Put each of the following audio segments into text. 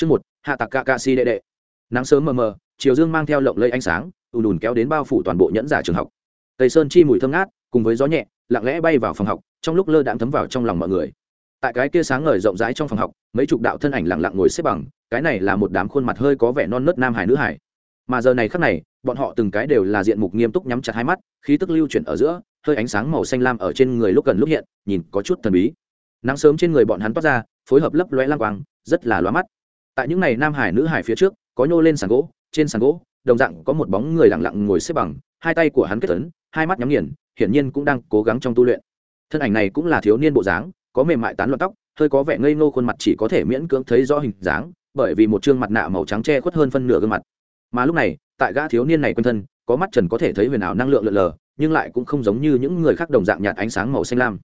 chương một, hạ tạc cạ cạ si đệ đệ. Nắng sớm mờ mờ, chiều dương mang theo lộng lây ánh sáng, ùn ùn kéo đến bao phủ toàn bộ nhẫn giả trường học. Tây sơn chi mùi thơm ngát, cùng với gió nhẹ, lặng lẽ bay vào phòng học, trong lúc lơ đạn thấm vào trong lòng mọi người. Tại cái kia sáng ngời rộng rãi trong phòng học, mấy chục đạo thân ảnh lặng lặng ngồi xếp bằng, cái này là một đám khuôn mặt hơi có vẻ non nớt nam hải nữ hải. Mà giờ này khắc này, bọn họ từng cái đều là diện mục nghiêm túc nhắm chặt hai mắt, khí tức lưu chuyển ở giữa, hơi ánh sáng màu xanh lam ở trên người lúc gần lúc hiện, nhìn có chút thần bí. Nắng sớm trên người bọn hắn toát ra, phối hợp lấp loe lang quang, rất là loa mắt tại những ngày nam hải nữ hải phía trước, có nhô lên sàn gỗ, trên sàn gỗ, đồng dạng có một bóng người lặng lặng ngồi xếp bằng, hai tay của hắn kết tấn hai mắt nhắm nghiền, hiển nhiên cũng đang cố gắng trong tu luyện. Thân ảnh này cũng là thiếu niên bộ dáng, có mềm mại tán loạn tóc, hơi có vẻ ngây ngô khuôn mặt chỉ có thể miễn cưỡng thấy rõ hình dáng, bởi vì một chương mặt nạ màu trắng che khuất hơn phân nửa gương mặt. Mà lúc này, tại gã thiếu niên này quanh thân, có mắt trần có thể thấy huyền ảo năng lượng lượn lờ, nhưng lại cũng không giống như những người khác đồng dạng nhạt ánh sáng màu xanh lam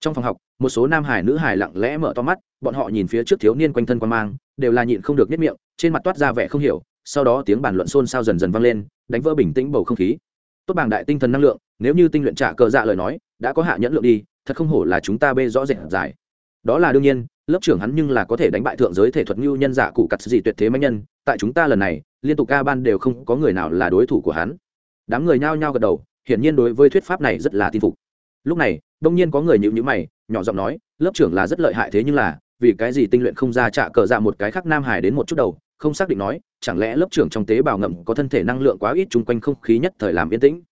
trong phòng học, một số nam hải nữ hải lặng lẽ mở to mắt, bọn họ nhìn phía trước thiếu niên quanh thân quan mang, đều là nhịn không được nhất miệng, trên mặt toát ra vẻ không hiểu, sau đó tiếng bàn luận xôn xao dần dần vang lên, đánh vỡ bình tĩnh bầu không khí. Tốt bảng đại tinh thần năng lượng, nếu như tinh luyện trả cờ dạ lời nói, đã có hạ nhẫn lượng đi, thật không hổ là chúng ta bê rõ rệt dài đó là đương nhiên, lớp trưởng hắn nhưng là có thể đánh bại thượng giới thể thuật ngưu nhân giả cụ cặt gì tuyệt thế mạnh nhân, tại chúng ta lần này, liên tục ca ban đều không có người nào là đối thủ của hắn. Đám người nhao nhao gật đầu, hiển nhiên đối với thuyết pháp này rất là tin phục. Lúc này đông nhiên có người nhịu nhữ mày, nhỏ giọng nói, lớp trưởng là rất lợi hại thế nhưng là, vì cái gì tinh luyện không ra trả cờ dạ một cái khác nam hải đến một chút đầu, không xác định nói, chẳng lẽ lớp trưởng trong tế bào ngậm có thân thể năng lượng quá ít chung quanh không khí nhất thời làm yên tĩnh?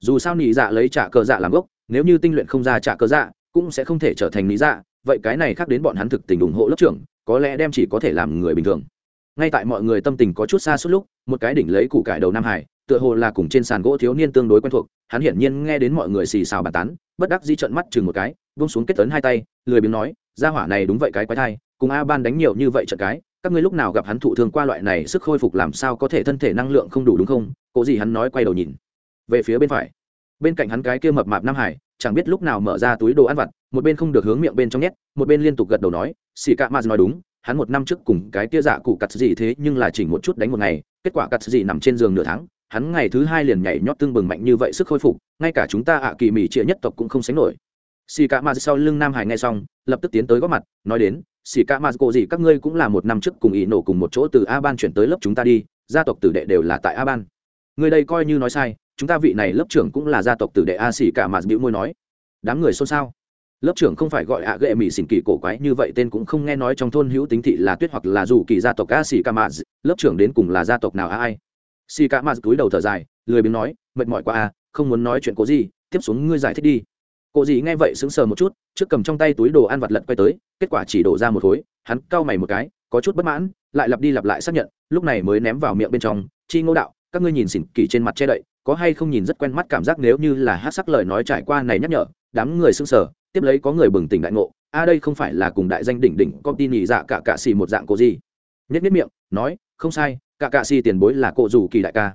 Dù sao nị dạ lấy trả cờ dạ làm gốc, nếu như tinh luyện không ra trả cờ dạ cũng sẽ không thể trở thành nị dạ vậy cái này khác đến bọn hắn thực tình ủng hộ lớp trưởng, có lẽ đem chỉ có thể làm người bình thường. Ngay tại mọi người tâm tình có chút xa suốt lúc, một cái đỉnh lấy củ cải đầu nam hải, tựa hồ là cùng trên sàn gỗ thiếu niên tương đối quen thuộc, hắn hiển nhiên nghe đến mọi người xì xào bàn tán bất đắc di trợn mắt chừng một cái vung xuống kết tấn hai tay, lười biếng nói ra hỏa này đúng vậy cái quái thai, cùng a ban đánh nhiều như vậy trận cái, các ngươi lúc nào gặp hắn thụ thương qua loại này sức khôi phục làm sao có thể thân thể năng lượng không đủ đúng không? Cố gì hắn nói quay đầu nhìn. Về phía bên phải, bên cạnh hắn cái kia mập mạp nam hải, chẳng biết lúc nào mở ra túi đồ ăn vặt, một bên không được hướng miệng bên trong nhét, một bên liên tục gật đầu nói xì cạ maz nói đúng, hắn một năm trước cùng cái kia dạ cụ cặt gì thế nhưng là chỉnh một chút đánh một ngày, kết quả cặt gì nằm trên giường nửa tháng hắn ngày thứ hai liền nhảy nhót tương bừng mạnh như vậy sức khôi phục, ngay cả chúng ta ạ kỳ mỹ trịa nhất tộc cũng không sánh nổi. Xì cạ maz sau lưng nam hải nghe xong, lập tức tiến tới góp mặt, nói đến, xì cả maz cổ gì, các ngươi cũng là một năm trước cùng ý nổ cùng một chỗ từ a ban chuyển tới lớp chúng ta đi, gia tộc tử đệ đều là tại a ban người đây coi như nói sai, chúng ta vị này lớp trưởng cũng là gia tộc tử đệ a xì cả maz bĩu môi nói, đám người xôn xao. Lớp trưởng không phải gọi ạ ghệ mỹ xỉn kỳ cổ quái như vậy, tên cũng không nghe nói trong thôn hữu tính thị là tuyết hoặc là dù kỳ gia tộc a xì ca maz lớp trưởng đến cùng là gia tộc nào a ai? Xì cả maz túi đầu thở dài lười biếng nói mệt mỏi quá à, không muốn nói chuyện cố gì tiếp xuống ngươi giải thích đi. Cô gì nghe vậy sững sờ một chút trước cầm trong tay túi đồ ăn vặt lật quay tới kết quả chỉ đổ ra một khối hắn cau mày một cái có chút bất mãn lại lặp đi lặp lại xác nhận lúc này mới ném vào miệng bên trong chi ngô đạo các ngươi nhìn xỉn kỳ trên mặt che đậy có hay không nhìn rất quen mắt cảm giác nếu như là hát sắc lời nói trải qua này nhắc nhở? Đám người sững sờ tiếp lấy có người bừng tỉnh đại ngộ a đây không phải là cùng đại danh đỉnh đỉnh công ty nhị dạ cả cạ xì một dạng cô gì? Nhất nhất miệng nói không sai cả cạ si tiền bối là cô rủ kỳ đại ca.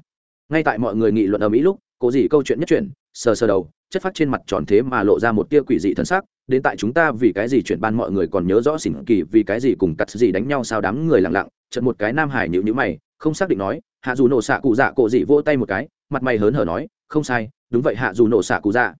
Ngay tại mọi người nghị luận ở mỹ lúc, cô gì câu chuyện nhất chuyển, sờ sờ đầu, chất phát trên mặt tròn thế mà lộ ra một tia quỷ dị thân sắc. Đến tại chúng ta vì cái gì chuyển ban mọi người còn nhớ rõ xỉn kỳ, vì cái gì cùng cắt gì đánh nhau sao đám người lặng lặng chật một cái nam hải nhịu nhữ mày, không xác định nói, hạ dù nổ xạ cụ dạ cổ dị vỗ tay một cái, mặt mày hớn hở nói, không sai, đúng vậy hạ dù nổ xạ cụ dạ.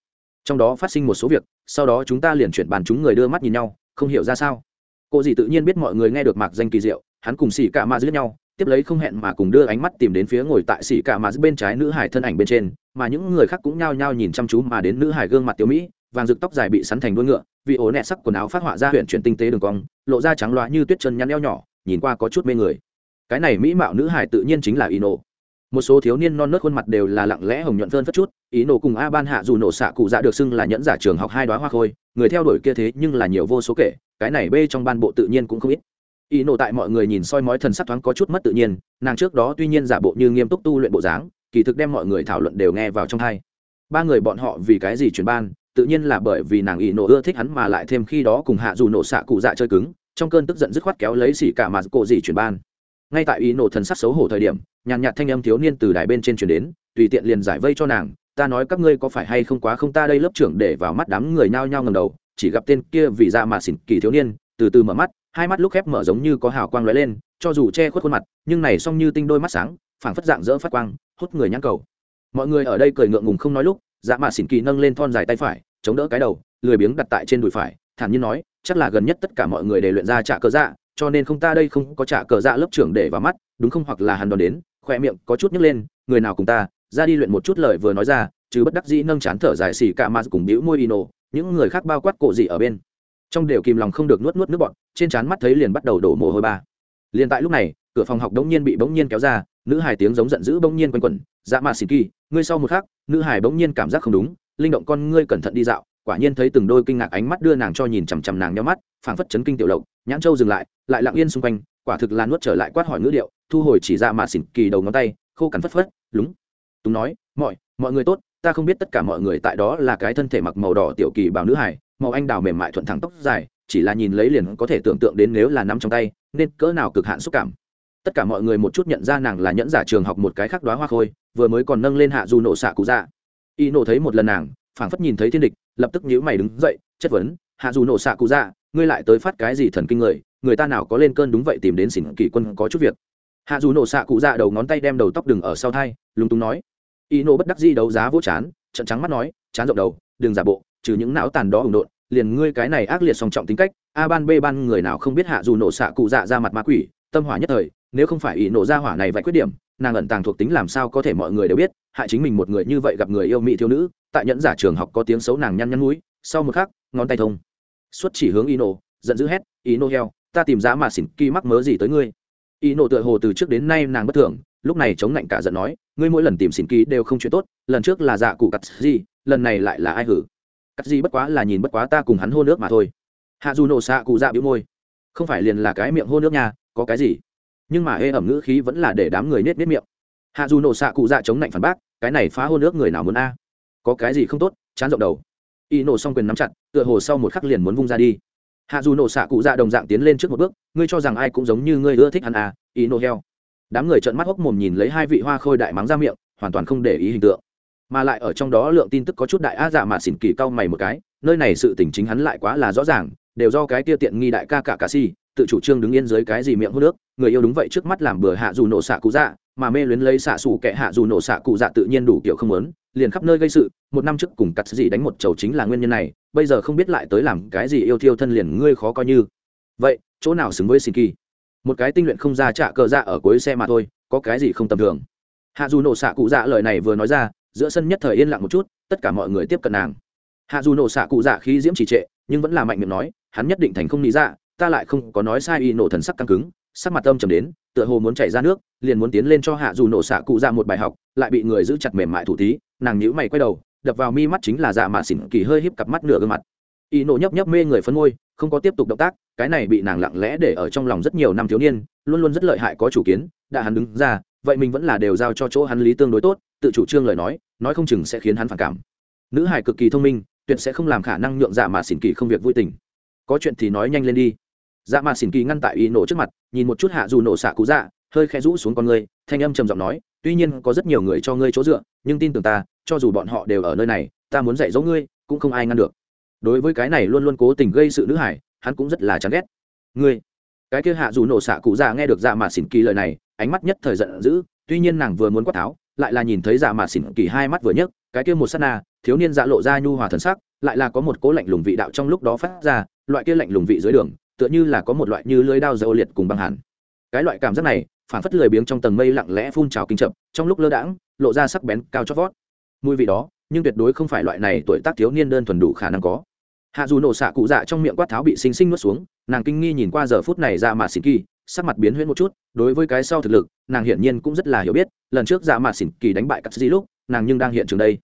Trong đó phát sinh một số việc, sau đó chúng ta liền chuyển bàn chúng người đưa mắt nhìn nhau, không hiểu ra sao. Cô dì tự nhiên biết mọi người nghe được mạc danh kỳ diệu, hắn cùng xỉ cả ma giữa nhau tiếp lấy không hẹn mà cùng đưa ánh mắt tìm đến phía ngồi tại xỉ cả mà bên trái nữ hải thân ảnh bên trên, mà những người khác cũng nhao nhao nhìn chăm chú mà đến nữ hải gương mặt tiểu mỹ, vàng rực tóc dài bị sắn thành đuôi ngựa, vì ố nẹ sắc quần áo phát họa ra huyện chuyển tinh tế đường cong, lộ ra trắng loá như tuyết chân nhăn eo nhỏ, nhìn qua có chút mê người. Cái này mỹ mạo nữ hải tự nhiên chính là ino. Một số thiếu niên non nớt khuôn mặt đều là lặng lẽ hồng nhuận phơn phất chút ý nổ cùng a ban hạ dù nổ xạ cụ dạ được xưng là nhẫn giả trường học hai đoá hoa khôi, người theo đuổi kia thế nhưng là nhiều vô số kể, cái này bê trong ban bộ tự nhiên cũng không ít ý nộ tại mọi người nhìn soi mói thần sắc thoáng có chút mất tự nhiên, nàng trước đó tuy nhiên giả bộ như nghiêm túc tu luyện bộ dáng, kỳ thực đem mọi người thảo luận đều nghe vào trong hai. Ba người bọn họ vì cái gì chuyển ban, tự nhiên là bởi vì nàng ý nộ ưa thích hắn mà lại thêm khi đó cùng hạ dù nổ xạ cụ dạ chơi cứng, trong cơn tức giận dứt khoát kéo lấy xỉ cả mà cổ gì chuyển ban. Ngay tại ý nộ thần sắc xấu hổ thời điểm, nhàn nhạt thanh âm thiếu niên từ đài bên trên chuyển đến, tùy tiện liền giải vây cho nàng, ta nói các ngươi có phải hay không quá không ta đây lớp trưởng để vào mắt đám người nhao nhao ngầm đầu, chỉ gặp tên kia vì ra mà xỉn kỳ thiếu niên, từ từ mở mắt hai mắt lúc khép mở giống như có hào quang lóe lên, cho dù che khuất khuôn mặt, nhưng này xong như tinh đôi mắt sáng, phảng phất dạng dỡ phát quang, hút người nhãn cầu. Mọi người ở đây cười ngượng ngùng không nói lúc dạ mạ xỉn kỳ nâng lên thon dài tay phải, chống đỡ cái đầu, lười biếng đặt tại trên đùi phải, thản nhiên nói, chắc là gần nhất tất cả mọi người đều luyện ra trả cơ dạ cho nên không ta đây không có trả cờ dạ lớp trưởng để vào mắt, đúng không? Hoặc là hắn đón đến, khoe miệng có chút nhấc lên, người nào cùng ta, ra đi luyện một chút lời vừa nói ra, chứ bất đắc dĩ nâng chán thở dài xì cả mà cùng bĩu môi ino, những người khác bao quát cổ dị ở bên trong đều kìm lòng không được nuốt nuốt nước bọn trên trán mắt thấy liền bắt đầu đổ mồ hôi ba. Liền tại lúc này, cửa phòng học đống nhiên bị bỗng nhiên kéo ra, nữ hài tiếng giống giận dữ bỗng nhiên quanh quẩn dạ mà xịt kỳ, ngươi sau một khắc. Nữ hài bỗng nhiên cảm giác không đúng, linh động con ngươi cẩn thận đi dạo. Quả nhiên thấy từng đôi kinh ngạc ánh mắt đưa nàng cho nhìn chằm chằm nàng nhau mắt, phảng phất chấn kinh tiểu lộc, nhãn châu dừng lại lại lặng yên xung quanh, quả thực là nuốt trở lại quát hỏi ngữ điệu, thu hồi chỉ dạ ra mà xỉn kỳ đầu ngón tay, khô cằn phất phất, lúng. Túng nói, mọi mọi người tốt, ta không biết tất cả mọi người tại đó là cái thân thể mặc màu đỏ tiểu kỳ bảo nữ hải màu anh đào mềm mại thuận thẳng tóc dài, chỉ là nhìn lấy liền có thể tưởng tượng đến nếu là nắm trong tay, nên cỡ nào cực hạn xúc cảm. Tất cả mọi người một chút nhận ra nàng là nhẫn giả trường học một cái khác đoá hoa khôi, vừa mới còn nâng lên hạ du nổ xạ cụ dạ. Y nổ thấy một lần nàng, phảng phất nhìn thấy thiên địch, lập tức nhíu mày đứng dậy, chất vấn, hạ du nổ xạ cụ dạ ngươi lại tới phát cái gì thần kinh người người ta nào có lên cơn đúng vậy tìm đến xỉn kỳ quân có chút việc. Hạ dù nổ xạ cụ dạ đầu ngón tay đem đầu tóc đừng ở sau thai, lúng túng nói. Y nổ bất đắc di đấu giá vỗ chán trận trắng mắt nói, chán rộng đầu, đừng giả bộ trừ những não tàn đó ủng đột liền ngươi cái này ác liệt song trọng tính cách, a ban b ban người nào không biết hạ dù nổ xạ cụ dạ ra mặt ma quỷ, tâm hỏa nhất thời, nếu không phải ý nổ ra hỏa này vạch khuyết điểm, nàng ẩn tàng thuộc tính làm sao có thể mọi người đều biết, hại chính mình một người như vậy gặp người yêu mỹ thiếu nữ, tại nhẫn giả trường học có tiếng xấu nàng nhăn nhăn mũi, sau một khắc, ngón tay thông. Xuất chỉ hướng ý nổ, giận dữ hét ý nổ heo, ta tìm giá mà xỉn kỳ mắc mớ gì tới ngươi? Ý nổ tựa hồ từ trước đến nay nàng bất thường, lúc này chống lạnh cả giận nói, ngươi mỗi lần tìm xỉn kỳ đều không chuyện tốt, lần trước là dạ cụ cắt gì, lần này lại là ai hử? Cắt gì bất quá là nhìn bất quá ta cùng hắn hô nước mà thôi. Hạ dù nổ xạ cụ dạ bĩu môi. Không phải liền là cái miệng hô nước nha, có cái gì? Nhưng mà hê ẩm ngữ khí vẫn là để đám người nết nết miệng. Hạ dù nổ xạ cụ dạ chống lạnh phản bác, cái này phá hô nước người nào muốn a? Có cái gì không tốt, chán rộng đầu. Y nổ xong quyền nắm chặt, tựa hồ sau một khắc liền muốn vung ra đi. Hạ dù nổ xạ cụ dạ đồng dạng tiến lên trước một bước, ngươi cho rằng ai cũng giống như ngươi ưa thích hắn à? Y nổ heo. Đám người trợn mắt hốc mồm nhìn lấy hai vị hoa khôi đại mắng ra miệng, hoàn toàn không để ý hình tượng mà lại ở trong đó lượng tin tức có chút đại á dạ mà xỉn kỳ cau mày một cái, nơi này sự tình chính hắn lại quá là rõ ràng, đều do cái tia tiện nghi đại ca cả cà si, tự chủ trương đứng yên dưới cái gì miệng hút nước, người yêu đúng vậy trước mắt làm bừa hạ dù nổ xạ cụ dạ mà mê luyến lấy xạ xù kệ hạ dù nổ xạ cụ dạ tự nhiên đủ kiểu không lớn liền khắp nơi gây sự, một năm trước cùng cắt gì đánh một chầu chính là nguyên nhân này, bây giờ không biết lại tới làm cái gì yêu thiêu thân liền ngươi khó coi như. Vậy, chỗ nào xứng với xin kỳ? Một cái tinh luyện không ra trả cờ dạ ở cuối xe mà thôi, có cái gì không tầm thường? Hạ dù nổ xạ cụ dạ lời này vừa nói ra giữa sân nhất thời yên lặng một chút, tất cả mọi người tiếp cận nàng. Hạ dù nổ xạ cụ dạ khí diễm chỉ trệ, nhưng vẫn là mạnh miệng nói, hắn nhất định thành không lý dạ ta lại không có nói sai y nổ thần sắc căng cứng, sắc mặt âm trầm đến, tựa hồ muốn chảy ra nước, liền muốn tiến lên cho hạ dù nổ xạ cụ dạ một bài học, lại bị người giữ chặt mềm mại thủ tí nàng nhíu mày quay đầu, đập vào mi mắt chính là dạ mà xỉn kỳ hơi híp cặp mắt nửa gương mặt. Y nổ nhấp nhấp mê người phân môi không có tiếp tục động tác, cái này bị nàng lặng lẽ để ở trong lòng rất nhiều năm thiếu niên, luôn luôn rất lợi hại có chủ kiến, đã hắn đứng ra, vậy mình vẫn là đều giao cho chỗ hắn lý tương đối tốt tự chủ trương lời nói nói không chừng sẽ khiến hắn phản cảm. Nữ hải cực kỳ thông minh, tuyệt sẽ không làm khả năng nhượng dạ mà xỉn kỳ không việc vui tình. Có chuyện thì nói nhanh lên đi. Dạ mà xỉn kỳ ngăn tại y nổ trước mặt, nhìn một chút hạ dù nổ xạ cú dạ hơi khẽ rũ xuống con ngươi, thanh âm trầm giọng nói, tuy nhiên có rất nhiều người cho ngươi chỗ dựa, nhưng tin tưởng ta, cho dù bọn họ đều ở nơi này, ta muốn dạy dỗ ngươi, cũng không ai ngăn được. Đối với cái này luôn luôn cố tình gây sự nữ hải, hắn cũng rất là chán ghét. Ngươi? Cái kia hạ dù nổ xạ cụ dạ nghe được dạ mà xỉn kỳ lời này, ánh mắt nhất thời giận dữ, tuy nhiên nàng vừa muốn quát tháo lại là nhìn thấy dạ mà xỉn kỳ hai mắt vừa nhấc, cái kia một sát na, thiếu niên dạ lộ ra nhu hòa thần sắc, lại là có một cố lạnh lùng vị đạo trong lúc đó phát ra, loại kia lạnh lùng vị dưới đường, tựa như là có một loại như lưới đao dầu liệt cùng băng hẳn cái loại cảm giác này, phản phất lười biếng trong tầng mây lặng lẽ phun trào kinh chậm trong lúc lơ đãng, lộ ra sắc bén, cao chót vót. Mùi vị đó, nhưng tuyệt đối không phải loại này tuổi tác thiếu niên đơn thuần đủ khả năng có. Hạ dù nổ xạ cụ dạ trong miệng quát tháo bị xinh xinh nuốt xuống, nàng kinh nghi nhìn qua giờ phút này ra mà xỉn kỳ sắc mặt biến huyễn một chút, đối với cái sau thực lực, nàng hiển nhiên cũng rất là hiểu biết, lần trước dạ mà xỉn kỳ đánh bại cắt di lúc, nàng nhưng đang hiện trường đây.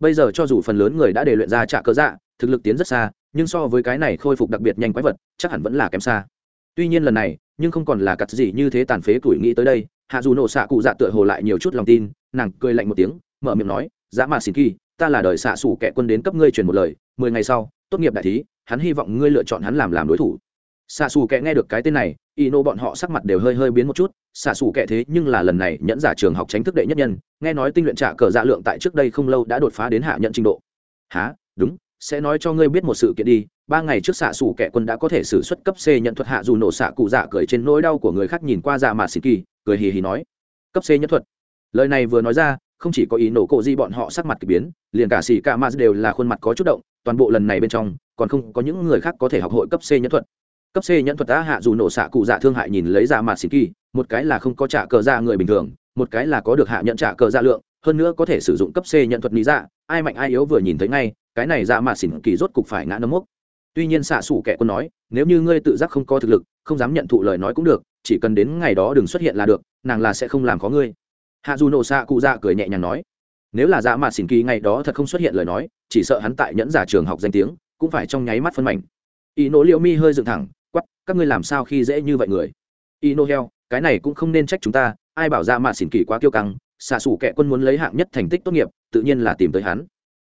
Bây giờ cho dù phần lớn người đã để luyện ra trả cơ dạ thực lực tiến rất xa, nhưng so với cái này khôi phục đặc biệt nhanh quái vật, chắc hẳn vẫn là kém xa. Tuy nhiên lần này, nhưng không còn là cắt gì như thế tàn phế tuổi nghĩ tới đây, hạ dù nổ xạ cụ dạ tựa hồ lại nhiều chút lòng tin, nàng cười lạnh một tiếng, mở miệng nói dạ dã mà xin kỳ, ta là đời xạ xủ kẻ quân đến cấp ngươi truyền một lời, mười ngày sau, tốt nghiệp đại thí, hắn hy vọng ngươi lựa chọn hắn làm làm đối thủ xạ xù kệ nghe được cái tên này y nô bọn họ sắc mặt đều hơi hơi biến một chút. Xạ xù kệ thế nhưng là lần này nhẫn giả trường học tránh thức đệ nhất nhân, nghe nói tinh luyện trả cờ dạ lượng tại trước đây không lâu đã đột phá đến hạ nhận trình độ. Há đúng, sẽ nói cho ngươi biết một sự kiện đi. Ba ngày trước xạ xù kẻ quân đã có thể xử suất cấp c nhận thuật hạ dù nổ xạ cụ dạ cười trên nỗi đau của người khác nhìn qua dạ mà xịt kỳ, cười hì hì nói. Cấp c nhất thuật. Lời này vừa nói ra, không chỉ có ý nổ cộ di bọn họ sắc mặt k ỳ biến, liền cả xì cả ma đều là khuôn mặt có chút động, toàn bộ lần này bên trong, còn không có những người khác có thể học hội cấp c nhất thuật cấp c nhẫn thuật đã hạ dù nổ xạ cụ dạ thương hại nhìn lấy ra mặt xịt kỳ, một cái là không có trả cờ ra người bình thường, một cái là có được hạ nhận trả cờ ra lượng, hơn nữa có thể sử dụng cấp c nhận thuật lý dạ ai mạnh ai yếu vừa nhìn thấy ngay, cái này ra mặt xỉn kỳ rốt cục phải ngã nấm mốc. Tuy nhiên xạ xủ kẻ quân nói, nếu như ngươi tự giác không có thực lực, không dám nhận thụ lời nói cũng được, chỉ cần đến ngày đó đừng xuất hiện là được, nàng là sẽ không làm có ngươi. Hạ dù nổ xạ cụ dạ cười nhẹ nhàng nói, nếu là dạ mạt xỉn kỳ ngày đó thật không xuất hiện lời nói, chỉ sợ hắn tại nhẫn giả trường học danh tiếng, cũng phải trong nháy mắt phân mảnh. Ý nỗ liệu mi hơi dựng thẳng các ngươi làm sao khi dễ như vậy người? Y heo, cái này cũng không nên trách chúng ta, ai bảo Ra Mạ xỉn kỳ quá kiêu căng, xạ xủ kẻ quân muốn lấy hạng nhất thành tích tốt nghiệp, tự nhiên là tìm tới hắn.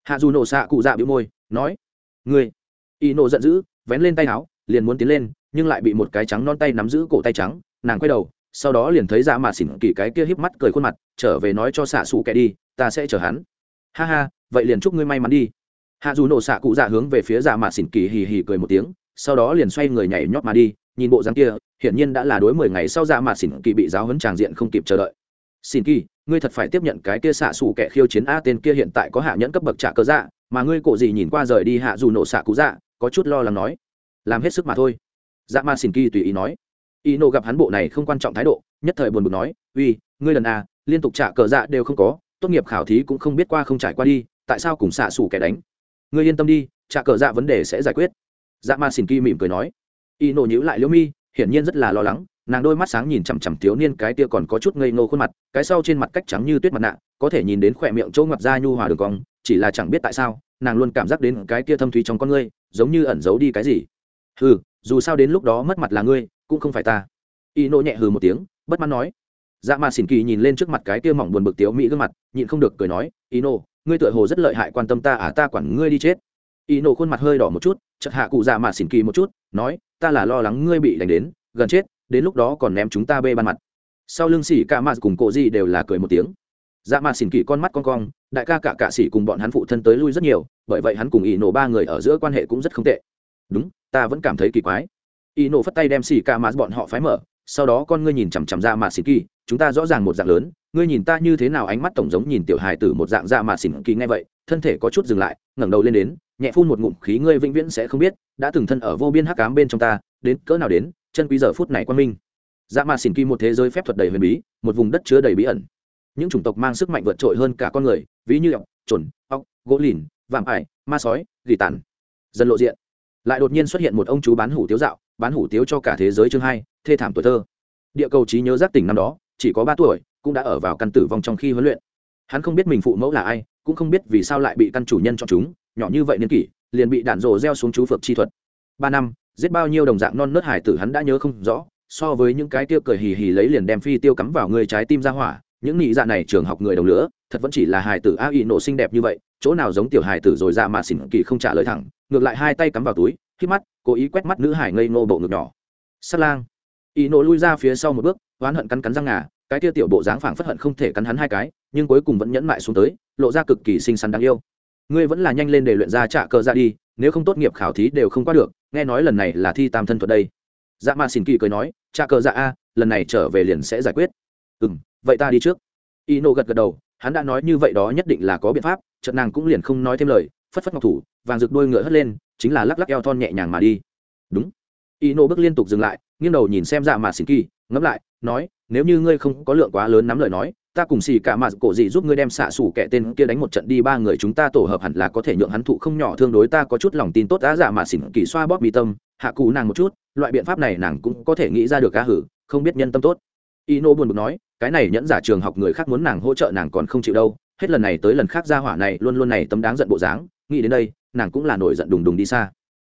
Hạ dù nổ xạ cụ dạ bĩu môi, nói, ngươi. Ino giận dữ, vén lên tay áo, liền muốn tiến lên, nhưng lại bị một cái trắng non tay nắm giữ cổ tay trắng, nàng quay đầu, sau đó liền thấy Ra Mạ xỉn kỳ cái kia híp mắt cười khuôn mặt, trở về nói cho xạ xù kẻ đi, ta sẽ chở hắn. Ha ha, vậy liền chúc ngươi may mắn đi. Hạ dù nổ xạ cụ dạ hướng về phía dạ Mạ xỉn kỳ hì hì cười một tiếng sau đó liền xoay người nhảy nhót mà đi, nhìn bộ dáng kia, hiển nhiên đã là đối mười ngày sau dạ mà xỉn kỳ bị giáo huấn tràng diện không kịp chờ đợi. Xin kỳ, ngươi thật phải tiếp nhận cái kia xạ xù kẻ khiêu chiến a tên kia hiện tại có hạ nhẫn cấp bậc trả cơ dạ mà ngươi cổ gì nhìn qua rời đi hạ dù nổ xạ cú dạ có chút lo lắng nói. Làm hết sức mà thôi. Dạ ma xin kỳ tùy ý nói. Y nổ gặp hắn bộ này không quan trọng thái độ, nhất thời buồn bực nói, uy, ngươi lần a, liên tục trả cờ dạ đều không có, tốt nghiệp khảo thí cũng không biết qua không trải qua đi, tại sao cùng xạ xù kẻ đánh? Ngươi yên tâm đi, trả cờ dạ vấn đề sẽ giải quyết dạ ma xin kỳ mỉm cười nói, y nổ nhíu lại liễu mi, hiển nhiên rất là lo lắng, nàng đôi mắt sáng nhìn chằm chằm thiếu niên cái tia còn có chút ngây ngô khuôn mặt, cái sau trên mặt cách trắng như tuyết mặt nạ, có thể nhìn đến khỏe miệng chỗ ngoặt ra nhu hòa đường cong, chỉ là chẳng biết tại sao, nàng luôn cảm giác đến cái tia thâm thúy trong con ngươi, giống như ẩn giấu đi cái gì. Hừ, dù sao đến lúc đó mất mặt là ngươi, cũng không phải ta. Y nô nhẹ hừ một tiếng, bất mãn nói. Dạ mà xỉn kỳ nhìn lên trước mặt cái tia mỏng buồn bực tiếu mỹ gương mặt, nhịn không được cười nói, y nô ngươi tựa hồ rất lợi hại, quan tâm ta à ta quản ngươi đi chết y nổ khuôn mặt hơi đỏ một chút chật hạ cụ dạ mà xỉn kỳ một chút, nói, ta là lo lắng ngươi bị đánh đến, gần chết, đến lúc đó còn ném chúng ta bê ban mặt. Sau lưng xỉ cả mạt cùng cổ gì đều là cười một tiếng. Dạ mà xỉn kỳ con mắt con cong, đại ca cả cạ xỉ cùng bọn hắn phụ thân tới lui rất nhiều, bởi vậy hắn cùng y nổ ba người ở giữa quan hệ cũng rất không tệ. Đúng, ta vẫn cảm thấy kỳ quái. Y nổ phất tay đem xỉ cả mạt bọn họ phái mở, sau đó con ngươi nhìn chằm chằm ra mà xỉn kỳ, chúng ta rõ ràng một dạng lớn ngươi nhìn ta như thế nào ánh mắt tổng giống nhìn tiểu hài tử một dạng da mà xỉn kỳ ngay vậy, thân thể có chút dừng lại, ngẩng đầu lên đến, nhẹ phun một ngụm khí ngươi vĩnh viễn sẽ không biết, đã từng thân ở vô biên hắc cám bên trong ta, đến cỡ nào đến, chân quý giờ phút này quan minh. Dạ mà xỉn kỳ một thế giới phép thuật đầy huyền bí, một vùng đất chứa đầy bí ẩn. Những chủng tộc mang sức mạnh vượt trội hơn cả con người, ví như ọc trồn ọc gỗ lìn, vạm ải, ma sói, gỉ tàn. Dần lộ diện. Lại đột nhiên xuất hiện một ông chú bán hủ tiếu dạo, bán hủ tiếu cho cả thế giới chương hai, thê thảm tuổi thơ. Địa cầu trí nhớ giác tỉnh năm đó, chỉ có ba tuổi cũng đã ở vào căn tử vong trong khi huấn luyện. Hắn không biết mình phụ mẫu là ai, cũng không biết vì sao lại bị căn chủ nhân cho chúng, nhỏ như vậy niên kỷ, liền bị đạn rồ gieo xuống chú phược chi thuật. Ba năm, giết bao nhiêu đồng dạng non nớt hải tử hắn đã nhớ không rõ, so với những cái tiêu cười hì hì lấy liền đem phi tiêu cắm vào người trái tim ra hỏa, những nị dạ này trường học người đồng lửa, thật vẫn chỉ là hải tử a y nổ xinh đẹp như vậy, chỗ nào giống tiểu hải tử rồi ra mà xỉn kỳ không trả lời thẳng, ngược lại hai tay cắm vào túi, khi mắt, cố ý quét mắt nữ hải ngây ngô bộ ngực nhỏ. Sắt lang. Y nổ lui ra phía sau một bước, oán hận cắn cắn răng ngà cái kia tiểu bộ dáng phảng phất hận không thể cắn hắn hai cái, nhưng cuối cùng vẫn nhẫn mại xuống tới, lộ ra cực kỳ xinh xắn đáng yêu. Ngươi vẫn là nhanh lên để luyện ra trả cờ ra đi, nếu không tốt nghiệp khảo thí đều không qua được, nghe nói lần này là thi tam thân thuật đây. Dạ ma xin kỳ cười nói, trả cờ dạ a, lần này trở về liền sẽ giải quyết. Ừ m vậy ta đi trước. Y nô gật gật đầu, hắn đã nói như vậy đó nhất định là có biện pháp trận nàng cũng liền không nói thêm lời, phất phất ngọc thủ, vàng rực đôi ngựa hất lên, chính là lắc lắc eo thon nhẹ nhàng mà đi. Đúng. Y nô bước liên tục dừng lại, nghiêng đầu nhìn xem dạ mà xin kỳ, ngẫm lại, nói nếu như ngươi không có lượng quá lớn nắm lời nói, ta cùng xì cả mặt cổ gì giúp ngươi đem xạ xủ kẻ tên kia đánh một trận đi, ba người chúng ta tổ hợp hẳn là có thể nhượng hắn thụ không nhỏ thương đối ta có chút lòng tin tốt đã giả mà xỉn kỳ xoa bóp mi tâm, hạ cụ nàng một chút, loại biện pháp này nàng cũng có thể nghĩ ra được cá hử, không biết nhân tâm tốt. Ino buồn bực nói, cái này nhẫn giả trường học người khác muốn nàng hỗ trợ nàng còn không chịu đâu, hết lần này tới lần khác ra hỏa này luôn luôn này tấm đáng giận bộ dáng, nghĩ đến đây, nàng cũng là nổi giận đùng đùng đi xa.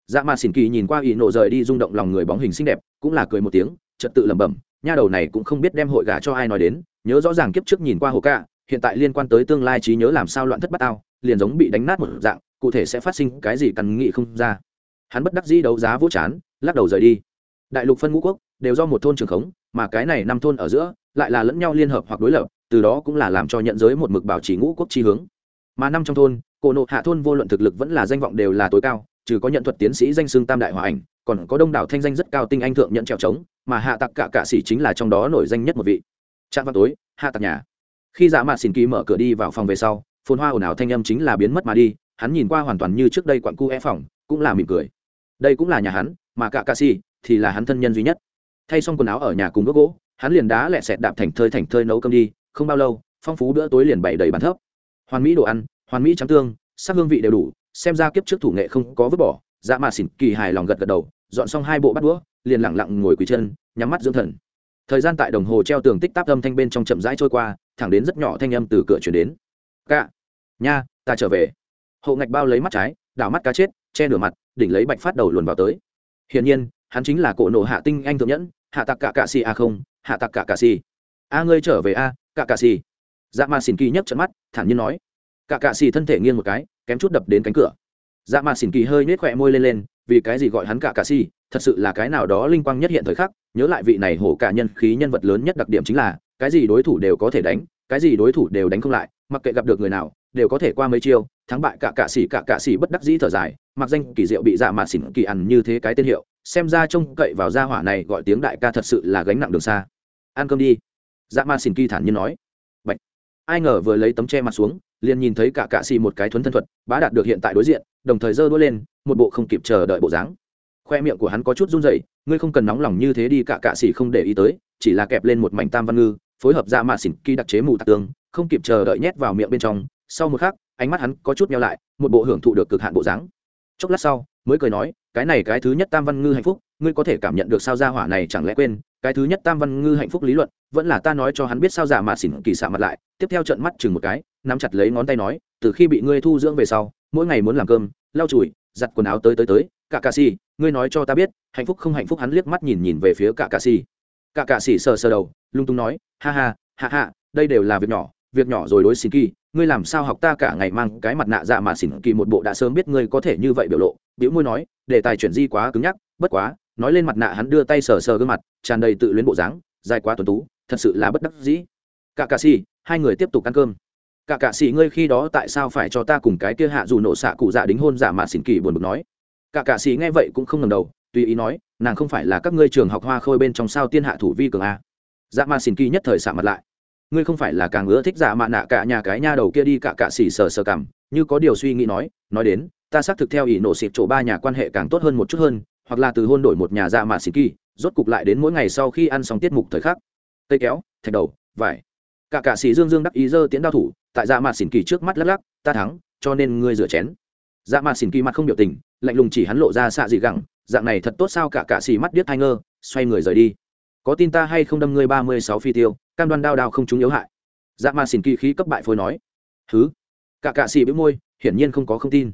Dạ mà xỉn kỳ nhìn qua ino rời đi rung động lòng người bóng hình xinh đẹp, cũng là cười một tiếng, trật tự lẩm bẩm nha đầu này cũng không biết đem hội gà cho ai nói đến, nhớ rõ ràng kiếp trước nhìn qua hồ ca, hiện tại liên quan tới tương lai trí nhớ làm sao loạn thất bát ao liền giống bị đánh nát một dạng, cụ thể sẽ phát sinh cái gì cần nghĩ không ra. Hắn bất đắc dĩ đấu giá vỗ chán, lắc đầu rời đi. Đại lục phân ngũ quốc, đều do một thôn trường khống, mà cái này năm thôn ở giữa, lại là lẫn nhau liên hợp hoặc đối lập, từ đó cũng là làm cho nhận giới một mực bảo trì ngũ quốc chi hướng. Mà năm trong thôn, cổ nộ hạ thôn vô luận thực lực vẫn là danh vọng đều là tối cao trừ có nhận thuật tiến sĩ danh xưng tam đại hòa ảnh, còn có đông đảo thanh danh rất cao tinh anh thượng nhận trèo trống, mà hạ tặc cả cạ sĩ chính là trong đó nổi danh nhất một vị. Trạm vào tối, hạ tặc nhà. Khi dạ mạt xin kỳ mở cửa đi vào phòng về sau, phồn hoa ồn ào thanh âm chính là biến mất mà đi, hắn nhìn qua hoàn toàn như trước đây quặn cu e phòng, cũng là mỉm cười. Đây cũng là nhà hắn, mà cả ca si thì là hắn thân nhân duy nhất. Thay xong quần áo ở nhà cùng gốc gỗ, hắn liền đá lẹ sẹt đạp thành thơi thành thơi nấu cơm đi, không bao lâu, phong phú bữa tối liền bày đầy bàn thấp hoàn mỹ đồ ăn, hoàn mỹ trắng tương, sắc hương vị đều đủ xem ra kiếp trước thủ nghệ không có vứt bỏ dạ mà xỉn kỳ hài lòng gật gật đầu, dọn xong hai bộ bắt đũa, liền lẳng lặng ngồi quỳ chân, nhắm mắt dưỡng thần. Thời gian tại đồng hồ treo tường tích tắc âm thanh bên trong chậm rãi trôi qua, thẳng đến rất nhỏ thanh âm từ cửa chuyển đến. Cạ, nha, ta trở về. Hộ ngạch bao lấy mắt trái, đảo mắt cá chết, che nửa mặt, đỉnh lấy bạch phát đầu luồn vào tới. Hiển nhiên, hắn chính là cổ nổ hạ tinh anh thượng nhẫn, hạ tặc cả cạ xì a không, hạ tặc cả cạ xì. A ngươi trở về a, cạ cạ xì. Dạ ma xỉn kỳ nhấc trận mắt, thản nhiên nói cả cạ xì thân thể nghiêng một cái, kém chút đập đến cánh cửa. Dạ ma xỉn kỳ hơi nết khỏe môi lên lên, vì cái gì gọi hắn cả cạ xì, thật sự là cái nào đó linh quang nhất hiện thời khắc, nhớ lại vị này hổ cả nhân khí nhân vật lớn nhất đặc điểm chính là, cái gì đối thủ đều có thể đánh, cái gì đối thủ đều đánh không lại, mặc kệ gặp được người nào, đều có thể qua mấy chiêu, thắng bại cả cạ xỉ cả cạ xỉ bất đắc dĩ thở dài, mặc danh kỳ diệu bị dạ mạt xỉn kỳ ăn như thế cái tên hiệu, xem ra trông cậy vào gia hỏa này gọi tiếng đại ca thật sự là gánh nặng đường xa. Ăn cơm đi. Dạ mạt xỉn kỳ thản nhiên nói. Bạch. ai ngờ vừa lấy tấm che mặt xuống liền nhìn thấy cả cạ xì một cái thuấn thân thuật, bá đạt được hiện tại đối diện, đồng thời giơ đuôi lên, một bộ không kịp chờ đợi bộ dáng. Khoe miệng của hắn có chút run rẩy, ngươi không cần nóng lòng như thế đi, cả cạ xì không để ý tới, chỉ là kẹp lên một mảnh tam văn ngư, phối hợp ra mạ xỉn kỳ đặc chế mù tạc tương không kịp chờ đợi nhét vào miệng bên trong. Sau một khắc, ánh mắt hắn có chút nhau lại, một bộ hưởng thụ được cực hạn bộ dáng. Chốc lát sau, mới cười nói, cái này cái thứ nhất tam văn ngư hạnh phúc, ngươi có thể cảm nhận được sao gia hỏa này chẳng lẽ quên, cái thứ nhất tam văn ngư hạnh phúc lý luận, vẫn là ta nói cho hắn biết sao giả mà xỉn kỳ xạ mặt lại, tiếp theo trận mắt chừng một cái nắm chặt lấy ngón tay nói, từ khi bị ngươi thu dưỡng về sau, mỗi ngày muốn làm cơm, lau chùi, giặt quần áo tới tới tới cả cà si ngươi nói cho ta biết, hạnh phúc không hạnh phúc? Hắn liếc mắt nhìn nhìn về phía cả cà si cả cà si sờ sờ đầu, lung tung nói, ha ha ha ha, đây đều là việc nhỏ việc nhỏ rồi đối xin kỳ ngươi làm sao học ta cả ngày mang cái mặt nạ dạ mà xỉn kỳ một bộ đã sớm biết ngươi có thể như vậy biểu lộ. Biểu môi nói, đề tài chuyển di quá cứng nhắc, bất quá, nói lên mặt nạ hắn đưa tay sờ sờ gương mặt, tràn đầy tự luyến bộ dáng, dài quá tuần tú, thật sự là bất đắc dĩ. Cả cà xì hai người tiếp tục ăn cơm cả cạ sĩ ngươi khi đó tại sao phải cho ta cùng cái kia hạ dù nổ xạ cụ dạ đính hôn giả mà xỉn kỳ buồn bực nói? Cả cạ sĩ nghe vậy cũng không ngầm đầu, tùy ý nói, nàng không phải là các ngươi trường học hoa khôi bên trong sao tiên hạ thủ vi cường a? Dạ mà xỉn kỳ nhất thời xạ mặt lại. Ngươi không phải là càng ưa thích dạ giả mạ nạ cả nhà cái nha đầu kia đi cả cạ xỉ sờ sờ cảm, như có điều suy nghĩ nói nói đến, ta xác thực theo ý nổ xịp chỗ ba nhà quan hệ càng tốt hơn một chút hơn, hoặc là từ hôn đổi một nhà dạ mạ xỉ kỳ, rốt cục lại đến mỗi ngày sau khi ăn xong tiết mục thời khắc. Tây kéo, thạch đầu, vải. Cả cạ xỉ dương dương đắc ý dơ tiến đao thủ tại dạ mạt xỉn kỳ trước mắt lắc lắc, ta thắng, cho nên ngươi rửa chén. Dạ mạt xỉn kỳ mặt không biểu tình, lạnh lùng chỉ hắn lộ ra xạ dị gẳng, dạng này thật tốt sao cả cạ xỉ mắt điếc hai ngơ, xoay người rời đi. Có tin ta hay không đâm ngươi ba mươi sáu phi tiêu, cam đoan đao đao không chúng yếu hại. Dạ ma xỉn kỳ khí cấp bại phôi nói thứ cả cạ xì bĩu môi, hiển nhiên không có không tin.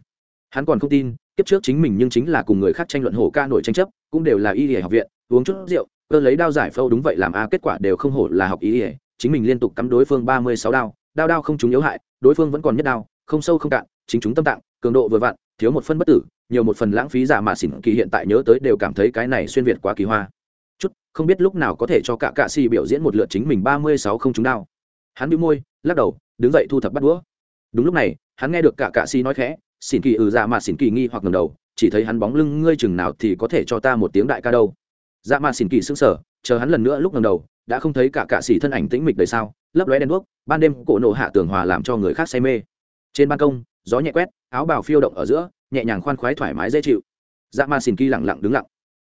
Hắn còn không tin, kiếp trước chính mình nhưng chính là cùng người khác tranh luận hổ ca nổi tranh chấp, cũng đều là y y học viện, uống chút rượu, cơ lấy đao giải phâu đúng vậy làm a, kết quả đều không hổ là học y y, chính mình liên tục cắm đối phương ba mươi sáu đao đao đao không chúng yếu hại, đối phương vẫn còn nhất đao, không sâu không cạn, chính chúng tâm tạng, cường độ vừa vặn, thiếu một phân bất tử, nhiều một phần lãng phí giả mà xỉn kỳ hiện tại nhớ tới đều cảm thấy cái này xuyên việt quá kỳ hoa. Chút, không biết lúc nào có thể cho cả cạ si biểu diễn một lượt chính mình ba mươi sáu không trúng đao. Hắn bị môi, lắc đầu, đứng dậy thu thập bắt đũa. Đúng lúc này, hắn nghe được cả cạ si nói khẽ, xỉn kỳ ừ dạ mà xỉn kỳ nghi hoặc ngầm đầu, chỉ thấy hắn bóng lưng ngươi chừng nào thì có thể cho ta một tiếng đại ca đâu. Dạ mà xỉn kỳ sững sờ, chờ hắn lần nữa lúc ngầm đầu đã không thấy cả cạ xì thân ảnh tĩnh mịch đời sao, lấp lóe đèn đuốc, ban đêm cổ nổ hạ tường hòa làm cho người khác say mê. Trên ban công, gió nhẹ quét, áo bào phiêu động ở giữa, nhẹ nhàng khoan khoái thoải mái dễ chịu. Dạ ma xỉn kỳ lẳng lặng đứng lặng.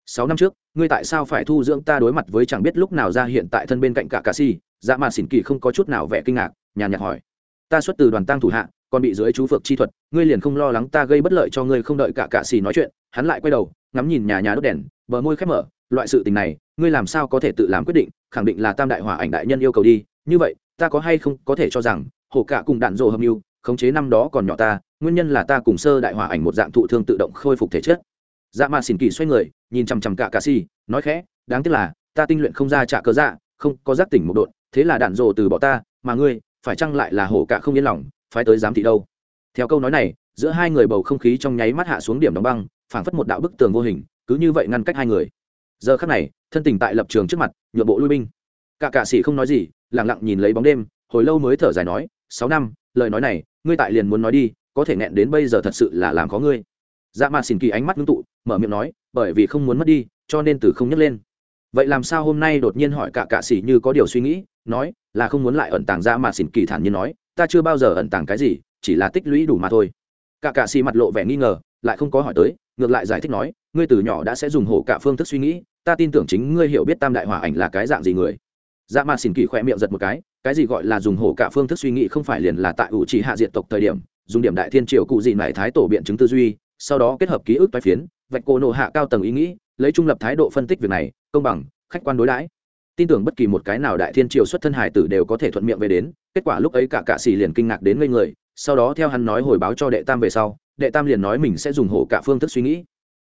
Sáu năm trước, ngươi tại sao phải thu dưỡng ta đối mặt với chẳng biết lúc nào ra hiện tại thân bên cạnh cả cà si dạ ma xỉn kỳ không có chút nào vẻ kinh ngạc, nhàn nhạt hỏi. Ta xuất từ đoàn tăng thủ hạ, còn bị dưới chú phược chi thuật, ngươi liền không lo lắng ta gây bất lợi cho ngươi không đợi cả cạ xì nói chuyện. Hắn lại quay đầu, ngắm nhìn nhà nhà đốt đèn, bờ môi khép mở loại sự tình này ngươi làm sao có thể tự làm quyết định khẳng định là tam đại hỏa ảnh đại nhân yêu cầu đi. Như vậy ta có hay không có thể cho rằng hổ cả cùng đạn dồ hâm mưu khống chế năm đó còn nhỏ ta nguyên nhân là ta cùng sơ đại hỏa ảnh một dạng thụ thương tự động khôi phục thể chất. Dạ mà xỉn kỳ xoay người nhìn chằm chằm cả cà si nói khẽ đáng tiếc là ta tinh luyện không ra trả cớ dạ không có giác tỉnh một đột, thế là đạn rồ từ bỏ ta mà ngươi phải chăng lại là hổ cả không yên lòng phải tới giám thị đâu? Theo câu nói này giữa hai người bầu không khí trong nháy mắt hạ xuống điểm đóng băng phảng phất một đạo bức tường vô hình cứ như vậy ngăn cách hai người giờ khắc này, thân tình tại lập trường trước mặt nhượng bộ lui binh. Cả cạ sĩ không nói gì lẳng lặng nhìn lấy bóng đêm, hồi lâu mới thở dài nói, sáu năm, lời nói này, ngươi tại liền muốn nói đi, có thể nghẹn đến bây giờ thật sự là làm khó ngươi. Dạ mà xin kỳ ánh mắt ngưng tụ, mở miệng nói, bởi vì không muốn mất đi, cho nên từ không nhấc lên. Vậy làm sao hôm nay đột nhiên hỏi cả cạ sĩ như có điều suy nghĩ, nói, là không muốn lại ẩn tàng ra mà xin kỳ thản nhiên nói, ta chưa bao giờ ẩn tàng cái gì, chỉ là tích lũy đủ mà thôi. Cả cạ sĩ mặt lộ vẻ nghi ngờ, lại không có hỏi tới ngược lại giải thích nói, ngươi từ nhỏ đã sẽ dùng hổ cả phương thức suy nghĩ, ta tin tưởng chính ngươi hiểu biết tam đại hỏa ảnh là cái dạng gì người. Dạ mà xỉn kỳ khỏe miệng giật một cái cái gì gọi là dùng hổ cả phương thức suy nghĩ không phải liền là tại ủ trì hạ diện tộc thời điểm, dùng điểm đại thiên triều cụ dị mải thái tổ biện chứng tư duy, sau đó kết hợp ký ức toái phiến, vạch cô nộ hạ cao tầng ý nghĩ, lấy trung lập thái độ phân tích việc này, công bằng, khách quan đối đãi. Tin tưởng bất kỳ một cái nào đại thiên triều xuất thân hải tử đều có thể thuận miệng về đến, kết quả lúc ấy cả cạ xì liền kinh ngạc đến ngây người, sau đó theo hắn nói hồi báo cho đệ tam về sau đệ tam liền nói mình sẽ dùng hổ cả phương thức suy nghĩ.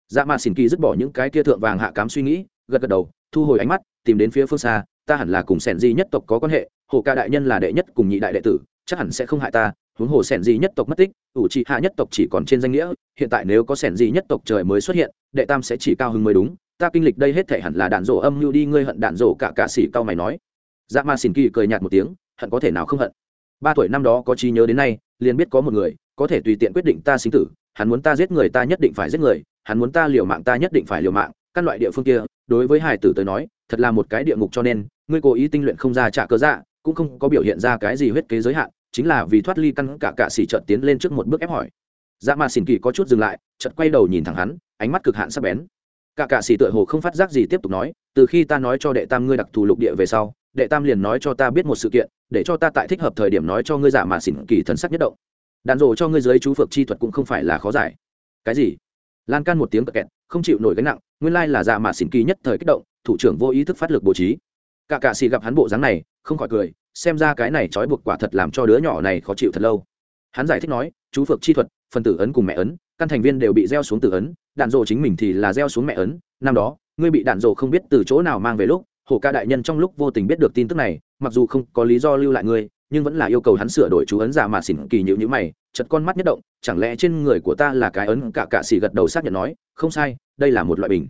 Dạ mà xỉn kỳ dứt bỏ những cái kia thượng vàng hạ cám suy nghĩ, gật gật đầu, thu hồi ánh mắt, tìm đến phía phương xa, ta hẳn là cùng sẻn di nhất tộc có quan hệ hồ ca đại nhân là đệ nhất cùng nhị đại đệ tử, chắc hẳn sẽ không hại ta, huống hồ sẻn di nhất tộc mất tích, ủ trị hạ nhất tộc chỉ còn trên danh nghĩa, hiện tại nếu có sẻn di nhất tộc trời mới xuất hiện, đệ tam sẽ chỉ cao hứng mới đúng, ta kinh lịch đây hết thể hẳn là đạn rổ âm mưu đi, ngươi hận đạn rổ cả cả xỉ cao mày nói. Dạ ma xỉn kỳ cười nhạt một tiếng, hận có thể nào không hận. Ba tuổi năm đó có trí nhớ đến nay, liền biết có một người có thể tùy tiện quyết định ta sinh tử, hắn muốn ta giết người ta nhất định phải giết người, hắn muốn ta liều mạng ta nhất định phải liều mạng, căn loại địa phương kia, đối với hải tử tới nói, thật là một cái địa ngục cho nên, ngươi cố ý tinh luyện không ra trả cơ dạ cũng không có biểu hiện ra cái gì huyết kế giới hạn, chính là vì thoát ly căn cả cạ xỉ trợt tiến lên trước một bước ép hỏi. Dạ mà xỉn kỳ có chút dừng lại, chợt quay đầu nhìn thẳng hắn, ánh mắt cực hạn sắc bén. Cả cạ xỉ tựa hồ không phát giác gì tiếp tục nói, từ khi ta nói cho đệ tam ngươi đặc thù lục địa về sau, đệ tam liền nói cho ta biết một sự kiện, để cho ta tại thích hợp thời điểm nói cho ngươi giả mà xỉn kỳ thần sắc nhất động đạn rồ cho ngươi dưới chú phược chi thuật cũng không phải là khó giải. Cái gì? Lan can một tiếng cật kẹt, không chịu nổi gánh nặng, nguyên lai là dạ mà xỉn kỳ nhất thời kích động, thủ trưởng vô ý thức phát lực bố trí. Cả cạ xì gặp hắn bộ dáng này, không khỏi cười, xem ra cái này trói buộc quả thật làm cho đứa nhỏ này khó chịu thật lâu. Hắn giải thích nói, chú phược chi thuật, phần tử ấn cùng mẹ ấn, căn thành viên đều bị gieo xuống tử ấn, đạn dộ chính mình thì là gieo xuống mẹ ấn, năm đó, ngươi bị đạn dộ không biết từ chỗ nào mang về lúc, hồ ca đại nhân trong lúc vô tình biết được tin tức này, mặc dù không có lý do lưu lại ngươi nhưng vẫn là yêu cầu hắn sửa đổi chú ấn giả mà xỉn kỳ nhữ nhữ mày chật con mắt nhất động, chẳng lẽ trên người của ta là cái ấn cả cạ xỉ gật đầu xác nhận nói, không sai, đây là một loại bình.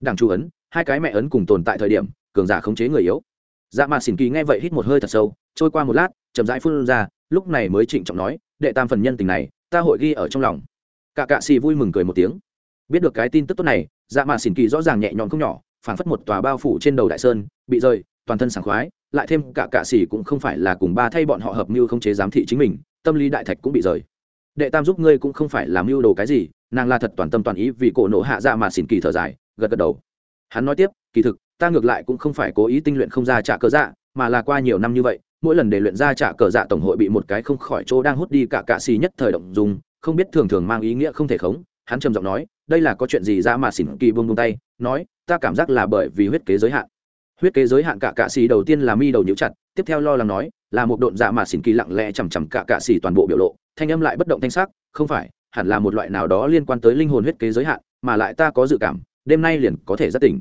Đảng chú ấn, hai cái mẹ ấn cùng tồn tại thời điểm, cường giả khống chế người yếu. Dạ mà xỉn kỳ nghe vậy hít một hơi thật sâu, trôi qua một lát, chậm rãi phun ra, lúc này mới trịnh trọng nói, đệ tam phần nhân tình này, ta hội ghi ở trong lòng. Cả cạ xì vui mừng cười một tiếng. Biết được cái tin tức tốt này dạ mà xỉn kỳ rõ ràng nhẹ nhõm không nhỏ, phảng phất một tòa bao phủ trên đầu đại sơn, bị rơi toàn thân sảng khoái lại thêm cả cạ sĩ cũng không phải là cùng ba thay bọn họ hợp mưu không chế giám thị chính mình, tâm lý đại thạch cũng bị rời. Đệ tam giúp ngươi cũng không phải làm mưu đồ cái gì, nàng là thật toàn tâm toàn ý vì cổ nổ hạ dạ mà xỉn kỳ thở dài, gật gật đầu. Hắn nói tiếp, kỳ thực, ta ngược lại cũng không phải cố ý tinh luyện không ra trả cờ dạ mà là qua nhiều năm như vậy, mỗi lần để luyện ra trả cờ dạ tổng hội bị một cái không khỏi chỗ đang hút đi cả cạ xì nhất thời động dùng, không biết thường thường mang ý nghĩa không thể khống, hắn trầm giọng nói, đây là có chuyện gì ra mà xỉn kỳ buông buông tay, nói, ta cảm giác là bởi vì huyết kế giới hạn huyết kế giới hạn cả cạ xì đầu tiên là mi đầu nhũ chặt, tiếp theo lo lắng nói, là một độn dạ mà xỉn kỳ lặng lẽ chằm chằm cả cạ xì toàn bộ biểu lộ, thanh âm lại bất động thanh sắc, không phải, hẳn là một loại nào đó liên quan tới linh hồn huyết kế giới hạn, mà lại ta có dự cảm, đêm nay liền có thể rất tỉnh.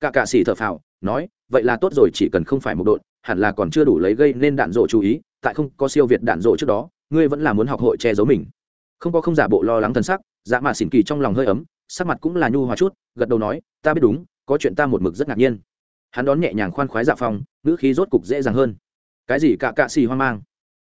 Cả cạ xì thở phào, nói, vậy là tốt rồi, chỉ cần không phải một độn, hẳn là còn chưa đủ lấy gây nên đạn rộ chú ý, tại không có siêu việt đạn rộ trước đó, ngươi vẫn là muốn học hội che giấu mình. Không có không giả bộ lo lắng thân sắc dạ mà xỉn kỳ trong lòng hơi ấm, sắc mặt cũng là nhu hòa chút, gật đầu nói, ta biết đúng, có chuyện ta một mực rất ngạc nhiên hắn đón nhẹ nhàng khoan khoái dạ phong, ngữ khí rốt cục dễ dàng hơn. Cái gì cả cạ xì hoang mang?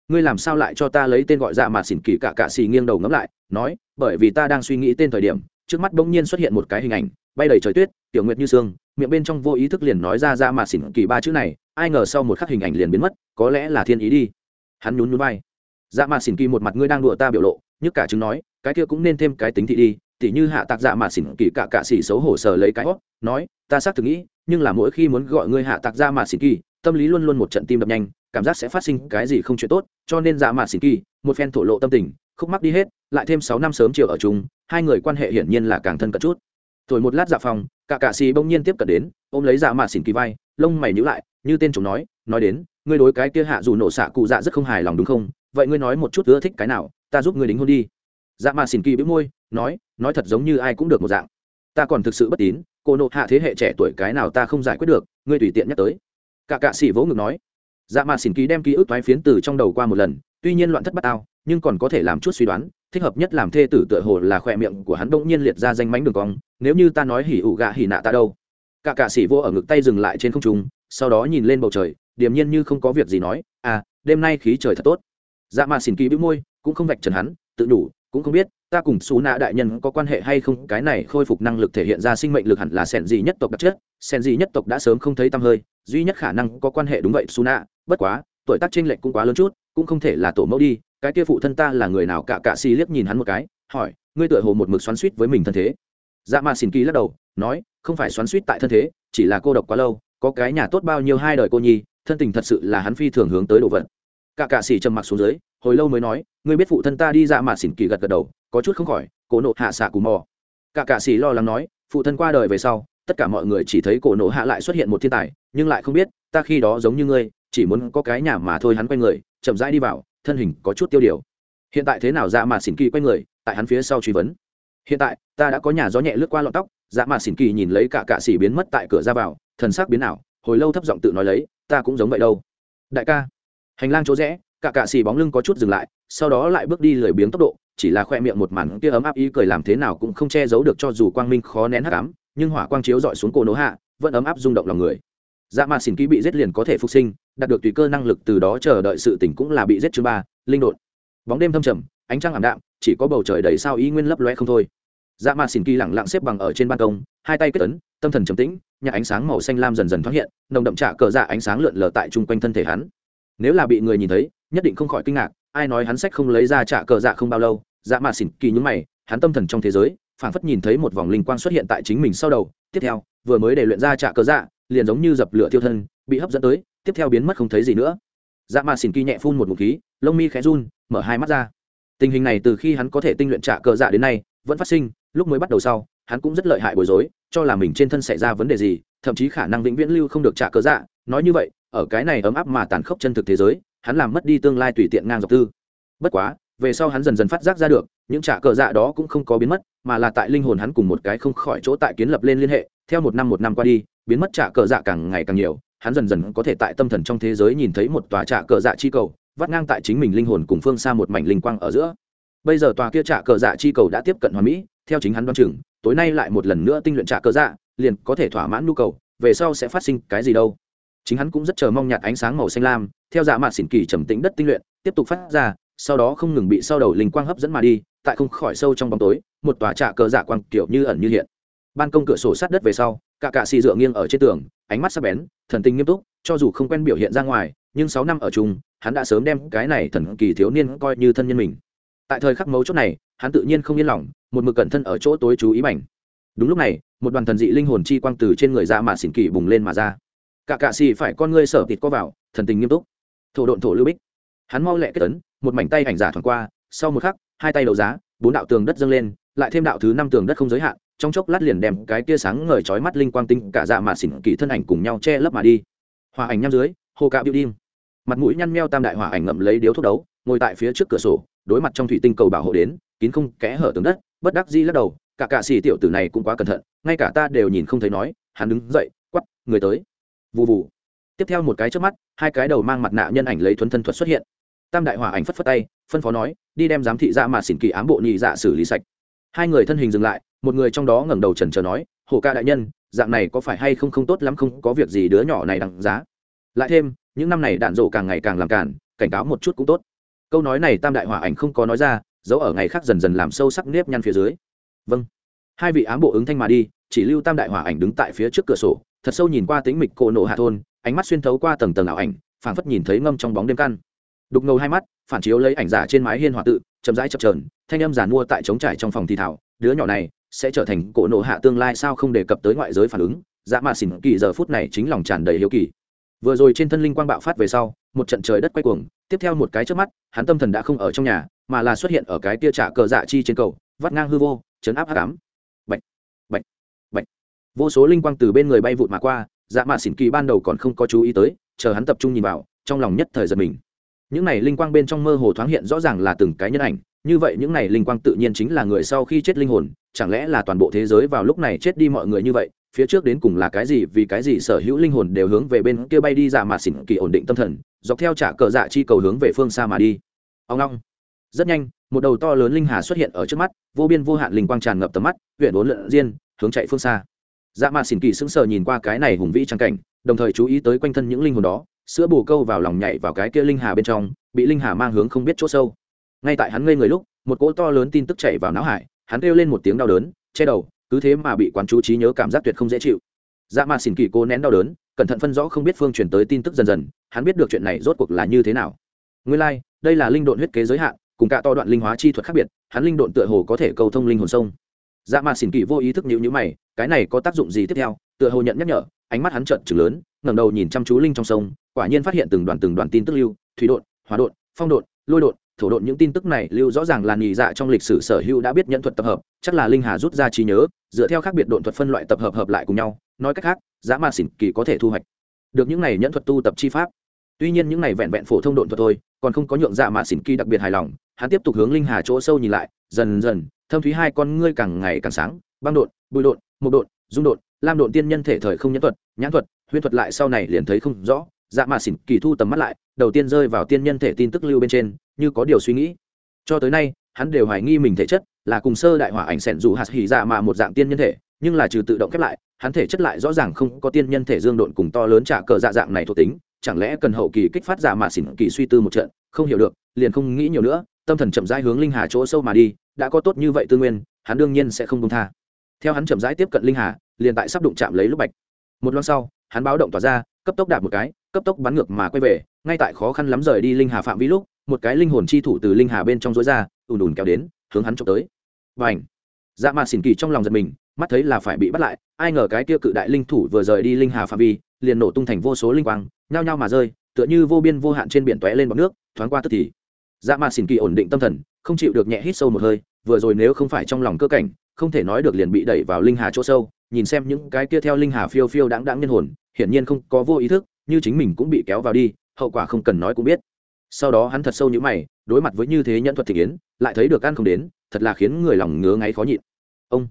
Ngươi làm sao lại cho ta lấy tên gọi dạ mà xỉn kỳ cả cạ xì nghiêng đầu ngẫm lại, nói, bởi vì ta đang suy nghĩ tên thời điểm, trước mắt bỗng nhiên xuất hiện một cái hình ảnh, bay đầy trời tuyết, tiểu nguyệt như sương, miệng bên trong vô ý thức liền nói ra dạ mà xỉn kỳ ba chữ này, ai ngờ sau một khắc hình ảnh liền biến mất, có lẽ là thiên ý đi. Hắn nhún nhún vai. Dạ mà xỉn kỳ một mặt ngươi đang đùa ta biểu lộ, nhức cả chứng nói, cái kia cũng nên thêm cái tính thị đi, tỉ như hạ tạc dạ mà xỉn kỳ cả cạ xỉ xấu hổ sờ lấy cái hót nói, ta xác thực nghĩ nhưng là mỗi khi muốn gọi ngươi hạ tạc ra mà xỉn kỳ, tâm lý luôn luôn một trận tim đập nhanh, cảm giác sẽ phát sinh cái gì không chuyện tốt, cho nên dạ mà xỉn kỳ, một phen thổ lộ tâm tình, khúc mắc đi hết, lại thêm sáu năm sớm chiều ở chung, hai người quan hệ hiển nhiên là càng thân cận chút. Thổi một lát dạ phòng, cả cạ xì bỗng nhiên tiếp cận đến, ôm lấy dạ mà xỉn kỳ vai, lông mày nhíu lại, như tên chồng nói nói đến, ngươi đối cái kia hạ dù nổ xạ cụ dạ rất không hài lòng đúng không? Vậy ngươi nói một chút ưa thích cái nào, ta giúp ngươi đính hôn đi. Dạ mà xỉn kỳ bĩu môi, nói nói thật giống như ai cũng được một dạng. Ta còn thực sự bất tín cô nộ hạ thế hệ trẻ tuổi cái nào ta không giải quyết được, ngươi tùy tiện nhắc tới. Cả cạ sĩ vỗ ngực nói. Dạ mà xỉn ký đem ký ức thoái phiến từ trong đầu qua một lần, tuy nhiên loạn thất bát ao, nhưng còn có thể làm chút suy đoán, thích hợp nhất làm thê tử tựa hồ là khỏe miệng của hắn bỗng nhiên liệt ra danh mánh đường cong, nếu như ta nói hỉ ủ gạ hỉ nạ ta đâu. Cả cạ sĩ vô ở ngực tay dừng lại trên không trung, sau đó nhìn lên bầu trời, điềm nhiên như không có việc gì nói à đêm nay khí trời thật tốt. Dạ mà xỉn ký bĩu môi, cũng không vạch trần hắn, tự đủ, cũng không biết ta cùng xú nạ đại nhân có quan hệ hay không? Cái này khôi phục năng lực thể hiện ra sinh mệnh lực hẳn là sẻn gì nhất tộc đặc chất. Sẻn gì nhất tộc đã sớm không thấy tăm hơi, duy nhất khả năng có quan hệ đúng vậy xú nạ. Bất quá, tuổi tác trên lệch cũng quá lớn chút, cũng không thể là tổ mẫu đi. Cái kia phụ thân ta là người nào? Cả cạ xì liếc nhìn hắn một cái, hỏi, ngươi tựa hồ một mực xoắn suýt với mình thân thế. Dạ mà xin kỳ lắc đầu, nói, không phải xoắn suýt tại thân thế, chỉ là cô độc quá lâu, có cái nhà tốt bao nhiêu hai đời cô nhi, thân tình thật sự là hắn phi thường hướng tới đồ vật. Cả cạ xì trầm mặc xuống dưới hồi lâu mới nói, ngươi biết phụ thân ta đi dạ mà xỉn kỳ gật gật đầu, có chút không khỏi, cổ nộ hạ xạ cù mò. Cả cạ xỉ lo lắng nói, phụ thân qua đời về sau, tất cả mọi người chỉ thấy cổ nộ hạ lại xuất hiện một thiên tài, nhưng lại không biết, ta khi đó giống như ngươi, chỉ muốn có cái nhà mà thôi hắn quay người, chậm rãi đi vào, thân hình có chút tiêu điều. Hiện tại thế nào dạ mà xỉn kỳ quay người, tại hắn phía sau truy vấn. Hiện tại, ta đã có nhà gió nhẹ lướt qua lọn tóc. Dạ mà xỉn kỳ nhìn lấy cả cạ xỉ biến mất tại cửa ra vào, thần sắc biến ảo, hồi lâu thấp giọng tự nói lấy, ta cũng giống vậy đâu. Đại ca, hành lang chỗ rẽ cả cạ xì bóng lưng có chút dừng lại, sau đó lại bước đi lười biếng tốc độ, chỉ là khoe miệng một màn kia ấm áp ý cười làm thế nào cũng không che giấu được cho dù quang minh khó nén hắc ám, nhưng hỏa quang chiếu dọi xuống cổ nỗ hạ, vẫn ấm áp rung động lòng người. Dạ mà xỉn ký bị giết liền có thể phục sinh, đạt được tùy cơ năng lực từ đó chờ đợi sự tỉnh cũng là bị giết chương ba, linh đột bóng đêm thâm trầm, ánh trăng ảm đạm, chỉ có bầu trời đầy sao ý nguyên lấp loe không thôi. Dạ mà xỉn kỳ lẳng lặng xếp bằng ở trên ban công, hai tay kết ấn, tâm thần trầm tĩnh nhà ánh sáng màu xanh lam dần dần thoát hiện, nồng đậm trả cờ dạ ánh sáng lượn lờ tại chung quanh thân thể hắn. Nếu là bị người nhìn thấy nhất định không khỏi kinh ngạc, ai nói hắn sách không lấy ra trả cờ dạ không bao lâu dạ mà xỉn kỳ nhúng mày, hắn tâm thần trong thế giới, phảng phất nhìn thấy một vòng linh quang xuất hiện tại chính mình sau đầu, tiếp theo, vừa mới để luyện ra trả cờ dạ liền giống như dập lửa tiêu thân, bị hấp dẫn tới, tiếp theo biến mất không thấy gì nữa. Dạ mà xỉn kỳ nhẹ phun một ngụm khí, lông mi khẽ run, mở hai mắt ra. Tình hình này từ khi hắn có thể tinh luyện trả cờ dạ đến nay, vẫn phát sinh, lúc mới bắt đầu sau, hắn cũng rất lợi hại bối rối, cho là mình trên thân xảy ra vấn đề gì, thậm chí khả năng vĩnh viễn lưu không được trả cờ dạ. Nói như vậy, ở cái này ấm áp mà tàn khốc chân thực thế giới hắn làm mất đi tương lai tùy tiện ngang dọc tư. Bất quá, về sau hắn dần dần phát giác ra được, những trả cờ dạ đó cũng không có biến mất, mà là tại linh hồn hắn cùng một cái không khỏi chỗ tại kiến lập lên liên hệ, theo một năm một năm qua đi, biến mất trả cờ dạ càng ngày càng nhiều, hắn dần dần có thể tại tâm thần trong thế giới nhìn thấy một tòa trả cờ dạ chi cầu, vắt ngang tại chính mình linh hồn cùng phương xa một mảnh linh quang ở giữa. Bây giờ tòa kia trả cờ dạ chi cầu đã tiếp cận hoàn mỹ, theo chính hắn đoán chừng, tối nay lại một lần nữa tinh luyện trả cờ dạ liền có thể thỏa mãn nhu cầu, về sau sẽ phát sinh cái gì đâu chính hắn cũng rất chờ mong nhạt ánh sáng màu xanh lam, theo dạ mạt xỉn kỳ trầm tĩnh đất tinh luyện, tiếp tục phát ra, sau đó không ngừng bị sau đầu linh quang hấp dẫn mà đi, tại không khỏi sâu trong bóng tối, một tòa trạ cờ dạ quang kiểu như ẩn như hiện. Ban công cửa sổ sát đất về sau, cả cạ xì dựa nghiêng ở trên tường, ánh mắt sắc bén, thần tình nghiêm túc, cho dù không quen biểu hiện ra ngoài, nhưng sáu năm ở chung, hắn đã sớm đem cái này thần kỳ thiếu niên coi như thân nhân mình. Tại thời khắc mấu chốt này, hắn tự nhiên không yên lòng, một mực cẩn thân ở chỗ tối chú ý mảnh. Đúng lúc này, một đoàn thần dị linh hồn chi quang từ trên người dạ ra mà xỉn kỳ bùng lên mà ra cả cạ xì phải con ngươi sở thịt có vào, thần tình nghiêm túc. Thổ độn thổ lưu bích. Hắn mau lẹ kết tấn một mảnh tay ảnh giả thoảng qua, sau một khắc, hai tay đầu giá, bốn đạo tường đất dâng lên, lại thêm đạo thứ năm tường đất không giới hạn, trong chốc lát liền đem cái tia sáng ngời chói mắt linh quang tinh cả dạ mà xỉn kỳ thân ảnh cùng nhau che lấp mà đi. Hòa ảnh nhăm dưới, hồ cạo biểu đim. Mặt mũi nhăn meo tam đại hòa ảnh ngậm lấy điếu thuốc đấu, ngồi tại phía trước cửa sổ, đối mặt trong thủy tinh cầu bảo hộ đến, kín không kẽ hở tường đất, bất đắc di lắc đầu, cả cạ xì tiểu tử này cũng quá cẩn thận, ngay cả ta đều nhìn không thấy nói, hắn đứng dậy quắp người tới vụ vụ tiếp theo một cái trước mắt, hai cái đầu mang mặt nạ nhân ảnh lấy thuấn thân thuật xuất hiện. Tam đại hỏa ảnh phất phất tay, phân phó nói, đi đem giám thị ra mà xỉn kỳ ám bộ nhị dạ xử lý sạch. Hai người thân hình dừng lại, một người trong đó ngẩng đầu trần trờ nói, hồ ca đại nhân, dạng này có phải hay không không tốt lắm, không có việc gì đứa nhỏ này đằng giá. Lại thêm, những năm này đạn rộ càng ngày càng làm cản cảnh cáo một chút cũng tốt. Câu nói này tam đại hỏa ảnh không có nói ra dấu ở ngày khác dần dần làm sâu sắc nếp nhăn phía dưới. Vâng. Hai vị ám bộ ứng thanh mà đi, chỉ lưu tam đại hỏa ảnh đứng tại phía trước cửa sổ thật sâu nhìn qua tính mịch cổ nổ hạ thôn, ánh mắt xuyên thấu qua tầng tầng ảo ảnh, phảng phất nhìn thấy ngâm trong bóng đêm căn. Đục ngầu hai mắt, phản chiếu lấy ảnh giả trên mái hiên hòa tự, chậm rãi chập trờn thanh âm giàn mua tại trống trải trong phòng thì thảo, đứa nhỏ này sẽ trở thành cổ nổ hạ tương lai sao không đề cập tới ngoại giới phản ứng dạ mà xỉn kỳ giờ phút này chính lòng tràn đầy hiếu kỳ. Vừa rồi trên thân linh quang bạo phát về sau, một trận trời đất quay cuồng, tiếp theo một cái trước mắt, hắn tâm thần đã không ở trong nhà, mà là xuất hiện ở cái tia trả cờ dạ chi trên cầu, vắt ngang hư vô, chấn áp hắc ám vô số linh quang từ bên người bay vụt mà qua dạ mạ xỉn kỳ ban đầu còn không có chú ý tới, chờ hắn tập trung nhìn vào, trong lòng nhất thời giật mình. Những này linh quang bên trong mơ hồ thoáng hiện rõ ràng là từng cái nhân ảnh, như vậy những này linh quang tự nhiên chính là người sau khi chết linh hồn, chẳng lẽ là toàn bộ thế giới vào lúc này chết đi mọi người như vậy, phía trước đến cùng là cái gì, vì cái gì sở hữu linh hồn đều hướng về bên kia bay đi dạ mạ xỉn kỳ ổn định tâm thần, dọc theo trả cờ dạ chi cầu hướng về phương xa mà đi. Ông long. Rất nhanh, một đầu to lớn linh hà xuất hiện ở trước mắt, vô biên vô hạn linh quang tràn ngập tầm mắt huyện bốn lượn riêng hướng chạy phương xa dạ mà xỉn kỳ sững sờ nhìn qua cái này hùng vĩ trang cảnh đồng thời chú ý tới quanh thân những linh hồn đó sữa bù câu vào lòng nhảy vào cái kia linh hà bên trong bị linh hà mang hướng không biết chỗ sâu. Ngay tại hắn ngây người lúc một cỗ to lớn tin tức chạy vào não hải hắn kêu lên một tiếng đau đớn che đầu cứ thế mà bị quán chú trí nhớ cảm giác tuyệt không dễ chịu. Dạ mà xỉn kỳ cô nén đau đớn cẩn thận phân rõ không biết phương chuyển tới tin tức dần dần hắn biết được chuyện này rốt cuộc là như thế nào. Nguyên lai、like, đây là linh độn huyết kế giới hạn cùng cả to đoạn linh hóa chi thuật khác biệt hắn linh độn tựa hồ có thể cầu thông linh hồn sông dạ mà xỉn kỳ vô ý thức nhữ nhữ mày, cái này có tác dụng gì tiếp theo? Tựa hồ nhận nhắc nhở, ánh mắt hắn trợn trừng lớn, ngẩng đầu nhìn chăm chú linh trong sông, quả nhiên phát hiện từng đoàn từng đoàn tin tức lưu, thủy đột hóa đột phong đột lôi đột thổ đột những tin tức này lưu rõ ràng là nhị dạ trong lịch sử sở hữu đã biết nhận thuật tập hợp, chắc là linh hà rút ra trí nhớ, dựa theo khác biệt độn thuật phân loại tập hợp hợp lại cùng nhau, nói cách khác dạ ma xỉn kỳ có thể thu hoạch được những này nhẫn thuật tu tập chi pháp. Tuy nhiên những này vẹn vẹn phổ thông độn thuật thôi, còn không có nhượng dạ ma xỉn kỳ đặc biệt hài lòng, hắn tiếp tục hướng linh hà chỗ sâu nhìn lại, dần dần thâm thúy hai con ngươi càng ngày càng sáng băng đột, bụi đột mục đột dung đột, lam đột tiên nhân thể thời không nhãn thuật nhãn thuật huyễn thuật lại sau này liền thấy không rõ. Dạ mà xỉn kỳ thu tầm mắt lại đầu tiên rơi vào tiên nhân thể tin tức lưu bên trên như có điều suy nghĩ. Cho tới nay hắn đều hoài nghi mình thể chất là cùng sơ đại hỏa ảnh sẻn dù hạt hỉ dạ mà một dạng tiên nhân thể nhưng là trừ tự động khép lại hắn thể chất lại rõ ràng không có tiên nhân thể dương độn cùng to lớn trả cờ dạ dạng này thuộc tính chẳng lẽ cần hậu kỳ kích phát giả mà xỉn kỳ suy tư một trận không hiểu được liền không nghĩ nhiều nữa tâm thần chậm rãi hướng linh hà chỗ sâu mà đi, đã có tốt như vậy tư nguyên, hắn đương nhiên sẽ không công tha. Theo hắn chậm rãi tiếp cận linh hà, liền tại sắp đụng chạm lấy lúc bạch. Một loan sau, hắn báo động tỏa ra, cấp tốc đạp một cái, cấp tốc bắn ngược mà quay về, ngay tại khó khăn lắm rời đi linh hà phạm vi lúc, một cái linh hồn chi thủ từ linh hà bên trong rối ra, ùn ùn kéo đến, hướng hắn trộm tới. Và ảnh dạ mà xỉn kỳ trong lòng giật mình, mắt thấy là phải bị bắt lại, ai ngờ cái kia cự đại linh thủ vừa rời đi linh hà phạm vi, liền nổ tung thành vô số linh quang, nhao nhao mà rơi, tựa như vô biên vô hạn trên biển tóe lên bọc nước, thoáng qua tức thì dạ mạt xỉn kỳ ổn định tâm thần, không chịu được nhẹ hít sâu một hơi, vừa rồi nếu không phải trong lòng cơ cảnh, không thể nói được liền bị đẩy vào linh hà chỗ sâu, nhìn xem những cái kia theo linh hà phiêu phiêu đáng đáng nhân hồn, hiển nhiên không có vô ý thức, như chính mình cũng bị kéo vào đi, hậu quả không cần nói cũng biết. Sau đó hắn thật sâu như mày, đối mặt với như thế nhân thuật thị kiến, lại thấy được ăn không đến, thật là khiến người lòng ngứa ngáy khó nhịn. Ông,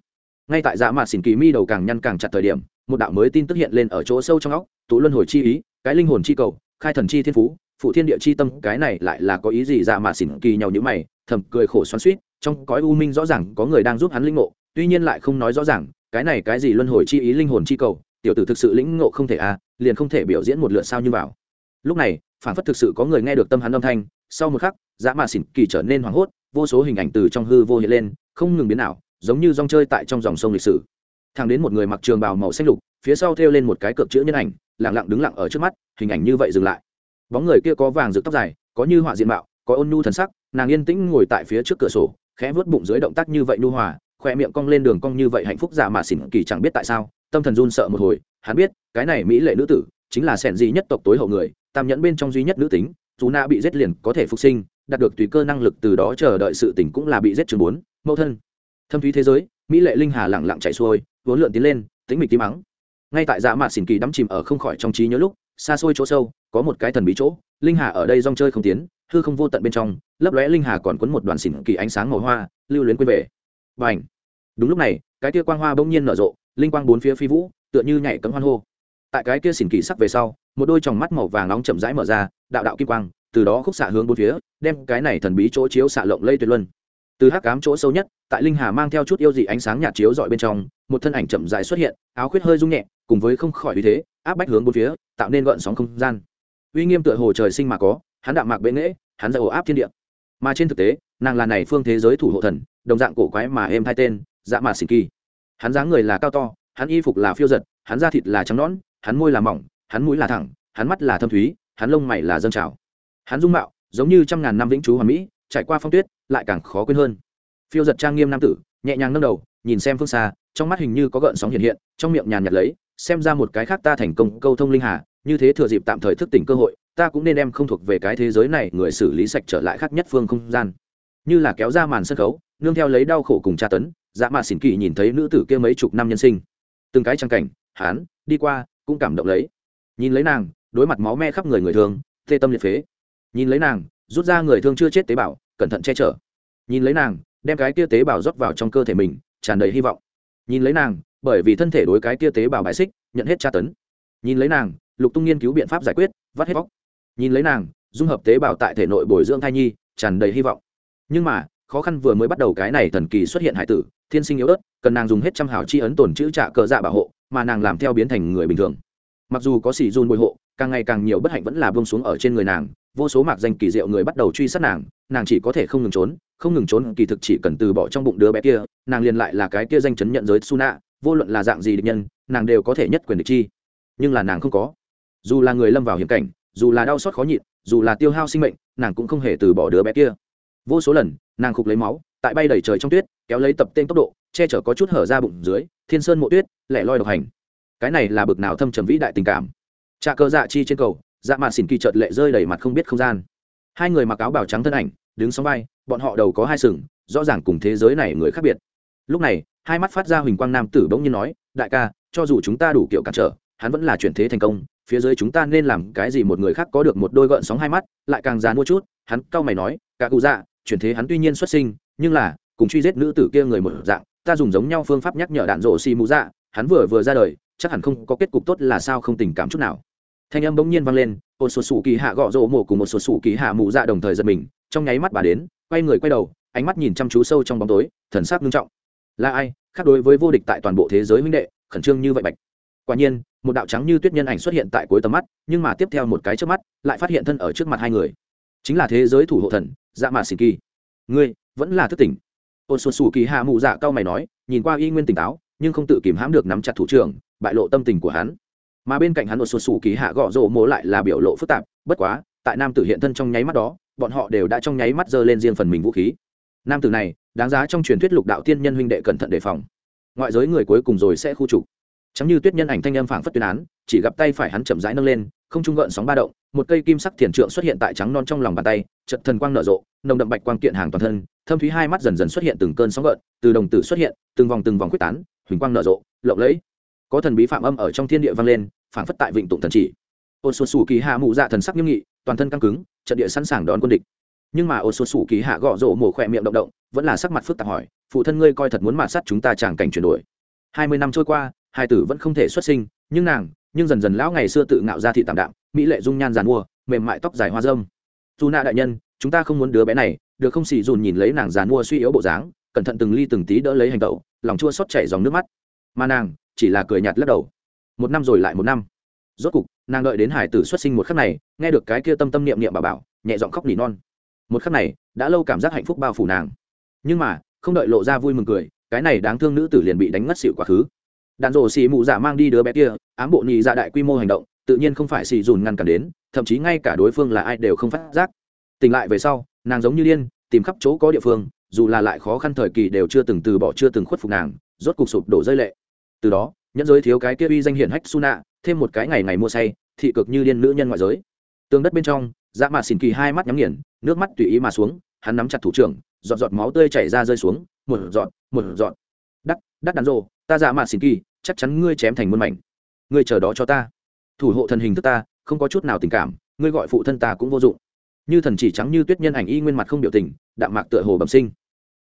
ngay tại dạ mạt xỉn kỳ mi đầu càng nhăn càng chặt thời điểm, một đạo mới tin tức hiện lên ở chỗ sâu trong óc tụ luân hồi chi ý, cái linh hồn chi cầu, khai thần chi thiên phú phụ thiên địa chi tâm cái này lại là có ý gì dạ mà xỉn kỳ nhau như mày thầm cười khổ xoắn suýt trong cõi u minh rõ ràng có người đang giúp hắn linh ngộ tuy nhiên lại không nói rõ ràng cái này cái gì luân hồi chi ý linh hồn chi cầu tiểu tử thực sự lĩnh ngộ không thể a à, liền không thể biểu diễn một lượt sao như vào lúc này phản phất thực sự có người nghe được tâm hắn âm thanh sau một khắc dạ mà xỉn kỳ trở nên hoảng hốt vô số hình ảnh từ trong hư vô hiện lên không ngừng biến ảo giống như rong chơi tại trong dòng sông lịch sử. Thẳng đến một người mặc trường bào màu xanh lục phía sau thêu lên một cái cược chữ nhân ảnh lặng lặng đứng lặng ở trước mắt hình ảnh như vậy dừng lại bóng người kia có vàng rực tóc dài, có như họa diện mạo, có ôn nhu thần sắc, nàng yên tĩnh ngồi tại phía trước cửa sổ, khẽ vớt bụng dưới động tác như vậy nhu hòa, khoe miệng cong lên đường cong như vậy hạnh phúc giả mà xỉn kỳ chẳng biết tại sao, tâm thần run sợ một hồi, hắn biết, cái này mỹ lệ nữ tử, chính là sẻn gì nhất tộc tối hậu người, tam nhẫn bên trong duy nhất nữ tính, dù na bị giết liền có thể phục sinh, đạt được tùy cơ năng lực từ đó chờ đợi sự tỉnh cũng là bị giết trường bốn, mẫu thân. Thâm thúy thế giới, mỹ lệ linh hà lẳng lặng chạy xuôi, vốn lượn tiến lên tính mịch tí mắng. Ngay tại dạ mạt xỉn kỳ đắm chìm ở không khỏi trong trí nhớ lúc, xa xôi chỗ sâu có một cái thần bí chỗ, linh hà ở đây rong chơi không tiến, hư không vô tận bên trong, lấp lóe linh hà còn quấn một đoàn xỉn kỳ ánh sáng màu hoa, lưu luyến quên về. Và ảnh đúng lúc này, cái kia quang hoa bỗng nhiên nở rộ, linh quang bốn phía phi vũ, tựa như nhảy cấm hoan hô. Tại cái kia xỉn kỳ sắc về sau, một đôi tròng mắt màu vàng nóng chậm rãi mở ra, đạo đạo kim quang, từ đó khúc xạ hướng bốn phía, đem cái này thần bí chỗ chiếu xạ lộng lây tuyệt luân. Từ hắc cám chỗ sâu nhất, tại linh hà mang theo chút yêu dị ánh sáng nhạt chiếu dọi bên trong, một thân ảnh chậm dài xuất hiện, áo khuyết hơi rung nhẹ, cùng với không khỏi uy thế, áp bách hướng bốn phía, tạo nên gợn sóng không gian uy nghiêm tựa hồ trời sinh mà có, hắn đạm mạc bệ nghễ, hắn ra ổ áp thiên địa. Mà trên thực tế, nàng là này phương thế giới thủ hộ thần, đồng dạng cổ quái mà êm hai tên dạ mà xịn kỳ. Hắn dáng người là cao to, hắn y phục là phiêu giật, hắn da thịt là trắng nõn, hắn môi là mỏng, hắn mũi là thẳng, hắn mắt là thâm thúy, hắn lông mày là dâng trào. Hắn dung mạo, giống như trăm ngàn năm vĩnh chú hoàn mỹ, trải qua phong tuyết, lại càng khó quên hơn. Phiêu giật trang nghiêm nam tử, nhẹ nhàng nâng đầu, nhìn xem phương xa, trong mắt hình như có gợn sóng hiện hiện, trong miệng nhàn nhạt lấy, xem ra một cái khác ta thành công, câu thông linh hà như thế thừa dịp tạm thời thức tỉnh cơ hội, ta cũng nên đem không thuộc về cái thế giới này người xử lý sạch trở lại khác nhất phương không gian. Như là kéo ra màn sân khấu, nương theo lấy đau khổ cùng tra tấn dạ mạ xỉn kỳ nhìn thấy nữ tử kia mấy chục năm nhân sinh. Từng cái trang cảnh, hán, đi qua, cũng cảm động lấy. Nhìn lấy nàng, đối mặt máu me khắp người người thương tê tâm liệt phế. Nhìn lấy nàng, rút ra người thương chưa chết tế bào, cẩn thận che chở. Nhìn lấy nàng, đem cái kia tế bào rót vào trong cơ thể mình, tràn đầy hy vọng. Nhìn lấy nàng, bởi vì thân thể đối cái kia tế bào bại xích, nhận hết tra tấn. Nhìn lấy nàng lục tung nghiên cứu biện pháp giải quyết, vắt hết vóc nhìn lấy nàng, dung hợp tế bào tại thể nội bồi dưỡng thai nhi, tràn đầy hy vọng. Nhưng mà, khó khăn vừa mới bắt đầu cái này thần kỳ xuất hiện hải tử, thiên sinh yếu ớt, cần nàng dùng hết trăm hào chi ấn tổn chữ trả cờ dạ bảo hộ, mà nàng làm theo biến thành người bình thường. Mặc dù có xì run bồi hộ, càng ngày càng nhiều bất hạnh vẫn là bông xuống ở trên người nàng, vô số mạc danh kỳ diệu người bắt đầu truy sát nàng nàng chỉ có thể không ngừng trốn, không ngừng trốn, kỳ thực chỉ cần từ bỏ trong bụng đứa bé kia, nàng liền lại là cái kia danh chấn nhận giới su nạ vô luận là dạng gì địch nhân, nàng đều có thể nhất quyền địch chi. Nhưng là nàng không có dù là người lâm vào hiểm cảnh, dù là đau xót khó nhịn, dù là tiêu hao sinh mệnh, nàng cũng không hề từ bỏ đứa bé kia. Vô số lần, nàng khục lấy máu, tại bay đầy trời trong tuyết, kéo lấy tập tên tốc độ, che chở có chút hở ra bụng dưới, thiên sơn mộ tuyết, lẻ loi độc hành. Cái này là bực nào thâm trầm vĩ đại tình cảm. Trà cờ dạ chi trên cầu dạ mạn xỉn kỳ trợt lệ rơi đầy mặt không biết không gian. Hai người mặc áo bào trắng thân ảnh, đứng sóng vai, bọn họ đầu có hai sừng, rõ ràng cùng thế giới này người khác biệt. Lúc này, hai mắt phát ra huỳnh quang nam tử bỗng nhiên nói, đại ca, cho dù chúng ta đủ kiểu cản trở, hắn vẫn là chuyển thế thành công phía dưới chúng ta nên làm cái gì một người khác có được một đôi gợn sóng hai mắt, lại càng dán mua chút, hắn cau mày nói, cả cụ dạ chuyển thế hắn tuy nhiên xuất sinh, nhưng là, cùng truy giết nữ tử kia người một dạng, ta dùng giống nhau phương pháp nhắc nhở đạn rộ xì mũ dạ hắn vừa vừa ra đời, chắc hẳn không có kết cục tốt là sao không tình cảm chút nào. Thanh âm bỗng nhiên vang lên một số sủ kỳ hạ gõ rộ mổ cùng một số sủ kỳ hạ mũ dạ đồng thời giật mình, trong nháy mắt bà đến, quay người quay đầu, ánh mắt nhìn chăm chú sâu trong bóng tối, thần sắc nghiêm trọng. Là ai? Khác đối với vô địch tại toàn bộ thế giới huynh đệ, khẩn trương như vậy bạch. Quả nhiên một đạo trắng như tuyết nhân ảnh xuất hiện tại cuối tầm mắt, nhưng mà tiếp theo một cái trước mắt, lại phát hiện thân ở trước mặt hai người. Chính là thế giới thủ hộ thần dạ mà xì kỳ. Ngươi, vẫn là thức tỉnh. Ôn xuân xù kỳ hạ mụ dạ cao mày nói, nhìn qua y nguyên tỉnh táo, nhưng không tự kìm hãm được nắm chặt thủ trưởng, bại lộ tâm tình của hắn. Mà bên cạnh hắn ôn xuân xù kỳ hạ gõ rộ mỗ lại là biểu lộ phức tạp, bất quá, tại nam tử hiện thân trong nháy mắt đó, bọn họ đều đã trong nháy mắt giơ lên riêng phần mình vũ khí. Nam tử này, đáng giá trong truyền thuyết lục đạo tiên nhân huynh đệ cẩn thận đề phòng. Ngoại giới người cuối cùng rồi sẽ khu trục chẳng như tuyết nhân ảnh thanh âm phảng phất tuyên án, chỉ gặp tay phải hắn chậm rãi nâng lên, không trung gợn sóng ba động, một cây kim sắc thiền trượng xuất hiện tại trắng non trong lòng bàn tay chật thần quang nở rộ, nồng đậm bạch quang kiện hàng toàn thân, thâm thúy hai mắt dần dần xuất hiện từng cơn sóng gợn, từ đồng tử xuất hiện, từng vòng từng vòng quyết tán, huỳnh quang nở rộ, lộng lẫy. Có thần bí phạm âm ở trong thiên địa vang lên, phảng phất tại vịnh tụng thần chỉ. Ôn xuân sủ kỳ hạ mụ dạ thần sắc nghiêm nghị, toàn thân căng cứng, trận địa sẵn sàng đón quân địch. Nhưng mà ôn xuân sủ kỳ hạ gõ rộ mổ khỏe miệng động động, vẫn là sắc mặt phức tạp hỏi, phụ thân ngươi coi thật muốn mạt sát chúng ta chẳng cảnh chuyển đổi. Hai mươi năm trôi qua hai tử vẫn không thể xuất sinh, nhưng nàng, nhưng dần dần lão ngày xưa tự ngạo ra thị tạm đạm, mỹ lệ dung nhan giàn mua, mềm mại tóc dài hoa dâm. Dù nạ đại nhân, chúng ta không muốn đứa bé này, được không xì dùn nhìn lấy nàng giàn mua suy yếu bộ dáng, cẩn thận từng ly từng tí đỡ lấy hành tẩu lòng chua xót chảy dòng nước mắt. Mà nàng, chỉ là cười nhạt lắc đầu. Một năm rồi lại một năm. Rốt cục, nàng đợi đến hải tử xuất sinh một khắc này, nghe được cái kia tâm tâm niệm niệm bà bảo, nhẹ giọng khóc nỉ non. Một khắc này, đã lâu cảm giác hạnh phúc bao phủ nàng. Nhưng mà, không đợi lộ ra vui mừng cười, cái này đáng thương nữ tử liền bị đánh ngất xỉu quá khứ đàn rổ xì mụ dạ mang đi đứa bé kia, ám bộ nhị dạ đại quy mô hành động, tự nhiên không phải xì dùn ngăn cản đến, thậm chí ngay cả đối phương là ai đều không phát giác. Tỉnh lại về sau, nàng giống như điên, tìm khắp chỗ có địa phương, dù là lại khó khăn thời kỳ đều chưa từng từ bỏ chưa từng khuất phục nàng, rốt cục sụp đổ rơi lệ. Từ đó, nhẫn giới thiếu cái kia uy danh hiển hách su nạ thêm một cái ngày ngày mua say, thị cực như điên nữ nhân ngoại giới. Tường đất bên trong dạ mà xỉn kỳ hai mắt nhắm nghiền, nước mắt tùy ý mà xuống, hắn nắm chặt thủ trưởng, giọt giọt máu tươi chảy ra rơi xuống, một giọt một giọt. Đắt đắt đắn rồ, ta dạ mà xỉn kỳ chắc chắn ngươi chém thành muôn mảnh. Ngươi chờ đó cho ta. Thủ hộ thần hình thức ta, không có chút nào tình cảm, ngươi gọi phụ thân ta cũng vô dụng. Như thần chỉ trắng như tuyết nhân ảnh y nguyên mặt không biểu tình, đạm mạc tựa hồ bẩm sinh.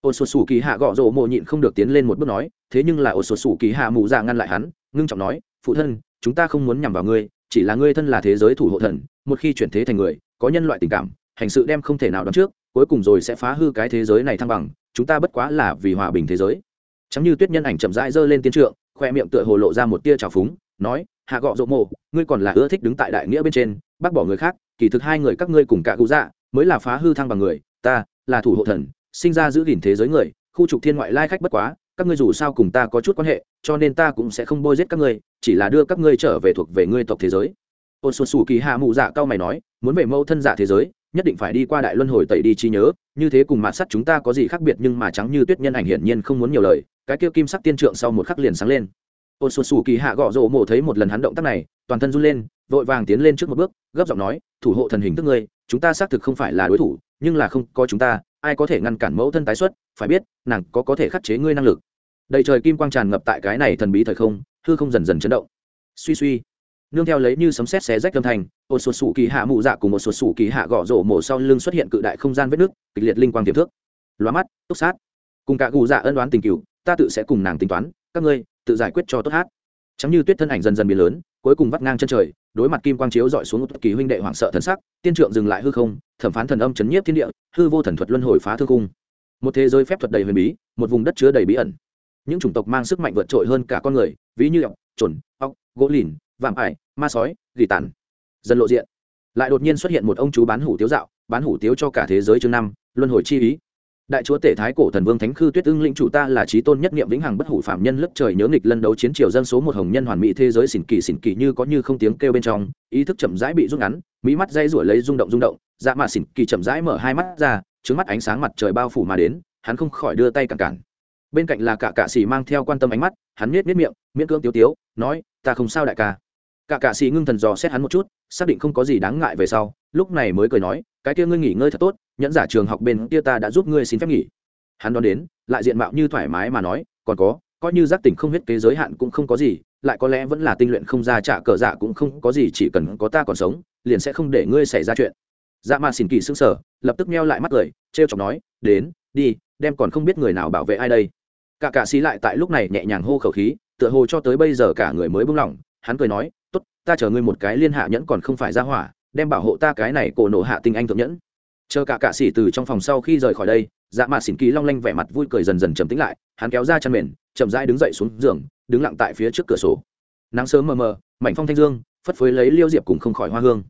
Ôn sột sủ kỳ hạ gõ rộ mộ nhịn không được tiến lên một bước nói, thế nhưng là ôn sột sủ kỳ hạ mù dạ ngăn lại hắn, ngưng trọng nói, phụ thân, chúng ta không muốn nhằm vào ngươi, chỉ là ngươi thân là thế giới thủ hộ thần, một khi chuyển thế thành người, có nhân loại tình cảm, hành sự đem không thể nào đoán trước, cuối cùng rồi sẽ phá hư cái thế giới này thăng bằng, chúng ta bất quá là vì hòa bình thế giới. Chẳng như tuyết nhân ảnh chậm rãi giơ lên tiến trượng khoe miệng tựa hồ lộ ra một tia trào phúng, nói, hạ gọ rộ mộ, ngươi còn là ưa thích đứng tại đại nghĩa bên trên, bác bỏ người khác, kỳ thực hai người các ngươi cùng cả cụ dạ mới là phá hư thăng bằng người, ta là thủ hộ thần, sinh ra giữ gìn thế giới người, khu trục thiên ngoại lai khách bất quá, các ngươi dù sao cùng ta có chút quan hệ, cho nên ta cũng sẽ không bôi giết các ngươi, chỉ là đưa các ngươi trở về thuộc về ngươi tộc thế giới. Ôn xuân xù kỳ hạ mụ dạ cao mày nói, muốn về mẫu thân dạ thế giới, nhất định phải đi qua đại luân hồi tẩy đi trí nhớ, như thế cùng mạt sắt chúng ta có gì khác biệt nhưng mà trắng như tuyết nhân ảnh hiển nhiên không muốn nhiều lời cái kia kim sắc tiên trượng sau một khắc liền sáng lên. Ôn xuân xù kỳ hạ gõ rổ mổ thấy một lần hắn động tác này, toàn thân run lên, vội vàng tiến lên trước một bước, gấp giọng nói, thủ hộ thần hình tức ngươi, chúng ta xác thực không phải là đối thủ, nhưng là không có chúng ta, ai có thể ngăn cản mẫu thân tái xuất, phải biết, nàng có có thể khắc chế ngươi năng lực. Đầy trời kim quang tràn ngập tại cái này thần bí thời không, hư không dần dần chấn động. Suy suy. Nương theo lấy như sấm sét xé rách âm thanh một sụt sủ kỳ hạ mụ dạ cùng một sụt sủ kỳ hạ gõ rổ mổ sau lưng xuất hiện cự đại không gian vết nước kịch liệt linh quang tiềm thước lóa mắt, túc sát. Cùng cả gù dạ ân đoán tình cựu ta tự sẽ cùng nàng tính toán, các ngươi tự giải quyết cho tốt hát. Chẳng như tuyết thân ảnh dần dần biến lớn, cuối cùng vắt ngang chân trời, đối mặt kim quang chiếu dọi xuống một kỳ huynh đệ hoảng sợ thần sắc, tiên trượng dừng lại hư không, thẩm phán thần âm chấn nhiếp thiên địa, hư vô thần thuật luân hồi phá thương cung. Một thế giới phép thuật đầy huyền bí, một vùng đất chứa đầy bí ẩn. Những chủng tộc mang sức mạnh vượt trội hơn cả con người, ví như ọc trồn ọc gỗ lìn, vạm ải, ma sói, gỉ tàn. Dần lộ diện. Lại đột nhiên xuất hiện một ông chú bán hủ tiếu dạo, bán hủ tiếu cho cả thế giới chương năm, luân hồi chi ý đại chúa tể thái cổ thần vương thánh khư tuyết ưng lĩnh chủ ta là trí tôn nhất niệm vĩnh hằng bất hủ phạm nhân lớp trời nhớ nghịch lân đấu chiến triều dân số một hồng nhân hoàn mỹ thế giới xỉn kỳ xỉn kỳ như có như không tiếng kêu bên trong, ý thức chậm rãi bị rút ngắn mỹ mắt dây rủa lấy rung động rung động dạ mà xỉn kỳ chậm rãi mở hai mắt ra trứng mắt ánh sáng mặt trời bao phủ mà đến, hắn không khỏi đưa tay cản cản. Bên cạnh là cả cạ xỉ mang theo quan tâm ánh mắt, hắn miết miết miệng, miễn cưỡng tiếu tiếu, nói, ta không sao đại ca cả cạ sĩ ngưng thần dò xét hắn một chút, xác định không có gì đáng ngại về sau, lúc này mới cười nói, cái kia ngươi nghỉ ngơi thật tốt, nhẫn giả trường học bên kia ta đã giúp ngươi xin phép nghỉ. Hắn đón đến, lại diện mạo như thoải mái mà nói, còn có, coi như giác tỉnh không huyết kế giới hạn cũng không có gì, lại có lẽ vẫn là tinh luyện không ra trả cờ dạ cũng không có gì, chỉ cần có ta còn sống, liền sẽ không để ngươi xảy ra chuyện. Dạ mà xin kỳ sững sờ, lập tức meo lại mắt cười, trêu chọc nói, đến, đi, đem còn không biết người nào bảo vệ ai đây. Cả cạ sĩ lại tại lúc này nhẹ nhàng hô khẩu khí, tựa hồ cho tới bây giờ cả người mới buông lỏng hắn cười nói, tốt, ta chờ ngươi một cái liên hạ nhẫn còn không phải ra hỏa, đem bảo hộ ta cái này cổ nổ hạ tinh anh thượng nhẫn. Chờ cả cạ xỉ từ trong phòng sau khi rời khỏi đây dạ Mạt xỉn kỳ long lanh vẻ mặt vui cười dần dần trầm tĩnh lại, hắn kéo ra chăn mền, chậm rãi đứng dậy xuống giường, đứng lặng tại phía trước cửa sổ. Nắng sớm mờ mờ, mảnh phong thanh dương, phất phới lấy liêu diệp cùng không khỏi hoa hương.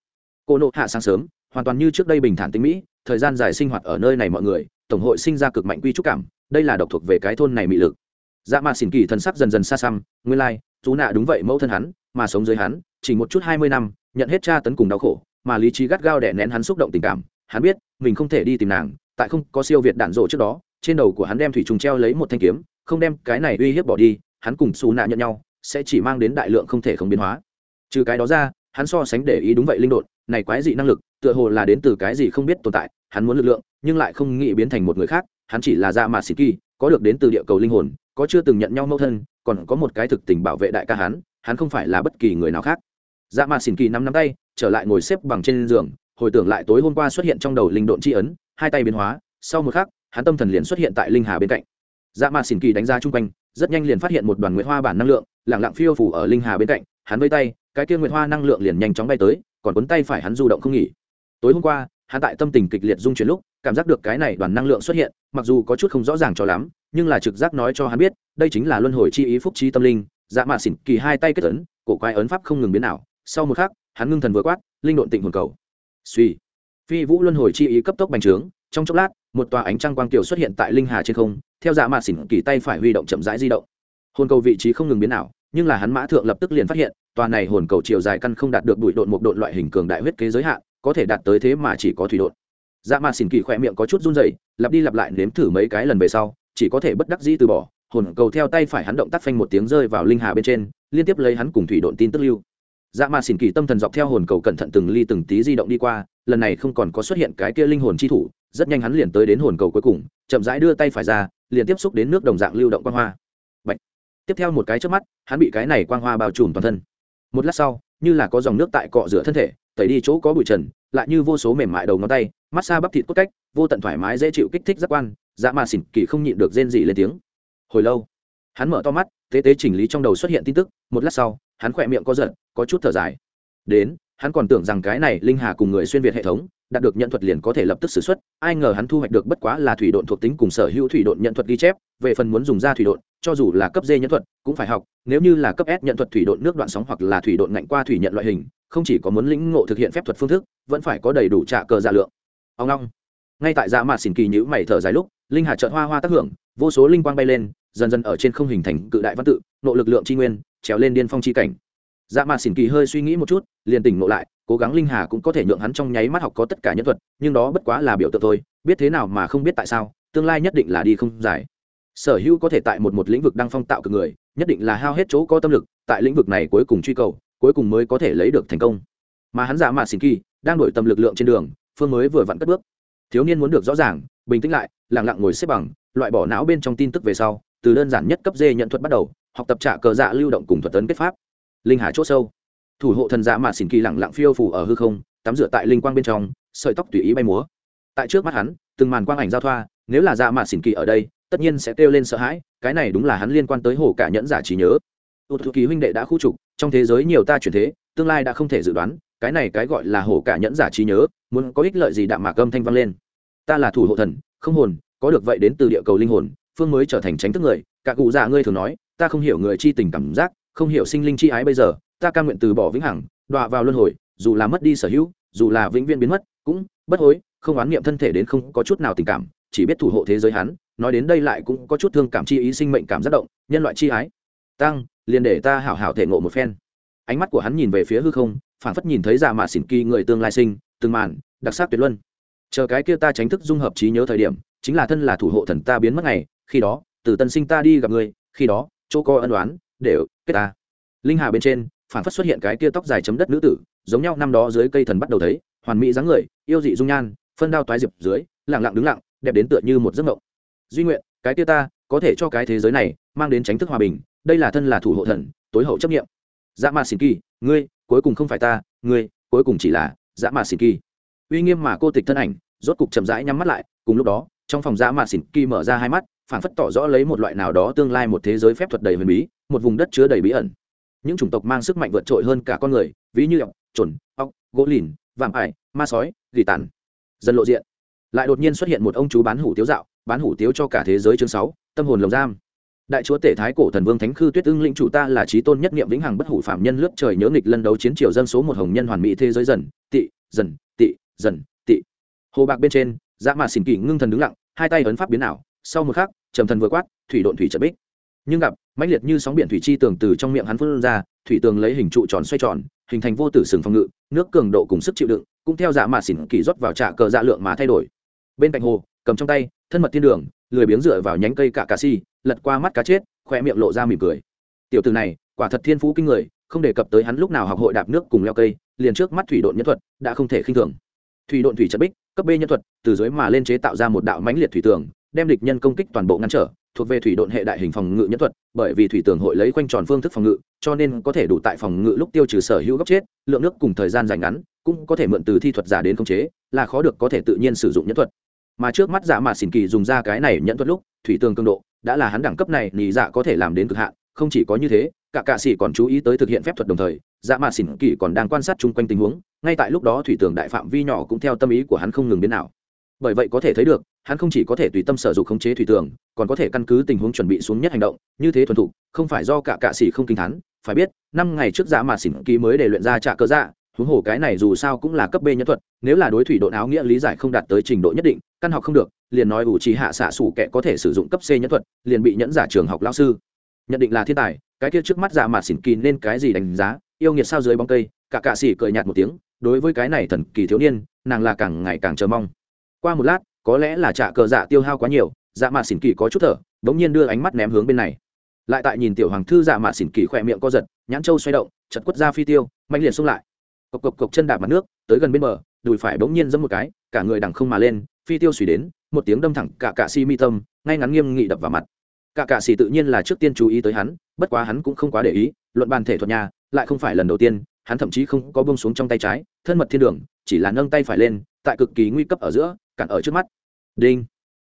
Cô nộ hạ sáng sớm, hoàn toàn như trước đây bình thản tính mỹ, thời gian dài sinh hoạt ở nơi này mọi người, tổng hội sinh ra cực mạnh quy trúc cảm, đây là độc thuộc về cái thôn này mị lực. Dạ Mạt xỉn kỳ thần sắc dần dần xa xăm, nguyên lai, chú nạ đúng vậy, mẫu thân hắn mà sống dưới hắn, chỉ một chút hai mươi năm, nhận hết tra tấn cùng đau khổ, mà lý trí gắt gao đè nén hắn xúc động tình cảm. Hắn biết, mình không thể đi tìm nàng, tại không có siêu việt đạn rộ trước đó, trên đầu của hắn đem thủy trùng treo lấy một thanh kiếm, không đem cái này uy hiếp bỏ đi, hắn cùng xù nạ nhận nhau, sẽ chỉ mang đến đại lượng không thể không biến hóa. Trừ cái đó ra, hắn so sánh để ý đúng vậy linh đột này quái dị năng lực, tựa hồ là đến từ cái gì không biết tồn tại, hắn muốn lực lượng, nhưng lại không nghĩ biến thành một người khác, hắn chỉ là ra mà xịt kỳ, có được đến từ địa cầu linh hồn, có chưa từng nhận nhau mâu thân, còn có một cái thực tình bảo vệ đại ca hắn hắn không phải là bất kỳ người nào khác. Dạ mà xỉn kỳ nắm nắm tay, trở lại ngồi xếp bằng trên giường, hồi tưởng lại tối hôm qua xuất hiện trong đầu linh độn chi ấn, hai tay biến hóa, sau một khắc, hắn tâm thần liền xuất hiện tại linh hà bên cạnh. Dạ mà xỉn kỳ đánh ra chung quanh, rất nhanh liền phát hiện một đoàn nguyệt hoa bản năng lượng lẳng lặng phiêu phủ ở linh hà bên cạnh, hắn vây tay, cái kia nguyệt hoa năng lượng liền nhanh chóng bay tới, còn cuốn tay phải hắn du động không nghỉ. Tối hôm qua, hắn tại tâm tình kịch liệt dung chuyển lúc, cảm giác được cái này đoàn năng lượng xuất hiện, mặc dù có chút không rõ ràng cho lắm, nhưng là trực giác nói cho hắn biết, đây chính là luân hồi chi ý phúc trí tâm linh dạ mạ xỉn kỳ hai tay kết ấn, cổ quái ấn pháp không ngừng biến nào sau một khắc, hắn ngưng thần vừa quát, linh độn tịnh hồn cầu. Suy phi vũ luân hồi chi ý cấp tốc bành trướng, trong chốc lát, một tòa ánh trăng quang kiều xuất hiện tại linh hà trên không, theo dạ mạ xỉn kỳ tay phải huy động chậm rãi di động. Hồn cầu vị trí không ngừng biến nào nhưng là hắn mã thượng lập tức liền phát hiện, tòa này hồn cầu chiều dài căn không đạt được bụi độn một độn loại hình cường đại huyết kế giới hạn, có thể đạt tới thế mà chỉ có thủy độn. Dạ mạ xỉn kỳ khỏe miệng có chút run rẩy, lặp đi lặp lại nếm thử mấy cái lần về sau, chỉ có thể bất đắc dĩ từ bỏ hồn cầu theo tay phải hắn động tác phanh một tiếng rơi vào linh hà bên trên, liên tiếp lấy hắn cùng thủy độn tin tức lưu. Dạ mà xỉn kỳ tâm thần dọc theo hồn cầu cẩn thận từng ly từng tí di động đi qua, lần này không còn có xuất hiện cái kia linh hồn chi thủ, rất nhanh hắn liền tới đến hồn cầu cuối cùng, chậm rãi đưa tay phải ra, liền tiếp xúc đến nước đồng dạng lưu động quang hoa. Bạch. tiếp theo một cái trước mắt, hắn bị cái này quang hoa bao trùm toàn thân. Một lát sau, như là có dòng nước tại cọ rửa thân thể, tẩy đi chỗ có bụi trần, lại như vô số mềm mại đầu ngón tay mát xa bắp thịt cốt cách, vô tận thoải mái dễ chịu kích thích giác quan dạ mà xỉn kỳ không nhịn được rên dị lên tiếng hồi lâu. Hắn mở to mắt tế tế chỉnh lý trong đầu xuất hiện tin tức, một lát sau, hắn khỏe miệng có giận có chút thở dài. Đến, hắn còn tưởng rằng cái này linh hà cùng người xuyên việt hệ thống, đạt được nhận thuật liền có thể lập tức xử xuất ai ngờ hắn thu hoạch được bất quá là thủy độn thuộc tính cùng sở hữu thủy độn nhận thuật ghi chép, về phần muốn dùng ra thủy độn, cho dù là cấp d nhận thuật, cũng phải học, nếu như là cấp s nhận thuật thủy độn nước đoạn sóng hoặc là thủy độn ngạnh qua thủy nhận loại hình, không chỉ có muốn lĩnh ngộ thực hiện phép thuật phương thức, vẫn phải có đầy đủ trả cờ dạ lượng. Ông long. Ngay tại dạ mạ xỉn kỳ nhữ mày thở dài lúc, linh hà trợn hoa hoa tác hưởng, vô số linh quang bay lên dần dần ở trên không hình thành cự đại văn tự, nộ lực lượng tri nguyên, trèo lên điên phong chi cảnh. Dạ mà xỉn kỳ hơi suy nghĩ một chút, liền tỉnh ngộ lại, cố gắng linh hà cũng có thể nhượng hắn trong nháy mắt học có tất cả nhân thuật, nhưng đó bất quá là biểu tượng thôi, biết thế nào mà không biết tại sao, tương lai nhất định là đi không dài sở hữu có thể tại một một lĩnh vực đang phong tạo cực người, nhất định là hao hết chỗ có tâm lực, tại lĩnh vực này cuối cùng truy cầu, cuối cùng mới có thể lấy được thành công. Mà hắn dạ mà xỉn kỳ, đang đổi tầm lực lượng trên đường, phương mới vừa vặn cất bước. Thiếu niên muốn được rõ ràng, bình tĩnh lại lẳng lặng ngồi xếp bằng, loại bỏ não bên trong tin tức về sau từ đơn giản nhất cấp d nhận thuật bắt đầu, học tập trả cờ dạ lưu động cùng thuật tấn kết pháp. Linh hà c h ỗ sâu. Thủ hộ thần dạ mà xỉn kỳ lẳng lặng phiêu phủ ở hư không, tắm rửa tại linh quang bên trong, sợi tóc tùy ý bay múa. Tại trước mắt hắn, từng màn quang ảnh giao thoa, nếu là dạ mà xỉn kỳ ở đây, tất nhiên sẽ kêu lên sợ hãi, cái này đúng là hắn liên quan tới hồ cả nhẫn giả trí nhớ. Thư kỳ huynh đệ đã khu trục, trong thế giới nhiều ta chuyển thế, tương lai đã không thể dự đoán, cái này cái gọi là hồ cả nhẫn giả trí nhớ, muốn có ích lợi gì đạm mạc âm thanh vang lên. Ta là thủ hộ thần, không hồn, có được vậy đến từ địa cầu linh hồn phương mới trở thành tránh thức người, cả cụ già ngươi thường nói, ta không hiểu người chi tình cảm giác, không hiểu sinh linh chi ái bây giờ, ta ca nguyện từ bỏ vĩnh hằng, đọa vào luân hồi, dù là mất đi sở hữu, dù là vĩnh viễn biến mất, cũng bất hối, không oán niệm thân thể đến không có chút nào tình cảm, chỉ biết thủ hộ thế giới hắn, nói đến đây lại cũng có chút thương cảm chi ý sinh mệnh cảm giác động, nhân loại chi ái. Tăng, liền để ta hảo hảo thể ngộ một phen. Ánh mắt của hắn nhìn về phía hư không, phảng phất nhìn thấy già mạ xỉn kỳ người tương lai sinh, từng màn, đặc sắc tuyệt luân. Chờ cái kia ta tránh thức dung hợp trí nhớ thời điểm, chính là thân là thủ hộ thần ta biến mất ngày khi đó, từ tân sinh ta đi gặp ngươi, khi đó, chỗ co ân đoán đều kết ta. Linh hà bên trên, phản phất xuất hiện cái kia tóc dài chấm đất nữ tử, giống nhau năm đó dưới cây thần bắt đầu thấy, hoàn mỹ dáng người, yêu dị dung nhan, phân đao toái diệp dưới, lặng lặng đứng lặng, đẹp đến tựa như một giấc mộng. Duy nguyện, cái kia ta, có thể cho cái thế giới này, mang đến tránh thức hòa bình, đây là thân là thủ hộ thần, tối hậu chấp nghiệm. Dạ mà xin kỳ, ngươi, cuối cùng không phải ta, ngươi, cuối cùng chỉ là dạ mà xin kỳ. Uy nghiêm mà cô tịch thân ảnh, rốt cục chậm rãi nhắm mắt lại, cùng lúc đó, trong phòng dạ mà xin kỳ mở ra hai mắt phảng phất tỏ rõ lấy một loại nào đó tương lai một thế giới phép thuật đầy huyền bí, một vùng đất chứa đầy bí ẩn. Những chủng tộc mang sức mạnh vượt trội hơn cả con người, ví như ọc, trồn, ọc, gỗ lìn, vạm ải, ma sói, gỉ tàn. Dần lộ diện. Lại đột nhiên xuất hiện một ông chú bán hủ tiếu dạo, bán hủ tiếu cho cả thế giới chương sáu, tâm hồn lồng giam. Đại chúa tể thái cổ thần vương thánh khư tuyết ưng lĩnh chủ ta là trí tôn nhất niệm vĩnh hằng bất hủ phạm nhân lướt trời nhớ nghịch lân đấu chiến triều dân số một hồng nhân hoàn mỹ thế giới dần, tị dần tị dần, tị. Hồ bạc bên trên dã mạ xỉn kỷ ngưng thần đứng lặng, hai tay ấn pháp biến ảo, sau một khắc trầm thần vừa quát, thủy độn thủy trận bích. Nhưng gặp, mãnh liệt như sóng biển thủy chi tường từ trong miệng hắn phun ra, thủy tường lấy hình trụ tròn xoay tròn, hình thành vô tử sừng phòng ngự, nước cường độ cùng sức chịu đựng, cũng theo dạ mà xỉn kỳ rót vào trạ cờ dạ lượng mà thay đổi. Bên cạnh hồ, cầm trong tay, thân mật thiên đường, lười biếng dựa vào nhánh cây cả cà si, lật qua mắt cá chết khoe miệng lộ ra mỉm cười. Tiểu từ này, quả thật thiên phú kinh người, không đề cập tới hắn lúc nào học hội đạp nước cùng leo cây, liền trước mắt thủy độn nhân thuật, đã không thể khinh thường. Thủy độn thủy trận bích, cấp b nhân thuật, từ dưới mà lên chế tạo ra một đạo mãnh liệt thủy tường đem địch nhân công kích toàn bộ ngăn trở, thuộc về thủy độn hệ đại hình phòng ngự nhân thuật, bởi vì thủy tường hội lấy quanh tròn phương thức phòng ngự, cho nên có thể đủ tại phòng ngự lúc tiêu trừ sở hữu góc chết, lượng nước cùng thời gian dài ngắn, cũng có thể mượn từ thi thuật giả đến khống chế, là khó được có thể tự nhiên sử dụng nhân thuật. Mà trước mắt giả mà xỉn kỳ dùng ra cái này nhận thuật lúc, thủy tường cường độ, đã là hắn đẳng cấp này nhì dạ có thể làm đến cực hạn, không chỉ có như thế, cả cạ sĩ còn chú ý tới thực hiện phép thuật đồng thời dạ mà xỉn kỳ còn đang quan sát chung quanh tình huống, ngay tại lúc đó thủy tường đại phạm vi nhỏ cũng theo tâm ý của hắn không ngừng biến nào bởi vậy có thể thấy được, hắn không chỉ có thể tùy tâm sở dụng khống chế thủy tường, còn có thể căn cứ tình huống chuẩn bị xuống nhất hành động, như thế thuần thục, không phải do cả cạ sĩ không kinh thắn phải biết, năm ngày trước dạ mà xỉn kỳ mới để luyện ra trả cơ dạ huống hồ cái này dù sao cũng là cấp b nhân thuật, nếu là đối thủy độ áo nghĩa lý giải không đạt tới trình độ nhất định, căn học không được, liền nói ủ trì hạ xạ sủ kệ có thể sử dụng cấp c nhân thuật, liền bị nhẫn giả trường học lao sư. Nhận định là thiên tài, cái kia trước mắt giả mà xỉn kỳ nên cái gì đánh giá, yêu nghiệt sao dưới bóng cây, cả cạ xỉ cười nhạt một tiếng, đối với cái này thần kỳ thiếu niên, nàng là càng ngày càng chờ mong qua một lát, có lẽ là trả cờ dạ tiêu hao quá nhiều dạ mạ xỉn kỳ có chút thở, bỗng nhiên đưa ánh mắt ném hướng bên này. Lại tại nhìn tiểu hoàng thư dạ mạ xỉn kỳ khỏe miệng co giật, nhãn trâu xoay động, chật quất ra phi tiêu, mạnh liệt xông lại. Cộc cộc cộc chân đạp mặt nước, tới gần bên bờ, đùi phải bỗng nhiên giẫm một cái, cả người đằng không mà lên, phi tiêu xùy đến, một tiếng đâm thẳng cả cạ si mi tâm, ngay ngắn nghiêm nghị đập vào mặt. Cả cạ xì tự nhiên là trước tiên chú ý tới hắn, bất quá hắn cũng không quá để ý, luận bàn thể thuật nhà lại không phải lần đầu tiên, hắn thậm chí không có bông xuống trong tay trái, thân mật thiên đường, chỉ là nâng tay phải lên, tại cực kỳ nguy cấp ở giữa cản ở trước mắt. Đinh.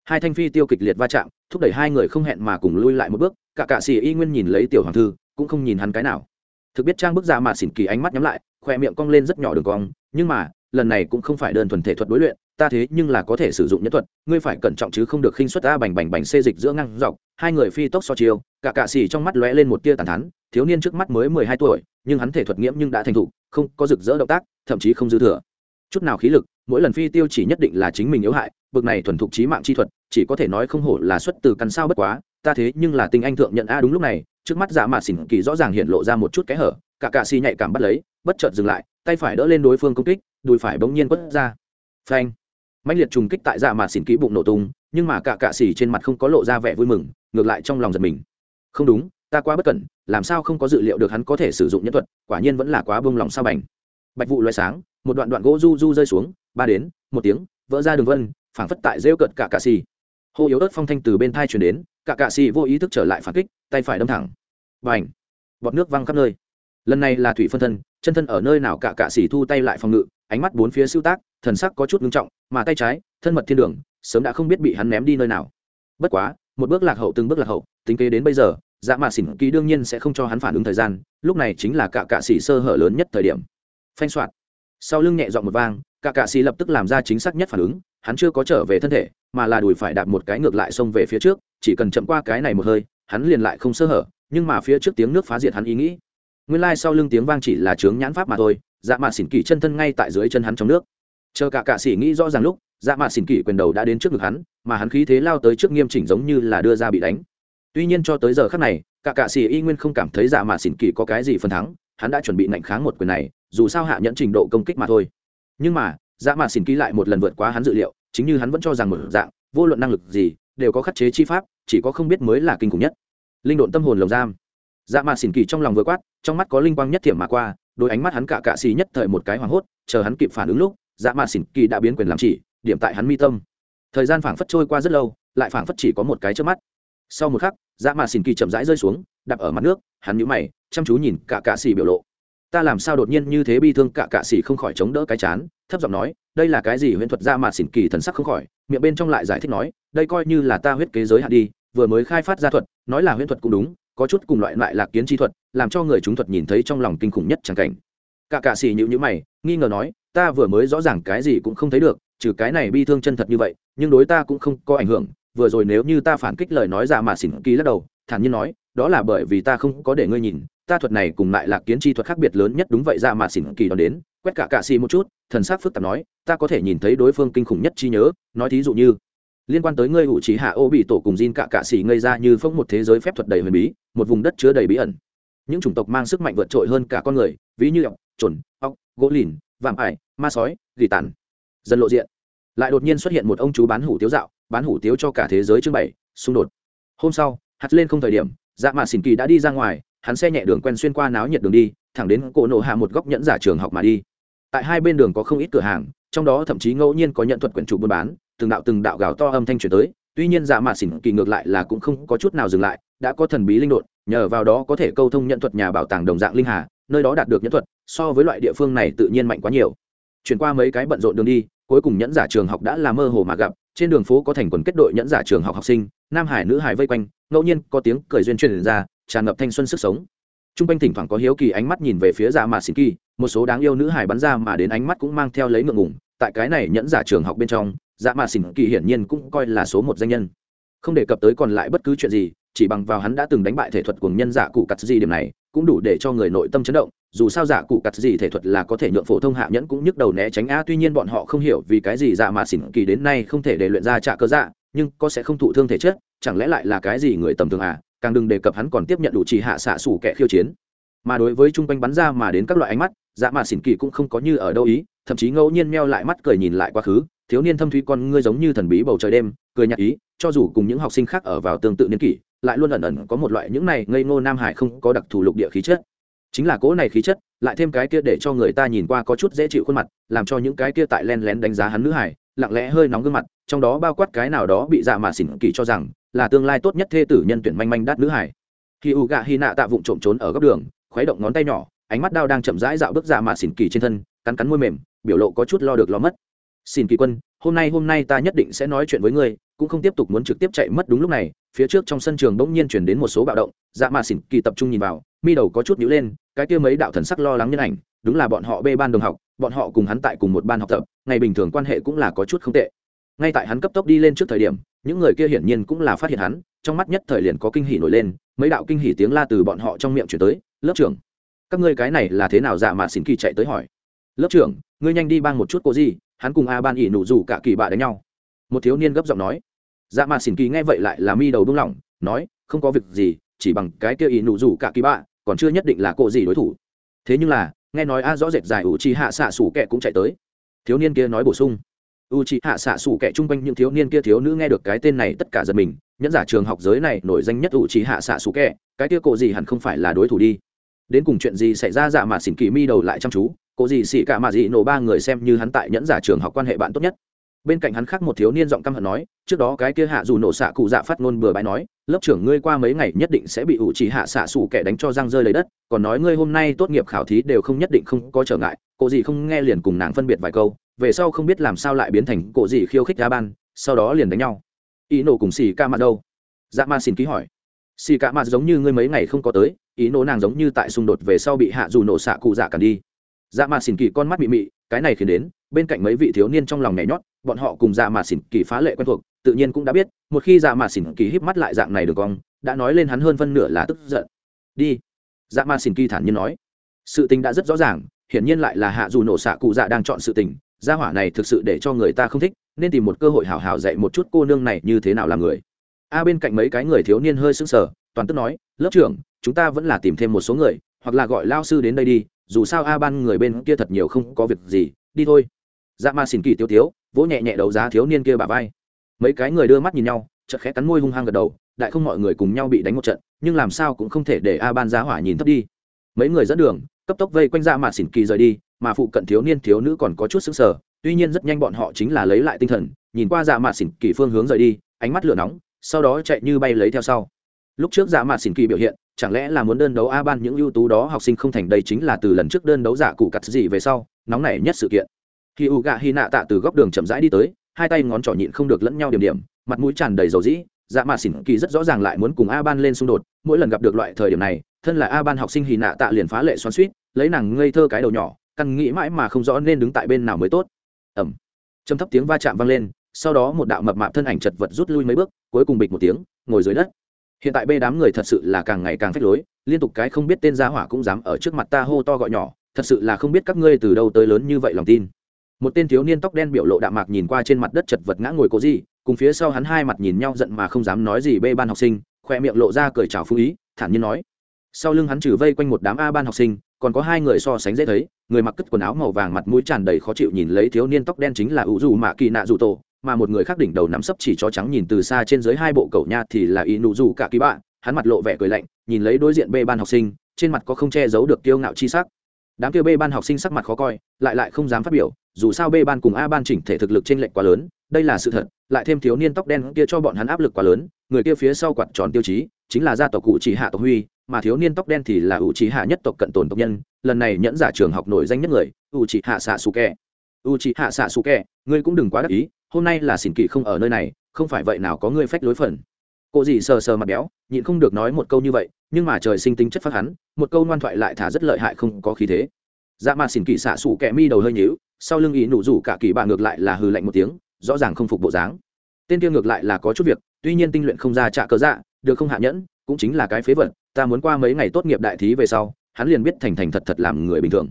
Hai thanh phi tiêu kịch liệt va chạm, thúc đẩy hai người không hẹn mà cùng lui lại một bước, cả cạ xì y nguyên nhìn lấy tiểu hoàng thư, cũng không nhìn hắn cái nào. Thực biết trang bức ra mà xỉn kỳ ánh mắt nhắm lại, khoe miệng cong lên rất nhỏ đường cong, nhưng mà, lần này cũng không phải đơn thuần thể thuật đối luyện, ta thế nhưng là có thể sử dụng nhân thuật, ngươi phải cẩn trọng chứ không được khinh xuất ta bành bành bành xê dịch giữa ngang dọc, hai người phi tốc so chiều cả cạ xì trong mắt lóe lên một tia tàn thắn thiếu niên trước mắt mới mười hai tuổi, nhưng hắn thể thuật nghiễm nhưng đã thành thục, không có rực rỡ động tác, thậm chí không dư thừa. Chút nào khí lực mỗi lần phi tiêu chỉ nhất định là chính mình yếu hại, bực này thuần thục trí mạng chi thuật, chỉ có thể nói không hổ là xuất từ căn sao bất quá, ta thế nhưng là tinh anh thượng nhận a đúng lúc này, trước mắt giả mạ xỉn kỳ rõ ràng hiện lộ ra một chút kẽ hở, cả cạ xì nhạy cảm bắt lấy, bất chợt dừng lại, tay phải đỡ lên đối phương công kích, đùi phải bỗng nhiên quất ra. Phanh. Mạnh liệt trùng kích tại dạ mạ xỉn kỹ bụng nổ tung, nhưng mà cả cạ xì trên mặt không có lộ ra vẻ vui mừng, ngược lại trong lòng giật mình. Không đúng, ta quá bất cẩn, làm sao không có dự liệu được hắn có thể sử dụng nhân thuật, quả nhiên vẫn là quá bông lòng sao bành. Bạch vụ loay sáng, một đoạn đoạn gỗ du du rơi xuống ba đến, một tiếng, vỡ ra đường vân, phảng phất tại rêu cợt cả cạ xì. Hô yếu ớt phong thanh từ bên thai chuyển đến, cả cạ xì vô ý thức trở lại phản kích, tay phải đâm thẳng. Bành! Bọt nước văng khắp nơi. Lần này là thủy phân thân, chân thân ở nơi nào cả cạ xì thu tay lại phòng ngự, ánh mắt bốn phía siêu tác, thần sắc có chút ngưng trọng, mà tay trái, thân mật thiên đường, sớm đã không biết bị hắn ném đi nơi nào. Bất quá, một bước lạc hậu từng bước lạc hậu, tính kế đến bây giờ dạ mạ xỉn ký đương nhiên sẽ không cho hắn phản ứng thời gian, lúc này chính là cả cạ xỉ sơ hở lớn nhất thời điểm. Phanh soạt sau lưng nhẹ dọn một vang cả cạ xì lập tức làm ra chính xác nhất phản ứng, hắn chưa có trở về thân thể, mà là đùi phải đạp một cái ngược lại xông về phía trước, chỉ cần chậm qua cái này một hơi, hắn liền lại không sơ hở, nhưng mà phía trước tiếng nước phá diệt hắn ý nghĩ. Nguyên lai sau lưng tiếng vang chỉ là chướng nhãn pháp mà thôi dạ mạ xỉn kỳ chân thân ngay tại dưới chân hắn trong nước. Chờ cả cạ xỉ nghĩ rõ ràng lúc dạ mạ xỉn kỳ quyền đầu đã đến trước ngực hắn, mà hắn khí thế lao tới trước nghiêm chỉnh giống như là đưa ra bị đánh. Tuy nhiên cho tới giờ khác này, cả cạ xỉ y nguyên không cảm thấy dạ mạ xỉn kỳ có cái gì phần thắng, hắn đã chuẩn bị nạnh kháng một quyền này, dù sao hạ nhẫn trình độ công kích mà thôi nhưng mà dạ mạ xỉn ký lại một lần vượt quá hắn dự liệu, chính như hắn vẫn cho rằng một dạng, vô luận năng lực gì, đều có khắc chế chi pháp, chỉ có không biết mới là kinh khủng nhất. Linh độn tâm hồn lồng giam. Dạ mà xỉn kỳ trong lòng vừa quát, trong mắt có linh quang nhất thiểm mà qua, đôi ánh mắt hắn cả cạ xì nhất thời một cái hoảng hốt, chờ hắn kịp phản ứng lúc dạ mà xỉn kỳ đã biến quyền làm chỉ, điểm tại hắn mi tâm. Thời gian phảng phất trôi qua rất lâu, lại phảng phất chỉ có một cái trước mắt. Sau một khắc dạ mà xỉn kỳ chậm rãi rơi xuống đập ở mặt nước, hắn nhíu mày, chăm chú nhìn cả cạ xì biểu lộ ta làm sao đột nhiên như thế bi thương cả cạ xì không khỏi chống đỡ cái chán, thấp giọng nói, đây là cái gì huyễn thuật ra mà xỉn kỳ thần sắc không khỏi, miệng bên trong lại giải thích nói, đây coi như là ta huyết kế giới hạn đi, vừa mới khai phát ra thuật, nói là huyễn thuật cũng đúng, có chút cùng loại loại lạc kiến chi thuật, làm cho người chúng thuật nhìn thấy trong lòng kinh khủng nhất chẳng cảnh. Cả cạ xì nhữ nhữ mày, nghi ngờ nói, ta vừa mới rõ ràng cái gì cũng không thấy được, trừ cái này bi thương chân thật như vậy, nhưng đối ta cũng không có ảnh hưởng, vừa rồi nếu như ta phản kích lời nói ra mà xỉn kỳ lắc đầu, thản nhiên nói, đó là bởi vì ta không có để ngươi nhìn ta thuật này cùng lại lạc kiến chi thuật khác biệt lớn nhất đúng vậy, ra mà xỉn kỳ đón đến, quét cả cạ xì một chút, thần sắc phức tạp nói, ta có thể nhìn thấy đối phương kinh khủng nhất chi nhớ, nói thí dụ như, liên quan tới ngươi hữu trí hạ ô bị tổ cùng Jin cạ cạ xì ngây ra như phong một thế giới phép thuật đầy huyền bí, một vùng đất chứa đầy bí ẩn. Những chủng tộc mang sức mạnh vượt trội hơn cả con người, ví như ọc chuẩn ọc gỗ lìn, vạm ải, ma sói, gỉ tàn. Dần lộ diện. Lại đột nhiên xuất hiện một ông chú bán hủ tiếu dạo, bán hủ tiếu cho cả thế giới trưng bày, xung đột. Hôm sau hắt lên không thời điểm dạ mạ xỉn kỳ đã đi ra ngoài hắn xe nhẹ đường quen xuyên qua náo nhiệt đường đi, thẳng đến cổ nộ hạ một góc nhẫn giả trường học mà đi. Tại hai bên đường có không ít cửa hàng, trong đó thậm chí ngẫu nhiên có nhận thuật quyển chủ buôn bán, từng đạo từng đạo gào to âm thanh truyền tới, tuy nhiên dạ mạ xỉn kỳ ngược lại là cũng không có chút nào dừng lại, đã có thần bí linh đột nhờ vào đó có thể câu thông nhận thuật nhà bảo tàng đồng dạng linh hà, nơi đó đạt được nhẫn thuật, so với loại địa phương này tự nhiên mạnh quá nhiều. Chuyển qua mấy cái bận rộn đường đi, cuối cùng nhẫn giả trường học đã là mơ hồ mà gặp, trên đường phố có thành quần kết đội nhẫn giả trường học học sinh, nam hải nữ hải vây quanh, ngẫu nhiên có tiếng cười duyên truyền ra tràn ngập thanh xuân sức sống. T r u n g quanh thỉnh thoảng có hiếu kỳ ánh mắt nhìn về phía dạ mà xin kỳ, một số đáng yêu nữ hài bắn ra mà đến ánh mắt cũng mang theo lấy ngượng ngùng. Tại cái này nhẫn giả trường học bên trong dạ mà xin kỳ hiển nhiên cũng coi là số một danh nhân. Không đề cập tới còn lại bất cứ chuyện gì, chỉ bằng vào hắn đã từng đánh bại thể thuật của nhân giả cụ cắt gì điểm này, cũng đủ để cho người nội tâm chấn động. Dù sao giả cụ cắt gì thể thuật là có thể nhượng phổ thông hạ nhẫn cũng nhức đầu né tránh. A, tuy nhiên bọn họ không hiểu vì cái gì dạ mà xỉn kỳ đến nay không thể để luyện ra trả cơ dạ nhưng có sẽ không thụ thương thể chất, chẳng lẽ lại là cái gì người tầm thường à? Càng đừng đề cập hắn còn tiếp nhận đủ chỉ hạ xạ xủ kẻ khiêu chiến. Mà đối với chung quanh bắn ra mà đến các loại ánh mắt dạ mà xỉn kỳ cũng không có như ở đâu ý, thậm chí ngẫu nhiên meo lại mắt cười nhìn lại quá khứ, thiếu niên thâm thúy con ngươi giống như thần bí bầu trời đêm, cười nhạt ý, cho dù cùng những học sinh khác ở vào tương tự niên kỷ, lại luôn ẩn ẩn có một loại những này ngây ngô nam hải không có đặc thù lục địa khí chất. Chính là cỗ này khí chất, lại thêm cái kia để cho người ta nhìn qua có chút dễ chịu khuôn mặt, làm cho những cái kia tại len lén đánh giá hắn nữ hải lặng lẽ hơi nóng gương mặt, trong đó bao quát cái nào đó bị dạ mà xỉn kỳ cho rằng là tương lai tốt nhất thê tử nhân tuyển manh manh đắt nữ hải. Khi u gạ hy nạ tạ vụng trộm trốn ở góc đường, khuấy động ngón tay nhỏ, ánh mắt đao đang chậm rãi dạo bước dạ mà xỉn kỳ trên thân, cắn cắn môi mềm, biểu lộ có chút lo được lo mất. Xin kỳ quân, hôm nay hôm nay ta nhất định sẽ nói chuyện với ngươi, cũng không tiếp tục muốn trực tiếp chạy mất đúng lúc này. Phía trước trong sân trường bỗng nhiên chuyển đến một số bạo động dạ mà xỉn kỳ tập trung nhìn vào, mi đầu có chút nhíu lên, cái kia mấy đạo thần sắc lo lắng nhân ảnh, đúng là bọn họ bê ban đồng học bọn họ cùng hắn tại cùng một ban học tập, ngày bình thường quan hệ cũng là có chút không tệ. Ngay tại hắn cấp tốc đi lên trước thời điểm, những người kia hiển nhiên cũng là phát hiện hắn, trong mắt nhất thời liền có kinh hỉ nổi lên, mấy đạo kinh hỉ tiếng la từ bọn họ trong miệng chuyển tới, lớp trưởng, các ngươi cái này là thế nào dạ mà xỉn kỳ chạy tới hỏi? Lớp trưởng, ngươi nhanh đi bang một chút cô gì hắn cùng a ban ỉ nụ rủ cả kỳ bạ đánh nhau. Một thiếu niên gấp giọng nói. Dạ mà xỉn kỳ nghe vậy lại là mi đầu buông lỏng, nói, không có việc gì, chỉ bằng cái kia ỉ nụ rủ cả kỳ bạ, còn chưa nhất định là cô gì đối thủ. Thế nhưng là nghe nói a rõ rệt dài u chi hạ xạ sủ kẻ cũng chạy tới. Thiếu niên kia nói bổ sung. U chi hạ xạ sủ kẻ chung quanh những thiếu niên kia thiếu nữ nghe được cái tên này tất cả giật mình, nhẫn giả trường học giới này nổi danh nhất u chi hạ xạ sủ kẻ, cái kia cổ gì hẳn không phải là đối thủ đi. Đến cùng chuyện gì xảy ra dạ mà xỉn kỳ mi đầu lại chăm chú cổ gì xỉ cả mà dị nổ ba người xem như hắn tại nhẫn giả trường học quan hệ bạn tốt nhất bên cạnh hắn khác một thiếu niên giọng căm hận nói, trước đó cái kia hạ dù nổ xạ cụ dạ phát ngôn bừa bãi nói, lớp trưởng ngươi qua mấy ngày nhất định sẽ bị ủ chỉ hạ xạ xù kẻ đánh cho răng rơi lấy đất, còn nói ngươi hôm nay tốt nghiệp khảo thí đều không nhất định không có trở ngại cổ gì không nghe liền cùng nàng phân biệt vài câu, về sau không biết làm sao lại biến thành cổ gì khiêu khích ra ban sau đó liền đánh nhau. Ý nổ cùng xì ca mặt đâu? Dạ ma xin ký hỏi. Xì ca mặt giống như ngươi mấy ngày không có tới, ý nổ nàng giống như tại xung đột về sau bị hạ dù nổ xạ cụ dạ cản đi. Dạ ma xin kỳ con mắt mị mị, cái này khiến đến, bên cạnh mấy vị thiếu niên trong lòng nhảy nhót bọn họ cùng dạ mà xỉn kỳ phá lệ quen thuộc, tự nhiên cũng đã biết, một khi dạ mà xỉn kỳ híp mắt lại dạng này được cong đã nói lên hắn hơn phân nửa là tức giận. Đi. Dạ mà xỉn kỳ thản nhiên nói. Sự tình đã rất rõ ràng, hiển nhiên lại là hạ dù nổ xạ cụ dạ đang chọn sự tình, gia hỏa này thực sự để cho người ta không thích, nên tìm một cơ hội hào hào dạy một chút cô nương này như thế nào là người. A bên cạnh mấy cái người thiếu niên hơi sững sờ, toàn tức nói, lớp trưởng, chúng ta vẫn là tìm thêm một số người, hoặc là gọi lao sư đến đây đi, dù sao a ban người bên kia thật nhiều không có việc gì, đi thôi. Dạ ma xin kỳ tiêu tiếu vỗ nhẹ nhẹ đầu giá thiếu niên kia bà vai. Mấy cái người đưa mắt nhìn nhau, chợt khẽ cắn môi hung hăng gật đầu, đại không mọi người cùng nhau bị đánh một trận, nhưng làm sao cũng không thể để a ban giá hỏa nhìn thấp đi. Mấy người dẫn đường, cấp tốc vây quanh ra mà xỉn kỳ rời đi, mà phụ cận thiếu niên thiếu nữ còn có chút sững sờ, tuy nhiên rất nhanh bọn họ chính là lấy lại tinh thần, nhìn qua dạ mạt xỉn kỳ phương hướng rời đi, ánh mắt lửa nóng, sau đó chạy như bay lấy theo sau. Lúc trước dạ mạt xỉn kỳ biểu hiện, chẳng lẽ là muốn đơn đấu a ban những ưu tú đó học sinh không thành đây chính là từ lần trước đơn đấu giả cụ cặt gì về sau, nóng nảy nhất sự kiện khi u gạ hy nạ tạ từ góc đường chậm rãi đi tới, hai tay ngón trỏ nhịn không được lẫn nhau điểm điểm, mặt mũi tràn đầy dầu dĩ dạ mà xỉn kỳ rất rõ ràng lại muốn cùng a ban lên xung đột, mỗi lần gặp được loại thời điểm này, thân là a ban học sinh hy nạ tạ liền phá lệ xoắn suýt lấy nàng ngây thơ cái đầu nhỏ, căn nghĩ mãi mà không rõ nên đứng tại bên nào mới tốt. Ẩm châm thấp tiếng va chạm vang lên, sau đó một đạo mập mạp thân ảnh chật vật rút lui mấy bước, cuối cùng bịch một tiếng, ngồi dưới đất. Hiện tại bê đám người thật sự là càng ngày càng phách lối, liên tục cái không biết tên gia hỏa cũng dám ở trước mặt ta hô to gọi nhỏ, thật sự là không biết các ngươi từ đâu tới lớn như vậy lòng tin một tên thiếu niên tóc đen biểu lộ đạm mạc nhìn qua trên mặt đất chật vật ngã ngồi cố gì cùng phía sau hắn hai mặt nhìn nhau giận mà không dám nói gì bê ban học sinh, khoe miệng lộ ra cười chào phú ý, thản nhiên nói. Sau lưng hắn trừ vây quanh một đám a ban học sinh, còn có hai người so sánh dễ thấy, người mặc cất quần áo màu vàng mặt mũi tràn đầy khó chịu nhìn lấy thiếu niên tóc đen chính là ủ dù mạ kỳ nạ dù tổ, mà một người khác đỉnh đầu nắm sấp chỉ chó trắng nhìn từ xa trên dưới hai bộ cầu nha thì là y nụ dù cả kỳ bạ, hắn mặt lộ vẻ cười lạnh, nhìn lấy đối diện bê ban học sinh, trên mặt có không che giấu được kiêu ngạo chi sắc. Đám kia bê ban học sinh sắc mặt khó coi, lại lại không dám phát biểu dù sao bê ban cùng a ban chỉnh thể thực lực trên lệnh quá lớn, đây là sự thật, lại thêm thiếu niên tóc đen kia cho bọn hắn áp lực quá lớn, người kia phía sau quạt tròn tiêu chí chính là gia tộc cụ chỉ hạ tộc huy, mà thiếu niên tóc đen thì là ủ chỉ hạ nhất tộc cận tồn tộc nhân, lần này nhẫn giả trường học nổi danh nhất người ủ chỉ hạ xạ xù kẹ ủ chỉ hạ xạ xù kẹ ngươi cũng đừng quá đắc ý, hôm nay là xỉn kỳ không ở nơi này, không phải vậy nào có ngươi phách lối phần. Cô gì sờ sờ mặt béo, nhịn không được nói một câu như vậy, nhưng mà trời sinh tính chất phát hắn, một câu ngoan thoại lại thả rất lợi hại không có khí thế. Dạ mà xỉn kỳ xạ sủ kẹ mi đầu hơi nhíu sau lưng ý nụ rủ cả kỳ bạ ngược lại là hừ lạnh một tiếng, rõ ràng không phục bộ dáng. Tên kia ngược lại là có chút việc, tuy nhiên tinh luyện không ra trả cớ dạ được không hạ nhẫn, cũng chính là cái phế vật, ta muốn qua mấy ngày tốt nghiệp đại thí về sau, hắn liền biết thành thành thật thật làm người bình thường.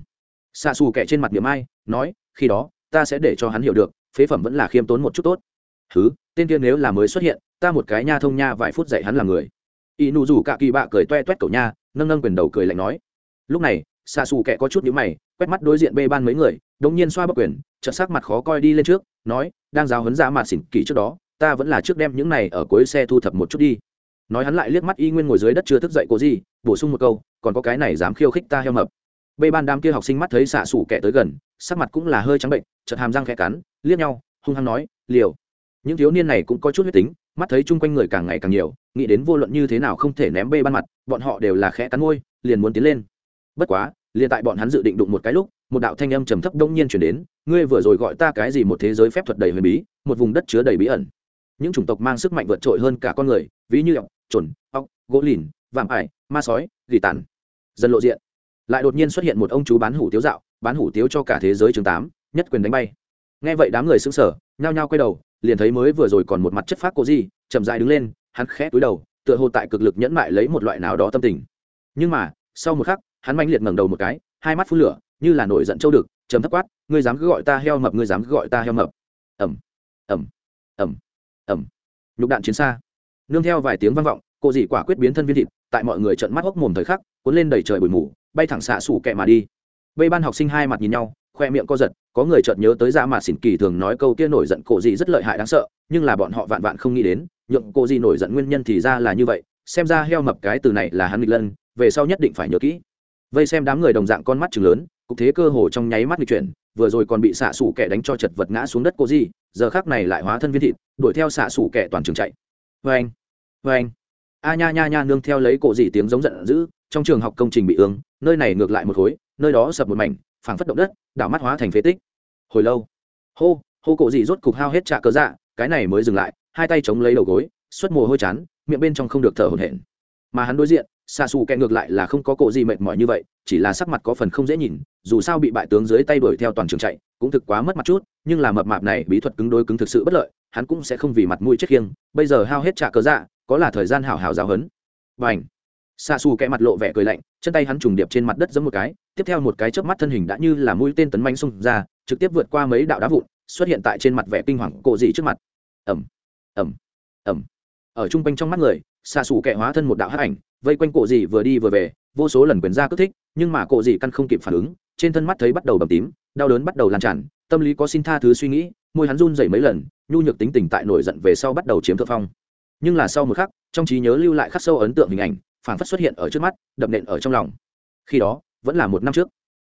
Xa xù kẻ trên mặt niệm ai, nói, khi đó, ta sẽ để cho hắn hiểu được, phế phẩm vẫn là khiêm tốn một chút tốt. Thứ tên kia nếu là mới xuất hiện, ta một cái nha thông nha vài phút dạy hắn làm người. Y nụ rủ cả kỳ bạ cười toe toét cậu nha, nâng nâng quyền đầu cười lạnh nói. Lúc này xa xù kẻ có chút nhíu mày, quét mắt đối diện bê ban mấy người, đống nhiên xoa bắc quyền, chợt sắc mặt khó coi đi lên trước, nói, đang giáo hấn ra mà xỉn kỳ trước đó, ta vẫn là trước đem những này ở cuối xe thu thập một chút đi. Nói hắn lại liếc mắt y nguyên ngồi dưới đất chưa thức dậy cố gì, bổ sung một câu, còn có cái này dám khiêu khích ta heo mập. Bê ban đám kia học sinh mắt thấy xạ xù kẻ tới gần, sắc mặt cũng là hơi trắng bệnh, chợt hàm răng khẽ cắn, liếc nhau, hung hăng nói, liều. Những thiếu niên này cũng có chút huyết tính, mắt thấy chung quanh người càng ngày càng nhiều, nghĩ đến vô luận như thế nào không thể ném bê ban mặt, bọn họ đều là khẽ cắn môi, liền muốn tiến lên. Bất quá liền tại bọn hắn dự định đụng một cái lúc một đạo thanh âm trầm thấp đông nhiên chuyển đến ngươi vừa rồi gọi ta cái gì một thế giới phép thuật đầy huyền bí một vùng đất chứa đầy bí ẩn. Những chủng tộc mang sức mạnh vượt trội hơn cả con người ví như ọc trồn ọc gỗ lìn vạm ải ma sói gỉ tàn. Dần lộ diện lại đột nhiên xuất hiện một ông chú bán hủ tiếu dạo bán hủ tiếu cho cả thế giới chương tám nhất quyền đánh bay. Nghe vậy đám người xứng sở nhao nhao quay đầu liền thấy mới vừa rồi còn một mặt chất phác cô di, chậm dại đứng lên hắn khẽ túi đầu tựa hồ tại cực lực nhẫn mại lấy một loại nào đó tâm tình. Nhưng mà sau một khắc hắn manh liệt ngẩng đầu một cái, hai mắt phun lửa, như là nổi giận châu đực chấm thấp quát, ngươi dám cứ gọi ta heo mập, ngươi dám cứ gọi ta heo mập. Ẩm ẩm ẩm ẩm nhục đạn chiến xa. Nương theo vài tiếng vang vọng, cô dị quả quyết biến thân viên thịt, tại mọi người trận mắt hốc mồm thời khắc, cuốn lên đầy trời bụi mù, bay thẳng xạ sủ kẹ mà đi. Bê ban học sinh hai mặt nhìn nhau, khoe miệng co giật, có người chợt nhớ tới dạ ra mà xỉn kỳ thường nói câu kia nổi giận cổ dị rất lợi hại đáng sợ, nhưng là bọn họ vạn vạn không nghĩ đến, nhượng cô dị nổi giận nguyên nhân thì ra là như vậy, xem ra heo mập cái từ này là hắn nghịch lân, về sau nhất định phải nhớ kỹ vây xem đám người đồng dạng con mắt chừng lớn, cục thế cơ hồ trong nháy mắt bị chuyển, vừa rồi còn bị xạ xủ kẻ đánh cho chật vật ngã xuống đất cô di, giờ khác này lại hóa thân viên thịt, đuổi theo xạ xủ kẻ toàn trường chạy. Vê anh vê anh a nha nha nha nương theo lấy cổ dị tiếng giống giận dữ, trong trường học công trình bị ương, nơi này ngược lại một khối, nơi đó sập một mảnh, phảng phất động đất, đảo mắt hóa thành phế tích. Hồi lâu, hô hô cổ dị rốt cục hao hết trạ cớ dạ cái này mới dừng lại, hai tay chống lấy đầu gối xuất mồ hôi chán, miệng bên trong không được thở hổn hển. Mà hắn đối diện xa xù kẹ ngược lại là không có cổ gì mệt mỏi như vậy, chỉ là sắc mặt có phần không dễ nhìn, dù sao bị bại tướng dưới tay đuổi theo toàn trường chạy, cũng thực quá mất mặt chút, nhưng là mập mạp này bí thuật cứng đối cứng thực sự bất lợi, hắn cũng sẽ không vì mặt mũi chết khiêng, bây giờ hao hết trả cớ dạ có là thời gian hảo hảo giáo hấn và ảnh xa xù kẹ mặt lộ vẻ cười lạnh, chân tay hắn trùng điệp trên mặt đất giống một cái, tiếp theo một cái chớp mắt thân hình đã như là mũi tên tấn manh xung ra, trực tiếp vượt qua mấy đạo đá vụn, xuất hiện tại trên mặt vẻ kinh hoàng cổ dị trước mặt. Ẩm ẩm ẩm ở trung quanh trong mắt người xa xù kẹ hóa thân một đạo hắc ảnh vây quanh cổ dị vừa đi vừa về, vô số lần quyền ra kích thích, nhưng mà cổ dị căn không kịp phản ứng, trên thân mắt thấy bắt đầu bầm tím, đau đớn bắt đầu lan tràn, tâm lý có xin tha thứ suy nghĩ, môi hắn run dậy mấy lần, nhu nhược tính tình tại nổi giận về sau bắt đầu chiếm thượng phong. Nhưng là sau một khắc, trong trí nhớ lưu lại khắc sâu ấn tượng hình ảnh, phảng phất xuất hiện ở trước mắt, đập nện ở trong lòng. Khi đó, vẫn là một năm trước.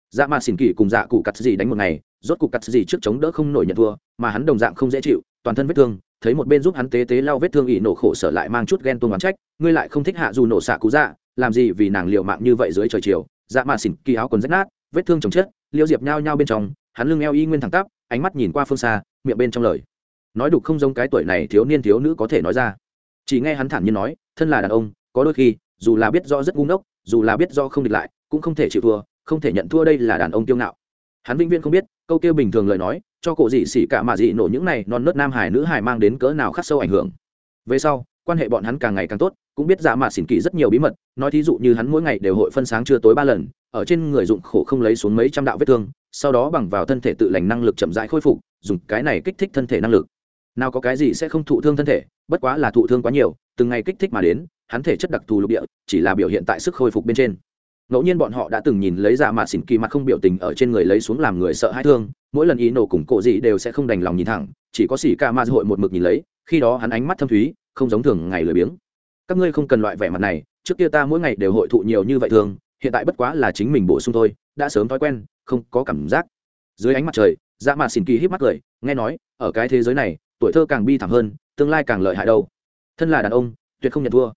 Dạ mà xỉn kỳ cùng dạ cụ cắt gì đánh một ngày rốt cục cắt gì trước chống đỡ không nổi nhận thua, mà hắn đồng dạng không dễ chịu, toàn thân vết thương, thấy một bên giúp hắn tế tế lau vết thương ỉ nổ khổ sở lại mang chút ghen tuông oán trách, ngươi lại không thích hạ dù nổ xạ cú dạ làm gì vì nàng liều mạng như vậy dưới trời chiều dạ mà xỉn kỳ áo quần rách nát, vết thương chồng chết, liêu diệp nhao nhao bên trong, hắn lưng eo y nguyên thẳng tắp, ánh mắt nhìn qua phương xa, miệng bên trong lời. Nói đục không giống cái tuổi này thiếu niên thiếu nữ có thể nói ra. Chỉ nghe hắn thản nhiên nói, thân là đàn ông, có đôi khi, dù là biết do rất ngu ngốc, dù là biết do không địch lại, cũng không thể chịu thua, không thể nhận thua đây là đàn ông kiêu ngạo hắn vĩnh viễn không biết, câu kia bình thường lời nói, cho cổ dị xỉ cả mà dị nổ những này non nớt nam hải nữ hải mang đến cỡ nào khắc sâu ảnh hưởng. Về sau, quan hệ bọn hắn càng ngày càng tốt, cũng biết giả mạ xỉn kỳ rất nhiều bí mật, nói thí dụ như hắn mỗi ngày đều hội phân sáng trưa tối ba lần, ở trên người dụng khổ không lấy xuống mấy trăm đạo vết thương, sau đó bằng vào thân thể tự lành năng lực chậm rãi khôi phục, dùng cái này kích thích thân thể năng lực. Nào có cái gì sẽ không thụ thương thân thể, bất quá là thụ thương quá nhiều, từng ngày kích thích mà đến, hắn thể chất đặc thù lục địa, chỉ là biểu hiện tại sức khôi phục bên trên ngẫu nhiên bọn họ đã từng nhìn lấy dạ ra mạ xỉn kỳ mặt không biểu tình ở trên người lấy xuống làm người sợ hãi thương, mỗi lần ý nổ cùng cổ gì đều sẽ không đành lòng nhìn thẳng, chỉ có xỉ ca ma hội một mực nhìn lấy, khi đó hắn ánh mắt thâm thúy, không giống thường ngày lười biếng. Các ngươi không cần loại vẻ mặt này, trước kia ta mỗi ngày đều hội thụ nhiều như vậy thường hiện tại bất quá là chính mình bổ sung thôi, đã sớm thói quen, không có cảm giác. Dưới ánh mặt trời dạ mạ xỉn kỳ hít mắt cười, nghe nói, ở cái thế giới này, tuổi thơ càng bi thảm hơn, tương lai càng lợi hại đâu. Thân là đàn ông, tuyệt không nhận thua.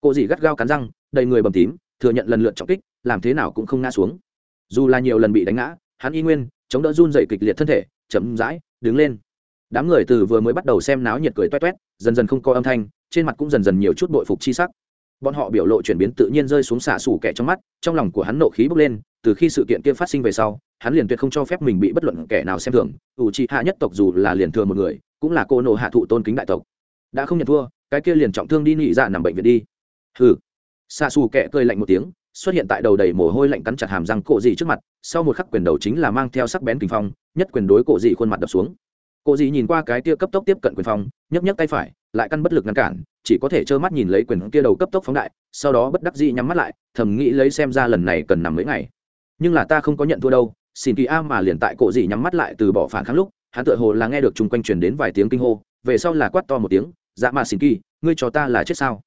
Cô dì gắt gao cắn răng, đầy người bầm tím, thừa nhận lần lượt trọng kích làm thế nào cũng không ngã xuống. Dù là nhiều lần bị đánh ngã, hắn y nguyên, chống đỡ run dậy kịch liệt thân thể, chậm rãi đứng lên. Đám người từ vừa mới bắt đầu xem náo nhiệt cười toét toét, dần dần không có âm thanh, trên mặt cũng dần dần nhiều chút bội phục chi sắc. Bọn họ biểu lộ chuyển biến tự nhiên rơi xuống xả xủ kẻ trong mắt, trong lòng của hắn nộ khí bốc lên, từ khi sự kiện kia phát sinh về sau, hắn liền tuyệt không cho phép mình bị bất luận kẻ nào xem thường, ủ trị hạ nhất tộc dù là liền thừa một người, cũng là cô nộ hạ thụ tôn kính đại tộc. Đã không nhận thua, cái kia liền trọng thương đi nhị dạ nằm bệnh viện đi. Hừ. Xa xù kẻ cười lạnh một tiếng xuất hiện tại đầu đầy mồ hôi lạnh cắn chặt hàm răng cổ dị trước mặt, sau một khắc quyền đầu chính là mang theo sắc bén kinh phong, nhất quyền đối cổ dị khuôn mặt đập xuống. Cổ dị nhìn qua cái kia cấp tốc tiếp cận quyền phong, nhấc nhấc tay phải, lại căn bất lực ngăn cản, chỉ có thể trơ mắt nhìn lấy quyền kia đầu cấp tốc phóng đại, sau đó bất đắc dĩ nhắm mắt lại, thầm nghĩ lấy xem ra lần này cần nằm mấy ngày. Nhưng là ta không có nhận thua đâu, xin kỳ a mà liền tại cổ dị nhắm mắt lại từ bỏ phản kháng lúc, hắn tựa hồ là nghe được chung quanh truyền đến vài tiếng kinh hô, về sau là quát to một tiếng dạ mà xin kỳ, ngươi cho ta là chết sao?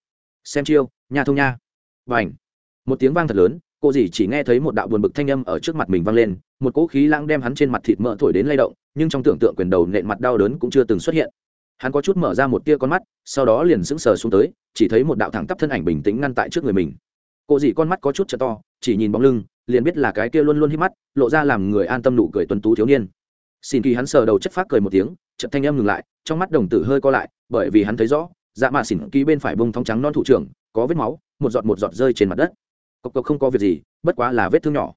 Xem chiêu, nhà thông nha. Và ảnh một tiếng vang thật lớn, cô dì chỉ nghe thấy một đạo buồn bực thanh âm ở trước mặt mình vang lên, một cỗ khí lãng đem hắn trên mặt thịt mỡ thổi đến lay động, nhưng trong tưởng tượng quyền đầu nện mặt đau đớn cũng chưa từng xuất hiện. Hắn có chút mở ra một tia con mắt, sau đó liền sững sờ xuống tới, chỉ thấy một đạo thẳng tắp thân ảnh bình tĩnh ngăn tại trước người mình. Cô dì con mắt có chút t to, chỉ nhìn bóng lưng, liền biết là cái kia luôn luôn hít mắt, lộ ra làm người an tâm nụ cười tuấn tú thiếu niên. Xin kỳ hắn sờ đầu chất phát cười một tiếng, chợt thanh âm ngừng lại, trong mắt đồng tử hơi co lại, bởi vì hắn thấy rõ dạ mà xỉn kỳ bên phải bông thong trắng non thủ trưởng, có vết máu, một giọt một giọt rơi trên mặt đất cộc cộc không có việc gì bất quá là vết thương nhỏ.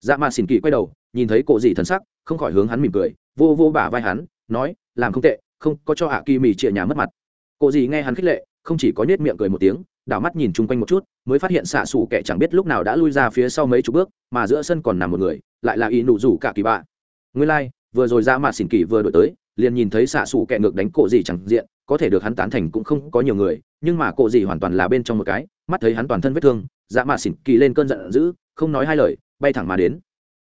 Dạ mà xỉn kỳ quay đầu nhìn thấy cổ dị thần sắc không khỏi hướng hắn mỉm cười vô vô bả vai hắn nói làm không tệ không có cho hạ kỳ mì chĩa nhà mất mặt. Cổ dị nghe hắn khích lệ không chỉ có nết miệng cười một tiếng đảo mắt nhìn chung quanh một chút mới phát hiện xạ xủ kẻ chẳng biết lúc nào đã lui ra phía sau mấy chục bước mà giữa sân còn nằm một người lại là y nụ rủ cả kỳ bạ. Nguyên lai、like, vừa rồi ra mà xỉn kỳ vừa đổi tới liền nhìn thấy xạ xủ kẻ ngược đánh cổ dị chẳng diện có thể được hắn tán thành cũng không có nhiều người, nhưng mà cộ gì hoàn toàn là bên trong một cái, mắt thấy hắn toàn thân vết thương dạ mạ xỉn kỳ lên cơn giận dữ, không nói hai lời, bay thẳng mà đến.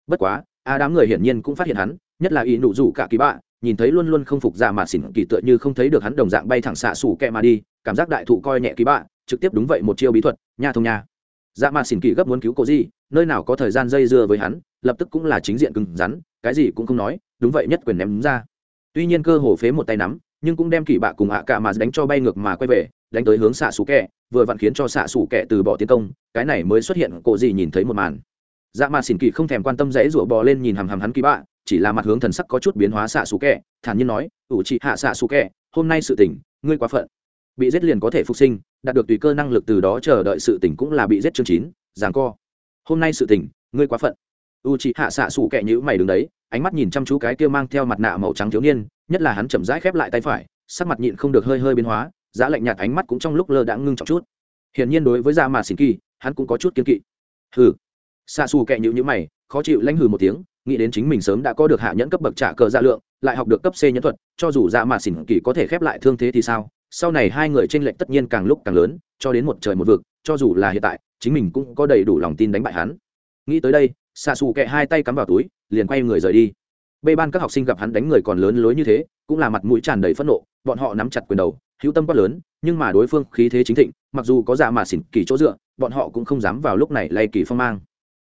Bất quá, a đám người hiển nhiên cũng phát hiện hắn, nhất là y nụ rủ cả kỳ bạ, nhìn thấy luôn luôn không phục dạ mạ xỉn kỳ tựa như không thấy được hắn đồng dạng bay thẳng xạ xù kẹ mà đi, cảm giác đại thụ coi nhẹ kỳ bạ, trực tiếp đúng vậy một chiêu bí thuật, nha thông nha. Dạ mạ xỉn kỳ gấp muốn cứu cổ gì nơi nào có thời gian dây dưa với hắn, lập tức cũng là chính diện cứng rắn, cái gì cũng không nói, đúng vậy nhất quyền ném ra. Tuy nhiên cơ hồ phế một tay nắm nhưng cũng đem kỳ bạ cùng ạ cả mà đánh cho bay ngược mà quay về, đánh tới hướng xạ xù kẹ, vừa vặn khiến cho xạ xù kẹ từ bỏ tiến công, cái này mới xuất hiện, cổ gì nhìn thấy một màn. Dạ mà xỉn kỳ không thèm quan tâm dãy rủa bò lên nhìn hằm hằm hắn kỳ bạ, chỉ là mặt hướng thần sắc có chút biến hóa xạ xù kẹ, thản nhiên nói, ủ chị hạ xạ xù kẹ, hôm nay sự tỉnh ngươi quá phận. Bị giết liền có thể phục sinh, đạt được tùy cơ năng lực từ đó chờ đợi sự tỉnh cũng là bị giết chương chín giảng co. Hôm nay sự tỉnh ngươi quá phận. U chị hạ xạ xù kẹ nhữ mày đứng đấy, ánh mắt nhìn chăm chú cái kia mang theo mặt nạ màu trắng thiếu niên nhất là hắn chậm rãi khép lại tay phải, sắc mặt nhịn không được hơi hơi biến hóa, giá lạnh nhạt ánh mắt cũng trong lúc lơ đãng ngưng trọng chút. Hiển nhiên đối với da mà xin kỳ, hắn cũng có chút kiên kỵ. Hừ. Xa xù kẹ nhữ nhữ mày, khó chịu lãnh hừ một tiếng, nghĩ đến chính mình sớm đã có được hạ nhẫn cấp bậc trả cờ dạ lượng, lại học được cấp c nhẫn thuật, cho dù da mà xin kỳ có thể khép lại thương thế thì sao? Sau này hai người tranh lệch tất nhiên càng lúc càng lớn, cho đến một trời một vực, cho dù là hiện tại, chính mình cũng có đầy đủ lòng tin đánh bại hắn. Nghĩ tới đây xa xù kẹ hai tay cắm vào túi, liền quay người rời đi bê ban các học sinh gặp hắn đánh người còn lớn lối như thế, cũng là mặt mũi tràn đầy phẫn nộ, bọn họ nắm chặt quyền đầu, hữu tâm quá lớn, nhưng mà đối phương khí thế chính thịnh, mặc dù có giả mà xỉn kỳ chỗ dựa, bọn họ cũng không dám vào lúc này lay kỳ phong mang.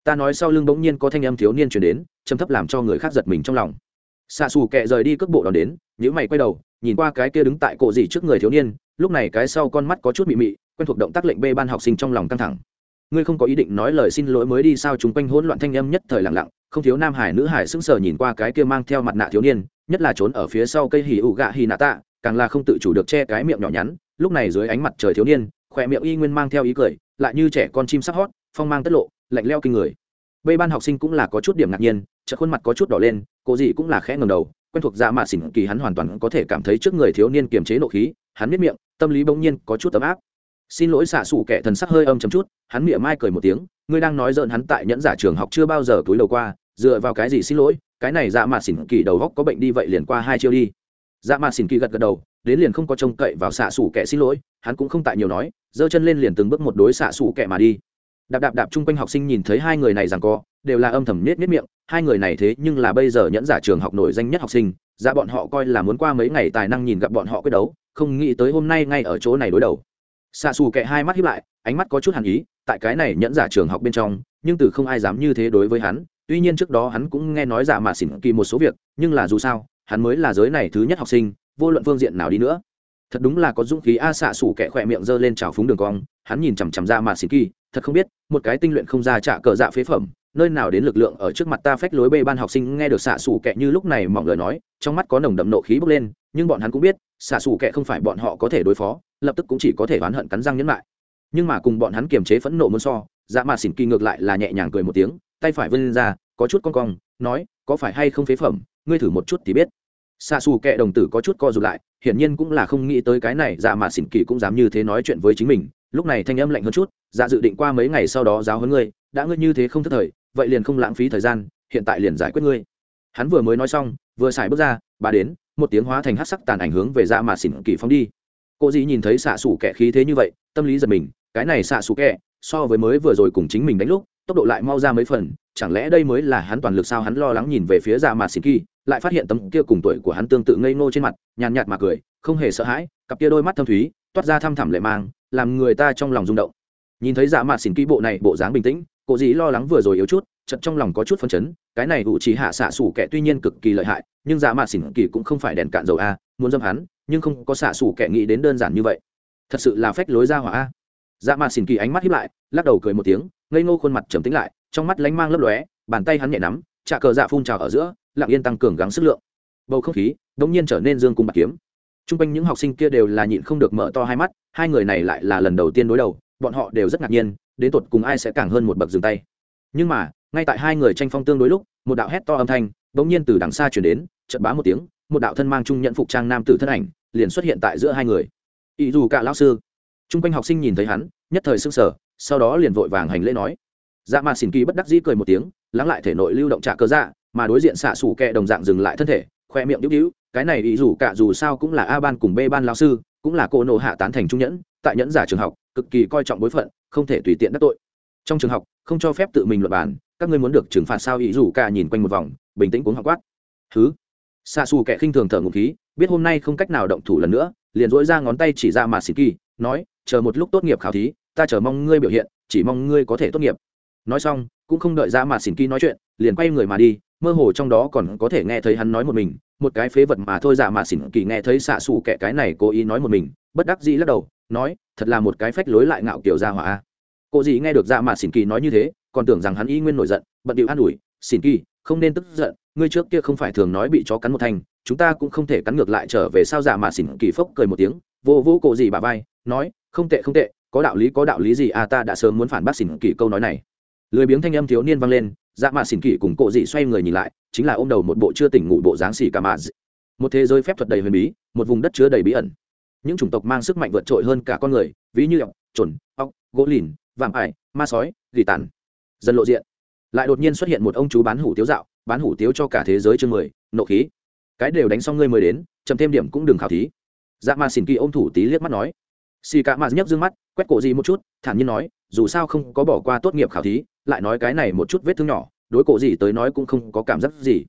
Ta nói sau lưng bỗng nhiên có thanh âm thiếu niên chuyển đến châm thấp làm cho người khác giật mình trong lòng. Xạ xù kẹ rời đi cước bộ đón đến nhữ mày quay đầu, nhìn qua cái kia đứng tại cổ gì trước người thiếu niên, lúc này cái sau con mắt có chút mị mị, quen thuộc động tác lệnh bê ban học sinh trong lòng căng thẳng. Ngươi không có ý định nói lời xin lỗi mới đi sao? Chúng quanh hỗn loạn thanh âm nhất thời lặng lặng không thiếu nam hải nữ hải sững sờ nhìn qua cái kia mang theo mặt nạ thiếu niên, nhất là trốn ở phía sau cây hỉ ụ gạ hì nạ tạ, càng là không tự chủ được che cái miệng nhỏ nhắn, lúc này dưới ánh mặt trời thiếu niên, khỏe miệng y nguyên mang theo ý cười, lại như trẻ con chim sắc hót, phong mang tất lộ, lạnh leo kinh người. Bê ban học sinh cũng là có chút điểm ngạc nhiên chợ khuôn mặt có chút đỏ lên, cô gì cũng là khẽ ngầm đầu, quen thuộc dạ mạ xỉn kỳ hắn hoàn toàn có thể cảm thấy trước người thiếu niên kiềm chế nộ khí, hắn biết miệng, tâm lý bỗng nhiên có chút ấm áp. Xin lỗi xạ xù kẻ thần sắc hơi âm chấm chút, hắn miệng mai cười một tiếng ngươi đang nói dợn hắn tại nhẫn giả trường học chưa bao giờ túi đầu qua, dựa vào cái gì xin lỗi, cái này dạ mạ xỉn kỳ đầu góc có bệnh đi vậy liền qua hai chiêu đi. Dạ mạ xỉn kỳ gật gật đầu, đến liền không có trông cậy vào xạ xủ kẻ xin lỗi, hắn cũng không tại nhiều nói, giơ chân lên liền từng bước một đối xạ xủ kẻ mà đi. Đạp đạp đạp chung quanh học sinh nhìn thấy hai người này rằng co, đều là âm thầm nết nết miệng, hai người này thế nhưng là bây giờ nhẫn giả trường học nổi danh nhất học sinh dạ bọn họ coi là muốn qua mấy ngày tài năng nhìn gặp bọn họ quyết đấu, không nghĩ tới hôm nay ngay ở chỗ này đối đầu xạ xù kệ hai mắt hiếp lại, ánh mắt có chút hàn ý, tại cái này nhẫn giả trường học bên trong, nhưng từ không ai dám như thế đối với hắn. Tuy nhiên trước đó hắn cũng nghe nói giả mà xỉn kỳ một số việc, nhưng là dù sao, hắn mới là giới này thứ nhất học sinh, vô luận phương diện nào đi nữa. Thật đúng là có dũng khí a, xạ xủ kẻ khỏe miệng giơ lên trào phúng đường cong, hắn nhìn chằm chằm ra mà xỉn kỳ, thật không biết, một cái tinh luyện không ra trả cờ dạ phế phẩm, nơi nào đến lực lượng ở trước mặt ta phách lối bê ban học sinh nghe được xạ xù kệ như lúc này mỏng lời nói, trong mắt có nồng đậm nộ khí bốc lên, nhưng bọn hắn cũng biết, xạ xù kệ không phải bọn họ có thể đối phó lập tức cũng chỉ có thể oán hận cắn răng nhẫn lại nhưng mà cùng bọn hắn kiềm chế phẫn nộ muốn so dạ mà xỉn kỳ ngược lại là nhẹ nhàng cười một tiếng, tay phải vươn ra, có chút con cong, nói, có phải hay không phế phẩm? Ngươi thử một chút thì biết. Xa xù kệ đồng tử có chút co rụt lại, hiển nhiên cũng là không nghĩ tới cái này dạ mà xỉn kỳ cũng dám như thế nói chuyện với chính mình. Lúc này thanh âm lạnh hơn chút dạ dự định qua mấy ngày sau đó giáo huấn ngươi, đã ngươi như thế không thất thời, vậy liền không lãng phí thời gian, hiện tại liền giải quyết ngươi. Hắn vừa mới nói xong, vừa xài bước ra, bà đến, một tiếng hóa thành hát sắc tàn ảnh hướng về dạ mà xỉn kỳ phóng đi cô dì nhìn thấy xạ xủ kẻ khí thế như vậy, tâm lý giật mình, cái này xạ xủ kẻ, so với mới vừa rồi cùng chính mình đánh lúc, tốc độ lại mau ra mấy phần, chẳng lẽ đây mới là hắn toàn lực sao hắn lo lắng nhìn về phía dạ mà xỉn kỳ, lại phát hiện tấm kia cùng tuổi của hắn tương tự ngây ngô trên mặt, nhàn nhạt mà cười, không hề sợ hãi, cặp kia đôi mắt thâm thúy, toát ra thăm thẳm lệ mang, làm người ta trong lòng rung động. Nhìn thấy dạ mạt xỉn kỳ bộ này, bộ dáng bình tĩnh, cô dì lo lắng vừa rồi yếu chút chật trong lòng có chút phân chấn, cái này ủ chỉ hạ xạ xủ kẻ tuy nhiên cực kỳ lợi hại, nhưng dạ mạt xỉn kỳ cũng không phải đèn cạn dầu a muốn dâm hắn, nhưng không có xạ xủ kẻ nghĩ đến đơn giản như vậy. Thật sự là phách lối ra hỏa a. Dạ mạt xỉn kỳ ánh mắt hiếp lại, lắc đầu cười một tiếng, ngây ngô khuôn mặt trầm tính lại, trong mắt lánh mang lấp lóe, bàn tay hắn nhẹ nắm, trà cờ dạ phun trào ở giữa, lặng yên tăng cường gắng sức lượng. Bầu không khí đ ỗ n g nhiên trở nên dương cung bạc kiếm. T r u n g quanh những học sinh kia đều là nhịn không được mở to hai mắt, hai người này lại là lần đầu tiên đối đầu, bọn họ đều rất ngạc nhiên, đến tột cùng ai sẽ càng hơn một bậc dừng tay. Nhưng mà, ngay tại hai người tranh phong tương đối lúc, một đạo hét to âm thanh đ ỗ n g nhiên từ đằng xa chuyển đến chật bá một tiếng một đạo thân mang trung nhận phục trang nam tử thân ảnh liền xuất hiện tại giữa hai người. Ý dù cả lão sư. T r u n g quanh học sinh nhìn thấy hắn, nhất thời s ư n g sở sau đó liền vội vàng hành lễ nói. Dạ mà xỉn kỳ bất đắc dĩ cười một tiếng, lắng lại thể nội lưu động trả cơ dạ mà đối diện xạ xủ kẹ đồng dạng dừng lại thân thể, khoe miệng đĩu đĩu cái này ý dù cả dù sao cũng là a ban cùng b ban lao sư, cũng là cô nộ hạ tán thành trung nhẫn, tại nhẫn giả trường học, cực kỳ coi trọng bối phận, không thể tùy tiện đắc tội. Trong trường học, không cho phép tự mình luật bàn, các ngươi muốn được trừng phạt sao ý dù cả nhìn quanh một vòng, bình tĩnh cuống học quát. Thứ xạ xù kẻ khinh thường thở ngụm khí, biết hôm nay không cách nào động thủ lần nữa, liền dỗi ra ngón tay chỉ ra mà xịt kỳ nói, chờ một lúc tốt nghiệp khảo thí, ta chờ mong ngươi biểu hiện, chỉ mong ngươi có thể tốt nghiệp. Nói xong, cũng không đợi ra mà xỉn kỳ nói chuyện, liền quay người mà đi, mơ hồ trong đó còn có thể nghe thấy hắn nói một mình, một cái phế vật mà thôi giả mà xỉn kỳ nghe thấy xạ xù kẻ cái này cố ý nói một mình, bất đắc dĩ lắc đầu, nói, thật là một cái phách lối lại ngạo kiểu ra hỏa cô dì nghe được dạ mà xỉn kỳ nói như thế, còn tưởng rằng hắn y nguyên nổi giận, bận điệu an ủi xỉn kỳ không nên tức giận ngươi trước kia không phải thường nói bị chó cắn một thành chúng ta cũng không thể cắn ngược lại trở về sao dạ mà xỉn kỳ phốc cười một tiếng, vô vô cổ gì bà vai, nói, không tệ không tệ, có đạo lý, có đạo lý gì à ta đã sớm muốn phản bác xỉn kỳ câu nói này. Lười biếng thanh âm thiếu niên vang lên dạ mà xỉn kỳ cùng cổ gì xoay người nhìn lại, chính là ô m đầu một bộ chưa tỉnh ngủ bộ dáng xỉ cả mạ một thế giới phép thuật đầy huyền bí, một vùng đất chứa đầy bí ẩn. Những chủng tộc mang sức mạnh vượt trội hơn cả con người, ví như ọc trồn ọc gỗ lìn, vạm ải, ma sói, gỉ tàn. Dần lộ diện lại đột nhiên xuất hiện một ông chú bán hủ tiếu dạo, bán hủ tiếu cho cả thế giới chương mười, nộ khí. Cái đều đánh xong ngươi mới đến, chậm thêm điểm cũng đừng khảo thí. Dạ ma xin kỳ ô m thủ tí liếc mắt nói. Xì cả ma nhấc d ư ơ n g mắt, quét cổ gì một chút, thản nhiên nói, dù sao không có bỏ qua tốt nghiệp khảo thí, lại nói cái này một chút vết thương nhỏ, đối cổ gì tới nói cũng không có cảm giác gì.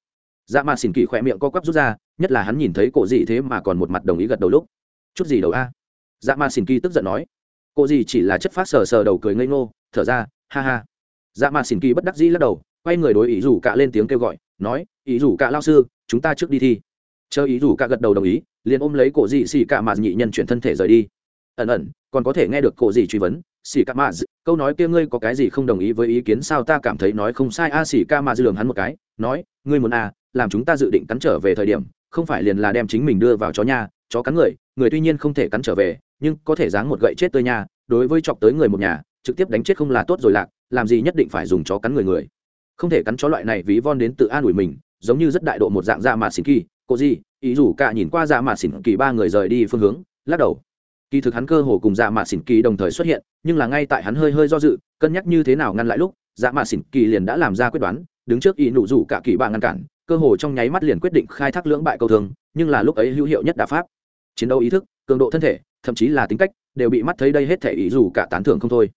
Dạ ma xin kỳ khỏe miệng co quắp rút ra, nhất là hắn nhìn thấy cổ gì thế mà còn một mặt đồng ý gật đầu lúc. Chút gì đầu a? Dạ mà xin kỳ tức giận nói. Cổ gì chỉ là chất phát sờ sờ đầu cười ngây ngô, thở ra, ha ha dạ mà xỉn kỳ bất đắc dĩ lắc đầu, quay người đối ý rủ cả lên tiếng kêu gọi, nói, ý rủ cả lao sư, chúng ta trước đi thi. Chờ ý rủ cả gật đầu đồng ý, liền ôm lấy cổ dị xì cả mà nhị nhân chuyển thân thể rời đi. Ẩn ẩn, còn có thể nghe được cổ dị truy vấn xì cả mà câu nói kia ngươi có cái gì không đồng ý với ý kiến sao ta cảm thấy nói không sai. A xì cả mà lường hắn một cái, nói, ngươi muốn a làm chúng ta dự định cắn trở về thời điểm, không phải liền là đem chính mình đưa vào chó nhà, chó cắn người người tuy nhiên không thể cắn trở về, nhưng có thể giáng một gậy chết tơi nhà, đối với chọc tới người một nhà, trực tiếp đánh chết không là tốt rồi lạc làm gì nhất định phải dùng chó cắn người người. Không thể cắn chó loại này ví von đến tự an ủi mình, giống như rất đại độ một dạng dạ da mà xỉn kỳ, cô gì ý dù cả nhìn qua dạ da mà xỉn kỳ ba người rời đi phương hướng, lắc đầu. Kỳ thực hắn cơ hồ cùng dạ mạ xỉn kỳ đồng thời xuất hiện, nhưng là ngay tại hắn hơi hơi do dự, cân nhắc như thế nào ngăn lại lúc dạ mạ xỉn kỳ liền đã làm ra quyết đoán, đứng trước ý nụ rủ cả kỳ bạ ngăn cản, cơ hồ trong nháy mắt liền quyết định khai thác lưỡng bại cầu thường nhưng là lúc ấy hữu hiệu nhất đà pháp. Chiến đấu ý thức, cường độ thân thể, thậm chí là tính cách, đều bị mắt thấy đây hết thể ý dù cả tán thưởng không thôi.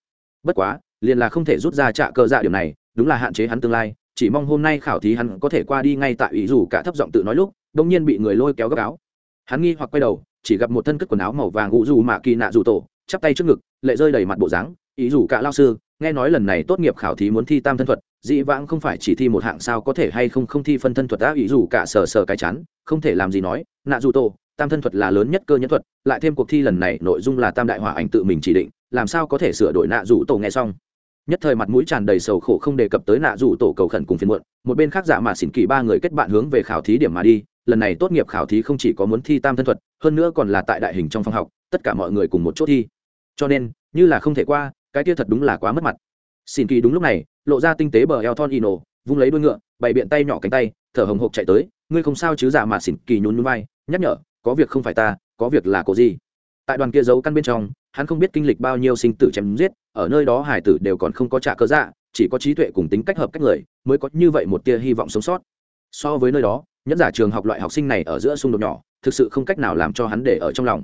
Bất quá liền là không thể rút ra trạ cơ dạ điều này, đúng là hạn chế hắn tương lai, chỉ mong hôm nay khảo thí hắn có thể qua đi ngay tại ý dù cả thấp giọng tự nói lúc, đông nhiên bị người lôi kéo gấp áo. Hắn nghi hoặc quay đầu, chỉ gặp một thân cất quần áo màu vàng ngụ dù mạ kỳ nạ dù tổ, chắp tay trước ngực, lệ rơi đầy mặt bộ dáng. Ý dù cả lao sư, nghe nói lần này tốt nghiệp khảo thí muốn thi tam thân thuật, dĩ vãng không phải chỉ thi một hạng sao có thể hay không không thi phân thân thuật đã ý dù cả sờ sờ cái chán, không thể làm gì nói, nạ dù tổ, tam thân thuật là lớn nhất cơ nhân thuật, lại thêm cuộc thi lần này nội dung là tam đại hỏa ảnh tự mình chỉ định, làm sao có thể sửa đổi nạ dù tổ nghe xong? Nhất thời mặt mũi tràn đầy sầu khổ không đề cập tới nạ dù tổ cầu khẩn cùng phiền muộn, một bên khác giả dạ mà xỉn kỳ ba người kết bạn hướng về khảo thí điểm mà đi, lần này tốt nghiệp khảo thí không chỉ có muốn thi tam thân thuật, hơn nữa còn là tại đại hình trong phòng học, tất cả mọi người cùng một chỗ thi. Cho nên, như là không thể qua, cái kia thật đúng là quá mất mặt. Xin kỳ đúng lúc này, lộ ra tinh tế bờ eo thon ino, vung lấy đuôi ngựa, bày biện tay nhỏ cánh tay, thở hồng hộc chạy tới, ngươi không sao chứ? Giả mà xỉn kỳ nhún nhún vai, nhắc nhở, có việc không phải ta, có việc là cổ gì? Tại đoàn kia giấu căn bên trong hắn không biết kinh lịch bao nhiêu sinh tử chém giết, ở nơi đó hải tử đều còn không có trả cơ dạ chỉ có trí tuệ cùng tính cách hợp cách người mới có như vậy một tia hy vọng sống sót. So với nơi đó nhẫn giả trường học loại học sinh này ở giữa xung đột nhỏ, thực sự không cách nào làm cho hắn để ở trong lòng.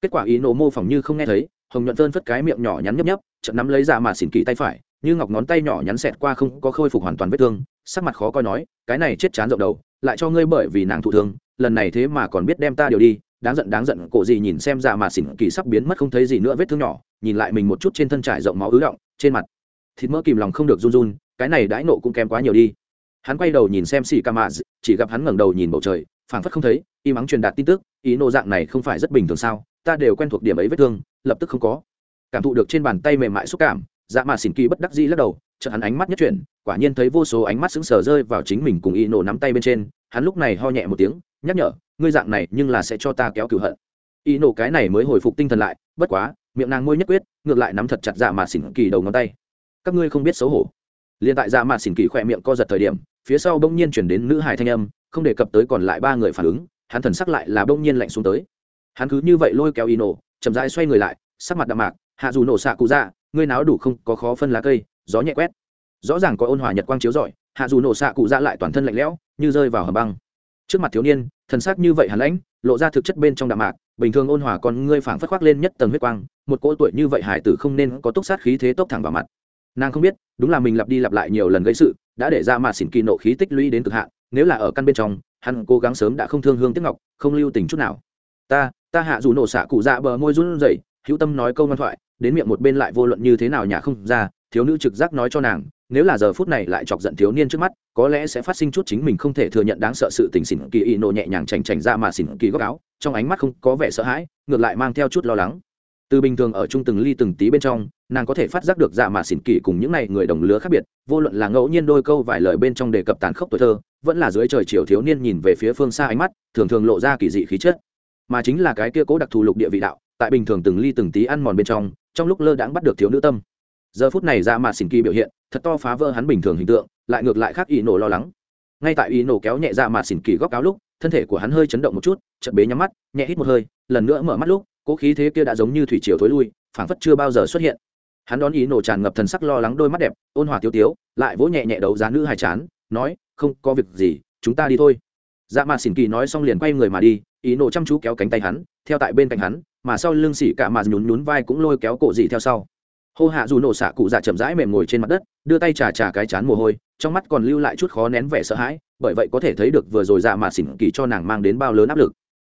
Kết quả ý nổ mô phỏng như không nghe thấy, hồng nhuận tơn phất cái miệng nhỏ nhắn nhấp nhấp chậm nắm lấy ra mà xỉn kỳ tay phải, như ngọc ngón tay nhỏ nhắn xẹt qua không có khôi phục hoàn toàn vết thương, sắc mặt khó coi nói, cái này chết chán rộng đầu, lại cho ngươi bởi vì nàng thụ thương, lần này thế mà còn biết đem ta điều đi đáng giận đáng giận, cổ gì nhìn xem ra mà xỉn kỳ sắp biến mất không thấy gì nữa vết thương nhỏ, nhìn lại mình một chút trên thân trải rộng máu ứ động, trên mặt, thịt mỡ kìm lòng không được run run, cái này đãi nộ cũng kém quá nhiều đi. Hắn quay đầu nhìn xem xì ca mạ chỉ gặp hắn ngẩng đầu nhìn bầu trời, phảng phất không thấy, y mắng truyền đạt tin tức, ý nộ dạng này không phải rất bình thường sao, ta đều quen thuộc điểm ấy vết thương, lập tức không có. Cảm thụ được trên bàn tay mềm mại xúc cảm dạ mà xỉn kỳ bất đắc dĩ lắc đầu, chợt hắn ánh mắt nhất chuyển, quả nhiên thấy vô số ánh mắt sững sờ rơi vào chính mình cùng y nộ nắm tay bên trên, hắn lúc này ho nhẹ một tiếng, nhắc nhở ngươi dạng này nhưng là sẽ cho ta kéo cửu hận. Y nổ cái này mới hồi phục tinh thần lại, bất quá, miệng nàng môi nhất quyết, ngược lại nắm thật chặt dạ mà xỉn kỳ đầu ngón tay. Các ngươi không biết xấu hổ. Liền tại dạ mà xỉn kỳ khỏe miệng co giật thời điểm, phía sau bỗng nhiên chuyển đến nữ Hải thanh âm, không đề cập tới còn lại ba người phản ứng, hắn thần sắc lại là bỗng nhiên lạnh xuống tới. Hắn cứ như vậy lôi kéo y nổ chậm rãi xoay người lại, sắc mặt đạm mạc, hạ dù nổ xạ cụ dạ ngươi náo đủ không, có khó phân lá cây, gió nhẹ quét. Rõ ràng có ôn hòa nhật quang chiếu rọi, hạ dù nổ xạ cụ dạ lại toàn thân lạnh lẽo, như rơi vào hầm băng trước mặt thiếu niên, thần sắc như vậy hàn lãnh, lộ ra thực chất bên trong đạm mạc, bình thường ôn hòa còn ngươi phảng phất khoác lên nhất tầng huyết quang, một cỗ tuổi như vậy hải tử không nên có túc sát khí thế tốc thẳng vào mặt. Nàng không biết, đúng là mình lặp đi lặp lại nhiều lần gây sự, đã để ra mà xỉn kỳ nộ khí tích lũy đến cực hạn, nếu là ở căn bên trong, hắn cố gắng sớm đã không thương hương tiếc ngọc, không lưu tình chút nào. Ta ta hạ dù nổ xạ cụ dạ bờ môi run rẩy, hữu tâm nói câu ngoan thoại, đến miệng một bên lại vô luận như thế nào nhà không ra thiếu nữ trực giác nói cho nàng, nếu là giờ phút này lại chọc giận thiếu niên trước mắt, có lẽ sẽ phát sinh chút chính mình không thể thừa nhận đáng sợ sự tình xỉn kỳ y nộ nhẹ nhàng chành chành ra mà xỉn kỳ góc áo, trong ánh mắt không có vẻ sợ hãi, ngược lại mang theo chút lo lắng. Từ bình thường ở chung từng ly từng tí bên trong, nàng có thể phát giác được dạ mà xỉn kỳ cùng những n à y người đồng lứa khác biệt, vô luận là ngẫu nhiên đôi câu vài lời bên trong đề cập tàn khốc tuổi thơ, vẫn là dưới trời chiều thiếu niên nhìn về phía phương xa ánh mắt, thường thường lộ ra kỳ dị khí chất. Mà chính là cái kia cố đặc thù lục địa vị đạo, tại bình thường từng ly từng tí ăn mòn bên trong trong lúc lơ đãng bắt được thiếu nữ tâm giờ phút này dạ ra mà xỉn kỳ biểu hiện, thật to phá vỡ hắn bình thường hình tượng, lại ngược lại khác ý nổ lo lắng. Ngay tại ý nổ kéo nhẹ dạ ra mà xỉn kỳ góc áo lúc, thân thể của hắn hơi chấn động một chút, chợt bế nhắm mắt, nhẹ hít một hơi, lần nữa mở mắt lúc, cố khí thế kia đã giống như thủy triều thối lui, phảng phất chưa bao giờ xuất hiện. Hắn đón ý nổ tràn ngập thần sắc lo lắng đôi mắt đẹp, ôn hòa tiêu tiếu, lại vỗ nhẹ nhẹ đấu giá nữ hài chán, nói, không có việc gì, chúng ta đi thôi. Dạ mà xỉn kỳ nói xong liền quay người mà đi, ý nổ chăm chú kéo cánh tay hắn, theo tại bên cạnh hắn, mà sau lưng xỉ cả mà nhún nhún vai cũng lôi kéo cổ dị theo sau hô hạ dù nổ xạ cụ dạ chậm rãi mềm ngồi trên mặt đất, đưa tay trà trà cái chán mồ hôi, trong mắt còn lưu lại chút khó nén vẻ sợ hãi, bởi vậy có thể thấy được vừa rồi dạ mà xỉn kỳ cho nàng mang đến bao lớn áp lực.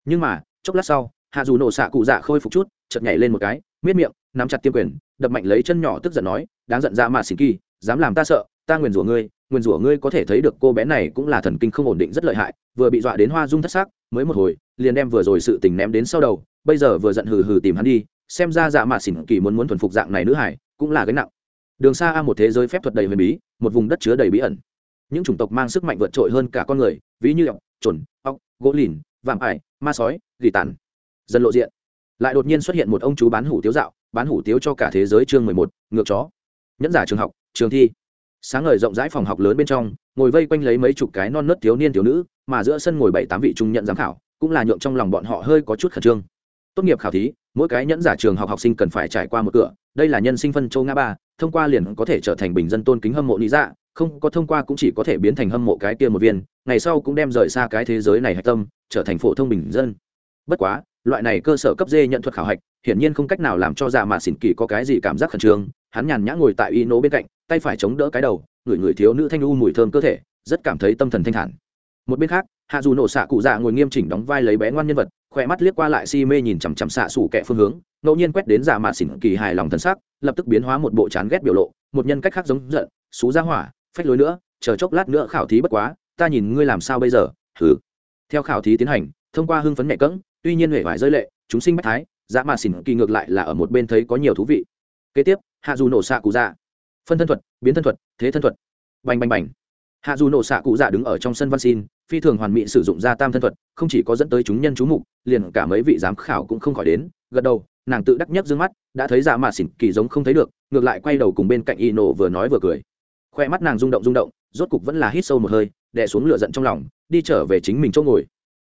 Nhưng mà, chốc lát sau, hạ dù nổ xạ cụ dạ khôi phục chút, chợt nhảy lên một cái, miết miệng, nắm chặt tiêm quyền, đập mạnh lấy chân nhỏ tức giận nói, đáng giận Dạ mà xỉn kỳ, dám làm ta sợ, ta nguyền rủa ngươi, nguyền rủa ngươi có thể thấy được cô bé này cũng là thần kinh không ổn định rất lợi hại, vừa bị dọa đến hoa dung thất xác, mới một hồi, liền đem vừa rồi sự tình ném đến sau đầu, bây giờ vừa giận hừ hừ tìm hắn đi xem ra dạ mạ xỉn kỳ muốn muốn thuần phục dạng này nữ hải, cũng là gánh nặng. Đường xa a một thế giới phép thuật đầy huyền bí, một vùng đất chứa đầy bí ẩn. Những chủng tộc mang sức mạnh vượt trội hơn cả con người, ví như ọc trồn ọc gỗ lìn, vạm ải, ma sói, gỉ tàn. Dần lộ diện. Lại đột nhiên xuất hiện một ông chú bán hủ tiếu dạo, bán hủ tiếu cho cả thế giới chương mười một, ngược chó. Nhẫn giả trường học, trường thi. Sáng ngời rộng rãi phòng học lớn bên trong, ngồi vây quanh lấy mấy chục cái non nớt thiếu niên thiếu nữ, mà giữa sân ngồi bảy tám vị trung nhận giám khảo, cũng là nhượng trong lòng bọn họ hơi có chút khẩn trương. Tốt nghiệp khảo thí mỗi cái nhẫn giả trường học học sinh cần phải trải qua một cửa, đây là nhân sinh phân châu ngã ba, thông qua liền có thể trở thành bình dân tôn kính hâm mộ lý dạ không có thông qua cũng chỉ có thể biến thành hâm mộ cái kia một viên, ngày sau cũng đem rời xa cái thế giới này hạch tâm, trở thành phổ thông bình dân. Bất quá, loại này cơ sở cấp dê nhận thuật khảo hạch, hiển nhiên không cách nào làm cho dạ mà xỉn kỳ có cái gì cảm giác khẩn trương, hắn nhàn nhã ngồi tại y nỗ bên cạnh, tay phải chống đỡ cái đầu người người thiếu nữ thanh u mùi thơm cơ thể, rất cảm thấy tâm thần thanh thản. Một bên khác, hạ dù nổ xạ cụ dạ ngồi nghiêm chỉnh đóng vai lấy bé ngoan nhân vật khỏe mắt liếc qua lại si mê nhìn chằm chằm xạ xủ kẹ phương hướng, ngẫu nhiên quét đến giả mạ xỉn kỳ hài lòng thân sắc, lập tức biến hóa một bộ chán ghét biểu lộ, một nhân cách khác giống giận, xú ra hỏa, phách lối nữa, chờ chốc lát nữa khảo thí bất quá, ta nhìn ngươi làm sao bây giờ thử theo khảo thí tiến hành, thông qua hưng phấn mẹ cỡng tuy nhiên hệ vải rơi lệ, chúng sinh bách thái, giả mạ xỉn kỳ ngược lại là ở một bên thấy có nhiều thú vị. Kế tiếp, hạ dù nổ xạ cụ dạ. Phân thân thuật, biến thân thuật, thế thân thuật. Bành bành bành. Hạ dù nổ xạ cụ dạ đứng ở trong sân văn xin phi thường hoàn mỹ sử dụng ra tam thân thuật, không chỉ có dẫn tới chúng nhân chú mục, liền cả mấy vị giám khảo cũng không khỏi đến, gật đầu, nàng tự đắc nhất d ư ơ n g mắt, đã thấy dạ mạ xỉn kỳ giống không thấy được, ngược lại quay đầu cùng bên cạnh y nổ vừa nói vừa cười. Khoe mắt nàng rung động rung động, rốt cục vẫn là hít sâu một hơi, đè xuống lửa giận trong lòng, đi trở về chính mình chỗ ngồi.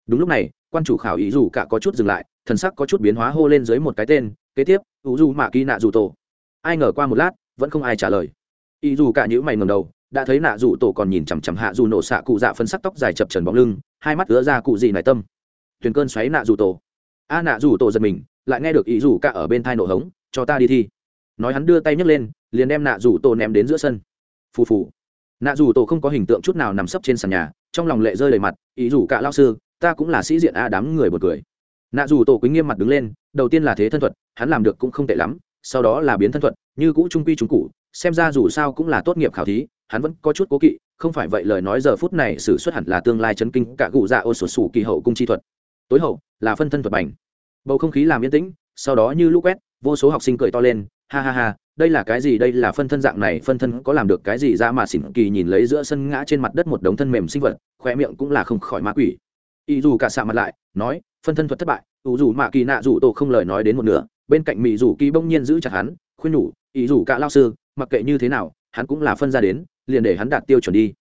Đúng lúc này, quan chủ khảo ý dù cả có chút dừng lại, thần sắc có chút biến hóa hô lên dưới một cái tên, kế tiếp ủ dù mạ kỳ nạ dù tổ. Ai ngờ qua một lát, vẫn không ai trả lời. Ý dù cả những mày ngầm đầu đã thấy nạ dù tổ còn nhìn chằm chằm hạ dù nổ xạ cụ dạ phân sắc tóc dài chập trần bóng lưng, hai mắt ứa ra cụ gì nải tâm. Thuyền cơn xoáy nạ dù tổ. A, nạ dù tổ giật mình, lại nghe được ý dù cả ở bên thai nổ hống, cho ta đi thi. Nói hắn đưa tay nhấc lên, liền đem nạ dù tổ ném đến giữa sân. Phù phù. Nạ dù tổ không có hình tượng chút nào nằm sấp trên sàn nhà, trong lòng lệ rơi đầy mặt, ý dù cả lao sư, ta cũng là sĩ diện a đám người một cười. Nạ dù tổ quý nghiêm mặt đứng lên, đầu tiên là thế thân thuật, hắn làm được cũng không tệ lắm, sau đó là biến thân thuật, như cũ trung quy trung cụ xem ra dù sao cũng là tốt nghiệp khảo thí hắn vẫn có chút cố kỵ, không phải vậy lời nói giờ phút này xử xuất hẳn là tương lai chấn kinh cả cụ dạ ô sổ sủ kỳ hậu cung chi thuật. Tối hậu, là phân thân thuật bành. Bầu không khí làm yên tĩnh, sau đó như lũ quét, vô số học sinh cười to lên, ha ha ha, đây là cái gì, đây là phân thân dạng này, phân thân có làm được cái gì ra mà xỉn kỳ nhìn lấy giữa sân ngã trên mặt đất một đống thân mềm sinh vật khoe miệng cũng là không khỏi ma quỷ. Ý dù cả xạ mặt lại, nói, phân thân thuật thất bại, ủ dù mạ kỳ nạ dù tổ không lời nói đến một nửa, bên cạnh mỹ dù kỳ bỗng nhiên giữ chặt hắn, khuyên nhủ ý dù cả lao sư, mặc kệ như thế nào, hắn cũng là phân ra đến liền để hắn đạt tiêu chuẩn đi.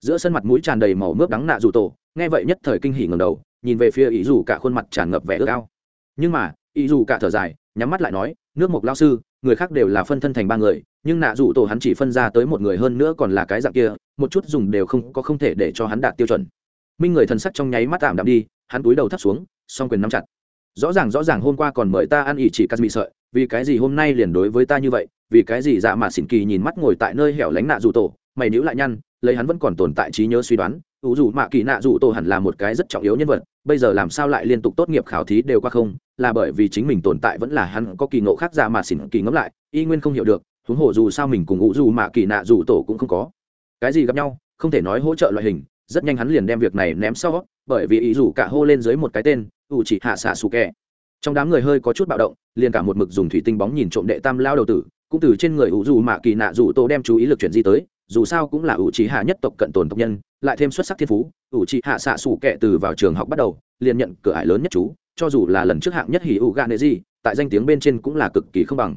Giữa sân mặt mũi tràn đầy màu mướp đắng nạ dù tổ, nghe vậy nhất thời kinh hỉ ngầm đầu, nhìn về phía ý dù cả khuôn mặt tràn ngập vẻ ước ao. Nhưng mà, ý dù cả thở dài, nhắm mắt lại nói, nước mộc lao sư, người khác đều là phân thân thành ba người, nhưng nạ dù tổ hắn chỉ phân ra tới một người hơn nữa còn là cái dạng kia, một chút dùng đều không, có không thể để cho hắn đạt tiêu chuẩn. Minh người thần sắc trong nháy mắt tạm đạm đi, hắn túi đầu thắt xuống, song quyền nắm chặt. Rõ ràng rõ ràng, hôm qua còn mời ta ăn ỉ chỉ cắt bị sợi, vì cái gì hôm nay liền đối với ta như vậy, vì cái gì dạ mà xỉn kỳ nhìn mắt ngồi tại nơi hẻo lánh nạ dù tổ mày níu lại nhăn, lấy hắn vẫn còn tồn tại trí nhớ suy đoán, ủ dù mạ kỳ nạ dù tổ hẳn là một cái rất trọng yếu nhân vật, bây giờ làm sao lại liên tục tốt nghiệp khảo thí đều qua không, là bởi vì chính mình tồn tại vẫn là hắn có kỳ ngộ khác ra mà xỉn kỳ ngẫm lại, y nguyên không hiểu được, huống hồ dù sao mình cùng ủ dù mạ kỳ nạ dù tổ cũng không có. Cái gì gặp nhau, không thể nói hỗ trợ loại hình, rất nhanh hắn liền đem việc này ném sau, bởi vì ý dù cả hô lên dưới một cái tên, ủ chỉ hạ xạ xù kẹ trong đám người hơi có chút bạo động, liền cả một mực dùng thủy tinh bóng nhìn trộm đệ tam lao đầu tử cũng từ trên người ủ dù mạ kỳ nạ dù tô đem chú ý lực chuyển di tới, dù sao cũng là ủ trí hạ nhất tộc cận tồn tộc nhân, lại thêm xuất sắc thiên phú, ủ trí hạ xạ xủ kệ từ vào trường học bắt đầu, liền nhận cửa ải lớn nhất chú, cho dù là lần trước hạng nhất hỉ ủ gạ nệ gì, tại danh tiếng bên trên cũng là cực kỳ không bằng.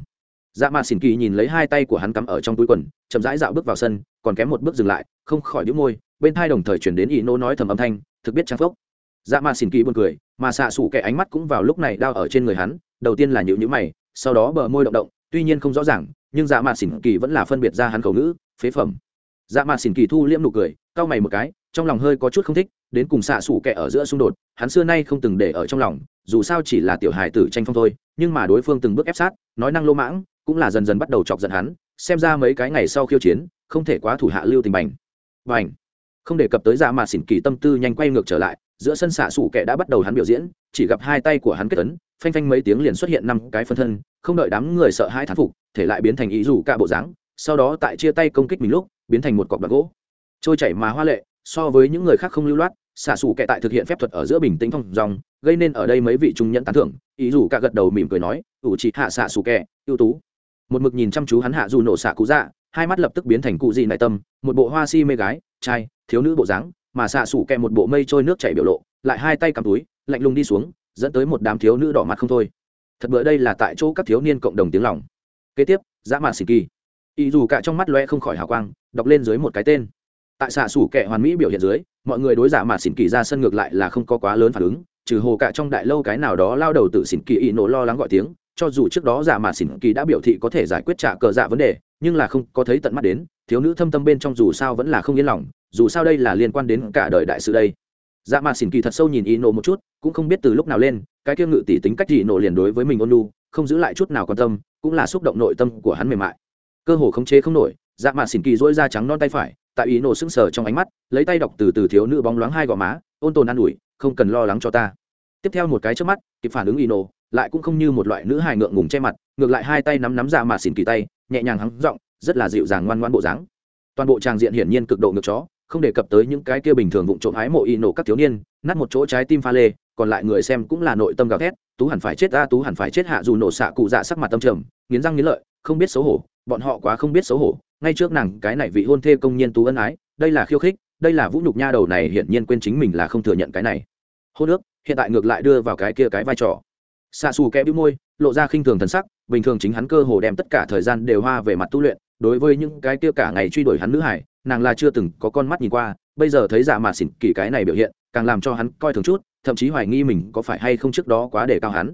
Dạ mạ xỉn kỳ nhìn lấy hai tay của hắn cắm ở trong túi quần, chậm rãi dạo bước vào sân, còn kém một bước dừng lại, không khỏi đĩu môi, bên thai đồng thời chuyển đến ý nô nói thầm âm thanh, thực biết trang phốc dạ mạ xỉn kỳ buồn cười, mà xạ xủ kệ ánh mắt cũng vào lúc này đau ở trên người hắn, đầu tiên là nhịu nhữ mày, sau đó bờ môi động động tuy nhiên không rõ ràng, nhưng dạ mà xỉn kỳ vẫn là phân biệt ra hắn khẩu ngữ, phế phẩm. Dạ mà xỉn kỳ thu liễm nụ cười, cau mày một cái, trong lòng hơi có chút không thích, đến cùng xạ xủ kẻ ở giữa xung đột, hắn xưa nay không từng để ở trong lòng, dù sao chỉ là tiểu hài tử tranh phong thôi, nhưng mà đối phương từng bước ép sát, nói năng lô mãng, cũng là dần dần bắt đầu chọc giận hắn, xem ra mấy cái ngày sau khiêu chiến, không thể quá thủ hạ lưu tình bành. Bành! Không đề cập tới dạ mà xỉn kỳ tâm tư nhanh quay ngược trở lại giữa sân xạ sủ kẻ đã bắt đầu hắn biểu diễn, chỉ gặp hai tay của hắn kết tấn phanh phanh mấy tiếng liền xuất hiện năm cái phân thân, không đợi đám người sợ hai thán phục, thể lại biến thành ý rủ cả bộ dáng, sau đó tại chia tay công kích mình lúc, biến thành một cọc bạc gỗ. Trôi chảy mà hoa lệ, so với những người khác không lưu loát, xạ xù kệ tại thực hiện phép thuật ở giữa bình tĩnh thông dòng, gây nên ở đây mấy vị trung nhẫn tán thưởng, ý dù cả gật đầu mỉm cười nói, ủ chị hạ xạ xù kệ ưu tú. Một mực nhìn chăm chú hắn hạ dù nổ xạ cú dạ hai mắt lập tức biến thành cụ dị nại tâm, một bộ hoa si mê gái, trai, thiếu nữ bộ dáng mà xạ xủ kẹ một bộ mây trôi nước chảy biểu lộ, lại hai tay cầm túi, lạnh lùng đi xuống, dẫn tới một đám thiếu nữ đỏ mặt không thôi. Thật bữa đây là tại chỗ các thiếu niên cộng đồng tiếng lòng. Kế tiếp dã mạn xì kỳ. Ý dù cả trong mắt loe không khỏi hào quang, đọc lên dưới một cái tên. Tại xạ xủ kẻ hoàn mỹ biểu hiện dưới, mọi người đối giả mà xỉn kỳ ra sân ngược lại là không có quá lớn phản ứng, trừ hồ cả trong đại lâu cái nào đó lao đầu tự xỉn kỳ ý nổ lo lắng gọi tiếng, cho dù trước đó giả mà xỉn kỳ đã biểu thị có thể giải quyết trả cờ dạ vấn đề, nhưng là không có thấy tận mắt đến, thiếu nữ thâm tâm bên trong dù sao vẫn là không yên lòng dù sao đây là liên quan đến cả đời đại sự đây. Dạ mà xỉn kỳ thật sâu nhìn y nộ một chút, cũng không biết từ lúc nào lên, cái kia ngự tỷ tính cách y nộ liền đối với mình ôn lu không giữ lại chút nào quan tâm, cũng là xúc động nội tâm của hắn mềm mại. Cơ hồ không chế không nổi dạ mà xỉn kỳ dỗi ra trắng non tay phải, tại ý nộ sững sờ trong ánh mắt, lấy tay đọc từ từ thiếu nữ bóng loáng hai gò má, ôn tồn an ủi, không cần lo lắng cho ta. Tiếp theo một cái trước mắt, kịp phản ứng y nộ lại cũng không như một loại nữ hài ngượng ngùng che mặt, ngược lại hai tay nắm nắm dạ mà xỉn kỳ tay, nhẹ nhàng hắng giọng, rất là dịu dàng ngoan ngoan bộ dáng. Toàn bộ tràng diện hiển nhiên cực độ ngược chó không đề cập tới những cái kia bình thường vụng trộm hái mộ y nổ các thiếu niên, nát một chỗ trái tim pha lê, còn lại người xem cũng là nội tâm gào thét, tú hẳn phải chết ta, tú hẳn phải chết hạ dù nổ xạ cụ dạ sắc mặt tâm trầm, nghiến răng nghiến lợi, không biết xấu hổ, bọn họ quá không biết xấu hổ, ngay trước nàng cái này vị hôn thê công nhiên tú ân ái, đây là khiêu khích, đây là vũ nhục nha đầu này hiển nhiên quên chính mình là không thừa nhận cái này. Hôn ước hiện tại ngược lại đưa vào cái kia cái vai trò. Xạ xù kẽ bĩu môi, lộ ra khinh thường thần sắc, bình thường chính hắn cơ hồ đem tất cả thời gian đều hoa về mặt tu luyện, đối với những cái kia cả ngày truy đuổi hắn nữ hải nàng là chưa từng có con mắt nhìn qua, bây giờ thấy dạ giả mạt xỉn kỳ cái này biểu hiện, càng làm cho hắn coi thường chút, thậm chí hoài nghi mình có phải hay không trước đó quá để cao hắn.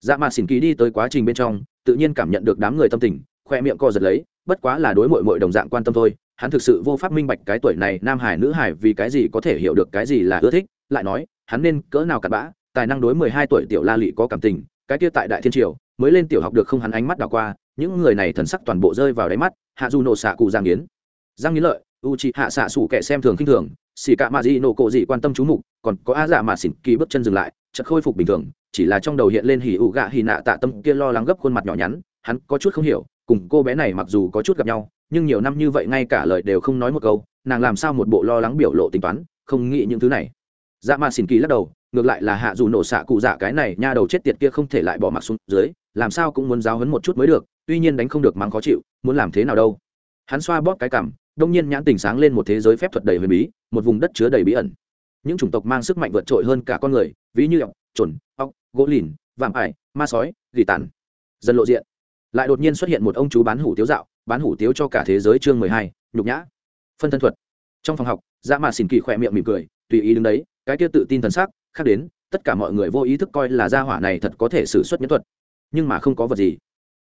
Dạ mạt xỉn kỳ đi tới quá trình bên trong, tự nhiên cảm nhận được đám người tâm tình, khoe miệng co giật lấy, bất quá là đối mội mội đồng dạng quan tâm thôi, hắn thực sự vô pháp minh bạch cái tuổi này nam hải nữ hải vì cái gì có thể hiểu được cái gì là ưa thích, lại nói, hắn nên cỡ nào cặn bã, tài năng đối mười hai tuổi tiểu la lị có cảm tình, cái kia tại đại thiên triều, mới lên tiểu học được không hắn ánh mắt đảo qua, những người này thần sắc toàn bộ rơi vào đáy mắt, hạ du nổ xạ cụ giang yến giang nghĩ lợi u c hạ xạ sủ kẻ xem thường khinh thường xì cạ mạ dị nổ cổ dị quan tâm chú mục, còn có a dạ mà xỉn kỳ bước chân dừng lại, chợt khôi phục bình thường, chỉ là trong đầu hiện lên hỉ ụ gạ hỉ nạ tạ tâm kia lo lắng gấp khuôn mặt nhỏ nhắn, hắn có chút không hiểu, cùng cô bé này mặc dù có chút gặp nhau, nhưng nhiều năm như vậy ngay cả lời đều không nói một câu, nàng làm sao một bộ lo lắng biểu lộ tính toán, không nghĩ những thứ này. Dạ mà xỉn kỳ lắc đầu, ngược lại là hạ dù nổ xạ cụ dạ cái này nha đầu chết tiệt kia không thể lại bỏ mặc xuống dưới, làm sao cũng muốn giáo hấn một chút mới được, tuy nhiên đánh không được mắng khó chịu, muốn làm thế nào đâu. Hắn xoa bóp cái cảm đông nhiên nhãn tình sáng lên một thế giới phép thuật đầy huyền bí, một vùng đất chứa đầy bí ẩn. Những chủng tộc mang sức mạnh vượt trội hơn cả con người, ví như ọc trồn ọc gỗ lìn, vạm ải, ma sói, gỉ tàn. Dần lộ diện. Lại đột nhiên xuất hiện một ông chú bán hủ tiếu dạo, bán hủ tiếu cho cả thế giới chương mười hai, nhục nhã. Phân thân thuật. Trong phòng học dạ mà xỉn kỳ khỏe miệng mỉm cười, tùy ý đứng đấy, cái kia tự tin thần sắc, khác đến, tất cả mọi người vô ý thức coi là gia hỏa này thật có thể xử suất nhân thuật. Nhưng mà không có vật gì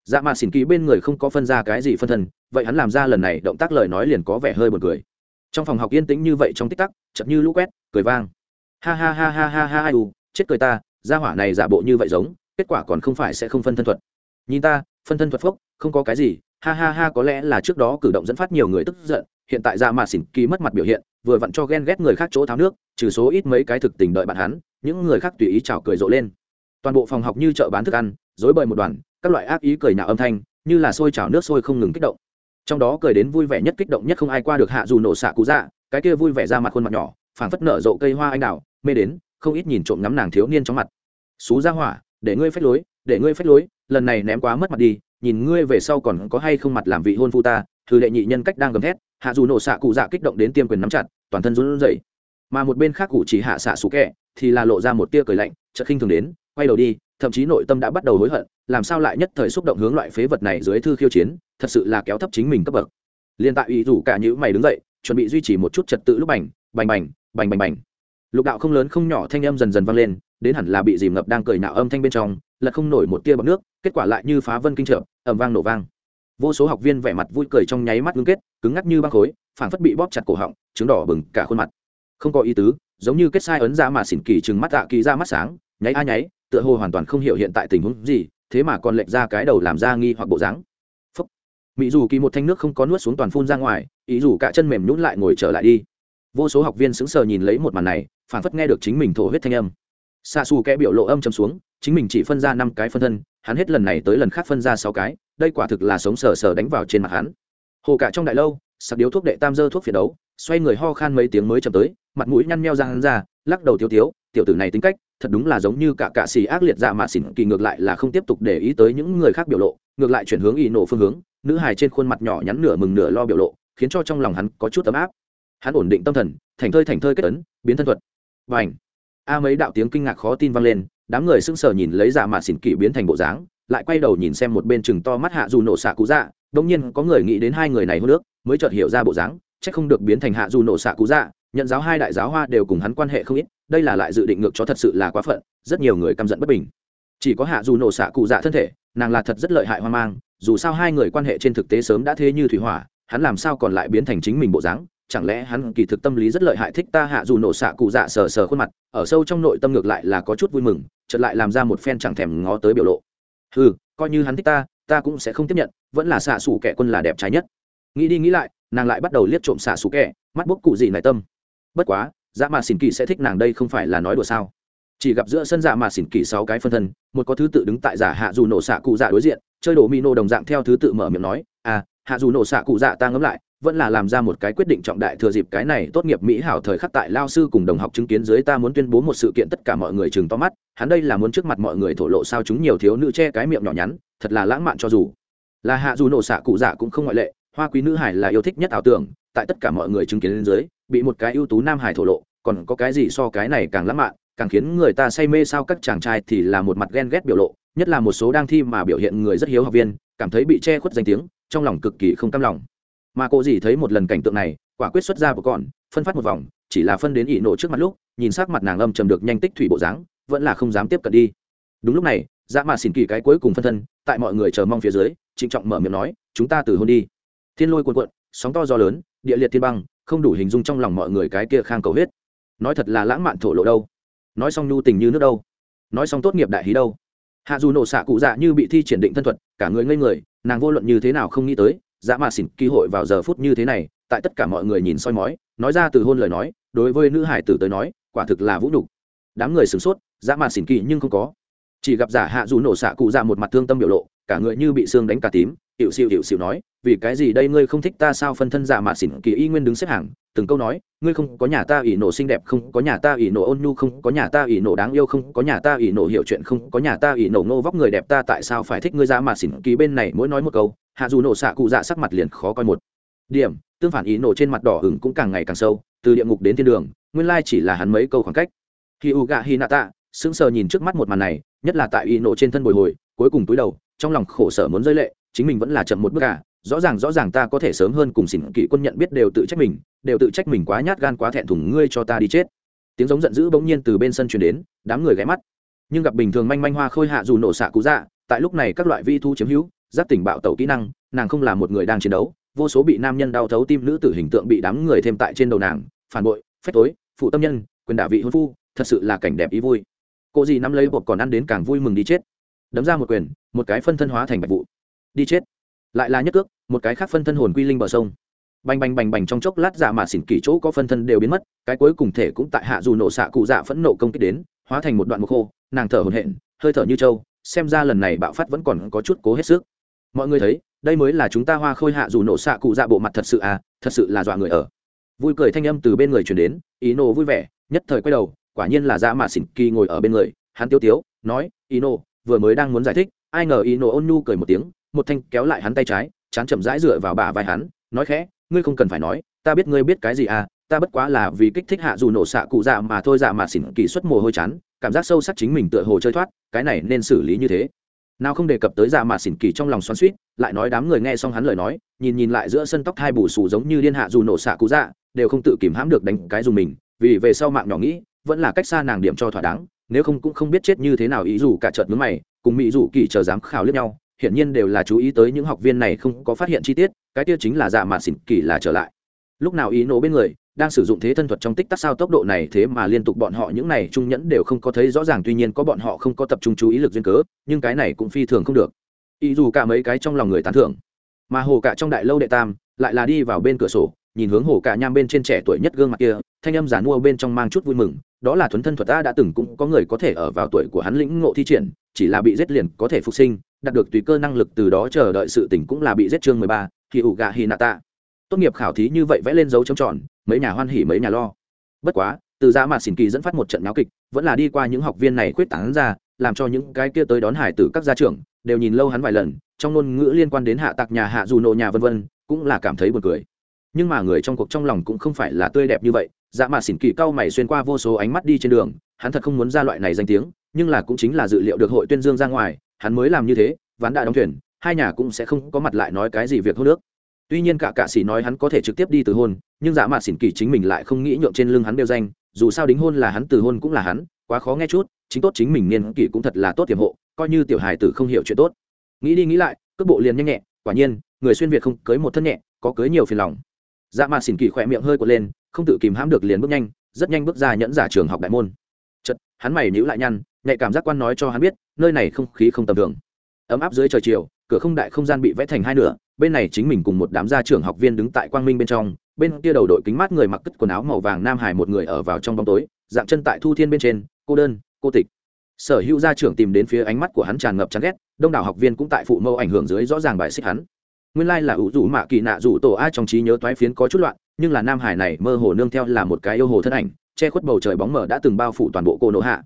dạ mà xỉn kỳ bên người không có phân ra cái gì phân thân, vậy hắn làm ra lần này động tác lời nói liền có vẻ hơi b u ồ n cười. Trong phòng học yên tĩnh như vậy trong tích tắc chậm như lũ quét, cười vang. Ha ha ha ha ha ha u chết cười ta, gia hỏa này giả bộ như vậy giống, kết quả còn không phải sẽ không phân thân thuật. Nhìn ta, phân thân thuật phốc, không có cái gì, ha ha ha, có lẽ là trước đó cử động dẫn phát nhiều người tức giận, hiện tại dạ mà xỉn kỳ mất mặt biểu hiện, vừa vặn cho ghen ghét người khác chỗ tháo nước, trừ số ít mấy cái thực tình đợi bạn hắn, những người khác tùy ý chào cười rộ lên. Toàn bộ phòng học như chợ bán thức ăn dối bời một đoàn các loại ác ý cười nhạo âm thanh, như là sôi trào nước sôi không ngừng kích động. Trong đó cười đến vui vẻ nhất kích động nhất không ai qua được hạ dù nổ xạ cụ dạ cái kia vui vẻ ra mặt khuôn mặt nhỏ, phảng phất nở rộ cây hoa anh đào, mê đến, không ít nhìn trộm ngắm nàng thiếu niên trong mặt. Xú ra hỏa, để ngươi phách lối, để ngươi phách lối, lần này ném quá mất mặt đi, nhìn ngươi về sau còn có hay không mặt làm vị hôn phu ta thư đệ nhị nhân cách đang gầm thét, hạ dù nổ xạ cụ dạ kích động đến tiêm quyền nắm chặt, toàn thân run rẩy. Mà một bên khác cụ chỉ hạ xạ xú kẹ, thì là lộ ra một tia cười lạnh, chợt khinh thường đến, quay đầu đi thậm chí nội tâm đã bắt đầu hối hận, làm sao lại nhất thời xúc động hướng loại phế vật này dưới thư khiêu chiến, thật sự là kéo thấp chính mình cấp bậc. Liên tại ủy rủ cả những mày đứng dậy, chuẩn bị duy trì một chút trật tự lúc bành bành bành bành bành bành. Lục đạo không lớn không nhỏ thanh âm dần dần vang lên, đến hẳn là bị dìm ngập đang cười nạo âm thanh bên trong, lật không nổi một tia bọc nước, kết quả lại như phá vân kinh trợ ẩm vang nổ vang. Vô số học viên vẻ mặt vui cười trong nháy mắt ngưng kết, cứng ngắc như băng khối, phảng phất bị bóp chặt cổ họng trứng đỏ bừng cả khuôn mặt. Không có ý tứ, giống như kết sai ấn ra mà xỉn kỳ trừng mắt tạ kỳ ra mắt sáng, nháy a nháy tựa hồ hoàn toàn không hiểu hiện tại tình huống gì, thế mà còn lệch ra cái đầu làm ra nghi hoặc bộ dáng. Phúc. Mỹ dù kỳ một thanh nước không có nuốt xuống toàn phun ra ngoài, ý dù cả chân mềm nhún lại ngồi trở lại đi. Vô số học viên sững sờ nhìn lấy một màn này, phản phất nghe được chính mình thổ huyết thanh âm. Xa xù kẽ biểu lộ âm chấm xuống, chính mình chỉ phân ra năm cái phân thân, hắn hết lần này tới lần khác phân ra sáu cái, đây quả thực là sống sờ sờ đánh vào trên mặt hắn. Hồ cả trong đại lâu, sặc điếu thuốc đệ tam dơ thuốc phiền đấu, xoay người ho khan mấy tiếng mới chậm tới, mặt mũi nhăn meo ra hắn ra lắc đầu thiếu thiếu, tiểu tử này tính cách thật đúng là giống như cả cạ xì ác liệt dạ mạ xỉn kỳ ngược lại là không tiếp tục để ý tới những người khác biểu lộ ngược lại chuyển hướng y nổ phương hướng nữ hài trên khuôn mặt nhỏ nhắn nửa mừng nửa lo biểu lộ khiến cho trong lòng hắn có chút ấm áp. Hắn ổn định tâm thần thành thơi thành thơi kết ấn biến thân thuật. Và ảnh a mấy đạo tiếng kinh ngạc khó tin vang lên đám người sững sờ nhìn lấy dạ mạ xỉn kỳ biến thành bộ dáng lại quay đầu nhìn xem một bên chừng to mắt hạ dù nổ xạ cú dạ đông nhiên có người nghĩ đến hai người này hô nước mới chợt hiểu ra bộ dáng chắc không được biến thành hạ dù nổ xạ cú dạ nhận giáo hai đại giáo hoa đều cùng hắn quan hệ không ít, đây là lại dự định ngược cho thật sự là quá phận, rất nhiều người căm giận bất bình. Chỉ có hạ dù nổ xạ cụ dạ thân thể, nàng là thật rất lợi hại hoang mang, dù sao hai người quan hệ trên thực tế sớm đã thế như thủy hỏa, hắn làm sao còn lại biến thành chính mình bộ dáng? Chẳng lẽ hắn kỳ thực tâm lý rất lợi hại thích ta hạ dù nổ xạ cụ dạ sờ sờ khuôn mặt, ở sâu trong nội tâm ngược lại là có chút vui mừng, chợt lại làm ra một phen chẳng thèm ngó tới biểu lộ. Ừ coi như hắn thích ta ta cũng sẽ không tiếp nhận, vẫn là xạ xù kẻ quân là đẹp trái nhất. Nghĩ đi nghĩ lại, nàng lại bắt đầu liếc trộm xạ xù kẻ, mắt bốc cụ gì nảy tâm bất quá dạ mà xỉn kỳ sẽ thích nàng đây không phải là nói đùa sao? Chỉ gặp giữa sân dạ mà xỉn kỳ sáu cái phân thân, một có thứ tự đứng tại giả hạ dù nổ xạ cụ dạ đối diện, chơi đồ mỹ nô đồng dạng theo thứ tự mở miệng nói à hạ dù nổ xạ cụ dạ ta ngẫm lại, vẫn là làm ra một cái quyết định trọng đại thừa dịp cái này tốt nghiệp mỹ hảo thời khắc tại lao sư cùng đồng học chứng kiến dưới ta muốn tuyên bố một sự kiện tất cả mọi người chừng to mắt, hắn đây là muốn trước mặt mọi người thổ lộ sao chúng nhiều thiếu nữ che cái miệng nhỏ nhắn, thật là lãng mạn cho dù. Là hạ dù nổ xạ cụ dạ cũng không ngoại lệ hoa quý nữ hải là yêu thích nhất ảo tưởng, tại tất cả mọi người chứng kiến lên dưới, bị một cái ưu tú nam hải thổ lộ, còn có cái gì so cái này càng lãng mạn, càng khiến người ta say mê sao các chàng trai thì là một mặt ghen ghét biểu lộ, nhất là một số đang thi mà biểu hiện người rất hiếu học viên, cảm thấy bị che khuất danh tiếng, trong lòng cực kỳ không cam lòng. Mà cô dì thấy một lần cảnh tượng này, quả quyết xuất ra của con phân phát một vòng, chỉ là phân đến ỷ nổ trước mặt lúc, nhìn sắc mặt nàng âm trầm được nhanh tích thủy bộ dáng, vẫn là không dám tiếp cận đi. Đúng lúc này dạ dã mà xỉn kỳ cái cuối cùng phân thân, tại mọi người chờ mong phía dưới, trịnh trọng mở miệng nói, chúng ta từ hôn đi thiên lôi cuồn cuộn, sóng to gió lớn, địa liệt thiên băng, không đủ hình dung trong lòng mọi người cái kia khang cầu huyết. Nói thật là lãng mạn thổ lộ đâu. Nói xong nhu tình như nước đâu. Nói xong tốt nghiệp đại hí đâu. Hạ dù nổ xạ cụ dạ như bị thi triển định thân thuật, cả người ngây người, nàng vô luận như thế nào không nghĩ tới dạ mà xỉn kỳ hội vào giờ phút như thế này, tại tất cả mọi người nhìn soi mói, nói ra từ hôn lời nói, đối với nữ hải tử tới nói, quả thực là vũ nhục. Đám người sửng sốt dạ mà xỉn kỳ nhưng không có. Chỉ gặp giả hạ dù nổ xạ cụ dạ một mặt thương tâm biểu lộ, cả người như bị xương đánh cả tím hiệu xịu hiệu xịu nói, vì cái gì đây ngươi không thích ta sao? Phân thân giả mạ xỉn kỳ y nguyên đứng xếp hàng, từng câu nói, ngươi không có nhà ta ỷ nổ xinh đẹp, không có nhà ta ỷ nổ ôn nhu, không có nhà ta ỷ nổ đáng yêu, không có nhà ta ỷ nổ hiểu chuyện, không có nhà ta ỷ nổ ngô vóc người đẹp, ta tại sao phải thích ngươi giả mà xỉn kỳ? Bên này mỗi nói một câu, hạ dù nổ xạ cụ dạ sắc mặt liền khó coi một điểm, tương phản ý nổ trên mặt đỏ hừng cũng càng ngày càng sâu, từ địa ngục đến thiên đường, nguyên lai chỉ là hắn mấy câu khoảng cách. Khi u gạ hi nạ tạ sững sờ nhìn trước mắt một màn này, nhất là tại ý nổ trên thân bồi hồi, cuối cùng túi đầu, trong lòng khổ sở muốn rơi lệ chính mình vẫn là chậm một bước cả rõ ràng rõ ràng ta có thể sớm hơn cùng xỉn kỵ quân nhận biết đều tự trách mình, đều tự trách mình quá nhát gan, quá thẹn thùng, ngươi cho ta đi chết. Tiếng giống giận dữ bỗng nhiên từ bên sân truyền đến, đám người ghé mắt. Nhưng gặp bình thường manh manh hoa khôi hạ dù nổ xạ cú dạ tại lúc này các loại vi thu chiếm hữu, giáp tỉnh bạo tẩu kỹ năng, nàng không là một người đang chiến đấu, vô số bị nam nhân đau thấu tim nữ tử hình tượng bị đám người thêm tại trên đầu nàng, phản bội phép tối phụ tâm nhân, quyền đả vị hôn phu, thật sự là cảnh đẹp ý vui. Cô gì nắm lấy bột còn ăn đến càng vui mừng đi chết. Đấm ra một quyền, một cái phân thân hóa thành bạch vụ đi chết. Lại là nhất cước, một cái khác phân thân hồn quy linh bờ sông. Bành bành bành bành trong chốc lát giả mà xỉn kỳ chỗ có phân thân đều biến mất, cái cuối cùng thể cũng tại hạ dù nổ xạ cụ dạ phẫn nộ công kích đến, hóa thành một đoạn mục khô nàng thở hồn hện hơi thở như trâu, xem ra lần này bạo phát vẫn còn có chút cố hết sức. Mọi người thấy, đây mới là chúng ta hoa khôi hạ dù nổ xạ cụ dạ bộ mặt thật sự à thật sự là dọa người ở. Vui cười thanh âm từ bên người chuyển đến, ý nổ vui vẻ, nhất thời quay đầu, quả nhiên là dạ mà xỉn kỳ ngồi ở bên người, hắn tiêu tiếu, nói, ý nổ vừa mới đang muốn giải thích. Ai ngờ ý nổ ôn nhu cười một tiếng một thanh kéo lại hắn tay trái, chán chậm rãi dựa vào bả vai hắn, nói khẽ, ngươi không cần phải nói, ta biết ngươi biết cái gì à ta bất quá là vì kích thích hạ dù nổ xạ cụ dạ mà thôi dạ mà xỉn kỳ xuất mồ hôi chán, cảm giác sâu sắc chính mình tựa hồ chơi thoát, cái này nên xử lý như thế. Nào không đề cập tới dạ mà xỉn kỳ trong lòng xoắn suýt lại nói đám người nghe xong hắn lời nói, nhìn nhìn lại giữa sân tóc hai bù xù giống như liên hạ dù nổ xạ cụ dạ đều không tự kìm hãm được đánh cái dùng mình, vì về sau mạng nhỏ nghĩ, vẫn là cách xa nàng điểm cho thỏa đáng, nếu không cũng không biết chết như thế nào ý dù cả chợt mướn mày, cùng mỹ dù kỳ chờ dám khảo liếc nhau hiển nhiên đều là chú ý tới những học viên này không có phát hiện chi tiết, cái tiêu chính là dạ mạn xỉn kỳ là trở lại. Lúc nào ý nổ bên người, đang sử dụng thế thân thuật trong tích tắc sao tốc độ này thế mà liên tục bọn họ những này trung nhẫn đều không có thấy rõ ràng, tuy nhiên có bọn họ không có tập trung chú ý lực duyên cớ, nhưng cái này cũng phi thường không được. Ý dù cả mấy cái trong lòng người tán thưởng. Mà hồ cả trong đại lâu đệ tam, lại là đi vào bên cửa sổ, nhìn hướng hồ cả nham bên trên trẻ tuổi nhất gương mặt kia, thanh âm giả mua bên trong mang chút vui mừng, đó là thuấn thân thuật ta đã từng cũng có người có thể ở vào tuổi của hắn lĩnh ngộ thi triển, chỉ là bị giết liền có thể phục sinh đạt được tùy cơ năng lực từ đó chờ đợi sự tỉnh cũng là bị giết chương mười ba khi ủ gà hi nạ tạ. Tốt nghiệp khảo thí như vậy vẽ lên dấu trống tròn, mấy nhà hoan hỉ mấy nhà lo. Bất quá, từ dạ ra mà xỉn kỳ dẫn phát một trận náo kịch, vẫn là đi qua những học viên này quyết tán ra, làm cho những cái kia tới đón hải từ các gia trưởng đều nhìn lâu hắn vài lần, trong ngôn ngữ liên quan đến hạ tạc nhà, hạ dù nộ nhà vân vân, cũng là cảm thấy buồn cười. Nhưng mà người trong cuộc trong lòng cũng không phải là tươi đẹp như vậy dạ mà xỉn kỳ cao mày xuyên qua vô số ánh mắt đi trên đường, hắn thật không muốn ra loại này danh tiếng nhưng là cũng chính là dự liệu được hội tuyên dương ra ngoài, hắn mới làm như thế, ván đã đóng thuyền, hai nhà cũng sẽ không có mặt lại nói cái gì việc hôn nước. Tuy nhiên cả cạ sĩ nói hắn có thể trực tiếp đi từ hôn, nhưng dạ giả mạt xỉn kỳ chính mình lại không nghĩ nhượng trên lưng hắn đeo danh, dù sao đính hôn là hắn, từ hôn cũng là hắn, quá khó nghe chút, chính tốt chính mình niên kỷ cũng thật là tốt tiềm hộ, coi như tiểu hài tử không hiểu chuyện tốt. Nghĩ đi nghĩ lại, cước bộ liền nhanh nhẹ, quả nhiên, người xuyên việt không cưới một thân nhẹ, có cưới nhiều phiền lòng. Dạ mạt xỉn kỳ khỏe miệng hơi quật lên, không tự kìm hãm được liền bước nhanh, rất nhanh bước ra nhẫn giả trường học đại môn. Chật hắn mày nhữ lại nhăn nhạy cảm giác quan nói cho hắn biết, nơi này không khí không tầm thường. Ấm áp dưới trời chiều, cửa không đại không gian bị vẽ thành hai nửa, bên này chính mình cùng một đám gia trưởng học viên đứng tại quang minh bên trong, bên kia đầu đội kính mát người mặc cất quần áo màu vàng nam hải một người ở vào trong bóng tối, dạng chân tại thu thiên bên trên, cô đơn, cô tịch. Sở hữu gia trưởng tìm đến phía ánh mắt của hắn tràn ngập chán ghét, đông đảo học viên cũng tại phụ mẫu ảnh hưởng dưới rõ ràng bài xích hắn. Nguyên lai là ủ rủ mạ kỳ nạ rủ tổ ai trong trí nhớ toái phiến có chút loạn, nhưng là nam hải này mơ hồ nương theo là một cái yêu hồ thân ảnh, che khuất bầu trời bóng mờ đã từng bao phủ toàn bộ cô nỗ hạ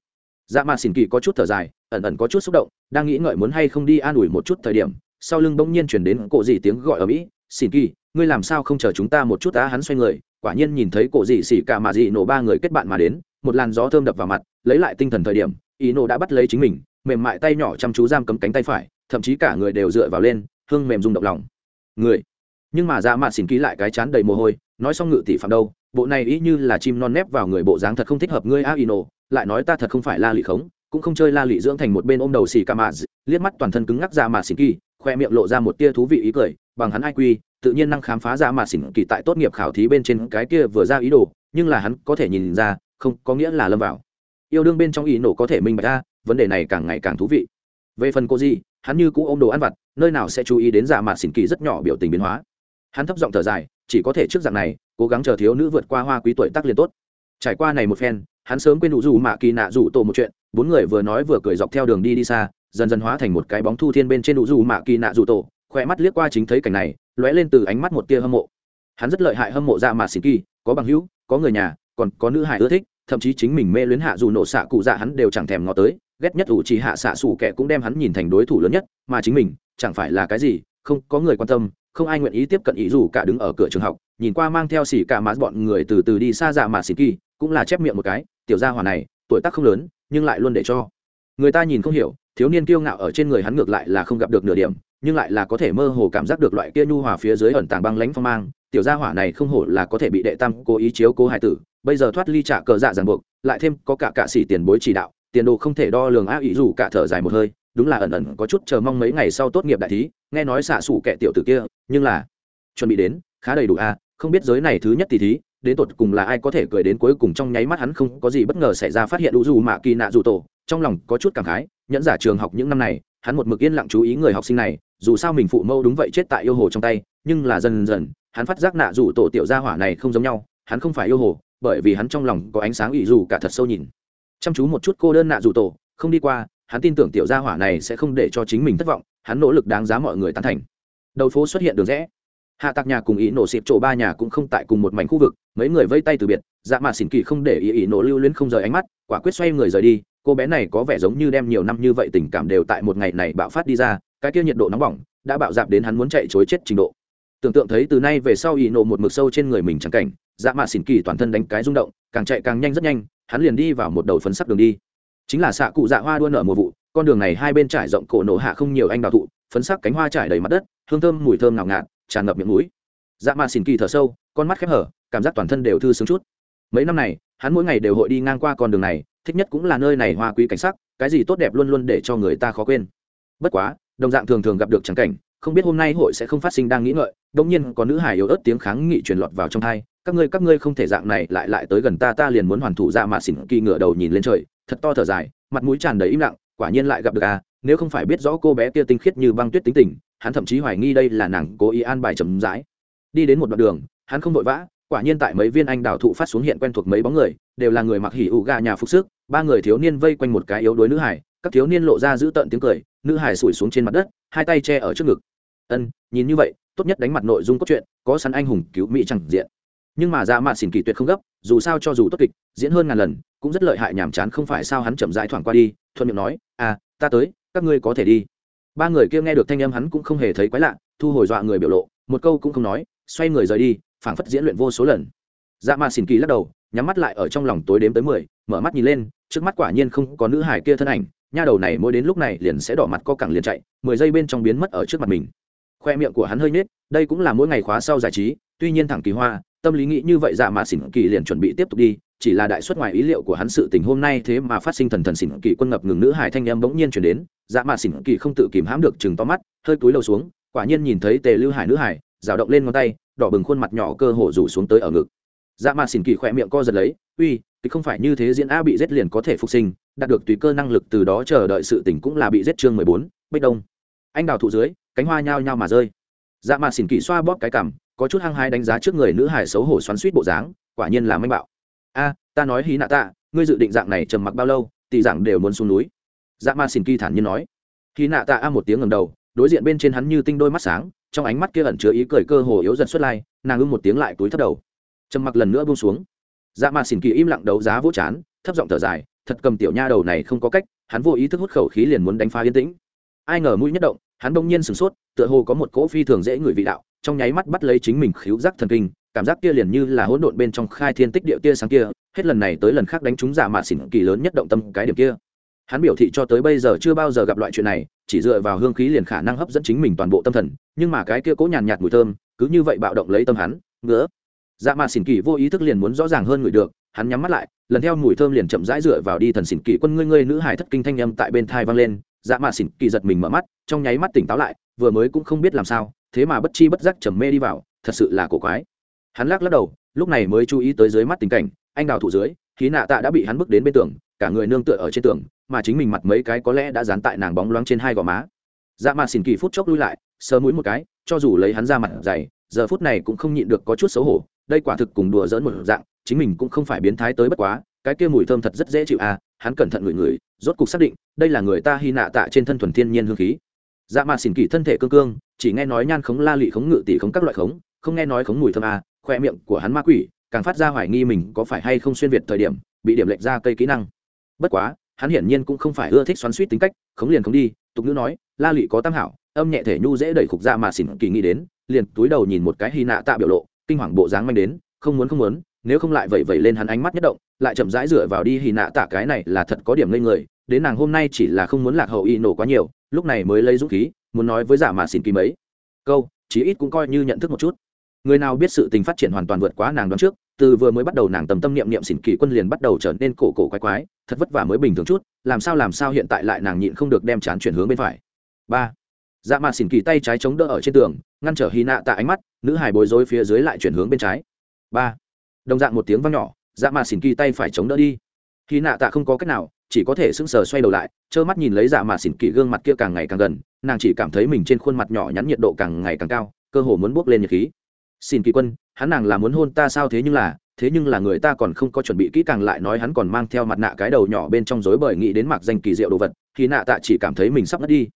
dạ mà xỉn kỳ có chút thở dài, ẩn ẩn có chút xúc động, đang nghĩ ngợi muốn hay không đi an ủi một chút thời điểm, sau lưng bỗng nhiên chuyển đến cổ dì tiếng gọi ở mỹ xỉn kỳ, ngươi làm sao không chờ chúng ta một chút á? Hắn xoay người, quả nhiên nhìn thấy cổ dì xỉ cả mà dì nổ ba người kết bạn mà đến, một làn gió thơm đập vào mặt, lấy lại tinh thần thời điểm, ý nổ đã bắt lấy chính mình, mềm mại tay nhỏ chăm chú giam cấm cánh tay phải, thậm chí cả người đều dựa vào lên, hương mềm rung động lòng. Người? Nhưng mà dạ mạn xỉn ký lại cái chán đầy mồ hôi, nói xong ngự tỷ phạm đâu, bộ này ý như là chim non nép vào người bộ dáng thật không thích hợp ngươi a ino lại nói ta thật không phải la lị khống, cũng không chơi la lị dưỡng thành một bên ôm đầu xì ca mạ liếc mắt toàn thân cứng ngắc ra mà xỉn kỳ, khoe miệng lộ ra một tia thú vị ý cười, bằng hắn ai quy, tự nhiên năng khám phá ra mà xỉn kỳ tại tốt nghiệp khảo thí bên trên cái kia vừa ra ý đồ, nhưng là hắn có thể nhìn ra, không có nghĩa là lâm vào. Yêu đương bên trong ý nổ có thể minh bạch ra vấn đề này càng ngày càng thú vị. Về phần cô gì hắn như cũ ôm đồ ăn vặt, nơi nào sẽ chú ý đến dạ mạt xỉn kỳ rất nhỏ biểu tình biến hóa. Hắn thấp giọng thở dài, chỉ có thể trước dạng này, cố gắng chờ thiếu nữ vượt qua hoa quý tuổi tác liền tốt. Trải qua này một phen hắn sớm quên đủ dù mạ kỳ nạ rủ tổ một chuyện, bốn người vừa nói vừa cười dọc theo đường đi đi xa, dần dần hóa thành một cái bóng thu thiên bên trên đủ dù mạ kỳ nạ rủ tổ, khỏe mắt liếc qua chính thấy cảnh này, lóe lên từ ánh mắt một tia hâm mộ. Hắn rất lợi hại hâm mộ dạ ra mà xỉn kỳ, có bằng hữu, có người nhà, còn có nữ hải ưa thích, thậm chí chính mình mê luyến hạ dù nổ xạ cụ dạ hắn đều chẳng thèm ngó tới, ghét nhất ủ chỉ hạ xạ xù kẻ cũng đem hắn nhìn thành đối thủ lớn nhất, mà chính mình, chẳng phải là cái gì, không có người quan tâm, không ai nguyện ý tiếp cận ý dù cả đứng ở cửa trường học, nhìn qua mang theo xỉ cả mát bọn người từ từ đi xa dạ mà xỉn kỳ, cũng là chép miệng một cái tiểu gia hỏa này, tuổi tác không lớn, nhưng lại luôn để cho. Người ta nhìn không hiểu, thiếu niên kiêu ngạo ở trên người hắn ngược lại là không gặp được nửa điểm, nhưng lại là có thể mơ hồ cảm giác được loại kia nhu hòa phía dưới ẩn tàng băng lãnh phong mang. Tiểu gia hỏa này không hổ là có thể bị đệ tam cố ý chiếu cố hải tử, bây giờ thoát ly trả cờ dạ ràng buộc, lại thêm có cả cạ sĩ tiền bối chỉ đạo, tiền đồ không thể đo lường a ý dù cả thở dài một hơi, đúng là ẩn ẩn có chút chờ mong mấy ngày sau tốt nghiệp đại thí, nghe nói xạ xủ kẻ tiểu tử kia, nhưng là chuẩn bị đến, khá đầy đủ a không biết giới này thứ nhất tỷ thí đến tột cùng là ai có thể cười đến cuối cùng trong nháy mắt hắn không có gì bất ngờ xảy ra phát hiện đủ dù mạ kỳ nạ dù tổ, trong lòng có chút cảm khái, nhẫn giả trường học những năm này, hắn một mực yên lặng chú ý người học sinh này, dù sao mình phụ mâu đúng vậy chết tại yêu hồ trong tay, nhưng là dần dần, hắn phát giác nạ dù tổ tiểu gia hỏa này không giống nhau, hắn không phải yêu hồ, bởi vì hắn trong lòng có ánh sáng ủy dù cả thật sâu nhìn. Chăm chú một chút cô đơn nạ dù tổ, không đi qua, hắn tin tưởng tiểu gia hỏa này sẽ không để cho chính mình thất vọng, hắn nỗ lực đáng giá mọi người tán thành. Đầu phố xuất hiện đường rẽ. Hạ tạc nhà cùng ý nổ xịp chỗ ba nhà cũng không tại cùng một mảnh khu vực mấy người vây tay từ biệt dạ mà xỉn kỳ không để ý ý nổ lưu luyến không rời ánh mắt, quả quyết xoay người rời đi, cô bé này có vẻ giống như đem nhiều năm như vậy tình cảm đều tại một ngày này bạo phát đi ra, cái kia nhiệt độ nóng bỏng đã bạo dạp đến hắn muốn chạy chối chết trình độ. Tưởng tượng thấy từ nay về sau ý nổ một mực sâu trên người mình chẳng cảnh dạ mạ xỉn kỳ toàn thân đánh cái rung động, càng chạy càng nhanh rất nhanh, hắn liền đi vào một đầu phấn sắc đường đi. Chính là xạ cụ dạ hoa đua nở mùa vụ, con đường này hai bên trải rộng cổ nổ hạ không nhiều anh đào thụ, phấn sắc cánh hoa trải đầy mặt đất, hương thơm mùi thơm ngào ngạt, tràn ngập miệng mũi. Dạ mạ xỉn kỳ thở sâu con mắt khép hở, cảm giác toàn thân đều thư sướng chút. Mấy năm này, hắn mỗi ngày đều hội đi ngang qua con đường này, thích nhất cũng là nơi này hoa quý cảnh sắc, cái gì tốt đẹp luôn luôn để cho người ta khó quên. Bất quá, đồng dạng thường thường gặp được trắng cảnh, không biết hôm nay hội sẽ không phát sinh đang nghĩ ngợi đông nhiên có nữ hải yếu ớt tiếng kháng nghị truyền lọt vào trong thai các ngươi các ngươi không thể dạng này, lại lại tới gần ta ta liền muốn hoàn thủ ra mà xỉn kỳ ngửa đầu nhìn lên trời, thật to thở dài, mặt mũi tràn đầy im lặng, quả nhiên lại gặp được à nếu không phải biết rõ cô bé kia tinh khiết như băng tuyết tính tình, hắn thậm chí hoài nghi đây là nàng cố ý an bài chậm rãi. Đi đến một đoạn đường hắn không vội vã, quả nhiên tại mấy viên anh đào thụ phát xuống hiện quen thuộc mấy bóng người, đều là người mặc hỉ ủ gà nhà phục sức, ba người thiếu niên vây quanh một cái yếu đuối nữ hải, các thiếu niên lộ ra giữ tợn tiếng cười, nữ hải sủi xuống trên mặt đất, hai tay che ở trước ngực. Ân, nhìn như vậy, tốt nhất đánh mặt nội dung cốt truyện, có sẵn anh hùng cứu mỹ chẳng diện. Nhưng mà ra mạn xỉn kỳ tuyệt không gấp, dù sao cho dù tốt kịch, diễn hơn ngàn lần, cũng rất lợi hại nhàm chán không phải sao hắn chậm rãi thoảng qua đi, thuận miệng nói à ta tới, các ngươi có thể đi. Ba người kia nghe được thanh âm hắn cũng không hề thấy quái lạ, thu hồi dọa người biểu lộ, một câu cũng không nói, xoay người rời đi phảng phất diễn luyện vô số lần. Dạ mà xỉn kỳ lắc đầu, nhắm mắt lại ở trong lòng tối đếm tới mười, mở mắt nhìn lên, trước mắt quả nhiên không có nữ hải kia thân ảnh, nha đầu này mỗi đến lúc này liền sẽ đỏ mặt co cẳng liền chạy, mười giây bên trong biến mất ở trước mặt mình. Khoe miệng của hắn hơi nết đây cũng là mỗi ngày khóa sau giải trí, tuy nhiên thẳng kỳ hoa, tâm lý nghĩ như vậy dạ mà xỉn kỳ liền chuẩn bị tiếp tục đi, chỉ là đại xuất ngoài ý liệu của hắn sự tình hôm nay thế mà phát sinh thần thần xỉn kỳ quân ngập ngừng nữ hải thanh em bỗng nhiên chuyển đến dạ mà xỉn kỳ không tự kìm hãm được chừng to mắt, hơi cúi đầu xuống, quả nhiên nhìn thấy tề lưu hải nữ hải rào động lên ngón tay, đỏ bừng khuôn mặt nhỏ cơ hồ rủ xuống tới ở ngực. Dạ mà xỉn kỳ khỏe miệng co giật lấy, uy, thì không phải như thế diễn a bị giết liền có thể phục sinh, đạt được tùy cơ năng lực từ đó chờ đợi sự tỉnh cũng là bị giết chương mười bốn, bích đông. Anh đào thụ dưới, cánh hoa nhao nhao mà rơi. Dạ mà xỉn kỳ xoa bóp cái cằm, có chút hăng hái đánh giá trước người nữ hải xấu hổ xoắn suýt bộ dáng, quả nhiên là manh bạo. A, ta nói hí nạ tạ, ngươi dự định dạng này trầm mặc bao lâu, tỷ dạng đều muốn xuống núi. Dạ mà xỉn kỳ thản nhiên nói. Hí nạ tạ a một tiếng ngầm đầu, đối diện bên trên hắn như tinh đôi mắt sáng trong ánh mắt kia ẩn chứa ý cười cơ hồ yếu dần xuất lai, nàng ưng một tiếng lại túi thấp đầu. Trầm mặc lần nữa buông xuống. Dạ mà xỉn kỳ im lặng đấu giá vỗ chán, thấp giọng thở dài, thật cầm tiểu nha đầu này không có cách, hắn vô ý thức hút khẩu khí liền muốn đánh phá yên tĩnh. Ai ngờ mũi nhất động, hắn đông nhiên sửng sốt, tựa hồ có một cỗ phi thường dễ người vị đạo, trong nháy mắt bắt lấy chính mình khíu giác thần kinh, cảm giác kia liền như là hỗn độn bên trong khai thiên tích địa kia sáng kia, hết lần này tới lần khác đánh trúng dạ giả mạ xỉn kỳ lớn nhất động tâm cái điểm kia hắn biểu thị cho tới bây giờ chưa bao giờ gặp loại chuyện này, chỉ dựa vào hương khí liền khả năng hấp dẫn chính mình toàn bộ tâm thần, nhưng mà cái kia cố nhàn nhạt mùi thơm, cứ như vậy bạo động lấy tâm hắn, ngứa. Dạ mà xỉn kỳ vô ý thức liền muốn rõ ràng hơn người được, hắn nhắm mắt lại, lần theo mùi thơm liền chậm rãi dựa vào đi thần xỉn kỳ quân ngươi ngươi nữ hải thất kinh thanh âm tại bên thai vang lên dạ mà xỉn kỳ giật mình mở mắt, trong nháy mắt tỉnh táo lại, vừa mới cũng không biết làm sao, thế mà bất chi bất giác trầm mê đi vào, thật sự là cổ quái. Hắn lắc lắc đầu, lúc này mới chú ý tới dưới mắt tình cảnh, anh đào thủ dưới, khí nạ tạ đã bị hắn bước đến bên tường, cả người nương tựa ở trên tường mà chính mình mặt mấy cái có lẽ đã dán tại nàng bóng loáng trên hai gò má. Dạ mà xỉn kỳ phút chốc lui lại, sờ mũi một cái, cho dù lấy hắn ra mặt dày, giờ phút này cũng không nhịn được có chút xấu hổ, đây quả thực cùng đùa dỡn một dạng, chính mình cũng không phải biến thái tới bất quá, cái kia mùi thơm thật rất dễ chịu à hắn cẩn thận ngửi ngửi, rốt cục xác định, đây là người ta hy nạ tạ trên thân thuần thiên nhiên hương khí. Dạ mà xỉn kỳ thân thể cương cương, chỉ nghe nói nhan khống la lị khống ngự tỷ khống các loại khống, không nghe nói khống mùi thơm à khoe miệng của hắn ma quỷ, càng phát ra hoài nghi mình có phải hay không xuyên việt thời điểm, bị điểm lệch ra cây kỹ năng. Bất quá hắn hiển nhiên cũng không phải ưa thích xoắn suýt tính cách, khống liền không đi, tục ngữ nói, la lụy có tam hảo, âm nhẹ thể nhu dễ đẩy khục ra mà xỉn kỳ nghĩ đến, liền túi đầu nhìn một cái hy nạ tạ biểu lộ, kinh hoàng bộ dáng manh đến, không muốn không muốn, nếu không lại vẩy vẩy lên hắn ánh mắt nhất động, lại chậm rãi dựa vào đi hy nạ tạ cái này là thật có điểm ngây người, đến nàng hôm nay chỉ là không muốn lạc hậu y nổ quá nhiều, lúc này mới lấy dũng khí, muốn nói với giả mà xỉn kỳ mấy. Câu, chí ít cũng coi như nhận thức một chút. Người nào biết sự tình phát triển hoàn toàn vượt quá nàng đoán trước từ vừa mới bắt đầu nàng tầm tâm niệm niệm xỉn kỳ quân liền bắt đầu trở nên cổ cổ quái quái, thật vất vả mới bình thường chút, làm sao làm sao hiện tại lại nàng nhịn không được đem chán chuyển hướng bên phải. Ba. Dạ mà xỉn kỳ tay trái chống đỡ ở trên tường, ngăn trở hy nạ tạ ánh mắt, nữ hài bối rối phía dưới lại chuyển hướng bên trái. Ba. Đồng dạng một tiếng văng nhỏ dạ mà xỉn kỳ tay phải chống đỡ đi. Hy nạ tạ không có cách nào, chỉ có thể sững sờ xoay đầu lại, trơ mắt nhìn lấy dạ mà xỉn kỳ gương mặt kia càng ngày càng gần, nàng chỉ cảm thấy mình trên khuôn mặt nhỏ nhắn nhiệt độ càng ngày càng cao, cơ hồ muốn bốc lên nhiệt khí xin kỳ quân, hắn nàng là muốn hôn ta sao thế nhưng là, thế nhưng là người ta còn không có chuẩn bị kỹ càng lại nói hắn còn mang theo mặt nạ cái đầu nhỏ bên trong rối bởi nghĩ đến mặc danh kỳ diệu đồ vật khi nạ tạ chỉ cảm thấy mình sắp mất đi.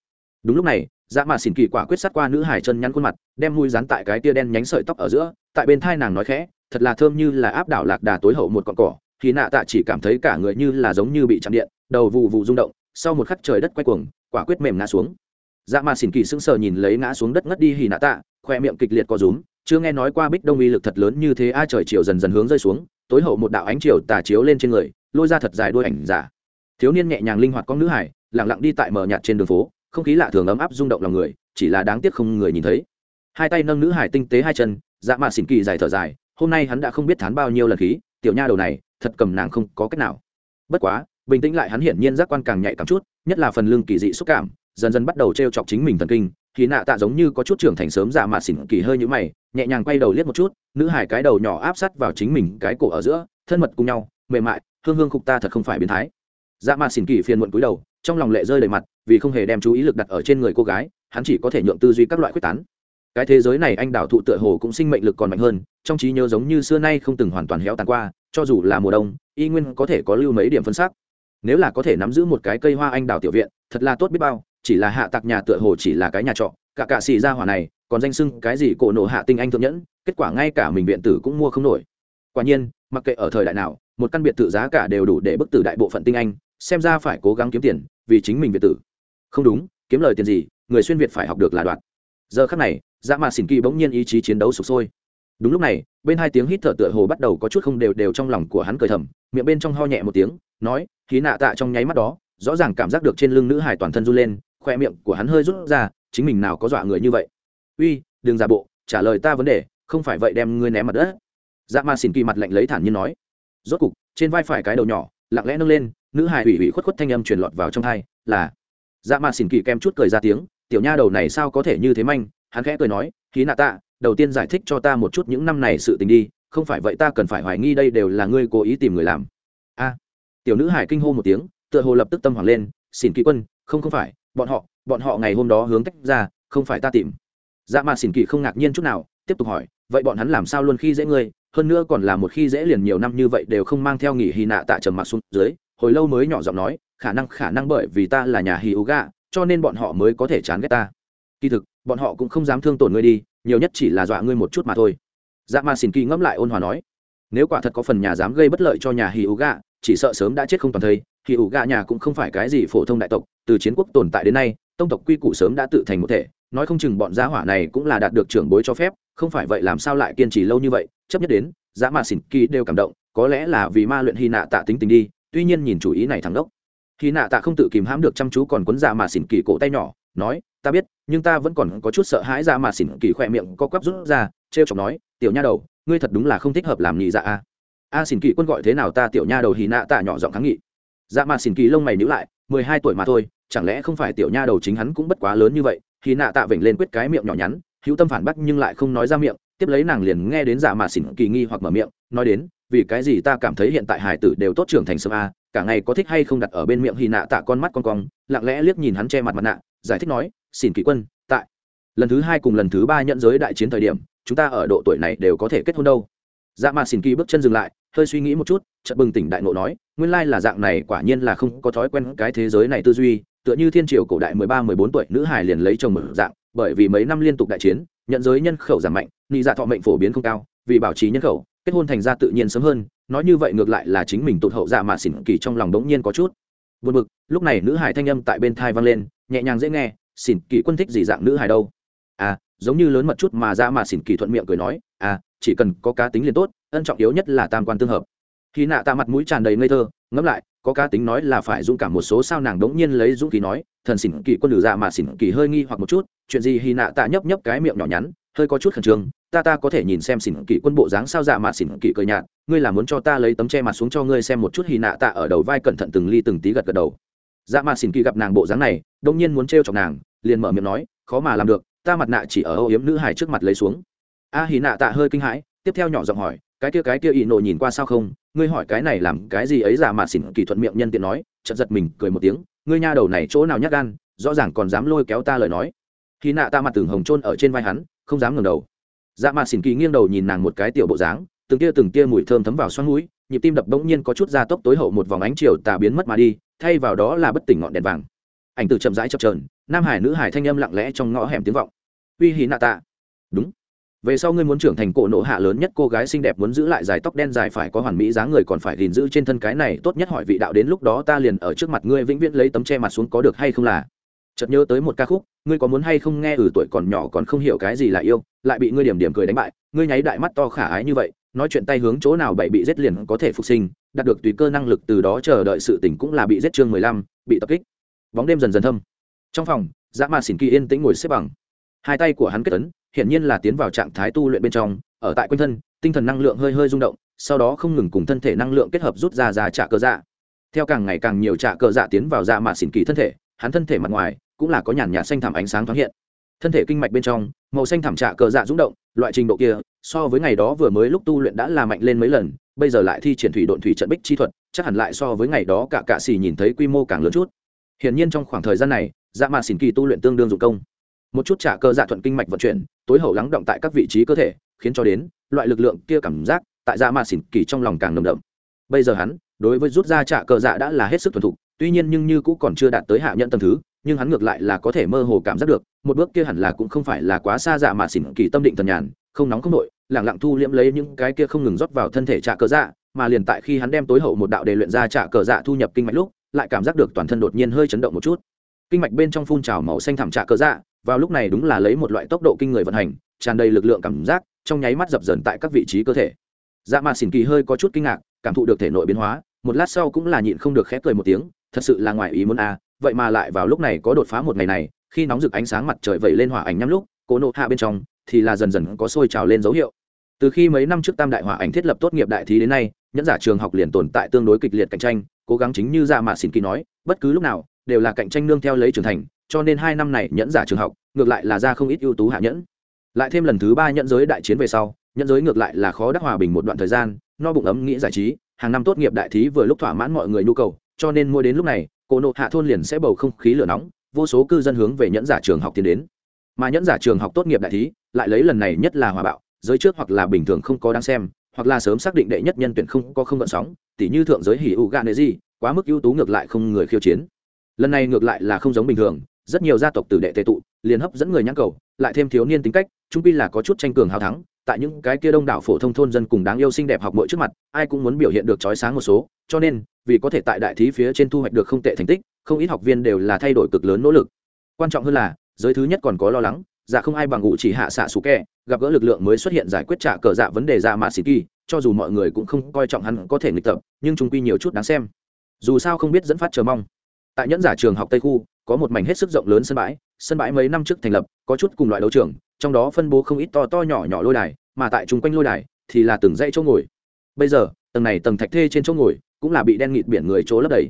Đúng lúc này dạ mà xỉn kỳ quả quyết sát qua nữ hải chân nhăn khuôn mặt, đem mũi dán tại cái tia đen nhánh sợi tóc ở giữa, tại bên thai nàng nói khẽ, thật là thơm như là áp đảo lạc đà tối hậu một con cỏ. Khi nạ tạ chỉ cảm thấy cả người như là giống như bị chạm điện, đầu vụ vụ rung động, sau một khắc trời đất quay cuồng, quả quyết mềm ngã xuống. Dạ mà xỉn kỳ sững sờ nhìn lấy ngã xuống đất ngất đi hì nạ tạ, khoe miệng kịch liệt có rúm chưa nghe nói qua bích đông uy lực thật lớn như thế, a, trời, chiều dần dần hướng rơi xuống, tối hậu một đạo ánh chiều tà chiếu lên trên người, lôi ra thật dài đôi ảnh giả. Thiếu niên nhẹ nhàng linh hoạt con nữ hải lẳng lặng đi tại mờ nhạt trên đường phố, không khí lạ thường ấm áp rung động lòng người, chỉ là đáng tiếc không người nhìn thấy. Hai tay nâng nữ hải tinh tế hai chân dạ mạ xỉn kỳ dài thở dài, hôm nay hắn đã không biết thán bao nhiêu lần khí, tiểu nha đầu này, thật cầm nàng không có cách nào. Bất quá, bình tĩnh lại hắn hiển nhiên giác quan càng nhạy cảm chút, nhất là phần lương kỳ dị xúc cảm, dần dần bắt đầu t r e o chọc chính mình thần kinh khi nạ tạ giống như có chút trưởng thành sớm dạ mà xỉn kỳ hơi như mày, nhẹ nhàng quay đầu liếc một chút, nữ hải cái đầu nhỏ áp sát vào chính mình cái cổ ở giữa, thân mật cùng nhau, mềm mại, hương hương khúc ta thật không phải biến thái. Dạ mà xỉn kỳ phiền muộn cúi đầu, trong lòng lệ rơi đầy mặt, vì không hề đem chú ý lực đặt ở trên người cô gái, hắn chỉ có thể nhượng tư duy các loại quyết tán. Cái thế giới này anh đào thụ tựa hồ cũng sinh mệnh lực còn mạnh hơn, trong trí nhớ giống như xưa nay không từng hoàn toàn héo tàn qua, cho dù là mùa đông, y nguyên có thể có lưu mấy điểm phân xác. Nếu là có thể nắm giữ một cái cây hoa anh đào tiểu viện, thật là tốt biết bao chỉ là hạ tạc nhà tựa hồ chỉ là cái nhà trọ, cả cạ xì ra hỏa này, còn danh sưng cái gì cổ nộ hạ tinh anh thượng nhẫn, kết quả ngay cả mình viện tử cũng mua không nổi. Quả nhiên, mặc kệ ở thời đại nào, một căn biệt thự giá cả đều đủ để bức tử đại bộ phận tinh anh, xem ra phải cố gắng kiếm tiền, vì chính mình việt tử. Không đúng, kiếm lời tiền gì, người xuyên việt phải học được là đoạn giờ khắc này dạ dã mà xỉn kỳ bỗng nhiên ý chí chiến đấu sụp sôi. Đúng lúc này, bên hai tiếng hít thở tựa hồ bắt đầu có chút không đều đều trong lòng của hắn cười thầm, miệng bên trong ho nhẹ một tiếng, nói khí nạ tạ trong nháy mắt đó, rõ ràng cảm giác được trên lưng nữ hải toàn thân run lên khoe miệng của hắn hơi rút ra, chính mình nào có dọa người như vậy? Uy, đừng giả bộ, trả lời ta vấn đề, không phải vậy đem ngươi ném mặt đất. Dạ ma xỉn kỳ mặt lạnh lấy thản nhiên nói. Rốt cục, trên vai phải cái đầu nhỏ, lặng lẽ nâng lên, nữ hải ủy ủy khuất khuất thanh âm truyền lọt vào trong thai, là dạ ma xỉn kỳ kem chút cười ra tiếng, tiểu nha đầu này sao có thể như thế manh? Hắn khẽ cười nói khí nạ tạ, đầu tiên giải thích cho ta một chút những năm này sự tình đi, không phải vậy ta cần phải hoài nghi đây đều là ngươi cố ý tìm người làm. A, tiểu nữ hải kinh hô một tiếng, tựa hồ lập tức tâm hoảng lên xỉn kỳ quân, không không phải bọn họ bọn họ ngày hôm đó hướng tách ra, không phải ta tìm. Dạ mà xỉn kỳ không ngạc nhiên chút nào, tiếp tục hỏi, vậy bọn hắn làm sao luôn khi dễ ngươi? Hơn nữa còn là một khi dễ liền nhiều năm như vậy đều không mang theo nghỉ hy nạ tạ trầm mặc xuống dưới, hồi lâu mới nhỏ giọng nói, khả năng khả năng bởi vì ta là nhà hì ú gà, cho nên bọn họ mới có thể chán ghét ta. Kỳ thực, bọn họ cũng không dám thương tổn ngươi đi, nhiều nhất chỉ là dọa ngươi một chút mà thôi. Dạ mà xỉn kỳ ngẫm lại ôn hòa nói, nếu quả thật có phần nhà dám gây bất lợi cho nhà hì ú gà chỉ sợ sớm đã chết không toàn thây, thì ủ gà nhà cũng không phải cái gì phổ thông đại tộc, từ chiến quốc tồn tại đến nay, tông tộc quy củ sớm đã tự thành một thể. Nói không chừng bọn gia hỏa này cũng là đạt được trưởng bối cho phép, không phải vậy làm sao lại kiên trì lâu như vậy? Chấp nhất đến dạ giá mà xỉn kỳ đều cảm động, có lẽ là vì ma luyện hy nạ tạ tính tình đi, tuy nhiên nhìn chủ ý này thẳng đốc. Hy nạ tạ không tự kìm hãm được chăm chú còn quấn dạ ra mà xỉn kỳ cổ tay nhỏ, nói, ta biết, nhưng ta vẫn còn có chút sợ hãi dạ ra mà xỉn kỳ khỏe miệng có quắp rút ra, trêu chọc nói, tiểu nha đầu, ngươi thật đúng là không thích hợp làm nhị dạ a a xỉn kỳ quân gọi thế nào ta tiểu nha đầu hì nạ tạ nhỏ giọng kháng nghị. Dạ mà xỉn kỳ lông mày nhữ lại, mười hai tuổi mà thôi, chẳng lẽ không phải tiểu nha đầu chính hắn cũng bất quá lớn như vậy? Hì nạ tạ vểnh lên quyết cái miệng nhỏ nhắn, hữu tâm phản bác nhưng lại không nói ra miệng, tiếp lấy nàng liền nghe đến dạ mà xỉn kỳ nghi hoặc mở miệng, nói đến, vì cái gì ta cảm thấy hiện tại hải tử đều tốt trưởng thành sớm a, cả ngày có thích hay không đặt ở bên miệng hì nạ tạ con mắt con cong, lặng lẽ liếc nhìn hắn che mặt mặt nạ, giải thích nói xỉn kỳ quân, tại. Lần thứ hai cùng lần thứ ba nhận giới đại chiến thời điểm, chúng ta ở độ tuổi này đều có thể kết hôn đâu. Dạ mà xỉn kỳ bước chân dừng lại hơi suy nghĩ một chút, chợt bừng tỉnh đại nộ nói, nguyên lai là dạng này quả nhiên là không có thói quen cái thế giới này tư duy, tựa như thiên triều cổ đại mười ba, mười bốn tuổi nữ hài liền lấy chồng mở dạng, bởi vì mấy năm liên tục đại chiến, nhận giới nhân khẩu giảm mạnh, nị dạ thọ mệnh phổ biến không cao, vì bảo trì nhân khẩu, kết hôn thành ra tự nhiên sớm hơn, nói như vậy ngược lại là chính mình tụt hậu dạ mà xỉn kỳ trong lòng đống nhiên có chút buồn bực. Lúc này nữ hải thanh âm tại bên thai vang lên, nhẹ nhàng dễ nghe, xỉn kỳ quân thích gì dạng nữ hải đâu? Giống như lớn mật chút mà ra dạ mà xỉn kỳ thuận miệng cười nói à chỉ cần có cá tính liền tốt, ân trọng yếu nhất là tam quan tương hợp. Khi nạ tạ mặt mũi tràn đầy ngây thơ, ngẫm lại, có cá tính nói là phải dũng cảm một số sao nàng đống nhiên lấy dũng khí nói, thần xỉn kỳ quân lử dạ mà xỉn kỳ hơi nghi hoặc một chút, chuyện gì hy nạ tạ nhấp nhấp cái miệng nhỏ nhắn, hơi có chút khẩn trương, ta ta có thể nhìn xem xỉn kỳ quân bộ dáng sao dạ mà xỉn kỳ cười nhạt, ngươi là muốn cho ta lấy tấm che mặt xuống cho ngươi xem một chút hy nạ tạ ở đầu vai cẩn thận từng ly từng tí gật gật đầu. Dạ mà xỉn kỳ gặp nàng bộ dáng này, đống nhiên muốn trêu chọc nàng, liền mở miệng nói, khó mà làm được ta mặt nạ chỉ ở âu yếm nữ hải trước mặt lấy xuống. A hì nạ tạ hơi kinh hãi, tiếp theo nhỏ giọng hỏi, cái kia cái kia ỷ nộ nhìn qua sao không? Ngươi hỏi cái này làm cái gì ấy giả mà xỉn kỳ thuận miệng nhân tiện nói, chợt giật mình, cười một tiếng, ngươi nha đầu này chỗ nào nhắc gan, rõ ràng còn dám lôi kéo ta lời nói. Khi nạ ta mặt tưởng hồng trôn ở trên vai hắn, không dám ngẩng đầu. Dạ mà xỉn kỳ nghiêng đầu nhìn nàng một cái tiểu bộ dáng, từng tia từng tia mùi thơm thấm vào xoắn mũi, nhịp tim đập bỗng nhiên có chút gia tốc tối hậu một vòng ánh chiều tà biến mất mà đi, thay vào đó là bất tỉnh ngọn đèn vàng. Ảnh từ chậm rãi chập trờn nam hải nữ hải thanh âm lặng lẽ trong ngõ hẻm tiếng vọng uy hí nạ tạ. Đúng. Về sau ngươi muốn trưởng thành cổ nộ hạ lớn nhất cô gái xinh đẹp muốn giữ lại dài tóc đen dài phải có hoàn mỹ dáng người còn phải gìn giữ trên thân cái này tốt nhất hỏi vị đạo đến lúc đó ta liền ở trước mặt ngươi vĩnh viễn lấy tấm che mặt xuống có được hay không là. Chợt nhớ tới một ca khúc, ngươi có muốn hay không nghe ừ tuổi còn nhỏ còn không hiểu cái gì là yêu, lại bị ngươi điểm điểm cười đánh bại, ngươi nháy đại mắt to khả ái như vậy, nói chuyện tay hướng chỗ nào bậy bị giết liền có thể phục sinh, đạt được tùy cơ năng lực từ đó chờ đợi sự tỉnh cũng là bị giết chương mười lăm, bị tập kích. Bóng đêm dần dần thâm. Trong phòng dã ma xỉn kỳ yên tĩnh ngồi xếp bằng hai tay của hắn kết tấn hiển nhiên là tiến vào trạng thái tu luyện bên trong, ở tại quanh thân, tinh thần năng lượng hơi hơi rung động, sau đó không ngừng cùng thân thể năng lượng kết hợp rút ra ra trả cơ dạ. Theo càng ngày càng nhiều trả cơ dạ tiến vào dạ mạ xỉn kỳ thân thể, hắn thân thể mặt ngoài cũng là có nhàn nhạt xanh thảm ánh sáng thoáng hiện. Thân thể kinh mạch bên trong, màu xanh thảm trạ cờ dạ rung động, loại trình độ kia, so với ngày đó vừa mới lúc tu luyện đã là mạnh lên mấy lần, bây giờ lại thi triển thủy độn thủy trận bích chi thuật, chắc hẳn lại so với ngày đó cả cạ xì nhìn thấy quy mô càng lớn chút. Hiển nhiên trong khoảng thời gian này dạ mạ xỉn kỳ tu luyện tương đương dụng công một chút trả cơ dạ thuận kinh mạch vận chuyển, tối hậu lắng động tại các vị trí cơ thể, khiến cho đến loại lực lượng kia cảm giác tại dạ mà xỉn kỳ trong lòng càng nồng đậm. Bây giờ hắn, đối với rút ra trả cơ dạ đã là hết sức thuần thục, tuy nhiên nhưng như cũng còn chưa đạt tới hạ nhận tầng thứ, nhưng hắn ngược lại là có thể mơ hồ cảm giác được, một bước kia hẳn là cũng không phải là quá xa dạ mà xỉn kỳ tâm định thần nhàn, không nóng không nội lẳng lặng thu liễm lấy những cái kia không ngừng rót vào thân thể trả cơ dạ mà liền tại khi hắn đem tối hậu một đạo đề luyện ra trả cờ dạ thu nhập kinh mạch lúc, lại cảm giác được toàn thân đột nhiên hơi chấn động một chút. Kinh mạch bên trong phun trào màu xanh thảm trả cờ dạ vào lúc này đúng là lấy một loại tốc độ kinh người vận hành tràn đầy lực lượng cảm giác trong nháy mắt dập dần tại các vị trí cơ thể. Dạ mà xỉn kỳ hơi có chút kinh ngạc cảm thụ được thể nội biến hóa một lát sau cũng là nhịn không được khép cười một tiếng thật sự là ngoài ý muốn a à, vậy mà lại vào lúc này có đột phá một ngày này khi nóng rực ánh sáng mặt trời vẩy lên hỏa ảnh nhắm lúc cố nộ hạ bên trong thì là dần dần có sôi trào lên dấu hiệu. Từ khi mấy năm trước tam đại hỏa ảnh thiết lập tốt nghiệp đại thí đến nay nhẫn giả trường học liền tồn tại tương đối kịch liệt cạnh tranh cố gắng chính như dạ mạ xỉn kỳ nói bất cứ lúc nào đều là cạnh tranh nương theo lấy trưởng thành cho nên hai năm này nhẫn giả trường học, ngược lại là ra không ít ưu tú hạ nhẫn. Lại thêm lần thứ ba nhẫn giới đại chiến về sau, nhẫn giới ngược lại là khó đắc hòa bình một đoạn thời gian, no bụng ấm nghĩ giải trí, hàng năm tốt nghiệp đại thí vừa lúc thỏa mãn mọi người nhu cầu, cho nên mua đến lúc này cổ nộ hạ thôn liền sẽ bầu không khí lửa nóng, vô số cư dân hướng về nhẫn giả trường học tiến đến. Mà nhẫn giả trường học tốt nghiệp đại thí, lại lấy lần này nhất là hòa bạo, giới trước hoặc là bình thường không có đang xem, hoặc là sớm xác định đệ nhất nhân tuyển không có không gợn sóng, tỉ như thượng giới hỉ u gan nệ gì quá mức ưu tú ngược lại không người khiêu chiến. Lần này ngược lại là không giống bình thường rất nhiều gia tộc tử đệ tệ tụ, liền hấp dẫn người nhãn cầu, lại thêm thiếu niên tính cách trung pi là có chút tranh cường hào thắng, tại những cái kia đông đảo phổ thông thôn dân cùng đáng yêu xinh đẹp học mỗi trước mặt, ai cũng muốn biểu hiện được trói sáng một số, cho nên, vì có thể tại đại thí phía trên thu hoạch được không tệ thành tích, không ít học viên đều là thay đổi cực lớn nỗ lực. Quan trọng hơn là, giới thứ nhất còn có lo lắng dạ không ai bằng ngụ chỉ hạ xạ sủ kẹ, gặp gỡ lực lượng mới xuất hiện giải quyết trả cờ dạ vấn đề dạ mà xì kỳ, cho dù mọi người cũng không coi trọng hắn có thể nghịch tập, nhưng chúng quy nhiều chút đáng xem. Dù sao không biết dẫn phát chờ mong tại nhẫn giả trường học tây khu, có một mảnh hết sức rộng lớn sân bãi sân bãi mấy năm trước thành lập, có chút cùng loại đấu trường, trong đó phân bố không ít to to nhỏ nhỏ lôi đài, mà tại chung quanh lôi đài thì là từng dãy chỗ ngồi. Bây giờ, tầng này tầng thạch thê trên chỗ ngồi cũng là bị đen nghịt biển người chỗ lấp đầy.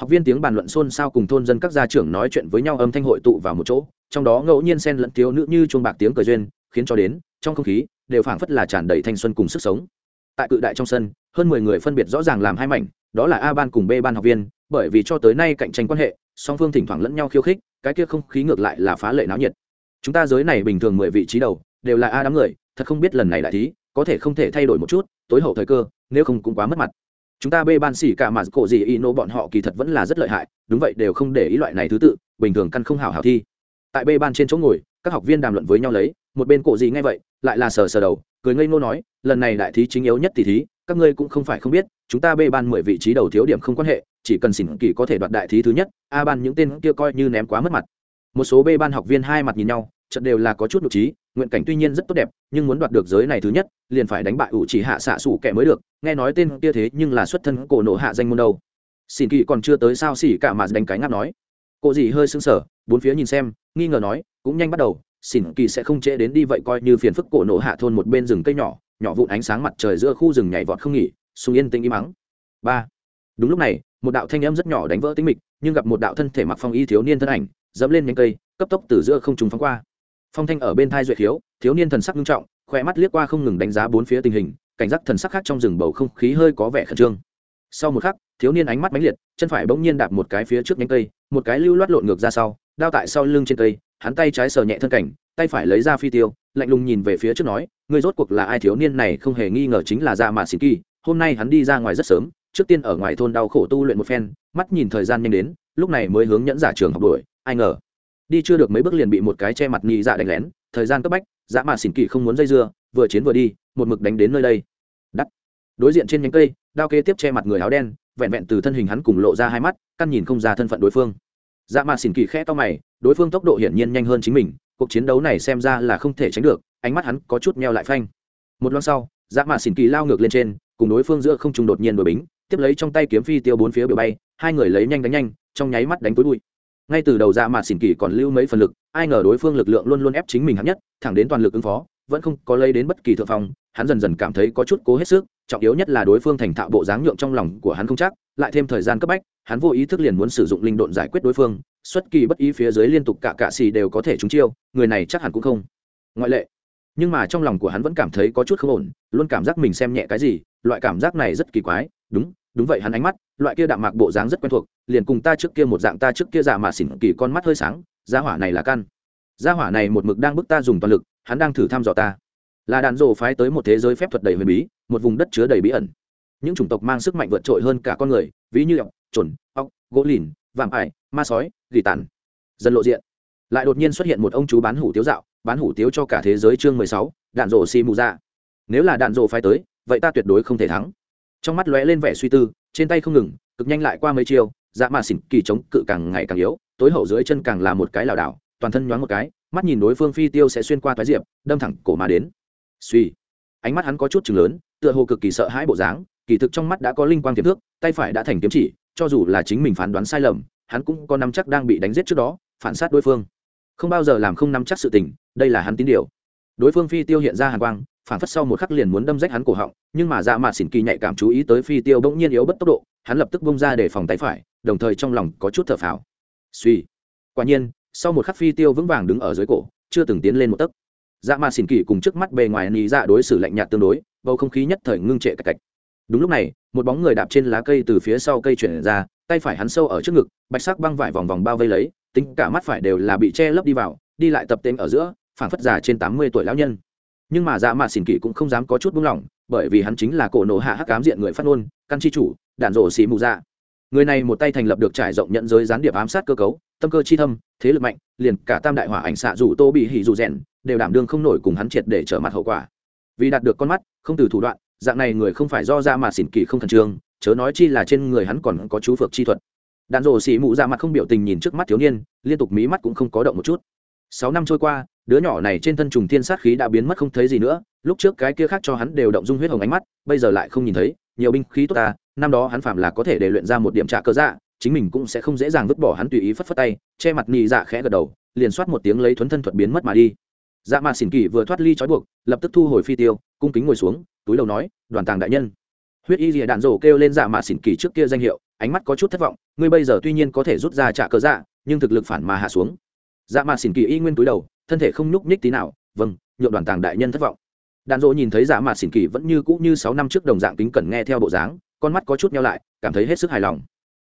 Học viên tiếng bàn luận xôn xao cùng thôn dân các gia trưởng nói chuyện với nhau âm thanh hội tụ vào một chỗ, trong đó ngẫu nhiên xen lẫn thiếu nữ như chuông bạc tiếng cười duyên, khiến cho đến, trong không khí đều phảng phất là tràn đầy thanh xuân cùng sức sống. Tại cự đại trong sân, hơn mười người phân biệt rõ ràng làm hai mảnh, đó là a ban cùng b ban học viên bởi vì cho tới nay cạnh tranh quan hệ, song phương thỉnh thoảng lẫn nhau khiêu khích, cái kia không khí ngược lại là phá lệ náo nhiệt. Chúng ta giới này bình thường mười vị trí đầu, đều là a đám người, thật không biết lần này đại thí, có thể không thể thay đổi một chút, tối hậu thời cơ, nếu không cũng quá mất mặt. Chúng ta bê ban xỉ cả mà cổ gì y nô bọn họ kỳ thật vẫn là rất lợi hại, đúng vậy, đều không để ý loại này thứ tự, bình thường căn không hảo hảo thi. Tại bê ban trên chỗ ngồi, các học viên đàm luận với nhau lấy, một bên cổ gì ngay vậy, lại là sờ sờ đầu, cười ngây ngô nói, lần này đại thí chính yếu nhất tỷ thí, các ngươi cũng không phải không biết, chúng ta bê ban mười vị trí đầu thiếu điểm không quan hệ chỉ cần xỉn kỳ có thể đoạt đại thí thứ nhất, a ban những tên kia coi như ném quá mất mặt. Một số bê ban học viên hai mặt nhìn nhau trận đều là có chút nhục trí, nguyện cảnh tuy nhiên rất tốt đẹp, nhưng muốn đoạt được giới này thứ nhất, liền phải đánh bại ủ chỉ hạ xạ sủ kẻ mới được, nghe nói tên kia thế nhưng là xuất thân cổ nộ hạ danh môn đâu. Xỉn kỳ còn chưa tới sao xỉ cả mà đánh cái ngáp nói. Cô gì hơi sưng sở bốn phía nhìn xem, nghi ngờ nói, cũng nhanh bắt đầu, xỉn kỳ sẽ không trễ đến đi vậy coi như phiền phức cổ nộ hạ thôn một bên rừng cây nhỏ nhỏ vụn ánh sáng mặt trời giữa khu rừng nhảy vọt không nghỉ, sung yên tĩnh im mắng ba. Đúng lúc này một đạo thanh âm rất nhỏ đánh vỡ tính mịch, nhưng gặp một đạo thân thể mặc phong y thiếu niên thân ảnh, dẫm lên nhánh cây, cấp tốc từ giữa không trùng phóng qua. Phong thanh ở bên thai duệ khiếu, thiếu niên thần sắc nghiêm trọng khỏe mắt liếc qua không ngừng đánh giá bốn phía tình hình, cảnh giác thần sắc khác trong rừng bầu không khí hơi có vẻ khẩn trương. Sau một khắc, thiếu niên ánh mắt mãnh liệt, chân phải bỗng nhiên đạp một cái phía trước nhánh cây, một cái lưu loát lộn ngược ra sau, đao tại sau lưng trên cây, hắn tay trái sờ nhẹ thân cảnh, tay phải lấy ra phi tiêu, lạnh lùng nhìn về phía trước nói người rốt cuộc là ai? Thiếu niên này không hề nghi ngờ chính là ra mà xịt kỳ, hôm nay hắn đi ra ngoài rất sớm trước tiên ở ngoài thôn đau khổ tu luyện một phen, mắt nhìn thời gian nhanh đến, lúc này mới hướng nhẫn giả trường học đuổi, ai ngờ, đi chưa được mấy bước liền bị một cái che mặt nhị dạ đánh lén, thời gian cấp bách, dã mà xỉn kỳ không muốn dây dưa, vừa chiến vừa đi, một mực đánh đến nơi đây. Đắt. Đối diện trên nhánh cây, đao kế tiếp che mặt người áo đen, vẹn vẹn từ thân hình hắn cùng lộ ra hai mắt, căn nhìn không ra thân phận đối phương. Dạ mà xỉn kỳ khẽ to mày, đối phương tốc độ hiển nhiên nhanh hơn chính mình, cuộc chiến đấu này xem ra là không thể tránh được, ánh mắt hắn có chút meo lại phanh. Một loan sau dạ mà xỉn kỳ lao ngược lên trên, cùng đối phương giữa không trùng đột nhiên đổi bính tiếp lấy trong tay kiếm phi tiêu bốn phía biểu bay, hai người lấy nhanh đánh nhanh, trong nháy mắt đánh túi bụi. Ngay từ đầu dạ mà xỉn kỳ còn lưu mấy phần lực, ai ngờ đối phương lực lượng luôn luôn ép chính mình hạng nhất, thẳng đến toàn lực ứng phó, vẫn không có lấy đến bất kỳ thượng phong, hắn dần dần cảm thấy có chút cố hết sức, trọng yếu nhất là đối phương thành thạo bộ dáng nhượng trong lòng của hắn không chắc, lại thêm thời gian cấp bách, hắn vô ý thức liền muốn sử dụng linh độn giải quyết đối phương, xuất kỳ bất ý phía dưới liên tục cả cạ xì đều có thể trúng chiêu, người này chắc hẳn cũng không ngoại lệ. Nhưng mà trong lòng của hắn vẫn cảm thấy có chút không ổn, luôn cảm giác mình xem nhẹ cái gì, loại cảm giác này rất kỳ quái, đúng đúng vậy hắn ánh mắt, loại kia đạm mạc bộ dáng rất quen thuộc, liền cùng ta trước kia một dạng ta trước kia giả mà xỉn kỳ con mắt hơi sáng, gia hỏa này là căn. Gia hỏa này một mực đang bức ta dùng toàn lực, hắn đang thử thăm dò ta. Là đàn rộ phái tới một thế giới phép thuật đầy huyền bí, một vùng đất chứa đầy bí ẩn. Những chủng tộc mang sức mạnh vượt trội hơn cả con người, ví như ọc chuẩn ọc gỗ lìn, vạm ải, ma sói, gỉ tàn. Dần lộ diện. Lại đột nhiên xuất hiện một ông chú bán hủ tiếu dạo, bán hủ tiếu cho cả thế giới chương mười sáu, đạn rộ xì mù ra. Nếu là đạn rộ phái tới, vậy ta tuyệt đối không thể thắng trong mắt lóe lên vẻ suy tư, trên tay không ngừng, cực nhanh lại qua mấy chiêu dạ mà xỉn kỳ chống cự càng ngày càng yếu, tối hậu dưới chân càng là một cái lảo đảo, toàn thân nhoáng một cái, mắt nhìn đối phương phi tiêu sẽ xuyên qua thái diệp, đâm thẳng cổ mà đến. Suy, ánh mắt hắn có chút chừng lớn, tựa hồ cực kỳ sợ hãi bộ dáng, kỳ thực trong mắt đã có linh quang tiềm thước tay phải đã thành kiếm chỉ, cho dù là chính mình phán đoán sai lầm, hắn cũng có nắm chắc đang bị đánh giết trước đó, phản sát đối phương. Không bao giờ làm không nắm chắc sự tình, đây là hắn tín điều. Đối phương phi tiêu hiện ra hàn quang, phản phất sau một khắc liền muốn đâm rách hắn cổ họng nhưng mà dạ mạt xỉn kỳ nhạy cảm chú ý tới phi tiêu bỗng nhiên yếu bất tốc độ, hắn lập tức bông ra để phòng tay phải, đồng thời trong lòng có chút thở phào. Suy. Quả nhiên, sau một khắc phi tiêu vững vàng đứng ở dưới cổ, chưa từng tiến lên một tấc. Dạ mạt xỉn kỳ cùng trước mắt bề ngoài nì dạ đối xử lạnh nhạt tương đối, bầu không khí nhất thời ngưng trệ cạch cạch. Đúng lúc này, một bóng người đạp trên lá cây từ phía sau cây chuyển ra, tay phải hắn sâu ở trước ngực, bạch sắc băng vải vòng vòng bao vây lấy, tính cả mắt phải đều là bị che lấp đi vào, đi lại tập tên ở giữa phản phất già trên tám mươi tuổi lão nhân. Nhưng mà dạ mạt xỉn kỳ cũng không dám có chút buông lỏng bởi vì hắn chính là cổ nổ hạ hắc cám diện người phát ngôn, căn chi chủ, đạn rổ xì mù dạ. Người này một tay thành lập được trải rộng nhận giới gián điệp ám sát cơ cấu, tâm cơ chi thâm, thế lực mạnh, liền cả tam đại hỏa ảnh xạ dù tô bị hỉ dù rèn, đều đảm đương không nổi cùng hắn triệt để trở mặt hậu quả. Vì đạt được con mắt, không từ thủ đoạn, dạng này người không phải do ra mà xỉn kỳ không khẩn trương, chớ nói chi là trên người hắn còn có chú phược chi thuật. Đạn rổ xì mù ra mặt không biểu tình nhìn trước mắt thiếu niên, liên tục mí mắt cũng không có động một chút. Sáu năm trôi qua đứa nhỏ này trên thân trùng thiên sát khí đã biến mất không thấy gì nữa, lúc trước cái kia khác cho hắn đều động dung huyết hồng ánh mắt, bây giờ lại không nhìn thấy, nhiều binh khí tốt ta, năm đó hắn phạm là có thể để luyện ra một điểm trả cơ dạ chính mình cũng sẽ không dễ dàng vứt bỏ hắn tùy ý phất phất tay, che mặt nhị dạ khẽ gật đầu, liền soát một tiếng lấy thuấn thân thuật biến mất mà đi. Dạ mà xỉn kỳ vừa thoát ly trói buộc, lập tức thu hồi phi tiêu, cung kính ngồi xuống, túi đầu nói, đoàn tàng đại nhân. Huyết y rìa đạn rổ kêu lên dạ mà xỉn kỳ trước kia danh hiệu, ánh mắt có chút thất vọng, ngươi bây giờ tuy nhiên có thể rút ra trả cơ dạ nhưng thực lực phản mà hạ xuống. Dạ mà xỉn kỳ y nguyên túi đầu thân thể không nhúc nhích tí nào vâng nhượng đoàn tàng đại nhân thất vọng. Đàn dỗ nhìn thấy dạ mạt xỉn kỳ vẫn như cũ như sáu năm trước đồng dạng kính cẩn nghe theo bộ dáng, con mắt có chút nhau lại, cảm thấy hết sức hài lòng.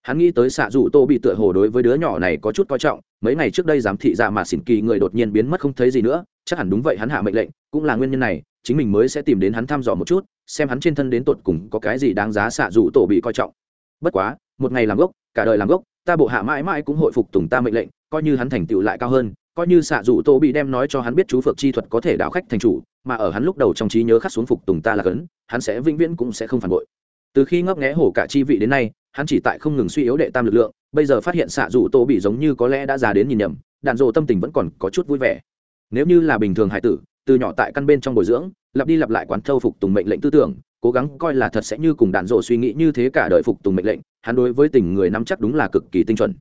Hắn nghĩ tới xạ dù tô bị tựa hồ đối với đứa nhỏ này có chút coi trọng, mấy ngày trước đây giám thị dạ mạt xỉn kỳ người đột nhiên biến mất không thấy gì nữa, chắc hẳn đúng vậy hắn hạ mệnh lệnh, cũng là nguyên nhân này, chính mình mới sẽ tìm đến hắn thăm dò một chút, xem hắn trên thân đến tột cùng có cái gì đáng giá xạ dù tổ bị coi trọng. Bất quá, một ngày làm gốc, cả đời làm gốc, ta bộ hạ mãi mãi cũng hội phục tùng ta mệnh lệnh, coi như hắn thành tựu lại cao hơn coi như xạ dù tô bị đem nói cho hắn biết chú phược chi thuật có thể đảo khách thành chủ, mà ở hắn lúc đầu trong trí nhớ khắc xuống phục tùng ta là cấn, hắn sẽ vĩnh viễn cũng sẽ không phản bội. Từ khi ngấp nghé hổ cả chi vị đến nay, hắn chỉ tại không ngừng suy yếu đệ tam lực lượng, bây giờ phát hiện xạ dù tô bị giống như có lẽ đã già đến nhìn nhầm, đạn dộ tâm tình vẫn còn có chút vui vẻ. Nếu như là bình thường hải tử, từ nhỏ tại căn bên trong bồi dưỡng, lặp đi lặp lại quán thâu phục tùng mệnh lệnh tư tưởng, cố gắng coi là thật sẽ như cùng đạn dộ suy nghĩ như thế cả đời phục tùng mệnh lệnh, hắn đối với tình người nắm chắc đúng là cực kỳ tinh chuẩn.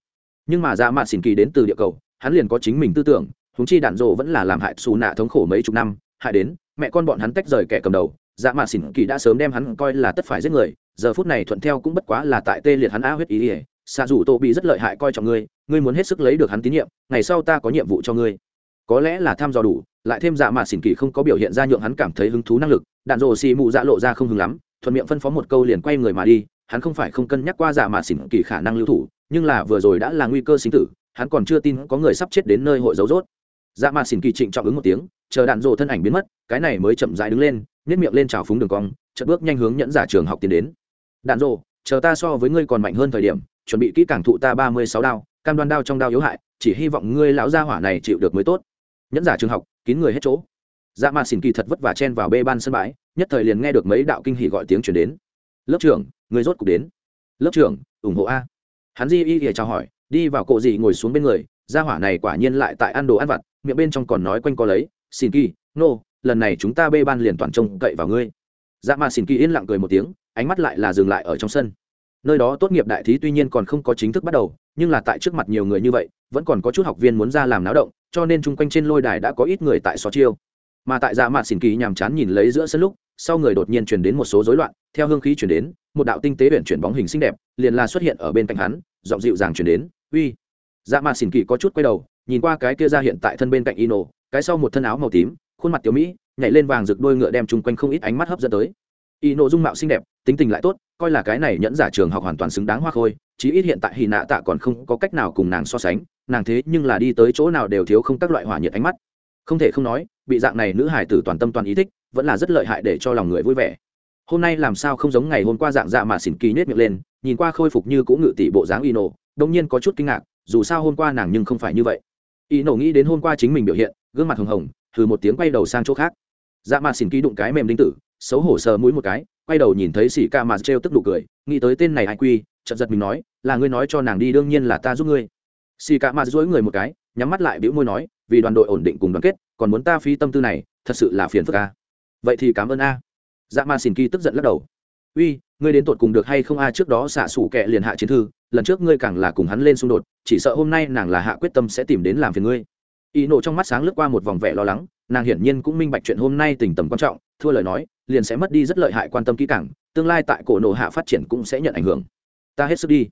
Nhưng mà ra dạ mạn xỉn kỳ đến từ địa cầu hắn liền có chính mình tư tưởng húng chi đạn dộ vẫn là làm hại xù nạ thống khổ mấy chục năm, hại đến, mẹ con bọn hắn tách rời kẻ cầm đầu dạ mạ xỉn kỳ đã sớm đem hắn coi là tất phải giết người, giờ phút này thuận theo cũng bất quá là tại tê liệt hắn a huyết ý ỉa xạ dù tô bị rất lợi hại coi trọng ngươi ngươi muốn hết sức lấy được hắn tín nhiệm, ngày sau ta có nhiệm vụ cho ngươi. Có lẽ là tham dò đủ, lại thêm dạ mạ xỉn kỳ không có biểu hiện ra nhượng hắn cảm thấy hứng thú năng lực, đạn dộ xì mụ dạ lộ ra không hứng lắm, thuận miệng phân phó một câu liền quay người mà đi, hắn không phải không cân nhắc qua dạ mạ xỉn kỳ khả năng lưu thủ, nhưng là vừa rồi đã là nguy cơ sinh tử hắn còn chưa tin có người sắp chết đến nơi hội dấu rốt. Dạ ma xỉn kỳ trịnh trọng ứng một tiếng, chờ đạn rồ thân ảnh biến mất, cái này mới chậm rãi đứng lên nhét miệng lên trào phúng đường cong, chợt bước nhanh hướng nhẫn giả trường học tiến đến. Đạn rồ, chờ ta so với ngươi còn mạnh hơn thời điểm, chuẩn bị kỹ càng thụ ta ba mươi sáu đao, cam đoan đao trong đao yếu hại, chỉ hy vọng ngươi lão gia hỏa này chịu được mới tốt. Nhẫn giả trường học, kín người hết chỗ. Dạ ma xỉn kỳ thật vất vả chen vào bê ban sân bãi, nhất thời liền nghe được mấy đạo kinh hỉ gọi tiếng chuyển đến. Lớp trưởng người rốt cục đến. Lớp trưởng, ủng hộ a. Hắn di y thì chào hỏi đi vào cộ gì ngồi xuống bên người gia hỏa này quả nhiên lại tại ăn đồ ăn vặt miệng bên trong còn nói quanh co lấy xin kỳ nô、no, lần này chúng ta bê ban liền toàn trông cậy vào ngươi. Dạ mà xin kỳ yên lặng cười một tiếng ánh mắt lại là dừng lại ở trong sân. Nơi đó tốt nghiệp đại thí tuy nhiên còn không có chính thức bắt đầu nhưng là tại trước mặt nhiều người như vậy vẫn còn có chút học viên muốn ra làm náo động cho nên chung quanh trên lôi đài đã có ít người tại xó chiêu. Mà tại dạ mạt xỉn kỳ nhàm chán nhìn lấy giữa sân lúc sau người đột nhiên truyền đến một số rối loạn theo hương khí chuyển đến một đạo tinh tế huyện chuyển bóng hình xinh đẹp liền là xuất hiện ở bên cạnh hắn giọng dịu dàng chuyển đến, uy. Dạ mà xỉn kỳ có chút quay đầu, nhìn qua cái kia ra hiện tại thân bên cạnh ino, cái sau một thân áo màu tím, khuôn mặt tiểu mỹ, nhảy lên vàng rực đôi ngựa đem chung quanh không ít ánh mắt hấp dẫn tới. Y dung mạo xinh đẹp, tính tình lại tốt, coi là cái này nhẫn giả trường học hoàn toàn xứng đáng hoa khôi, chí ít hiện tại hy nạ tạ còn không có cách nào cùng nàng so sánh, nàng thế nhưng là đi tới chỗ nào đều thiếu không các loại hỏa nhiệt ánh mắt. Không thể không nói, bị dạng này nữ hải tử toàn tâm toàn ý thích, vẫn là rất lợi hại để cho lòng người vui vẻ. Hôm nay làm sao không giống ngày hôm qua dạng dạ mà xỉn kỳ nhét miệng lên nhìn qua khôi phục như cũng ngự tỷ bộ dáng y nổ đông nhiên có chút kinh ngạc, dù sao hôm qua nàng nhưng không phải như vậy. Y nổ nghĩ đến hôm qua chính mình biểu hiện, gương mặt hồng hồng, thử một tiếng quay đầu sang chỗ khác. Dạ mà xin ký đụng cái mềm đinh tử, xấu hổ sờ mũi một cái, quay đầu nhìn thấy xỉ ca mà trêu tức đủ cười, nghĩ tới tên này ai quy chật giật mình nói, là ngươi nói cho nàng đi, đương nhiên là ta giúp ngươi. Xỉ ca mà dối người một cái, nhắm mắt lại bĩu môi nói, vì đoàn đội ổn định cùng đoàn kết, còn muốn ta phí tâm tư này, thật sự là phiền phức ca vậy thì cảm ơn a. Dạ mà xin kỳ tức giận lắc đầu uy, ngươi đến tột cùng được hay không? A, trước đó xạ xủ kệ liền hạ chiến thư, lần trước ngươi càng là cùng hắn lên xung đột, chỉ sợ hôm nay nàng là hạ quyết tâm sẽ tìm đến làm phiền ngươi. Y nộ trong mắt sáng lướt qua một vòng vẻ lo lắng, nàng hiển nhiên cũng minh bạch chuyện hôm nay tình tầm quan trọng, thua lời nói, liền sẽ mất đi rất lợi hại quan tâm kỹ càng, tương lai tại cổ nộ hạ phát triển cũng sẽ nhận ảnh hưởng. Ta hết sức đi.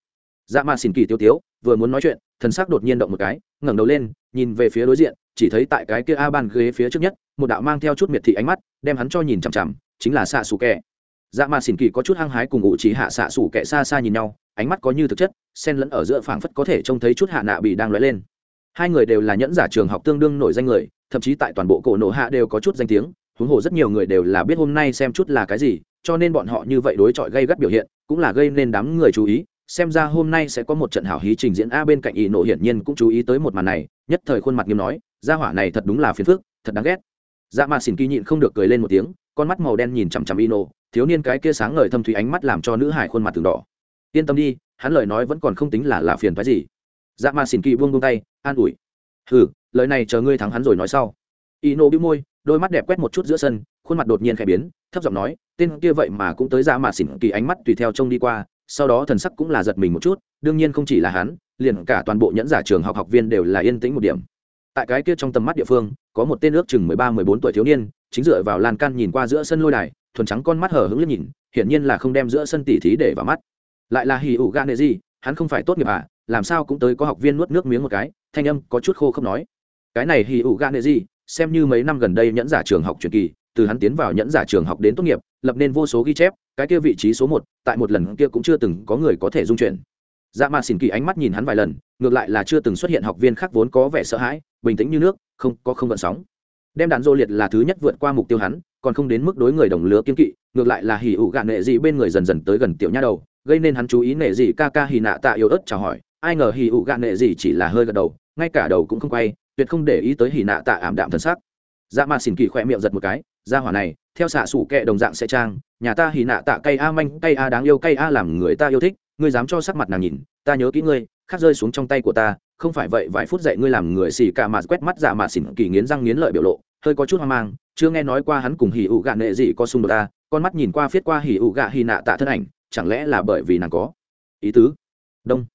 Dạ mà xin kỳ tiêu tiếu, vừa muốn nói chuyện, thần sắc đột nhiên động một cái, ngẩng đầu lên, nhìn về phía đối diện, chỉ thấy tại cái kia a bàn ghế phía trước nhất, một đạo mang theo chút miệt thị ánh mắt, đem hắn cho nhìn chằm chằm, chính là xạ xù kẹ dạ mà xỉn kỳ có chút hăng hái cùng ngụ trí hạ xạ xủ kệ xa xa nhìn nhau, ánh mắt có như thực chất, xen lẫn ở giữa phảng phất có thể trông thấy chút hạ nạ bị đang lóe lên. Hai người đều là nhẫn giả trường học tương đương nổi danh người, thậm chí tại toàn bộ cổ nổ hạ đều có chút danh tiếng, huống hồ rất nhiều người đều là biết hôm nay xem chút là cái gì, cho nên bọn họ như vậy đối chọi gây gắt biểu hiện, cũng là gây nên đám người chú ý, xem ra hôm nay sẽ có một trận hảo hí trình diễn a bên cạnh ý nộ hiển nhiên cũng chú ý tới một màn này, nhất thời khuôn mặt nghiêm nói, gia hỏa này thật đúng là phiền phức, thật đáng ghét. Dạ mà xỉn kỳ nhịn không được cười lên một tiếng, con mắt màu đen nhìn chằm chằm ino thiếu niên cái kia sáng ngời thâm thủy ánh mắt làm cho nữ hải khuôn mặt từng đỏ. Yên tâm đi, hắn lời nói vẫn còn không tính là là phiền phái gì. Dạ ma xin kỳ buông buông tay, an ủi. Hừ, lời này chờ ngươi thắng hắn rồi nói sau. Ino bĩu môi, đôi mắt đẹp quét một chút giữa sân, khuôn mặt đột nhiên khẽ biến, thấp giọng nói, tên kia vậy mà cũng tới dạ ma xin kỳ ánh mắt tùy theo trông đi qua, sau đó thần sắc cũng là giật mình một chút, đương nhiên không chỉ là hắn, liền cả toàn bộ nhẫn giả trường học học viên đều là yên tĩnh một điểm. Tại cái kia trong tầm mắt địa phương, có một tên ước chừng mười ba, mười bốn tuổi thiếu niên, chính dựa vào lan can nhìn qua giữa sân lôi đài thuần trắng con mắt hở hững liếc nhìn, hiển nhiên là không đem giữa sân tỉ thí để vào mắt. Lại là hì ủ gan nệ gì hắn không phải tốt nghiệp à làm sao cũng tới có học viên nuốt nước miếng một cái, thanh âm có chút khô không nói. Cái này hì ủ gan nệ gì xem như mấy năm gần đây nhẫn giả trường học truyền kỳ, từ hắn tiến vào nhẫn giả trường học đến tốt nghiệp, lập nên vô số ghi chép, cái kia vị trí số một, tại một lần kia cũng chưa từng có người có thể dung chuyển. Dạ mà xỉn kỳ ánh mắt nhìn hắn vài lần, ngược lại là chưa từng xuất hiện học viên khác vốn có vẻ sợ hãi, bình tĩnh như nước, không, có không gợn sóng đem đạn dô liệt là thứ nhất vượt qua mục tiêu hắn, còn không đến mức đối người đồng lứa kiên kỵ, ngược lại là hỉ ủ gạn nệ dị bên người dần dần tới gần tiểu nha đầu, gây nên hắn chú ý nệ dị ca ca hì nạ tạ yếu ớt chào hỏi. Ai ngờ hỉ ủ gạn nệ dị chỉ là hơi gật đầu, ngay cả đầu cũng không quay, tuyệt không để ý tới hì nạ tạ ảm đạm thân sắc. Dạ mà xỉn kỳ khỏe miệng giật một cái, ra hỏa này, theo xạ sủ kệ đồng dạng sẽ trang, nhà ta hì nạ tạ cây a manh cây a đáng yêu cây a làm người ta yêu thích, ngươi dám cho sắc mặt nàng nhìn, ta nhớ kỹ ngươi, khắc rơi xuống trong tay của ta, không phải vậy vài phút dậy ngươi làm người xì cả mà quét mắt dạ mà xỉn kỳ nghiến răng nghiến lợi biểu lộ hơi có chút hoang mang, chưa nghe nói qua hắn cùng hỉ ụ gạ nệ gì có xung đột ta con mắt nhìn qua viết qua hỉ ụ gạ hì nạ tạ thân ảnh, chẳng lẽ là bởi vì nàng có ý tứ? Đông.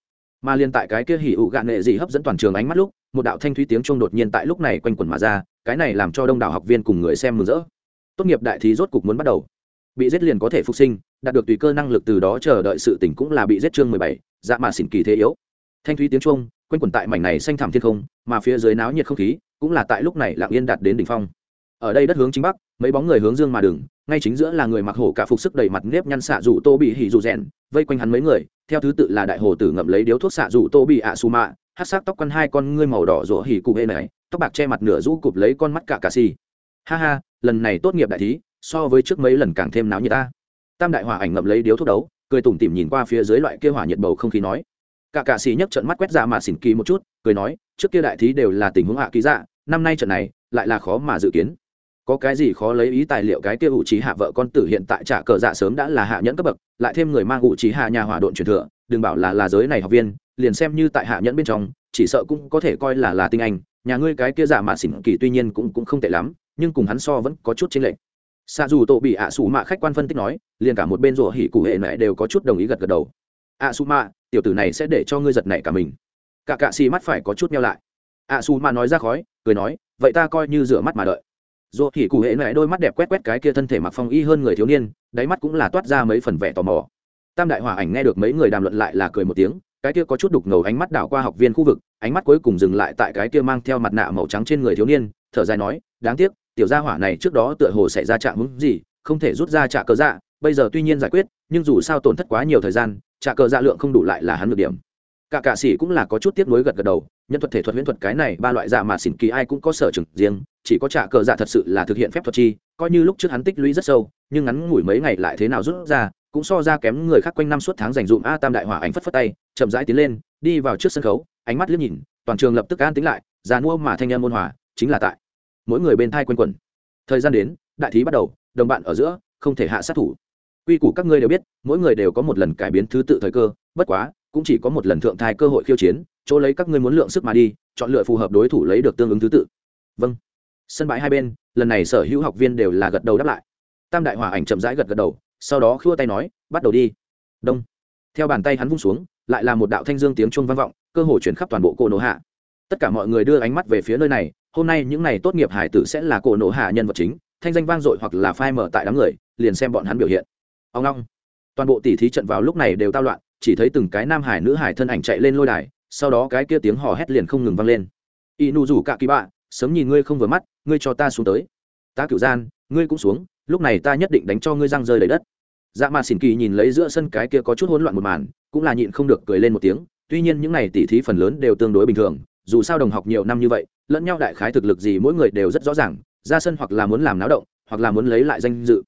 Mà liên tại cái kia hỉ ụ gạ nệ gì hấp dẫn toàn trường ánh mắt lúc, một đạo thanh thúy tiếng chuông đột nhiên tại lúc này quanh quẩn mà ra, cái này làm cho đông đảo học viên cùng người xem mừng rỡ. Tốt nghiệp đại thí rốt cục muốn bắt đầu. Bị giết liền có thể phục sinh, đạt được tùy cơ năng lực từ đó chờ đợi sự tỉnh cũng là bị giết chương mười bảy dạ mà xỉn kỳ thế yếu. Thanh thúy tiếng chuông quanh quẩn tại mảnh này xanh thảm thiên không, mà phía dưới náo nhiệt không khí cũng là tại lúc này lạng yên đạt đến đỉnh phong. Ở đây đất hướng chính bắc, mấy bóng người hướng dương mà đường, ngay chính giữa là người mặc hổ cả phục sức đầy mặt nếp nhăn xạ rủ tô bị hỉ rụ rèn, vây quanh hắn mấy người, theo thứ tự là đại hồ tử ngậm lấy điếu thuốc xạ rủ tô bị ạ su mạ, hát sắc tóc quăn hai con ngươi màu đỏ rủa hỉ cụ hê này, tóc bạc che mặt nửa rũ cụp lấy con mắt cả cà si ha ha, lần này tốt nghiệp đại thí, so với trước mấy lần càng thêm náo như ta. Tam đại hỏa ảnh ngậm lấy điếu thuốc đấu, cười tủm tỉm nhìn qua phía dưới loại kia hỏa nhiệt bầu không khí nói cả cạ xì nhấc trận mắt quét ra mà xỉn kỳ một chút, cười nói, trước kia đại thí đều là tình huống hạ ký dạ năm nay trận này, lại là khó mà dự kiến. Có cái gì khó lấy ý tài liệu cái kia ủ trí hạ vợ con tử hiện tại trả cờ dạ sớm đã là hạ nhẫn cấp bậc, lại thêm người mang ủ trí hạ nhà hỏa độn truyền thừa, đừng bảo là là giới này học viên, liền xem như tại hạ nhẫn bên trong, chỉ sợ cũng có thể coi là là tinh anh. Nhà ngươi cái kia dạ giả mạ xỉn kỳ tuy nhiên cũng cũng không tệ lắm, nhưng cùng hắn so vẫn có chút chênh lệch. Xa dù tổ bị ạ à mạ khách quan phân tích nói, liền cả một bên rủa hỉ cụ hệ mẹ đều có chút đồng ý gật gật đầu a su ma tiểu tử này sẽ để cho ngươi giật nảy cả mình. Cả cạ xì mắt phải có chút meo lại. A su ma nói ra khói, cười nói, vậy ta coi như rửa mắt mà đợi. Dù thì cụ hệ mẹ đôi mắt đẹp quét quét cái kia thân thể mặc phong y hơn người thiếu niên, đáy mắt cũng là toát ra mấy phần vẻ tò mò. Tam đại hòa ảnh nghe được mấy người đàm luận lại là cười một tiếng, cái kia có chút đục ngầu ánh mắt đảo qua học viên khu vực, ánh mắt cuối cùng dừng lại tại cái kia mang theo mặt nạ màu trắng trên người thiếu niên, thở dài nói, đáng tiếc, tiểu gia hỏa này trước đó tựa hồ xảy ra trạng hứng gì, không thể rút ra trả cớ dạ bây giờ tuy nhiên giải quyết, nhưng dù sao tổn thất quá nhiều thời gian, trả cờ dạ lượng không đủ lại là hắn được điểm. Cả cạ sĩ cũng là có chút tiếp nối gật gật đầu, nhân thuật thể thuật huyễn thuật cái này ba loại dạ mà xỉn kỳ ai cũng có sở trường riêng, chỉ có trả cờ dạ thật sự là thực hiện phép thuật chi, coi như lúc trước hắn tích lũy rất sâu, nhưng ngắn ngủi mấy ngày lại thế nào rút ra, cũng so ra kém người khác quanh năm suốt tháng dành dụm a tam đại hỏa ánh phất phất tay, chậm rãi tiến lên, đi vào trước sân khấu, ánh mắt liếc nhìn, toàn trường lập tức an tính lại, già mua mà thanh em môn hòa, chính là tại mỗi người bên thai quanh quẩn. Thời gian đến, đại thí bắt đầu, đồng bạn ở giữa, không thể hạ sát thủ quy củ các ngươi đều biết, mỗi người đều có một lần cải biến thứ tự thời cơ, bất quá, cũng chỉ có một lần thượng thai cơ hội khiêu chiến, chỗ lấy các ngươi muốn lượng sức mà đi, chọn lựa phù hợp đối thủ lấy được tương ứng thứ tự. Vâng. Sân bãi hai bên, lần này sở hữu học viên đều là gật đầu đáp lại. Tam đại hòa ảnh chậm rãi gật gật đầu, sau đó khua tay nói, bắt đầu đi. Đông. Theo bàn tay hắn vung xuống, lại là một đạo thanh dương tiếng chuông vang vọng, cơ hội chuyển khắp toàn bộ cổ nổ hạ. Tất cả mọi người đưa ánh mắt về phía nơi này, hôm nay những này tốt nghiệp hải tử sẽ là cổ nổ hạ nhân vật chính, thanh danh vang dội hoặc là phai mở tại đám người, liền xem bọn hắn biểu hiện ông long toàn bộ tỷ thí trận vào lúc này đều tao loạn, chỉ thấy từng cái nam hải nữ hải thân ảnh chạy lên lôi đài, sau đó cái kia tiếng hò hét liền không ngừng vang lên. Y nụ rủ cả kỳ bạ, sớm nhìn ngươi không vừa mắt, ngươi cho ta xuống tới. Ta cửu gian, ngươi cũng xuống, lúc này ta nhất định đánh cho ngươi răng rơi đầy đất. Dạ mà xỉn kỳ nhìn lấy giữa sân cái kia có chút hỗn loạn một màn, cũng là nhịn không được cười lên một tiếng, tuy nhiên những này tỷ tỉ thí phần lớn đều tương đối bình thường, dù sao đồng học nhiều năm như vậy, lẫn nhau đại khái thực lực gì mỗi người đều rất rõ ràng, ra sân hoặc là muốn làm náo động, hoặc là muốn lấy lại danh dự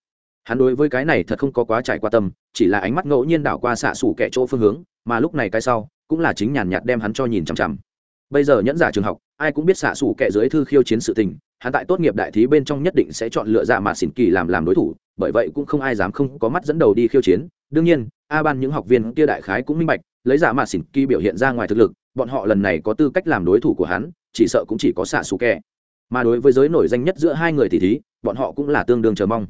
hắn đối với cái này thật không có quá trải qua tâm, chỉ là ánh mắt ngẫu nhiên đảo qua xạ xủ kẻ chỗ phương hướng, mà lúc này cái sau, cũng là chính nhàn nhạt đem hắn cho nhìn chằm chằm. Bây giờ nhẫn giả trường học, ai cũng biết xạ xủ kẻ dưới thư khiêu chiến sự tình, hắn tại tốt nghiệp đại thí bên trong nhất định sẽ chọn lựa dạ mà xỉn kỳ làm làm đối thủ, bởi vậy cũng không ai dám không có mắt dẫn đầu đi khiêu chiến. Đương nhiên, a ban những học viên kia đại khái cũng minh bạch, lấy dạ mà xỉn kỳ biểu hiện ra ngoài thực lực, bọn họ lần này có tư cách làm đối thủ của hắn, chỉ sợ cũng chỉ có xạ xù kẹ mà đối với giới nổi danh nhất giữa hai người thì thí, bọn họ cũng là tương đương chờ mong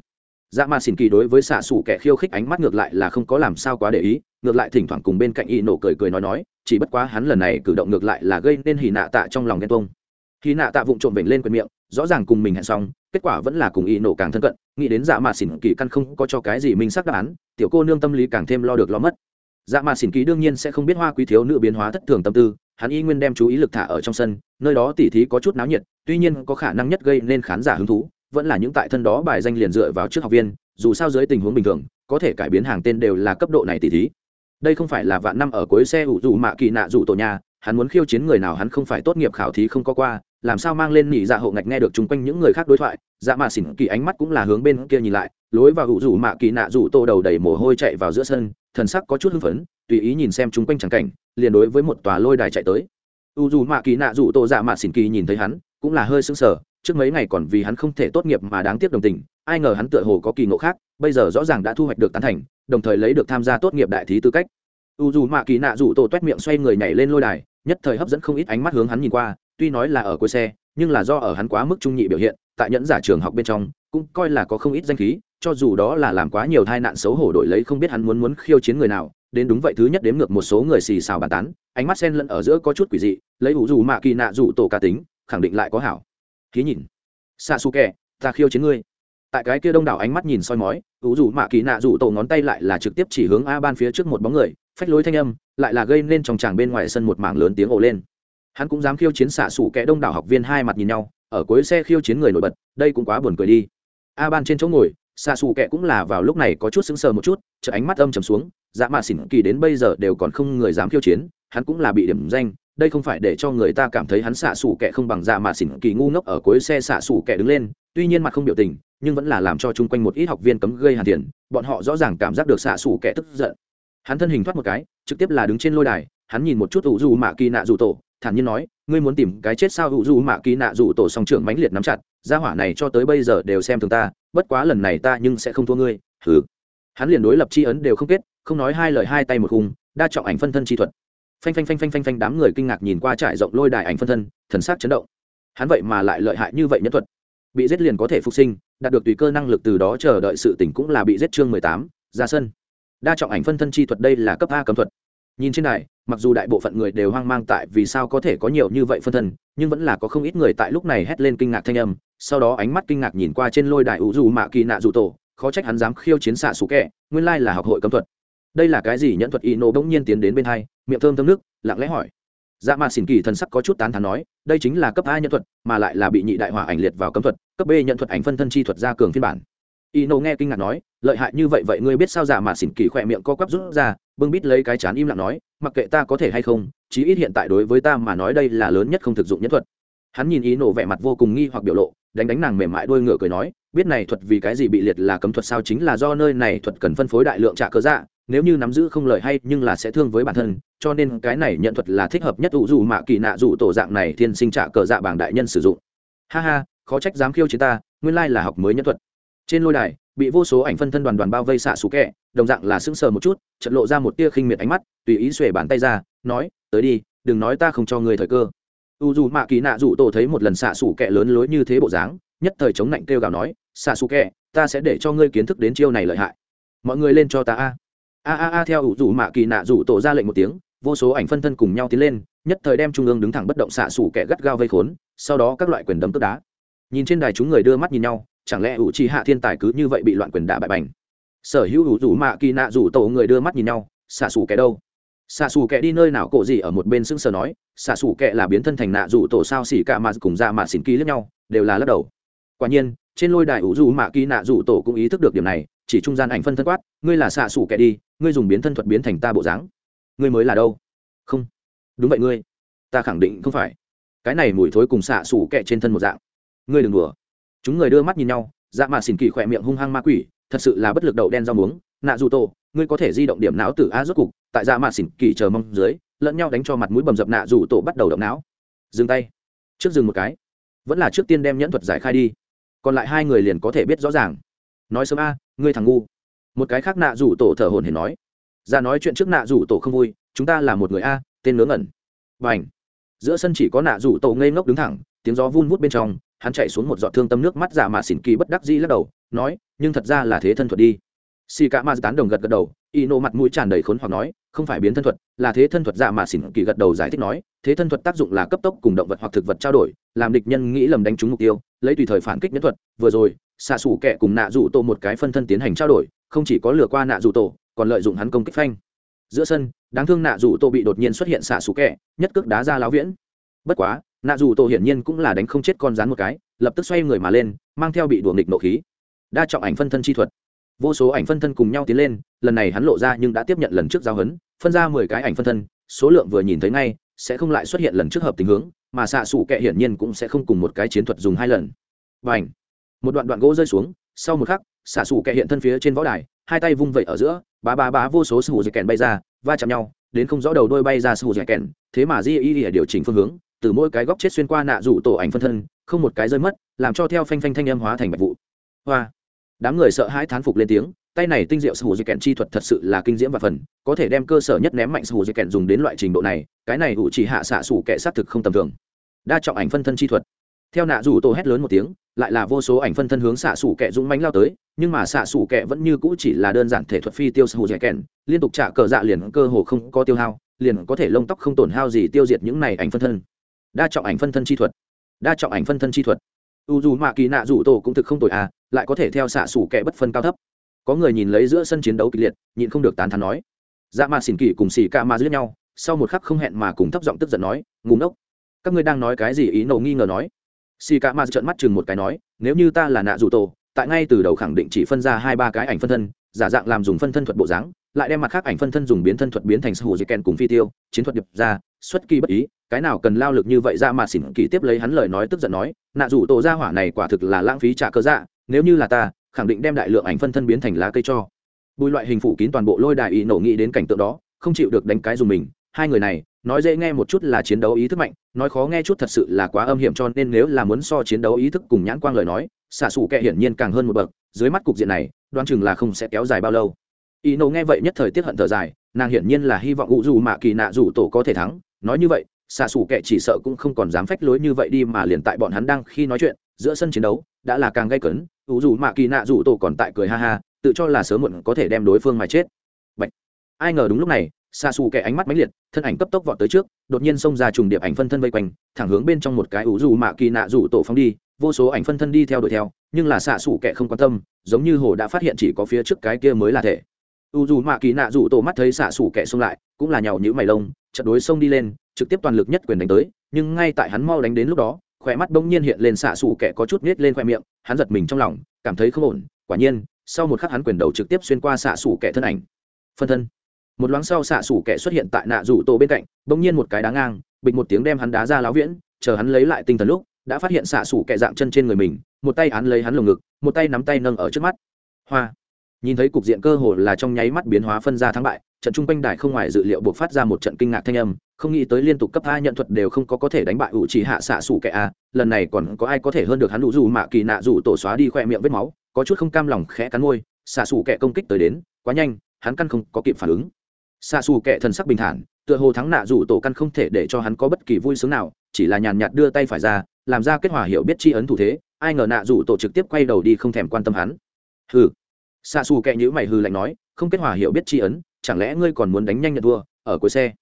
dạ mà xỉn kỳ đối với xạ xủ kẻ khiêu khích ánh mắt ngược lại là không có làm sao quá để ý, ngược lại thỉnh thoảng cùng bên cạnh y nổ cười cười nói nói, chỉ bất quá hắn lần này cử động ngược lại là gây nên hì nạ tạ trong lòng ghen tuông. Hì nạ tạ vụng trộm vểnh lên quyền miệng, rõ ràng cùng mình hẹn xong, kết quả vẫn là cùng y nổ càng thân cận, nghĩ đến dạ mà xỉn kỳ căn không có cho cái gì mình xác đáp án, tiểu cô nương tâm lý càng thêm lo được lo mất. Dạ mà xỉn kỳ đương nhiên sẽ không biết hoa quý thiếu nữ biến hóa thất thường tâm tư, hắn y nguyên đem chú ý lực thả ở trong sân, nơi đó tỉ thí có chút náo nhiệt, tuy nhiên có khả năng nhất gây nên khán giả hứng thú vẫn là những tại thân đó bài danh liền dựa vào trước học viên, dù sao dưới tình huống bình thường, có thể cải biến hàng tên đều là cấp độ này tỷ thí. Đây không phải là vạn năm ở cuối xe ủ dù mạ kỳ nạ dù tổ nhà, hắn muốn khiêu chiến người nào hắn không phải tốt nghiệp khảo thí không có qua, làm sao mang lên nỉ dạ hậu ngạch nghe được chung quanh những người khác đối thoại dạ mạ xỉn kỳ ánh mắt cũng là hướng bên kia nhìn lại, lối vào ủ dù mạ kỳ nạ dù tô đầu đầy mồ hôi chạy vào giữa sân, thần sắc có chút hưng phấn, tùy ý nhìn xem chung quanh trắng cảnh, liền đối với một tòa lôi đài chạy tới. U dù mạ kỳ nạ dù tô dạ mạ xỉn kỳ nhìn thấy hắn, cũng là hơi sững sờ trước mấy ngày còn vì hắn không thể tốt nghiệp mà đáng tiếc đồng tình, ai ngờ hắn tựa hồ có kỳ ngộ khác, bây giờ rõ ràng đã thu hoạch được tán thành, đồng thời lấy được tham gia tốt nghiệp đại thí tư cách. U dù mạ kỳ nạ dù tổ toét miệng xoay người nhảy lên lôi đài, nhất thời hấp dẫn không ít ánh mắt hướng hắn nhìn qua, tuy nói là ở cuối xe, nhưng là do ở hắn quá mức trung nhị biểu hiện, tại nhẫn giả trường học bên trong, cũng coi là có không ít danh khí, cho dù đó là làm quá nhiều tai nạn xấu hổ đổi lấy không biết hắn muốn muốn khiêu chiến người nào, đến đúng vậy thứ nhất đếm ngược một số người xì xào bàn tán, ánh mắt sen lẫn ở giữa có chút quỷ dị, lấy ủ dù mạ kỳ nạ rủ tổ cá tính, khẳng định lại có hảo khí nhìn. Xạ su kẹ ta khiêu chiến ngươi. Tại cái kia đông đảo ánh mắt nhìn soi mói, ủ dù mạ kỳ nạ dù tổ ngón tay lại là trực tiếp chỉ hướng a ban phía trước một bóng người, phách lối thanh âm, lại là gây nên trong tràng bên ngoài sân một mảng lớn tiếng ồ lên. Hắn cũng dám khiêu chiến xạ xù kẻ đông đảo học viên hai mặt nhìn nhau, ở cuối xe khiêu chiến người nổi bật, đây cũng quá buồn cười đi. A ban trên chỗ ngồi xạ xù kẻ cũng là vào lúc này có chút sững sờ một chút chợ ánh mắt âm trầm xuống dạ mạ xỉn kỳ đến bây giờ đều còn không người dám khiêu chiến, hắn cũng là bị điểm danh đây không phải để cho người ta cảm thấy hắn xạ xù kẻ không bằng dạ mà xỉn kỳ ngu ngốc ở cuối xe xạ xù kẻ đứng lên, tuy nhiên mặt không biểu tình, nhưng vẫn là làm cho chung quanh một ít học viên cấm gây hàn tiền bọn họ rõ ràng cảm giác được xạ xù kẻ tức giận. Hắn thân hình thoát một cái, trực tiếp là đứng trên lôi đài, hắn nhìn một chút ủ dù mạ kỳ nạ dù tổ, thản nhiên nói, ngươi muốn tìm cái chết sao? Ủ dù mạ kỳ nạ dù tổ song trưởng mãnh liệt nắm chặt, gia hỏa này cho tới bây giờ đều xem thường ta, bất quá lần này ta nhưng sẽ không thua ngươi. Hừ. Hắn liền đối lập chi ấn đều không kết, không nói hai lời hai tay một khung đa trọng ảnh phân thân chi thuật phanh phanh phanh phanh phanh phanh đám người kinh ngạc nhìn qua trải rộng lôi đài ảnh phân thân, thần sắc chấn động. Hắn vậy mà lại lợi hại như vậy nhất thuật. Bị giết liền có thể phục sinh, đạt được tùy cơ năng lực từ đó chờ đợi sự tỉnh cũng là bị giết chương mười tám, ra sân. Đa trọng ảnh phân thân chi thuật đây là cấp a cấm thuật. Nhìn trên này mặc dù đại bộ phận người đều hoang mang tại vì sao có thể có nhiều như vậy phân thân, nhưng vẫn là có không ít người tại lúc này hét lên kinh ngạc thanh âm, sau đó ánh mắt kinh ngạc nhìn qua trên lôi đài ủ dù mạ kỳ nạ dù tổ, khó trách hắn dám khiêu chiến xạ xù kẹ nguyên lai là học hội cấm thuật. Đây là cái gì nhẫn thuật? Y nô bỗng nhiên tiến đến bên hai miệng thơm thơm nước, lặng lẽ hỏi. Dạ mà xỉn kỳ thần sắc có chút tán thán nói, đây chính là cấp a nhân thuật, mà lại là bị nhị đại hỏa ảnh liệt vào cấm thuật, cấp b nhận thuật ảnh phân thân chi thuật gia cường phiên bản. Y nô nghe kinh ngạc nói, lợi hại như vậy vậy ngươi biết sao Dạ mà xỉn kỳ khỏe miệng co quắp rút ra, bưng bít lấy cái chán im lặng nói, mặc kệ ta có thể hay không, chí ít hiện tại đối với ta mà nói đây là lớn nhất không thực dụng nhất thuật. Hắn nhìn ý nổ vẻ mặt vô cùng nghi hoặc biểu lộ, đánh đánh nàng mềm mại đôi ngựa cười nói, biết này thuật vì cái gì bị liệt là cấm thuật sao chính là do nơi này thuật cần phân phối đại lượng trả cớ dạ nếu như nắm giữ không lợi hay nhưng là sẽ thương với bản thân, cho nên cái này nhận thuật là thích hợp nhất ủ dù mạ kỳ nạ dù tổ dạng này thiên sinh trả cờ dạ bảng đại nhân sử dụng. Ha ha, khó trách dám khiêu chiến ta, nguyên lai là học mới nhân thuật. Trên lôi đài, bị vô số ảnh phân thân đoàn đoàn bao vây xạ xù kẹ, đồng dạng là sững sờ một chút trận lộ ra một tia khinh miệt ánh mắt, tùy ý xuể bàn tay ra, nói, tới đi, đừng nói ta không cho người thời cơ. U dù mạ kỳ nạ dù tổ thấy một lần xạ xù kẹ lớn lối như thế bộ dáng, nhất thời chống lạnh kêu gào nói, xạ xù kẹ, ta sẽ để cho ngươi kiến thức đến chiêu này lợi hại. Mọi người lên cho ta a a a a, theo ủ rủ mạ kỳ nạ rủ tổ ra lệnh một tiếng, vô số ảnh phân thân cùng nhau tiến lên, nhất thời đem trung ương đứng thẳng bất động xạ xủ kẻ gắt gao vây khốn, sau đó các loại quyền đấm tức đá. Nhìn trên đài chúng người đưa mắt nhìn nhau, chẳng lẽ ủ trì hạ thiên tài cứ như vậy bị loạn quyền đả bại bành? Sở hữu ủ rủ mạ kỳ nạ rủ tổ người đưa mắt nhìn nhau, xạ xù kẻ đâu? Xạ xù kẻ đi nơi nào cổ gì ở một bên sững sờ nói, xạ xù kẻ là biến thân thành nạ rủ tổ sao xỉ cả mà cùng ra mà xỉn ký lẫn nhau, đều là lắc đầu. Quả nhiên, trên lôi đài ủ rủ mạ kỳ nạ rủ tổ cũng ý thức được điểm này, chỉ trung gian ảnh phân thân quát, ngươi là xạ xù kẻ đi ngươi dùng biến thân thuật biến thành ta bộ dáng. Ngươi mới là đâu? Không. Đúng vậy ngươi. Ta khẳng định không phải. Cái này mùi thối cùng xạ xủ kẹ trên thân một dạng. Ngươi đừng đùa. Chúng người đưa mắt nhìn nhau dạ mà xỉn kỳ khỏe miệng hung hăng ma quỷ, thật sự là bất lực đậu đen rau muống. Nạ dù tô, ngươi có thể di động điểm não từ a rốt cục, tại dạ mà xỉn kỳ chờ mong dưới, lẫn nhau đánh cho mặt mũi bầm dập nạ dù tổ bắt đầu động não. Dừng tay. Trước dừng một cái. Vẫn là trước tiên đem nhẫn thuật giải khai đi. Còn lại hai người liền có thể biết rõ ràng. Nói sớm a, ngươi thằng ngu một cái khác nạ rủ tổ thở hồn hển nói, ra nói chuyện trước nạ rủ tổ không vui, chúng ta là một người a, tên ngớ ngẩn. Và ảnh giữa sân chỉ có nạ rủ tổ ngây ngốc đứng thẳng, tiếng gió vun vút bên trong, hắn chạy xuống một giọt thương tâm nước mắt giả mà xỉn kỳ bất đắc dĩ lắc đầu, nói, nhưng thật ra là thế thân thuật đi. Xì cả ma tán đồng gật gật đầu, y nộ mặt mũi tràn đầy khốn hoặc nói, không phải biến thân thuật, là thế thân thuật giả mà xỉn kỳ gật đầu giải thích nói, thế thân thuật tác dụng là cấp tốc cùng động vật hoặc thực vật trao đổi, làm địch nhân nghĩ lầm đánh trúng mục tiêu, lấy tùy thời phản kích nhất thuật, vừa rồi, xạ xủ kẹ cùng nạ rủ tổ một cái phân thân tiến hành trao đổi không chỉ có lừa qua nạ dù tổ, còn lợi dụng hắn công kích phanh. Giữa sân, đáng thương nạ dù tổ bị đột nhiên xuất hiện xạ xủ kẹ, nhất cước đá ra láo viễn. Bất quá, nạ dù tổ hiển nhiên cũng là đánh không chết con rán một cái, lập tức xoay người mà lên, mang theo bị đùa nghịch nộ khí. Đa trọng ảnh phân thân chi thuật. Vô số ảnh phân thân cùng nhau tiến lên, lần này hắn lộ ra nhưng đã tiếp nhận lần trước giao hấn, phân ra mười cái ảnh phân thân, số lượng vừa nhìn thấy ngay, sẽ không lại xuất hiện lần trước hợp tình hướng mà xạ xù kệ hiển nhiên cũng sẽ không cùng một cái chiến thuật dùng hai lần. Và ảnh một đoạn đoạn gỗ rơi xuống, sau một khắc xạ xù kẻ hiện thân phía trên võ đài, hai tay vung vẩy ở giữa, bá bá bá vô số sù dây kèn bay ra, va chạm nhau, đến không rõ đầu đôi bay ra sù dây kèn, thế mà di y điều chỉnh phương hướng, từ mỗi cái góc chết xuyên qua nạ rủ tổ ảnh phân thân, không một cái rơi mất, làm cho theo phanh phanh thanh âm hóa thành bạch vụ. Hoa! Đám người sợ hãi thán phục lên tiếng, tay này tinh diệu sù di kèn chi thuật thật sự là kinh diễm và phần, có thể đem cơ sở nhất ném mạnh sù di kèn dùng đến loại trình độ này, cái này ủ chỉ hạ xạ sủ kẻ xác thực không tầm thường. Đa trọng ảnh phân thân chi thuật theo nạ rủ tổ hét lớn một tiếng, lại là vô số ảnh phân thân hướng xạ xủ kẹ dũng mánh lao tới, nhưng mà xạ xủ kẹ vẫn như cũ chỉ là đơn giản thể thuật phi tiêu sù dẻ kèn, liên tục trả cờ dạ liền cơ hồ không có tiêu hao, liền có thể lông tóc không tổn hao gì tiêu diệt những này ảnh phân thân. Đa trọng ảnh phân thân chi thuật. Đa trọng ảnh phân thân chi thuật. U dù mạ kỳ nạ rủ tổ cũng thực không tội à lại có thể theo xạ xủ kẹ bất phân cao thấp. Có người nhìn lấy giữa sân chiến đấu kịch liệt, nhịn không được tán thán nói. Dạ mà xỉn kỳ cùng xỉ ca ma giết nhau, sau một khắc không hẹn mà cùng thấp giọng tức giận nói ngủ ngốc, các ngươi đang nói cái gì? Ý nổ nghi ngờ nói xì cả ma trợn mắt chừng một cái nói, nếu như ta là nạ dù tổ, tại ngay từ đầu khẳng định chỉ phân ra hai ba cái ảnh phân thân, giả dạng làm dùng phân thân thuật bộ dáng, lại đem mặt khác ảnh phân thân dùng biến thân thuật biến thành sù dây kèn cùng phi tiêu, chiến thuật điệp ra, xuất kỳ bất ý, cái nào cần lao lực như vậy ra mà xỉn kỳ tiếp lấy hắn lời nói tức giận nói, nạ dù tổ ra hỏa này quả thực là lãng phí trả cơ dạ nếu như là ta, khẳng định đem đại lượng ảnh phân thân biến thành lá cây cho. Bùi loại hình phủ kín toàn bộ lôi đại ý nổ nghĩ đến cảnh tượng đó, không chịu được đánh cái dùng mình, hai người này nói dễ nghe một chút là chiến đấu ý thức mạnh, nói khó nghe chút thật sự là quá âm hiểm cho nên nếu là muốn so chiến đấu ý thức cùng nhãn quang lời nói, xạ xù kệ hiển nhiên càng hơn một bậc, dưới mắt cục diện này, đoán chừng là không sẽ kéo dài bao lâu ý nổ nghe vậy nhất thời tiết hận thở dài, nàng hiển nhiên là hy vọng ủ dù mạ kỳ nạ dù tổ có thể thắng, nói như vậy, xạ xù kệ chỉ sợ cũng không còn dám phách lối như vậy đi mà liền tại bọn hắn đang khi nói chuyện, giữa sân chiến đấu, đã là càng gây cấn, ủ dù mạ kỳ nạ dù tổ còn tại cười ha ha, tự cho là sớm muộn có thể đem đối phương mà chết Bạch. ai ngờ đúng lúc này xa xù kẻ ánh mắt mãnh liệt thân ảnh cấp tốc vọt tới trước, đột nhiên xông ra trùng điệp ảnh phân thân vây quanh, thẳng hướng bên trong một cái ủ dù mạ kỳ nạ dù tổ phóng đi, vô số ảnh phân thân đi theo đuổi theo, nhưng là xạ xủ kẻ không quan tâm, giống như hồ đã phát hiện chỉ có phía trước cái kia mới là thể. U dù mạ kỳ nạ dù tổ mắt thấy xạ xủ kẻ xông lại, cũng là nhào nhữ mày lông trận đối xông đi lên, trực tiếp toàn lực nhất quyền đánh tới, nhưng ngay tại hắn mau đánh đến lúc đó, khỏe mắt bỗng nhiên hiện lên xạ xù kẻ có chút nết lên khoe miệng, hắn giật mình trong lòng, cảm thấy không ổn, quả nhiên, sau một khắc hắn quyền đầu trực tiếp xuyên qua xạ xủ kẻ thân ảnh. Phân thân một loáng sau xạ xủ kẻ xuất hiện tại nạ rủ tổ bên cạnh, bỗng nhiên một cái đá ngang, bịch một tiếng đem hắn đá ra láo viễn, chờ hắn lấy lại tinh thần lúc, đã phát hiện xạ xủ kẻ dạng chân trên người mình, một tay án lấy hắn lồng ngực, một tay nắm tay nâng ở trước mắt. Hoa! Nhìn thấy cục diện cơ hồ là trong nháy mắt biến hóa phân ra thắng bại, trận chung quanh đài không ngoài dự liệu buộc phát ra một trận kinh ngạc thanh âm, không nghĩ tới liên tục cấp hai nhận thuật đều không có có thể đánh bại ủ chỉ hạ xạ xủ kẻ a, lần này còn có ai có thể hơn được hắn đủ dù mạ kỳ nạ dù tổ xóa đi khoe miệng vết máu, có chút không cam lòng khẽ cắn môi, xạ xủ kẻ công kích tới đến, quá nhanh, hắn căn không có kịp phản ứng xa xù kệ thần sắc bình thản, tựa hồ thắng nạ dù tổ căn không thể để cho hắn có bất kỳ vui sướng nào, chỉ là nhàn nhạt đưa tay phải ra, làm ra kết hòa hiểu biết tri ấn thủ thế, ai ngờ nạ dù tổ trực tiếp quay đầu đi không thèm quan tâm hắn. Hừ. Xa xù kệ nhữ mày hư lạnh nói, không kết hòa hiểu biết tri ấn, chẳng lẽ ngươi còn muốn đánh nhanh nhận thua ở cuối xe?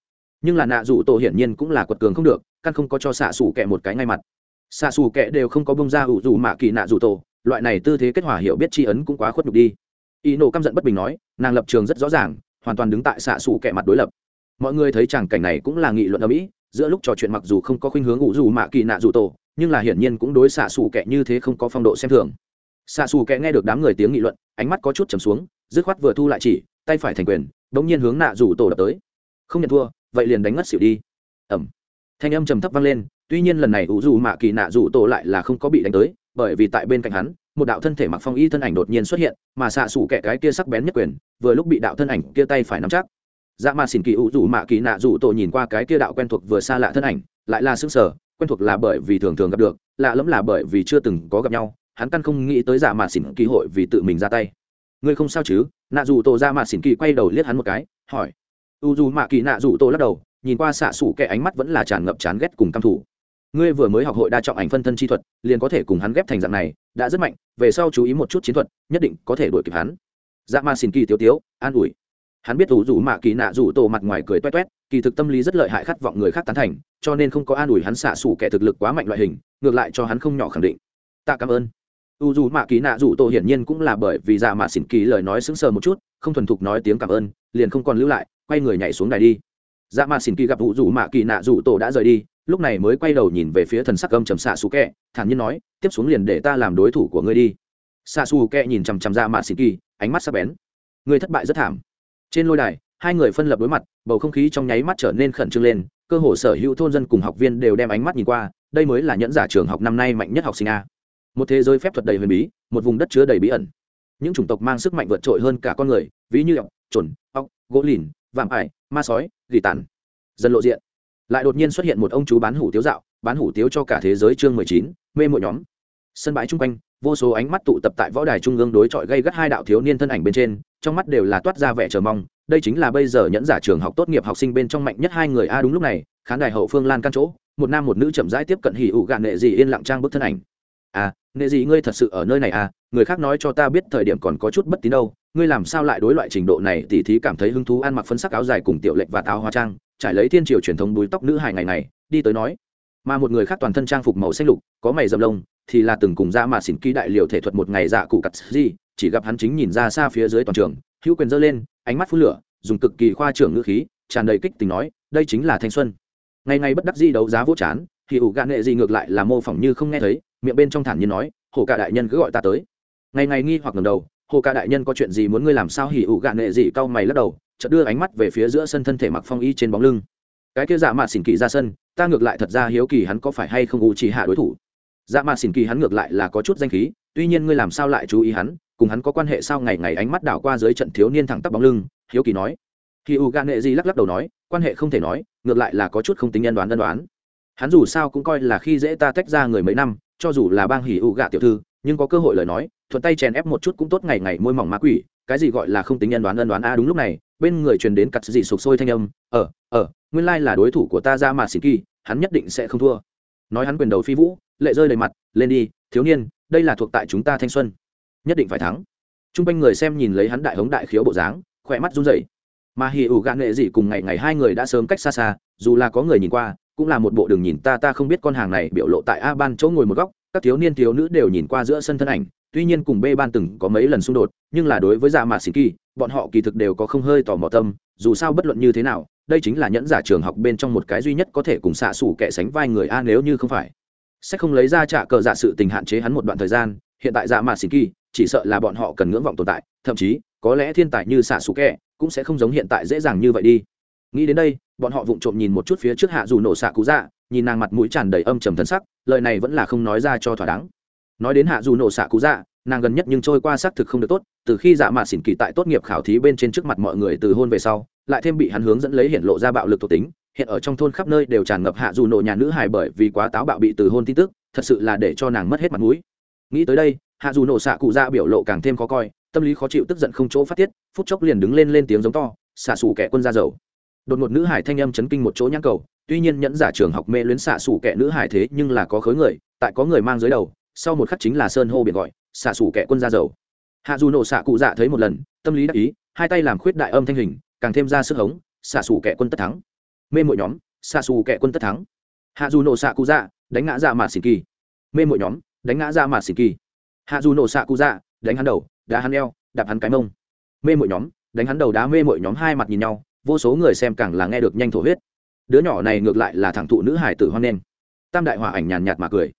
Nhưng là nạ dù tổ hiển nhiên cũng là quật cường không được, căn không có cho xạ xù kệ một cái ngay mặt. Xạ xù kệ đều không có bông ra ủ dù mạ kỳ nạ dù tổ, loại này tư thế kết hòa hiểu biết tri ấn cũng quá khuất nhục đi. Y nổ căm giận bất bình nói, nàng lập trường rất rõ ràng hoàn toàn đứng tại xạ xù kẻ mặt đối lập. Mọi người thấy chàng cảnh này cũng là nghị luận ở mỹ giữa lúc trò chuyện mặc dù không có khuynh hướng ủ dù mạ kỳ nạ dù tổ, nhưng là hiển nhiên cũng đối xạ xù kẻ như thế không có phong độ xem thường. Xạ xù kẻ nghe được đám người tiếng nghị luận, ánh mắt có chút trầm xuống, dứt khoát vừa thu lại chỉ, tay phải thành quyền, bỗng nhiên hướng nạ dù tổ đập tới. Không nhận thua, vậy liền đánh ngất xỉu đi. Ẩm thanh âm trầm thấp vang lên, tuy nhiên lần này ủ dù mạ kỳ nạ dù tổ lại là không có bị đánh tới, bởi vì tại bên cạnh hắn một đạo thân thể mặc phong y thân ảnh đột nhiên xuất hiện, mà xạ xủ kẻ cái kia sắc bén nhất quyền, vừa lúc bị đạo thân ảnh kia tay phải nắm chắc. Dạ mà xỉn kỳ ủ rủ mạ kỳ nạ rủ tổ nhìn qua cái kia đạo quen thuộc vừa xa lạ thân ảnh, lại là xương sở quen thuộc là bởi vì thường thường gặp được, lạ lẫm là bởi vì chưa từng có gặp nhau, hắn căn không nghĩ tới dạ mà xỉn kỳ hội vì tự mình ra tay. Ngươi không sao chứ? Nạ rủ tổ dạ mà xỉn kỳ quay đầu liếc hắn một cái, hỏi. U dù mạ kỳ nạ rủ tổ lắc đầu, nhìn qua xạ xủ kẻ ánh mắt vẫn là tràn ngập chán ghét cùng căm thủ ngươi vừa mới học hội đa trọng ảnh phân thân chi thuật, liền có thể cùng hắn ghép thành dạng này, đã rất mạnh, về sau chú ý một chút chiến thuật, nhất định có thể đuổi kịp hắn. Dạ ma xin kỳ tiêu tiếu, an ủi. Hắn biết ủ rủ mạ kỳ nạ rủ tổ mặt ngoài cười toét toét kỳ thực tâm lý rất lợi hại khát vọng người khác tán thành, cho nên không có an ủi hắn xả xủ kẻ thực lực quá mạnh loại hình, ngược lại cho hắn không nhỏ khẳng định. Tạ cảm ơn. U dù mạ kỳ nạ rủ tổ hiển nhiên cũng là bởi vì dạ mạ xỉn kỳ lời nói sững sờ một chút, không thuần thục nói tiếng cảm ơn, liền không còn lưu lại, quay người nhảy xuống đài đi dạ mà xin kỳ gặp vụ dù mạ kỳ nạ dù tổ đã rời đi, lúc này mới quay đầu nhìn về phía thần sắc âm trầm xạ xù kẹ, thản nhiên nói, tiếp xuống liền để ta làm đối thủ của ngươi đi. Xạ xù kẹ nhìn chằm chằm dạ ra mạ xin kỳ, ánh mắt sắc bén. Ngươi thất bại rất thảm. Trên lôi đài, hai người phân lập đối mặt, bầu không khí trong nháy mắt trở nên khẩn trương lên, cơ hồ sở hữu thôn dân cùng học viên đều đem ánh mắt nhìn qua, đây mới là nhẫn giả trường học năm nay mạnh nhất học sinh a. Một thế giới phép thuật đầy huyền bí, một vùng đất chứa đầy bí ẩn. Những chủng tộc mang sức mạnh vượt trội hơn cả con người, ví như ọc trồn ọc gỗ lìn, vạm ải ma sói, gỉ tàn dần lộ diện. Lại đột nhiên xuất hiện một ông chú bán hủ tiếu dạo, bán hủ tiếu cho cả thế giới chương mười chín, mê mội nhóm. Sân bãi chung quanh, vô số ánh mắt tụ tập tại võ đài trung ương đối chọi gây gắt hai đạo thiếu niên thân ảnh bên trên, trong mắt đều là toát ra vẻ chờ mong, đây chính là bây giờ nhẫn giả trường học tốt nghiệp học sinh bên trong mạnh nhất hai người a, đúng lúc này, khán đài hậu phương lan căn chỗ, một nam một nữ chậm rãi tiếp cận hỉ ủ gạn nệ dị yên lặng trang bức thân ảnh. À nệ dị, ngươi thật sự ở nơi này à người khác nói cho ta biết thời điểm còn có chút bất tín đâu ngươi làm sao lại đối loại trình độ này? Tỉ thí cảm thấy hứng thú ăn mặc phân sắc áo dài cùng tiểu lệnh và táo hoa trang, trải lấy thiên triều truyền thống đuối tóc nữ hài ngày này đi tới nói, mà một người khác toàn thân trang phục màu xanh lục, có mày dầm lông, thì là từng cùng ra mà xỉn ký đại liều thể thuật một ngày dạ cụ cắt gì. Chỉ gặp hắn chính nhìn ra xa phía dưới toàn trường, hữu quyền giơ lên, ánh mắt phun lửa, dùng cực kỳ khoa trưởng ngữ khí, tràn đầy kích tình nói, đây chính là thanh xuân. Ngày ngày bất đắc di đấu giá vỗ chán, thì ủ gạn nghệ gì ngược lại là mô phỏng như không nghe thấy, miệng bên trong thản nhiên nói, hổ cả đại nhân cứ gọi ta tới. Ngày ngày nghi hoặc ngầm đầu hồ ca đại nhân có chuyện gì muốn ngươi làm sao hỉ ủ gạn nghệ gì? Cau mày lắc đầu, chợt đưa ánh mắt về phía giữa sân thân thể mặc phong y trên bóng lưng. Cái kia dạ mạ xỉn kỳ ra sân, ta ngược lại thật ra hiếu kỳ hắn có phải hay không u chỉ hạ đối thủ. Dạ mạ xỉn kỳ hắn ngược lại là có chút danh khí, tuy nhiên ngươi làm sao lại chú ý hắn, cùng hắn có quan hệ sao? Ngày ngày ánh mắt đảo qua dưới trận thiếu niên thẳng tắp bóng lưng, hiếu kỳ nói. Hỉ u gạ nệ gì lắc lắc đầu nói, quan hệ không thể nói, ngược lại là có chút không tính nhân đoán đơn đoán. Hắn dù sao cũng coi là khi dễ ta tách ra người mấy năm, cho dù là bang hỉ u gạ tiểu thư, nhưng có cơ hội lời nói thuận tay chèn ép một chút cũng tốt ngày ngày môi mỏng ma quỷ, cái gì gọi là không tính nhân đoán ân đoán a, đúng lúc này, bên người truyền đến cặt dị sụp sôi thanh âm ở ở nguyên lai là đối thủ của ta ra mà xịt kỳ, hắn nhất định sẽ không thua. Nói hắn quyền đầu phi vũ, lệ rơi đầy mặt, lên đi, thiếu niên, đây là thuộc tại chúng ta thanh xuân, nhất định phải thắng. T r u n g quanh người xem nhìn lấy hắn đại hống đại khiếu bộ dáng, khỏe mắt run rẩy. Mà hì ủ gạn nghệ dị cùng ngày ngày hai người đã sớm cách xa xa, dù là có người nhìn qua, cũng là một bộ đường nhìn ta ta không biết con hàng này biểu lộ tại a ban chỗ ngồi một góc các thiếu niên thiếu nữ đều nhìn qua giữa sân thân ảnh, tuy nhiên cùng b ban từng có mấy lần xung đột, nhưng là đối với dạ mạt xịn kỳ, bọn họ kỳ thực đều có không hơi tò mò tâm, dù sao bất luận như thế nào, đây chính là nhẫn giả trường học bên trong một cái duy nhất có thể cùng xạ xủ kẻ sánh vai người a nếu như không phải. Sẽ không lấy ra trả cờ dạ sự tình hạn chế hắn một đoạn thời gian, hiện tại dạ mạt xịn kỳ, chỉ sợ là bọn họ cần ngưỡng vọng tồn tại, thậm chí, có lẽ thiên tài như xạ xủ kẻ cũng sẽ không giống hiện tại dễ dàng như vậy đi nghĩ đến đây, bọn họ vụng trộm nhìn một chút phía trước hạ dù nổ xạ cú dạ nhìn nàng mặt mũi tràn đầy âm trầm thân sắc, lời này vẫn là không nói ra cho thỏa đáng. Nói đến hạ dù nổ xạ cú dạ nàng gần nhất nhưng trôi qua xác thực không được tốt, từ khi dạ mạ xỉn kỳ tại tốt nghiệp khảo thí bên trên trước mặt mọi người từ hôn về sau, lại thêm bị hắn hướng dẫn lấy hiện lộ ra bạo lực thuộc tính, hiện ở trong thôn khắp nơi đều tràn ngập hạ dù nổ nhà nữ hài bởi vì quá táo bạo bị từ hôn tin tức, thật sự là để cho nàng mất hết mặt mũi. Nghĩ tới đây, hạ dù nổ xạ cụ dạ biểu lộ càng thêm khó coi, tâm lý khó chịu tức giận không chỗ phát tiết, phút chốc liền đứng lên lên tiếng giống to, xạ xù kẻ quân ra dầu đột ngột nữ hải thanh âm chấn kinh một chỗ nhãn cầu, tuy nhiên nhẫn giả trường học mê luyến xạ xủ kẻ nữ hải thế nhưng là có khối người, tại có người mang dưới đầu, sau một khắc chính là sơn hô biển gọi, xạ xủ kẻ quân ra dầu. Hạ dù nổ xạ cụ dạ thấy một lần, tâm lý đắc ý, hai tay làm khuyết đại âm thanh hình, càng thêm ra sức hống, xạ xủ kẻ quân tất thắng. Mê mội nhóm, xạ xù kẻ quân tất thắng. Hạ dù nổ xạ cụ dạ đánh ngã dạ ra mà xỉn kỳ. Mê mội nhóm, đánh ngã dạ ra mà xỉn kỳ. Hạ dù nổ xạ cụ dạ đánh hắn đầu, đá hắn eo, đạp hắn cái mông. Mê mội nhóm, đánh hắn đầu đá mê mội nhóm hai mặt nhìn nhau vô số người xem càng là nghe được nhanh thổ huyết. Đứa nhỏ này ngược lại là thẳng thụ nữ hải tử hoan nen tam đại hòa ảnh nhàn nhạt mà cười.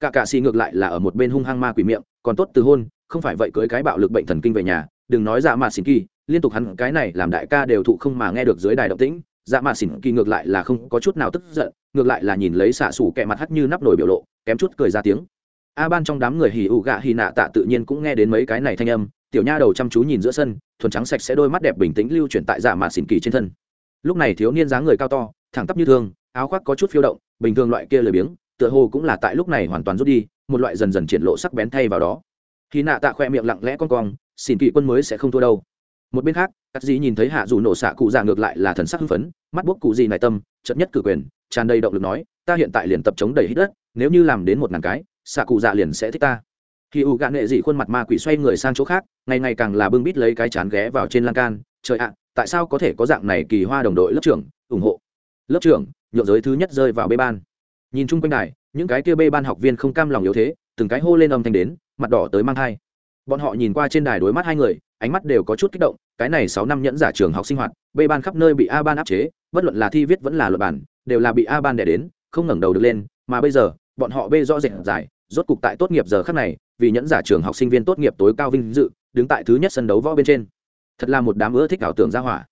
Cả cạ xì ngược lại là ở một bên hung hăng ma quỷ miệng, còn tốt từ hôn, không phải vậy cưới cái bạo lực bệnh thần kinh về nhà, đừng nói dạ mà xỉn kỳ, liên tục hắn cái này làm đại ca đều thụ không mà nghe được dưới đài động tĩnh dạ mà xỉn kỳ ngược lại là không có chút nào tức giận, ngược lại là nhìn lấy xạ xủ kẹ mặt hắt như nắp nổi biểu lộ, kém chút cười ra tiếng. A ban trong đám người hì ụ gạ hì nạ tạ tự nhiên cũng nghe đến mấy cái này thanh âm tiểu nha đầu chăm chú nhìn giữa sân, thuần trắng sạch sẽ đôi mắt đẹp bình tĩnh lưu chuyển tại dạ mạ xỉn kỳ trên thân. Lúc này thiếu niên dáng người cao to, thẳng tắp như thương áo khoác có chút phiêu động, bình thường loại kia lười biếng, tựa hồ cũng là tại lúc này hoàn toàn rút đi, một loại dần dần triển lộ sắc bén thay vào đó. Khi nạ tạ khoe miệng lặng lẽ con cong, xỉn kỳ quân mới sẽ không thua đâu. Một bên khác cắt dĩ nhìn thấy hạ dù nổ xạ cụ già ngược lại là thần sắc hưng phấn, mắt bốc cụ gì này tâm chậm nhất cử quyền, tràn đầy động lực nói, ta hiện tại liền tập chống đầy hít đất, nếu như làm đến một ngàn cái, xạ cụ già liền sẽ thích ta khi u gạn nệ dị khuôn mặt ma quỷ xoay người sang chỗ khác, ngày ngày càng là bưng bít lấy cái chán ghé vào trên lan can. Trời ạ, tại sao có thể có dạng này kỳ hoa đồng đội lớp trưởng? Ủng hộ. Lớp trưởng, nhượng giới thứ nhất rơi vào bê ban. Nhìn chung quanh đài, những cái kia bê ban học viên không cam lòng yếu thế, từng cái hô lên âm thanh đến, mặt đỏ tới mang thai. Bọn họ nhìn qua trên đài đối mắt hai người, ánh mắt đều có chút kích động, cái này sáu năm nhẫn giả trường học sinh hoạt, bê ban khắp nơi bị a ban áp chế, bất luận là thi viết vẫn là luật bản, đều là bị a ban đẻ đến, không ngẩng đầu được lên, mà bây giờ, bọn họ bê rõ rệt giải, rốt cục tại tốt nghiệp giờ khắc này vì nhẫn giả trường học sinh viên tốt nghiệp tối cao vinh dự, đứng tại thứ nhất sân đấu võ bên trên. Thật là một đám ưa thích ảo tưởng ra hỏa.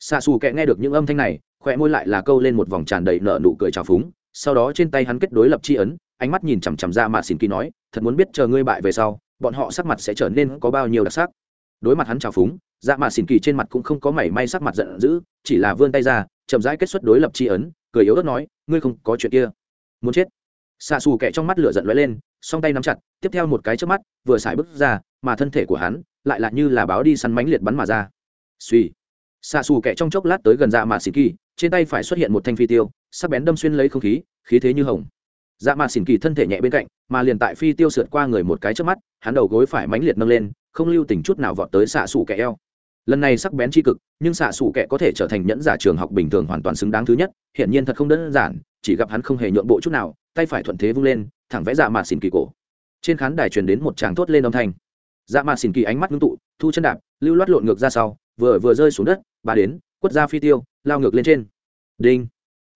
Xa xù kẹ nghe được những âm thanh này khỏe môi lại là câu lên một vòng tràn đầy nợ nụ cười trào phúng, sau đó trên tay hắn kết đối lập c h i ấn, ánh mắt nhìn chằm chằm ra mà xin kỳ nói, thật muốn biết chờ ngươi bại về sau, bọn họ sắc mặt sẽ trở nên có bao nhiêu đặc sắc. Đối mặt hắn trào phúng dạ mà xỉn kỳ trên mặt cũng không có mảy may sắc mặt giận dữ, chỉ là vươn tay ra, chậm rãi kết xuất đối lập c h i ấn, cười yếu ớt nói, ngươi không có chuyện kia. Muốn chết xạ xù kẹ trong mắt lửa giận lóe lên, song tay nắm chặt, tiếp theo một cái trước mắt, vừa xài bước ra, mà thân thể của hắn lại là như là báo đi săn mánh liệt bắn mà ra. Suy xạ xù kẹ trong chốc lát tới gần dạ mạ xỉn kỳ, trên tay phải xuất hiện một thanh phi tiêu, sắc bén đâm xuyên lấy không khí khí thế như hồng. Dạ mạ xỉn kỳ thân thể nhẹ bên cạnh, mà liền tại phi tiêu sượt qua người một cái trước mắt, hắn đầu gối phải mánh liệt nâng lên, không lưu tình chút nào vọt tới xạ xù kẹ eo. Lần này sắc bén tri cực, nhưng xạ xù kẹ có thể trở thành nhẫn giả trường học bình thường hoàn toàn xứng đáng thứ nhất, hiển nhiên thật không đơn giản chỉ gặp hắn không hề nhượng bộ chút nào, tay phải thuận thế vung lên, thẳng vẽ dạ mạt xỉn kỳ cổ. Trên khán đài truyền đến một tràng thốt lên âm thanh. Dạ mạt xỉn kỳ ánh mắt ngưng tụ, thu chân đạp, lưu loát lộn ngược ra sau, vừa vừa rơi xuống đất, bà đến, quất ra phi tiêu, lao ngược lên trên. Đinh.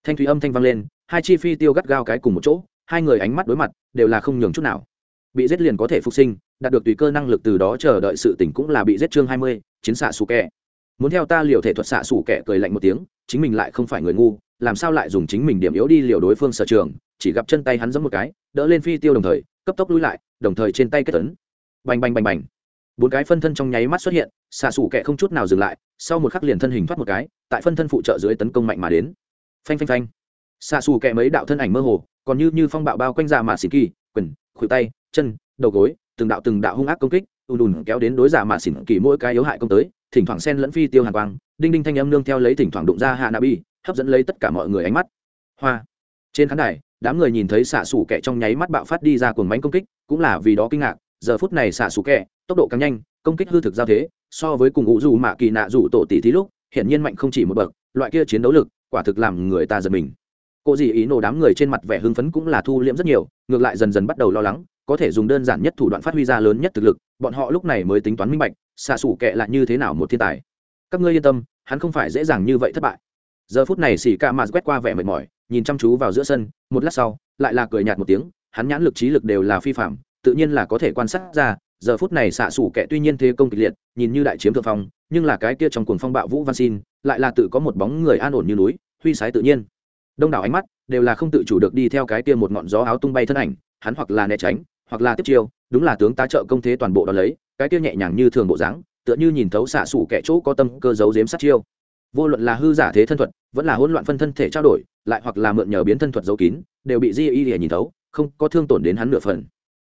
Thanh thủy âm thanh vang lên, hai chi phi tiêu gắt gao cái cùng một chỗ, hai người ánh mắt đối mặt, đều là không nhường chút nào. Bị giết liền có thể phục sinh, đạt được tùy cơ năng lực từ đó chờ đợi sự tỉnh cũng là bị giết chương hai mươi, chiến xạ xù kẹ muốn theo ta liều thể thuật xạ xù kẹ cười lạnh một tiếng, chính mình lại không phải người ngu làm sao lại dùng chính mình điểm yếu đi liều đối phương sở trường, chỉ gặp chân tay hắn giẫm một cái, đỡ lên phi tiêu đồng thời, cấp tốc lui lại, đồng thời trên tay kết tấn bành bành bành bành. Bốn cái phân thân trong nháy mắt xuất hiện, xạ xù kẹ không chút nào dừng lại, sau một khắc liền thân hình thoát một cái, tại phân thân phụ trợ dưới tấn công mạnh mà đến. Phanh phanh phanh. Xạ xù kẹ mấy đạo thân ảnh mơ hồ, còn như như phong bạo bao quanh ra mạ xỉ kỳ, quyền, khuỷu tay, chân, đầu gối, từng đạo từng đạo hung ác công kích, ùn ùn kéo đến đối giả mạ xỉn kỳ mỗi cái yếu hại công tới, thỉnh thoảng sen lẫn phi tiêu hàn quang, đinh đinh thanh âm nương theo lấy thỉnh thoảng đụng ra hạ nabi hấp dẫn lấy tất cả mọi người ánh mắt. Hoa. Trên khán đài, đám người nhìn thấy xạ xủ kẹ trong nháy mắt bạo phát đi ra cuồng bánh công kích, cũng là vì đó kinh ngạc, giờ phút này xạ xủ kẹ tốc độ càng nhanh, công kích hư thực giao thế, so với cùng ngũ dù mạ kỳ nạ dù tổ tỷ thí lúc, hiển nhiên mạnh không chỉ một bậc, loại kia chiến đấu lực, quả thực làm người ta giật mình. Cô dì ý nổ đám người trên mặt vẻ hưng phấn cũng là thu liễm rất nhiều, ngược lại dần dần bắt đầu lo lắng, có thể dùng đơn giản nhất thủ đoạn phát huy ra lớn nhất thực lực, bọn họ lúc này mới tính toán minh bạch, xạ xủ kệ là như thế nào một thiên tài. Các ngươi yên tâm, hắn không phải dễ dàng như vậy thất bại giờ phút này xỉ ca mạt quét qua vẻ mệt mỏi, nhìn chăm chú vào giữa sân, một lát sau, lại là cười nhạt một tiếng, hắn nhãn lực trí lực đều là phi phạm tự nhiên là có thể quan sát ra, giờ phút này xạ xủ kẻ tuy nhiên thế công kịch liệt, nhìn như đại chiếm thượng phong, nhưng là cái kia trong cuồng phong bạo vũ văn xin, lại là tự có một bóng người an ổn như núi, huy sái tự nhiên. Đông đảo ánh mắt đều là không tự chủ được đi theo cái kia một ngọn gió áo tung bay thân ảnh, hắn hoặc là né tránh, hoặc là tiếp chiêu, đúng là tướng tá trợ công thế toàn bộ đó lấy, cái kia nhẹ nhàng như thường bộ dáng, tựa như nhìn thấu xạ xủ kẻ chỗ có tâm cơ giấu giếm sát chiêu vô luận là hư giả thế thân thuật, vẫn là hỗn loạn phân thân thể trao đổi, lại hoặc là mượn nhờ biến thân thuật giấu kín, đều bị di y để nhìn thấu, không có thương tổn đến hắn nửa phần.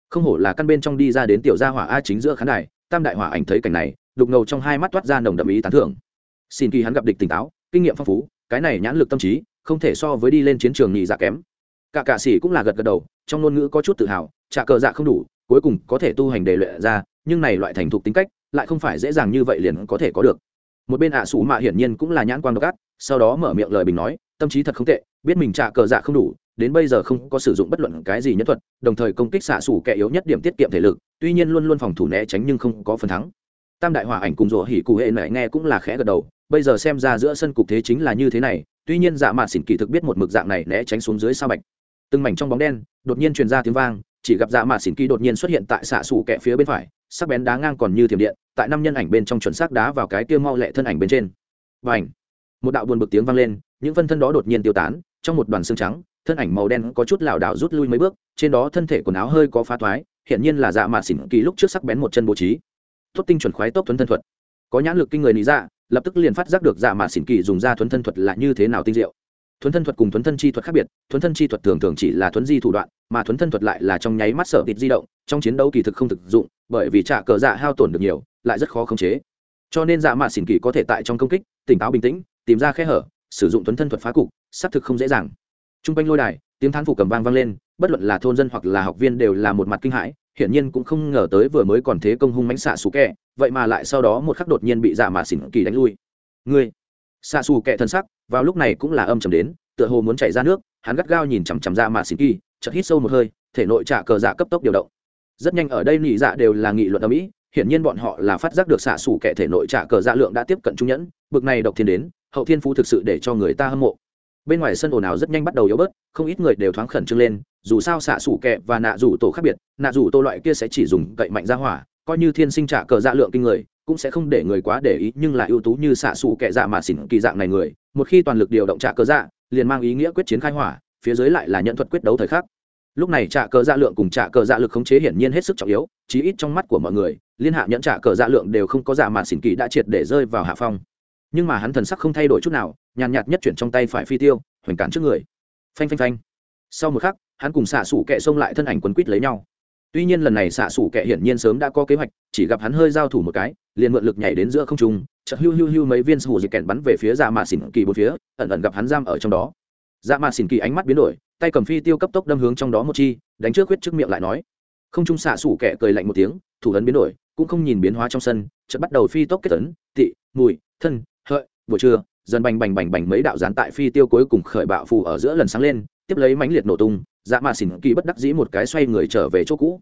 Không hổ là căn bên trong đi ra đến tiểu gia hỏa a chính giữa khán đài, tam đại hỏa ảnh thấy cảnh này, đục ngầu trong hai mắt toát ra nồng đậm ý tán thưởng. Xin kỳ hắn gặp địch tỉnh táo, kinh nghiệm phong phú, cái này nhãn lực tâm trí, không thể so với đi lên chiến trường nhị dạ kém. Cả cạ sĩ cũng là gật gật đầu, trong ngôn ngữ có chút tự hào, trả cờ dạ không đủ, cuối cùng có thể tu hành đề luyện ra, nhưng này loại thành thục tính cách, lại không phải dễ dàng như vậy liền có thể có được một bên ạ à sủ mạ hiển nhiên cũng là nhãn quan độc ác, sau đó mở miệng lời bình nói, tâm trí thật không tệ, biết mình trả cờ dạ không đủ, đến bây giờ không có sử dụng bất luận cái gì nhất thuật, đồng thời công kích xạ sủ kẻ yếu nhất điểm tiết kiệm thể lực, tuy nhiên luôn luôn phòng thủ né tránh nhưng không có phần thắng. Tam đại hòa ảnh cùng rủa hỉ cụ hệ mẹ nghe cũng là khẽ gật đầu, bây giờ xem ra giữa sân cục thế chính là như thế này, tuy nhiên dạ mạt xỉn kỳ thực biết một mực dạng này né tránh xuống dưới sao bạch. Từng mảnh trong bóng đen, đột nhiên truyền ra tiếng vang, chỉ gặp dạ mạt xỉn kỳ đột nhiên xuất hiện tại xạ sủ kẻ phía bên phải sắc bén đá ngang còn như thiểm điện, tại năm nhân ảnh bên trong chuẩn xác đá vào cái kia mau lẹ thân ảnh bên trên. Và ảnh một đạo buồn bực tiếng vang lên, những phân thân đó đột nhiên tiêu tán, trong một đoàn xương trắng, thân ảnh màu đen có chút lảo đảo rút lui mấy bước, trên đó thân thể quần áo hơi có phá thoái hiện nhiên là dạ mạ xỉn kỳ lúc trước sắc bén một chân bố trí. Tốt tinh chuẩn khoái tốc thuấn thân thuật. Có nhãn lực kinh người lý dạ lập tức liền phát giác được dạ mạ xỉn kỳ dùng ra thuấn thân thuật là như thế nào tinh diệu thuấn thân thuật cùng thuấn thân chi thuật khác biệt, thuấn thân chi thuật thường thường chỉ là thuấn di thủ đoạn, mà thuấn thân thuật lại là trong nháy mắt sở thịt di động, trong chiến đấu kỳ thực không thực dụng, bởi vì trả cờ dạ hao tổn được nhiều, lại rất khó khống chế. Cho nên dạ mạ xỉn kỳ có thể tại trong công kích, tỉnh táo bình tĩnh, tìm ra khe hở, sử dụng thuấn thân thuật phá cục, xác thực không dễ dàng. T r u n g quanh lôi đài, tiếng thán phục cầm vang vang lên, bất luận là thôn dân hoặc là học viên đều là một mặt kinh hãi, hiển nhiên cũng không ngờ tới vừa mới còn thế công hung mánh xạ xú kẹ, vậy mà lại sau đó một khắc đột nhiên bị dạ mạ xỉn kỳ đánh lui. Ngươi xa xù kẹ thân sắc, vào lúc này cũng là âm trầm đến, tựa hồ muốn chảy ra nước, hắn gắt gao nhìn chằm chằm dạ ra mà xỉn kỳ, chợt hít sâu một hơi, thể nội trả cờ dạ cấp tốc điều động. Rất nhanh ở đây nhị dạ đều là nghị luận ở mỹ, hiển nhiên bọn họ là phát giác được xạ xù kẻ thể nội trả cờ dạ lượng đã tiếp cận trung nhẫn, bực này độc thiên đến, hậu thiên phú thực sự để cho người ta hâm mộ. Bên ngoài sân ồn ào rất nhanh bắt đầu yếu bớt, không ít người đều thoáng khẩn trương lên, dù sao xạ xù kẹ và nạ rủ tổ khác biệt, nạ rủ tổ loại kia sẽ chỉ dùng cậy mạnh ra hỏa coi như thiên sinh trả cờ dạ lượng kinh người, cũng sẽ không để người quá để ý, nhưng là ưu tú như xạ xù kẹ dạ mà xỉn kỳ dạng này người, một khi toàn lực điều động trả cờ dạ liền mang ý nghĩa quyết chiến khai hỏa, phía dưới lại là nhận thuật quyết đấu thời khắc. Lúc này trả cờ dạ lượng cùng trả cờ dạ lực khống chế hiển nhiên hết sức trọng yếu, chí ít trong mắt của mọi người, liên hạ nhận trả cờ dạ lượng đều không có dạ mà xỉn kỳ đã triệt để rơi vào hạ phong. Nhưng mà hắn thần sắc không thay đổi chút nào, nhàn nhạt nhất chuyển trong tay phải phi tiêu, hoành cản trước người. Phanh phanh phanh. Sau một khắc, hắn cùng xạ xủ kẹ xông lại thân ảnh quấn quýt lấy nhau tuy nhiên lần này xạ xủ kệ hiển nhiên sớm đã có kế hoạch, chỉ gặp hắn hơi giao thủ một cái, liền mượn lực nhảy đến giữa không trung, chợt hưu hưu hưu mấy viên sủ dịch kẹn bắn về phía dạ mạ xỉn kỳ bốn phía, ẩn ẩn gặp hắn giam ở trong đó. Dạ mạ xỉn kỳ ánh mắt biến đổi, tay cầm phi tiêu cấp tốc đâm hướng trong đó một chi, đánh trước huyết trước miệng lại nói. Không trung xạ xủ kệ cười lạnh một tiếng, thủ ấn biến đổi, cũng không nhìn biến hóa trong sân, chợt bắt đầu phi tốc kết tấn, tị, mùi, thân, hợi, buổi trưa, dần bành bành bành bành mấy đạo dán tại phi tiêu cuối cùng khởi bạo phù ở giữa lần sáng lên, tiếp lấy mánh liệt nổ tung dạ mà xỉn kỳ bất đắc dĩ một cái xoay người trở về chỗ cũ.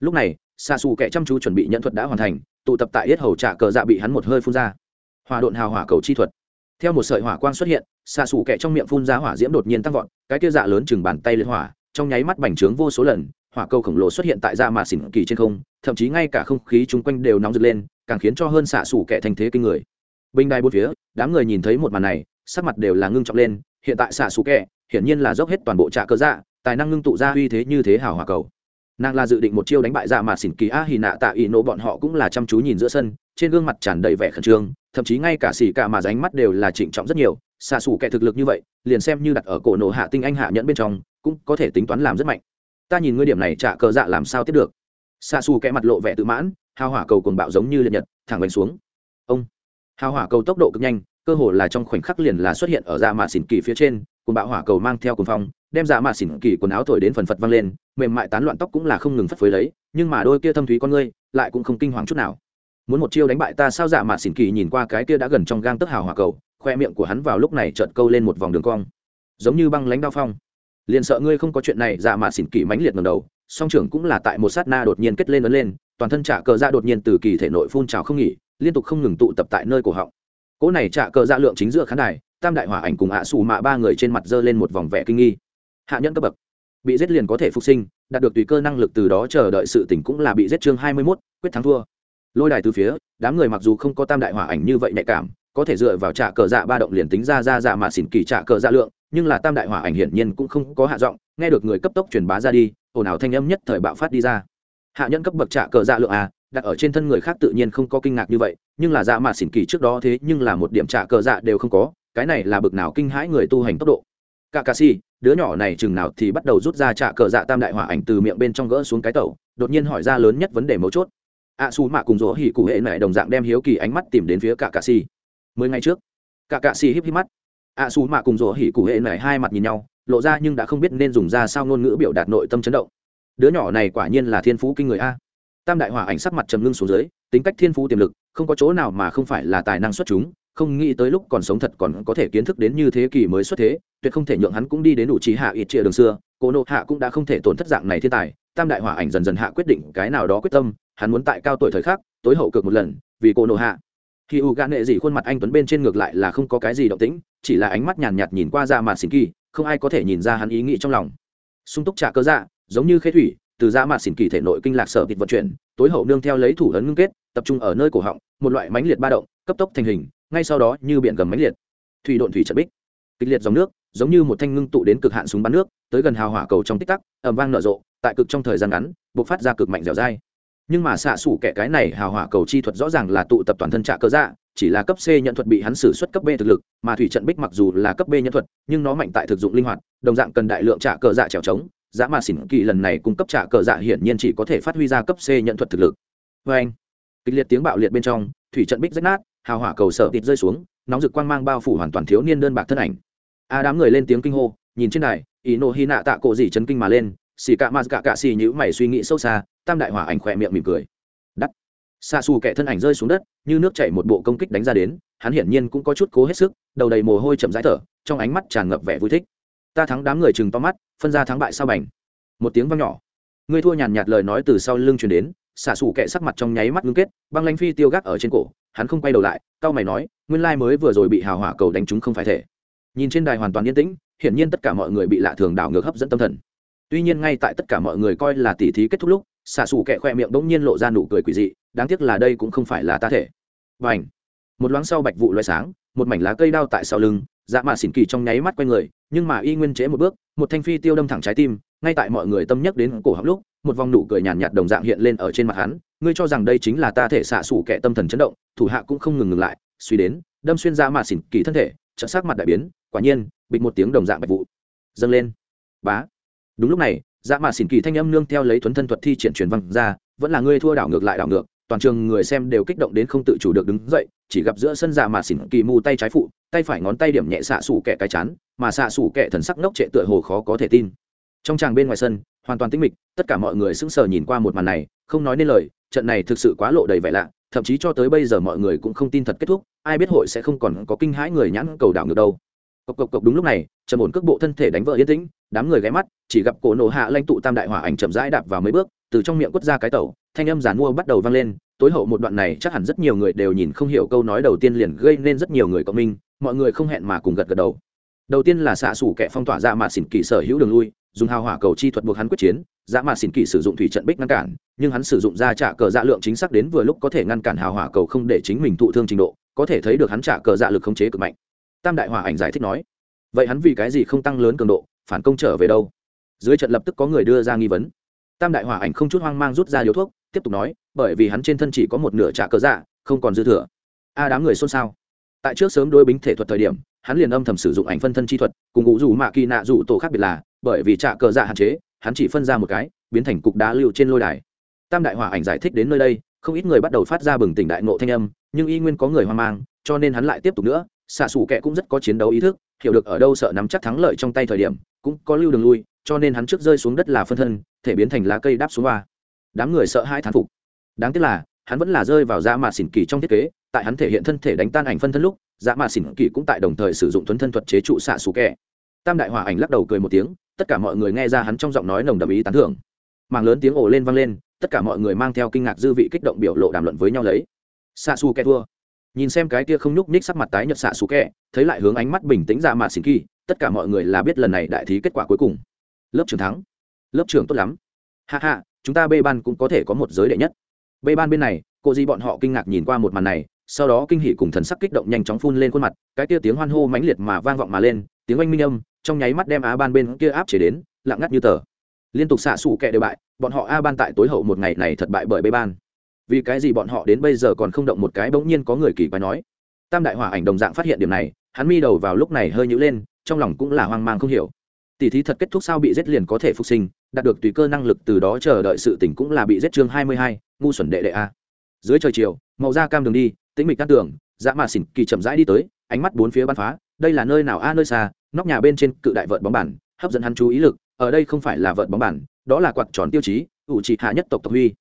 Lúc này xa xù kẻ chăm chú chuẩn bị nhận thuật đã hoàn thành, tụ tập tại yết hầu trạ cờ dạ bị hắn một hơi phun ra. Hòa độn hào hỏa cầu chi thuật. Theo một sợi hỏa quang xuất hiện xa xù kẻ trong miệng phun ra hỏa diễm đột nhiên tăng vọt, cái kia dạ lớn chừng bàn tay lên hỏa, trong nháy mắt bành trướng vô số lần, hỏa cầu khổng lồ xuất hiện tại dạ mà xỉn kỳ trên không, thậm chí ngay cả không khí chung quanh đều nóng rực lên, càng khiến cho hơn xạ xù kẻ thành thế kinh người. Bình đài bốn phía, đám người nhìn thấy một màn này, sắc mặt đều là ngưng trọng lên, hiện tại xạ xù kẹ hiển nhiên là dốc hết toàn bộ trạ cơ dạ tài năng ngưng tụ ra uy thế như thế hảo hòa cầu. Nàng là dự định một chiêu đánh bại dạ mà xỉn kỳ a hì nạ tạ y nổ bọn họ cũng là chăm chú nhìn giữa sân, trên gương mặt tràn đầy vẻ khẩn trương, thậm chí ngay cả xỉ cả mà ránh mắt đều là trịnh trọng rất nhiều, xạ xù kẻ thực lực như vậy, liền xem như đặt ở cổ nổ hạ tinh anh hạ nhẫn bên trong, cũng có thể tính toán làm rất mạnh. Ta nhìn ngươi điểm này trả cờ dạ làm sao tiếp được? Xạ xù kẻ mặt lộ vẻ tự mãn, hào hỏa cầu cuồng bạo giống như liệt nhật, thẳng bánh xuống. Ông! Hào hỏa cầu tốc độ cực nhanh, cơ hồ là trong khoảnh khắc liền là xuất hiện ở dạ mà xỉn kỳ phía trên cùng bạo hỏa cầu mang theo cuồng phong đem dạ mạ xỉn kỳ quần áo thổi đến phần phật văng lên, mềm mại tán loạn tóc cũng là không ngừng phất phới lấy, nhưng mà đôi kia thâm thúy con ngươi lại cũng không kinh hoàng chút nào. Muốn một chiêu đánh bại ta sao dạ mạ xỉn kỳ nhìn qua cái kia đã gần trong gang tức hào hòa cầu, khoe miệng của hắn vào lúc này chợt câu lên một vòng đường cong. Giống như băng lánh đao phong. Liền sợ ngươi không có chuyện này dạ mạ xỉn kỳ mãnh liệt ngầm đầu, song trưởng cũng là tại một sát na đột nhiên kết lên ấn lên, toàn thân trả cờ ra đột nhiên từ kỳ thể nội phun trào không nghỉ, liên tục không ngừng tụ tập tại nơi cổ họng. Cỗ này trả cờ dạ lượng chính giữa khán đài, tam đại hỏa ảnh cùng ạ xù mạ ba người trên mặt dơ lên một vòng vẻ kinh nghi hạ nhân cấp bậc. Bị giết liền có thể phục sinh, đạt được tùy cơ năng lực từ đó chờ đợi sự tỉnh cũng là bị giết chương hai mươi mốt, quyết thắng thua. Lôi đài từ phía, đám người mặc dù không có tam đại hỏa ảnh như vậy nhạy cảm, có thể dựa vào trả cờ dạ ba động liền tính ra ra dạ mà xỉn kỳ trả cờ dạ lượng, nhưng là tam đại hỏa ảnh hiển nhiên cũng không có hạ giọng, nghe được người cấp tốc truyền bá ra đi, ồn ào thanh âm nhất thời bạo phát đi ra. Hạ nhân cấp bậc trả cờ dạ lượng à đặt ở trên thân người khác tự nhiên không có kinh ngạc như vậy, nhưng là dạ mà xỉn kỳ trước đó thế nhưng là một điểm trả cờ dạ đều không có, cái này là bực nào kinh hãi người tu hành tốc độ. Cả cà si đứa nhỏ này chừng nào thì bắt đầu rút ra trả cờ dạ tam đại hỏa ảnh từ miệng bên trong gỡ xuống cái tẩu, đột nhiên hỏi ra lớn nhất vấn đề mấu chốt. Ạ xù mạ cùng rỗ hỉ cụ hệ mẹ đồng dạng đem hiếu kỳ ánh mắt tìm đến phía cả cạ xì mười ngày trước cả cạ xì híp híp mắt. Ạ xù mạ cùng rỗ hỉ cụ hệ mẹ hai mặt nhìn nhau, lộ ra nhưng đã không biết nên dùng ra sao ngôn ngữ biểu đạt nội tâm chấn động. Đứa nhỏ này quả nhiên là thiên phú kinh người a. Tam đại hỏa ảnh sắc mặt trầm ngưng xuống dưới, tính cách thiên phú tiềm lực, không có chỗ nào mà không phải là tài năng xuất chúng không nghĩ tới lúc còn sống thật còn có thể kiến thức đến như thế kỷ mới xuất thế, tuyệt không thể nhượng hắn cũng đi đến đủ trí hạ ít chia đường xưa. Cô nộ hạ cũng đã không thể tổn thất dạng này thiên tài, tam đại hỏa ảnh dần dần hạ quyết định cái nào đó quyết tâm, hắn muốn tại cao tuổi thời khắc, tối hậu cực một lần, vì cô nộ hạ. Khi u gã nệ gì khuôn mặt anh tuấn bên trên ngược lại là không có cái gì động tĩnh, chỉ là ánh mắt nhàn nhạt nhìn qua ra mặt xỉn kỳ, không ai có thể nhìn ra hắn ý nghĩ trong lòng. Sung túc trả cơ dạ giống như khế thủy, từ ra mà xỉn kỳ thể nội kinh lạc sở thịt vận chuyển, tối hậu nương theo lấy thủ ấn ngưng kết, tập trung ở nơi cổ họng, một loại mãnh liệt ba động, cấp tốc thành hình ngay sau đó như biển gầm mãnh liệt. Thủy độn thủy trận bích. Kịch liệt dòng nước giống như một thanh ngưng tụ đến cực hạn súng bắn nước tới gần hào hỏa cầu trong tích tắc ẩm vang nở rộ tại cực trong thời gian ngắn bộc phát ra cực mạnh dẻo dai. Nhưng mà xạ xủ kẻ cái này hào hỏa cầu chi thuật rõ ràng là tụ tập toàn thân trạ cơ dạ chỉ là cấp C nhận thuật bị hắn xử suất cấp B thực lực, mà thủy trận bích mặc dù là cấp B nhận thuật, nhưng nó mạnh tại thực dụng linh hoạt, đồng dạng cần đại lượng trả cờ dạ trèo trống, giá mà xỉn kỳ lần này cung cấp trả cờ dạ hiển nhiên chỉ có thể phát huy ra cấp C nhận thuật thực lực. Và anh, kịch liệt tiếng bạo liệt bên trong, thủy trận bích rách nát, hào hỏa cầu sở tịt rơi xuống, nóng rực quang mang bao phủ hoàn toàn thiếu niên đơn bạc thân ảnh. A đám người lên tiếng kinh hô, nhìn trên đài, ý nộ hy nạ tạ cổ gì chấn kinh mà lên, xì cả mạt cả cả xì nhữ mày suy nghĩ sâu xa, tam đại hỏa ảnh khỏe miệng mỉm cười. Đắt. Xa xù kẻ thân ảnh rơi xuống đất như nước chảy một bộ công kích đánh ra đến hắn hiển nhiên cũng có chút cố hết sức đầu đầy mồ hôi chậm rãi thở trong ánh mắt tràn ngập vẻ vui thích. Ta thắng đám người chừng to mắt phân ra thắng bại sao bành. Một tiếng vang nhỏ. Người thua nhàn nhạt lời nói từ sau lưng truyền đến xả sủ kệ sắc mặt trong nháy mắt ngưng kết, băng lanh phi tiêu gác ở trên cổ, hắn không quay đầu lại, cau mày nói, nguyên lai mới vừa rồi bị hào hỏa cầu đánh trúng không phải thể. Nhìn trên đài hoàn toàn yên tĩnh, hiển nhiên tất cả mọi người bị lạ thường đảo ngược hấp dẫn tâm thần. Tuy nhiên ngay tại tất cả mọi người coi là tỉ thí kết thúc lúc, xả sủ kệ khoe miệng bỗng nhiên lộ ra nụ cười quỷ dị, đáng tiếc là đây cũng không phải là ta thể. Và ảnh một loáng sau bạch vụ loay sáng, một mảnh lá cây đao tại sau lưng dạ mạ xỉn kỳ trong nháy mắt q u a y người, nhưng mà y nguyên chế một bước, một thanh phi tiêu đâm thẳng trái tim, ngay tại mọi người tâm nhắc đến cổ họng lúc một vòng nụ cười nhàn nhạt, nhạt đồng dạng hiện lên ở trên mặt hắn ngươi cho rằng đây chính là ta thể xạ xủ kẻ tâm thần chấn động thủ hạ cũng không ngừng ngừng lại suy đến đâm xuyên ra mà xỉn kỳ thân thể trợ sắc mặt đại biến quả nhiên bịch một tiếng đồng dạng bạch vụ dâng lên. Bá. Đúng lúc này dạ mà xỉn kỳ thanh âm nương theo lấy thuấn thân thuật thi triển truyền văn ra vẫn là ngươi thua đảo ngược lại đảo ngược toàn trường người xem đều kích động đến không tự chủ được đứng dậy chỉ gặp giữa sân dạ mà xỉn kỳ mù tay trái phụ tay phải ngón tay điểm nhẹ xạ xủ kẻ cái chán mà xạ xủ kẻ thần sắc nốc trệ tựa hồ khó có thể tin. Trong tràng bên ngoài sân hoàn toàn tĩnh mịch, tất cả mọi người sững sờ nhìn qua một màn này, không nói nên lời, trận này thực sự quá lộ đầy vẻ lạ, thậm chí cho tới bây giờ mọi người cũng không tin thật kết thúc, ai biết hội sẽ không còn có kinh hãi người nhãn cầu đảo ngược đâu. Cộc cộc cộc đúng lúc này, trầm ổn cước bộ thân thể đánh vỡ yên tĩnh, đám người ghé mắt, chỉ gặp cổ nổ hạ lanh tụ tam đại hỏa ảnh chậm rãi đạp vào mấy bước, từ trong miệng quất ra cái tẩu, thanh âm giàn mua bắt đầu vang lên, tối hậu một đoạn này chắc hẳn rất nhiều người đều nhìn không hiểu câu nói đầu tiên liền gây nên rất nhiều người cộng minh, mọi người không hẹn mà cùng gật gật đầu. Đầu tiên là xạ xủ kẻ phong tỏa ra mà xỉn kỳ sở hữu đường lui dùng hào hỏa cầu chi thuật buộc hắn quyết chiến, dã mà xỉn kỳ sử dụng thủy trận bích ngăn cản, nhưng hắn sử dụng ra trả cờ dạ lượng chính xác đến vừa lúc có thể ngăn cản hào hỏa cầu không để chính mình thụ thương trình độ, có thể thấy được hắn trả cờ dạ lực khống chế cực mạnh. Tam đại hỏa ảnh giải thích nói, vậy hắn vì cái gì không tăng lớn cường độ, phản công trở về đâu? Dưới trận lập tức có người đưa ra nghi vấn. Tam đại hỏa ảnh không chút hoang mang rút ra điếu thuốc, tiếp tục nói, bởi vì hắn trên thân chỉ có một nửa trả cờ dạ không còn dư thừa. A à, đám người xôn xao. Tại trước sớm đối bính thể thuật thời điểm, hắn liền âm thầm sử dụng ảnh phân thân chi thuật, cùng ngũ dù mạ kỳ nạ dù tổ khác biệt là bởi vì trạ cờ dạ hạn chế, hắn chỉ phân ra một cái, biến thành cục đá lưu trên lôi đài. Tam đại hỏa ảnh giải thích đến nơi đây, không ít người bắt đầu phát ra bừng tỉnh đại ngộ thanh âm, nhưng y nguyên có người hoang mang, cho nên hắn lại tiếp tục nữa. Xạ xù kệ cũng rất có chiến đấu ý thức, hiểu được ở đâu sợ nắm chắc thắng lợi trong tay thời điểm, cũng có lưu đường lui, cho nên hắn trước rơi xuống đất là phân thân, thể biến thành lá cây đáp xuống hoa. Đám người sợ hai thán phục. Đáng tiếc là, hắn vẫn là rơi vào dạ da mà xỉn kỳ trong thiết kế, tại hắn thể hiện thân thể đánh tan ảnh phân thân lúc dạ mà xỉn kỳ cũng tại đồng thời sử dụng thuấn thân thuật chế trụ xạ xù kẹ tam đại hòa ảnh lắc đầu cười một tiếng tất cả mọi người nghe ra hắn trong giọng nói nồng đậm ý tán thưởng. Màng lớn tiếng ồ lên vang lên, tất cả mọi người mang theo kinh ngạc dư vị kích động biểu lộ đàm luận với nhau lấy. Xạ xù kẹ thua. Nhìn xem cái kia không nhúc nhích sắc mặt tái nhợt xạ xù kẹ thấy lại hướng ánh mắt bình tĩnh ra mà xỉn kỳ, tất cả mọi người là biết lần này đại thí kết quả cuối cùng. Lớp trưởng thắng. Lớp trưởng tốt lắm. Hạ hạ chúng ta bê ban cũng có thể có một giới đệ nhất. Bê ban bên này, cô di bọn họ kinh ngạc nhìn qua một màn này, sau đó kinh hỉ cùng thần sắc kích động nhanh chóng phun lên khuôn mặt, cái kia tiếng hoan hô mãnh liệt mà vang vọng mà lên tiếng oanh minh âm, trong nháy mắt đem á ban bên kia áp chế đến, lặng ngắt như tờ. Liên tục xạ xù kẹ đều bại, bọn họ a ban tại tối hậu một ngày này thật bại bởi bê ban. Vì cái gì bọn họ đến bây giờ còn không động một cái bỗng nhiên có người kỳ quái nói. Tam đại hỏa ảnh đồng dạng phát hiện điểm này, hắn mi đầu vào lúc này hơi nhữ lên, trong lòng cũng là hoang mang không hiểu. Tỷ thí thật kết thúc sao bị giết liền có thể phục sinh, đạt được tùy cơ năng lực từ đó chờ đợi sự tỉnh cũng là bị giết chương hai mươi hai, ngu xuẩn đệ đệ a. Dưới trời chiều, màu da cam đường đi, tĩnh mịch cát tường, dã mà xỉn kỳ chậm rãi đi tới, ánh mắt bốn phía bắn phá đây là nơi nào a, nơi xa, nóc nhà bên trên cự đại vợt bóng bản, hấp dẫn hắn chú ý lực, ở đây không phải là vợt bóng bản, đó là quạt tròn tiêu chí, ủ trị hạ nhất tộc tộc huy.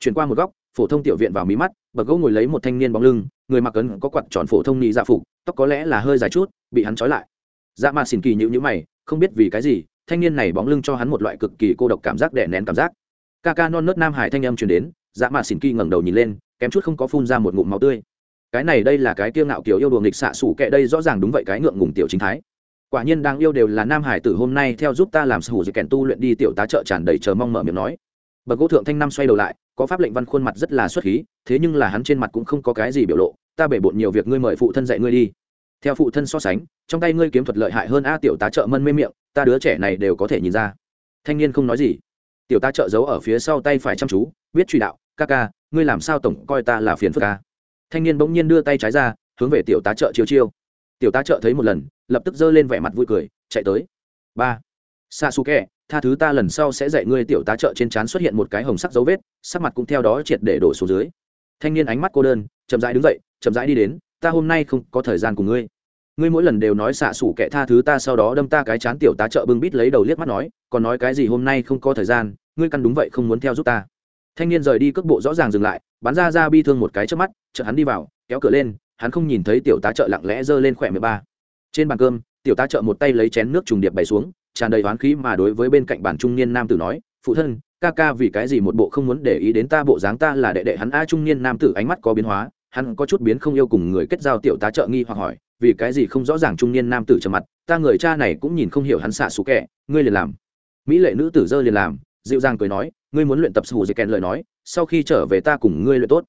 Chuyển qua một góc, phổ thông tiểu viện vào mí mắt, bậc gỗ ngồi lấy một thanh niên bóng lưng, người mặc ấn có quạt tròn phổ thông nhị dạ phục, tóc có lẽ là hơi dài chút, bị hắn trói lại. Dạ mà xỉn kỳ nhữ nhữ mày, không biết vì cái gì, thanh niên này bóng lưng cho hắn một loại cực kỳ cô độc cảm giác đè nén cảm giác. Ca ca non nớt nam hải thanh âm truyền đến dạ mà xỉn kỳ ngẩng đầu nhìn lên, kém chút không có phun ra một ngụm máu tươi cái này đây là cái kiêu ngạo kiểu yêu đùa nghịch xạ sủ kệ đây rõ ràng đúng vậy cái ngượng ngùng tiểu chính thái. Quả nhiên đang yêu đều là nam hải tử hôm nay theo giúp ta làm sủ dị kèn tu luyện đi tiểu tá trợ tràn đầy chờ mong mở miệng nói. Bậc gỗ thượng thanh năm xoay đầu lại, có pháp lệnh văn khuôn mặt rất là xuất khí, thế nhưng là hắn trên mặt cũng không có cái gì biểu lộ, ta bể bộn nhiều việc ngươi mời phụ thân dạy ngươi đi. Theo phụ thân so sánh, trong tay ngươi kiếm thuật lợi hại hơn a tiểu tá trợ mân mê miệng, ta đứa trẻ này đều có thể nhìn ra. Thanh niên không nói gì. Tiểu tá trợ giấu ở phía sau tay phải chăm chú, biết truy đạo, ca ca, ngươi làm sao tổng coi ta là phiền phức ca thanh niên bỗng nhiên đưa tay trái ra, hướng về tiểu tá trợ chiêu chiêu. Tiểu tá trợ thấy một lần, lập tức giơ lên vẻ mặt vui cười, chạy tới. Ba. Sa su kẹ tha thứ ta lần sau sẽ dạy ngươi tiểu tá trợ trên trán xuất hiện một cái hồng sắc dấu vết, sắc mặt cũng theo đó triệt để đổ xuống dưới. Thanh niên ánh mắt cô đơn, chậm rãi đứng dậy, chậm rãi đi đến, ta hôm nay không có thời gian cùng ngươi. Ngươi mỗi lần đều nói xạ xủ kẻ tha thứ ta sau đó đâm ta cái chán, tiểu tá trợ bưng bít lấy đầu liếc mắt nói, còn nói cái gì hôm nay không có thời gian, ngươi căn đúng vậy không muốn theo giúp ta thanh niên rời đi cước bộ rõ ràng dừng lại, bắn ra ra bi thương một cái trước mắt, chợt hắn đi vào, kéo cửa lên, hắn không nhìn thấy tiểu tá trợ lặng lẽ giơ lên khỏe mười ba. Trên bàn cơm, tiểu tá trợ một tay lấy chén nước trùng điệp bày xuống, tràn đầy oán khí mà đối với bên cạnh bản trung niên nam tử nói, phụ thân, ca ca vì cái gì một bộ không muốn để ý đến ta bộ dáng ta là đệ đệ hắn a? Trung niên nam tử ánh mắt có biến hóa, hắn có chút biến không yêu cùng người kết giao tiểu tá trợ nghi hoặc hỏi, vì cái gì không rõ ràng? Trung niên nam tử trầm mặt, ta người cha này cũng nhìn không hiểu hắn xạ xú kẹ ngươi liền làm. Mỹ lệ nữ tử dơ liền làm dịu dàng cười nói, ngươi muốn luyện tập sù dây kèn lời nói, sau khi trở về ta cùng ngươi luyện tốt.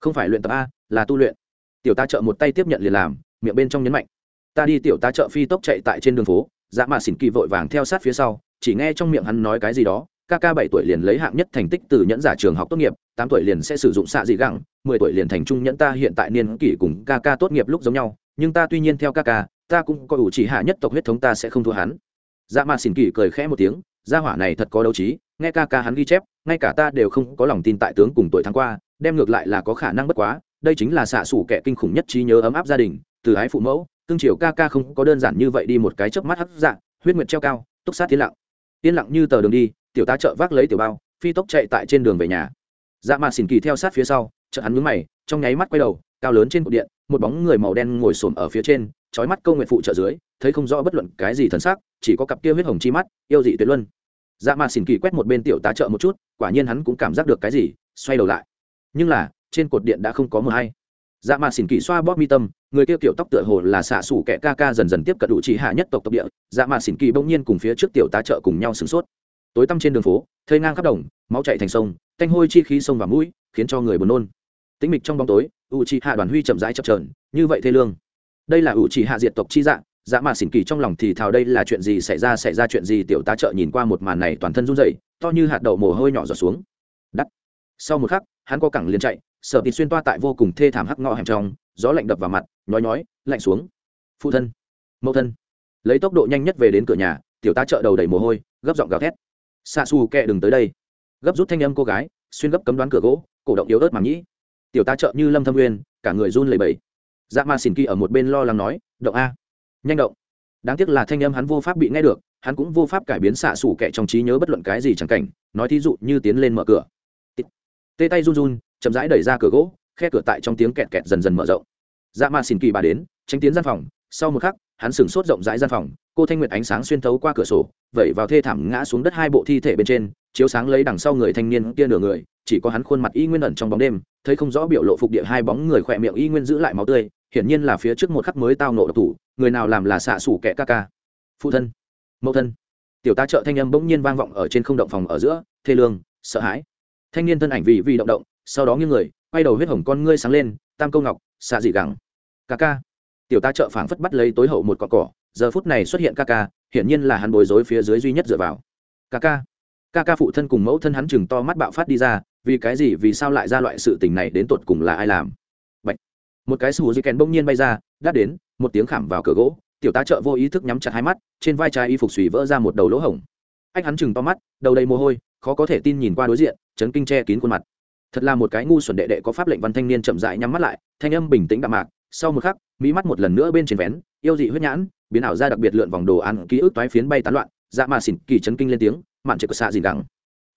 Không phải luyện tập a, là tu luyện. Tiểu ta trợ một tay tiếp nhận liền làm, miệng bên trong nhấn mạnh. Ta đi tiểu ta trợ phi tốc chạy tại trên đường phố dạ mà xỉn kỳ vội vàng theo sát phía sau, chỉ nghe trong miệng hắn nói cái gì đó, ca ca bảy tuổi liền lấy hạng nhất thành tích từ nhẫn giả trường học tốt nghiệp, tám tuổi liền sẽ sử dụng xạ dị gẳng, mười tuổi liền thành trung nhẫn ta hiện tại niên kỷ cùng ca ca tốt nghiệp lúc giống nhau, nhưng ta tuy nhiên theo ca ca, ta cũng có ủ chỉ hạ nhất tộc huyết thống ta sẽ không thua hắn. Dạ mà xỉn kỳ cười khẽ một tiếng, gia hỏa này thật có đấu trí nghe ca ca hắn ghi chép, ngay cả ta đều không có lòng tin tại tướng cùng tuổi tháng qua, đem ngược lại là có khả năng bất quá, đây chính là xạ xủ kẻ kinh khủng nhất trí nhớ ấm áp gia đình, từ ái phụ mẫu, tương triều ca ca không có đơn giản như vậy đi một cái chớp mắt hấp dạng huyết nguyệt treo cao, túc sát tiến lặng. Yên lặng như tờ đường đi, tiểu tá trợ vác lấy tiểu bao, phi tốc chạy tại trên đường về nhà. Dạ mà xỉn kỳ theo sát phía sau chợ hắn mướn mày, trong nháy mắt quay đầu, cao lớn trên cột điện, một bóng người màu đen ngồi xổm ở phía trên trói mắt câu nguyện phụ trợ dưới, thấy không rõ bất luận cái gì thần sắc, chỉ có cặp kia huyết hồng chi mắt, yêu dị tuyệt luân dạ mà xỉn kỳ quét một bên tiểu tá trợ một chút, quả nhiên hắn cũng cảm giác được cái gì, xoay đầu lại. Nhưng là, trên cột điện đã không có mờ hay. Dạ mà xỉn kỳ xoa bóp mi tâm, người kia kiểu tóc tựa hồ là xạ xủ kẻ ca ca dần dần tiếp cận đủ chỉ hạ nhất tộc tộc địa. Dạ mà xỉn kỳ bỗng nhiên cùng phía trước tiểu tá trợ cùng nhau sửng sốt. Tối tăm trên đường phố thơi ngang khắp đồng, máu chạy thành sông, thanh hôi chi khí sông và mũi, khiến cho người buồn nôn. Tĩnh mịch trong bóng tối u chi hạ đoàn huy chậm rãi chập trờn như vậy thê lương. Đây là u chi hạ diệt tộc chi dạng dạ mà xỉn kỳ trong lòng thì thào đây là chuyện gì xảy ra xảy ra chuyện gì? Tiểu tá trợ nhìn qua một màn này toàn thân run rẩy, to như hạt đậu mồ hôi nhỏ giọt xuống. Đắt. Sau một khắc, hắn có cẳng liền chạy, sợ thịt xuyên toa tại vô cùng thê thảm hắc ngõ hẻm trong, gió lạnh đập vào mặt, nhói nhói, lạnh xuống. Phụ thân. Mẫu thân. Lấy tốc độ nhanh nhất về đến cửa nhà, tiểu tá trợ đầu đầy mồ hôi, gấp giọng gào thét. Xa xù kệ đừng tới đây. Gấp rút thanh âm cô gái, xuyên gấp cấm đoán cửa gỗ, cổ động yếu ớt mà nhĩ. Tiểu tá trợ như lâm thâm nguyên, cả người run lẩy bẩy. Dạ ma xỉn kỳ ở một bên lo lắng nói, động a nhanh động. Đáng tiếc là thanh âm hắn vô pháp bị nghe được, hắn cũng vô pháp cải biến xạ xủ kẻ trong trí nhớ bất luận cái gì chẳng cảnh, nói thí dụ như tiến lên mở cửa. Tê tay run run, chậm rãi đẩy ra cửa gỗ, khe cửa tại trong tiếng kẹt kẹt dần dần mở rộng. Dạ ma xin kỳ bà đến, tránh tiến gian phòng, sau một khắc, hắn sửng sốt rộng rãi gian phòng, cô thanh nguyệt ánh sáng xuyên thấu qua cửa sổ, vẩy vào thê thảm ngã xuống đất hai bộ thi thể bên trên, chiếu sáng lấy đằng sau người thanh niên kia nửa người, chỉ có hắn khuôn mặt y nguyên ẩn trong bóng đêm, thấy không rõ biểu lộ phục địa hai bóng người khỏe miệng y nguyên giữ lại máu tươi, hiển nhiên là phía trước một khắc mới tao nộ độc thủ người nào làm là xạ xủ kẻ ca ca? Phụ thân, mẫu thân. Tiểu tá trợ thanh âm bỗng nhiên vang vọng ở trên không động phòng ở giữa, thê lương, sợ hãi. Thanh niên thân ảnh vì vì động động, sau đó nghiêng người, quay đầu huyết hồng con ngươi sáng lên, tam câu ngọc, xạ dị gẳng. Ca ca. Tiểu tá trợ phảng phất bắt lấy tối hậu một cọn cỏ, giờ phút này xuất hiện ca ca, hiển nhiên là hắn bối rối phía dưới duy nhất dựa vào. Ca ca. Ca ca phụ thân cùng mẫu thân hắn chừng to mắt bạo phát đi ra, vì cái gì, vì sao lại ra loại sự tình này đến tột cùng là ai làm? Bạch. một cái sù di kèn bỗng nhiên bay ra, đáp đến một tiếng khảm vào cửa gỗ, tiểu tá trợ vô ý thức nhắm chặt hai mắt, trên vai trái y phục xùy vỡ ra một đầu lỗ hổng. Anh hắn chừng to mắt, đầu đầy mồ hôi, khó có thể tin nhìn qua đối diện, chấn kinh che kín khuôn mặt. Thật là một cái ngu xuẩn đệ đệ có pháp lệnh văn thanh niên chậm dại nhắm mắt lại, thanh âm bình tĩnh đạm mạc, sau một khắc, mỹ mắt một lần nữa bên trên vén, yêu dị huyết nhãn, biến ảo ra đặc biệt lượn vòng đồ ăn ký ức toái phiến bay tán loạn dạ mà xỉn kỳ chấn kinh lên tiếng, mạn trực xạ gì đắng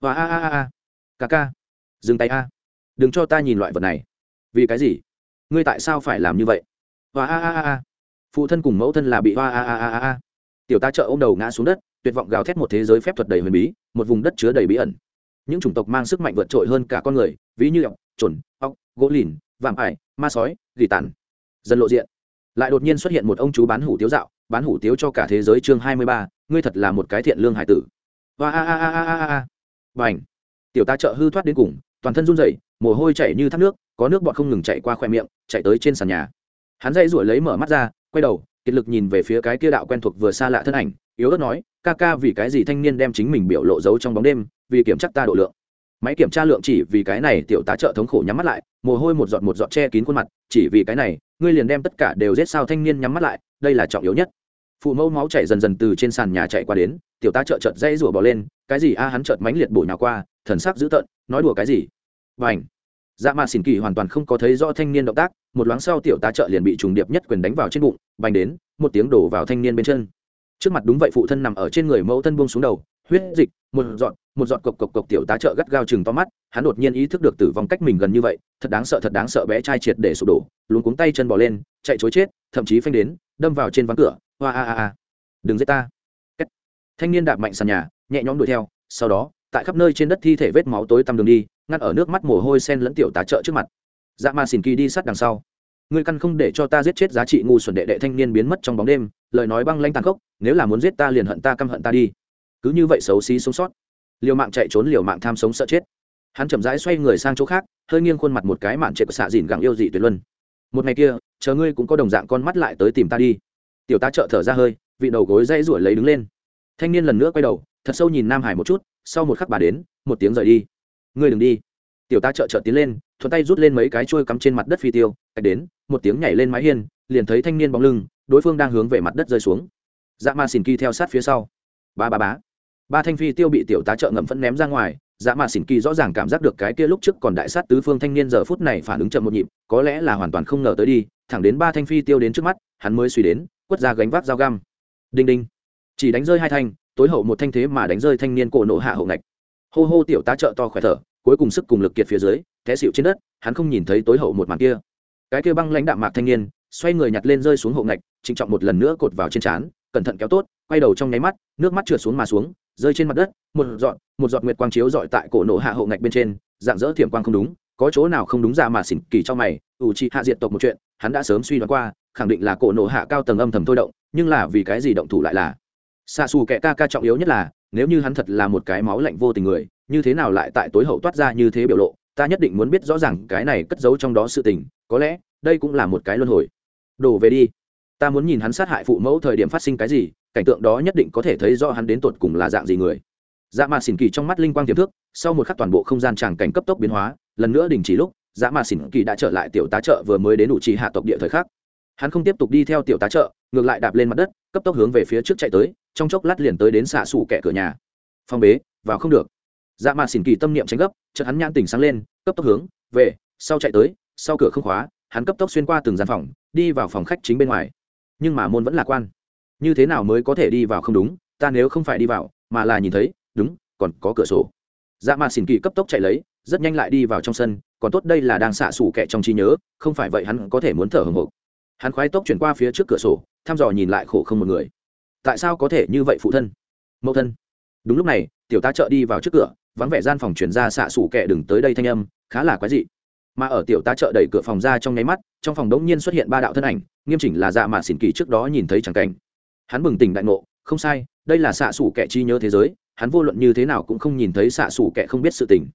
và a a a a. Ca ca. Dừng tay a. Đừng cho ta nhìn loại vật này. Vì cái gì? Ngươi tại sao phải làm như vậy? Và a a a a phụ thân cùng mẫu thân là bị hoa a a a a a. Tiểu ta trợ ô m đầu ngã xuống đất, tuyệt vọng gào thét một thế giới phép thuật đầy huyền bí, một vùng đất chứa đầy bí ẩn. Những chủng tộc mang sức mạnh vượt trội hơn cả con người, ví như ọc chuẩn ọc, gỗ lìn, vạm ải, ma sói, gỉ tàn. Dần lộ diện. Lại đột nhiên xuất hiện một ông chú bán hủ tiếu dạo, bán hủ tiếu cho cả thế giới chương hai mươi ba, ngươi thật là một cái thiện lương hải tử. Hoa a a a a a a và ảnh tiểu ta chợ hư thoát đến cùng, toàn thân run rẩy, mồ hôi chảy như thác nước, có nước bọt không ngừng chạy qua khoe miệng chạy tới trên sàn nhà. Hắn dây ruổi lấy mở mắt ra quay đầu, kiệt lực nhìn về phía cái kia đạo quen thuộc vừa xa lạ thân ảnh, yếu ớt nói, ca ca vì cái gì thanh niên đem chính mình biểu lộ giấu trong bóng đêm, vì kiểm tra ta độ lượng? Máy kiểm tra lượng chỉ vì cái này tiểu tá trợ thống khổ nhắm mắt lại, mồ hôi một giọt một giọt che kín khuôn mặt, chỉ vì cái này, ngươi liền đem tất cả đều giết sao thanh niên nhắm mắt lại, đây là trọng yếu nhất. Phụ mẫu máu chảy dần dần từ trên sàn nhà chạy qua đến, tiểu tá trợ chợt dây rủa bỏ lên, cái gì a, hắn chợt mánh liệt bổ nhào qua, thần sắc dữ tợn, nói đùa cái gì? Vành dạ mà xỉn kỳ hoàn toàn không có thấy rõ thanh niên động tác, một loáng sau tiểu tá trợ liền bị trùng điệp nhất quyền đánh vào trên bụng, bành đến, một tiếng đổ vào thanh niên bên chân. Trước mặt đúng vậy phụ thân nằm ở trên người mẫu thân buông xuống đầu, huyết dịch, một giọt một giọt cộc cộc cộc tiểu tá trợ gắt gao chừng to mắt, hắn đột nhiên ý thức được tử vong cách mình gần như vậy, thật đáng sợ, thật đáng sợ bé trai triệt để sụp đổ, luống cuống tay chân bỏ lên, chạy chối chết, thậm chí phanh đến, đâm vào trên ván cửa, hoa a a a. Đừng giết ta. Thanh niên đạp mạnh sàn nhà, nhẹ nhõm đuổi theo, sau đó tại khắp nơi trên đất thi thể vết máu tối tăm đường đi ngăn ở nước mắt mồ hôi sen lẫn tiểu tá trợ trước mặt. Dạ ma xin kỳ đi sát đằng sau. Ngươi căn không để cho ta giết chết giá trị ngu xuẩn đệ đệ thanh niên biến mất trong bóng đêm, lời nói băng lanh tàn khốc, nếu là muốn giết ta liền hận ta căm hận ta đi. Cứ như vậy xấu xí sống sót. Liều mạng chạy trốn, liều mạng tham sống sợ chết. Hắn chậm rãi xoay người sang chỗ khác, hơi nghiêng khuôn mặt một cái mạn trệ của xạ dìn gặng yêu dị tuyệt luân. Một ngày kia, chờ ngươi cũng có đồng dạng con mắt lại tới tìm ta đi. Tiểu tá trợ thở ra hơi, vị đầu gối dãy ruổi lấy đứng lên. Thanh niên lần nữa quay đầu, thật sâu nhìn nam hải một chút sau một khắc bà đến, một tiếng rời đi. Ngươi đừng đi. Tiểu ta trợ trợ tiến lên, thuận tay rút lên mấy cái trôi cắm trên mặt đất phi tiêu, cách đến, một tiếng nhảy lên mái hiên, liền thấy thanh niên bóng lưng, đối phương đang hướng về mặt đất rơi xuống. Dạ ma xỉn kỳ theo sát phía sau. Ba ba bá ba thanh phi tiêu bị tiểu tá trợ ngậm phẫn ném ra ngoài dạ ma xỉn kỳ rõ ràng cảm giác được cái kia lúc trước còn đại sát tứ phương thanh niên giờ phút này phản ứng chậm một nhịp, có lẽ là hoàn toàn không ngờ tới đi, thẳng đến ba thanh phi tiêu đến trước mắt, hắn mới suy đến, quất ra gánh vác dao găm. Đinh đinh. Chỉ đánh rơi hai thanh tối hậu một thanh thế mà đánh rơi thanh niên cổ nộ hạ hậu ngạch. Hô hô tiểu tá trợ to khỏe thở, cuối cùng sức cùng lực kiệt phía dưới, té xịu trên đất, hắn không nhìn thấy tối hậu một màn kia. Cái kia băng lãnh đạm mạc thanh niên, xoay người nhặt lên rơi xuống hậu ngạch, trịnh trọng một lần nữa cột vào trên trán, cẩn thận kéo tốt, quay đầu trong nháy mắt, nước mắt trượt xuống mà xuống, rơi trên mặt đất, một giọt một giọt nguyệt quang chiếu dọi tại cổ nổ hạ hậu ngạch bên trên, dạng dỡ thiểm quang không đúng, có chỗ nào không đúng ra mà xỉn kỳ trong mày, ủ trị hạ diệt tộc một chuyện, hắn đã sớm suy đoán qua, khẳng định là cổ nổ hạ cao tầng âm thầm thôi động, nhưng là vì cái gì động thủ lại là xa xù kẻ ca ca trọng yếu nhất là, nếu như hắn thật là một cái máu lạnh vô tình người, như thế nào lại tại tối hậu toát ra như thế biểu lộ, ta nhất định muốn biết rõ ràng cái này cất giấu trong đó sự tình, có lẽ, đây cũng là một cái luân hồi. Đổ về đi. Ta muốn nhìn hắn sát hại phụ mẫu thời điểm phát sinh cái gì, cảnh tượng đó nhất định có thể thấy rõ hắn đến tột cùng là dạng gì người. Dạ mà xỉn kỳ trong mắt linh quang tiềm thức, sau một khắc toàn bộ không gian tràng cảnh cấp tốc biến hóa, lần nữa đình chỉ lúc dạ mà xỉn kỳ đã trở lại tiểu tá trợ vừa mới đến đủ trì hạ tộc địa thời khắc hắn không tiếp tục đi theo tiểu tá trợ ngược lại đạp lên mặt đất, cấp tốc hướng về phía trước chạy tới, trong chốc lát liền tới đến xạ xù kẻ cửa nhà. Phong bế, vào không được. Dạ mà xỉn kỳ tâm niệm tránh gấp, chợt hắn nhãn tỉnh sáng lên, cấp tốc hướng, về, sau chạy tới, sau cửa không khóa, hắn cấp tốc xuyên qua từng gian phòng, đi vào phòng khách chính bên ngoài. Nhưng mà môn vẫn lạc quan. Như thế nào mới có thể đi vào không đúng, ta nếu không phải đi vào, mà là nhìn thấy, đúng, còn có cửa sổ. Dạ mà xỉn kỳ cấp tốc chạy lấy, rất nhanh lại đi vào trong sân, còn tốt đây là đang xạ xủ kẹ trong trí nhớ, không phải vậy hắn có thể muốn thở hồng hộc hắn khoái tốc chuyển qua phía trước cửa sổ, thăm dò nhìn lại khổ không một người. Tại sao có thể như vậy phụ thân? Mẫu thân. Đúng lúc này, tiểu tá trợ đi vào trước cửa, vắng vẻ gian phòng chuyển ra xạ xủ kẻ đừng tới đây thanh âm, khá là quái dị. Mà ở tiểu tá trợ đẩy cửa phòng ra trong nháy mắt, trong phòng đống nhiên xuất hiện ba đạo thân ảnh, nghiêm chỉnh là dạ mạ xỉn kỳ trước đó nhìn thấy chẳng cảnh. Hắn bừng tỉnh đại ngộ, không sai, đây là xạ xủ kẻ chi nhớ thế giới, hắn vô luận như thế nào cũng không nhìn thấy xạ xủ kẻ không biết sự tình.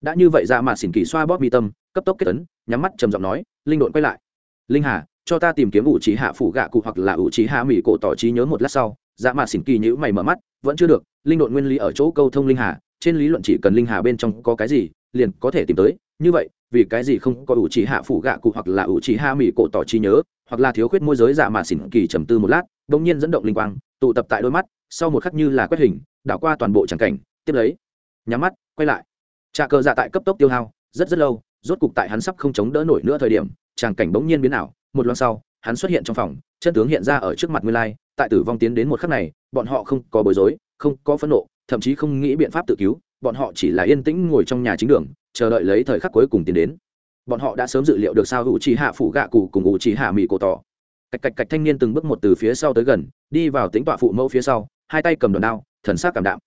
Đã như vậy dạ mà xỉn kỳ xoa bóp mi tâm, cấp tốc kết tấn nhắm mắt trầm giọng nói, linh độn quay lại. Linh hà cho ta tìm kiếm ủ trí hạ phủ gạ cụ hoặc là ủ trí hạ mỹ cổ tỏ trí nhớ một lát sau dạ mà xỉn kỳ nhữ mày mở mắt, vẫn chưa được, linh độn nguyên lý ở chỗ câu thông linh hà, trên lý luận chỉ cần linh hà bên trong có cái gì, liền có thể tìm tới, như vậy, vì cái gì không có ủ trí hạ phủ gạ cụ hoặc là ủ trí hạ mỹ cổ tỏ trí nhớ, hoặc là thiếu khuyết môi giới dạ mà xỉn kỳ trầm tư một lát đ ỗ n g nhiên dẫn động linh quang, tụ tập tại đôi mắt, sau một khắc như là quét hình, đảo qua toàn bộ tràng cảnh, tiếp lấy, nhắm mắt, quay lại. Trà cờ dạ tại cấp tốc tiêu hao, rất rất lâu, rốt cục tại hắn sắp không chống đỡ nổi nữa thời điểm tràng cảnh bỗng nhiên biến ảo một loan sau, hắn xuất hiện trong phòng, chân tướng hiện ra ở trước mặt nguyên lai, tại tử vong tiến đến một khắc này, bọn họ không có bối rối, không có phẫn nộ, thậm chí không nghĩ biện pháp tự cứu, bọn họ chỉ là yên tĩnh ngồi trong nhà chính đường, chờ đợi lấy thời khắc cuối cùng tiến đến. Bọn họ đã sớm dự liệu được sao hữu trí hạ phủ gạ cụ cùng hữu trí hạ mỹ cổ tỏ. Cạch cạch cạch thanh niên từng bước một từ phía sau tới gần, đi vào tính tọa phụ mẫu phía sau, hai tay cầm đòn đao, thần sắc cảm đạm.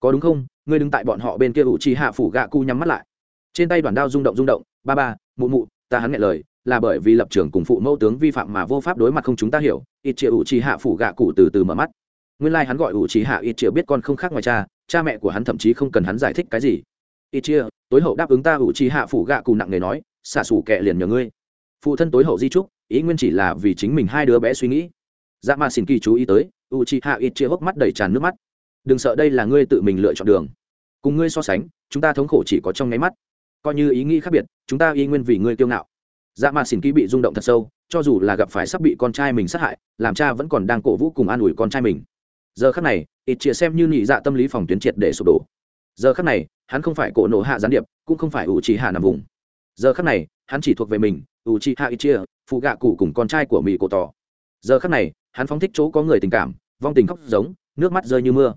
Có đúng không? Ngươi đứng tại bọn họ bên kia hữu trí hạ phủ gạ cụ nhắm mắt lại. Trên tay đoàn đao rung động rung động, ba ba, mụ mụ, ta hắn nghe lời là bởi vì lập trường cùng phụ mẫu tướng vi phạm mà vô pháp đối mặt không chúng ta hiểu ít triệu ủ trì hạ phủ gạ cụ từ từ mở mắt. Nguyên lai hắn gọi ủ trì hạ ít triệu biết con không khác ngoài cha cha mẹ của hắn thậm chí không cần hắn giải thích cái gì. Ít chia tối hậu đáp ứng ta ủ trì hạ phủ gạ cụ nặng nề nói, xả sủ kệ liền nhờ ngươi. Phụ thân tối hậu di trúc, ý nguyên chỉ là vì chính mình hai đứa bé suy nghĩ. Dạ mà xin kỳ chú ý tới u chi hạ ít chia hốc mắt đầy tràn nước mắt. Đừng sợ đây là ngươi tự mình lựa chọn đường. Cùng ngươi so sánh, chúng ta thống khổ chỉ có trong nháy mắt. Coi như ý nghĩ khác biệt, chúng ta y nguyên vì ngươi kiêu ngạo dạ mà xin ký bị rung động thật sâu cho dù là gặp phải sắp bị con trai mình sát hại làm cha vẫn còn đang cổ vũ cùng an ủi con trai mình. Giờ khắc này ít chia xem như nhị dạ tâm lý phòng tuyến triệt để sụp đổ. Giờ khắc này hắn không phải cổ nổ hạ gián điệp cũng không phải ủ trì hạ nằm vùng. Giờ khắc này hắn chỉ thuộc về mình ủ trì hạ ít chia phụ gạ cụ cùng con trai của mỹ cổ tỏ giờ khắc này hắn phóng thích chỗ có người tình cảm vong tình khóc giống nước mắt rơi như mưa.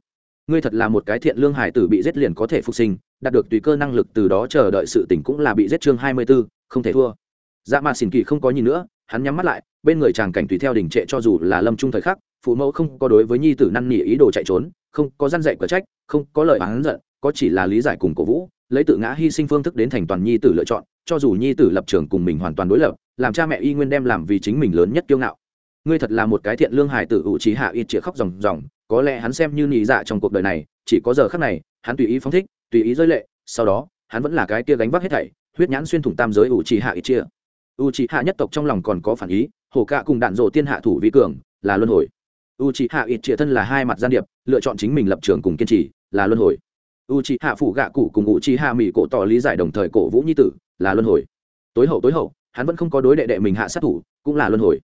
Ngươi thật là một cái thiện lương hải tử bị giết liền có thể phục sinh đạt được tùy cơ năng lực từ đó chờ đợi sự tỉnh cũng là bị giết chương hai mươi 24, không thể thua dạ mà xỉn kỳ không có nhìn nữa, hắn nhắm mắt lại, bên người chàng cảnh tùy theo đình trệ cho dù là lâm trung thời khắc, phụ mẫu không có đối với nhi tử năn nỉ ý đồ chạy trốn, không có răn dạy cờ trách, không có lời hắn giận, có chỉ là lý giải cùng cổ vũ, lấy tự ngã hy sinh phương thức đến thành toàn nhi tử lựa chọn, cho dù nhi tử lập trường cùng mình hoàn toàn đối lập, làm cha mẹ y nguyên đem làm vì chính mình lớn nhất kiêu ngạo. Ngươi thật là một cái thiện lương hài tử, ủ trí hạ ít chĩa khóc ròng ròng, có lẽ hắn xem như nhị dạ trong cuộc đời này, chỉ có giờ khắc này, hắn tùy ý phóng thích, tùy ý rơi lệ, sau đó, hắn vẫn là cái kia gánh vác hết thảy, huyết nhãn xuyên thủng tam giới ủ trí hạ ít chia u trí hạ nhất tộc trong lòng còn có phản ý, hổ cạ cùng đạn dộ tiên hạ thủ vi cường, là luân hồi. U trí hạ ít triệt thân là hai mặt gian điệp, lựa chọn chính mình lập trường cùng kiên trì, là luân hồi. U trí hạ phụ gạ cụ cùng u trí hạ mỹ cổ tỏ lý giải đồng thời cổ vũ nhi tử, là luân hồi. Tối hậu tối hậu, hắn vẫn không có đối đệ đệ mình hạ sát thủ, cũng là luân hồi.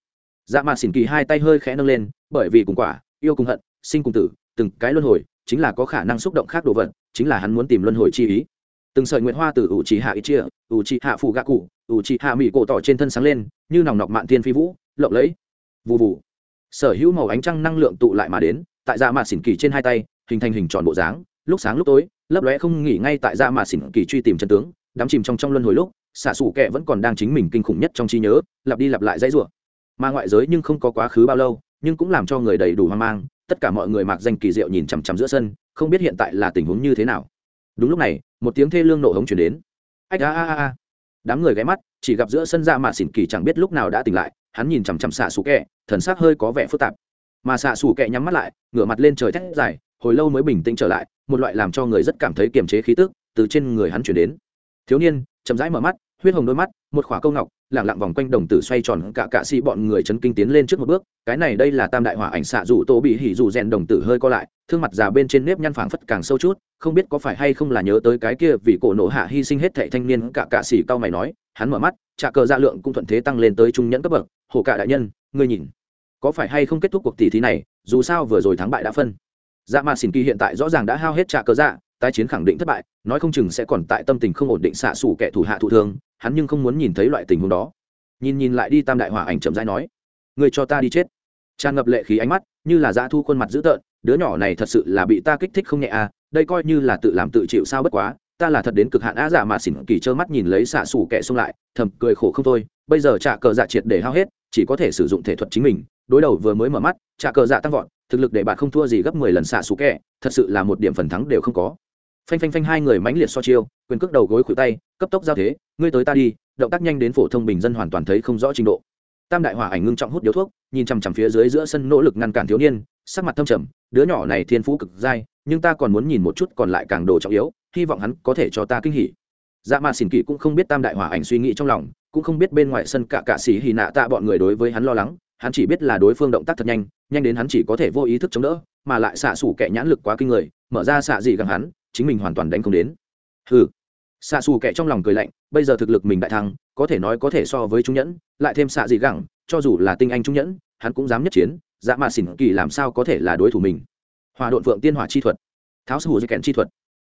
Dạ mà xỉn kỳ hai tay hơi khẽ nâng lên, bởi vì cùng quả, yêu cùng hận, sinh cùng tử, từng cái luân hồi, chính là có khả năng xúc động khác đồ vật, chính là hắn muốn tìm luân hồi chi ý từng sợi nguyệt hoa từ ủ trì hạ ít chia ủ trì hạ phủ gạ cụ ủ trì hạ mỹ cổ tỏ trên thân sáng lên, như nòng nọc mạn thiên phi vũ, lộng lẫy. Vụ vụ sở hữu màu ánh trăng năng lượng tụ lại mà đến, tại dạ mạt xỉn kỳ trên hai tay, hình thành hình tròn bộ dáng. Lúc sáng lúc tối, lấp lóe không nghỉ ngay tại dạ mạt xỉn kỳ truy tìm chân tướng, đắm chìm trong trong luân hồi lúc, xạ xù kẹ vẫn còn đang chính mình kinh khủng nhất trong trí nhớ, lặp đi lặp lại dãy rủa. Mà ngoại giới nhưng không có quá khứ bao lâu, nhưng cũng làm cho người đầy đủ hoang mang, tất cả mọi người mặc danh kỳ diệu nhìn chằm chằm giữa sân, không biết hiện tại là tình huống như thế nào. Đúng lúc này một tiếng thê lương nổ hống chuyển đến. Ách, a a a đám người ghé mắt, chỉ gặp giữa sân ra mạ xỉn kỳ chẳng biết lúc nào đã tỉnh lại, hắn nhìn chằm chằm xạ xù kẹ, thần sắc hơi có vẻ phức tạp. Mà xạ xù kẹ nhắm mắt lại, ngửa mặt lên trời thét dài, hồi lâu mới bình tĩnh trở lại, một loại làm cho người rất cảm thấy kiềm chế khí tức từ trên người hắn chuyển đến. Thiếu niên, chậm rãi mở mắt, huyết hồng đôi mắt, một khỏa câu ngọc, lẳng lặng vòng quanh đồng tử xoay tròn cả cạ xị bọn người chấn kinh tiến lên trước một bước, cái này đây là tam đại hỏa ảnh xạ rủ tô bị hỉ rủ rèn đồng tử hơi co lại, thương mặt già bên trên nếp nhăn phảng phất càng sâu chút không biết có phải hay không là nhớ tới cái kia vì cổ nổ hạ hy sinh hết thệ thanh niên cả cạ xì cao mày nói, hắn mở mắt, trả cờ dạ lượng cũng thuận thế tăng lên tới trung nhẫn cấp bậc, hồ cả đại nhân, ngươi nhìn, có phải hay không kết thúc cuộc tỷ thí này, dù sao vừa rồi thắng bại đã phân. Dạ mà xin kỳ hiện tại rõ ràng đã hao hết trả cờ dạ tái chiến khẳng định thất bại, nói không chừng sẽ còn tại tâm tình không ổn định xạ xủ kẻ thủ hạ thụ thương, hắn nhưng không muốn nhìn thấy loại tình huống đó. Nhìn nhìn lại đi tam đại hỏa ảnh chậm rãi nói người cho ta đi chết. Tràn ngập lệ khí ánh mắt, như là dã thu khuôn mặt dữ tợn đứa nhỏ này thật sự là bị ta kích thích không nhẹ à đây coi như là tự làm tự chịu sao bất quá, ta là thật đến cực hạn á giả mà xỉn kỳ trơ mắt nhìn lấy xạ xủ kẻ xông lại, thầm cười khổ không thôi, bây giờ trả cờ dạ triệt để hao hết, chỉ có thể sử dụng thể thuật chính mình, đối đầu vừa mới mở mắt trả cờ dạ tăng vọt, thực lực để bạn không thua gì gấp mười lần xạ xù kẹ thật sự là một điểm phần thắng đều không có. Phanh phanh phanh hai người mãnh liệt so chiêu, quyền cước đầu gối khuỷu tay, cấp tốc giao thế, ngươi tới ta đi, động tác nhanh đến phổ thông bình dân hoàn toàn thấy không rõ trình độ. Tam đại hỏa ảnh ngưng trọng hút điếu thuốc, nhìn chằm chằm phía dưới giữa sân nỗ lực ngăn cản thiếu niên sắc mặt thâm trầm, đứa nhỏ này thiên phú cực dai, nhưng ta còn muốn nhìn một chút còn lại càng đồ trọng yếu, hy vọng hắn có thể cho ta kinh hỉ. Dạ mà xỉn kỳ cũng không biết tam đại hỏa ảnh suy nghĩ trong lòng, cũng không biết bên ngoài sân cả cạ xỉ hì nạ tạ bọn người đối với hắn lo lắng, hắn chỉ biết là đối phương động tác thật nhanh nhanh đến hắn chỉ có thể vô ý thức chống đỡ, mà lại xạ xủ kẻ nhãn lực quá kinh người, mở ra xạ gì gặng hắn, chính mình hoàn toàn đánh không đến. Ừ xạ xù kẻ trong lòng cười lạnh, bây giờ thực lực mình đại thăng, có thể nói có thể so với trung nhẫn, lại thêm xạ gì gẳng cho dù là tinh anh trung nhẫn, hắn cũng dám nhất chiến dạ mạ xỉn kỳ làm sao có thể là đối thủ mình? Hòa đội phượng tiên hỏa chi thuật. Tháo sư hù dây kèn chi thuật.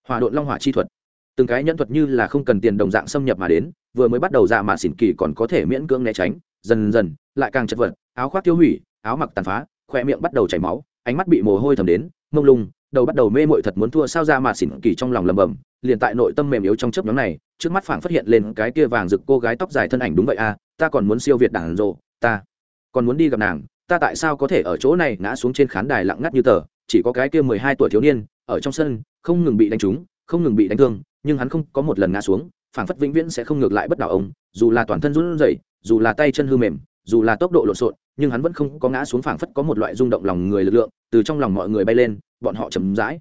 Hòa đội long hỏa chi thuật. Từng cái nhẫn thuật như là không cần tiền đồng dạng xâm nhập mà đến vừa mới bắt đầu dạ mạ xỉn kỳ còn có thể miễn cưỡng né tránh. Dần dần lại càng chật vật áo khoác tiêu hủy áo mặc tàn phá khỏe miệng bắt đầu chảy máu ánh mắt bị mồ hôi thầm đến mông lung đầu bắt đầu mê mội thật muốn thua sao ra mà xỉn kỳ trong lòng lầm bầm liền tại nội tâm mềm yếu trong chớp nhóm này trước mắt phảng phát hiện lên cái kia vàng rực cô gái tóc dài thân ảnh đúng vậy à, ta còn muốn siêu việt đảng rộ ta còn muốn đi gặp nàng ta tại sao có thể ở chỗ này ngã xuống trên khán đài lặng ngắt như tờ, chỉ có cái kia mười hai tuổi thiếu niên, ở trong sân, không ngừng bị đánh trúng, không ngừng bị đánh thương, nhưng hắn không có một lần ngã xuống, phảng phất vĩnh viễn sẽ không ngược lại bất đảo ông, dù là toàn thân run rẩy, dù là tay chân hư mềm, dù là tốc độ lộn xộn, nhưng hắn vẫn không có ngã xuống phảng phất có một loại rung động lòng người lực lượng, từ trong lòng mọi người bay lên, bọn họ chầm rãi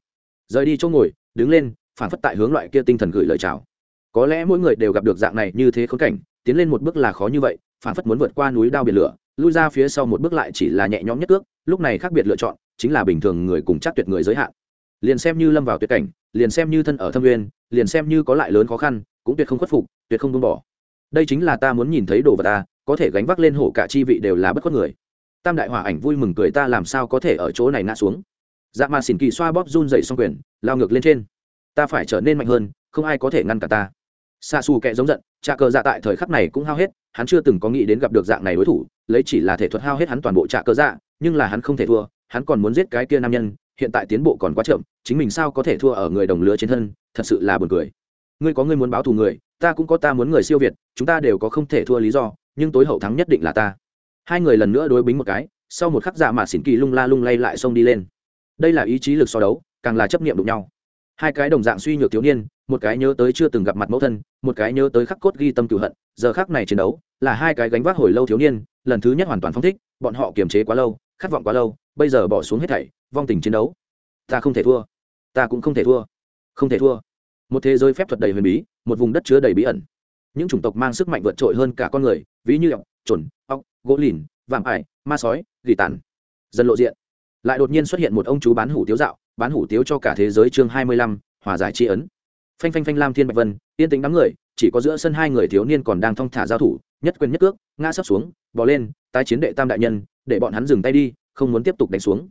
rời đi chỗ ngồi, đứng lên, phảng phất tại hướng loại kia tinh thần gửi lời chào. Có lẽ mỗi người đều gặp được dạng này như thế khốn cảnh, tiến lên một bước là khó như vậy, phảng phất muốn vượt qua núi đao biển lửa lui ra phía sau một bước lại chỉ là nhẹ nhõm nhất ước lúc này khác biệt lựa chọn, chính là bình thường người cùng chắc tuyệt người giới hạn. Liền xem như lâm vào tuyệt cảnh, liền xem như thân ở thâm nguyên, liền xem như có lại lớn khó khăn, cũng tuyệt không khuất phục, tuyệt không buông bỏ. Đây chính là ta muốn nhìn thấy đồ vật ta, có thể gánh vác lên hổ cả chi vị đều là bất khuất người. Tam đại hỏa ảnh vui mừng cười ta làm sao có thể ở chỗ này ngã xuống. Dạ mà xỉn kỳ xoa bóp run dậy xong quyền, lao ngược lên trên. Ta phải trở nên mạnh hơn, không ai có thể ngăn cả ta xa xù kệ giống giận trà cờ dạ tại thời khắc này cũng hao hết, hắn chưa từng có nghĩ đến gặp được dạng này đối thủ, lấy chỉ là thể thuật hao hết hắn toàn bộ trà cờ dạ nhưng là hắn không thể thua, hắn còn muốn giết cái kia nam nhân, hiện tại tiến bộ còn quá chậm, chính mình sao có thể thua ở người đồng lứa trên thân, thật sự là buồn cười. Ngươi có ngươi muốn báo thù người, ta cũng có ta muốn người siêu việt, chúng ta đều có không thể thua lý do, nhưng tối hậu thắng nhất định là ta. Hai người lần nữa đối bính một cái, sau một khắc dạ mà xỉn kỳ lung la lung lay lại xông đi lên. Đây là ý chí lực so đấu, càng là chấp niệm đụng nhau. Hai cái đồng dạng suy nhược thiếu niên một cái nhớ tới chưa từng gặp mặt mẫu thân, một cái nhớ tới khắc cốt ghi tâm cựu hận, giờ khắc này chiến đấu là hai cái gánh vác hồi lâu thiếu niên, lần thứ nhất hoàn toàn phong thích, bọn họ kiềm chế quá lâu, khát vọng quá lâu, bây giờ bỏ xuống hết thảy, vong tình chiến đấu. Ta không thể thua. Ta cũng không thể thua. Không thể thua. Một thế giới phép thuật đầy huyền bí, một vùng đất chứa đầy bí ẩn. Những chủng tộc mang sức mạnh vượt trội hơn cả con người, ví như ọc trồn ọc gỗ lìn vàm ải, ma sói, gỉ tàn. Dần lộ diện. Lại đột nhiên xuất hiện một ông chú bán hủ tiếu dạo, bán hủ tiếu cho cả thế giới chương hai mươi lăm, hòa giải tri ấn phanh phanh phanh lam thiên bạch vân, yên tĩnh đám người, chỉ có giữa sân hai người thiếu niên còn đang thong thả giao thủ, nhất quyền nhất cước, ngã sấp xuống bỏ lên, tái chiến đệ tam đại nhân, để bọn hắn dừng tay đi, không muốn tiếp tục đánh xuống.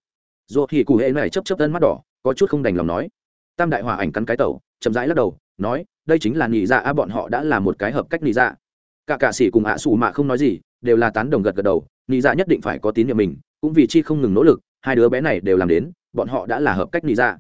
Dù thì cụ hệ này chấp chấp tân mắt đỏ, có chút không đành lòng nói. Tam đại hòa ảnh cắn cái tẩu, chậm rãi lắc đầu, nói, đây chính là nhị dạ a, bọn họ đã là một cái hợp cách nhị dạ. Cả cả sĩ cùng ạ xù mạ không nói gì, đều là tán đồng gật gật đầu nhị dạ nhất định phải có tín nhiệm mình, cũng vì chi không ngừng nỗ lực, hai đứa bé này đều làm đến, bọn họ đã là hợp cách nhị dạ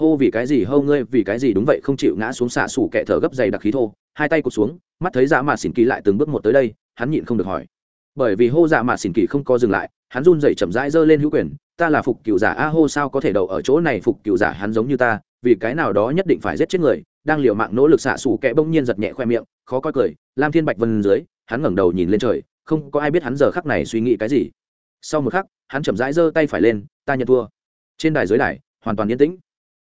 hô vì cái gì, hô ngươi vì cái gì, đúng vậy, không chịu ngã xuống xạ xù kẻ thở gấp dày đặc khí thô. Hai tay cụt xuống, mắt thấy dạ mà xỉn kỳ lại từng bước một tới đây, hắn nhịn không được hỏi. Bởi vì hô dạ mà xỉn kỳ không có dừng lại, hắn run dậy chậm rãi giơ lên hữu quyền, ta là phục cựu giả a, hô sao có thể đậu ở chỗ này, phục cựu giả hắn giống như ta, vì cái nào đó nhất định phải giết chết người. Đang liều mạng nỗ lực xạ xù kẹ bỗng nhiên giật nhẹ khoe miệng, khó coi cười, lam thiên bạch vân dưới, hắn ngẩng đầu nhìn lên trời, không có ai biết hắn giờ khắc này suy nghĩ cái gì. Sau một khắc, hắn chậm rãi giơ tay phải lên, ta nhận thua. Trên đài dưới đài, hoàn toàn yên tĩnh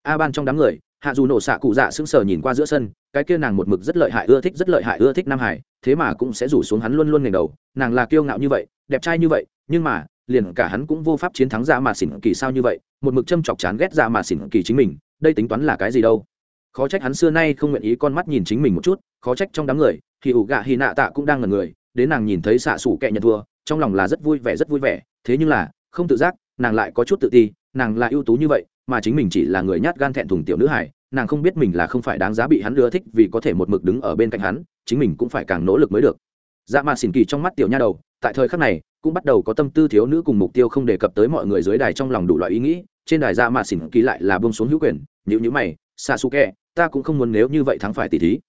a ban trong đám người, hạ dù nổ xạ cụ dạ sững sờ nhìn qua giữa sân, cái kia nàng một mực rất lợi hại, ưa thích, rất lợi hại, ưa thích nam hải, thế mà cũng sẽ rủ xuống hắn luôn luôn ngẩng đầu. Nàng là kiêu ngạo như vậy, đẹp trai như vậy, nhưng mà, liền cả hắn cũng vô pháp chiến thắng ra mà xỉn kỳ sao như vậy, một mực châm chọc chán ghét ra mà xỉn kỳ chính mình, đây tính toán là cái gì đâu? Khó trách hắn xưa nay không nguyện ý con mắt nhìn chính mình một chút, khó trách trong đám người thì ủ gạ hy nạ tạ cũng đang ngần người, đến nàng nhìn thấy xạ xủ kẹ nhận thua, trong lòng là rất vui vẻ, rất vui vẻ. Thế nhưng là, không tự giác, nàng lại có chút tự ti, nàng là ưu tú như vậy mà chính mình chỉ là người nhát gan thẹn thùng tiểu nữ hải nàng không biết mình là không phải đáng giá bị hắn ưa thích vì có thể một mực đứng ở bên cạnh hắn, chính mình cũng phải càng nỗ lực mới được. Dạ mà xỉn kỳ trong mắt tiểu nha đầu, tại thời khắc này, cũng bắt đầu có tâm tư thiếu nữ cùng mục tiêu không đề cập tới mọi người dưới đài trong lòng đủ loại ý nghĩ, trên đài dạ mà xỉn kỳ lại là bông xuống hữu quyền nhữ nhữ mày xa xù kẹ ta cũng không muốn nếu như vậy thắng phải tỷ thí.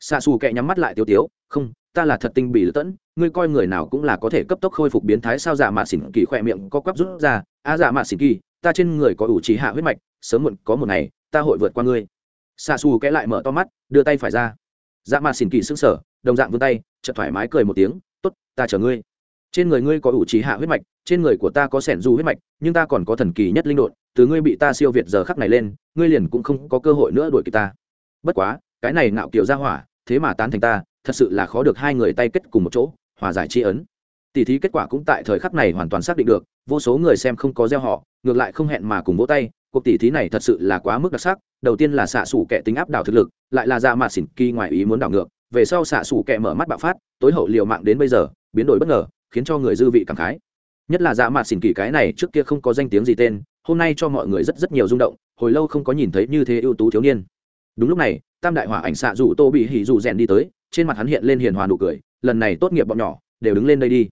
Xa xù kẹ nhắm mắt lại tiêu tiếu, không, ta là thật tinh bị lữ tẫn, ngươi coi người nào cũng là có thể cấp tốc khôi phục biến thái sao? Dạ mà xỉn kỳ khỏe miệng có quắp rút ra, a dạ mà xỉn kỳ ta trên người có ủ trí hạ huyết mạch, sớm muộn có một ngày, ta hội vượt qua ngươi. Xa xù kẽ lại mở to mắt, đưa tay phải ra. Dạ mà xỉn kỳ sững sờ, đồng dạng vươn tay, chợt thoải mái cười một tiếng, tốt, ta chờ ngươi. Trên người ngươi có ủ trí hạ huyết mạch, trên người của ta có sẻn du huyết mạch, nhưng ta còn có thần kỳ nhất linh đột từ ngươi bị ta siêu việt giờ khắc này lên, ngươi liền cũng không có cơ hội nữa đuổi kịp ta. Bất quá, cái này ngạo kiểu ra hỏa, thế mà tán thành ta, thật sự là khó được hai người tay kết cùng một chỗ, hòa giải tri ấn. Tỷ thí kết quả cũng tại thời khắc này hoàn toàn xác định được, vô số người xem không có gieo họ ngược lại không hẹn mà cùng vỗ tay, cuộc tỷ thí này thật sự là quá mức đặc sắc, đầu tiên là xạ xủ kẻ tính áp đảo thực lực, lại là ra mạt xỉn kỳ ngoài ý muốn đảo ngược, về sau xạ xủ kẻ mở mắt bạo phát, tối hậu liều mạng đến bây giờ, biến đổi bất ngờ, khiến cho người dư vị cảm khái. Nhất là dạ mạt xỉn kỳ cái này trước kia không có danh tiếng gì tên, hôm nay cho mọi người rất rất nhiều rung động, hồi lâu không có nhìn thấy như thế ưu tú thiếu niên. Đúng lúc này, tam đại hỏa ảnh xạ dù tô bị hỉ dù rèn đi tới, trên mặt hắn hiện lên hiền hòa nụ cười, lần này tốt nghiệp bọn nhỏ, đều đứng lên đây đi.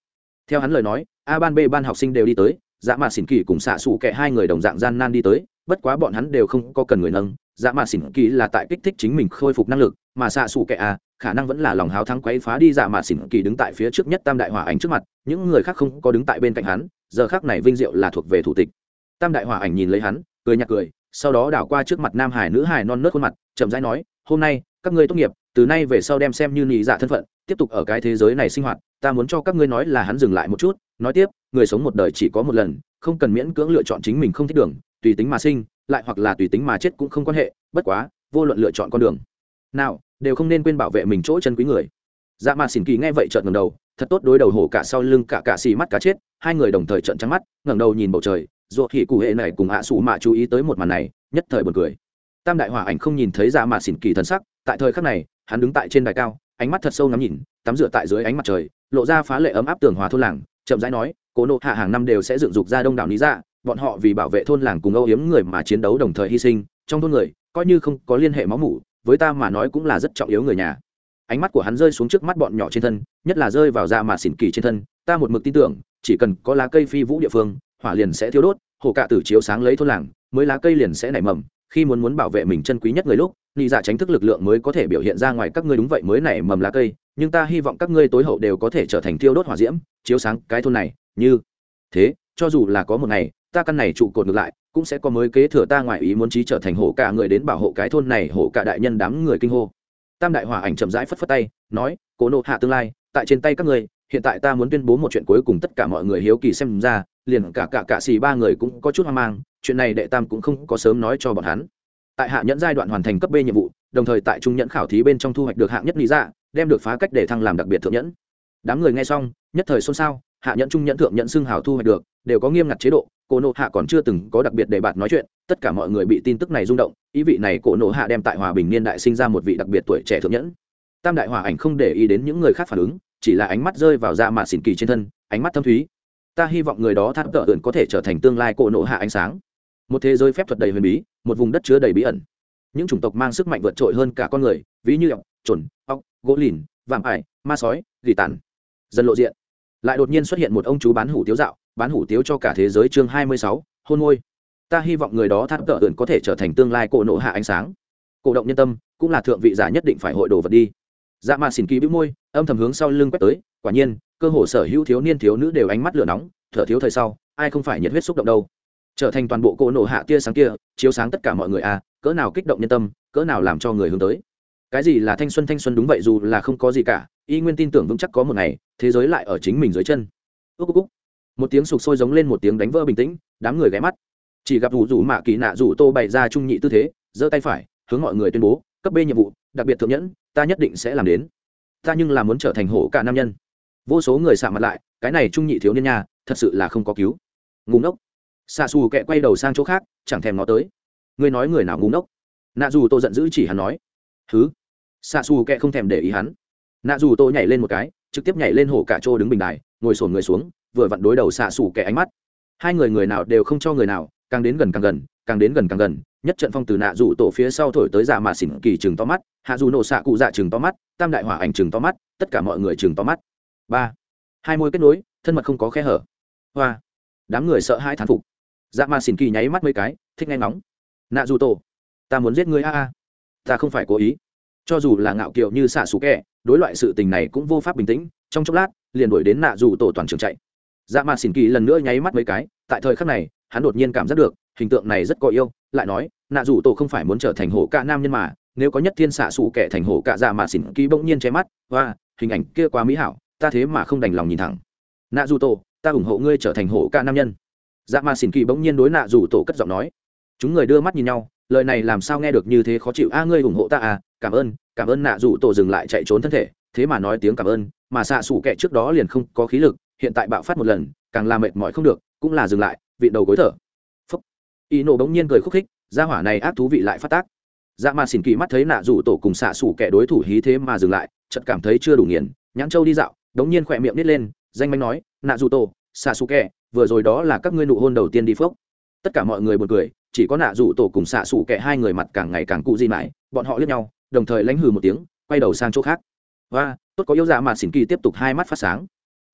Theo hắn lời nói, a ban b ban học sinh đều đi tới dạ mạt xỉn kỳ cùng xạ xù kệ hai người đồng dạng gian nan đi tới bất quá bọn hắn đều không có cần người nâng. Dạ mạt xỉn kỳ là tại kích thích chính mình khôi phục năng lực mà xạ xù kệ à, khả năng vẫn là lòng háo thắng quấy phá đi. Dạ mạt xỉn kỳ đứng tại phía trước nhất tam đại hỏa ảnh trước mặt những người khác không có đứng tại bên cạnh hắn giờ khác này vinh diệu là thuộc về thủ tịch. Tam đại hỏa ảnh nhìn lấy hắn cười nhạt cười sau đó đảo qua trước mặt nam hải nữ hải non nớt khuôn mặt chậm rãi nói hôm nay các ngươi tốt nghiệp từ nay về sau đem xem như nhị dạ thân phận, tiếp tục ở cái thế giới này sinh hoạt, ta muốn cho các ngươi nói là hắn dừng lại một chút, nói tiếp, người sống một đời chỉ có một lần, không cần miễn cưỡng lựa chọn chính mình không thích đường, tùy tính mà sinh, lại hoặc là tùy tính mà chết cũng không quan hệ, bất quá, vô luận lựa chọn con đường nào, đều không nên quên bảo vệ mình chỗ chân quý người. Dạ mà xỉn kỳ nghe vậy trợn ngầm đầu, thật tốt đối đầu hổ cả sau lưng cả cả xì mắt cá chết, hai người đồng thời trợn trắng mắt, ngẩng đầu nhìn bầu trời, ruột thị cụ hệ này cùng hạ à mạ chú ý tới một màn này, nhất thời buồn cười. Tam đại hỏa ảnh không nhìn thấy dạ mà xỉn kỳ thân sắc, tại thời khắc này hắn đứng tại trên đài cao, ánh mắt thật sâu ngắm nhìn, tắm rửa tại dưới ánh mặt trời, lộ ra phá lệ ấm áp tường hòa thôn làng, chậm rãi nói, cố nộ hạ hàng năm đều sẽ dựng dục ra đông đảo lý dạ bọn họ vì bảo vệ thôn làng cùng âu yếm người mà chiến đấu đồng thời hy sinh, trong thôn người, coi như không có liên hệ máu mủ, với ta mà nói cũng là rất trọng yếu người nhà. Ánh mắt của hắn rơi xuống trước mắt bọn nhỏ trên thân, nhất là rơi vào dạ da mà xỉn kỳ trên thân, ta một mực tin tưởng, chỉ cần có lá cây phi vũ địa phương, hỏa liền sẽ thiêu đốt, hồ cạ tử chiếu sáng lấy thôn làng, mới lá cây liền sẽ nảy mầm, khi muốn muốn bảo vệ mình chân quý nhất người lúc nị dạ tránh thức lực lượng mới có thể biểu hiện ra ngoài các ngươi đúng vậy mới nảy mầm lá cây, nhưng ta hy vọng các ngươi tối hậu đều có thể trở thành thiêu đốt hỏa diễm, chiếu sáng cái thôn này, như thế, cho dù là có một ngày, ta căn này trụ cột ngược lại, cũng sẽ có mới kế thừa ta ngoài ý muốn trí trở thành hổ cả người đến bảo hộ cái thôn này, hổ cả đại nhân đám người kinh hô. Tam đại hỏa ảnh chậm rãi phất phất tay, nói, cố nộ hạ tương lai, tại trên tay các ngươi, hiện tại ta muốn tuyên bố một chuyện cuối cùng tất cả mọi người hiếu kỳ xem ra, liền cả cả cả xì ba người cũng có chút hoang mang, chuyện này đệ tam cũng không có sớm nói cho bọn hắn tại hạ nhẫn giai đoạn hoàn thành cấp b nhiệm vụ, đồng thời tại trung nhẫn khảo thí bên trong thu hoạch được hạng nhất lý dạ đem được phá cách để thăng làm đặc biệt thượng nhẫn. Đám người nghe xong, nhất thời xôn xao, hạ nhẫn trung nhẫn thượng nhẫn xưng hào thu hoạch được, đều có nghiêm ngặt chế độ, cổ nộ hạ còn chưa từng có đặc biệt để bạn nói chuyện, tất cả mọi người bị tin tức này rung động, ý vị này cổ nộ hạ đem tại hòa bình niên đại sinh ra một vị đặc biệt tuổi trẻ thượng nhẫn. Tam đại hòa ảnh không để ý đến những người khác phản ứng, chỉ là ánh mắt rơi vào dạ da mạ xỉn kỳ trên thân, ánh mắt thâm thúy. Ta hy vọng người đó thắt tợ ẩn có thể trở thành tương lai cổ nộ hạ ánh sáng một thế giới phép thuật đầy huyền bí, một vùng đất chứa đầy bí ẩn. Những chủng tộc mang sức mạnh vượt trội hơn cả con người, ví như ọc trồn ọc gỗ lìn, vạm ải, ma sói, gỉ tàn. Dân lộ diện. Lại đột nhiên xuất hiện một ông chú bán hủ tiếu dạo, bán hủ tiếu cho cả thế giới chương hai mươi sáu, hôn môi. Ta hy vọng người đó thắt tợ ẩn có thể trở thành tương lai cổ nộ hạ ánh sáng. Cổ động nhân tâm, cũng là thượng vị giả nhất định phải hội đồ vật đi. Dạ mà xỉn ký bĩu môi, âm thầm hướng sau lưng quét tới, quả nhiên, cơ hồ sở hữu thiếu niên thiếu nữ đều ánh mắt lửa nóng, thở thiếu thời sau, ai không phải nhiệt huyết xúc động đâu trở thành toàn bộ cỗ nổ hạ tia sáng kia chiếu sáng tất cả mọi người a à, cỡ nào kích động nhân tâm cỡ nào làm cho người hướng tới. Cái gì là thanh xuân thanh xuân đúng vậy dù là không có gì cả y nguyên tin tưởng vững chắc có một ngày thế giới lại ở chính mình dưới chân. Ước ước một tiếng sụp sôi giống lên một tiếng đánh vỡ bình tĩnh đám người ghé mắt. Chỉ gặp rủ rủ mạ kỳ nạ rủ tô bày ra trung nhị tư thế giơ tay phải hướng mọi người tuyên bố cấp b nhiệm vụ đặc biệt thượng nhẫn ta nhất định sẽ làm đến. Ta nhưng là muốn trở thành hổ cả nam nhân. Vô số người xạ mặt lại cái này trung nhị thiếu niên nhà thật sự là không có cứu. Ngùng ngốc xạ xù kẹ quay đầu sang chỗ khác, chẳng thèm nó tới. Ngươi nói người nào ngủ ngốc? Nạ dù tô giận dữ chỉ hắn nói. Thứ xạ xù kẹ không thèm để ý hắn. Nạ dù tô nhảy lên một cái, trực tiếp nhảy lên hổ cả trô đứng bình đài, ngồi sổn người xuống, vừa vặn đối đầu xạ xù kẹ ánh mắt. Hai người người nào đều không cho người nào, càng đến gần càng gần, càng đến gần càng gần, nhất trận phong từ nạ dù tổ phía sau thổi tới dạ giả mà xỉn kỳ chừng to mắt, hạ dù nổ xạ cụ dạ chừng to mắt, tam đại hỏa ảnh chừng to mắt, tất cả mọi người chừng to mắt. Ba. Hai môi kết nối, thân mật không có khe hở. Hoa. Đám người sợ hai thán phục dạ Ma xỉn kỳ nháy mắt mấy cái, thích nghe ngóng. Nạ dù tổ, ta muốn giết ngươi a a. Ta không phải cố ý. Cho dù là ngạo kiệu như xạ xù kẹ đối loại sự tình này cũng vô pháp bình tĩnh. Trong chốc lát, liền đuổi đến nạ dù tổ toàn trường chạy. Dạ Ma xỉn kỳ lần nữa nháy mắt mấy cái, tại thời khắc này, hắn đột nhiên cảm giác được, hình tượng này rất có yêu, lại nói, nạ dù tổ không phải muốn trở thành hổ ca nam nhân mà, nếu có nhất thiên xạ xù kẻ thành hổ cạ dạ mà xỉn kỳ bỗng nhiên che mắt và hình ảnh kia quá mỹ hảo, ta thế mà không đành lòng nhìn thẳng. Nạ dù tổ, ta ủng hộ ngươi trở thành hổ ca nam nhân dạ mà xỉn kỳ bỗng nhiên đối nạ dù tổ cất giọng nói, chúng người đưa mắt nhìn nhau, lời này làm sao nghe được như thế khó chịu? A, ngươi ủng hộ ta à? Cảm ơn cảm ơn nạ dù tổ dừng lại chạy trốn thân thể, thế mà nói tiếng cảm ơn, mà xạ xủ kệ trước đó liền không có khí lực, hiện tại bạo phát một lần, càng làm mệt mỏi không được, cũng là dừng lại, vị đầu gối thở. Phúc. Y nổ bỗng nhiên cười khúc khích, gia hỏa này ác thú vị lại phát tác. Dạ mà xỉn kỳ mắt thấy nạ rủ tổ cùng xạ xủ kẻ đối thủ hí thế mà dừng lại, chợt cảm thấy chưa đủ nghiền, nhãn châu đi dạo đống nhiên khỏe miệng nít lên, danh manh nói, nạ rủ tổ, xạ xủ kẻ vừa rồi đó là các ngươi nụ hôn đầu tiên đi phốc. Tất cả mọi người buồn cười, chỉ có nạ rủ tổ cùng xạ xủ kẻ hai người mặt càng ngày càng cụ di mãi, bọn họ liếc nhau, đồng thời lánh hừ một tiếng, quay đầu sang chỗ khác. Và tốt có yêu dạ mà xỉn kỳ tiếp tục hai mắt phát sáng.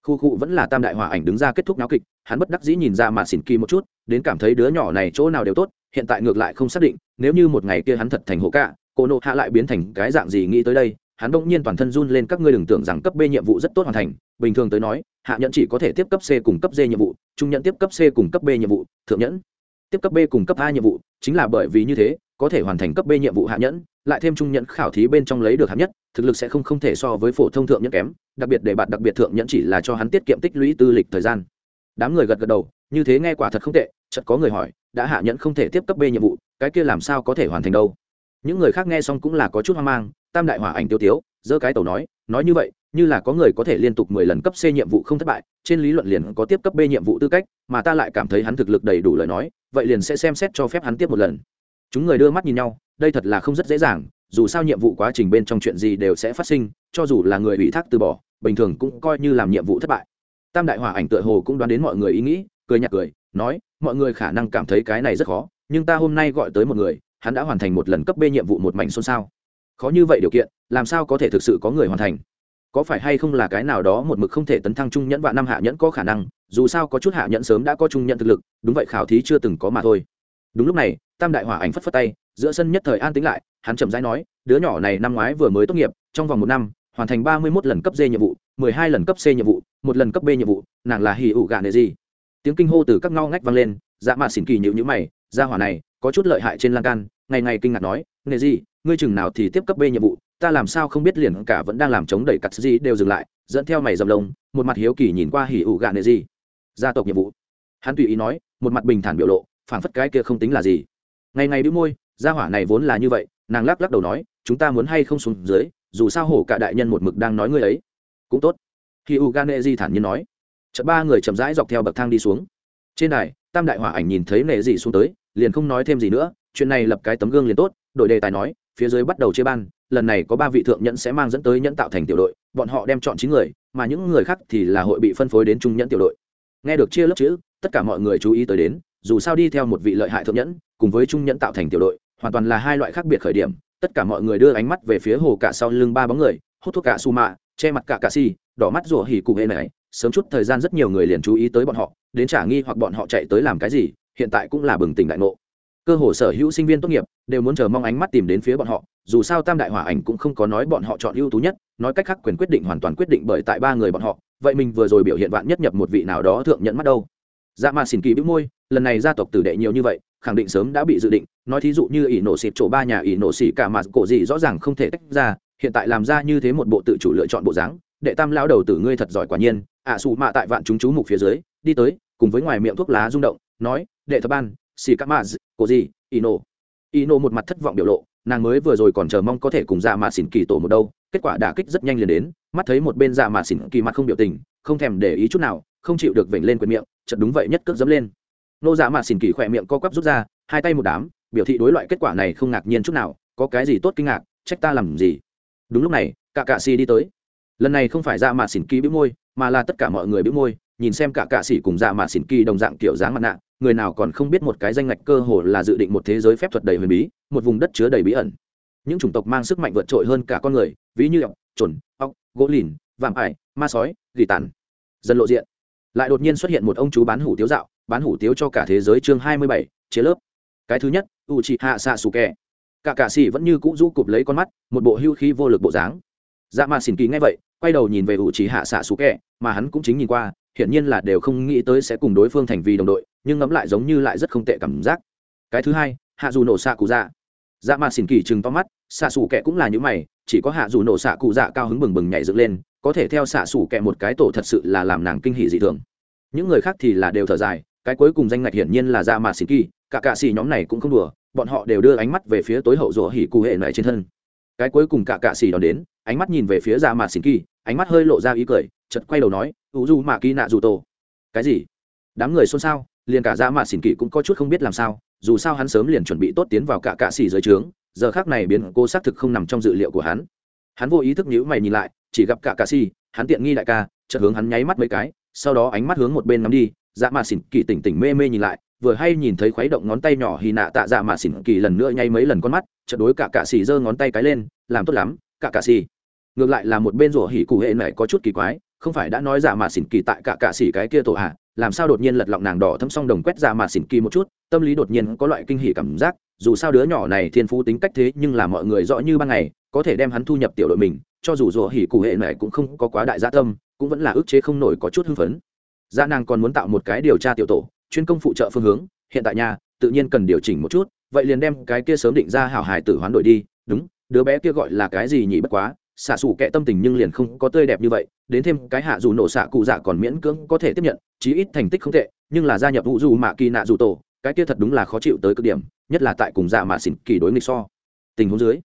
Khu khu vẫn là tam đại hòa ảnh đứng ra kết thúc náo kịch, hắn bất đắc dĩ nhìn ra mà xỉn kỳ một chút, đến cảm thấy đứa nhỏ này chỗ nào đều tốt, hiện tại ngược lại không xác định, nếu như một ngày kia hắn thật thành hộ cả, cô nộ hạ lại biến thành cái dạng gì nghĩ tới đây, hắn bỗng nhiên toàn thân run lên, các ngươi đừng tưởng rằng cấp b nhiệm vụ rất tốt hoàn thành, bình thường tới nói hạ nhẫn chỉ có thể tiếp cấp c cùng cấp d nhiệm vụ, trung nhẫn tiếp cấp c cùng cấp b nhiệm vụ, thượng nhẫn tiếp cấp b cùng cấp a nhiệm vụ, chính là bởi vì như thế, có thể hoàn thành cấp b nhiệm vụ hạ nhẫn, lại thêm trung nhẫn khảo thí bên trong lấy được hạng nhất, thực lực sẽ không không thể so với phổ thông thượng nhẫn kém, đặc biệt để bạn đặc biệt thượng nhẫn chỉ là cho hắn tiết kiệm tích lũy tư lịch thời gian. Đám người gật gật đầu, như thế nghe quả thật không tệ, chợt có người hỏi, đã hạ nhẫn không thể tiếp cấp b nhiệm vụ, cái kia làm sao có thể hoàn thành đâu? Những người khác nghe xong cũng là có chút hoang mang, tam đại hỏa ảnh tiêu tiếu, giơ cái tàu nói nói như vậy như là có người có thể liên tục mười lần cấp c nhiệm vụ không thất bại, trên lý luận liền có tiếp cấp b nhiệm vụ tư cách, mà ta lại cảm thấy hắn thực lực đầy đủ lời nói, vậy liền sẽ xem xét cho phép hắn tiếp một lần. Chúng người đưa mắt nhìn nhau, đây thật là không rất dễ dàng, dù sao nhiệm vụ quá trình bên trong chuyện gì đều sẽ phát sinh, cho dù là người ủy thác từ bỏ, bình thường cũng coi như làm nhiệm vụ thất bại. Tam đại hỏa ảnh tựa hồ cũng đoán đến mọi người ý nghĩ, cười nhạt cười, nói, mọi người khả năng cảm thấy cái này rất khó, nhưng ta hôm nay gọi tới một người, hắn đã hoàn thành một lần cấp b nhiệm vụ một mảnh xôn xao. Khó như vậy điều kiện, làm sao có thể thực sự có người hoàn thành? Có phải hay không là cái nào đó một mực không thể tấn thăng trung nhẫn và năm hạ nhẫn có khả năng, dù sao có chút hạ nhẫn sớm đã có trung nhẫn thực lực, đúng vậy khảo thí chưa từng có mà thôi. Đúng lúc này, tam đại hỏa ảnh phất phất tay, giữa sân nhất thời an tĩnh lại, hắn chậm rãi nói, đứa nhỏ này năm ngoái vừa mới tốt nghiệp, trong vòng một năm, hoàn thành ba mươi mốt lần cấp d nhiệm vụ, mười hai lần cấp c nhiệm vụ, một lần cấp b nhiệm vụ, nàng là hì ủ gạ nệ gì tiếng kinh hô từ các ngao ngách vang lên dạ mạn xỉn kỳ nhịu nhữ mày ra hỏa này, có chút lợi hại trên lan can, ngày ngày kinh ngạc nói, nệ gì ngươi chừng nào thì tiếp cấp b nhiệm vụ, ta làm sao không biết liền cả vẫn đang làm chống đẩy cắt gì đều dừng lại, dẫn theo mày dầm lông, một mặt hiếu kỳ nhìn qua hỉ ủ gạ nệ gì. Gia tộc nhiệm vụ. Hắn tùy ý nói, một mặt bình thản biểu lộ, phảng phất cái kia không tính là gì. Ngày ngày đĩu môi, gia hỏa này vốn là như vậy, nàng lắc lắc đầu nói, chúng ta muốn hay không xuống dưới, dù sao hổ cả đại nhân một mực đang nói ngươi ấy. Cũng tốt. Khi u gan nệ di thản nhiên nói. Chợt ba người chậm rãi dọc theo bậc thang đi xuống. Trên đài, tam đại hỏa ảnh nhìn thấy nệ dị xuống tới, liền không nói thêm gì nữa, chuyện này lập cái tấm gương liền tốt đội đề tài nói phía dưới bắt đầu chia ban, lần này có ba vị thượng nhẫn sẽ mang dẫn tới nhẫn tạo thành tiểu đội, bọn họ đem chọn chín người, mà những người khác thì là hội bị phân phối đến trung nhẫn tiểu đội. Nghe được chia lớp chữ, tất cả mọi người chú ý tới đến, dù sao đi theo một vị lợi hại thượng nhẫn, cùng với trung nhẫn tạo thành tiểu đội, hoàn toàn là hai loại khác biệt khởi điểm. Tất cả mọi người đưa ánh mắt về phía hồ cả sau lưng ba bóng người, hút thuốc cả su mạ, che mặt cả cà si, đỏ mắt rủa hỉ cùng hệ này. Sớm chút thời gian rất nhiều người liền chú ý tới bọn họ, đến trả nghi hoặc bọn họ chạy tới làm cái gì, hiện tại cũng là bừng tỉnh đại ngộ cơ hồ sở hữu sinh viên tốt nghiệp đều muốn chờ mong ánh mắt tìm đến phía bọn họ dù sao tam đại hỏa ảnh cũng không có nói bọn họ chọn ưu tú nhất nói cách khác quyền quyết định hoàn toàn quyết định bởi tại ba người bọn họ vậy mình vừa rồi biểu hiện vạn nhất nhập một vị nào đó thượng nhận mắt đâu. Dạ mà xỉn kỳ bĩu môi lần này gia tộc tử đệ nhiều như vậy khẳng định sớm đã bị dự định nói thí dụ như ỷ nổ xịt chỗ ba nhà ỷ nổ xỉ cả mà cổ gì rõ ràng không thể tách ra hiện tại làm ra như thế một bộ tự chủ lựa chọn bộ dáng đệ tam lao đầu tử ngươi thật giỏi quả nhiên ạ à, xù mạ tại vạn chúng chú mục phía dưới đi tới cùng với ngoài miệng thuốc lá rung động nói đệ thập ban xì các mạ cô gì Ino, Ino một mặt thất vọng biểu lộ nàng mới vừa rồi còn chờ mong có thể cùng dạ mạ xỉn kỳ tổ một đâu. Kết quả đả kích rất nhanh liền đến mắt thấy một bên dạ mạ xỉn kỳ mặt không biểu tình không thèm để ý chút nào không chịu được vểnh lên quyền miệng chật đúng vậy nhất cước dấm lên. Nô dạ mạ xỉn kỳ khỏe miệng co quắp rút ra hai tay một đám biểu thị đối loại kết quả này không ngạc nhiên chút nào có cái gì tốt kinh ngạc trách ta làm gì? Đúng lúc này cả cạ xì đi tới. Lần này không phải dạ mạ xỉn kỳ bĩu môi mà là tất cả mọi người bĩu môi nhìn xem cả cạ xỉ cùng dạ mạ xỉn kỳ đồng dạng kiểu dáng mặt nạ người nào còn không biết một cái danh ngạch cơ hồ là dự định một thế giới phép thuật đầy huyền bí, một vùng đất chứa đầy bí ẩn. Những chủng tộc mang sức mạnh vượt trội hơn cả con người, ví như ọc trồn ọc gỗ lìn, vạm ải, ma sói, gỉ tàn. Dần lộ diện. Lại đột nhiên xuất hiện một ông chú bán hủ tiếu dạo, bán hủ tiếu cho cả thế giới chương hai mươi bảy, chia lớp. Cái thứ nhất u chị hạ xạ cả cạ xỉ vẫn như cũ rũ cụp lấy con mắt, một bộ hưu khí vô lực bộ dáng. Dạ mà xỉn kỳ ngay vậy, quay đầu nhìn về u chị hạ xạ mà hắn cũng chính nhìn qua hiển nhiên là đều không nghĩ tới sẽ cùng đối phương thành vì đồng đội, nhưng ngẫm lại giống như lại rất không tệ cảm giác. Cái thứ hai, hạ dù nổ xạ cụ dạ. Dạ mà xỉn kỳ chừng to mắt xạ xù kẹ cũng là những mày, chỉ có hạ dù nổ xạ cụ dạ cao hứng bừng bừng nhảy dựng lên, có thể theo xạ xù kẹ một cái tổ thật sự là làm nàng kinh hỉ dị thường. Những người khác thì là đều thở dài, cái cuối cùng danh ngạch hiển nhiên là dạ mà xỉn kỳ, cả cạ xì nhóm này cũng không đùa, bọn họ đều đưa ánh mắt về phía tối hậu rủa hỉ cụ hệ này trên thân cái cuối cùng cả cạ xì đón đến, ánh mắt nhìn về phía dạ ra mạt xỉn kỳ, ánh mắt hơi lộ ra ý cười chật quay đầu nói ủ du mạ kỳ nạ dù tổ. Cái gì? Đám người xôn xao, liền cả dạ ra mạt xỉn kỳ cũng có chút không biết làm sao, dù sao hắn sớm liền chuẩn bị tốt tiến vào cả cạ xỉ dưới trướng, giờ khác này biến cô xác thực không nằm trong dự liệu của hắn. Hắn vô ý thức nhữ mày nhìn lại, chỉ gặp cả cạ xỉ, hắn tiện nghi đại ca, chợt hướng hắn nháy mắt mấy cái, sau đó ánh mắt hướng một bên nắm đi dạ mạt xỉn kỳ tỉnh tỉnh mê mê nhìn lại vừa hay nhìn thấy khuấy động ngón tay nhỏ hì nạ tạ dạ mà xỉn kỳ lần nữa nhay mấy lần con mắt, chợt đối cả cạ xỉ giơ ngón tay cái lên, làm tốt lắm, cả cạ xỉ ngược lại là một bên rủa hỉ cụ hệ này có chút kỳ quái, không phải đã nói dạ mà xỉn kỳ tại cả cạ xỉ cái kia tổ hạ, làm sao đột nhiên lật lọng nàng đỏ thâm song đồng quét dạ mà xỉn kỳ một chút, tâm lý đột nhiên có loại kinh hỉ cảm giác, dù sao đứa nhỏ này thiên phú tính cách thế nhưng là mọi người rõ như ban ngày, có thể đem hắn thu nhập tiểu đội mình, cho dù rủa hỉ cụ hệ này cũng không có quá đại gia tâm, cũng vẫn là ức chế không nổi có chút hưng phấn. Ra dạ nàng còn muốn tạo một cái điều tra tiểu tổ chuyên công phụ trợ phương hướng hiện tại nhà tự nhiên cần điều chỉnh một chút vậy liền đem cái kia sớm định ra hảo hài tử hoán đổi đi đúng đứa bé kia gọi là cái gì nhỉ bất quá xạ xù kệ tâm tình nhưng liền không có tươi đẹp như vậy đến thêm cái hạ dù nổ xạ cụ dạ còn miễn cưỡng có thể tiếp nhận chí ít thành tích không tệ nhưng là gia nhập vụ dù mạ kỳ nạ dù tổ cái kia thật đúng là khó chịu tới cực điểm nhất là tại cùng dạ mạ xỉn kỳ đối nghịch so. Tình huống dưới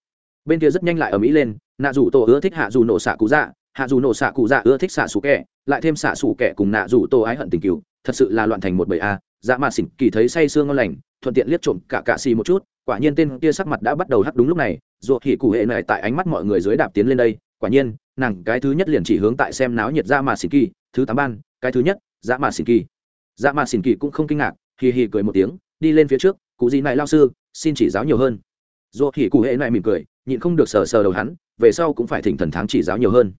bên kia rất nhanh lại ở mỹ lên nạ dù tổ ưa thích hạ dù nổ xạ cụ dạ hạ dù nổ xạ cụ dạ ưa thích xạ xù kệ, lại thêm xạ xù kệ cùng nạ dù tổ ái hận tình cựu thật sự là loạn thành một bầy a. Dạ mạ xỉn kỳ thấy say sương ngon lành, thuận tiện liếc trộm cả cạ xì một chút, quả nhiên tên kia sắc mặt đã bắt đầu hắc đúng lúc này, ruột hỉ cụ hệ này tại ánh mắt mọi người dưới đạp tiến lên đây, quả nhiên, nàng cái thứ nhất liền chỉ hướng tại xem náo nhiệt dạ mà xỉn kỳ, thứ tám ban, cái thứ nhất dạ mà xỉn kỳ. Dạ mà xỉn kỳ cũng không kinh ngạc, hì hì cười một tiếng, đi lên phía trước, cụ gì này lao sư, xin chỉ giáo nhiều hơn. Ruột hỉ cụ hệ này mỉm cười, nhịn không được sờ sờ đầu hắn, về sau cũng phải thỉnh thần tháng chỉ giáo nhiều hơn.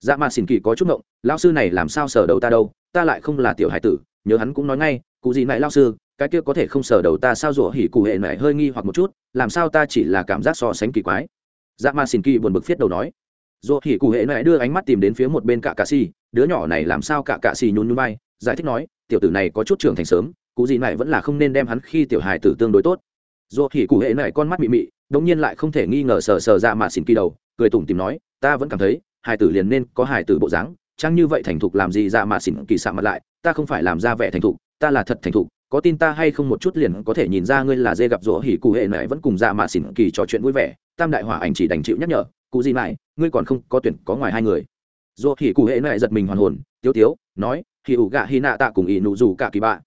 Dạ mà xỉn kỳ có chút ngộng lao sư này làm sao sờ đầu ta đâu, ta lại không là tiểu hải tử nhớ hắn cũng nói ngay, cụ gì mẹ lao sư, cái kia có thể không sờ đầu ta sao rủa hỉ cụ hệ mẹ hơi nghi hoặc một chút, làm sao ta chỉ là cảm giác so sánh kỳ quái? Dạ ma xin kỳ buồn bực phiết đầu nói, rủa hỉ cụ hệ mẹ đưa ánh mắt tìm đến phía một bên cả cạ xì, đứa nhỏ này làm sao cả cạ xì nhún nhún bay giải thích nói, tiểu tử này có chút trưởng thành sớm, cụ gì mẹ vẫn là không nên đem hắn khi tiểu hài tử tương đối tốt. Rủa hỉ cụ hệ mẹ con mắt mị mị, đống nhiên lại không thể nghi ngờ sờ sờ ra mà xin kỳ đầu, cười tủm tìm nói, ta vẫn cảm thấy, hài tử liền nên có hài tử bộ dáng chẳng như vậy thành thục làm gì ra mà xỉn kỳ sạm mặt lại, ta không phải làm ra vẻ thành thục, ta là thật thành thục, có tin ta hay không một chút liền có thể nhìn ra ngươi là dê gặp rỗ hỉ cụ hệ này vẫn cùng ra mà xỉn kỳ trò chuyện vui vẻ, tam đại hỏa ảnh chỉ đành chịu nhắc nhở, cụ gì lại ngươi còn không có tuyển có ngoài hai người. Rỗ hỉ cụ hệ này giật mình hoàn hồn, tiếu tiếu, nói, hỉ ủ gạ hỉ nạ tạ cùng ỷ nụ dù cả kỳ bạ.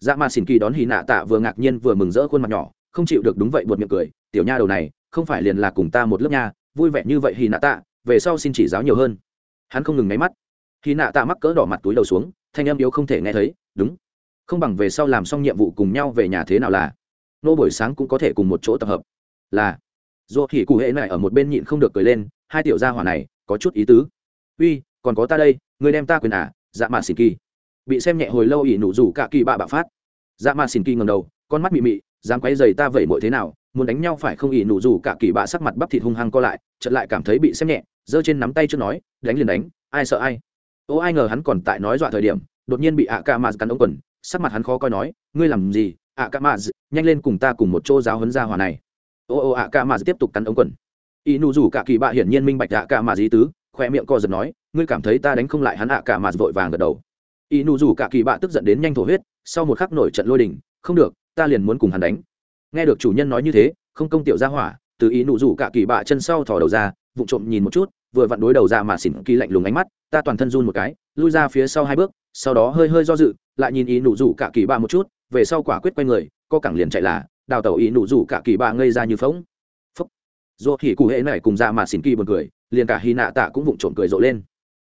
Dạ mà xỉn kỳ đón hỉ nạ tạ vừa ngạc nhiên vừa mừng rỡ khuôn mặt nhỏ, không chịu được đúng vậy buột miệng cười, tiểu nha đầu này, không phải liền là cùng ta một lớp nha, vui vẻ như vậy hỉ nạ tạ, về sau xin chỉ giáo nhiều hơn. Hắn không ngừng nháy mắt khi nạ tạ mắc cỡ đỏ mặt túi đầu xuống, thanh âm yếu không thể nghe thấy, đúng. Không bằng về sau làm xong nhiệm vụ cùng nhau về nhà thế nào là? Nô buổi sáng cũng có thể cùng một chỗ tập hợp. Là. Dù thì cụ hệ này ở một bên nhịn không được cười lên, hai tiểu gia hỏa này, có chút ý tứ. Uy, còn có ta đây, người đem ta quyền à? Dạ mạ xỉn kỳ. Bị xem nhẹ hồi lâu ỉ nụ rủ cả kỳ bạ bạ phát. Dạ mạ xỉn kỳ ngầm đầu, con mắt mị mị, dám quay giày ta vẩy mội thế nào? Muốn đánh nhau phải không ỉ nụ rủ cả kỳ bạ sắc mặt bắp thịt hung hăng co lại, chợt lại cảm thấy bị xem nhẹ, giơ trên nắm tay trước nói, đánh liền đánh, ai sợ ai? Ô ai ngờ hắn còn tại nói dọa thời điểm, đột nhiên bị ạ ca mạt cắn ống quần, sắc mặt hắn khó coi nói, ngươi làm gì? Ạ ca mạt nhanh lên cùng ta cùng một chỗ giáo hấn gia hòa này. Ô ô ạ ca mạt tiếp tục cắn ống quần. Y nụ rủ cả kỳ bạ hiển nhiên minh bạch ạ ca mạt dí tứ khoe miệng co giật nói, ngươi cảm thấy ta đánh không lại hắn ạ ca mạt vội vàng gật đầu. Y nụ rủ cả kỳ bạ tức giận đến nhanh thổ huyết, sau một khắc nổi trận lôi đình, không được, ta liền muốn cùng hắn đánh. Nghe được chủ nhân nói như thế, không công tiểu ra hỏa, từ ý nụ rủ cả kỳ bạ chân sau thò đầu ra vụ trộm nhìn một chút vừa vặn đối đầu ra mà xỉn kỳ lạnh lùng ánh mắt, ta toàn thân run một cái, lui ra phía sau hai bước, sau đó hơi hơi do dự, lại nhìn ý nụ rủ cả kỳ ba một chút, về sau quả quyết quay người, co cẳng liền chạy là, đào tẩu ý nụ rủ cả kỳ ba ngây ra như phóng dù thì cụ hệ này cùng ra mà xỉn kỳ buồn cười, liền cả hy nạ tạ cũng vụng trộm cười rộ lên.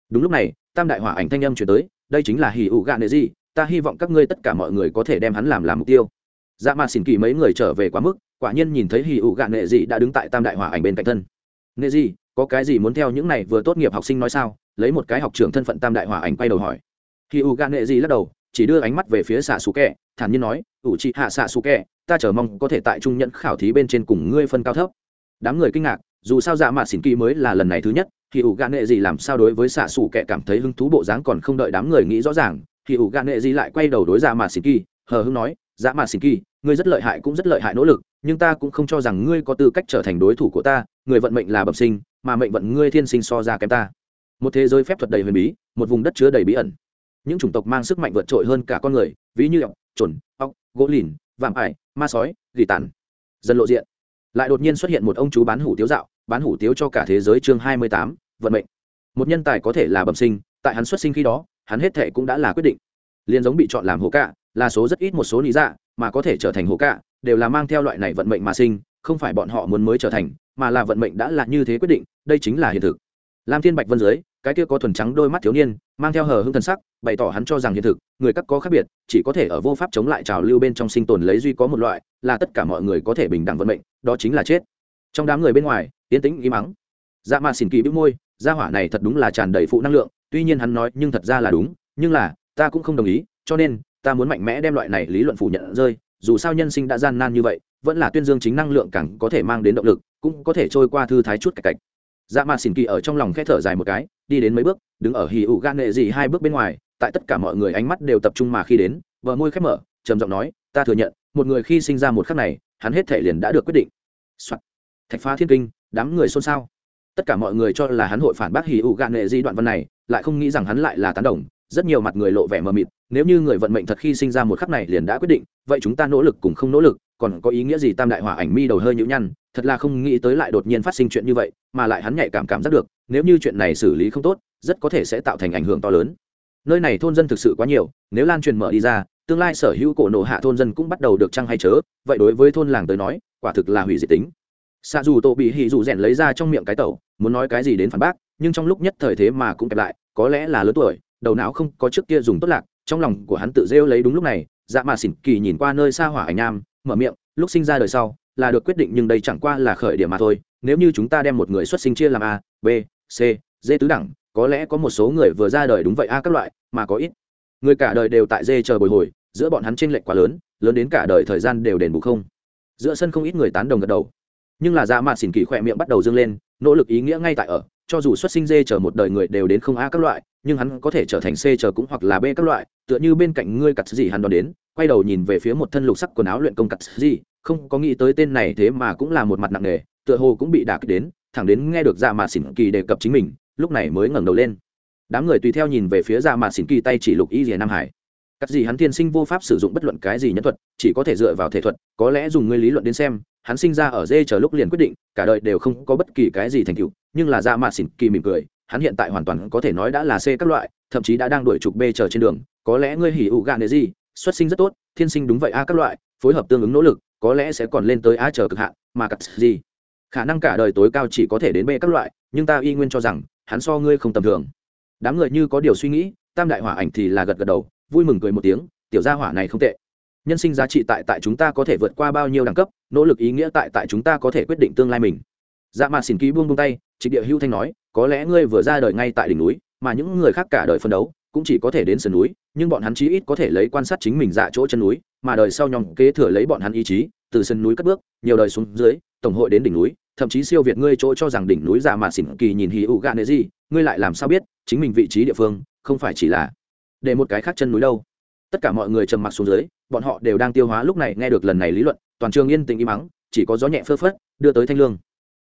Đúng lúc này, tam đại hỏa ảnh thanh âm chuyển tới, đây chính là hì ụ gạ nệ gì ta hy vọng các ngươi tất cả mọi người có thể đem hắn làm làm mục tiêu. Dạ mà xỉn kỳ mấy người trở về quá mức, quả nhiên nhìn thấy hì ụ gạ nệ gì đã đứng tại tam đại hỏa ảnh bên cạnh thân. Nệ gì có cái gì muốn theo những này vừa tốt nghiệp học sinh nói sao? Lấy một cái học trưởng thân phận tam đại hỏa ảnh quay đầu hỏi. Khi u gan nghệ gì lắc đầu, chỉ đưa ánh mắt về phía xạ xù kẹ thản nhiên nói, ủ chị hạ xạ xù kẹ ta chờ mong có thể tại trung nhận khảo thí bên trên cùng ngươi phân cao thấp. Đám người kinh ngạc, dù sao dạ mạ xỉn kỳ mới là lần này thứ nhất thì ủ gan nghệ gì làm sao đối với xạ xù kệ cảm thấy hứng thú bộ dáng còn không đợi đám người nghĩ rõ ràng thì ủ gan nghệ gì lại quay đầu đối dạ mạ xỉn kỳ, hờ hưng nói dạ mạ xỉn kỳ, ngươi rất lợi hại cũng rất lợi hại nỗ lực, nhưng ta cũng không cho rằng ngươi có tư cách trở thành đối thủ của ta người vận mệnh là bẩm sinh, mà mệnh vận ngươi thiên sinh so ra kém ta. Một thế giới phép thuật đầy huyền bí, một vùng đất chứa đầy bí ẩn. Những chủng tộc mang sức mạnh vượt trội hơn cả con người, ví như ọc trồn ọc gỗ lìn, vạm ải, ma sói, gỉ tàn. Dần lộ diện. Lại đột nhiên xuất hiện một ông chú bán hủ tiếu dạo, bán hủ tiếu cho cả thế giới chương hai mươi tám, vận mệnh. Một nhân tài có thể là bẩm sinh, tại hắn xuất sinh khi đó, hắn hết thệ cũng đã là quyết định. Liền giống bị chọn làm hồ cạ, là số rất ít một số lý dạ mà có thể trở thành hồ cạ, đều là mang theo loại này vận mệnh mà sinh, không phải bọn họ muốn mới trở thành mà là vận mệnh đã là như thế quyết định, đây chính là hiện thực. Lam thiên bạch vân dưới, cái kia có thuần trắng đôi mắt thiếu niên, mang theo hờ hưng thần sắc, bày tỏ hắn cho rằng hiện thực, người các có khác biệt, chỉ có thể ở vô pháp chống lại trào lưu bên trong sinh tồn lấy duy có một loại, là tất cả mọi người có thể bình đẳng vận mệnh, đó chính là chết. Trong đám người bên ngoài tiến tĩnh im mắng dạ mà xỉn kỳ bĩu môi, gia hỏa này thật đúng là tràn đầy phụ năng lượng, tuy nhiên hắn nói nhưng thật ra là đúng, nhưng là, ta cũng không đồng ý, cho nên, ta muốn mạnh mẽ đem loại này lý luận phủ nhận rơi, dù sao nhân sinh đã gian nan như vậy, vẫn là tuyên dương chính năng lượng càng có thể mang đến động lực cũng có thể trôi qua thư thái chút cạch cạch. Dạ mà xỉn kỳ ở trong lòng khẽ thở dài một cái, đi đến mấy bước, đứng ở hì ụ gan nghệ gì hai bước bên ngoài, tại tất cả mọi người ánh mắt đều tập trung mà khi đến vợ môi khép mở, trầm giọng nói, ta thừa nhận, một người khi sinh ra một khắc này, hắn hết thể liền đã được quyết định、Soạn. thạch phá thiên kinh, đám người xôn xao. Tất cả mọi người cho là hắn hội phản bác hì ụ gan nghệ di đoạn văn này, lại không nghĩ rằng hắn lại là tán đồng, rất nhiều mặt người lộ vẻ mờ mịt, nếu như người vận mệnh thật khi sinh ra một khắc này liền đã quyết định, vậy chúng ta nỗ lực cùng không nỗ lực, còn có ý nghĩa gì tam đại hỏa ảnh mi đầu hơi nhũ nhăn thật là không nghĩ tới lại đột nhiên phát sinh chuyện như vậy, mà lại hắn nhạy cảm cảm giác được, nếu như chuyện này xử lý không tốt, rất có thể sẽ tạo thành ảnh hưởng to lớn. Nơi này thôn dân thực sự quá nhiều, nếu lan truyền mở đi ra, tương lai sở hữu cổ nộ hạ thôn dân cũng bắt đầu được trăng hay chớ, vậy đối với thôn làng tới nói, quả thực là hủy diệt tính. Xạ dù tổ bị hỉ dù rèn lấy ra trong miệng cái tẩu, muốn nói cái gì đến phản bác, nhưng trong lúc nhất thời thế mà cũng kẹp lại, có lẽ là lớn tuổi, đầu não không có trước kia dùng tốt lạc, trong lòng của hắn tự rêu lấy đúng lúc này dạ mà xỉn kỳ nhìn qua nơi xa hỏa ảnh nham mở miệng, lúc sinh ra đời sau là được quyết định nhưng đây chẳng qua là khởi điểm mà thôi. Nếu như chúng ta đem một người xuất sinh chia làm a, b, c, d tứ đẳng, có lẽ có một số người vừa ra đời đúng vậy a các loại, mà có ít. Người cả đời đều tại d chờ bồi hồi, giữa bọn hắn t r ê n lệch quá lớn lớn đến cả đời thời gian đều đền bù không. Giữa sân không ít người tán đồng gật đầu. Nhưng là dạ mạt xỉn kỳ khỏe miệng bắt đầu dâng lên, nỗ lực ý nghĩa ngay tại ở, cho dù xuất sinh dê chờ một đời người đều đến không a các loại, nhưng hắn có thể trở thành c chờ cũng hoặc là b các loại, tựa như bên cạnh ngươi cặt gì hắn đón đến, quay đầu nhìn về phía một thân lục sắc quần áo luyện công cặt gì không có nghĩ tới tên này thế mà cũng là một mặt nặng nề, tựa hồ cũng bị đả kích đến, thẳng đến nghe được dạ mà xỉn kỳ đề cập chính mình, lúc này mới ngẩng đầu lên. Đám người tùy theo nhìn về phía dạ mà xỉn kỳ tay chỉ lục y rìa nam hải. Cắt gì hắn tiên sinh vô pháp sử dụng bất luận cái gì nhân thuật, chỉ có thể dựa vào thể thuật, có lẽ dùng ngươi lý luận đến xem, hắn sinh ra ở dê chờ lúc liền quyết định, cả đời đều không có bất kỳ cái gì thành tựu, nhưng là dạ mà xỉn kỳ mỉm cười, hắn hiện tại hoàn toàn có thể nói đã là c các loại, thậm chí đã đang đuổi trục b chờ trên đường, có lẽ ngươi hỉ ụ gạn để gì, xuất sinh rất tốt, thiên sinh đúng vậy a các loại, phối hợp tương ứng nỗ lực có lẽ sẽ còn lên tới a chờ cực hạn, mà cắt gì? Khả năng cả đời tối cao chỉ có thể đến b các loại, nhưng ta y nguyên cho rằng, hắn so ngươi không tầm thường. Đám người như có điều suy nghĩ, tam đại hỏa ảnh thì là gật gật đầu, vui mừng cười một tiếng, tiểu gia hỏa này không tệ. Nhân sinh giá trị tại tại chúng ta có thể vượt qua bao nhiêu đẳng cấp, nỗ lực ý nghĩa tại tại chúng ta có thể quyết định tương lai mình. Dạ mà xỉn ký buông buông tay, trịnh địa hưu thanh nói, có lẽ ngươi vừa ra đời ngay tại đỉnh núi, mà những người khác cả đời phân đấu, cũng chỉ có thể đến sườn núi, nhưng bọn hắn chí ít có thể lấy quan sát chính mình dạ chỗ chân núi mà đời sau nhóm kế thừa lấy bọn hắn ý chí, từ sân núi cất bước, nhiều đời xuống dưới, tổng hội đến đỉnh núi, thậm chí siêu việt ngươi chỗ cho rằng đỉnh núi già mà xỉn kỳ nhìn hì ụ gạ nệ gì, ngươi lại làm sao biết, chính mình vị trí địa phương, không phải chỉ là để một cái khác chân núi đâu. Tất cả mọi người trầm mặc xuống dưới, bọn họ đều đang tiêu hóa lúc này nghe được lần này lý luận, toàn trường yên tĩnh im mắng chỉ có gió nhẹ phơ phất, đưa tới thanh lương.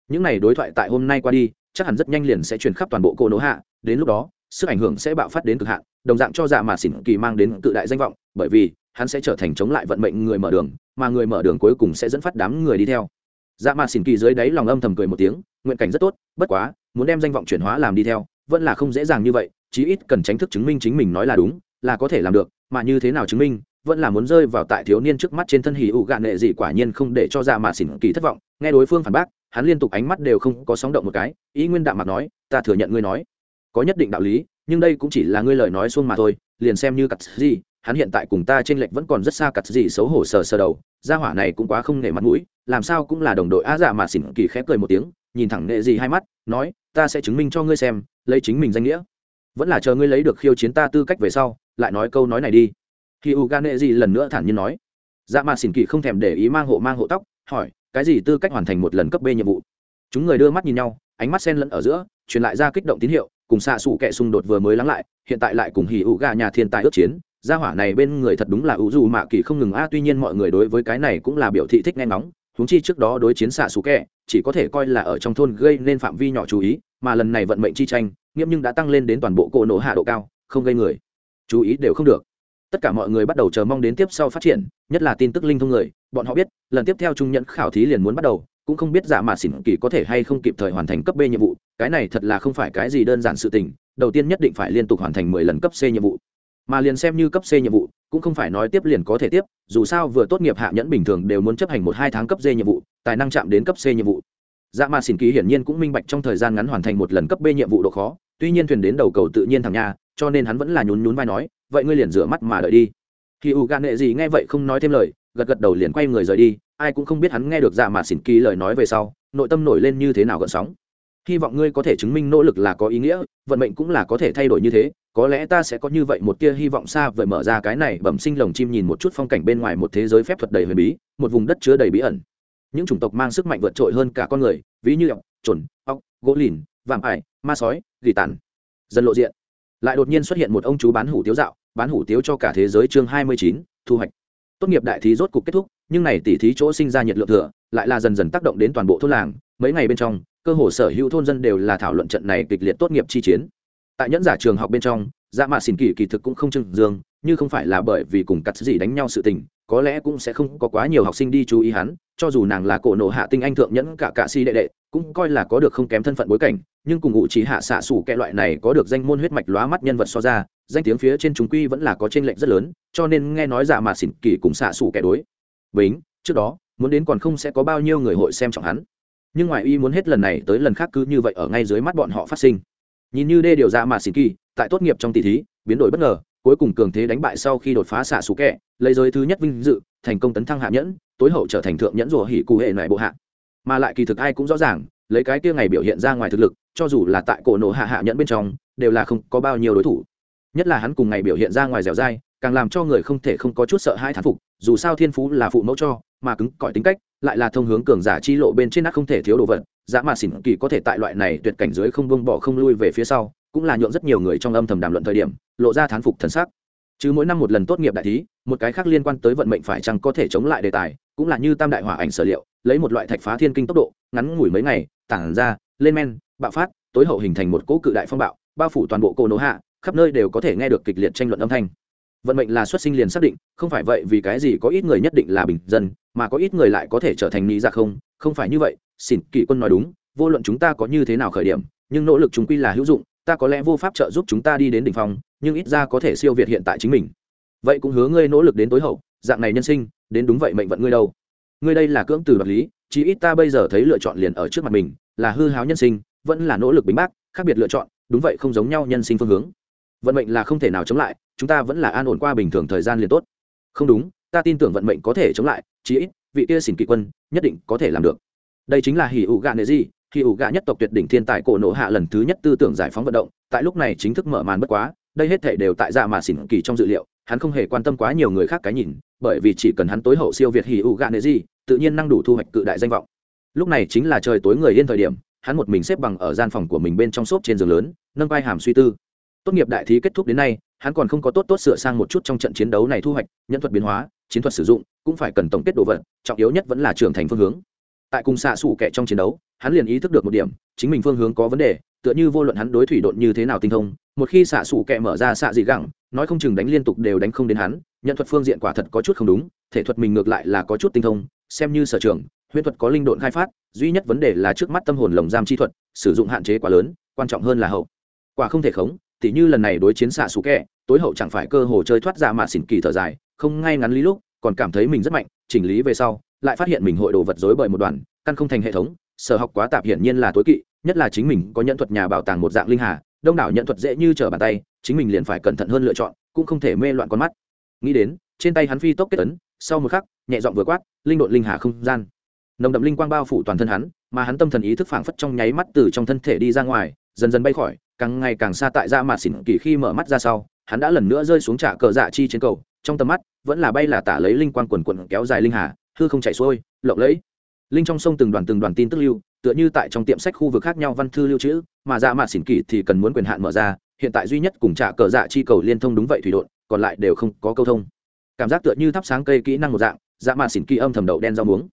Những này đối thoại tại hôm nay qua đi, chắc hẳn rất nhanh liền sẽ truyền khắp toàn bộ cô nỗ hạ, đến lúc đó, sức ảnh hưởng sẽ bạo phát đến cực hạn, đồng dạng cho dạ mà xỉn kỳ mang đến cự đại danh vọng, bởi vì hắn sẽ trở thành chống lại vận mệnh người mở đường, mà người mở đường cuối cùng sẽ dẫn phát đám người đi theo. Dạ mà xỉn kỳ dưới đáy lòng âm thầm cười một tiếng, nguyện cảnh rất tốt, bất quá, muốn đem danh vọng chuyển hóa làm đi theo, vẫn là không dễ dàng như vậy, chí ít cần tránh thức chứng minh chính mình nói là đúng, là có thể làm được, mà như thế nào chứng minh, vẫn là muốn rơi vào tại thiếu niên trước mắt trên thân hì ụ gạn nệ gì quả nhiên không để cho dạ mà xỉn kỳ thất vọng, nghe đối phương phản bác, hắn liên tục ánh mắt đều không có sóng động một cái, ý nguyên đạm mặt nói, ta thừa nhận ngươi nói, có nhất định đạo lý, nhưng đây cũng chỉ là ngươi lời nói xuông mà thôi, liền xem như cặt gì hắn hiện tại cùng ta trên lệch vẫn còn rất xa cặt gì xấu hổ sờ sờ đầu, gia hỏa này cũng quá không nể mặt mũi, làm sao cũng là đồng đội á dạ mà xỉn kỳ khép cười một tiếng, nhìn thẳng nệ gì hai mắt, nói, ta sẽ chứng minh cho ngươi xem, lấy chính mình danh nghĩa. Vẫn là chờ ngươi lấy được khiêu chiến ta tư cách về sau, lại nói câu nói này đi. Khi u gan nệ gì lần nữa thản nhiên nói. Dạ mà xỉn kỳ không thèm để ý mang hộ mang hộ tóc, hỏi, cái gì tư cách hoàn thành một lần cấp b nhiệm vụ? Chúng người đưa mắt nhìn nhau, ánh mắt sen lẫn ở giữa, truyền lại ra kích động tín hiệu, cùng xạ xù kẻ xung đột vừa mới lắng lại, hiện tại lại cùng hỉ ụ gà nhà thiên tài ước chiến gia hỏa này bên người thật đúng là ủ dù mạ kỳ không ngừng a tuy nhiên mọi người đối với cái này cũng là biểu thị thích nghe ngóng, huống chi trước đó đối chiến xạ xù kẹ, chỉ có thể coi là ở trong thôn gây nên phạm vi nhỏ chú ý, mà lần này vận mệnh chi tranh, nghiêm nhưng đã tăng lên đến toàn bộ cỗ nổ hạ độ cao, không gây người. Chú ý đều không được. Tất cả mọi người bắt đầu chờ mong đến tiếp sau phát triển, nhất là tin tức linh thông người, bọn họ biết, lần tiếp theo trung nhận khảo thí liền muốn bắt đầu, cũng không biết giả mà xỉn kỳ có thể hay không kịp thời hoàn thành cấp b nhiệm vụ, cái này thật là không phải cái gì đơn giản sự tình, đầu tiên nhất định phải liên tục hoàn thành mười lần cấp c nhiệm vụ mà liền xem như cấp c nhiệm vụ, cũng không phải nói tiếp liền có thể tiếp, dù sao vừa tốt nghiệp hạ nhẫn bình thường đều muốn chấp hành một hai tháng cấp d nhiệm vụ, tài năng chạm đến cấp c nhiệm vụ. Dạ mà xỉn kỳ hiển nhiên cũng minh bạch trong thời gian ngắn hoàn thành một lần cấp b nhiệm vụ độ khó, tuy nhiên thuyền đến đầu cầu tự nhiên thằng nhà cho nên hắn vẫn là nhún nhún vai nói, vậy ngươi liền rửa mắt mà đợi đi. Khi u gan nệ gì nghe vậy không nói thêm lời, gật gật đầu liền quay người rời đi, ai cũng không biết hắn nghe được dạ mà xỉn kỳ lời nói về sau, nội tâm nổi lên như thế nào gợn sóng hy vọng ngươi có thể chứng minh nỗ lực là có ý nghĩa, vận mệnh cũng là có thể thay đổi như thế, có lẽ ta sẽ có như vậy một tia hy vọng xa vời mở ra cái này bẩm sinh lồng chim nhìn một chút phong cảnh bên ngoài một thế giới phép thuật đầy huyền bí, một vùng đất chứa đầy bí ẩn. Những chủng tộc mang sức mạnh vượt trội hơn cả con người, ví như ọc trồn ọc gỗ lìn, vạm ải, ma sói, gỉ tàn. Dần lộ diện. Lại đột nhiên xuất hiện một ông chú bán hủ tiếu dạo, bán hủ tiếu cho cả thế giới chương hai mươi chín, thu hoạch. Tốt nghiệp đại thí rốt cục kết thúc, nhưng này tỉ thí chỗ sinh ra nhiệt lượng thừa, lại là dần dần tác động đến toàn bộ thôn làng, mấy ngày bên trong cơ hồ sở hữu thôn dân đều là thảo luận trận này kịch liệt tốt nghiệp chi chiến. Tại nhẫn giả trường học bên trong dạ mạ xỉn kỳ kỳ thực cũng không trưng dương, như không phải là bởi vì cùng cắt gì đánh nhau sự tình, có lẽ cũng sẽ không có quá nhiều học sinh đi chú ý hắn, cho dù nàng là cổ nộ hạ tinh anh thượng nhẫn cả cạ si đệ đệ, cũng coi là có được không kém thân phận bối cảnh, nhưng cùng ngụ trí hạ xạ xủ kẹ loại này có được danh môn huyết mạch lóa mắt nhân vật so ra, danh tiếng phía trên chúng quy vẫn là có t r ê n lệch rất lớn, cho nên nghe nói dạ mà xỉn kỳ cùng xạ xủ kẻ đối. Bính, trước đó, muốn đến còn không sẽ có bao nhiêu người hội xem trọng hắn nhưng ngoài y muốn hết lần này tới lần khác cứ như vậy ở ngay dưới mắt bọn họ phát sinh. Nhìn như đê điều ra mà xin kỳ, tại tốt nghiệp trong tỷ thí, biến đổi bất ngờ, cuối cùng cường thế đánh bại sau khi đột phá xạ sủ kẹ, lấy giới thứ nhất vinh dự, thành công tấn thăng hạ nhẫn, tối hậu trở thành thượng nhẫn rùa hỉ cụ hệ nội bộ hạ. Mà lại kỳ thực ai cũng rõ ràng, lấy cái kia ngày biểu hiện ra ngoài thực lực, cho dù là tại cổ nổ hạ hạ nhẫn bên trong, đều là không có bao nhiêu đối thủ. Nhất là hắn cùng ngày biểu hiện ra ngoài dẻo dai, càng làm cho người không thể không có chút sợ hãi thán phục dù sao thiên phú là phụ mẫu cho, mà cứng cỏi tính cách, lại là thông hướng cường giả chi lộ bên trên nát không thể thiếu đồ vật. Dạ Dã mà xỉn kỳ có thể tại loại này tuyệt cảnh dưới không bông bỏ không lui về phía sau, cũng là nhượng rất nhiều người trong âm thầm đàm luận thời điểm, lộ ra thán phục thần sắc. Chứ mỗi năm một lần tốt nghiệp đại thí, một cái khác liên quan tới vận mệnh phải chăng có thể chống lại đề tài, cũng là như tam đại hỏa ảnh sở liệu, lấy một loại thạch phá thiên kinh tốc độ, ngắn ngủi mấy ngày, tản ra, lên men, bạo phát, tối hậu hình thành một cỗ cự đại phong bạo, bao phủ toàn bộ cô nỗ hạ, khắp nơi đều có thể nghe được kịch liệt tranh luận âm thanh vận mệnh là xuất sinh liền xác định, không phải vậy vì cái gì có ít người nhất định là bình dân, mà có ít người lại có thể trở thành nghĩ ra dạ không? Không phải như vậy, xin kỵ quân nói đúng, vô luận chúng ta có như thế nào khởi điểm, nhưng nỗ lực chúng quy là hữu dụng, ta có lẽ vô pháp trợ giúp chúng ta đi đến đ ỉ n h phong, nhưng ít ra có thể siêu việt hiện tại chính mình. Vậy cũng hứa ngươi nỗ lực đến tối hậu, dạng này nhân sinh, đến đúng vậy mệnh vận ngươi đâu. Ngươi đây là cưỡng từ đoạt lý, chí ít ta bây giờ thấy lựa chọn liền ở trước mặt mình, là hư háo nhân sinh, vẫn là nỗ lực bính bác, khác biệt lựa chọn, đúng vậy không giống nhau nhân sinh phương hướng vận mệnh là không thể nào chống lại, chúng ta vẫn là an ổn qua bình thường thời gian liền tốt. Không đúng, ta tin tưởng vận mệnh có thể chống lại, chí ít, vị kia xỉn kỵ quân, nhất định có thể làm được. Đây chính là hỉ ủ gạ nệ gì hỉ ủ gạ nhất tộc tuyệt đỉnh thiên tài cổ nộ hạ lần thứ nhất tư tưởng giải phóng vận động, tại lúc này chính thức mở màn bất quá, đây hết thể đều tại dạ mà xỉn kỳ trong dự liệu, hắn không hề quan tâm quá nhiều người khác cái nhìn, bởi vì chỉ cần hắn tối hậu siêu việt hỉ ủ gạ nệ gì tự nhiên năng đủ thu hoạch cự đại danh vọng. Lúc này chính là trời tối người yên thời điểm, hắn một mình xếp bằng ở gian phòng của mình bên trong xốp trên giường lớn, nâng vai hàm suy tư tốt nghiệp đại thí kết thúc đến nay, hắn còn không có tốt tốt sửa sang một chút trong trận chiến đấu này thu hoạch, nhân thuật biến hóa, chiến thuật sử dụng, cũng phải cần tổng kết đồ vật, trọng yếu nhất vẫn là trưởng thành phương hướng. Tại cùng xạ xủ kẻ trong chiến đấu, hắn liền ý thức được một điểm, chính mình phương hướng có vấn đề, tựa như vô luận hắn đối thủy độn như thế nào tinh thông, một khi xạ xủ kẻ mở ra xạ dị gẳng, nói không chừng đánh liên tục đều đánh không đến hắn nhận thuật phương diện quả thật có chút không đúng, thể thuật mình ngược lại là có chút tinh thông, xem như sở trường, huyễn thuật có linh độn khai phát, duy nhất vấn đề là trước mắt tâm hồn lồng giam chi thuật, sử dụng hạn chế quá lớn, quan trọng hơn là hậu. Quả không thể khống tỉ như lần này đối chiến xạ sủ kẹ, tối hậu chẳng phải cơ hồ chơi thoát ra mà xỉn kỳ thở dài, không ngay ngắn lý lúc, còn cảm thấy mình rất mạnh, chỉnh lý về sau, lại phát hiện mình hội đồ vật dối bởi một đoàn căn không thành hệ thống, sở học quá tạp hiển nhiên là tối kỵ, nhất là chính mình có nhận thuật nhà bảo tàng một dạng linh hà, đông đảo nhận thuật dễ như trở bàn tay, chính mình liền phải cẩn thận hơn lựa chọn, cũng không thể mê loạn con mắt. Nghĩ đến, trên tay hắn phi tốc kết tấn sau một khắc, nhẹ dọn vừa quát, linh đột linh hà không gian. Nồng đậm linh quang bao phủ toàn thân hắn, mà hắn tâm thần ý thức phảng phất trong nháy mắt từ trong thân thể đi ra ngoài, dần dần bay khỏi càng ngày càng xa tại dạ ra mà xỉn kỳ khi mở mắt ra sau, hắn đã lần nữa rơi xuống trạ cờ dạ chi trên cầu, trong tầm mắt, vẫn là bay là tả lấy linh quan quần quần kéo dài linh hà, hư không chảy xuôi, lộng lẫy. Linh trong sông từng đoàn từng đoàn tin tức lưu, tựa như tại trong tiệm sách khu vực khác nhau văn thư lưu trữ, mà dạ mạ xỉn kỳ thì cần muốn quyền hạn mở ra, hiện tại duy nhất cùng trả cờ dạ chi cầu liên thông đúng vậy thủy độn, còn lại đều không có câu thông. Cảm giác tựa như thắp sáng cây kỹ năng một dạng dạ mạ xỉn kỳ âm thầm đậu đen rau muống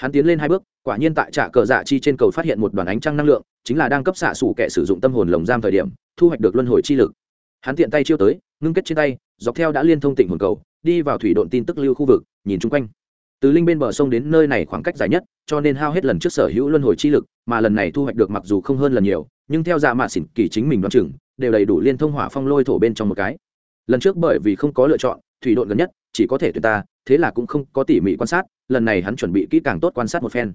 hắn tiến lên hai bước, quả nhiên tại trạ cờ dạ chi trên cầu phát hiện một đoàn ánh trăng năng lượng, chính là đang cấp xạ xủ kẻ sử dụng tâm hồn lồng giam thời điểm, thu hoạch được luân hồi chi lực. Hắn tiện tay chiêu tới, ngưng kết trên tay, dọc theo đã liên thông tỉnh hồn cầu, đi vào thủy độn tin tức lưu khu vực, nhìn chung quanh. Từ linh bên bờ sông đến nơi này khoảng cách dài nhất, cho nên hao hết lần trước sở hữu luân hồi chi lực, mà lần này thu hoạch được mặc dù không hơn lần nhiều, nhưng theo dạ mạ xỉn kỳ chính mình đoán chừng, đều đầy đủ liên thông hỏa phong lôi thổ bên trong một cái. Lần trước bởi vì không có lựa chọn thủy độn gần nhất, chỉ có thể tuyệt ta, thế là cũng không có tỉ mỉ quan sát, lần này hắn chuẩn bị kỹ càng tốt quan sát một phen.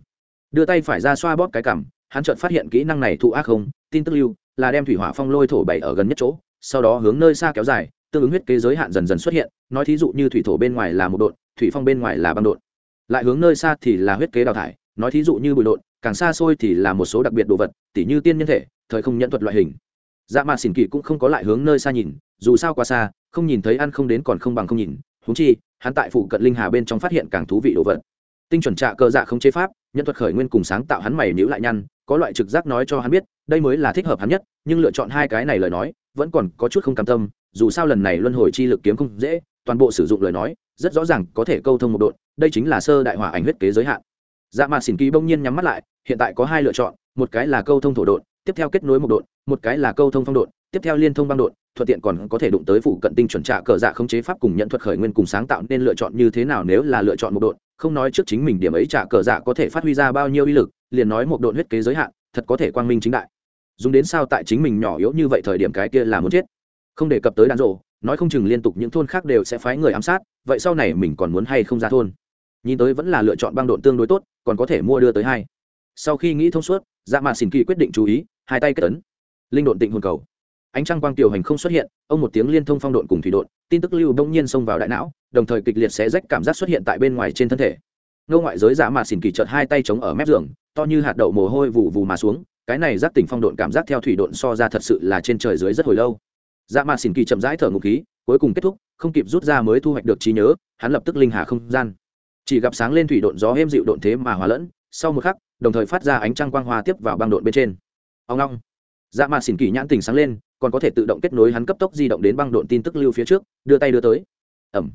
Đưa tay phải ra xoa bóp cái cảm hắn chợt phát hiện kỹ năng này thụ ác không, tin tức lưu, là đem thủy hỏa phong lôi thổ bảy ở gần nhất chỗ, sau đó hướng nơi xa kéo dài, tương ứng huyết kế giới hạn dần dần xuất hiện, nói thí dụ như thủy thổ bên ngoài là một độn, thủy phong bên ngoài là băng độn. Lại hướng nơi xa thì là huyết kế đào thải, nói thí dụ như bụi độn, càng xa xôi thì là một số đặc biệt đồ vật, tỉ như tiên nhân thể, thời không nhận thuật loại hình dạ mà xỉn kỳ cũng không có lại hướng nơi xa nhìn, dù sao quá xa, không nhìn thấy ăn không đến còn không bằng không nhìn. Húng chi, hắn tại phụ cận linh hà bên trong phát hiện càng thú vị đồ vật. Tinh chuẩn trạ cơ dạ không chế pháp, nhân thuật khởi nguyên cùng sáng tạo hắn mày nhữ lại nhăn, có loại trực giác nói cho hắn biết, đây mới là thích hợp hắn nhất, nhưng lựa chọn hai cái này lời nói, vẫn còn có chút không cam tâm, dù sao lần này luân hồi chi lực kiếm không dễ, toàn bộ sử dụng lời nói, rất rõ ràng có thể câu thông một độn, đây chính là sơ đại hỏa ảnh huyết kế giới hạn. Dạ mà xỉn kỳ bỗng nhiên nhắm mắt lại hiện tại có hai lựa chọn, một cái là câu thông thổ độn, tiếp theo kết nối một độn, một cái là câu thông phong độn, tiếp theo liên thông băng độn, thuận tiện còn có thể đụng tới phụ cận tinh chuẩn trạ cờ dạ không chế pháp cùng nhận thuật khởi nguyên cùng sáng tạo nên lựa chọn như thế nào nếu là lựa chọn một độn, không nói trước chính mình điểm ấy trạ cờ dạ có thể phát huy ra bao nhiêu uy lực, liền nói một độn huyết kế giới hạn, thật có thể quang minh chính đại. Dùng đến sao tại chính mình nhỏ yếu như vậy thời điểm cái kia là muốn chết. Không đề cập tới đàn rộ, nói không chừng liên tục những thôn khác đều sẽ phái người ám sát, vậy sau này mình còn muốn hay không ra thôn? Nhìn tới vẫn là lựa chọn băng độn tương đối tốt, còn có thể mua đưa tới hai sau khi nghĩ thông suốt dạ mạn xỉn kỳ quyết định chú ý, hai tay kết tấn linh độn tịnh hồn cầu. Ánh trăng quang tiểu hành không xuất hiện, ông một tiếng liên thông phong độn cùng thủy độn, tin tức lưu bỗng nhiên xông vào đại não, đồng thời kịch liệt sẽ rách cảm giác xuất hiện tại bên ngoài trên thân thể. Ngô ngoại giới dạ mạn xỉn kỳ chợt hai tay chống ở mép giường, to như hạt đậu mồ hôi vù vù mà xuống, cái này giác tỉnh phong độn cảm giác theo thủy độn so ra thật sự là trên trời dưới rất hồi lâu. Dạ mạn xỉn kỳ chậm rãi thở ngụ khí, cuối cùng kết thúc, không kịp rút ra mới thu hoạch được trí nhớ, hắn lập tức linh hà không gian. Chỉ gặp sáng lên thủy độn gió êm dịu độn thế mà hòa lẫn sau một khắc, đồng thời phát ra ánh trăng quang hoa tiếp vào băng độn bên trên. Ông long dạ mà xỉn kỳ nhãn tình sáng lên, còn có thể tự động kết nối hắn cấp tốc di động đến băng độn tin tức lưu phía trước, đưa tay đưa tới. Ẩm.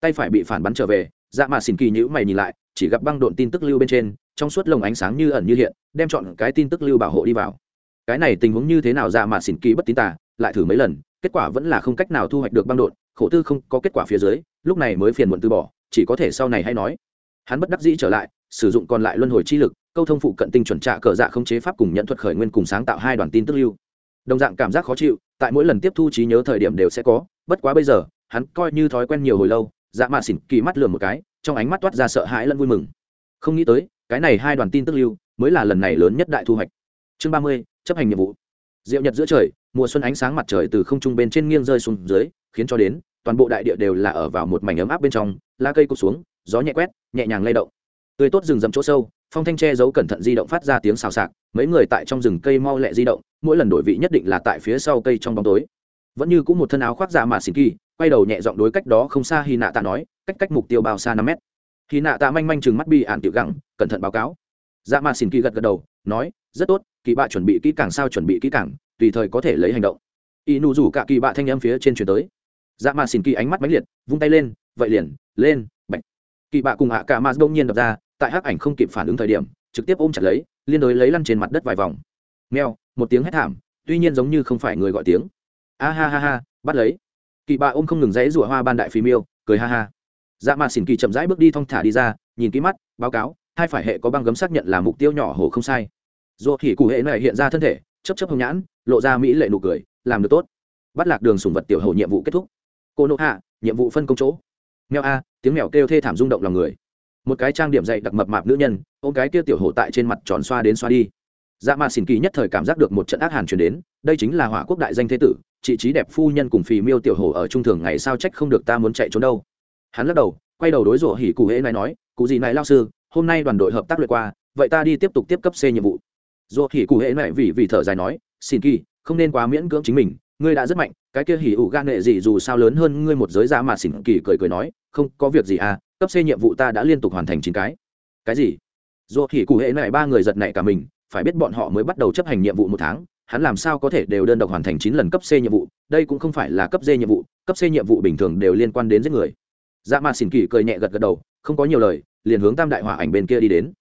Tay phải bị phản bắn trở về dạ mà xỉn kỳ nhữ mày nhìn lại, chỉ gặp băng độn tin tức lưu bên trên, trong suốt lồng ánh sáng như ẩn như hiện, đem chọn cái tin tức lưu bảo hộ đi vào. Cái này tình huống như thế nào dạ mà xỉn kỳ bất tín tả lại thử mấy lần, kết quả vẫn là không cách nào thu hoạch được băng độn, khổ tư không có kết quả phía dưới, lúc này mới phiền muộn từ bỏ, chỉ có thể sau này hay nói hắn bất đắc dĩ trở lại, sử dụng còn lại luân hồi chi lực, câu thông phụ cận tinh chuẩn trạ cờ dạ không chế pháp cùng nhận thuật khởi nguyên cùng sáng tạo hai đoàn tin tức lưu. Đồng dạng cảm giác khó chịu, tại mỗi lần tiếp thu trí nhớ thời điểm đều sẽ có, bất quá bây giờ, hắn coi như thói quen nhiều hồi lâu dạ mạ xỉn kỳ mắt lườm một cái, trong ánh mắt toát ra sợ hãi lẫn vui mừng. Không nghĩ tới, cái này hai đoàn tin tức lưu, mới là lần này lớn nhất đại thu hoạch. Chương ba mươi, chấp hành nhiệm vụ. Diệu nhật giữa trời, mùa xuân ánh sáng mặt trời từ không trung bên trên nghiêng rơi xuống dưới, khiến cho đến toàn bộ đại địa đều là ở vào một mảnh ấm áp bên trong, lá cây cụt xuống, gió nhẹ quét, nhẹ nhàng lay động. Tươi tốt rừng rậm chỗ sâu, phong thanh che giấu cẩn thận di động phát ra tiếng xào xạc, mấy người tại trong rừng cây mau lẹ di động, mỗi lần đổi vị nhất định là tại phía sau cây trong bóng tối. Vẫn như cũng một thân áo khoác dạ mà xịn kỳ, quay đầu nhẹ giọng đối cách đó không xa hy nạ tạ nói, cách cách mục tiêu bao xa năm mét. Hy nạ tạ manh manh chừng mắt bi ạn tiểu gẳng cẩn thận báo cáo. Dạ mà xịn kỳ gật gật đầu, nói, rất tốt, kỳ bạ chuẩn bị kỹ càng sao chuẩn bị kỹ càng, tùy thời có thể lấy hành động. Y nụ rủ cả kỳ bạ thanh âm phía trên chuyển tới dạ mà xin kỳ ánh mắt mãnh liệt, vung tay lên, vậy liền, lên, bạch. Kỳ bạ cùng hạ cả ma đông nhiên đập ra, tại hắc ảnh không kịp phản ứng thời điểm, trực tiếp ôm chặt lấy, liên đối lấy lăn trên mặt đất vài vòng. Mèo, một tiếng hét thảm, tuy nhiên giống như không phải người gọi tiếng. A ha ha ha, bắt lấy. Kỳ bạ ôm không ngừng dãy rủa hoa ban đại phí miêu, cười ha ha. Dạ mà xỉn kỳ chậm rãi bước đi thong thả đi ra, nhìn kỹ mắt, báo cáo, hai phải hệ có băng gấm xác nhận là mục tiêu nhỏ hồ không sai. Dù thì cụ hệ này hiện ra thân thể chấp chấp hồng nhãn, lộ ra mỹ lệ nụ cười, làm được tốt. Bắt lạc đường sùng vật tiểu hầu nhiệm vụ kết thúc cô nộ hạ, nhiệm vụ phân công chỗ. Mèo a, tiếng mèo kêu thê thảm rung động lòng người. Một cái trang điểm dậy đặc mập mạp nữ nhân ô cái kia tiểu hổ tại trên mặt tròn xoa đến xoa đi. Dạ mà xỉn kỳ nhất thời cảm giác được một trận ác hàn chuyển đến, đây chính là hỏa quốc đại danh thế tử, chị trí đẹp phu nhân cùng phì miêu tiểu hổ ở trung thường ngày sao trách không được ta muốn chạy trốn đâu. Hắn lắc đầu, quay đầu đối rủa hỉ cụ hễ này nói, cụ gì này lao sư, hôm nay đoàn đội hợp tác lượt qua, vậy ta đi tiếp tục tiếp cấp c nhiệm vụ. Rủa hỉ cụ hễ này vì vì thở dài nói xỉn kỳ, không nên quá miễn cưỡng chính mình ngươi đã rất mạnh, cái kia hỉ ủ gan nghệ gì dù sao lớn hơn ngươi một giới giá mà xỉn kỳ cười cười nói, không, có việc gì à cấp c nhiệm vụ ta đã liên tục hoàn thành chín cái. Cái gì? Dù hỉ cụ hệ này ba người giật nảy cả mình, phải biết bọn họ mới bắt đầu chấp hành nhiệm vụ một tháng, hắn làm sao có thể đều đơn độc hoàn thành chín lần cấp c nhiệm vụ, đây cũng không phải là cấp d nhiệm vụ, cấp c nhiệm vụ bình thường đều liên quan đến giết người. Dạ mà xỉn kỳ cười nhẹ gật gật đầu, không có nhiều lời, liền hướng tam đại hỏa ảnh bên kia đi đến.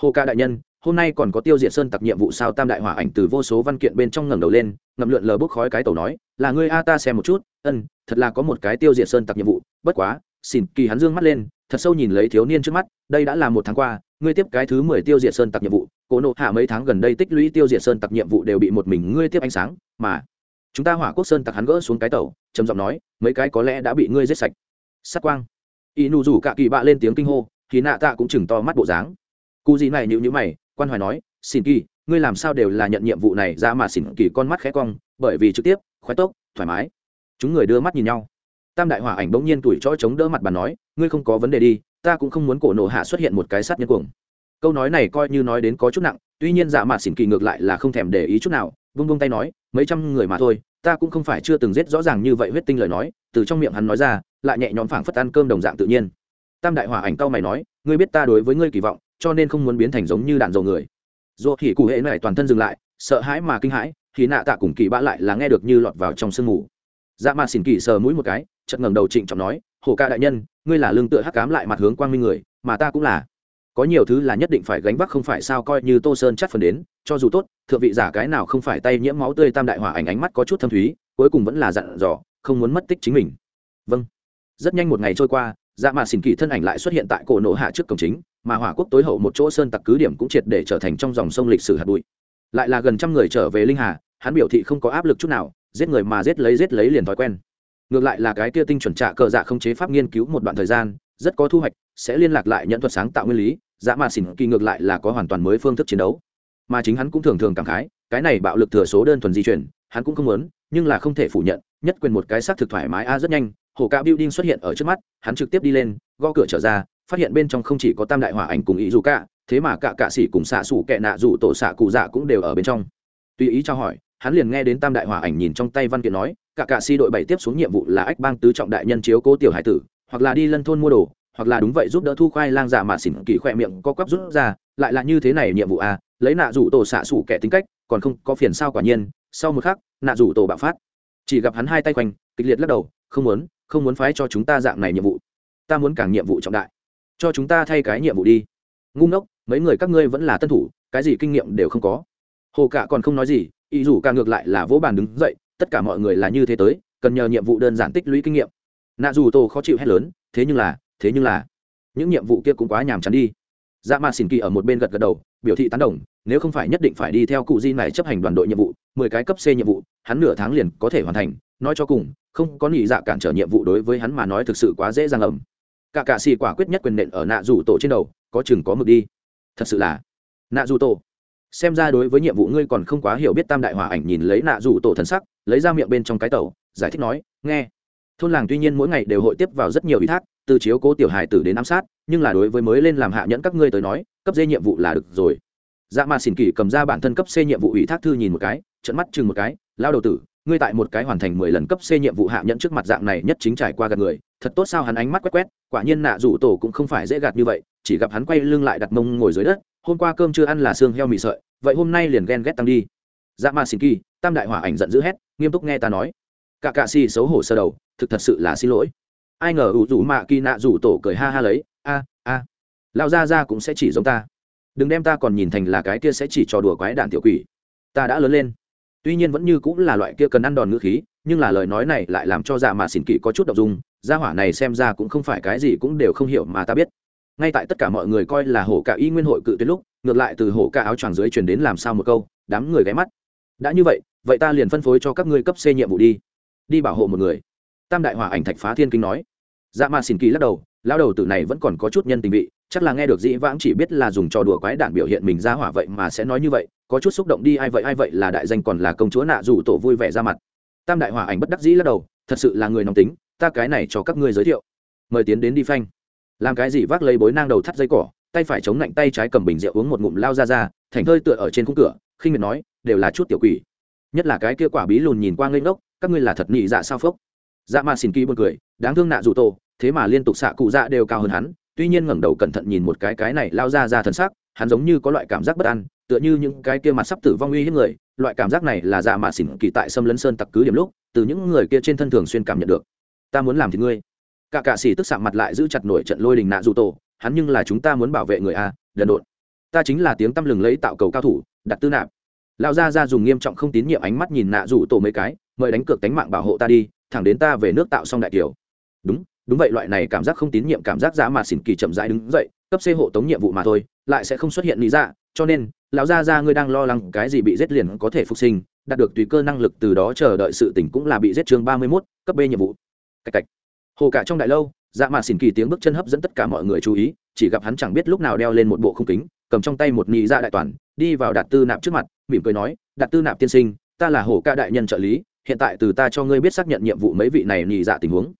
Hồ ca đại nhân hôm nay còn có tiêu diệt sơn tặc nhiệm vụ sao tam đại hỏa ảnh từ vô số văn kiện bên trong ngẩng đầu lên, ngậm lượn lờ bốc khói cái tàu nói, là ngươi a, ta xem một chút, ân, thật là có một cái tiêu diệt sơn tặc nhiệm vụ, bất quá, xin kỳ hắn dương mắt lên, thật sâu nhìn lấy thiếu niên trước mắt, đây đã là một tháng qua, ngươi tiếp cái thứ mười tiêu diệt sơn tặc nhiệm vụ, cố nộ hạ mấy tháng gần đây tích lũy tiêu diệt sơn tặc nhiệm vụ đều bị một mình ngươi tiếp ánh sáng, mà chúng ta hỏa quốc sơn tặc hắn gỡ xuống cái tàu, trầm giọng nói, mấy cái có lẽ đã bị ngươi giết sạch. Sát quang. Y nụ rủ cả kỳ bạ lên tiếng kinh hô thì nạ tạ cũng chừng to mắt bộ dáng. Cụ gì này nhữ nhữ mày quan hoài nói, xin kỳ, ngươi làm sao đều là nhận nhiệm vụ này ra mà xỉn kỳ con mắt khẽ cong, bởi vì trực tiếp, khoái tốc, thoải mái. Chúng người đưa mắt nhìn nhau. Tam đại hỏa ảnh bỗng nhiên tuổi trói chống đỡ mặt bà nói, ngươi không có vấn đề đi, ta cũng không muốn cổ nổ hạ xuất hiện một cái sát nhân cuồng. Câu nói này coi như nói đến có chút nặng, tuy nhiên dạ mạt xỉn kỳ ngược lại là không thèm để ý chút nào, vung vung tay nói, mấy trăm người mà thôi, ta cũng không phải chưa từng giết rõ ràng như vậy huyết tinh lời nói. Từ trong miệng hắn nói ra, lại nhẹ nhõm phảng phất ăn cơm đồng dạng tự nhiên. Tam đại hỏa ảnh cao mày nói, ngươi biết ta đối với ngươi kỳ vọng cho nên không muốn biến thành giống như đạn dầu người. Dù thì cụ hệ này toàn thân dừng lại, sợ hãi mà kinh hãi thì nạ tạ cùng kỳ bã lại là nghe được như lọt vào trong sương mù. Dạ mà xỉn kỳ sờ mũi một cái, chợt ngẩng đầu trịnh trọng nói, hồ ca đại nhân, ngươi là lương tựa hắc cám lại mặt hướng quang minh người, mà ta cũng là. Có nhiều thứ là nhất định phải gánh vác không phải sao coi như tô sơn chắc phần đến, cho dù tốt, thượng vị giả cái nào không phải tay nhiễm máu tươi tam đại hỏa ảnh ánh mắt có chút thâm thúy, cuối cùng vẫn là dặn dò, không muốn mất tích chính mình. Vâng. Rất nhanh một ngày trôi qua dạ mà xỉn kỳ thân ảnh lại xuất hiện tại cổ nổ hạ trước cổng chính, mà hỏa quốc tối hậu một chỗ sơn tặc cứ điểm cũng triệt để trở thành trong dòng sông lịch sử hạt bụi. Lại là gần trăm người trở về linh hà, hắn biểu thị không có áp lực chút nào, giết người mà giết lấy giết lấy liền thói quen. Ngược lại là cái kia tinh chuẩn trạ cờ dạ không chế pháp nghiên cứu một đoạn thời gian, rất có thu hoạch, sẽ liên lạc lại nhận thuật sáng tạo nguyên lý dạ mà xỉn kỳ ngược lại là có hoàn toàn mới phương thức chiến đấu. Mà chính hắn cũng thường thường cảm khái, cái này bạo lực thừa số đơn thuần di chuyển, hắn cũng không muốn, nhưng là không thể phủ nhận, nhất quyền một cái xác thực thoải mái a rất nhanh hồ ca building xuất hiện ở trước mắt, hắn trực tiếp đi lên, gõ cửa trở ra, phát hiện bên trong không chỉ có tam đại hỏa ảnh cùng ý dù cả thế mà cả cạ sĩ cùng xạ xủ kẹ nạ dù tổ xạ cụ dạ cũng đều ở bên trong. Tùy ý cho hỏi, hắn liền nghe đến tam đại hỏa ảnh nhìn trong tay văn kiện nói, cả cạ sĩ đội bảy tiếp xuống nhiệm vụ là ách bang tứ trọng đại nhân chiếu cố tiểu hải tử, hoặc là đi lân thôn mua đồ, hoặc là đúng vậy giúp đỡ thu khoai lang giả mà xỉn kỳ khỏe miệng có quắp rút ra, lại là như thế này nhiệm vụ à lấy nạ rủ tổ xạ xủ kẻ tính cách, còn không có phiền sao quả nhiên, sau một khắc, nạ rủ tổ bạo phát. Chỉ gặp hắn hai tay quanh, kịch liệt lắc đầu, không muốn không muốn phái cho chúng ta dạng này nhiệm vụ. Ta muốn càng nhiệm vụ trọng đại. Cho chúng ta thay cái nhiệm vụ đi. Ngu ngốc, mấy người các ngươi vẫn là tân thủ, cái gì kinh nghiệm đều không có. Hồ cả còn không nói gì, ý dù cả ngược lại là vỗ bàn đứng dậy, tất cả mọi người là như thế tới, cần nhờ nhiệm vụ đơn giản tích lũy kinh nghiệm. Nạ dù tô khó chịu hết lớn, thế nhưng là, thế nhưng là, những nhiệm vụ kia cũng quá nhàm chán đi. Dạ ma xin kỳ ở một bên gật gật đầu, biểu thị tán đồng, nếu không phải nhất định phải đi theo cụ di này chấp hành đoàn đội nhiệm vụ, mười cái cấp c nhiệm vụ, hắn nửa tháng liền có thể hoàn thành nói cho cùng, không có nghỉ dạ cản trở nhiệm vụ đối với hắn mà nói thực sự quá dễ dàng ẩm. Cả cạ xì quả quyết nhất quyền nện ở nạ rủ tổ trên đầu, có chừng có mực đi. Thật sự là, nạ rủ tổ. Xem ra đối với nhiệm vụ ngươi còn không quá hiểu biết tam đại hòa ảnh nhìn lấy nạ rủ tổ thần sắc, lấy ra miệng bên trong cái tàu giải thích nói, nghe. Thôn làng tuy nhiên mỗi ngày đều hội tiếp vào rất nhiều ý thác, từ chiếu cố tiểu hài tử đến ám sát, nhưng là đối với mới lên làm hạ nhẫn các ngươi tới nói, cấp dê nhiệm vụ là được rồi. Dạ mà xỉn kỳ cầm ra bản thân cấp c nhiệm vụ ủy thác thư nhìn một cái trận mắt chừng một cái lao đầu tử ngươi tại một cái hoàn thành mười lần cấp c nhiệm vụ hạ nhận trước mặt dạng này nhất chính trải qua gạt người, thật tốt sao hắn ánh mắt quét quét, quả nhiên nạ rủ tổ cũng không phải dễ gạt như vậy, chỉ gặp hắn quay lưng lại đặt mông ngồi dưới đất, hôm qua cơm chưa ăn là xương heo mì sợi, vậy hôm nay liền ghen ghét tăng đi. Dạ Ma xỉn kỳ, tam đại hỏa ảnh giận dữ hét, nghiêm túc nghe ta nói. Cả cạ xì xấu hổ sơ đầu, thực thật sự là xin lỗi. Ai ngờ ủ rủ mạ kỳ nạ rủ tổ cười ha ha lấy, a a. Lao ra ra cũng sẽ chỉ giống ta. Đừng đem ta còn nhìn thành là cái kia sẽ chỉ trò đùa quái đạn tiểu quỷ. Ta đã lớn lên tuy nhiên vẫn như cũng là loại kia cần ăn đòn ngữ khí, nhưng là lời nói này lại làm cho dạ mà xỉn kỵ có chút đ ộ n g dung, gia hỏa này xem ra cũng không phải cái gì cũng đều không hiểu mà ta biết. Ngay tại tất cả mọi người coi là hổ cả y nguyên hội cự tuyệt lúc, ngược lại từ hổ cả áo choàng dưới truyền đến làm sao một câu, đám người ghé mắt. Đã như vậy vậy ta liền phân phối cho các ngươi cấp c nhiệm vụ đi. Đi bảo hộ một người. Tam đại hỏa ảnh thạch phá thiên kinh nói. Dạ mà xỉn kỳ lắc đầu lao đầu tử này vẫn còn có chút nhân tình vị, chắc là nghe được dĩ vãng chỉ biết là dùng trò đùa quái đản biểu hiện mình ra hỏa vậy mà sẽ nói như vậy có chút xúc động đi, ai vậy ai vậy là đại danh còn là công chúa nạ dù tổ vui vẻ ra mặt. Tam đại hòa ảnh bất đắc dĩ lắc đầu, thật sự là người nóng tính, ta cái này cho các ngươi giới thiệu. Mời tiến đến đi phanh. Làm cái gì vác lấy bối nang đầu thắt dây cỏ, tay phải chống lạnh tay trái cầm bình rượu uống một ngụm lao ra ra, thành hơi tựa ở trên khung cửa, khinh miệt nói, đều là chút tiểu quỷ. Nhất là cái kia quả bí lùn nhìn qua ngây ngốc, các ngươi là thật nhị dạ sao phốc. Dạ mà xin kỳ buồn cười, đáng thương nạ dù tổ, thế mà liên tục xạ cụ dạ đều cao hơn hắn, tuy nhiên ngẩng đầu cẩn thận nhìn một cái cái này lao ra ra thần sắc, hắn giống như có loại cảm giác bất an tựa như những cái kia mặt sắp tử vong uy hiếp người, loại cảm giác này là dạ mà xỉn kỳ tại xâm lấn sơn tặc cứ điểm lúc, từ những người kia trên thân thường xuyên cảm nhận được. Ta muốn làm thì ngươi. Cả cạ xỉ tức sạm mặt lại giữ chặt nổi trận lôi đình nạ dù tổ, hắn nhưng là chúng ta muốn bảo vệ người à, a đần độn. Ta chính là tiếng tăm lừng lấy tạo cầu cao thủ, đặt tư nạp. Lão gia ra dùng nghiêm trọng không tín nhiệm ánh mắt nhìn nạ rủ tổ mấy cái, mời đánh cược tánh mạng bảo hộ ta đi, thẳng đến ta về nước tạo xong đại kiều. Đúng đúng vậy, loại này cảm giác không tín nhiệm cảm giác dạ dã mà xỉn kỳ chậm rãi đứng dậy, cấp c hộ tống nhiệm vụ mà thôi, lại sẽ không xuất hiện lý dạ cho nên lão gia gia ngươi đang lo lắng cái gì bị giết liền có thể phục sinh đạt được tùy cơ năng lực từ đó chờ đợi sự tỉnh cũng là bị giết chương ba mươi 31, cấp b nhiệm vụ. Cạch cạch. Hồ cả trong đại lâu dạ mà xỉn kỳ tiếng bước chân hấp dẫn tất cả mọi người chú ý chỉ gặp hắn chẳng biết lúc nào đeo lên một bộ khung kính cầm trong tay một nhị dạ đại toàn đi vào đạt tư nạp trước mặt mỉm cười nói đạt tư nạp tiên sinh ta là hồ ca đại nhân trợ lý hiện tại từ ta cho ngươi biết xác nhận nhiệm vụ mấy vị này nhị dạ tình huống.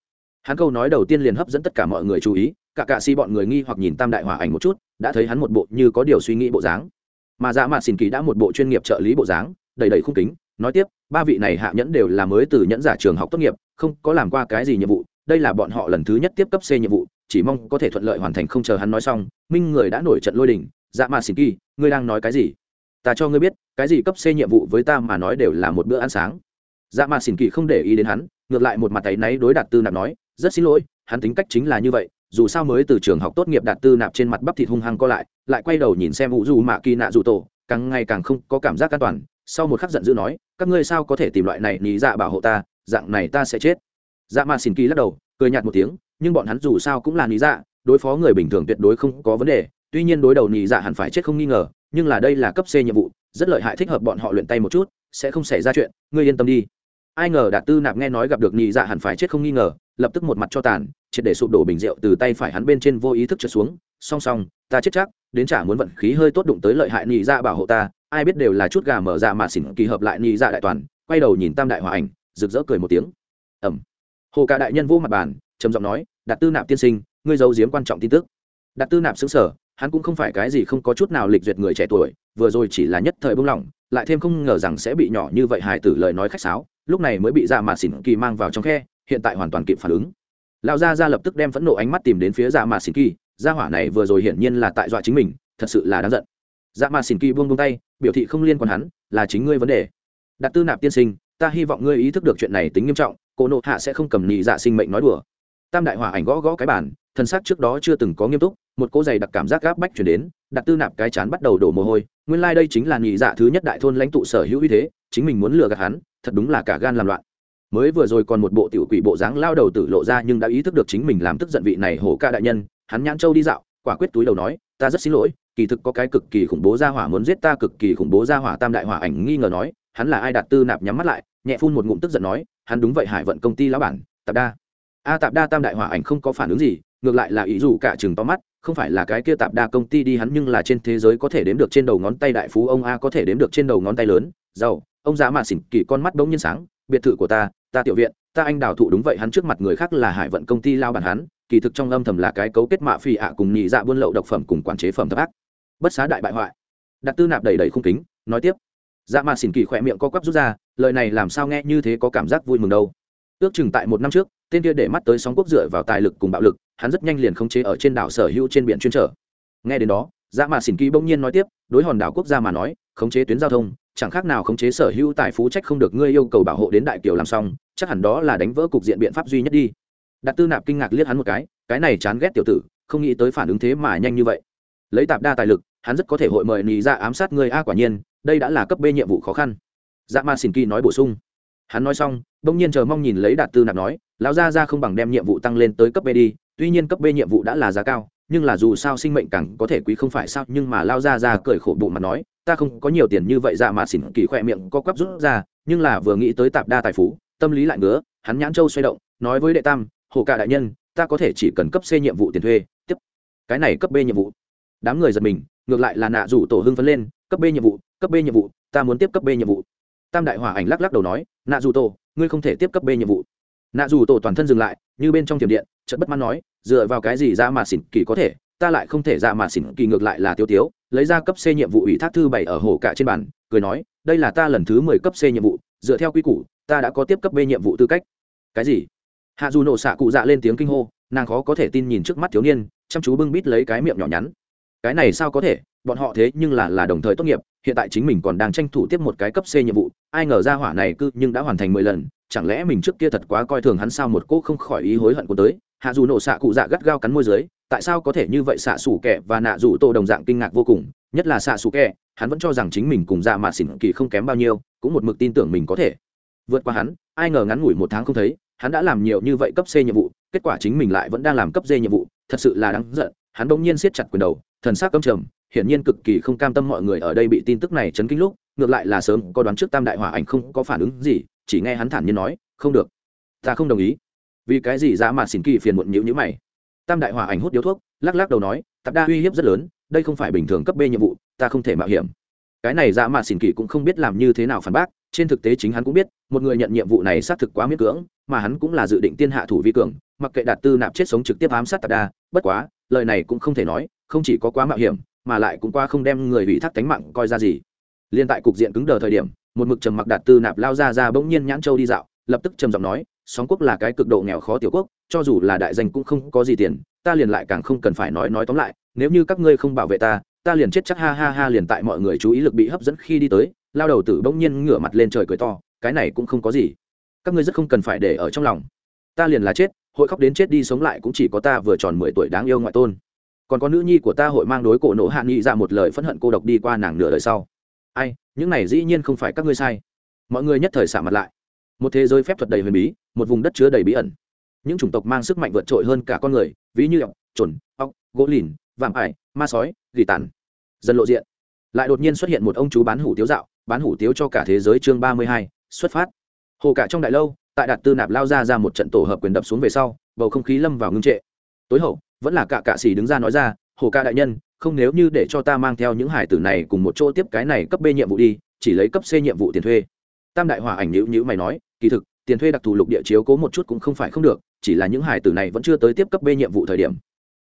Hắn câu nói đầu tiên liền hấp dẫn tất cả mọi người chú ý cả cạ si bọn người nghi hoặc nhìn tam đại hỏa ảnh một chút đã thấy hắn một bộ như có điều suy nghĩ bộ dáng mà dạ mạt xin kỳ đã một bộ chuyên nghiệp trợ lý bộ dáng, đầy đầy khung kính, nói tiếp, ba vị này hạ nhẫn đều là mới từ nhẫn giả trường học tốt nghiệp, không có làm qua cái gì nhiệm vụ, đây là bọn họ lần thứ nhất tiếp cấp c nhiệm vụ, chỉ mong có thể thuận lợi hoàn thành không chờ hắn nói xong, minh người đã nổi trận lôi đình dạ mạt xin kỳ, ngươi đang nói cái gì? Ta cho ngươi biết, cái gì cấp c nhiệm vụ với ta mà nói đều là một bữa ăn sáng. Dạ mạt xin kỳ không để ý đến hắn, ngược lại một mặt tay náy đối đạt tư nạp nói, rất xin lỗi, hắn tính cách chính là như vậy dù sao mới từ trường học tốt nghiệp đạt tư nạp trên mặt bắp thịt hung hăng co lại lại quay đầu nhìn xem vũ dù mạ kỳ nạ dù tổ, càng ngày càng không có cảm giác an toàn, sau một khắc giận dữ nói, các ngươi sao có thể tìm loại này nhí dạ bảo hộ ta, dạng này ta sẽ chết. Dạ mà xin kỳ lắc đầu, cười nhạt một tiếng, nhưng bọn hắn dù sao cũng là nhí dạ đối phó người bình thường tuyệt đối không có vấn đề, tuy nhiên đối đầu nhí dạ hẳn phải chết không nghi ngờ, nhưng là đây là cấp c nhiệm vụ, rất lợi hại thích hợp bọn họ luyện tay một chút, sẽ không xảy ra chuyện, ngươi yên tâm đi. Ai ngờ đạt tư nạp nghe nói gặp được nhị dạ hẳn phải chết không nghi ngờ, lập tức một mặt cho tàn triệt để sụp đổ bình rượu từ tay phải hắn bên trên vô ý thức trượt xuống. Song song, ta chết chắc, đến chả muốn vận khí hơi tốt đụng tới lợi hại nhị ra bảo hộ ta, ai biết đều là chút gà mở ra mà xỉn kỳ hợp lại nhị ra đại toàn, quay đầu nhìn tam đại hòa ảnh, rực rỡ cười một tiếng. Ẩm hồ cả đại nhân vô mặt bàn, trầm giọng nói, đạt tư nạp tiên sinh, ngươi giấu giếm quan trọng tin tức. Đạt tư nạp xứng sở hắn cũng không phải cái gì không có chút nào lịch duyệt người trẻ tuổi, vừa rồi chỉ là nhất thời bông lỏng lại thêm không ngờ rằng sẽ bị nhỏ như vậy hài tử lời nói khách sáo, lúc này mới bị dạ mà xỉn kỳ mang vào trong khe, hiện tại hoàn toàn kịp phản ứng lão gia ra lập tức đem phẫn nộ ánh mắt tìm đến phía dạ mạt xỉn kỳ, gia hỏa này vừa rồi hiển nhiên là tại dọa chính mình, thật sự là đáng giận. Dạ mạt xỉn kỳ buông buông tay, biểu thị không liên quan hắn, là chính ngươi vấn đề. Đặt tư nạp tiên sinh, ta hy vọng ngươi ý thức được chuyện này tính nghiêm trọng cô nộ hạ sẽ không cầm nhị dạ sinh mệnh nói đùa. Tam đại hỏa ảnh gõ gõ cái bản thân xác trước đó chưa từng có nghiêm túc, một cô giày đặc cảm giác gáp bách chuyển đến đặt tư nạp cái chán bắt đầu đổ mồ hôi, nguyên lai đây chính là nhị dạ thứ nhất đại thôn lãnh tụ sở hữu uy thế, chính mình muốn lừa gạt hắn, thật đúng là cả gan làm loạn mới vừa rồi còn một bộ tiểu quỷ bộ dáng lao đầu tử lộ ra nhưng đã ý thức được chính mình làm tức giận vị này hổ ca đại nhân, hắn nhãn châu đi dạo, quả quyết túi đầu nói, ta rất xin lỗi, kỳ thực có cái cực kỳ khủng bố gia hỏa muốn giết ta, cực kỳ khủng bố gia hỏa tam đại hỏa ảnh nghi ngờ nói, hắn là ai? Đạt tư nạp nhắm mắt lại, nhẹ phun một ngụm tức giận nói, hắn đúng vậy hải vận công ty lão bản, tạp đa. A, tạp đa tam đại hỏa ảnh không có phản ứng gì, ngược lại là ý dù cả chừng to mắt, không phải là cái kia tạp đa công ty đi hắn nhưng là trên thế giới có thể đếm được trên đầu ngón tay đại phú ông a có thể đếm được trên đầu ngón tay lớn, giàu, ông già mà xỉn kỳ con mắt bỗng nhiên sáng, biệt thự của ta ta tiểu viện, ta anh đào thụ đúng vậy, hắn trước mặt người khác là hải vận công ty lao bản hắn, kỳ thực trong âm thầm là cái cấu kết mạ phi ạ cùng nhị dạ buôn lậu độc phẩm cùng quản chế phẩm thấp ác. Bất xá đại bại hoại. Đặt tư nạp đầy đầy khung kính, nói tiếp. Dạ mà xỉn kỳ khỏe miệng co quắp rút ra, lời này làm sao nghe như thế có cảm giác vui mừng đâu. Ước chừng tại một năm trước, tên kia để mắt tới sóng quốc dựa vào tài lực cùng bạo lực, hắn rất nhanh liền khống chế ở trên đảo sở hữu trên biển chuyên trở. Nghe đến đó dạ mà xỉn kỳ bỗng nhiên nói tiếp, đối hòn đảo quốc gia mà nói, khống chế tuyến giao thông chẳng khác nào khống chế sở hữu tài phú trách không được ngươi yêu cầu bảo hộ đến đại kiều làm xong, chắc hẳn đó là đánh vỡ cục diện biện pháp duy nhất đi. Đặt tư nạp kinh ngạc liếc hắn một cái cái này chán ghét tiểu tử, không nghĩ tới phản ứng thế mà nhanh như vậy. Lấy tạp đa tài lực, hắn rất có thể hội mời nì ra dạ ám sát người a quả nhiên, đây đã là cấp b nhiệm vụ khó khăn. Dạ ma xin kỳ nói bổ sung. Hắn nói xong, bỗng nhiên chờ mong nhìn lấy đạt tư nạp nói, lão gia ra không bằng đem nhiệm vụ tăng lên tới cấp b đi, tuy nhiên cấp b nhiệm vụ đã là giá cao nhưng là dù sao sinh mệnh càng có thể quý không phải sao, nhưng mà lao ra ra cười khổ bụng mà nói, ta không có nhiều tiền như vậy ra mà xỉn kỳ khỏe miệng có quắp rút ra, nhưng là vừa nghĩ tới tạp đa tài phú, tâm lý lại ngứa, hắn nhãn châu xoay động, nói với đệ tam, hồ cả đại nhân, ta có thể chỉ cần cấp c nhiệm vụ tiền thuê, tiếp cái này cấp b nhiệm vụ. Đám người giật mình, ngược lại là nạ rủ tổ hưng phấn lên, cấp b nhiệm vụ, cấp b nhiệm vụ, ta muốn tiếp cấp b nhiệm vụ. Tam đại hỏa ảnh lắc lắc đầu nói, nạ rủ tổ, ngươi không thể tiếp cấp b nhiệm vụ. Nạ rủ tổ toàn thân dừng lại, như bên trong thiểm điện chợt bất mãn nói, dựa vào cái gì ra mà xỉn kỳ có thể? Ta lại không thể ra mà xỉn kỳ ngược lại là tiêu tiếu, lấy ra cấp c nhiệm vụ ủy thác thư bảy ở hồ cả trên bàn, cười nói, đây là ta lần thứ mười cấp c nhiệm vụ, dựa theo quy củ, ta đã có tiếp cấp b nhiệm vụ tư cách. Cái gì? Hạ dù nổ xạ cụ dạ lên tiếng kinh hô, nàng khó có thể tin nhìn trước mắt thiếu niên, chăm chú bưng bít lấy cái miệng nhỏ nhắn. Cái này sao có thể? Bọn họ thế nhưng là là đồng thời tốt nghiệp, hiện tại chính mình còn đang tranh thủ tiếp một cái cấp c nhiệm vụ, ai ngờ ra hỏa này cứ nhưng đã hoàn thành mười lần chẳng lẽ mình trước kia thật quá coi thường hắn sao một cô không khỏi ý hối hận của tới? Hạ dù nổ xạ cụ dạ gắt gao cắn môi dưới, tại sao có thể như vậy xạ xù kẻ và nạ dù tô đồng dạng kinh ngạc vô cùng, nhất là xạ xù kẹ hắn vẫn cho rằng chính mình cùng dạ mạt xỉn kỳ không kém bao nhiêu, cũng một mực tin tưởng mình có thể. Vượt qua hắn, ai ngờ ngắn ngủi một tháng không thấy, hắn đã làm nhiều như vậy cấp c nhiệm vụ, kết quả chính mình lại vẫn đang làm cấp d nhiệm vụ, thật sự là đáng giận, hắn bỗng nhiên siết chặt quyền đầu, thần sắc căm trầm, hiển nhiên cực kỳ không cam tâm mọi người ở đây bị tin tức này chấn kinh lúc, ngược lại là sớm có đoán trước tam đại hỏa ảnh không có phản ứng gì chỉ nghe hắn thản nhiên nói, không được, ta không đồng ý. Vì cái gì ra mà xỉn kỳ phiền muộn nhữ nhữ mày? Tam đại hỏa ảnh hút điếu thuốc, lắc lắc đầu nói tập đa uy hiếp rất lớn, đây không phải bình thường cấp b nhiệm vụ, ta không thể mạo hiểm. Cái này dạ mà xỉn kỳ cũng không biết làm như thế nào phản bác, trên thực tế chính hắn cũng biết, một người nhận nhiệm vụ này xác thực quá miễn cưỡng, mà hắn cũng là dự định tiên hạ thủ vi cường, mặc kệ đạt tư nạp chết sống trực tiếp ám sát tạp đa, bất quá, lời này cũng không thể nói, không chỉ có quá mạo hiểm, mà lại cũng qua không đem người bị thác tánh mạng coi ra gì. Liên tại cục diện cứng đờ thời điểm một mực trầm mặc đạt tư nạp lao ra ra bỗng nhiên nhãn châu đi dạo, lập tức trầm giọng nói, sóng quốc là cái cực độ nghèo khó tiểu quốc, cho dù là đại danh cũng không có gì tiền, ta liền lại càng không cần phải nói nói tóm lại, nếu như các ngươi không bảo vệ ta ta liền chết chắc ha ha ha liền tại mọi người chú ý lực bị hấp dẫn khi đi tới. Lao đầu tử bỗng nhiên ngửa mặt lên trời cười to, cái này cũng không có gì. Các ngươi rất không cần phải để ở trong lòng. Ta liền là chết, hội khóc đến chết đi sống lại cũng chỉ có ta vừa tròn mười tuổi đáng yêu ngoại tôn. Còn có nữ nhi của ta hội mang đối cổ nộ hạ nghị ra một lời phẫn hận cô độc đi qua nàng nửa đời sau ai, những này dĩ nhiên không phải các ngươi sai. Mọi người nhất thời xả mặt lại. Một thế giới phép thuật đầy huyền bí, một vùng đất chứa đầy bí ẩn. Những chủng tộc mang sức mạnh vượt trội hơn cả con người, ví như ọc trồn ọc gỗ lìn, vạm ải, ma sói, gỉ tàn. Dần lộ diện. Lại đột nhiên xuất hiện một ông chú bán hủ tiếu dạo, bán hủ tiếu cho cả thế giới chương ba mươi hai, xuất phát. Hồ cả trong đại lâu, tại đạt tư nạp lao ra ra một trận tổ hợp quyền đập xuống về sau, bầu không khí lâm vào ngưng trệ. Tối hậu, vẫn là cả cạ xỉ đứng ra nói ra, hồ ca đại nhân không nếu như để cho ta mang theo những hải tử này cùng một chỗ tiếp cái này cấp b nhiệm vụ đi, chỉ lấy cấp c nhiệm vụ tiền thuê. Tam đại hòa ảnh nhữ nhữ mày nói, kỳ thực, tiền thuê đặc thù lục địa chiếu cố một chút cũng không phải không được, chỉ là những hải tử này vẫn chưa tới tiếp cấp b nhiệm vụ thời điểm.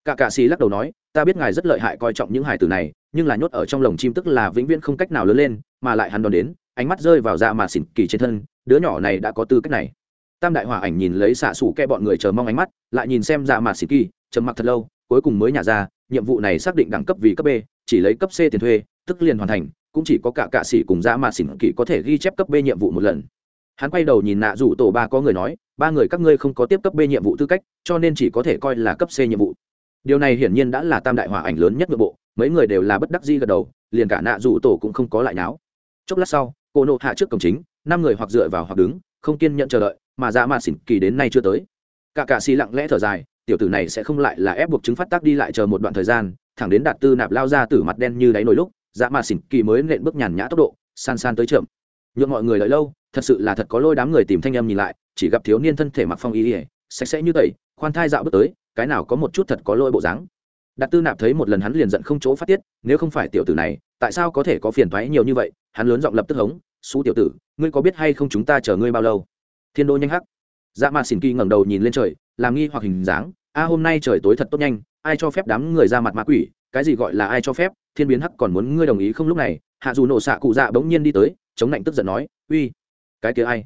Cả cạ xì lắc đầu nói, ta biết ngài rất lợi hại coi trọng những hải tử này, nhưng là nhốt ở trong lồng chim tức là vĩnh viễn không cách nào lớn lên, mà lại hắn đón đến, ánh mắt rơi vào da mà xỉn kỳ trên thân, đứa nhỏ này đã có tư cách này. Tam đại hòa ảnh nhìn lấy xạ xủ kẹ bọn người chờ mong ánh mắt, lại nhìn xem da mà xỉn kỳ, trầm mặc thật lâu, cuối cùng mới nhả ra nhiệm vụ này xác định đẳng cấp vì cấp b, chỉ lấy cấp c tiền thuê, tức liền hoàn thành, cũng chỉ có cả cạ sĩ cùng dạ dã mà xỉn kỳ có thể ghi chép cấp b nhiệm vụ một lần. Hắn quay đầu nhìn nạ rủ tổ ba có người nói, ba người các ngươi không có tiếp cấp b nhiệm vụ tư cách, cho nên chỉ có thể coi là cấp c nhiệm vụ. Điều này hiển nhiên đã là tam đại hòa ảnh lớn nhất nội bộ, mấy người đều là bất đắc di gật đầu, liền cả nạ rủ tổ cũng không có lại náo. Chốc lát sau, cô nộ hạ trước cổng chính, năm người hoặc dựa vào hoặc đứng, không kiên nhận chờ đợi, mà dạ dã mà xỉn kỳ đến nay chưa tới. Cả cạ xì lặng lẽ thở dài tiểu tử này sẽ không lại là ép buộc chứng phát tác đi lại chờ một đoạn thời gian, thẳng đến đạt tư nạp lao ra từ mặt đen như đáy nổi lúc dạ mà xỉn kỳ mới nện bước nhàn nhã tốc độ, san san tới chậm. Nhuộm mọi người đợi lâu, thật sự là thật có lôi đám người tìm thanh âm nhìn lại, chỉ gặp thiếu niên thân thể mặc phong y ỉa sạch sẽ như tẩy, khoan thai dạo bước tới, cái nào có một chút thật có lôi bộ dáng. Đạt tư nạp thấy một lần hắn liền giận không chỗ phát tiết, nếu không phải tiểu tử này, tại sao có thể có phiền thoái nhiều như vậy, hắn lớn giọng lập tức hống xú tiểu tử, ngươi có biết hay không chúng ta chờ ngươi bao lâu? Thiên đô nhanh hắc dạ mà xỉn kỳ ngẩng đầu nhìn lên trời, làm nghi hoặc hình dáng, a, hôm nay trời tối thật tốt nhanh, ai cho phép đám người ra mặt ma quỷ? Cái gì gọi là ai cho phép? Thiên biến hắc còn muốn ngươi đồng ý không lúc này? Hạ dù nổ xạ cụ dạ bỗng nhiên đi tới, chống lạnh tức giận nói, uy, cái kia ai?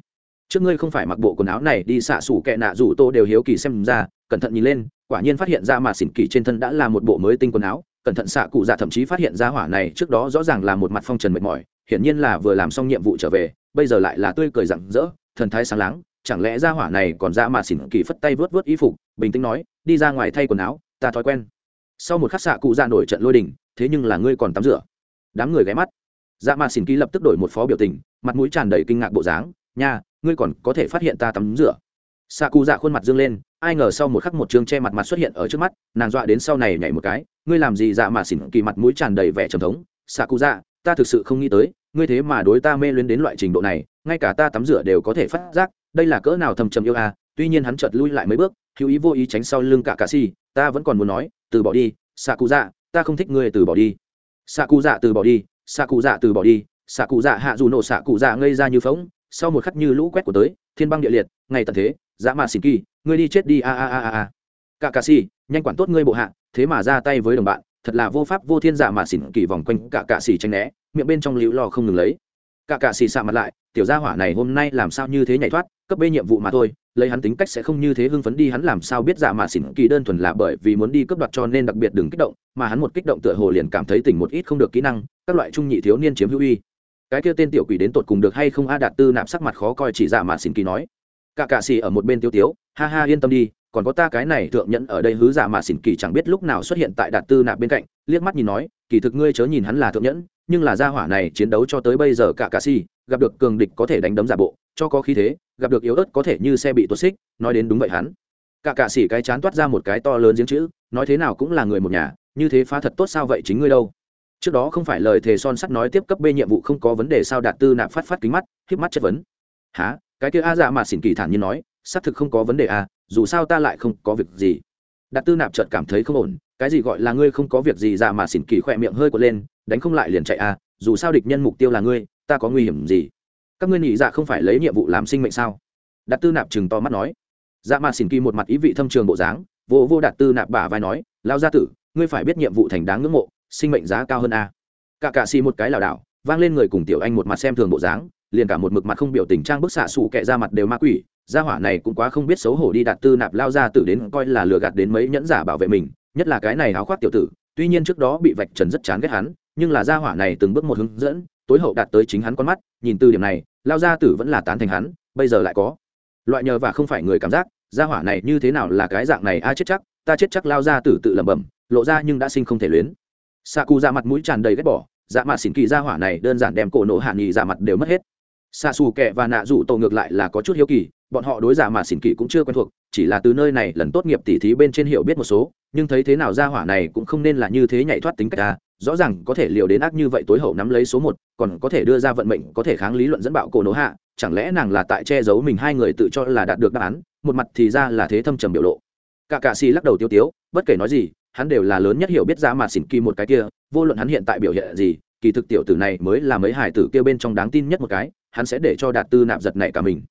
Trước ngươi không phải mặc bộ quần áo này đi xạ xủ kẹ nạ rủ tô đều hiếu kỳ xem ra, cẩn thận nhìn lên, quả nhiên phát hiện ra mà xỉn kỳ trên thân đã là một bộ mới tinh quần áo, cẩn thận xạ cụ dạ thậm chí phát hiện ra hỏa này trước đó rõ ràng là một mặt phong trần mệt mỏi, hiển nhiên là vừa làm xong nhiệm vụ trở về, bây giờ lại là tươi cười rặng rỡ, thần thái sáng láng chẳng lẽ ra hỏa này còn ra mà xỉn kỳ phất tay vớt vớt y phục, bình tĩnh nói, đi ra ngoài thay quần áo, ta thói quen. Sau một khắc xạ cụ ra nổi trận lôi đình, thế nhưng là ngươi còn tắm rửa. Đám người ghé mắt. Dạ mà xỉn kỳ lập tức đổi một phó biểu tình, mặt mũi tràn đầy kinh ngạc bộ dáng, nha, ngươi còn có thể phát hiện ta tắm rửa. Xạ cụ dạ khuôn mặt dương lên, ai ngờ sau một khắc một chương che mặt mặt xuất hiện ở trước mắt, nàng dọa đến sau này nhảy một cái, ngươi làm gì? Dạ mà xỉn kỳ mặt mũi tràn đầy vẻ trầm thống, xạ cụ dạ ta thực sự không nghĩ tới, ngươi thế mà đối ta mê luyến đến loại trình độ này, ngay cả ta tắm rửa đều có thể phát giác, đây là cỡ nào thầm trầm yêu à tuy nhiên hắn chợt lui lại mấy bước, hữu ý vô ý tránh sau lưng cả cà si ta vẫn còn muốn nói, từ bỏ đi xạ cụ dạ ta không thích ngươi từ bỏ đi. Xạ cụ dạ từ bỏ đi xạ cụ dạ từ bỏ đi xạ cụ dạ hạ dù nổ xạ cụ dạ ngây ra như phóng sau một khắc như lũ quét của tới, thiên băng địa liệt, ngày tận thế, dã mà xỉn kỳ, ngươi đi chết đi, a a a a a. Cả cà si nhanh quản tốt ngươi bộ hạ, thế mà ra tay với đồng bạn thật là vô pháp vô thiên giả mà xỉn kỳ vòng quanh cả cạ xì tranh né, miệng bên trong liễu lò không ngừng lấy. Cả cạ xì xạ mặt lại, tiểu gia hỏa này hôm nay làm sao như thế nhảy thoát, cấp bê nhiệm vụ mà thôi, lấy hắn tính cách sẽ không như thế hưng phấn đi, hắn làm sao biết giả mà xỉn kỳ đơn thuần là bởi vì muốn đi cướp đoạt cho nên đặc biệt đừng kích động, mà hắn một kích động tựa hồ liền cảm thấy tỉnh một ít không được kỹ năng, các loại trung nhị thiếu niên chiếm hữu uy. Cái kia tên tiểu quỷ đến tột cùng được hay không a đạt tư nạp sắc mặt khó coi chỉ giả mà xỉn kỳ nói. Cả cạ xì ở một bên tiêu tiếu, ha ha yên tâm đi còn có ta cái này thượng nhẫn ở đây hứ giả mà xỉn kỳ chẳng biết lúc nào xuất hiện tại đạt tư nạp bên cạnh, liếc mắt nhìn nói, kỳ thực ngươi chớ nhìn hắn là thượng nhẫn, nhưng là gia hỏa này chiến đấu cho tới bây giờ cả cà si, gặp được cường địch có thể đánh đấm giả bộ, cho có khí thế, gặp được yếu ớt có thể như xe bị tuột xích, nói đến đúng vậy hắn. Cả cà xỉ cái chán toát ra một cái to lớn giếng chữ, nói thế nào cũng là người một nhà, như thế phá thật tốt sao vậy chính ngươi đâu? Trước đó không phải lời thề son sắt nói tiếp cấp b nhiệm vụ không có vấn đề sao đạt tư nạp phát phát kính mắt híp mắt chất vấn. Há cái kia a dạ mà xỉn kỳ thản nhiên nói xác thực không có vấn đề à? dù sao ta lại không có việc gì đạt tư nạp chợt cảm thấy không ổn, cái gì gọi là ngươi không có việc gì dạ mà xỉn kỳ khỏe miệng hơi quật lên, đánh không lại liền chạy à? dù sao địch nhân mục tiêu là ngươi, ta có nguy hiểm gì các ngươi nhị dạ không phải lấy nhiệm vụ làm sinh mệnh sao đạt tư nạp chừng to mắt nói dạ mà xỉn kỳ một mặt ý vị thâm trường bộ dáng, vô vô đạt tư nạp bả vai nói lao gia tử, ngươi phải biết nhiệm vụ thành đáng ngưỡng mộ, sinh mệnh giá cao hơn a cả cạ xì một cái lảo đảo, vang lên người cùng tiểu anh một mặt xem thường bộ dáng liền cả một mực mặt không biểu tình trang bức xạ xù kệ ra mặt đều ma quỷ, gia hỏa này cũng quá không biết xấu hổ đi đạt tư nạp lao ra tử đến coi là lừa gạt đến mấy nhẫn giả bảo vệ mình, nhất là cái này áo khoác tiểu tử, tuy nhiên trước đó bị vạch trần rất chán ghét hắn, nhưng là gia hỏa này từng bước một hướng dẫn, tối hậu đạt tới chính hắn con mắt, nhìn từ điểm này, lao gia tử vẫn là tán thành hắn, bây giờ lại có. Loại nhờ và không phải người cảm giác, gia hỏa này như thế nào là cái dạng này, a chết chắc, ta chết chắc lao gia tử tự lẩm bẩm, lộ ra nhưng đã sinh không thể luyến. Xạ cụ ra mặt mũi tràn đầy ghét bỏ dạ mạ xỉn kỳ gia hỏa này đơn giản đem cổ nổ hạ nghỉ ra mặt đều mất hết xa xù kẹ và nạ rủ tổ ngược lại là có chút hiếu kỳ, bọn họ đối giả mà xỉn kỳ cũng chưa quen thuộc, chỉ là từ nơi này lần tốt nghiệp tỉ thí bên trên hiểu biết một số, nhưng thấy thế nào ra hỏa này cũng không nên là như thế nhảy thoát tính cách ta rõ ràng có thể liều đến ác như vậy tối hậu nắm lấy số một, còn có thể đưa ra vận mệnh, có thể kháng lý luận dẫn bạo cổ nổ hạ, chẳng lẽ nàng là tại che giấu mình hai người tự cho là đạt được đáp án, một mặt thì ra là thế thâm trầm biểu lộ. Cả cạ xì lắc đầu tiêu tiếu, bất kể nói gì, hắn đều là lớn nhất hiểu biết ra mà xỉn kỳ một cái kia, vô luận hắn hiện tại biểu hiện gì kỳ thực tiểu tử này mới là mấy hải tử kia bên trong đáng tin nhất một cái, hắn sẽ để cho đạt tư nạp giật này cả mình.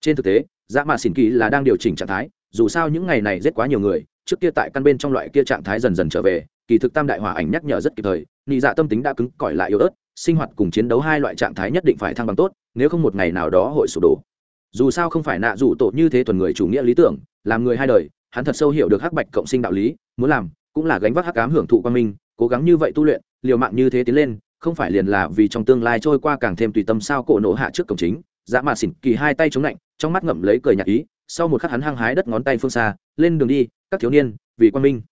Trên thực tế dạ mạ xỉn kỳ là đang điều chỉnh trạng thái, dù sao những ngày này giết quá nhiều người, trước kia tại căn bên trong loại kia trạng thái dần dần trở về, kỳ thực tam đại hỏa ảnh nhắc nhở rất kịp thời, nị dạ tâm tính đã cứng cỏi lại yếu ớt, sinh hoạt cùng chiến đấu hai loại trạng thái nhất định phải thăng bằng tốt, nếu không một ngày nào đó hội sụp đổ. Dù sao không phải nạ dù tổ như thế thuần người chủ nghĩa lý tưởng, làm người hai đời, hắn thật sâu hiểu được hắc bạch cộng sinh đạo lý, muốn làm, cũng là gánh vác hắc ám hưởng thụ quan minh, cố gắng như vậy tu luyện, liều mạng như thế tiến lên không phải liền là vì trong tương lai trôi qua càng thêm tùy tâm sao cổ nổ hạ trước cổng chính dạ dã mà xỉn kỳ hai tay chống lạnh trong mắt ngậm lấy cười nhạc ý sau một khắc hắn hăng hái đất ngón tay phương xa lên đường đi các thiếu niên vì quan minh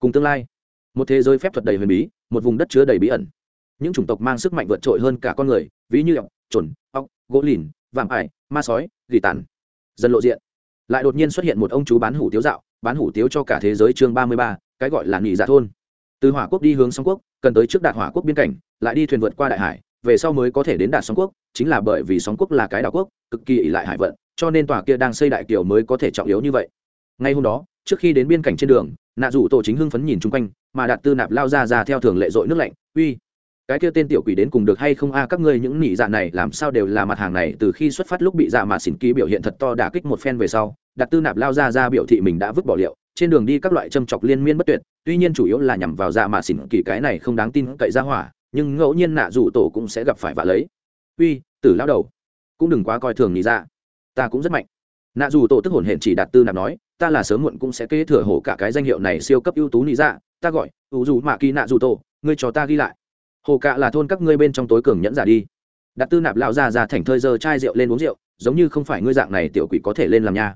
cùng tương lai. Một thế giới phép thuật đầy huyền bí một vùng đất chứa đầy bí ẩn. Những chủng tộc mang sức mạnh vượt trội hơn cả con người ví như ọc chuẩn, ọc gỗ lìn vàm ải ma sói gỉ tàn. Dần lộ diện. Lại đột nhiên xuất hiện một ông chú bán hủ tiếu dạo bán hủ tiếu cho cả thế giới chương ba mươi ba cái gọi là nghỉ dạ thôn từ hỏa quốc đi hướng song quốc, cần tới trước đạt hỏa quốc biên cảnh, lại đi thuyền vượt qua đại hải, về sau mới có thể đến đạt song quốc, chính là bởi vì song quốc là cái đảo quốc, cực kỳ ỉ lại hải vận, cho nên tòa kia đang xây đại kiều mới có thể trọng yếu như vậy. Ngay hôm đó, trước khi đến biên cảnh trên đường, nạ rủ tổ chính hưng phấn nhìn chung quanh, mà đạt tư nạp lao ra ra theo thường lệ dội nước lạnh, uy, cái kia tên tiểu quỷ đến cùng được hay không a? Các ngươi những nỉ dạ này làm sao đều là mặt hàng này, từ khi xuất phát lúc bị dạ mà xỉn ký biểu hiện thật to đả kích một phen về sau, đạt tư nạp lao ra ra biểu thị mình đã vứt bỏ liệu trên đường đi các loại châm chọc liên miên bất tuyệt, tuy nhiên chủ yếu là nhằm vào dạ mà xỉn kỳ cái này không đáng tin cậy ra hỏa, nhưng ngẫu nhiên nạ dù tổ cũng sẽ gặp phải vạ lấy. Uy, tử lao đầu, cũng đừng quá coi thường nghĩ ra dạ. ta cũng rất mạnh. Nạ dù tổ tức hồn hển chỉ đạt tư nạp nói, ta là sớm muộn cũng sẽ kế thừa hổ cả cái danh hiệu này siêu cấp ưu tú nghĩ ra dạ. ta gọi ủ dù mạ kỳ nạ dù tổ, ngươi cho ta ghi lại. Hồ cạ là thôn các ngươi bên trong tối cường nhẫn giả đi. Đặt tư nạp lao ra ra thành thơi giờ chai rượu lên uống rượu, giống như không phải ngươi dạng này tiểu quỷ có thể lên làm nha.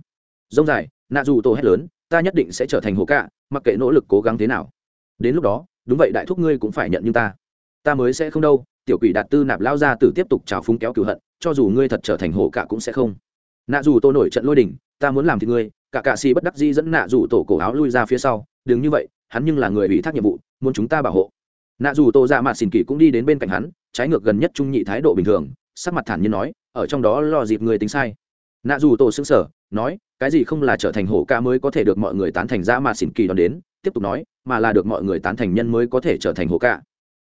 Dông dài, nạ dù tổ hét lớn ta nhất định sẽ trở thành hồ cạ, mặc kệ nỗ lực cố gắng thế nào. Đến lúc đó, đúng vậy đại thúc ngươi cũng phải nhận như ta. Ta mới sẽ không đâu, tiểu quỷ đạt tư nạp lao ra từ tiếp tục trào phúng kéo cửu hận, cho dù ngươi thật trở thành hồ cạ cũng sẽ không. Nạ dù tô nổi trận lôi đình, ta muốn làm thì ngươi, cả cạ xì bất đắc di dẫn nạ dù tổ cổ áo lui ra phía sau, đừng như vậy, hắn nhưng là người ủy thác nhiệm vụ, muốn chúng ta bảo hộ. Nạ dù tô ra mặt xin kỳ cũng đi đến bên cạnh hắn, trái ngược gần nhất trung nhị thái độ bình thường, sắc mặt thản nhiên nói, ở trong đó lo dịp người tính sai. Nạ dù tổ xứng sở nói cái gì không là trở thành hổ ca mới có thể được mọi người tán thành ra mà xỉn kỳ đón đến, tiếp tục nói, mà là được mọi người tán thành nhân mới có thể trở thành hổ ca.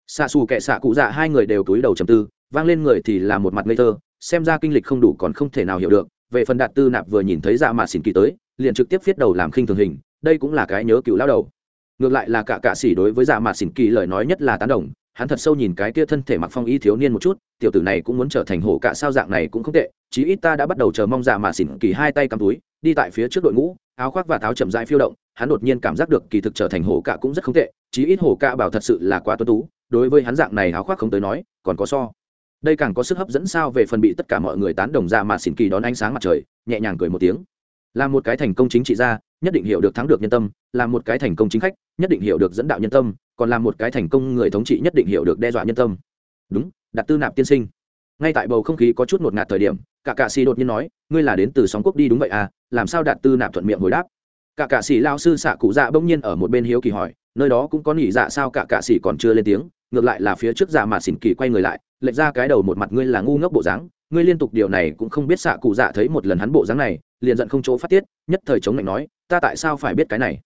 Xạ xù kệ xạ cụ dạ hai người đều túi đầu trầm tư, vang lên người thì là một mặt ngây thơ, xem ra kinh lịch không đủ còn không thể nào hiểu được. Về phần đạt tư nạp vừa nhìn thấy dạ mà xỉn kỳ tới, liền trực tiếp viết đầu làm khinh thường hình, đây cũng là cái nhớ cựu lao đầu. Ngược lại là cả cạ xỉ đối với dạ mà xỉn kỳ lời nói nhất là tán đồng hắn thật sâu nhìn cái kia thân thể mặc phong y thiếu niên một chút, tiểu tử này cũng muốn trở thành hổ cạ sao dạng này cũng không tệ, chí ít ta đã bắt đầu chờ mong dạ mà xỉn kỳ hai tay cắm túi, đi tại phía trước đội ngũ, áo khoác và tháo chậm dại phiêu động, hắn đột nhiên cảm giác được kỳ thực trở thành hổ cạ cũng rất không tệ, chí ít hổ cạ bảo thật sự là quá tuân tú, đối với hắn dạng này áo khoác không tới nói, còn có so. Đây càng có sức hấp dẫn sao về phần bị tất cả mọi người tán đồng dạ mà xỉn kỳ đón ánh sáng mặt trời, nhẹ nhàng cười một tiếng. Là một cái thành công chính trị gia, nhất định hiểu được thắng được nhân tâm, là một cái thành công chính khách nhất định hiểu được dẫn đạo nhân tâm, còn là một cái thành công người thống trị nhất định hiểu được đe dọa nhân tâm. Đúng đặt tư nạp tiên sinh. Ngay tại bầu không khí có chút ngột ngạt thời điểm cả cạ xì đột nhiên nói, ngươi là đến từ sóng quốc đi đúng vậy à làm sao đạt tư nạp thuận miệng hồi đáp? Cả cạ xì lao sư xạ cụ dạ bỗng nhiên ở một bên hiếu kỳ hỏi, nơi đó cũng có nỉ dạ sao? Cả cạ xì còn chưa lên tiếng, ngược lại là phía trước dạ mà xỉn kỳ quay người lại, lệch ra cái đầu một mặt ngươi là ngu ngốc bộ dáng, ngươi liên tục điều này cũng không biết xạ cụ dạ thấy một lần hắn bộ dáng này, liền giận không chỗ phát tiết, nhất thời chống lạnh nói, ta tại sao phải biết cái này?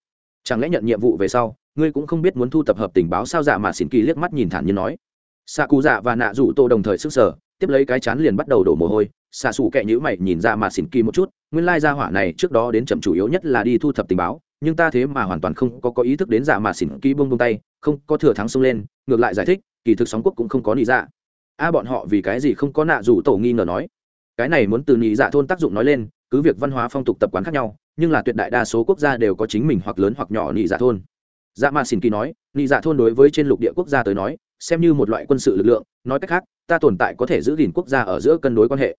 Chẳng lẽ nhận nhiệm vụ về sau, ngươi cũng không biết muốn thu tập hợp tình báo sao? Dạ mà xỉn kỳ liếc mắt nhìn thản nhiên nói. Xạ cụ dạ và nạ rủ tô đồng thời sức sở tiếp lấy cái chán liền bắt đầu đổ mồ hôi. Xạ xù kệ nhữ mày nhìn ra mà xỉn kỳ một chút, nguyên lai ra hỏa này trước đó đến chậm chủ yếu nhất là đi thu thập tình báo, nhưng ta thế mà hoàn toàn không có có ý thức đến dạ mà xỉn kỳ bông bông tay, không có thừa thắng xông lên, ngược lại giải thích, kỳ thực sóng quốc cũng không có nị dạ. A bọn họ vì cái gì không có nạ rủ tổ nghi ngờ nói. Cái này muốn từ nị dạ thôn tác dụng nói lên, cứ việc văn hóa phong tục tập quán khác nhau nhưng là tuyệt đại đa số quốc gia đều có chính mình hoặc lớn hoặc nhỏ nị dạ thôn. Dạ ma xỉn kỳ nói, nị dạ thôn đối với trên lục địa quốc gia tới nói, xem như một loại quân sự lực lượng, nói cách khác, ta tồn tại có thể giữ gìn quốc gia ở giữa cân đối quan hệ.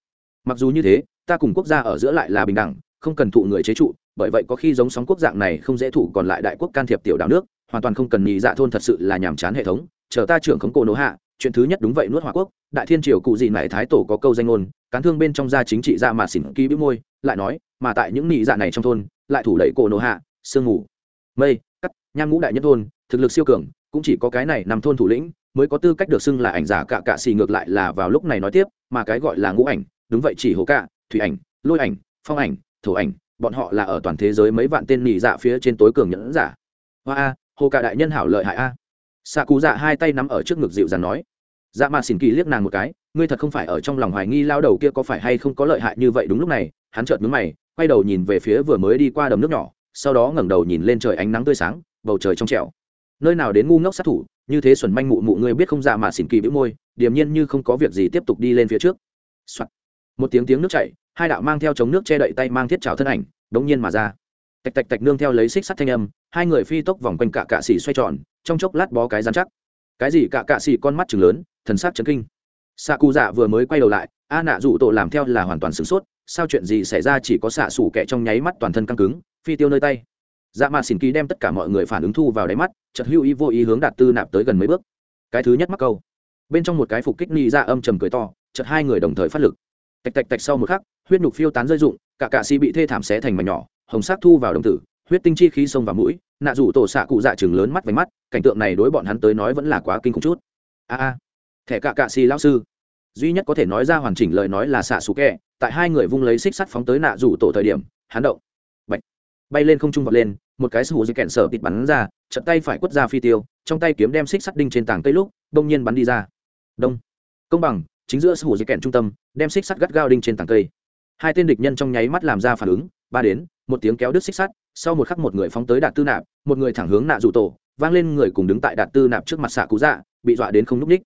Mặc dù như thế, ta cùng quốc gia ở giữa lại là bình đẳng, không cần thụ người chế trụ, bởi vậy có khi giống sóng quốc dạng này không dễ thụ còn lại đại quốc can thiệp tiểu đảo nước, hoàn toàn không cần nhị dạ thôn thật sự là nhàm chán hệ thống, chờ ta trưởng khống cổ nổ hạ, chuyện thứ nhất đúng vậy nuốt hòa quốc, đại thiên triều cụ gì này thái tổ có câu danh ngôn, cán thương bên trong gia chính trị ra mà xỉn ký bĩu môi, lại nói mà tại những nị dạ này trong thôn, lại thủ đẩy cổ nổ hạ, sương ngủ mây, cắt, nham ngũ đại nhất thôn, thực lực siêu cường, cũng chỉ có cái này nằm thôn thủ lĩnh mới có tư cách được xưng là ảnh giả cạ cạ xì ngược lại là vào lúc này nói tiếp, mà cái gọi là ngũ ảnh, đúng vậy chỉ hồ cạ, thủy ảnh, lôi ảnh, phong ảnh, thổ ảnh, bọn họ là ở toàn thế giới mấy vạn tên nị dạ phía trên tối cường nhẫn giả. Hoa a hồ cạ đại nhân hảo lợi hại a. Xạ cú dạ hai tay nắm ở trước ngực dịu dàng nói. Dạ mà xỉn kỳ liếc nàng một cái, ngươi thật không phải ở trong lòng hoài nghi lao đầu kia có phải hay không có lợi hại như vậy đúng lúc này, hắn chợt mướn mày quay đầu nhìn về phía vừa mới đi qua đầm nước nhỏ, sau đó ngẩng đầu nhìn lên trời ánh nắng tươi sáng, bầu trời trong trẻo. Nơi nào đến ngu ngốc sát thủ, như thế xuẩn manh mụ mụ ngươi biết không dạ mà xỉn kỳ bĩu môi, điềm nhiên như không có việc gì tiếp tục đi lên phía trước、Soạn. một tiếng tiếng nước chảy, hai đạo mang theo chống nước che đậy tay mang thiết trào thân ảnh, đống nhiên mà ra. Tạch tạch tạch nương theo lấy xích sắt thanh âm, hai người phi tốc vòng quanh cả cạ xỉ xoay tròn, trong chốc lát bó cái dán chắc. Cái gì cả cạ xỉ, con mắt chừng lớn, thần sắc chấn kinh. Xạ cụ dạ vừa mới quay đầu lại, a nạ dụ tổ làm theo là hoàn toàn sửng sốt sao chuyện gì xảy ra chỉ có xạ xủ kẻ trong nháy mắt toàn thân căng cứng, phi tiêu nơi tay. Dạ mà xỉn ký đem tất cả mọi người phản ứng thu vào đáy mắt chật hưu ý vô ý hướng đạt tư nạp tới gần mấy bước. Cái thứ nhất mắc câu. Bên trong một cái phục kích ni ra dạ âm trầm cười to chật hai người đồng thời phát lực. Tạch tạch tạch sau một khắc, huyết nhục phiêu tán rơi rụng, cả cạ si bị thê thảm xé thành mảnh nhỏ, hồng sắc thu vào đồng tử, huyết tinh chi khí xông vào mũi, nạ rủ tổ xạ cụ dạ chừng lớn mắt vánh mắt, cảnh tượng này đối bọn hắn tới nói vẫn là quá kinh khủng chút. A a, thẻ cạ cạ si lão sư. Duy nhất có thể nói ra hoàn chỉnh lời nói là xạ xù kẹ tại hai người vung lấy xích sắt phóng tới nạ rủ tổ thời điểm, hắn động. Bạch. bay lên không trung vọt lên, một cái sù dây kẹn sở tịt bắn ra trận tay phải quất ra phi tiêu, trong tay kiếm đem xích sắt đinh trên tảng cây lúc, đông nhiên bắn đi ra. Đông. Công bằng, chính giữa sù dây kẹn trung tâm, đem xích sắt gắt gao đinh trên tảng cây. Hai tên địch nhân trong nháy mắt làm ra phản ứng, ba đến, một tiếng kéo đứt xích sắt, sau một khắc một người phóng tới đạt tư nạp, một người thẳng hướng nạ rủ tổ, vang lên người cùng đứng tại đạt tư nạp trước mặt xạ cú dạ bị dọa đến không núp ních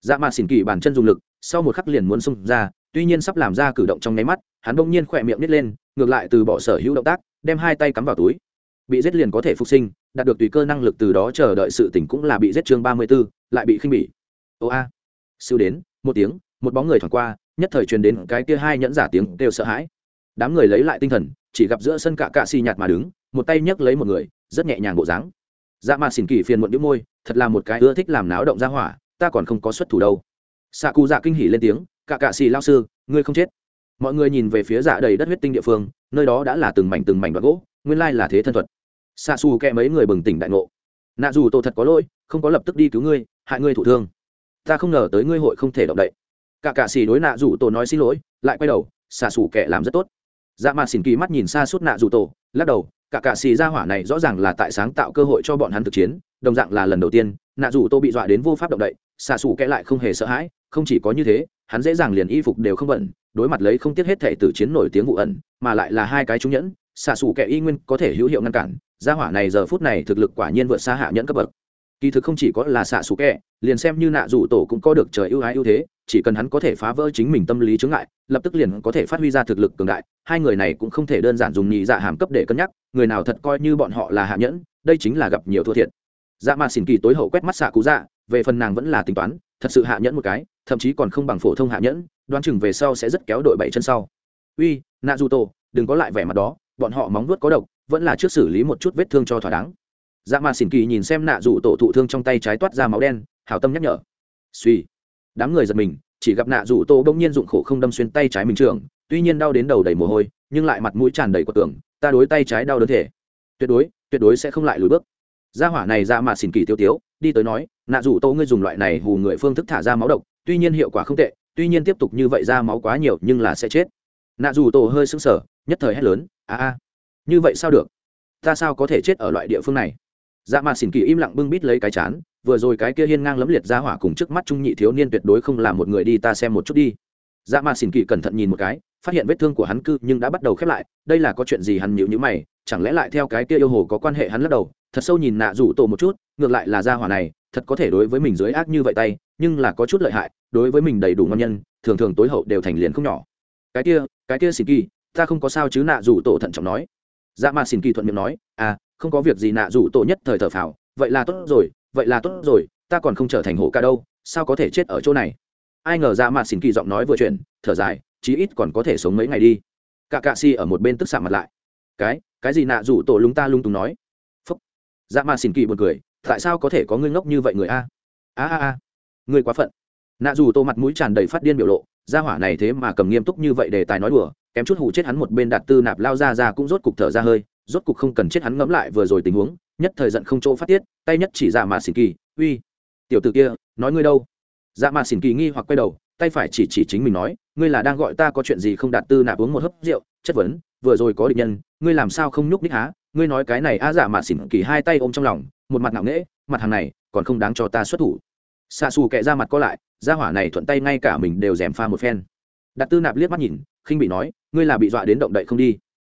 dạ mà xỉn kỳ bàn chân dùng lực, sau một khắc liền muốn xông ra tuy nhiên sắp làm ra cử động trong nháy mắt, hắn bỗng nhiên khỏe miệng nít lên, ngược lại từ bỏ sở hữu động tác, đem hai tay cắm vào túi. Bị giết liền có thể phục sinh, đạt được tùy cơ năng lực từ đó chờ đợi sự tỉnh cũng là bị giết chương ba mươi b ố lại bị khinh bỉ. Ô a. Siêu đến, một tiếng, một bóng người thoảng qua, nhất thời truyền đến cái kia hai nhẫn giả tiếng kêu sợ hãi. Đám người lấy lại tinh thần, chỉ gặp giữa sân cạ cạ xì nhạt mà đứng, một tay nhấc lấy một người, rất nhẹ nhàng bộ dáng. Dạ mà xỉn kỳ phiền muộn những môi, thật là một cái ưa thích làm náo động ra hỏa, ta còn không có xuất thủ đâu. Xạ cụ dạ kinh hỉ lên tiếng cạ cạ xì lao sư, ngươi không chết. Mọi người nhìn về phía dạ đầy đất huyết tinh địa phương, nơi đó đã là từng mảnh từng mảnh đoạn gỗ, nguyên lai là thế thân thuật. Xa xù kẹ mấy người bừng tỉnh đại ngộ. Nạ dù tổ thật có lỗi, không có lập tức đi cứu ngươi, hại ngươi thụ thương. Ta không ngờ tới ngươi hội không thể động đậy. Cả cạ xì đối nạ dù tổ nói xin lỗi, lại quay đầu xa xù kẹ làm rất tốt. Dạ mà xỉn kỳ mắt nhìn xa suốt nạ dù tổ, lắc đầu, cả cạ xì ra hỏa này rõ ràng là tại sáng tạo cơ hội cho bọn hắn thực chiến, đồng dạng là lần đầu tiên, nạ dù tô bị dọa đến vô pháp động đậy xa xù kẽ lại không hề sợ hãi không chỉ có như thế, hắn dễ dàng liền y phục đều không bận, đối mặt lấy không tiếc hết thể tử chiến nổi tiếng vụ ẩn, mà lại là hai cái trung nhẫn, xạ xù kẻ y nguyên có thể hữu hiệu ngăn cản, gia hỏa này giờ phút này thực lực quả nhiên vượt xa hạ nhẫn cấp bậc. Kỳ thực không chỉ có là xạ xù kẻ, liền xem như nạ rủ tổ cũng có được trời ưu ái ưu thế, chỉ cần hắn có thể phá vỡ chính mình tâm lý chướng ngại, lập tức liền có thể phát huy ra thực lực cường đại, hai người này cũng không thể đơn giản dùng nhị dạ hàm cấp để cân nhắc, người nào thật coi như bọn họ là hạ nhẫn, đây chính là gặp nhiều thua thiệt. Dạ mà xỉn kỳ tối hậu quét mắt xạ cú dạ về phần nàng vẫn là tính toán, thật sự hạ nhẫn một cái, thậm chí còn không bằng phổ thông hạ nhẫn, đoán chừng về sau sẽ rất kéo đội bảy chân sau. Uy nạ dù tổ đừng có lại vẻ mặt đó, bọn họ móng vuốt có độc, vẫn là trước xử lý một chút vết thương cho thỏa đáng. Dạ mà xỉn kỳ nhìn xem nạ dù tổ thụ thương trong tay trái toát ra máu đen, hảo tâm nhắc nhở. Suy, đám người giật mình, chỉ gặp nạ dù tổ bỗng nhiên dụng khổ không đâm xuyên tay trái mình trường tuy nhiên đau đến đầu đầy mồ hôi, nhưng lại mặt mũi tràn đầy của tưởng ta đối tay trái đau đớn thể. Tuyệt đối tuyệt đối sẽ không lại lùi bước. Gia hỏa này ra mà xỉn kỳ tiêu tiếu, đi tới nói nạ Dù tô ngươi dùng loại này hù người phương thức thả ra máu độc, tuy nhiên hiệu quả không tệ, tuy nhiên tiếp tục như vậy ra máu quá nhiều nhưng là sẽ chết. Nạ Dù tô hơi sững sờ, nhất thời hét lớn, a a, như vậy sao được? Ta sao có thể chết ở loại địa phương này? Dạ mà xỉn kỳ im lặng bưng bít lấy cái chán, vừa rồi cái kia hiên ngang lấm liệt ra hỏa cùng trước mắt trung nhị thiếu niên tuyệt đối không là một người đi, ta xem một chút đi. Dạ mà xỉn kỳ cẩn thận nhìn một cái phát hiện vết thương của hắn cư nhưng đã bắt đầu khép lại, đây là có chuyện gì hắn nhịu nhữ mày, chẳng lẽ lại theo cái kia yêu hồ có quan hệ hắn lắc đầu, thật sâu nhìn nạ rủ tổ một chút, ngược lại là gia hỏa này, thật có thể đối với mình dưới ác như vậy tay, nhưng là có chút lợi hại, đối với mình đầy đủ ngon nhân, thường thường tối hậu đều thành liền không nhỏ. Cái kia cái kia xin kỳ ta không có sao chứ nạ rủ tổ thận trọng nói. Dạ mà xin kỳ thuận miệng nói à không có việc gì nạ rủ tổ nhất thời thở phào, vậy là tốt rồi, vậy là tốt rồi, ta còn không trở thành hổ ca đâu, sao có thể chết ở chỗ này? Ai ngờ dạ mà xin kỳ giọng nói vừa chuyện thở dài chí ít còn có thể sống mấy ngày đi. Cả cạ si ở một bên tức xạ mặt lại. Cái cái gì nạ rủ tổ lúng ta lung túng nói? Phúc. Dạ mà xỉn kỳ buồn cười, tại sao có thể có ngươi ngốc như vậy người a? A a a. Ngươi quá phận. Nạ dù tô mặt mũi tràn đầy phát điên biểu lộ ra hỏa này thế mà cầm nghiêm túc như vậy để tài nói đùa, kém chút hụ chết hắn một bên đạt tư nạp lao ra ra cũng rốt cục thở ra hơi, rốt cục không cần chết hắn ngẫm lại vừa rồi tình huống, nhất thời giận không chỗ phát tiết, tay nhất chỉ dạ mà xỉn kỳ, uy. Tiểu t ử kia, nói ngươi đâu? Dạ mà xỉn kỳ nghi hoặc quay đầu tay phải chỉ chỉ chính mình nói, ngươi là đang gọi ta có chuyện gì không đạt tư nạp uống một hớp rượu, chất vấn, vừa rồi có địch nhân, ngươi làm sao không nhúc ních há? Ngươi nói cái này a giả mà xỉn kỳ hai tay ôm trong lòng, một mặt ngạo nghễ, mặt hàng này còn không đáng cho ta xuất thủ. Xa xù kệ ra mặt có lại ra hỏa này thuận tay ngay cả mình đều dèm pha một phen. Đạt tư nạp liếc mắt nhìn, khinh bị nói, ngươi là bị dọa đến động đậy không đi?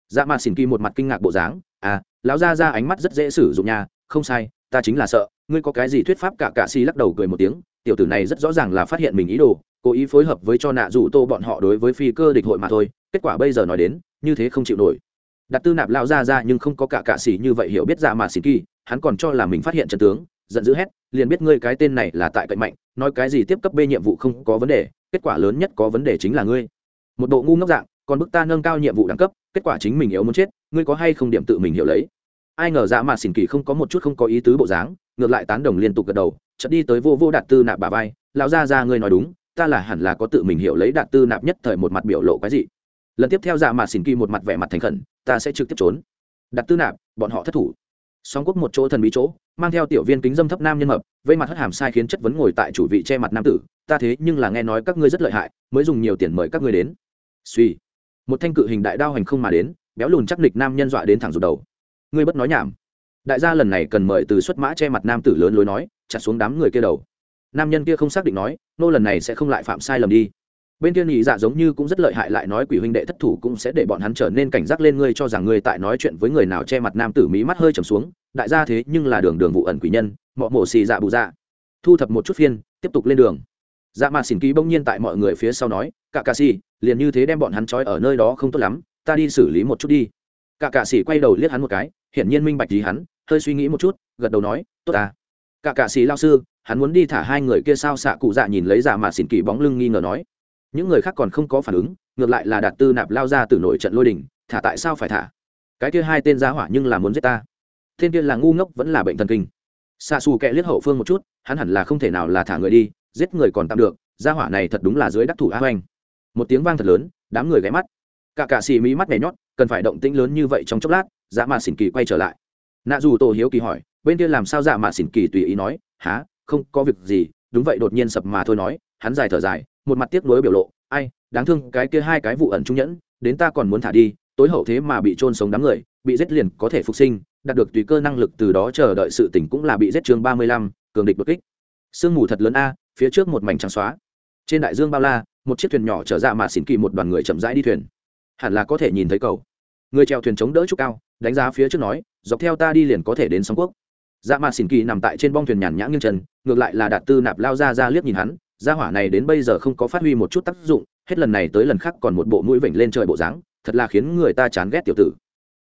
Dạ mà xỉn kỳ một mặt kinh ngạc bộ dáng à lão ra ra ánh mắt rất dễ sử dụng nha, không sai, ta chính là sợ, ngươi có cái gì thuyết pháp cả cạ si lắc đầu cười một tiếng tiểu tử này rất rõ ràng là phát hiện mình ý đồ, cố ý phối hợp với cho nạ rủ tô bọn họ đối với phi cơ địch hội mà thôi, kết quả bây giờ nói đến, như thế không chịu nổi. Đặt tư nạp lao ra ra nhưng không có cả cạ xỉ như vậy hiểu biết ra mà xỉ kỳ, hắn còn cho là mình phát hiện trận tướng, giận dữ hét, liền biết ngươi cái tên này là tại cạnh mạnh, nói cái gì tiếp cấp b nhiệm vụ không có vấn đề, kết quả lớn nhất có vấn đề chính là ngươi. Một bộ ngu ngốc dạng, còn bức ta nâng cao nhiệm vụ đẳng cấp, kết quả chính mình yếu muốn chết, ngươi có hay không điểm tự mình hiểu lấy? Ai ngờ dạ mà xỉn kỳ không có một chút không có ý tứ bộ dáng, ngược lại tán đồng liên tục gật đầu chợt đi tới vô vô đạt tư nạp bà vai, lão gia gia, ngươi nói đúng, ta là hẳn là có tự mình hiểu lấy đạt tư nạp nhất thời một mặt biểu lộ cái gì lần tiếp theo dạ mà xỉn kỳ một mặt vẻ mặt thành khẩn, ta sẽ trực tiếp trốn. Đạt tư nạp, bọn họ thất thủ. Song quốc một chỗ thần bí chỗ, mang theo tiểu viên kính dâm thấp nam nhân mập, vây mặt hất hàm sai khiến chất vấn ngồi tại chủ vị che mặt nam tử, ta thế nhưng là nghe nói các ngươi rất lợi hại, mới dùng nhiều tiền mời các ngươi đến. Suy. Một thanh cự hình đại đao hành không mà đến, béo lùn chắc nịch nam nhân dọa đến thẳng rụt đầu. Ngươi bất nói nhảm. Đại gia lần này cần mời từ xuất mã che mặt nam tử lớn lối nói chặt xuống đám người kia đầu. Nam nhân kia không xác định nói, nô lần này sẽ không lại phạm sai lầm đi. Bên kia nhị dạ giống như cũng rất lợi hại lại nói quỷ huynh đệ thất thủ cũng sẽ để bọn hắn trở nên cảnh giác lên ngươi cho rằng ngươi tại nói chuyện với người nào che mặt nam tử mỹ mắt hơi trầm xuống, đại gia thế nhưng là đường đường vụ ẩn quỷ nhân, mọ mổ xì dạ bù dạ. Thu thập một chút phiên, tiếp tục lên đường. Dạ mà xỉn ký bỗng nhiên tại mọi người phía sau nói cả cà xì, liền như thế đem bọn hắn trói ở nơi đó không tốt lắm, ta đi xử lý một chút đi. Cả cà xì quay đầu liếc hắn một cái, hiển nhiên minh bạch gì hắn, hơi suy nghĩ một chút, gật đầu nói, tốt ta cả cạ xì lao sư, hắn muốn đi thả hai người kia sao xạ cụ dạ nhìn lấy giả mà xỉn kỳ bóng lưng nghi ngờ nói. Những người khác còn không có phản ứng, ngược lại là đạt tư nạp lao ra từ nội trận lôi đình, thả tại sao phải thả? Cái kia hai tên giá hỏa nhưng là muốn giết ta. Tên kia là ngu ngốc vẫn là bệnh thần kinh. Xạ xù kẹ liếc hậu phương một chút, hắn hẳn là không thể nào là thả người đi, giết người còn tạm được gia hỏa này thật đúng là dưới đắc thủ á hoành. một tiếng vang thật lớn, đám người ghé mắt. Cả cả xì mí mắt nhảy nhót, cần phải động tĩnh lớn như vậy trong chốc lát dạ mà xỉn kỳ quay trở lại. Nạ dù tổ hiếu kỳ hỏi bên kia làm sao dạ mà xỉn kỳ tùy ý nói há không, có việc gì? Đúng vậy, đột nhiên sập mà thôi nói, hắn dài thở dài, một mặt tiếc nuối biểu lộ, ai, đáng thương, cái kia hai cái vụ ẩn trung nhẫn, đến ta còn muốn thả đi, tối hậu thế mà bị trôn sống đám người, bị giết liền có thể phục sinh, đạt được tùy cơ năng lực từ đó chờ đợi sự tỉnh cũng là bị giết chương ba mươi lăm, cường địch bất kích. Sương mù thật lớn a, phía trước một mảnh trắng xóa. Trên đại dương bao la, một chiếc thuyền nhỏ chở dạ mà xỉn kỳ một đoàn người chậm rãi đi thuyền. Hẳn là có thể nhìn thấy cầu. Người chèo thuyền chống đỡ chút cao, đánh giá phía trước nói, dọc theo ta đi liền có thể đến sóng quốc dạ mà xỉn kỳ nằm tại trên bong thuyền nhàn nhã nghiêng chân, ngược lại là đạt tư nạp lao ra ra liếc nhìn hắn, gia hỏa này đến bây giờ không có phát huy một chút tác dụng, hết lần này tới lần khác còn một bộ mũi vểnh lên trời bộ dáng, thật là khiến người ta chán ghét tiểu tử.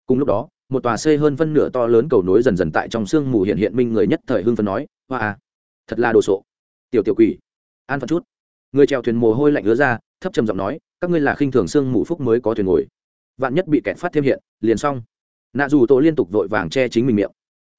Cùng lúc đó, một tòa xây hơn phân nửa to lớn cầu nối dần dần tại trong sương mù hiện hiện minh người nhất thời hưng phân nói, hoa à thật là đồ sộ. Tiểu tiểu quỷ, an phận chút. Người trèo thuyền mồ hôi lạnh ứa ra, thấp trầm giọng nói, các ngươi là khinh thường sương mù phúc mới có thuyền ngồi. Vạn nhất bị kẹt phát thêm hiện, liền xong. Nạ dù tổ liên tục vội vàng che chính mình miệng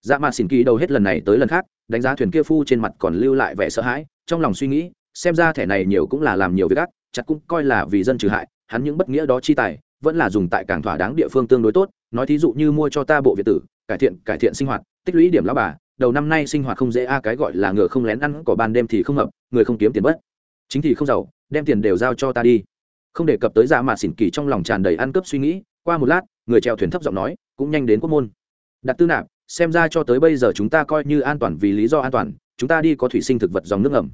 dạ mà xỉn kỳ đầu hết lần này tới lần khác, đánh giá thuyền kia phu trên mặt còn lưu lại vẻ sợ hãi, trong lòng suy nghĩ, xem ra thẻ này nhiều cũng là làm nhiều việc ác chặt cũng coi là vì dân trừ hại, hắn những bất nghĩa đó chi tài, vẫn là dùng tại càng thỏa đáng địa phương tương đối tốt, nói thí dụ như mua cho ta bộ việt tử, cải thiện cải thiện sinh hoạt, tích lũy điểm lão bà, đầu năm nay sinh hoạt không dễ a, cái gọi là ngựa không lén ăn cỏ ban đêm thì không hợp người không kiếm tiền bất. Chính thì không giàu, đem tiền đều giao cho ta đi. Không đề cập tới dạ mà xỉn kỳ trong lòng tràn đầy ăn cướp suy nghĩ, qua một lát, người chèo thuyền thấp giọng nói, cũng nhanh đến quốc môn. Đặt tư nạp xem ra cho tới bây giờ chúng ta coi như an toàn vì lý do an toàn, chúng ta đi có thủy sinh thực vật dòng nước ẩm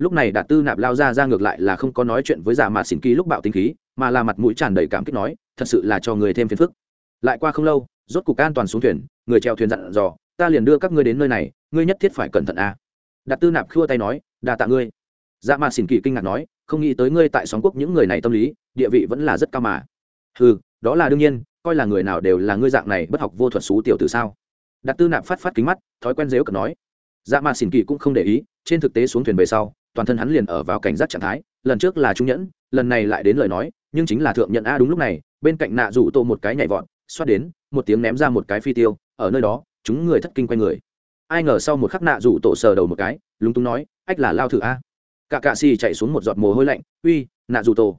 lúc này đạt tư nạp lao ra ra ngược lại là không có nói chuyện với giả mạt xỉn kỳ lúc bạo tinh khí, mà là mặt mũi tràn đầy cảm kích nói, thật sự là cho người thêm phiền phức. Lại qua không lâu, rốt cục an toàn xuống thuyền, người treo thuyền dặn dò, ta liền đưa các ngươi đến nơi này, ngươi nhất thiết phải cẩn thận a à. đạt tư nạp khua tay nói đà tạ ngươi. Dạ mạt xỉn kỳ kinh ngạc nói, không nghĩ tới ngươi tại xóm quốc những người này tâm lý, địa vị vẫn là rất cao mà. Ừ đó là đương nhiên, coi là người nào đều là ngươi dạng này bất học vô thuật xú tiểu từ sao? Đặt tư nạp phát phát kính mắt, thói quen dếu cần nói. Dạ mà xỉn kỳ cũng không để ý, trên thực tế xuống thuyền về sau, toàn thân hắn liền ở vào cảnh giác trạng thái, lần trước là trung nhẫn, lần này lại đến lời nói, nhưng chính là thượng nhận a đúng lúc này, bên cạnh nạ rủ tô một cái nhảy vọt, xoát đến, một tiếng ném ra một cái phi tiêu, ở nơi đó, chúng người thất kinh quay người. Ai ngờ sau một khắc nạ rủ tổ sờ đầu một cái, lúng túng nói, ách là lao thử a. Cả cạ xì chạy xuống một giọt mồ hôi lạnh, uy, nạ rủ tổ.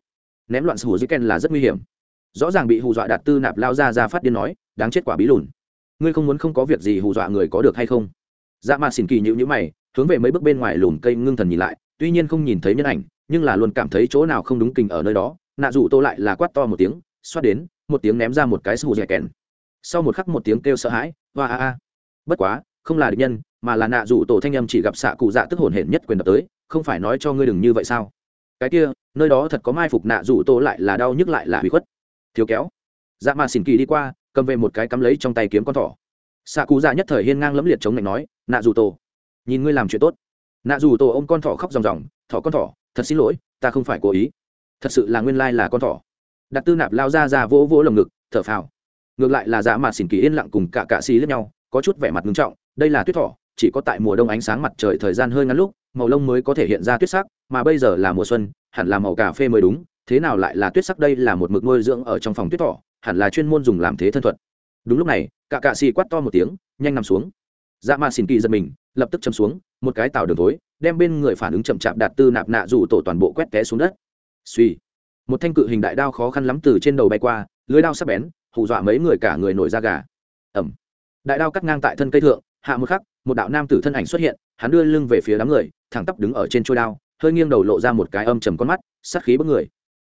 Ném loạn sủ dưới ken là rất nguy hiểm. Rõ ràng bị hù dọa đạt tư nạp lao ra ra phát điên nói, đáng chết quả bí lùn ngươi không muốn không có việc gì hù dọa người có được hay không? Dạ mà xỉn kỳ nhữ nhữ mày, hướng về mấy bước bên ngoài lùm cây ngưng thần nhìn lại, tuy nhiên không nhìn thấy nhân ảnh, nhưng là luôn cảm thấy chỗ nào không đúng kình ở nơi đó. Nạ dù tô lại là quát to một tiếng, xoát đến, một tiếng ném ra một cái sù dẻ kèn. Sau một khắc một tiếng kêu sợ hãi, hoa a a. Bất quá, không là địch nhân, mà là nạ dù tổ thanh âm chỉ gặp xạ cụ dạ tức hồn hển nhất quyền đập tới, không phải nói cho ngươi đừng như vậy sao? Cái kia, nơi đó thật có mai phục nạ dù tô lại là đau nhức lại là hủy khuất. Thiếu kéo. Dạ mà xỉn kỳ đi qua cầm về một cái cắm lấy trong tay kiếm con thỏ. Xạ cụ dạ nhất thời hiên ngang lẫm liệt chống lạnh nói, nạ dù tổ, nhìn ngươi làm chuyện tốt. Nạ dù tổ ô m con thỏ khóc ròng ròng, thỏ con thỏ, thật xin lỗi, ta không phải cố ý. Thật sự là nguyên lai là con thỏ. Đặt tư nạp lao ra ra vỗ vỗ lồng ngực, thở phào. Ngược lại là dạ mà xỉn kỳ yên lặng cùng cả cạ xì lẫn nhau, có chút vẻ mặt ngưng trọng, đây là tuyết thỏ, chỉ có tại mùa đông ánh sáng mặt trời thời gian hơi ngắn lúc, màu lông mới có thể hiện ra tuyết sắc, mà bây giờ là mùa xuân, hẳn là màu cà phê mới đúng, thế nào lại là tuyết sắc đây là một mực nuôi dưỡng ở trong phòng tuyết thỏ hẳn là chuyên môn dùng làm thế thân thuật. Đúng lúc này, cả cạ xì quát to một tiếng, nhanh nằm xuống. Dạ mà xin kỳ giật mình, lập tức châm xuống, một cái tạo đường tối đem bên người phản ứng chậm chạp đạt tư nạp nạ rủ tổ toàn bộ quét té xuống đất. Suy một thanh cự hình đại đao khó khăn lắm từ trên đầu bay qua, lưới đao sắp bén, hù dọa mấy người cả người nổi da gà. Ẩm. Đại đao cắt ngang tại thân cây thượng, hạ một khắc, một đạo nam tử thân ảnh xuất hiện, hắn đưa lưng về phía đám người, thẳng tắp đứng ở trên trôi đao, hơi nghiêng đầu lộ ra một cái âm trầm con mắt, sát khí bất người.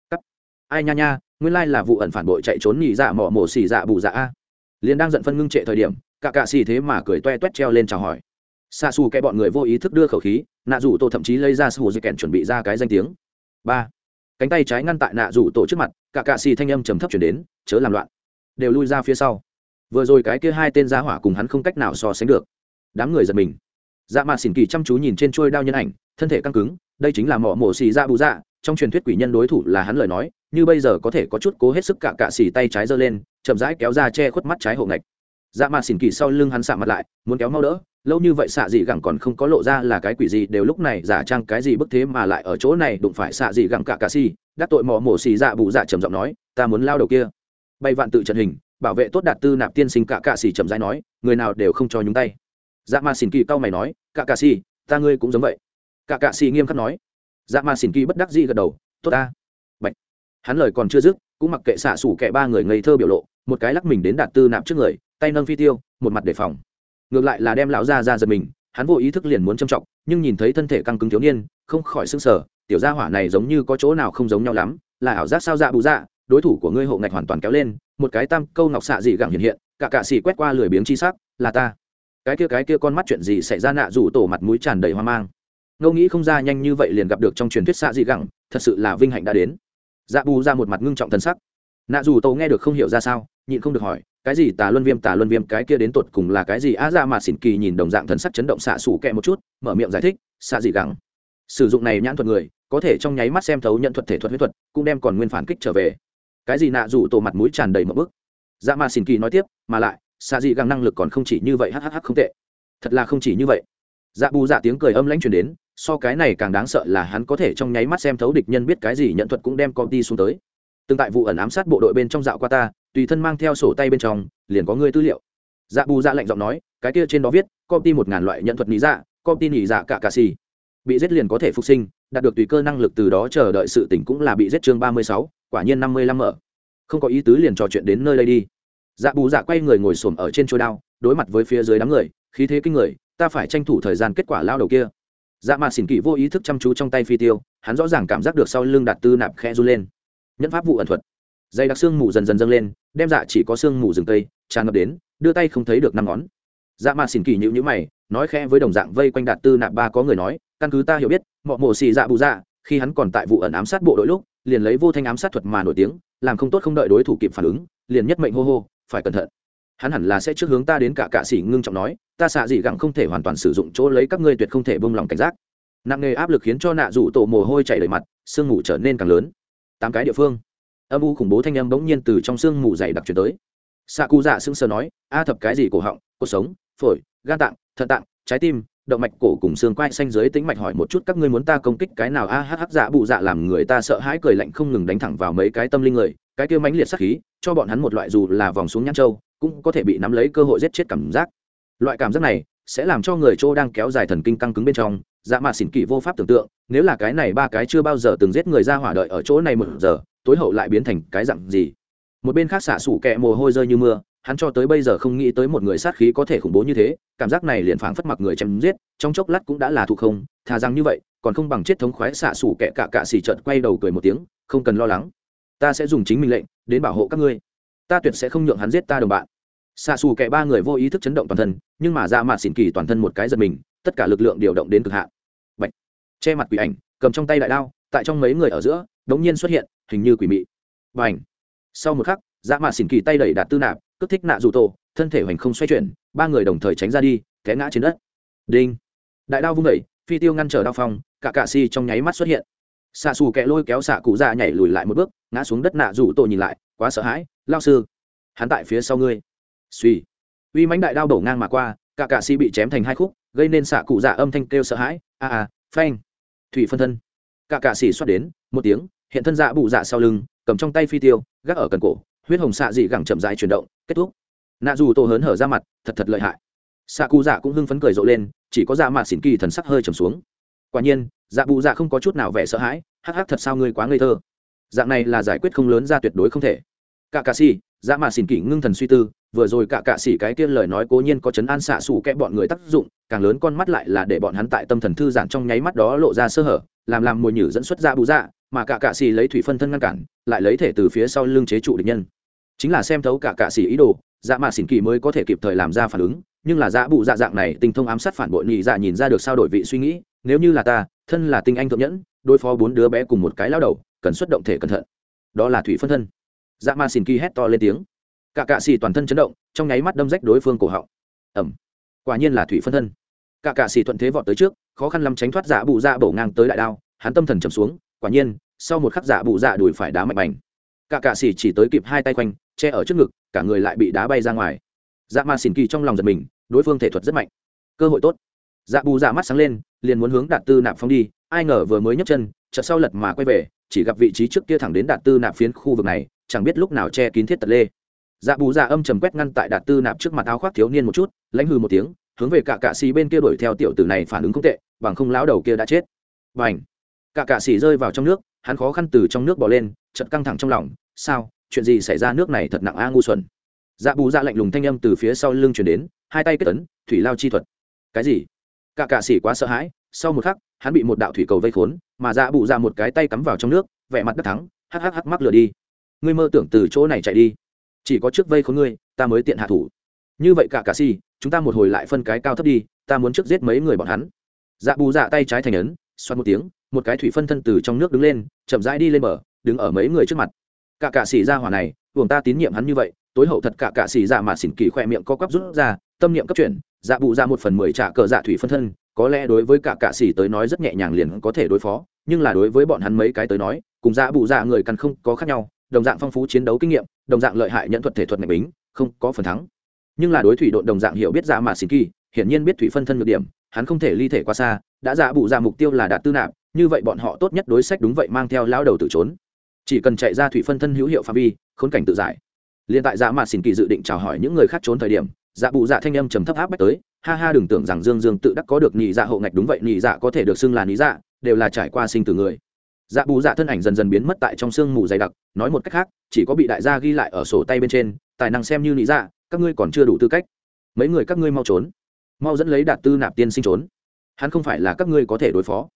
Cắt. Ai nha nha nguyên lai là vụ ẩn phản bội chạy trốn nhị dạ mỏ mổ xì dạ bù dạ a. Liền đang giận phân ngưng trệ thời điểm, cả cạ xì thế mà cười toe toét treo lên chào hỏi. Xa xù kẻ bọn người vô ý thức đưa khẩu khí, nạ rủ tổ thậm chí lấy ra sù dây kèn chuẩn bị ra cái danh tiếng. Ba. Cánh tay trái ngăn tại nạ rủ tổ trước mặt, cả cạ xì thanh âm trầm thấp chuyển đến, chớ làm loạn. Đều lui ra phía sau. Vừa rồi cái kia hai tên giá hỏa cùng hắn không cách nào so sánh được. Đám người giật mình. Dạ mà xỉn kỳ chăm chú nhìn trên trôi đao nhân ảnh, thân thể căng cứng, đây chính là mỏ mổ xì dạ bù dạ trong truyền thuyết quỷ nhân đối thủ là hắn lời nói, như bây giờ có thể có chút cố hết sức cả cạ xỉ tay trái giơ lên, chậm rãi kéo ra che khuất mắt trái hộ ngạch. Dạ mạ xỉn kỳ sau lưng hắn xạ mặt lại, muốn kéo mau đỡ, lâu như vậy xạ dị gẳng còn không có lộ ra là cái quỷ gì, đều lúc này giả trang cái gì bức thế mà lại ở chỗ này đụng phải xạ dị gẳng cả cạ xỉ đắc tội mò mổ xì dạ bù dạ trầm giọng nói, ta muốn lao đầu kia. Bay vạn tự trận hình, bảo vệ tốt đạt tư nạp tiên sinh cả cạ xỉ chậm rãi nói, người nào đều không cho nhúng tay. Dạ mà xỉn kỳ cau mày nói, cả cạ xỉ ta ngươi cũng giống vậy. Cả cạ xỉ nghiêm khắc nói dạ ma xin kỳ bất đắc dĩ gật đầu, tốt ta. Bạch. hắn lời còn chưa dứt, cũng mặc kệ xạ sủ kẻ ba người ngây thơ biểu lộ, một cái lắc mình đến đạt tư nạp trước người, tay nâng phi tiêu, một mặt đề phòng. Ngược lại là đem lão ra ra giật mình, hắn vô ý thức liền muốn châm trọng, nhưng nhìn thấy thân thể căng cứng thiếu niên, không khỏi sưng sở tiểu gia hỏa này giống như có chỗ nào không giống nhau lắm, là ảo giác sao dạ bù dạ đối thủ của ngươi hộ ngạch hoàn toàn kéo lên, một cái tam câu ngọc xạ dị gẳng hiện hiện, cả cạ xì quét qua lười biếng chi sắc, là ta. Cái kia cái kia con mắt chuyện gì xảy ra nạ rủ tổ mặt mũi tràn đầy hoang mang ngẫu nghĩ không ra nhanh như vậy liền gặp được trong truyền thuyết xạ dị gẳng, thật sự là vinh hạnh đã đến. Dạ bù ra một mặt ngưng trọng thân sắc. Nạ dù tâu nghe được không hiểu ra sao, nhịn không được hỏi, cái gì tà luân viêm, tà luân viêm, cái kia đến tột cùng là cái gì? Á dạ ra mà xỉn kỳ nhìn đồng dạng thần sắc chấn động xạ xủ kẹ một chút, mở miệng giải thích, xạ dị gẳng. Sử dụng này nhãn thuật người, có thể trong nháy mắt xem thấu nhận thuật thể thuật huyết thuật, cũng đem còn nguyên phản kích trở về. Cái gì nạ Dù tổ mặt mũi tràn đầy một bức. Dạ mà xỉn kỳ nói tiếp, mà lại, xạ dị gẳng năng lực còn không chỉ như vậy hhh không tệ. Thật là không chỉ như vậy. Dạ bù dạ tiếng cười âm lãnh truyền đến so cái này càng đáng sợ là hắn có thể trong nháy mắt xem thấu địch nhân biết cái gì nhận thuật cũng đem con đi xuống tới. Từng tại vụ ẩn ám sát bộ đội bên trong dạo qua ta, tùy thân mang theo sổ tay bên trong, liền có ngươi tư liệu. Dạ bù dạ lạnh giọng nói, cái kia trên đó viết công ty một ngàn loại nhận thuật lý dạ công ty nhị dạ cả cà xì. Bị giết liền có thể phục sinh, đạt được tùy cơ năng lực từ đó chờ đợi sự tỉnh cũng là bị giết chương ba mươi sáu, quả nhiên năm mươi lăm mở. Không có ý tứ liền trò chuyện đến nơi đây đi. Dạ bù dạ quay người ngồi xổm ở trên trôi đao, đối mặt với phía dưới đám người, khí thế kinh người, ta phải tranh thủ thời gian kết quả lao đầu kia dạ mà xỉn kỳ vô ý thức chăm chú trong tay phi tiêu, hắn rõ ràng cảm giác được sau lưng đạt tư nạp khe run lên. Nhẫn pháp vụ ẩn thuật. Dây đặc xương mù dần dần dâng lên, đem dạ chỉ có xương mù rừng tây, tràn ngập đến, đưa tay không thấy được năm ngón. Dạ mà xỉn kỳ nhữ nhữ mày, nói khẽ với đồng dạng vây quanh đạt tư nạp ba có người nói, căn cứ ta hiểu biết mọi mổ xì dạ bù dạ khi hắn còn tại vụ ẩn ám sát bộ đội lúc, liền lấy vô thanh ám sát thuật mà nổi tiếng, làm không tốt không đợi đối thủ kịp phản ứng, liền nhất mệnh hô hô, phải cẩn thận hắn hẳn là sẽ trước hướng ta đến cả cạ xỉ ngưng trọng nói, ta xạ dị gặng không thể hoàn toàn sử dụng chỗ lấy các ngươi tuyệt không thể bông lòng cảnh giác. Nặng nề áp lực khiến cho nạ rủ tổ mồ hôi chảy đầy mặt, sương mù trở nên càng lớn. Tám cái địa phương. Âm u khủng bố thanh âm bỗng nhiên từ trong sương mù dày đặc chuyển tới. Xạ cụ dạ sững sờ nói, a thập cái gì cổ họng cuộc sống, phổi, gan tạng, thận tạng, trái tim, động mạch cổ cùng xương quai xanh dưới tĩnh mạch hỏi một chút các ngươi muốn ta công kích cái nào? A hh dạ bụ dạ làm người ta sợ hãi cười lạnh không ngừng đánh thẳng vào mấy cái tâm linh người, cái kia mãnh liệt sắc khí, cho bọn hắn một loại dù là vòng xuống nhăn châu cũng có thể bị nắm lấy cơ hội giết chết cảm giác. Loại cảm giác này sẽ làm cho người chỗ đang kéo dài thần kinh căng cứng bên trong dạ mà xỉn kỳ vô pháp tưởng tượng, nếu là cái này ba cái chưa bao giờ từng giết người ra hỏa đợi ở chỗ này một giờ, tối hậu lại biến thành cái dặn gì? Một bên khác xả sủ kẹ mồ hôi rơi như mưa, hắn cho tới bây giờ không nghĩ tới một người sát khí có thể khủng bố như thế, cảm giác này liền phảng phất mặc người chém giết, trong chốc lát cũng đã là thụ không, thà rằng như vậy, còn không bằng chết thống khoái xả sủ kẹ cạ cạ xỉ trợn quay đầu cười một tiếng, không cần lo lắng. Ta sẽ dùng chính mình lệnh, đến bảo hộ các ngươi. Ta tuyệt sẽ không nhượng hắn giết ta đồng bạn xạ xù kẹ ba người vô ý thức chấn động toàn thân, nhưng mà dạ ra mặt xỉn kỳ toàn thân một cái giật mình, tất cả lực lượng điều động đến cực hạn. Bạch. che mặt quỷ ảnh, cầm trong tay đại đao, tại trong mấy người ở giữa, đống nhiên xuất hiện, hình như quỷ mị. Và ảnh sau một khắc dạ mạ xỉn kỳ tay đẩy đạt tư nạp cất thích nạ dù tổ, thân thể hoành không xoay chuyển, ba người đồng thời tránh ra đi, té ngã trên đất. Đinh! Đại đao vung đẩy phi tiêu ngăn trở đao phong, cả cạ si trong nháy mắt xuất hiện. Xạ xù kẹ lôi kéo xạ cụ ra nhảy lùi lại một bước, ngã xuống đất nạ rủ tổ nhìn lại, quá sợ hãi, lao sư, hắn tại phía sau ngươi suy. Uy mánh đại đao đổ ngang mà qua cả cạ si bị chém thành hai khúc gây nên xạ cụ dạ âm thanh kêu sợ hãi. A a phanh. Thủy phân thân. Cả cạ xỉ xoát đến một tiếng hiện thân dạ bụ dạ sau lưng cầm trong tay phi tiêu gác ở cần cổ huyết hồng xạ dị gẳng chậm dài chuyển động kết thúc. Nạ dù tô hớn hở ra mặt thật thật lợi hại. Xạ cụ dạ cũng hưng phấn cười rộ lên chỉ có dạ mạt xỉn kỳ thần sắc hơi trầm xuống. Quả nhiên dạ bụ dạ không có chút nào vẻ sợ hãi hắc hắc thật sao ngươi quá ngây thơ. Dạng này là giải quyết không lớn ra tuyệt đối không thể. Cả cạ si, dạ mạt xỉn kỳ ngưng thần suy tư vừa rồi cả cạ xỉ cái kia lời nói cố nhiên có chấn an xạ xù kẽ bọn người tác dụng, càng lớn con mắt lại là để bọn hắn tại tâm thần thư giãn trong nháy mắt đó lộ ra sơ hở, làm làm mồi nhử dẫn xuất ra bù dạ mà cả cạ xỉ lấy thủy phân thân ngăn cản, lại lấy thể từ phía sau lưng chế trụ địch nhân. Chính là xem thấu cả cạ xỉ ý đồ dạ mà xỉn kỳ mới có thể kịp thời làm ra phản ứng, nhưng là dạ bụ dạ dạng này tinh thông ám sát phản bội nhị dạ nhìn ra được sao đổi vị suy nghĩ, nếu như là ta, thân là tinh anh thượng nhẫn, đối phó bốn đứa bé cùng một cái lao đầu, cần xuất động thể cẩn thận. Đó là thủy phân thân. Dạ mà xỉn kỳ hét to lên tiếng cả cạ xì toàn thân chấn động, trong nháy mắt đâm rách đối phương cổ họng. Ẩm quả nhiên là thủy phân thân. Cả cạ xì thuận thế vọt tới trước, khó khăn lắm tránh thoát giả bụ dạ bổ ngang tới đại đao, hắn tâm thần trầm xuống, quả nhiên, sau một khắc giả bụ dạ đùi phải đá mạnh bành. Cả cạ xì chỉ tới kịp hai tay quanh, che ở trước ngực, cả người lại bị đá bay ra ngoài. Dạ ma xỉn kỳ trong lòng giật mình, đối phương thể thuật rất mạnh. Cơ hội tốt. Dạ bù dạ mắt sáng lên, liền muốn hướng đạt tư nạp phong đi, ai ngờ vừa mới nhấc chân, chợt sau lật mà quay về, chỉ gặp vị trí trước kia thẳng đến đạt tư nạp phiến khu vực này, chẳng biết lúc nào che kín thiết tật lê dạ bù dạ âm trầm quét ngăn tại đạt tư nạp trước mặt áo khoác thiếu niên một chút, lãnh hư một tiếng, hướng về cả cạ xì bên kia đuổi theo tiểu tử này phản ứng không tệ, bằng không lão đầu kia đã chết. Và ảnh cả cạ xì rơi vào trong nước, hắn khó khăn từ trong nước bỏ lên chật căng thẳng trong lòng, sao? Chuyện gì xảy ra? Nước này thật nặng a ngu xuẩn. Dạ bù dạ lạnh lùng thanh âm từ phía sau lưng chuyển đến, hai tay kết tấn thủy lao chi thuật. Cái gì? Cả cạ xì quá sợ hãi, sau một khắc, hắn bị một đạo thủy cầu vây khốn, mà dạ bù dạ một cái tay cắm vào trong nước, vẻ mặt đất thắng, hắc hắc hắc mắc lừa đi. Ngươi mơ tưởng từ chỗ này chạy đi chỉ có trước vây khốn ngươi, ta mới tiện hạ thủ. Như vậy cả cạ si, chúng ta một hồi lại phân cái cao thấp đi, ta muốn trước giết mấy người bọn hắn. Dạ bù dạ tay trái thành ấn xoắn một tiếng, một cái thủy phân thân từ trong nước đứng lên, chậm rãi đi lên bờ, đứng ở mấy người trước mặt. Cả cạ sĩ ra hỏa này buồng ta tín nhiệm hắn như vậy, tối hậu thật cả cạ sĩ dạ mà xỉn kỳ khoe miệng co quắp rút ra, tâm niệm cấp chuyển dạ bụ ra dạ một phần mười trả cờ dạ thủy phân thân, có lẽ đối với cả cạ sĩ tới nói rất nhẹ nhàng liền có thể đối phó, nhưng là đối với bọn hắn mấy cái tới nói, cùng dạ bụ dạ người căn không có khác nhau đồng dạng phong phú chiến đấu kinh nghiệm, đồng dạng lợi hại nhận thuật thể thuật mạnh bính, không có phần thắng. Nhưng là đối thủy đội đồng dạng hiểu biết dạ mà xỉn kỳ, hiển nhiên biết thủy phân thân được điểm, hắn không thể ly thể qua xa, đã dạ bụ ra mục tiêu là đạt tư nạp, như vậy bọn họ tốt nhất đối sách đúng vậy mang theo lão đầu tự trốn. Chỉ cần chạy ra thủy phân thân hữu hiệu phạm vi, khốn cảnh tự giải. Liên tại dạ mà xỉn kỳ dự định chào hỏi những người khác trốn thời điểm dạ bụ dạ thanh âm trầm thấp áp bách tới, ha ha đừng tưởng rằng dương dương tự đắc có được nhị dạ hậu ngạch đúng vậy, nhị dạ có thể được xưng là nhị dạ đều là trải qua sinh từ người dạ bù dạ thân ảnh dần dần biến mất tại trong sương mù dày đặc, nói một cách khác, chỉ có bị đại gia ghi lại ở sổ tay bên trên, tài năng xem như lý dạ các ngươi còn chưa đủ tư cách. Mấy người các ngươi mau trốn. Mau dẫn lấy đạt tư nạp tiên sinh trốn. Hắn không phải là các ngươi có thể đối phó.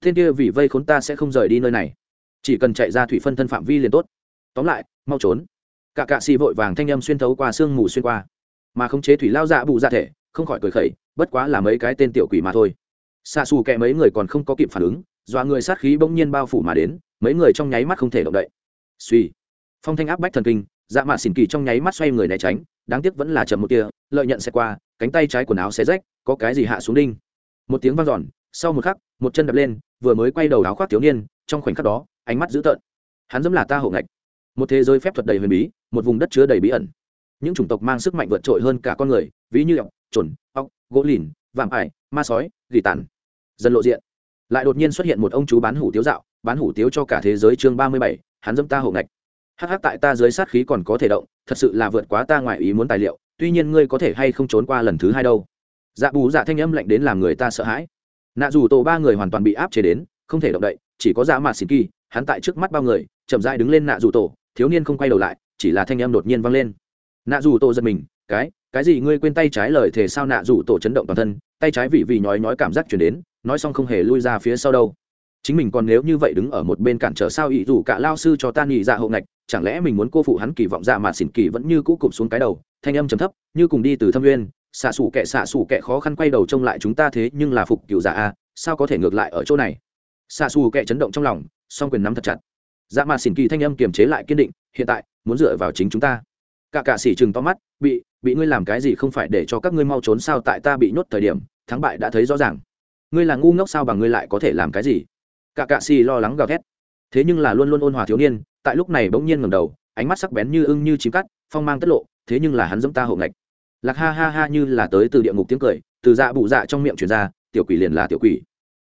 Thiên kia vì vây khốn ta sẽ không rời đi nơi này. Chỉ cần chạy ra thủy phân thân phạm vi liền tốt. Tóm lại, mau trốn. Cả cạ xì vội vàng thanh â m xuyên thấu qua sương mù xuyên qua. Mà khống chế thủy lao dạ bù dạ thể, không khỏi cười khẩy, bất quá là mấy cái tên tiểu quỷ mà thôi. Xa xù kẹ mấy người còn không có kịp phản ứng dọa người sát khí bỗng nhiên bao phủ mà đến mấy người trong nháy mắt không thể động đậy. Suy. Phong thanh áp bách thần kinh dạ mạ xỉn kỳ trong nháy mắt xoay người né tránh đáng tiếc vẫn là chậm một kia lợi nhận xe qua cánh tay trái quần áo xé rách có cái gì hạ xuống đinh. Một tiếng vang giòn, sau một khắc một chân đập lên vừa mới quay đầu áo khoác thiếu niên trong khoảnh khắc đó ánh mắt dữ tợn. Hắn dẫm là ta hậu ngạch. Một thế giới phép thuật đầy huyền bí một vùng đất chứa đầy bí ẩn. Những chủng tộc mang sức mạnh vượt trội hơn cả con người ví như ọc trồn ọc gỗ lìn vạm ải ma sói gỉ tàn. Dần lộ diện lại đột nhiên xuất hiện một ông chú bán hủ tiếu dạo, bán hủ tiếu cho cả thế giới chương ba mươi bảy, hắn dâm ta hậu ngạch. Hắc hắc, tại ta dưới sát khí còn có thể động, thật sự là vượt quá ta ngoài ý muốn tài liệu, tuy nhiên ngươi có thể hay không trốn qua lần thứ hai đâu. Dạ bù dạ thanh âm lạnh đến làm người ta sợ hãi. Nạ dù tổ ba người hoàn toàn bị áp chế đến, không thể động đậy, chỉ có dạ mạt xịt kỳ, hắn tại trước mắt bao người, chậm dai đứng lên nạ dù tổ, thiếu niên không quay đầu lại, chỉ là thanh âm đột nhiên vang lên. Nạ dù tổ giật mình, cái cái gì ngươi quên tay trái lời thề sao nạ rủ tổ chấn động toàn thân, tay trái vì vì nhói nhói cảm giác chuyển đến, nói xong không hề lui ra phía sau đâu. Chính mình còn nếu như vậy đứng ở một bên cản trở sao ý dù cả lao sư cho ta nhị dạ hậu ngạch, chẳng lẽ mình muốn cô phụ hắn kỳ vọng dạ mà xỉn kỳ vẫn như cũ cụp xuống cái đầu, thanh âm trầm thấp, như cùng đi từ thâm nguyên, xạ xủ kệ xạ xủ kệ khó khăn quay đầu trông lại chúng ta thế nhưng là phục cựu dạ a, sao có thể ngược lại ở chỗ này? Xạ xù kệ chấn động trong lòng, song quyền nắm thật chặt. Dạ mà xỉn kỳ thanh âm kiềm chế lại kiên định, hiện tại, muốn dựa vào chính chúng ta cả cả xỉ chừng to mắt, bị bị ngươi làm cái gì không phải để cho các ngươi mau trốn sao tại ta bị nhốt thời điểm, thắng bại đã thấy rõ ràng. Ngươi là ngu ngốc sao bằng ngươi lại có thể làm cái gì? Cả cạ xì lo lắng gào thét. Thế nhưng là luôn luôn ôn hòa thiếu niên, tại lúc này bỗng nhiên ngầm đầu, ánh mắt sắc bén như ưng như chím cắt, phong mang tất lộ, thế nhưng là hắn dẫm ta hộ ngạch. Lạc ha ha ha như là tới từ địa ngục tiếng cười, từ dạ bụ dạ trong miệng truyền ra, tiểu quỷ liền là tiểu quỷ.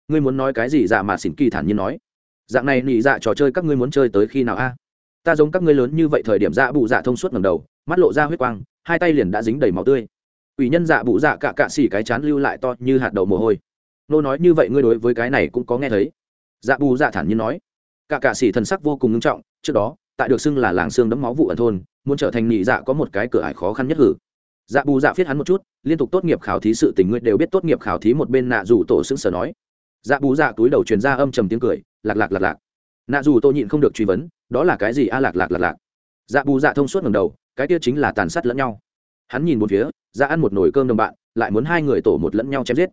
Ngươi muốn nói cái gì dạ mà xỉn kỳ thản nhiên nói. Dạng này nị dạ trò chơi các ngươi muốn chơi tới khi nào a? Ta giống các ngươi lớn như vậy thời điểm dạ bụ dạ thông suốt ngầm đầu mắt lộ ra huyết quang, hai tay liền đã dính đầy máu tươi. Ủy nhân dạ bụ dạ cạ cạ xỉ cái chán lưu lại to như hạt đậu mồ hôi. Nô nói như vậy ngươi đối với cái này cũng có nghe thấy. Dạ bù dạ thản nhiên nói. Cả cạ xỉ thần sắc vô cùng nghiêm trọng, trước đó, tại được xưng là làng xương đấm máu vụ ẩn thôn, muốn trở thành nhị dạ có một cái cửa ải khó khăn nhất hử. Dạ bù dạ viết hắn một chút, liên tục tốt nghiệp khảo thí sự tình nguyện đều biết tốt nghiệp khảo thí một bên nạ dù tổ xưng sở nói. Dạ bù dạ túi đầu truyền ra âm trầm tiếng cười, lạc lạc lạc lạc. Nạ dù tô nhịn không được truy vấn, đó là cái gì a lạc lạc lạc lạc. Dạ bù dạ thông suốt ngầm đầu cái kia chính là tàn sát lẫn nhau. Hắn nhìn một phía, ra ăn một nồi cơm đồng bạn, lại muốn hai người tổ một lẫn nhau chém giết.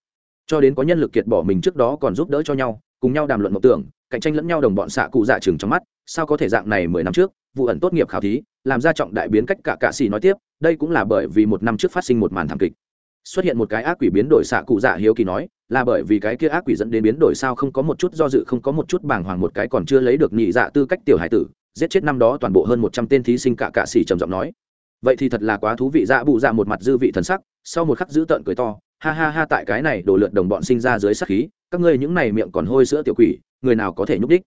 Cho đến có nhân lực kiệt bỏ mình trước đó còn giúp đỡ cho nhau, cùng nhau đàm luận mộng tưởng, cạnh tranh lẫn nhau đồng bọn xạ cụ dạ chừng trong mắt, sao có thể dạng này mười năm trước, vụ ẩn tốt nghiệp khảo thí, làm ra trọng đại biến cách cả cạ xì nói tiếp, đây cũng là bởi vì một năm trước phát sinh một màn thảm kịch. Xuất hiện một cái ác quỷ biến đổi xạ cụ dạ hiếu kỳ nói, là bởi vì cái kia ác quỷ dẫn đến biến đổi sao không có một chút do dự, không có một chút bàng hoàng, một cái còn chưa lấy được nhị dạ tư cách tiểu hải tử giết chết năm đó toàn bộ hơn một trăm tên thí sinh cả cạ xỉ trầm giọng nói. Vậy thì thật là quá thú vị dạ bụ dạ một mặt dư vị thần sắc, sau một khắc giữ tợn cười to, ha ha ha, tại cái này đổ lượt đồng bọn sinh ra dưới sắc khí, các ngươi những này miệng còn hôi sữa tiểu quỷ, người nào có thể nhúc đích?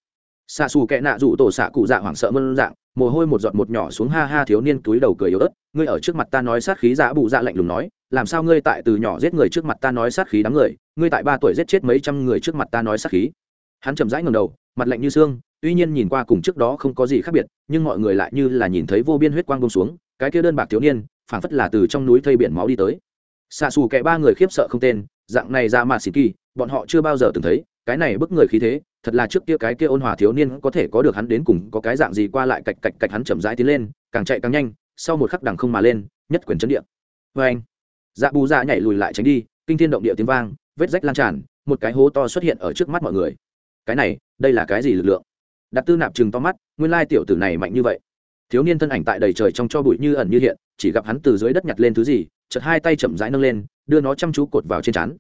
Xạ xù kẹ nạ dụ tổ xạ cụ dạ hoảng sợ mơn dạng, mồ hôi một giọt một nhỏ xuống, ha ha, thiếu niên túi đầu cười yếu ớt, ngươi ở trước mặt ta nói sát khí dạ bụ dạ lạnh lùng nói, làm sao ngươi tại từ nhỏ giết người trước mặt ta nói sát khí đám người, ngươi tại ba tuổi giết chết mấy trăm người trước mặt ta nói sát khí. Hắn chậm rãi ngầm đầu, mặt lạnh như xương tuy nhiên nhìn qua cùng trước đó không có gì khác biệt, nhưng mọi người lại như là nhìn thấy vô biên huyết quang bông xuống, cái kia đơn bạc thiếu niên, phảng phất là từ trong núi thây biển máu đi tới. Xạ xù kẻ ba người khiếp sợ không tên, dạng này ra mà xịt kỳ, bọn họ chưa bao giờ từng thấy, cái này bức người khí thế, thật là trước kia cái kia ôn hòa thiếu niên có thể có được hắn đến cùng có cái dạng gì qua lại cạch cạch cạch hắn chậm rãi tiến lên, càng chạy càng nhanh, sau một khắc đằng không mà lên, nhất quyền chấn địa. Vê anh dạ bù dạ nhảy lùi lại tránh đi, kinh thiên động địa tiếng vang, vết rách lan tràn, một cái hố to xuất hiện ở trước mắt mọi người. Cái này, đây là cái gì lực lượng? Đặt tư nạp chừng to mắt, nguyên lai tiểu tử này mạnh như vậy. Thiếu niên thân ảnh tại đầy trời trong cho bụi như ẩn như hiện, chỉ gặp hắn từ dưới đất nhặt lên thứ gì chật hai tay chậm rãi nâng lên, đưa nó chăm chú cột vào trên trán.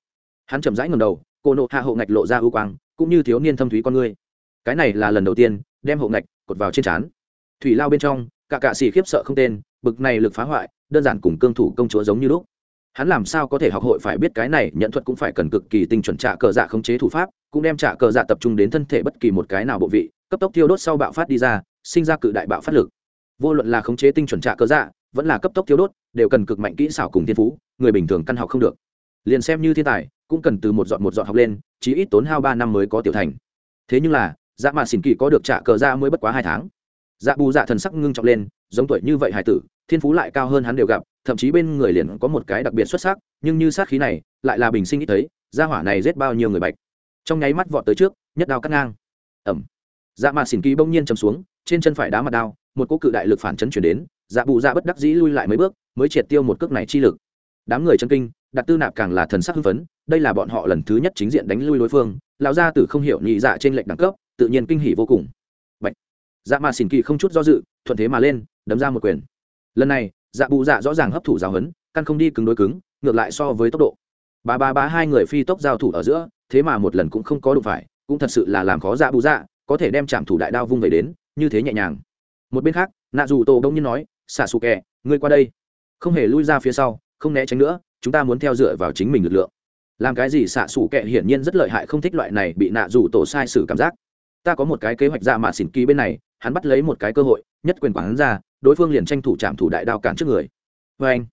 Hắn chậm rãi ngầm đầu, cô nộ hạ hộ ngạch lộ ra ưu quang, cũng như thiếu niên thâm thúy con ngươi cái này là lần đầu tiên, đem hộ ngạch cột vào trên trán. Thủy lao bên trong, cả cạ xì khiếp sợ không tên, bực này lực phá hoại, đơn giản cùng cương thủ công chúa giống như lúc. Hắn làm sao có thể học hội phải biết cái này, nhận thuật cũng phải cần cực kỳ tinh chuẩn trạ cờ dạ khống chế thủ pháp cũng đem trả cờ dạ tập trung đến thân thể bất kỳ một cái nào bộ vị, cấp tốc tiêu đốt sau bạo phát đi ra, sinh ra cự đại bạo phát lực. Vô luận là khống chế tinh chuẩn trả cơ dạ vẫn là cấp tốc thiêu đốt, đều cần cực mạnh kỹ xảo cùng thiên phú, người bình thường căn học không được. Liền xem như thiên tài, cũng cần từ một dọn một dọn học lên chỉ ít tốn hao ba năm mới có tiểu thành. Thế nhưng là dạ mà xỉn kỳ có được trả cờ dạ mới bất quá hai tháng. Dạ bù dạ thần sắc ngưng trọng lên, giống tuổi như vậy hải tử, thiên phú lại cao hơn hắn đều gặp, thậm chí bên người liền có một cái đặc biệt xuất sắc, nhưng như sát khí này, lại là bình sinh ít thấy, gia hỏa này giết bao nhiêu người bạch trong nháy mắt vọt tới trước, nhất đao cắt ngang. Ẩm dạ mà xỉn kỳ bỗng nhiên chầm xuống, trên chân phải đá mặt đao, một cỗ cự đại lực phản chấn chuyển đến dạ bù dạ bất đắc dĩ lui lại mấy bước, mới triệt tiêu một cước này chi lực. Đám người chân kinh đặt tư nạp càng là thần sắc hưng phấn, đây là bọn họ lần thứ nhất chính diện đánh lui đối phương, lão gia tử không hiểu nhị dạ trên lệnh đẳng cấp, tự nhiên kinh hỉ vô cùng. Bạch. dạ mà xỉn kỳ không chút do dự, thuận thế mà lên, đấm ra một quyền. Lần này dạ bù dạ rõ ràng hấp thụ giáo hấn căn không đi cứng đối cứng, ngược lại so với tốc độ ba ba ba hai người phi tốc giao thủ ở giữa, thế mà một lần cũng không có đụng phải, cũng thật sự là làm khó dạ bù dạ có thể đem chạm thủ đại đao vung về đến, như thế nhẹ nhàng. Một bên khác, nạ dù tổ đông như nói xả xù kẹ ngươi qua đây. Không hề lui ra phía sau, không né tránh nữa, chúng ta muốn theo dựa vào chính mình lực lượng. Làm cái gì xạ xù kẹ hiển nhiên rất lợi hại không thích loại này bị nạ dù tổ sai sử cảm giác. Ta có một cái kế hoạch ra mà xỉn ký bên này, hắn bắt lấy một cái cơ hội, nhất quyền quản hắn ra, đối phương liền tranh thủ chạm thủ đại đao cản trước người. Vê anh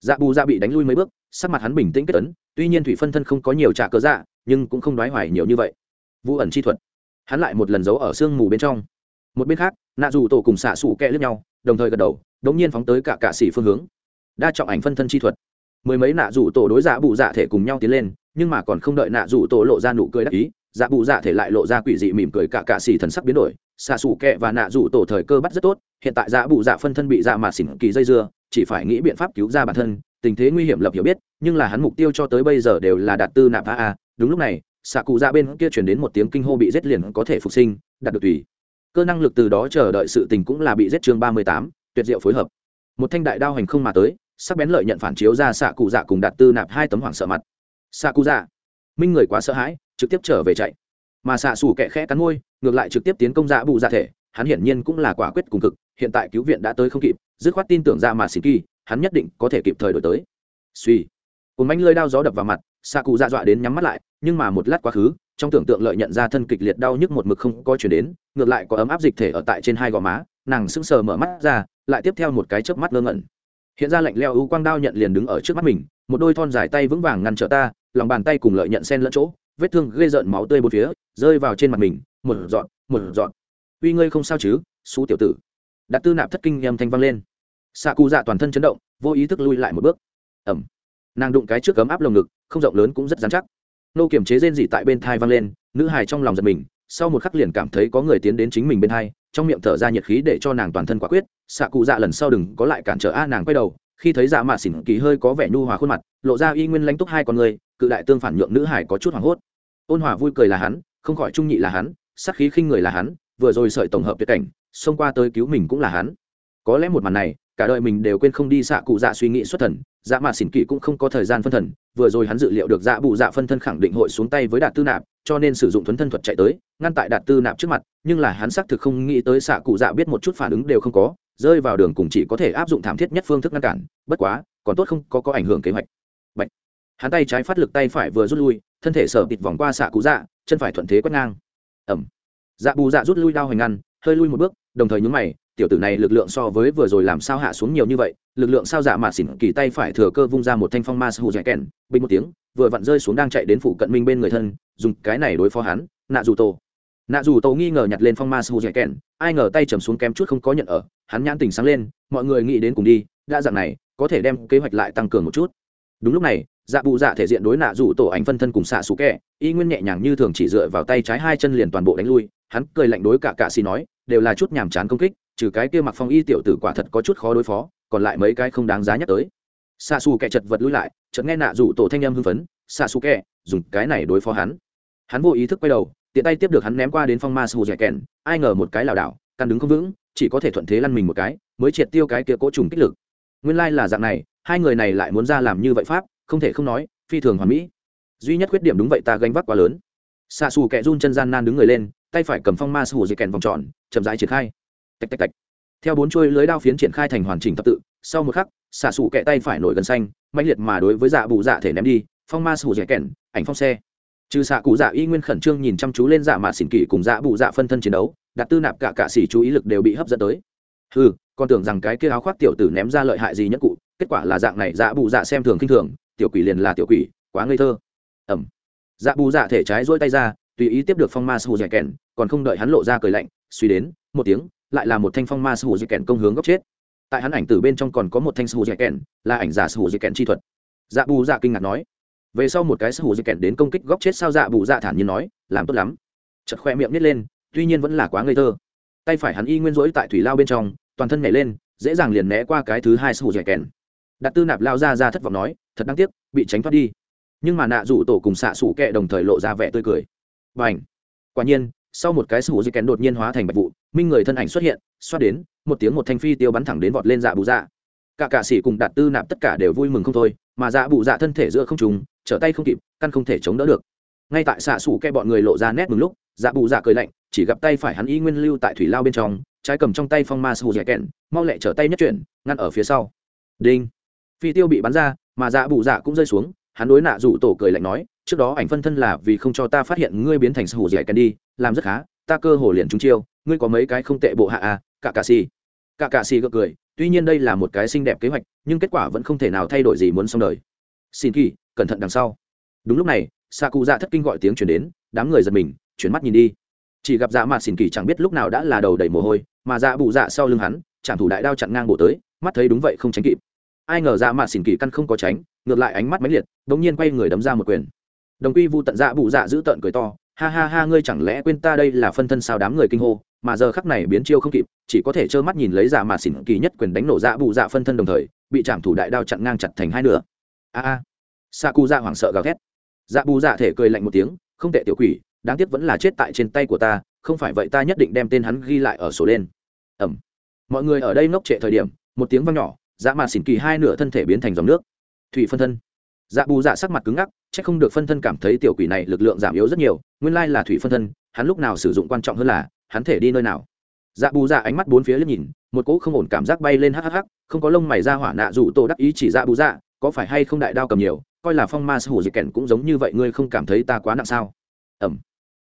dạ bù dạ bị đánh lui mấy bước sắc mặt hắn bình tĩnh kết tấn tuy nhiên thủy phân thân không có nhiều trả cớ dạ nhưng cũng không đoái hoài nhiều như vậy. Vũ ẩn chi thuật. Hắn lại một lần giấu ở sương mù bên trong. Một bên khác, nạ dù tổ cùng xạ xù kẹ lướt nhau, đồng thời gật đầu, đống nhiên phóng tới cả cạ xỉ phương hướng. Đa trọng ảnh phân thân chi thuật. Mười mấy nạ dù tổ đối dạ bụ dạ thể cùng nhau tiến lên, nhưng mà còn không đợi nạ dù tổ lộ ra nụ cười đắc ý dạ bụ dạ thể lại lộ ra quỷ dị mỉm cười cả cạ xỉ thần sắc biến đổi. Xạ xù kẹ và nạ dù tổ thời cơ bắt rất tốt, hiện tại dạ bụ dạ phân thân bị dạ mà xỉn kỳ dây dưa, chỉ phải nghĩ biện pháp cứu ra bản thân tình thế nguy hiểm lập hiểu biết, nhưng là hắn mục tiêu cho tới bây giờ đều là đạt tư nạp a a. Đúng lúc này xạ cụ ra bên kia chuyển đến một tiếng kinh hô bị giết liền có thể phục sinh, đạt được tùy. Cơ năng lực từ đó chờ đợi sự tình cũng là bị giết chương ba mươi tám, tuyệt diệu phối hợp. Một thanh đại đao hành không mà tới, sắc bén lợi nhận phản chiếu ra xạ cụ dạ cùng đạt tư nạp hai tấm hoảng sợ mặt. Xạ cụ dạ minh người quá sợ hãi, trực tiếp trở về chạy. Mà xạ xù kẹ khẽ cắn môi, ngược lại trực tiếp tiến công dạ bù dạ thể, hắn hiển nhiên cũng là quả quyết cùng cực, hiện tại cứu viện đã tới không kịp, dứt khoát tin tưởng ra mà xịt kỳ hắn nhất định có thể kịp thời đổi tới. Suy. Cồn bánh lơi đao gió đập vào mặt xạ cụ dạ dọa đến nhắm mắt lại, nhưng mà một lát quá khứ, trong tưởng tượng lợi nhận ra thân kịch liệt đau nhức một mực không có chuyển đến, ngược lại có ấm áp dịch thể ở tại trên hai gò má, nàng sững sờ mở mắt ra, lại tiếp theo một cái chớp mắt ngơ ngẩn. Hiện ra lạnh leo ưu quang đao nhận liền đứng ở trước mắt mình, một đôi thon dài tay vững vàng ngăn trở ta, lòng bàn tay cùng lợi nhận sen lẫn chỗ, vết thương gây rợn máu tươi bốn phía, rơi vào trên mặt mình, một dọn một dọn uy ngươi không sao chứ, xú tiểu tử. Đặt tư nạp thất kinh nhầm thanh vang lên xạ cụ dạ toàn thân chấn động, vô ý thức lui lại một bước. Ẩm nàng đụng cái trước cấm áp lồng ngực, không rộng lớn cũng rất dán chắc. Nô kiểm chế rên dị tại bên thai vang lên, nữ hài trong lòng giật mình, sau một khắc liền cảm thấy có người tiến đến chính mình bên thai trong miệng thở ra nhiệt khí để cho nàng toàn thân quả quyết. Xạ cụ dạ lần sau đừng có lại cản trở a nàng quay đầu, khi thấy dạ mạ xỉn kỳ hơi có vẻ nhu hòa khuôn mặt, lộ ra y nguyên lãnh túc hai con người, cự đại tương phản nhượng nữ hải có chút hoảng hốt. Ôn hòa vui cười là hắn, không khỏi trung nhị là hắn sắc khí khinh người là hắn, vừa rồi sợi tổng hợp tuyệt cảnh, xông qua tới cứu mình cũng là hắn. Có lẽ một màn này cả đời mình đều quên không đi xạ cụ dạ suy nghĩ xuất thần dạ mà xỉn kỳ cũng không có thời gian phân thần, vừa rồi hắn dự liệu được dạ bụ dạ phân thân khẳng định hội xuống tay với đạt tư nạp, cho nên sử dụng thuấn thân thuật chạy tới, ngăn tại đạt tư nạp trước mặt, nhưng là hắn xác thực không nghĩ tới xạ cụ dạ biết một chút phản ứng đều không có, rơi vào đường cùng chỉ có thể áp dụng thảm thiết nhất phương thức ngăn cản, bất quá, còn tốt không có có ảnh hưởng kế hoạch. Bạch. hắn tay trái phát lực tay phải vừa rút lui, thân thể sở bịt vòng qua xạ cụ dạ chân phải thuận thế quét ngang. Ẩm. Dạ bù dạ rút lui đao hoành ngăn, hơi lui một bước, đồng thời nhúng mày tiểu tử này lực lượng so với vừa rồi làm sao hạ xuống nhiều như vậy, lực lượng sao giả mà xỉn kỳ tay phải thừa cơ vung ra một thanh phong ma hù dạy kèn bình một tiếng, vừa vặn rơi xuống đang chạy đến phụ cận minh bên người thân, dùng cái này đối phó hắn, nạ dù tổ nạ dù tổ nghi ngờ nhặt lên phong ma hù dạy kèn ai ngờ tay trầm xuống kém chút không có nhận ở, hắn nhãn tình sáng lên, mọi người nghĩ đến cùng đi, đã dạng này, có thể đem kế hoạch lại tăng cường một chút. Đúng lúc này dạ bù dạ thể diện đối nạ dù tổ ảnh phân thân cùng xạ xú kẹ, y nguyên nhẹ nhàng như thường chỉ dựa vào tay trái hai chân liền toàn bộ đánh lui, hắn cười lạnh đối cả cạ xì nói, đều là chút nhàm chán công kích trừ cái kia mặc phong y tiểu tử quả thật có chút khó đối phó, còn lại mấy cái không đáng giá nhắc tới. Xa xù kẻ chật vật lui lại, chợt nghe nạ rủ tổ thanh em hưng phấn xa xù kẻ, dùng cái này đối phó hắn. Hắn vô ý thức quay đầu, tiện tay tiếp được hắn ném qua đến phong ma sù dẻ kèn, ai ngờ một cái lảo đảo, căn đứng không vững, chỉ có thể thuận thế lăn mình một cái, mới triệt tiêu cái kia cỗ trùng kích lực. Nguyên lai là dạng này, hai người này lại muốn ra làm như vậy pháp, không thể không nói, phi thường hoàn mỹ. Duy nhất khuyết điểm đúng vậy ta gánh vác quá lớn. Xa xù kẻ run chân gian nan đứng người lên, tay phải cầm phong ma sù dẻ kèn vòng tròn, chậm rãi triển khai tạch tạch tạch. Theo bốn chuôi lưới đao phiến triển khai thành hoàn chỉnh tập tự, sau một khắc, xạ xù kẹ tay phải nổi gần xanh mạnh liệt mà đối với dạ bù dạ thể ném đi, phong ma sù dẻ kẹn, ảnh phong xe. Trừ xạ cụ dạ y nguyên khẩn trương nhìn chăm chú lên dạ mà xỉn kỳ cùng dạ bù dạ phân thân chiến đấu, đặt tư nạp cả cạ xỉ chú ý lực đều bị hấp dẫn tới. Ừ còn tưởng rằng cái kia áo khoác tiểu tử ném ra lợi hại gì nhất cụ, kết quả là dạng này dạ bù dạ xem thường k i n h thường, tiểu quỷ liền là tiểu quỷ, quá ngây thơ. Ẩm. Dạ bù dạ thể trái dỗi tay ra, tùy ý tiếp được phong ma sù dẻ kèn còn không đợi hắn lộ ra cười lạnh, suy đến, một tiếng lại là một thanh phong ma sù dị kèn công hướng góc chết. Tại hắn ảnh từ bên trong còn có một thanh sù dị kèn, là ảnh giả sù dị kèn chi thuật. Dạ bù dạ kinh ngạc nói, về sau một cái sù dị kèn đến công kích góc chết sao? Dạ bù dạ thản nhiên nói, làm tốt lắm. Chật khoe miệng nít lên, tuy nhiên vẫn là quá ngây thơ. Tay phải hắn y nguyên rỗi tại thủy lao bên trong, toàn thân nhảy lên, dễ dàng liền né qua cái thứ hai sù dị kèn. Đặt tư nạp lao ra ra thất vọng nói, thật đáng tiếc, bị tránh thoát đi. Nhưng mà nạ rủ tổ cùng xạ sủ kẹ đồng thời lộ ra vẻ tươi cười. Và ảnh quả nhiên sau một cái sủ dị kèn đột nhiên hóa thành bạch vụ, minh người thân ảnh xuất hiện, xoát đến, một tiếng một thanh phi tiêu bắn thẳng đến vọt lên dạ bù dạ. Cả cạ sĩ cùng đạt tư nạp tất cả đều vui mừng không thôi, mà dạ bù dạ thân thể giữa không trùng trở tay không kịp, căn không thể chống đỡ được. Ngay tại xạ sủ kẹ bọn người lộ ra nét mừng lúc dạ bù dạ cười lạnh, chỉ gặp tay phải hắn y nguyên lưu tại thủy lao bên trong, trái cầm trong tay phong ma sủ dị kẹn mau lẹ trở tay nhất chuyển, ngăn ở phía sau. Đinh. Phi tiêu bị bắn ra, mà dạ bù dạ cũng rơi xuống, hắn đối nạ rủ tổ cười lạnh nói trước đó ảnh phân thân là vì không cho ta phát hiện ngươi biến thành sù dẻ kẹn đi, làm rất khá, ta cơ hồ liền trúng chiêu, ngươi có mấy cái không tệ bộ hạ à cả cà xì. Cả cà xì gật cười, tuy nhiên đây là một cái xinh đẹp kế hoạch, nhưng kết quả vẫn không thể nào thay đổi gì muốn xong đời. Xin kỳ, cẩn thận đằng sau. Đúng lúc này xạ cụ dạ thất kinh gọi tiếng chuyển đến, đám người giật mình, chuyển mắt nhìn đi. Chỉ gặp dạ mà xỉn kỳ chẳng biết lúc nào đã là đầu đầy mồ hôi, mà dạ bụ dạ sau lưng hắn, chạm thủ đại đao chặn ngang bộ tới, mắt thấy đúng vậy không tránh kịp. Ai ngờ dạ mà xỉn kỳ căn không có tránh, ngược lại ánh mắt máy liệt đ ỗ n g nhiên quay người đấm ra một quyền đồng quy vu tận dạ bụ dạ giữ tợn cười to, ha ha ha, ngươi chẳng lẽ quên ta đây là phân thân sao đám người kinh hô, mà giờ khắc này biến chiêu không kịp, chỉ có thể trơ mắt nhìn lấy dạ mà xỉn kỳ nhất quyền đánh nổ dạ bụ dạ phân thân đồng thời, bị chạm thủ đại đao chặn ngang chặt thành hai nửa. A a. Sa cu dạ hoảng sợ gào thét. Dạ bù dạ thể cười lạnh một tiếng, không tệ tiểu quỷ, đáng tiếc vẫn là chết tại trên tay của ta, không phải vậy ta nhất định đem tên hắn ghi lại ở sổ lên. Ẩm. Mọi người ở đây ngốc trệ thời điểm, một tiếng văng nhỏ dạ mà xỉn kỳ hai nửa thân thể biến thành dòng nước. Thủy phân thân. Dạ bù dạ sắc mặt cứng ngắc Chắc không được phân thân cảm thấy tiểu quỷ này lực lượng giảm yếu rất nhiều, nguyên lai là thủy phân thân, hắn lúc nào sử dụng quan trọng hơn là, hắn thể đi nơi nào. Dạ bù dạ ánh mắt bốn phía liếc nhìn, một cỗ không ổn cảm giác bay lên hắc hắc không có lông mày ra hỏa nạ dù tô đắc ý chỉ dạ bù dạ có phải hay không đại đao cầm nhiều, coi là phong ma sư hủ dị kèn cũng giống như vậy, ngươi không cảm thấy ta quá nặng sao? Ẩm.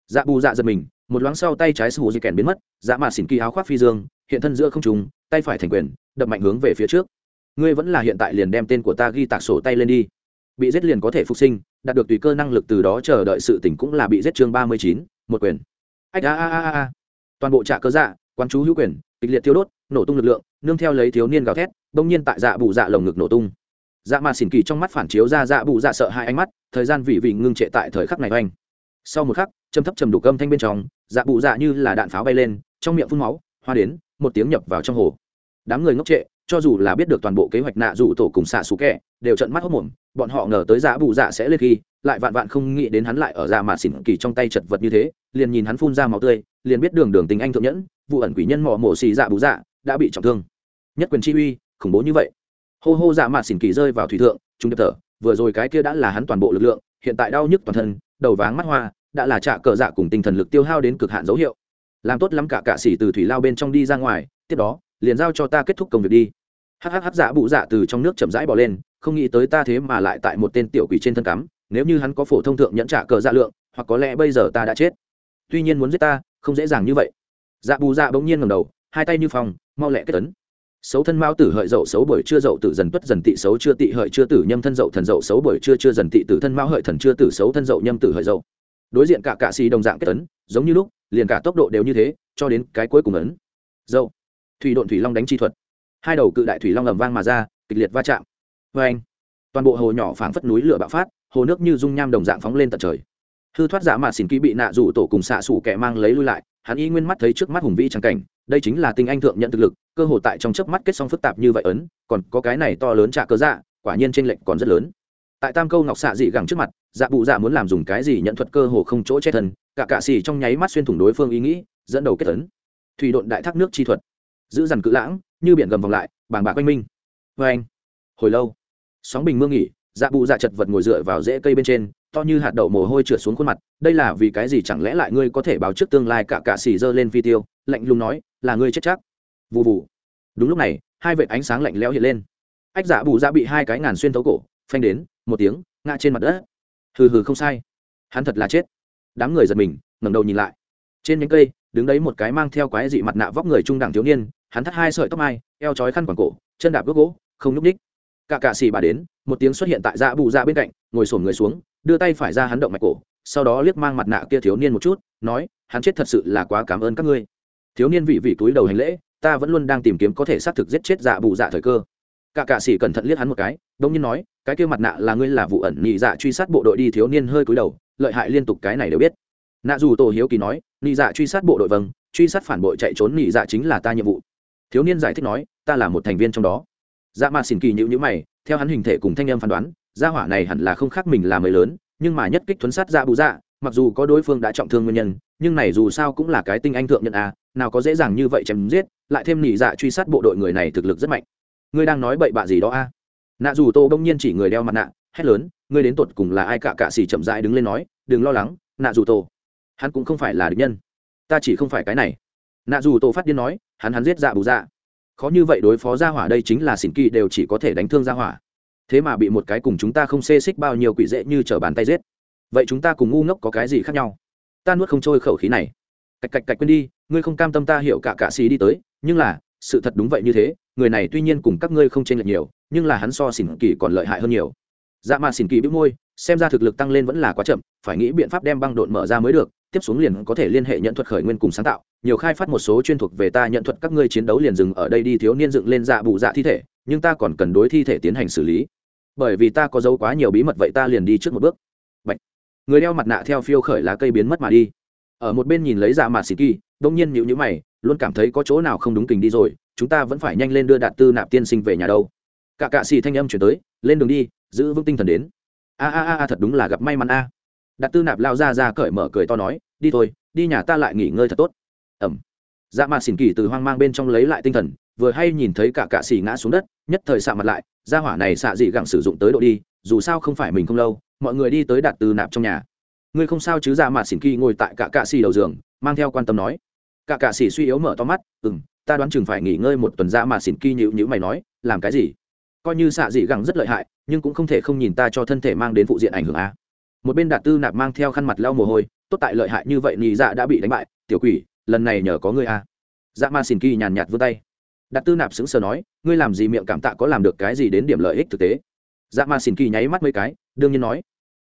Dạ bù dạ giật mình, một loáng sau tay trái sư hủ dị kèn biến mất dạ mà xỉn kỳ áo khoác phi dương, hiện thân giữa không trùng tay phải thành quyền, đập mạnh hướng về phía trước. Ngươi vẫn là hiện tại liền đem tên của ta ghi tạc sổ tay lên đi bị giết liền có thể phục sinh, đạt được tùy cơ năng lực từ đó chờ đợi sự tỉnh cũng là bị giết chương ba mươi chín, một quyền. Ách, a a a a toàn bộ trạ cơ dạ quan chú hữu quyền, kịch liệt thiêu đốt, nổ tung lực lượng, nương theo lấy thiếu niên gào thét bỗng nhiên tại dạ bù dạ lồng ngực nổ tung. Dạ mà xỉn kỳ trong mắt phản chiếu ra dạ bụ dạ sợ hai ánh mắt, thời gian vị vị ngưng trệ tại thời khắc này oanh. Sau một khắc, châm thấp trầm đủ cơm thanh bên trong dạ bụ dạ như là đạn pháo bay lên, trong miệng phun máu, hoa đến, một tiếng nhập vào trong hồ. Đám người ngốc trệ, cho dù là biết được toàn bộ kế hoạch nạ rủ tổ cùng xạ xú kẹ đều trận mắt hốc mồm bọn họ ngờ tới dạ bụ dạ sẽ lên khi, lại vạn vạn không nghĩ đến hắn lại ở dạ mà xỉn kỳ trong tay chật vật như thế, liền nhìn hắn phun ra máu tươi, liền biết đường đường tình anh thượng nhẫn, vụ ẩn quỷ nhân mò mổ xì dạ bụ dạ đã bị trọng thương. Nhất quyền chi uy, khủng bố như vậy. Hô hô dạ mà xỉn kỳ rơi vào thủy thượng, chúng đập thở, vừa rồi cái kia đã là hắn toàn bộ lực lượng, hiện tại đau nhức toàn thân, đầu váng mắt hoa, đã là trả cờ dạ cùng tinh thần lực tiêu hao đến cực hạn dấu hiệu. Làm tốt lắm cả cạ xỉ từ thủy lao bên trong đi ra ngoài, tiếp đó, liền giao cho ta kết thúc công việc đi hhh dạ bụ dạ từ trong nước chậm rãi bỏ lên, không nghĩ tới ta thế mà lại tại một tên tiểu quỷ trên thân cắm, nếu như hắn có phổ thông thượng nhẫn trả cờ dạ lượng, hoặc có lẽ bây giờ ta đã chết. Tuy nhiên muốn giết ta, không dễ dàng như vậy. Dạ bù dạ bỗng nhiên ngầm đầu, hai tay như phòng, mau lẹ kết tấn. Xấu thân mao tử hợi dậu, xấu bởi chưa dậu tử dần tuất dần tị, xấu chưa tị hợi chưa tử nhâm thân dậu thần dậu, xấu bởi chưa chưa dần tị tử thân mao hợi thần chưa tử, xấu thân dậu nhâm tử hợi dậu. Đối diện cả cạ xì đồng dạng kết tấn, giống như lúc, liền cả tốc độ đều như thế, cho đến cái cuối cùng ấn. Dậu. Thủy độn thủy long đánh chi thuật hai đầu cự đại thủy long ầm vang mà ra, kịch liệt va chạm. Vê anh, toàn bộ hồ nhỏ phảng phất núi lửa bạo phát, hồ nước như dung nham đồng dạng phóng lên tận trời. Hư thoát giả mà xỉn kỹ bị nạ rủ tổ cùng xạ xủ kẻ mang lấy lui lại, hắn y nguyên mắt thấy trước mắt hùng vĩ trắng cảnh, đây chính là tinh anh thượng nhận thực lực, cơ hội tại trong chớp mắt kết xong phức tạp như vậy ấn, còn có cái này to lớn trả cơ dạ quả nhiên trên lệnh còn rất lớn. Tại tam câu ngọc xạ dị gẳng trước mặt dạ bụ dạ muốn làm dùng cái gì nhận thuật cơ hồ không chỗ chết thần cả cạ xì trong nháy mắt xuyên thủng đối phương ý nghĩ, dẫn đầu kết tấn thủy độn đại thác nước chi thuật. Giữ dằn cự lãng như biển gầm vòng lại, bàng bạc quanh minh vê anh, hồi lâu, sóng bình mương nghỉ dạ bụ dạ chật vật ngồi dựa vào rễ cây bên trên, to như hạt đậu mồ hôi trượt xuống khuôn mặt, đây là vì cái gì chẳng lẽ lại ngươi có thể báo trước tương lai cả cạ xì dơ lên phi tiêu, lạnh lùng nói, là ngươi chết chắc. Vụ vụ đúng lúc này, hai vệt ánh sáng lạnh lẽo hiện lên. Ách dạ bù dạ bị hai cái ngàn xuyên thấu cổ, phanh đến, một tiếng, ngã trên mặt đất. Hừ hừ không sai. Hắn thật là chết. Đám người giật mình, ngẩng đầu nhìn lại. Trên những cây, đứng đấy một cái mang theo quái dị mặt nạ vóc người trung đẳng thiếu niên hắn thắt hai sợi tóc mai, eo trói khăn quàng cổ, chân đạp bước gỗ, không nhúc ních cả cạ xì bà đến, một tiếng xuất hiện tại dạ bù dạ bên cạnh, ngồi sổm người xuống, đưa tay phải ra hắn động mạch cổ, sau đó liếc mang mặt nạ kia thiếu niên một chút, nói, hắn chết thật sự là quá cảm ơn các ngươi. Thiếu niên vị vị túi đầu hành lễ, ta vẫn luôn đang tìm kiếm có thể xác thực giết chết dạ bù dạ thời cơ. Cả cạ xì cẩn thận liếc hắn một cái, đông nhiên nói, cái kia mặt nạ là ngươi là vụ ẩn nhị dạ truy sát bộ đội đi thiếu niên hơi cúi đầu, lợi hại liên tục cái này đều biết. Nạ dù tổ hiếu kỳ nói nhị dạ truy sát bộ đội vâng truy sát phản bội chạy trốn nhị dạ chính là ta nhiệm vụ thiếu niên giải thích nói, ta là một thành viên trong đó. Dạ mà xỉn kỳ nhữ nhữ mày, theo hắn hình thể cùng thanh em phán đoán, gia hỏa này hẳn là không khác mình là mới lớn, nhưng mà nhất kích thuấn sát dạ bù dạ mặc dù có đối phương đã trọng thương nguyên nhân, nhưng này dù sao cũng là cái tinh anh thượng nhận a, nào có dễ dàng như vậy chém giết, lại thêm nỉ dạ truy sát bộ đội người này thực lực rất mạnh. Ngươi đang nói bậy bạ gì đó a? Nạ dù tô bỗng nhiên chỉ người đeo mặt nạ, hét lớn, ngươi đến tột cùng là ai? Cả cạ xỉ chậm rãi đứng lên nói, đừng lo lắng, nạ dù tô, hắn cũng không phải là địch nhân, ta chỉ không phải cái này. Nạ dù tô phát điên nói hắn hắn giết dạ bù dạ. Khó như vậy đối phó gia hỏa đây chính là xỉn kỳ đều chỉ có thể đánh thương gia hỏa. Thế mà bị một cái cùng chúng ta không xê xích bao nhiêu quỷ dễ như t bàn tay giết. Vậy chúng ta cùng ngu ngốc có cái gì khác nhau? Ta nuốt không trôi khẩu khí này. Cạch cạch cạch quên đi, ngươi không cam tâm ta hiểu cả cạ xì đi tới, nhưng là, sự thật đúng vậy như thế, người này tuy nhiên cùng các ngươi không chênh lệch nhiều, nhưng là hắn so xỉn kỳ còn lợi hại hơn nhiều. Dạ mà xỉn kỳ bĩu môi, xem ra thực lực tăng lên vẫn là quá chậm, phải nghĩ biện pháp đem băng độn mở ra mới được, tiếp xuống liền có thể liên hệ nhận thuật khởi nguyên cùng sáng tạo nhiều khai phát một số chuyên thuộc về ta nhận thuật các ngươi chiến đấu liền dừng ở đây đi, thiếu niên dựng lên dạ bù dạ thi thể, nhưng ta còn cần đối thi thể tiến hành xử lý. Bởi vì ta có dấu quá nhiều bí mật vậy ta liền đi trước một bước. Bạch. người đeo mặt nạ theo phiêu khởi lá cây biến mất mà đi. Ở một bên nhìn lấy dạ mà xì kỳ, đông nhiên nhịu nhữ mày, luôn cảm thấy có chỗ nào không đúng kình đi rồi, chúng ta vẫn phải nhanh lên đưa đạt tư nạp tiên sinh về nhà đâu. Cả cạ xì thanh âm chuyển tới, lên đường đi, giữ vững tinh thần đến. A a a thật đúng là gặp may mắn a. À. đạt tư nạp lao ra ra cởi mở cười to nói, đi thôi, đi nhà ta lại nghỉ ngơi thật tốt ẩm. Dạ mà xỉn kỳ từ hoang mang bên trong lấy lại tinh thần, vừa hay nhìn thấy cả cạ xỉ ngã xuống đất, nhất thời xạ mặt lại ra hỏa này xạ dị gặng sử dụng tới độ đi, dù sao không phải mình không lâu, mọi người đi tới đạt tư nạp trong nhà. Ngươi không sao chứ dạ mà xỉn kỳ ngồi tại cả cạ xỉ đầu giường, mang theo quan tâm nói. Cả cạ xỉ suy yếu mở to mắt ừ m ta đoán chừng phải nghỉ ngơi một tuần dạ mà xỉn kỳ nhịu nhữ mày nói, làm cái gì? Coi như xạ dị gẳng rất lợi hại, nhưng cũng không thể không nhìn ta cho thân thể mang đến phụ diện ảnh hưởng a. Một bên đạt tư nạp mang theo khăn mặt lau mồ hôi, tốt tại lợi hại như vậy nhị dạ đã bị đánh bại, tiểu quỷ lần này nhờ có ngươi a dạ ma xin kỳ nhàn nhạt vươn tay. Đạt tư nạp sững sờ nói, ngươi làm gì miệng cảm tạ có làm được cái gì đến điểm lợi ích thực tế? Dạ ma xin kỳ nháy mắt mấy cái, đương nhiên nói.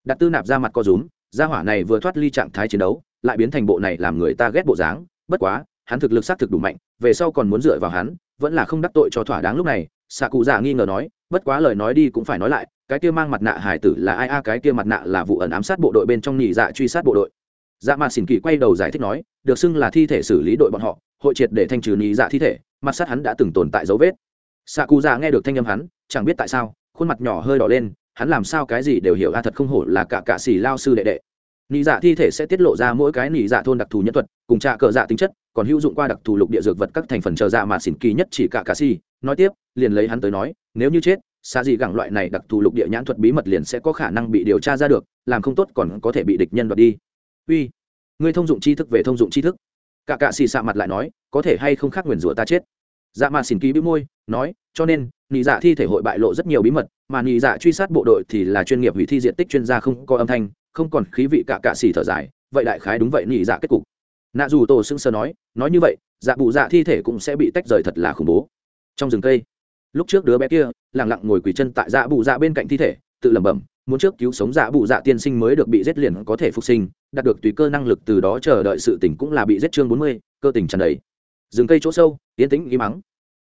Đạt tư nạp ra mặt co rúm, gia hỏa này vừa thoát ly trạng thái chiến đấu, lại biến thành bộ này làm người ta ghét bộ dáng. Bất quá, hắn thực lực xác thực đủ mạnh, về sau còn muốn dựa vào hắn, vẫn là không đắc tội cho thỏa đáng lúc này. Xạ cụ già nghi ngờ nói, bất quá lời nói đi cũng phải nói lại, cái kia mang mặt nạ hải tử là ai a? Cái kia mặt nạ là vụ ẩn ám sát bộ đội bên trong nhị dạ truy sát bộ đội. Dạ mà xỉn kỳ quay đầu giải thích nói được xưng là thi thể xử lý đội bọn họ, hội triệt để thanh trừ nhị dạ thi thể, mặt sát hắn đã từng tồn tại dấu vết. Xạ cụ già nghe được thanh âm hắn, chẳng biết tại sao, khuôn mặt nhỏ hơi đỏ lên, hắn làm sao cái gì đều hiểu a thật không hổ là cả cạ xỉ lao sư đệ đệ. Nị dạ thi thể sẽ tiết lộ ra mỗi cái nị dạ thôn đặc thù nhân thuật, cùng trạ cờ dạ tính chất, còn hữu dụng qua đặc thù lục địa dược vật các thành phần chờ dạ mà xỉn kỳ nhất chỉ cả cà si nói tiếp, liền lấy hắn tới nói, nếu như chết xa gì gẳng loại này đặc thù lục địa nhãn thuật bí mật liền sẽ có khả năng bị điều tra ra được, làm không tốt còn có thể bị địch nhân đoạt đi. Uy ngươi thông dụng tri thức về thông dụng tri thức. Cả cạ xì xạ mặt lại nói, có thể hay không khác nguyền rủa ta chết. Dạ mà xỉn ký bĩu môi, nói, cho nên, nị dạ thi thể hội bại lộ rất nhiều bí mật, mà nị dạ truy sát bộ đội thì là chuyên nghiệp hủy thi diện tích chuyên gia không có âm thanh, không còn khí vị cả cạ xì thở dài, vậy đại khái đúng vậy nị dạ kết cục. Nạ dù tổ sững sờ nói nói như vậy dạ bụ dạ thi thể cũng sẽ bị tách rời thật là khủng bố. Trong rừng cây, lúc trước đứa bé kia lẳng lặng ngồi quỳ chân tại dạ bụ dạ bên cạnh thi thể tự lẩm bẩm, muốn trước cứu sống dạ bụ dạ tiên sinh mới được bị giết liền có thể phục sinh, đạt được tùy cơ năng lực từ đó chờ đợi sự tỉnh cũng là bị giết chương bốn mươi, cơ tình tràn đầy. Rừng cây chỗ sâu tiến tĩnh im mắng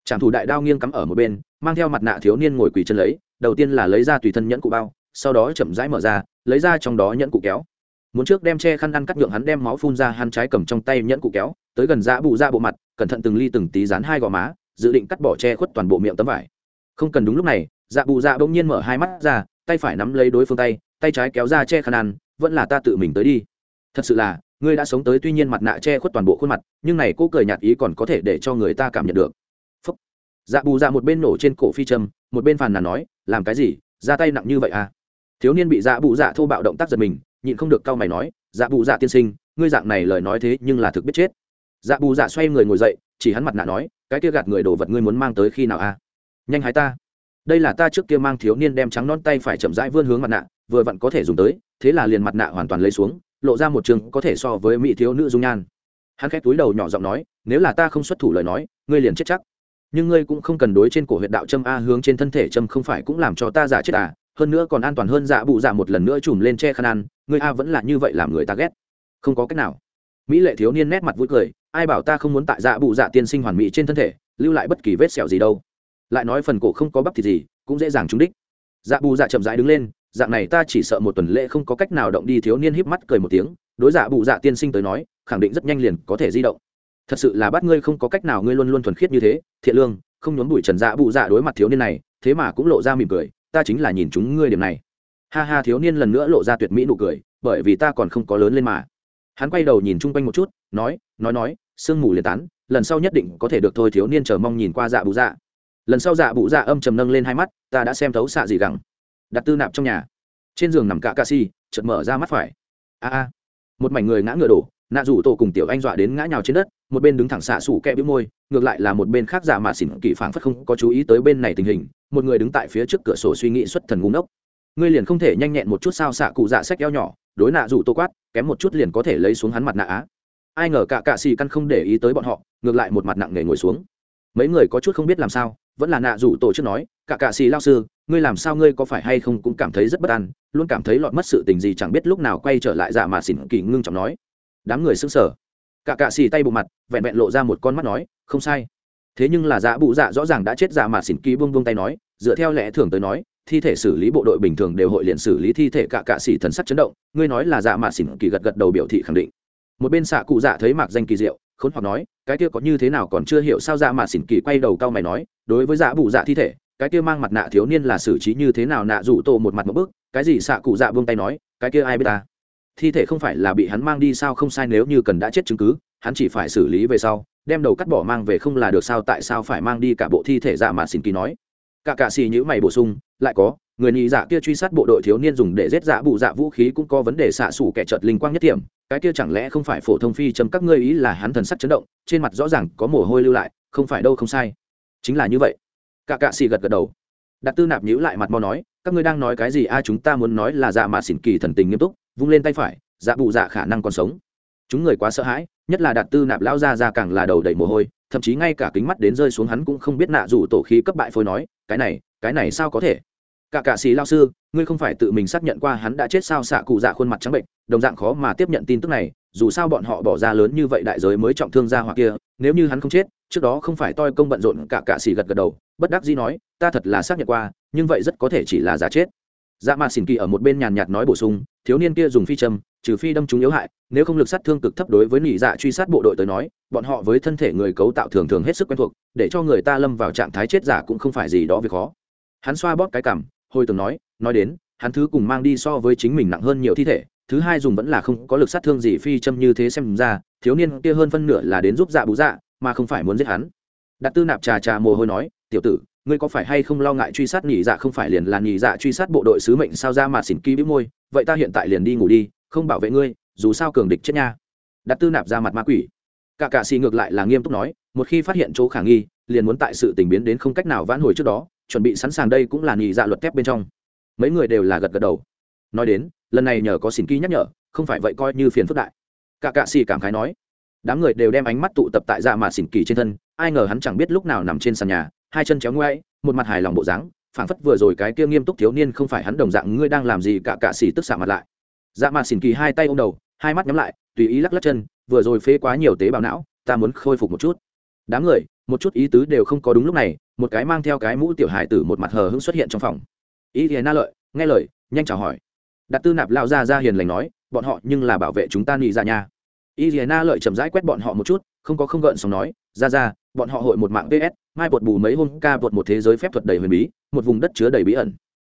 trạm thủ đại đao nghiêng cắm ở một bên, mang theo mặt nạ thiếu niên ngồi quỳ chân lấy, đầu tiên là lấy ra tùy thân nhẫn cụ bao, sau đó chậm rãi mở ra, lấy ra trong đó nhẫn cụ kéo. Muốn trước đem che khăn ăn cắt nhượng hắn đem máu phun ra, hắn trái cầm trong tay nhẫn cụ kéo, tới gần dã bụ ra bộ mặt, cẩn thận từng ly từng tí dán hai gò má, dự định cắt bỏ che khuất toàn bộ miệng tấm vải. Không cần đúng lúc này dạ bụ dạ bỗng nhiên mở hai mắt ra tay phải nắm lấy đối phương tay tay trái kéo ra che khăn ăn, vẫn là ta tự mình tới đi. Thật sự là, ngươi đã sống tới tuy nhiên mặt nạ che khuất toàn bộ khuôn mặt, nhưng này cô cười nhạt ý còn có thể để cho người ta cảm nhận được. Phúc. dạ bù dạ một bên nổ trên cổ phi trâm một bên phàn nàn nói, làm cái gì? Ra tay nặng như vậy à? Thiếu niên bị dạ bù dạ thô bạo động tác giật mình, nhịn không được cau mày nói dạ bù dạ tiên sinh, ngươi dạng này lời nói thế nhưng là thực biết chết. Dạ bù dạ xoay người ngồi dậy, chỉ hắn mặt nạ nói, cái kia gạt người đồ vật ngươi muốn mang tới khi nào à? nhanh hái ta đây là ta trước kia mang thiếu niên đem trắng non tay phải chậm rãi vươn hướng mặt nạ, vừa vặn có thể dùng tới, thế là liền mặt nạ hoàn toàn lấy xuống, lộ ra một trường có thể so với mỹ thiếu nữ dung nhan. Hắn khép túi đầu nhỏ giọng nói, nếu là ta không xuất thủ lời nói, ngươi liền chết chắc. Nhưng ngươi cũng không cần đối trên cổ huyện đạo châm a hướng trên thân thể châm không phải cũng làm cho ta giả chết à hơn nữa còn an toàn hơn dạ bụ dạ một lần nữa chùm lên che khăn ăn, ngươi a vẫn là như vậy làm người ta ghét. Không có cách nào. Mỹ lệ thiếu niên nét mặt vui cười, ai bảo ta không muốn tại dạ bụ dạ tiên sinh hoàn mỹ trên thân thể, lưu lại bất kỳ vết sẹo gì đâu lại nói phần cổ không có bắp thịt gì, cũng dễ dàng trúng đích. Dạ bù dạ chậm rãi đứng lên, dạng này ta chỉ sợ một tuần lễ không có cách nào động đi thiếu niên híp mắt cười một tiếng, đối dạ bù dạ tiên sinh tới nói, khẳng định rất nhanh liền có thể di động. Thật sự là bắt ngươi không có cách nào, ngươi luôn luôn thuần khiết như thế, thiện lương, không nhốn bụi trần dạ bù dạ đối mặt thiếu niên này, thế mà cũng lộ ra mỉm cười, ta chính là nhìn chúng ngươi điểm này. Ha ha, thiếu niên lần nữa lộ ra tuyệt mỹ nụ cười, bởi vì ta còn không có lớn lên mà. Hắn quay đầu nhìn chung quanh một chút, nói nói nói, sương mù liền tán, lần sau nhất định có thể được thôi, thiếu niên chờ mong nhìn qua dạ bù dạ lần sau dạ bụ dạ âm trầm nâng lên hai mắt, ta đã xem thấu xạ gì gẳng. Đặt tư nạp trong nhà. Trên giường nằm cả ca si, chợt mở ra mắt phải. A a. Một mảnh người ngã ngựa đổ, nạ rủ tổ cùng tiểu anh dọa đến ngã nhào trên đất, một bên đứng thẳng xạ sủ kẹ bĩu môi, ngược lại là một bên khác giả mà xỉn kỳ phảng phất không có chú ý tới bên này tình hình, một người đứng tại phía trước cửa sổ suy nghĩ xuất thần ngu ngốc. Ngươi liền không thể nhanh nhẹn một chút sao xạ cụ dạ sách eo nhỏ, đối nạ rủ tô quát, kém một chút liền có thể lấy xuống hắn mặt nạ á. Ai ngờ cả cạ xì căn không để ý tới bọn họ, ngược lại một mặt nặng nề ngồi xuống. Mấy người có chút không biết làm sao vẫn là nạ rủ tổ chức nói, cả cạ xì lao sư, ngươi làm sao ngươi có phải hay không cũng cảm thấy rất bất an, luôn cảm thấy lọt mất sự tình gì chẳng biết lúc nào quay trở lại dạ mà xỉn kỳ ngưng trọng nói. Đám người sững sờ. Cả cạ xì tay bộ mặt, vẹn vẹn lộ ra một con mắt nói, không sai. Thế nhưng là dạ bụ dạ rõ ràng đã chết dạ mà xỉn kỳ buông buông tay nói, dựa theo lẽ thường tới nói, thi thể xử lý bộ đội bình thường đều hội liền xử lý thi thể cả cạ xỉ thần sắc chấn động, ngươi nói là dạ mà xỉn kỳ gật gật đầu biểu thị khẳng định. Một bên xạ cụ dạ thấy mạc danh kỳ diệu khốn hoặc nói, cái kia có như thế nào còn chưa hiểu sao dạ mà xỉn kỳ quay đầu cao mày nói, đối với dạ bụ dạ thi thể, cái kia mang mặt nạ thiếu niên là xử trí như thế nào nạ rủ tổ một mặt một bước, cái gì xạ cụ dạ buông tay nói, cái kia ai biết ta? Thi thể không phải là bị hắn mang đi sao không sai nếu như cần đã chết chứng cứ, hắn chỉ phải xử lý về sau, đem đầu cắt bỏ mang về không là được sao tại sao phải mang đi cả bộ thi thể dạ mà xỉn kỳ nói. Cả cạ xì nhữ mày bổ sung, lại có, người nhị dạ kia truy sát bộ đội thiếu niên dùng để giết dạ bụ dạ vũ khí cũng có vấn đề xạ xủ kẻ trợt linh quang nhất điểm cái kia chẳng lẽ không phải phổ thông phi châm các ngươi ý là hắn thần sắc chấn động, trên mặt rõ ràng có mồ hôi lưu lại, không phải đâu không sai. Chính là như vậy. Cả cạ xì gật gật đầu. Đặt tư nạp nhữ lại mặt mò nói, các ngươi đang nói cái gì? A, chúng ta muốn nói là dạ mà xỉn kỳ thần tình nghiêm túc, vung lên tay phải dạ bụ dạ khả năng còn sống. Chúng người quá sợ hãi, nhất là đạt tư nạp lao ra ra càng là đầu đầy mồ hôi, thậm chí ngay cả kính mắt đến rơi xuống hắn cũng không biết nạ dù tổ khí cấp bại phôi nói, cái này cái này sao có thể? Cả cạ sĩ lao sư, ngươi không phải tự mình xác nhận qua hắn đã chết sao? Xạ cụ dạ khuôn mặt trắng bệnh, đồng dạng khó mà tiếp nhận tin tức này, dù sao bọn họ bỏ ra lớn như vậy đại giới mới trọng thương ra hoặc kia, nếu như hắn không chết, trước đó không phải toi công bận rộn, cả cạ sĩ gật gật đầu, bất đắc dĩ nói, ta thật là xác nhận qua, nhưng vậy rất có thể chỉ là giả chết. Dạ mà xỉn kỳ ở một bên nhàn nhạt nói bổ sung, thiếu niên kia dùng phi châm, trừ phi đâm chúng yếu hại, nếu không lực sát thương cực thấp đối với nỉ dạ truy sát bộ đội tới nói, bọn họ với thân thể người cấu tạo thường thường hết sức quen thuộc, để cho người ta lâm vào trạng thái chết giả cũng không phải gì đó việc khó. Hắn xoa bóp cái cảm hồi tưởng nói nói đến, hắn thứ cùng mang đi so với chính mình nặng hơn nhiều thi thể, thứ hai dùng vẫn là không có lực sát thương gì phi châm như thế xem ra, thiếu niên kia hơn phân nửa là đến giúp dạ bú dạ mà không phải muốn giết hắn. Đặt tư nạp trà trà mồ hôi nói, tiểu tử, ngươi có phải hay không lo ngại truy sát nhị dạ không phải liền là nhị dạ truy sát bộ đội sứ mệnh sao ra mà xỉn ký bĩu môi, vậy ta hiện tại liền đi ngủ đi, không bảo vệ ngươi, dù sao cường địch chết nha. Đặt tư nạp ra mặt ma quỷ. Cả cạ xì ngược lại là nghiêm túc nói, một khi phát hiện chỗ khả nghi, liền muốn tại sự tình biến đến không cách nào vãn hồi trước đó chuẩn bị sẵn sàng đây cũng là nhị dạ luật thép bên trong. Mấy người đều là gật gật đầu. Nói đến, lần này nhờ có xỉn ký nhắc nhở, không phải vậy coi như phiền phức đại. Cả cạ xì cảm khái nói. Đám người đều đem ánh mắt tụ tập tại dạ mà xỉn kỳ trên thân, ai ngờ hắn chẳng biết lúc nào nằm trên sàn nhà, hai chân chéo ngoáy, một mặt hài lòng bộ dáng, phảng phất vừa rồi cái kia nghiêm túc thiếu niên không phải hắn đồng dạng ngươi đang làm gì cả cạ xỉ tức xạ mặt lại. Dạ mà xỉn kỳ hai tay ôm đầu, hai mắt nhắm lại, tùy ý lắc lắc chân, vừa rồi phế quá nhiều tế bào não, ta muốn khôi phục một chút. Đám người, một chút ý tứ đều không có đúng lúc này một cái mang theo cái mũ tiểu hài tử một mặt hờ hững xuất hiện trong phòng. Ý thì na lợi, nghe lời, nhanh chào hỏi. Đặt tư nạp lao ra ra hiền lành nói, bọn họ nhưng là bảo vệ chúng ta nị ra nha. Ý thì na lợi chậm rãi quét bọn họ một chút, không có không gợn xong nói, ra ra, bọn họ hội một mạng ps mai bột bù mấy hôm ca bột một thế giới phép thuật đầy huyền bí, một vùng đất chứa đầy bí ẩn.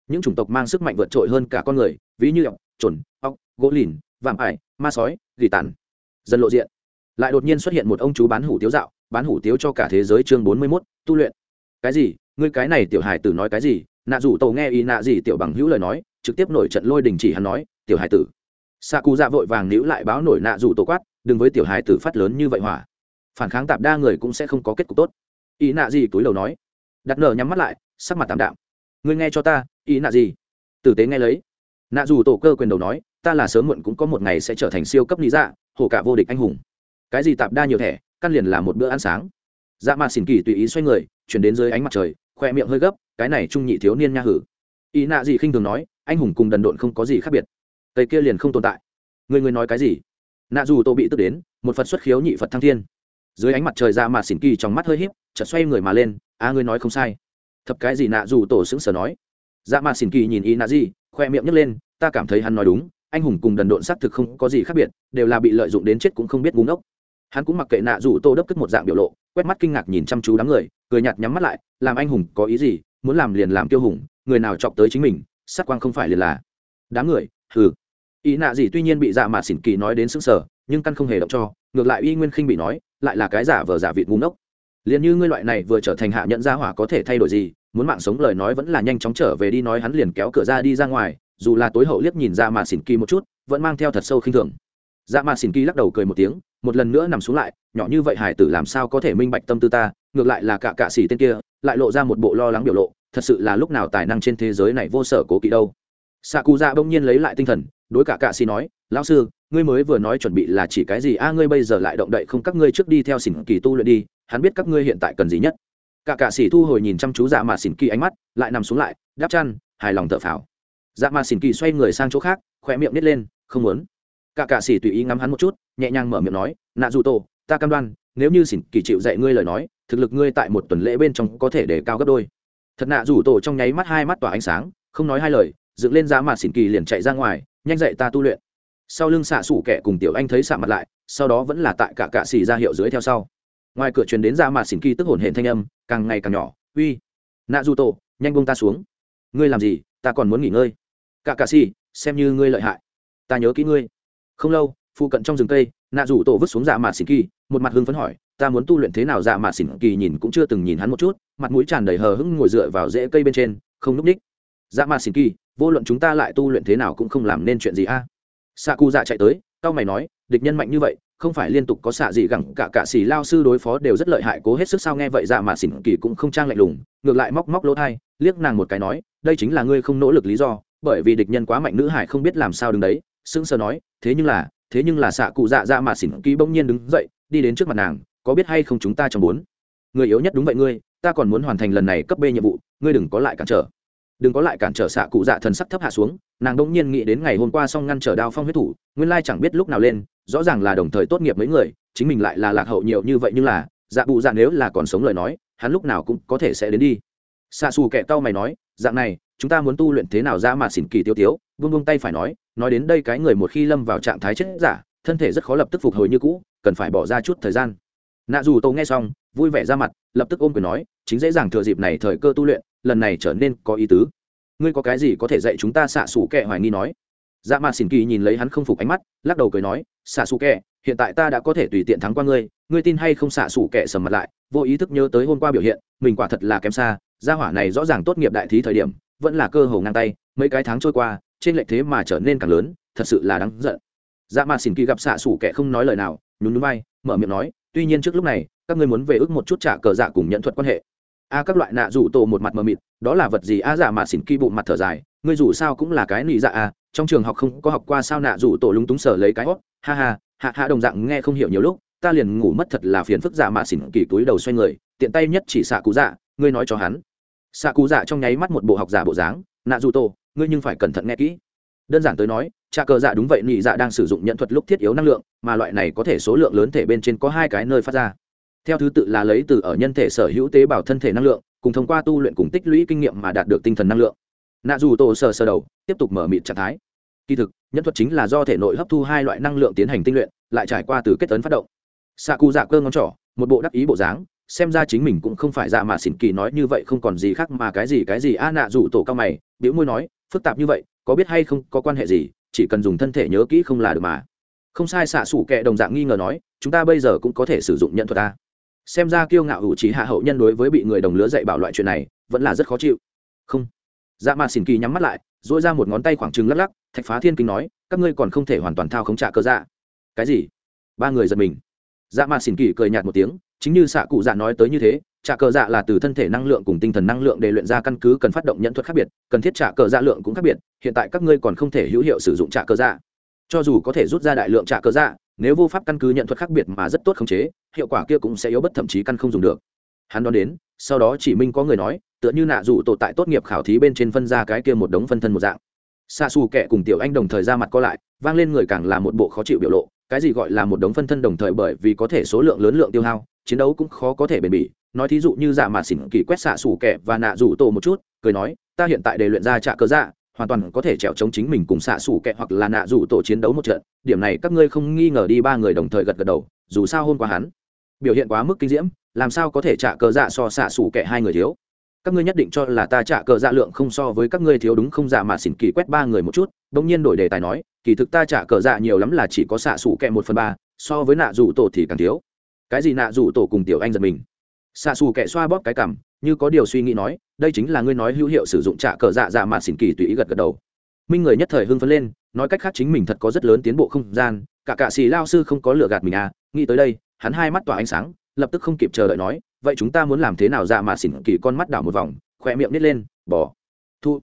Những chủng tộc mang sức mạnh vượt trội hơn cả con người, ví như ọc trồn ọc gỗ lìn, vạm ải, ma sói, gỉ tàn. Dần lộ diện, lại đột nhiên xuất hiện một ông chú bán hủ tiếu dạo, bán hủ tiếu cho cả thế giới chương bốn mươi mốt, tu luyện cái gì? Ngươi cái này tiểu hải tử nói cái gì? Nạ rủ tổ nghe ý nạ gì tiểu bằng hữu lời nói, trực tiếp nổi trận lôi đình chỉ hắn nói, tiểu hải tử. Xạ cụ dạ vội vàng níu lại báo nổi nạ rủ tổ quát, đừng với tiểu hải tử phát lớn như vậy hỏa. Phản kháng tạp đa người cũng sẽ không có kết cục tốt. Ý nạ gì túi đầu nói. Đặt nở nhắm mắt lại, sắc mặt tạm đạm. Ngươi nghe cho ta, ý nạ gì? Tử tế nghe lấy. Nạ dù tổ cơ quyền đầu nói, ta là sớm muộn cũng có một ngày sẽ trở thành siêu cấp lý dạ hổ cả vô địch anh hùng. Cái gì tạp đa nhiều thẻ, căn liền là một bữa ăn sáng. Dạ mà xỉn kỳ tùy ý xoay người chuyển đến dưới ánh mặt trời khoe miệng hơi gấp cái này trung nhị thiếu niên nha hử. Ý nạ gì khinh thường nói anh hùng cùng đần độn không có gì khác biệt. Tây kia liền không tồn tại. Người người nói cái gì? Nạ dù tô bị tức đến một phật xuất khiếu nhị phật thăng thiên. Dưới ánh mặt trời ra mà xỉn kỳ trong mắt hơi híp chợt xoay người mà lên a à, ngươi nói không sai. Thập cái gì nạ dù tổ sững sờ nói. Dạ mà xỉn kỳ nhìn ý nạ gì khoe miệng nhấc lên ta cảm thấy hắn nói đúng anh hùng cùng đần độn xác thực không có gì khác biệt đều là bị lợi dụng đến chết cũng không biết ngu ngốc hắn cũng mặc kệ nạ dù tô đớp cất một dạng biểu lộ, quét mắt kinh ngạc nhìn chăm chú đám người, cười nhạt nhắm mắt lại, làm anh hùng có ý gì, muốn làm liền làm tiêu hùng, người nào chọc tới chính mình, sát quang không phải liền là. Đám người, hừ. Ý nạ gì tuy nhiên bị dạ mà xỉn kỳ nói đến sững sờ, nhưng căn không hề động cho, ngược lại y nguyên khinh bị nói, lại là cái giả vờ giả vịt ngu ngốc. Liền như ngươi loại này vừa trở thành hạ nhận gia hỏa có thể thay đổi gì, muốn mạng sống lời nói vẫn là nhanh chóng trở về đi nói hắn liền kéo cửa ra đi ra ngoài, dù là tối hậu liếc nhìn dạ ra mà xỉn kỳ một chút, vẫn mang theo thật sâu khinh thường dạ mà xỉn kỳ lắc đầu cười một tiếng, một lần nữa nằm xuống lại, nhỏ như vậy hải tử làm sao có thể minh bạch tâm tư ta, ngược lại là cả cạ xỉ tên kia, lại lộ ra một bộ lo lắng biểu lộ, thật sự là lúc nào tài năng trên thế giới này vô sở cố kỵ đâu. Xạ cụ dạ bỗng nhiên lấy lại tinh thần, đối cả cạ xỉ nói, lão sư, ngươi mới vừa nói chuẩn bị là chỉ cái gì? A, ngươi bây giờ lại động đậy không? Các ngươi trước đi theo xỉn kỳ tu luyện đi, hắn biết các ngươi hiện tại cần gì nhất. Cả cạ xỉ thu hồi nhìn chăm chú dạ mà xỉn kỳ ánh mắt, lại nằm xuống lại, đáp chăn, hài lòng thở phào. Dạ mà xỉn kỳ xoay người sang chỗ khác khỏe miệng nít lên, không muốn cả cạ xỉ tùy ý ngắm hắn một chút, nhẹ nhàng mở miệng nói, nạ dù tổ, ta cam đoan, nếu như xỉn kỳ chịu dạy ngươi lời nói, thực lực ngươi tại một tuần lễ bên trong có thể để cao gấp đôi. Thật nạ rủ tổ trong nháy mắt hai mắt tỏa ánh sáng, không nói hai lời, dựng lên giá mà xỉn kỳ liền chạy ra ngoài, nhanh dậy ta tu luyện. Sau lưng xạ sủ kẻ cùng tiểu anh thấy xạ mặt lại, sau đó vẫn là tại cả cạ xỉ ra hiệu dưới theo sau. Ngoài cửa truyền đến ra mà xỉn kỳ tức hồn hển thanh âm, càng ngày càng nhỏ, uy, nạ du tổ, nhanh buông ta xuống. Ngươi làm gì, ta còn muốn nghỉ ngơi. Cả cạ xỉ, xem như ngươi lợi hại. Ta nhớ kỹ ngươi không lâu, phụ cận trong rừng cây, nạ rủ tổ vứt xuống dạ mạ xỉn kỳ, một mặt hưng phấn hỏi, ta muốn tu luyện thế nào dạ mạ xỉn kỳ? Nhìn cũng chưa từng nhìn hắn một chút, mặt mũi tràn đầy hờ hững ngồi dựa vào rễ cây bên trên, không núp ních. Dạ mạ xỉn kỳ, vô luận chúng ta lại tu luyện thế nào cũng không làm nên chuyện gì a. Xạ cụ dạ chạy tới tao mày nói, địch nhân mạnh như vậy, không phải liên tục có xạ gì gẳng cả cả xỉ lao sư đối phó đều rất lợi hại, cố hết sức sao nghe vậy dạ mà xỉn kỳ cũng không trang lạnh lùng, ngược lại móc móc lỗ thai, liếc nàng một cái nói, đây chính là ngươi không nỗ lực lý do, bởi vì địch nhân quá mạnh nữ hải không biết làm sao đứng đấy sững sờ nói, thế nhưng là, thế nhưng là xạ cụ dạ dạ mà xỉn ký bỗng nhiên đứng dậy, đi đến trước mặt nàng, có biết hay không chúng ta trong bốn? Người yếu nhất đúng vậy ngươi, ta còn muốn hoàn thành lần này cấp b nhiệm vụ, ngươi đừng có lại cản trở. Đừng có lại cản trở xạ cụ dạ thần sắc thấp hạ xuống, nàng đông nhiên nghĩ đến ngày hôm qua xong ngăn trở đao phong huyết thủ, nguyên lai chẳng biết lúc nào lên, rõ ràng là đồng thời tốt nghiệp mấy người, chính mình lại là lạc hậu nhiều như vậy nhưng là dạ bụ dạ nếu là còn sống lời nói, hắn lúc nào cũng có thể sẽ đến đi. Xạ xù kẻ tao mày nói, dạng này, chúng ta muốn tu luyện thế nào ra mà xỉn kỳ tiêu tiếu vung vung tay phải nói nói đến đây cái người một khi lâm vào trạng thái chết giả, thân thể rất khó lập tức phục hồi như cũ, cần phải bỏ ra chút thời gian. Nạ dù tô nghe xong, vui vẻ ra mặt, lập tức ôm quyền nói, chính dễ dàng thừa dịp này thời cơ tu luyện, lần này trở nên có ý tứ. Ngươi có cái gì có thể dạy chúng ta xạ sủ kẹ hoài nghi nói? Dạ mà xỉn kỳ nhìn lấy hắn không phục ánh mắt, lắc đầu cười nói, xạ sủ kẹ hiện tại ta đã có thể tùy tiện thắng qua ngươi ngươi tin hay không xạ sủ kẹ sầm mặt lại, vô ý thức nhớ tới hôm qua biểu hiện, mình quả thật là kém xa, gia hỏa này rõ ràng tốt nghiệp đại thí thời điểm, vẫn là cơ hồ ngang tay, mấy cái tháng trôi qua trên lệch thế mà trở nên càng lớn thật sự là đáng giận. Dạ mà xỉn kỳ gặp xạ xủ kẻ không nói lời nào nhún núi bay mở miệng nói tuy nhiên trước lúc này các ngươi muốn về ước một chút trả cờ dạ cùng nhận thuật quan hệ. A các loại nạ rủ tổ một mặt mờ mịt đó là vật gì? A à, dạ mà xỉn kỳ bộ mặt thở dài ngươi dù sao cũng là cái nị dạ a trong trường học không có học qua sao nạ rủ tổ lúng túng sở lấy cái hót ha ha hạ hạ đồng dạng nghe không hiểu nhiều lúc ta liền ngủ mất thật là phiền phức. Dạ mà xỉn kỳ túi đầu xoay người tiện tay nhất chỉ xạ cú dạ ngươi nói cho hắn. Xạ cú dạ trong nháy mắt một bộ học giả bộ dáng nạ rủ tổ ngươi nhưng phải cẩn thận nghe kỹ. Đơn giản tới nói, trà cờ dạ đúng vậy nhị dạ đang sử dụng nhận thuật lúc thiết yếu năng lượng, mà loại này có thể số lượng lớn thể bên trên có hai cái nơi phát ra. Theo thứ tự là lấy từ ở nhân thể sở hữu tế bào thân thể năng lượng, cùng thông qua tu luyện cùng tích lũy kinh nghiệm mà đạt được tinh thần năng lượng. Nạ dù tổ sờ sờ đầu, tiếp tục mở mịt trạng thái. Kỳ thực, nhân thuật chính là do thể nội hấp thu hai loại năng lượng tiến hành tinh luyện, lại trải qua từ kết tấn phát động. Xạ cụ dạ cơ ngón trỏ, một bộ đắc ý bộ dáng xem ra chính mình cũng không phải dạ mà xỉn kỳ nói như vậy không còn gì khác mà cái gì cái gì. A nạ rủ tổ cao mày, biểu môi nói, phức tạp như vậy, có biết hay không, có quan hệ gì, chỉ cần dùng thân thể nhớ kỹ không là được mà. Không sai, xạ xủ kệ đồng dạng nghi ngờ nói, chúng ta bây giờ cũng có thể sử dụng nhận thuật ta xem ra kiêu ngạo hữu trí hạ hậu nhân đối với bị người đồng lứa dạy bảo loại chuyện này, vẫn là rất khó chịu. Không. Dạ mà xỉn kỳ nhắm mắt lại dỗi ra một ngón tay khoảng trừng lắc lắc, thạch phá thiên kính nói, các ngươi còn không thể hoàn toàn thao khống trả cơ dạ. Cái gì? Ba người giật mình. Dạ mà xỉn kỳ cười nhạt một tiếng chính như xạ cụ dạ nói tới như thế, trả cờ dạ là từ thân thể năng lượng cùng tinh thần năng lượng để luyện ra căn cứ cần phát động nhận thuật khác biệt, cần thiết trả cờ dạ lượng cũng khác biệt, hiện tại các ngươi còn không thể hữu hiệu sử dụng trả cờ dạ. Cho dù có thể rút ra đại lượng trả cờ dạ nếu vô pháp căn cứ nhận thuật khác biệt mà rất tốt khống chế, hiệu quả kia cũng sẽ yếu bất thậm chí căn không dùng được. Hắn đón đến, sau đó chỉ minh có người nói, tựa như nạ dụ tổ tại tốt nghiệp khảo thí bên trên phân ra cái kia một đống phân thân một dạng. Xa xù kệ cùng tiểu anh đồng thời ra mặt co lại, vang lên người càng là một bộ khó chịu biểu lộ cái gì gọi là một đống phân thân đồng thời bởi vì có thể số lượng lớn lượng tiêu hao, chiến đấu cũng khó có thể bền bỉ. Nói thí dụ như dạ giả mà xỉn kỳ quét xạ sủ kẹ và nạ rủ tổ một chút, cười nói, ta hiện tại để luyện ra trạ cơ dạ hoàn toàn có thể trèo chống chính mình cùng xạ sủ kẹ hoặc là nạ rủ tổ chiến đấu một trận. Điểm này các ngươi không nghi ngờ đi ba người đồng thời gật gật đầu, dù sao hôn qua hắn biểu hiện quá mức kinh diễm, làm sao có thể trả cơ dạ so xạ sủ kẹ hai người thiếu? Các ngươi nhất định cho là ta trả cờ dạ lượng không so với các ngươi thiếu đúng không? Dạ mà xỉn kỳ quét ba người một chút, bỗng nhiên đổi đề tài nói, kỳ thực ta trả cờ dạ nhiều lắm là chỉ có xạ xù kẹ một phần ba, so với nạ rủ tổ thì càng thiếu. Cái gì nạ rủ tổ cùng tiểu anh giật mình? Xạ xù kẹ xoa bóp cái cảm như có điều suy nghĩ nói, đây chính là ngươi nói hữu hiệu sử dụng trả cờ dạ dạ mà xỉn kỳ tùy ý gật gật đầu. Minh người nhất thời hưng phấn lên, nói cách khác chính mình thật có rất lớn tiến bộ không gian, cả cạ xì lao sư không có lựa gạt mình à nghĩ tới đây, hắn hai mắt tỏa ánh sáng, lập tức không kịp chờ đợi nói vậy chúng ta muốn làm thế nào dạ mà xỉn kỳ con mắt đảo một vòng, khỏe miệng nít lên bỏ thu.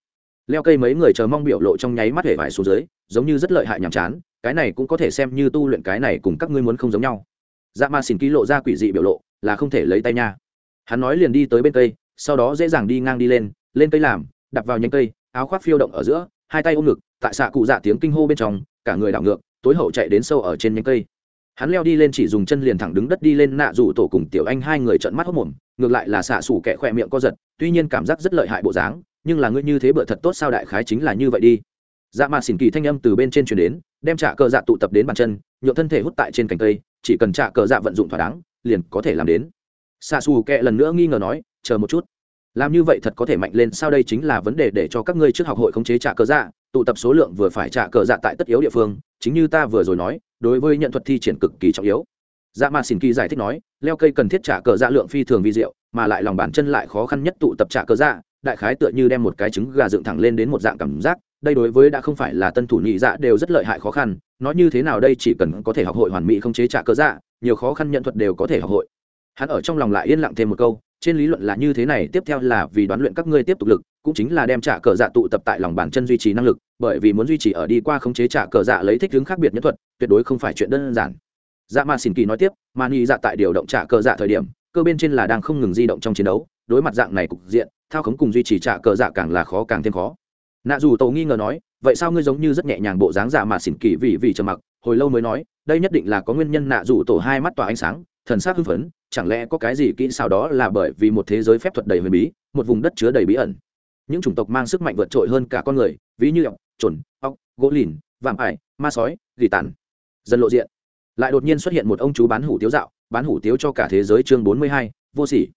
Leo cây mấy người chờ mong biểu lộ trong nháy mắt hể vải xuống dưới, giống như rất lợi hại nhàm chán, cái này cũng có thể xem như tu luyện cái này cùng các ngươi muốn không giống nhau. Dạ mà xỉn kỳ lộ ra quỷ dị biểu lộ, là không thể lấy tay nha. Hắn nói liền đi tới bên cây, sau đó dễ dàng đi ngang đi lên lên cây làm đập vào nhánh cây, áo khoác phiêu động ở giữa, hai tay ôm ngực, tại xạ cụ dạ tiếng kinh hô bên trong, cả người đảo ngược, tối hậu chạy đến sâu ở trên nhánh cây hắn leo đi lên chỉ dùng chân liền thẳng đứng đất đi lên nạ rủ tổ cùng tiểu anh hai người trợn mắt hốc mồm, ngược lại là xạ xủ kẻ khỏe miệng co giật, tuy nhiên cảm giác rất lợi hại bộ dáng, nhưng là ngươi như thế bựa thật tốt sao đại khái chính là như vậy đi. Dạ mà xỉn kỳ thanh âm từ bên trên truyền đến, đem trả cờ dạ tụ tập đến bàn chân nhựa thân thể hút tại trên cành cây, chỉ cần trả cờ dạ vận dụng thỏa đáng, liền có thể làm đến. Xạ xù kệ lần nữa nghi ngờ nói, chờ một chút, làm như vậy thật có thể mạnh lên, sao đây chính là vấn đề để cho các ngươi trước học hội khống chế trả cờ dạ tụ tập số lượng vừa phải trả cờ dạ tại tất yếu địa phương, chính như ta vừa rồi nói đối với nhận thuật thi triển cực kỳ trọng yếu. Dạ mà xin kỳ giải thích nói, leo cây cần thiết trả cờ dạ lượng phi thường vi diệu, mà lại lòng bàn chân lại khó khăn nhất tụ tập trả cờ dạ đại khái tựa như đem một cái trứng gà dựng thẳng lên đến một dạng cảm giác, đây đối với đã không phải là tân thủ nhị dạ đều rất lợi hại khó khăn nói như thế nào đây chỉ cần có thể học hội hoàn mỹ không chế trả cờ dạ nhiều khó khăn nhận thuật đều có thể học hội. Hắn ở trong lòng lại yên lặng thêm một câu, trên lý luận là như thế này, tiếp theo là vì đoán luyện các ngươi tiếp tục lực cũng chính là đem trả cờ dạ tụ tập tại lòng bàn chân duy trì năng lực, bởi vì muốn duy trì ở đi qua khống chế trả cờ dạ lấy thích hướng khác biệt nhất thuật, tuyệt đối không phải chuyện đơn giản. Dạ mà xin kỳ nói tiếp mà nghi dạ tại điều động trả cờ dạ thời điểm, cơ bên trên là đang không ngừng di động trong chiến đấu, đối mặt dạng này cục diện, thao khống cùng duy trì trả cờ dạ càng là khó càng thêm khó. Nạ dù tổ nghi ngờ nói, vậy sao ngươi giống như rất nhẹ nhàng bộ dáng dạ mà xỉn kỳ vì vì trầm mặc, hồi lâu mới nói, đây nhất định là có nguyên nhân. Nạ dù tổ hai mắt tỏa ánh sáng, thần sắc hưng phấn, chẳng lẽ có cái gì kỹ sao đó là bởi vì một thế giới phép thuật đầy huyền bí, một vùng đất chứa đầy bí ẩn? Những chủng tộc mang sức mạnh vượt trội hơn cả con người, ví như ọc trồn ọc, gỗ lìn, vạm ải, ma sói, gỉ tàn. Dần lộ diện. Lại đột nhiên xuất hiện một ông chú bán hủ tiếu dạo, bán hủ tiếu cho cả thế giới chương bốn mươi hai, vô sỉ.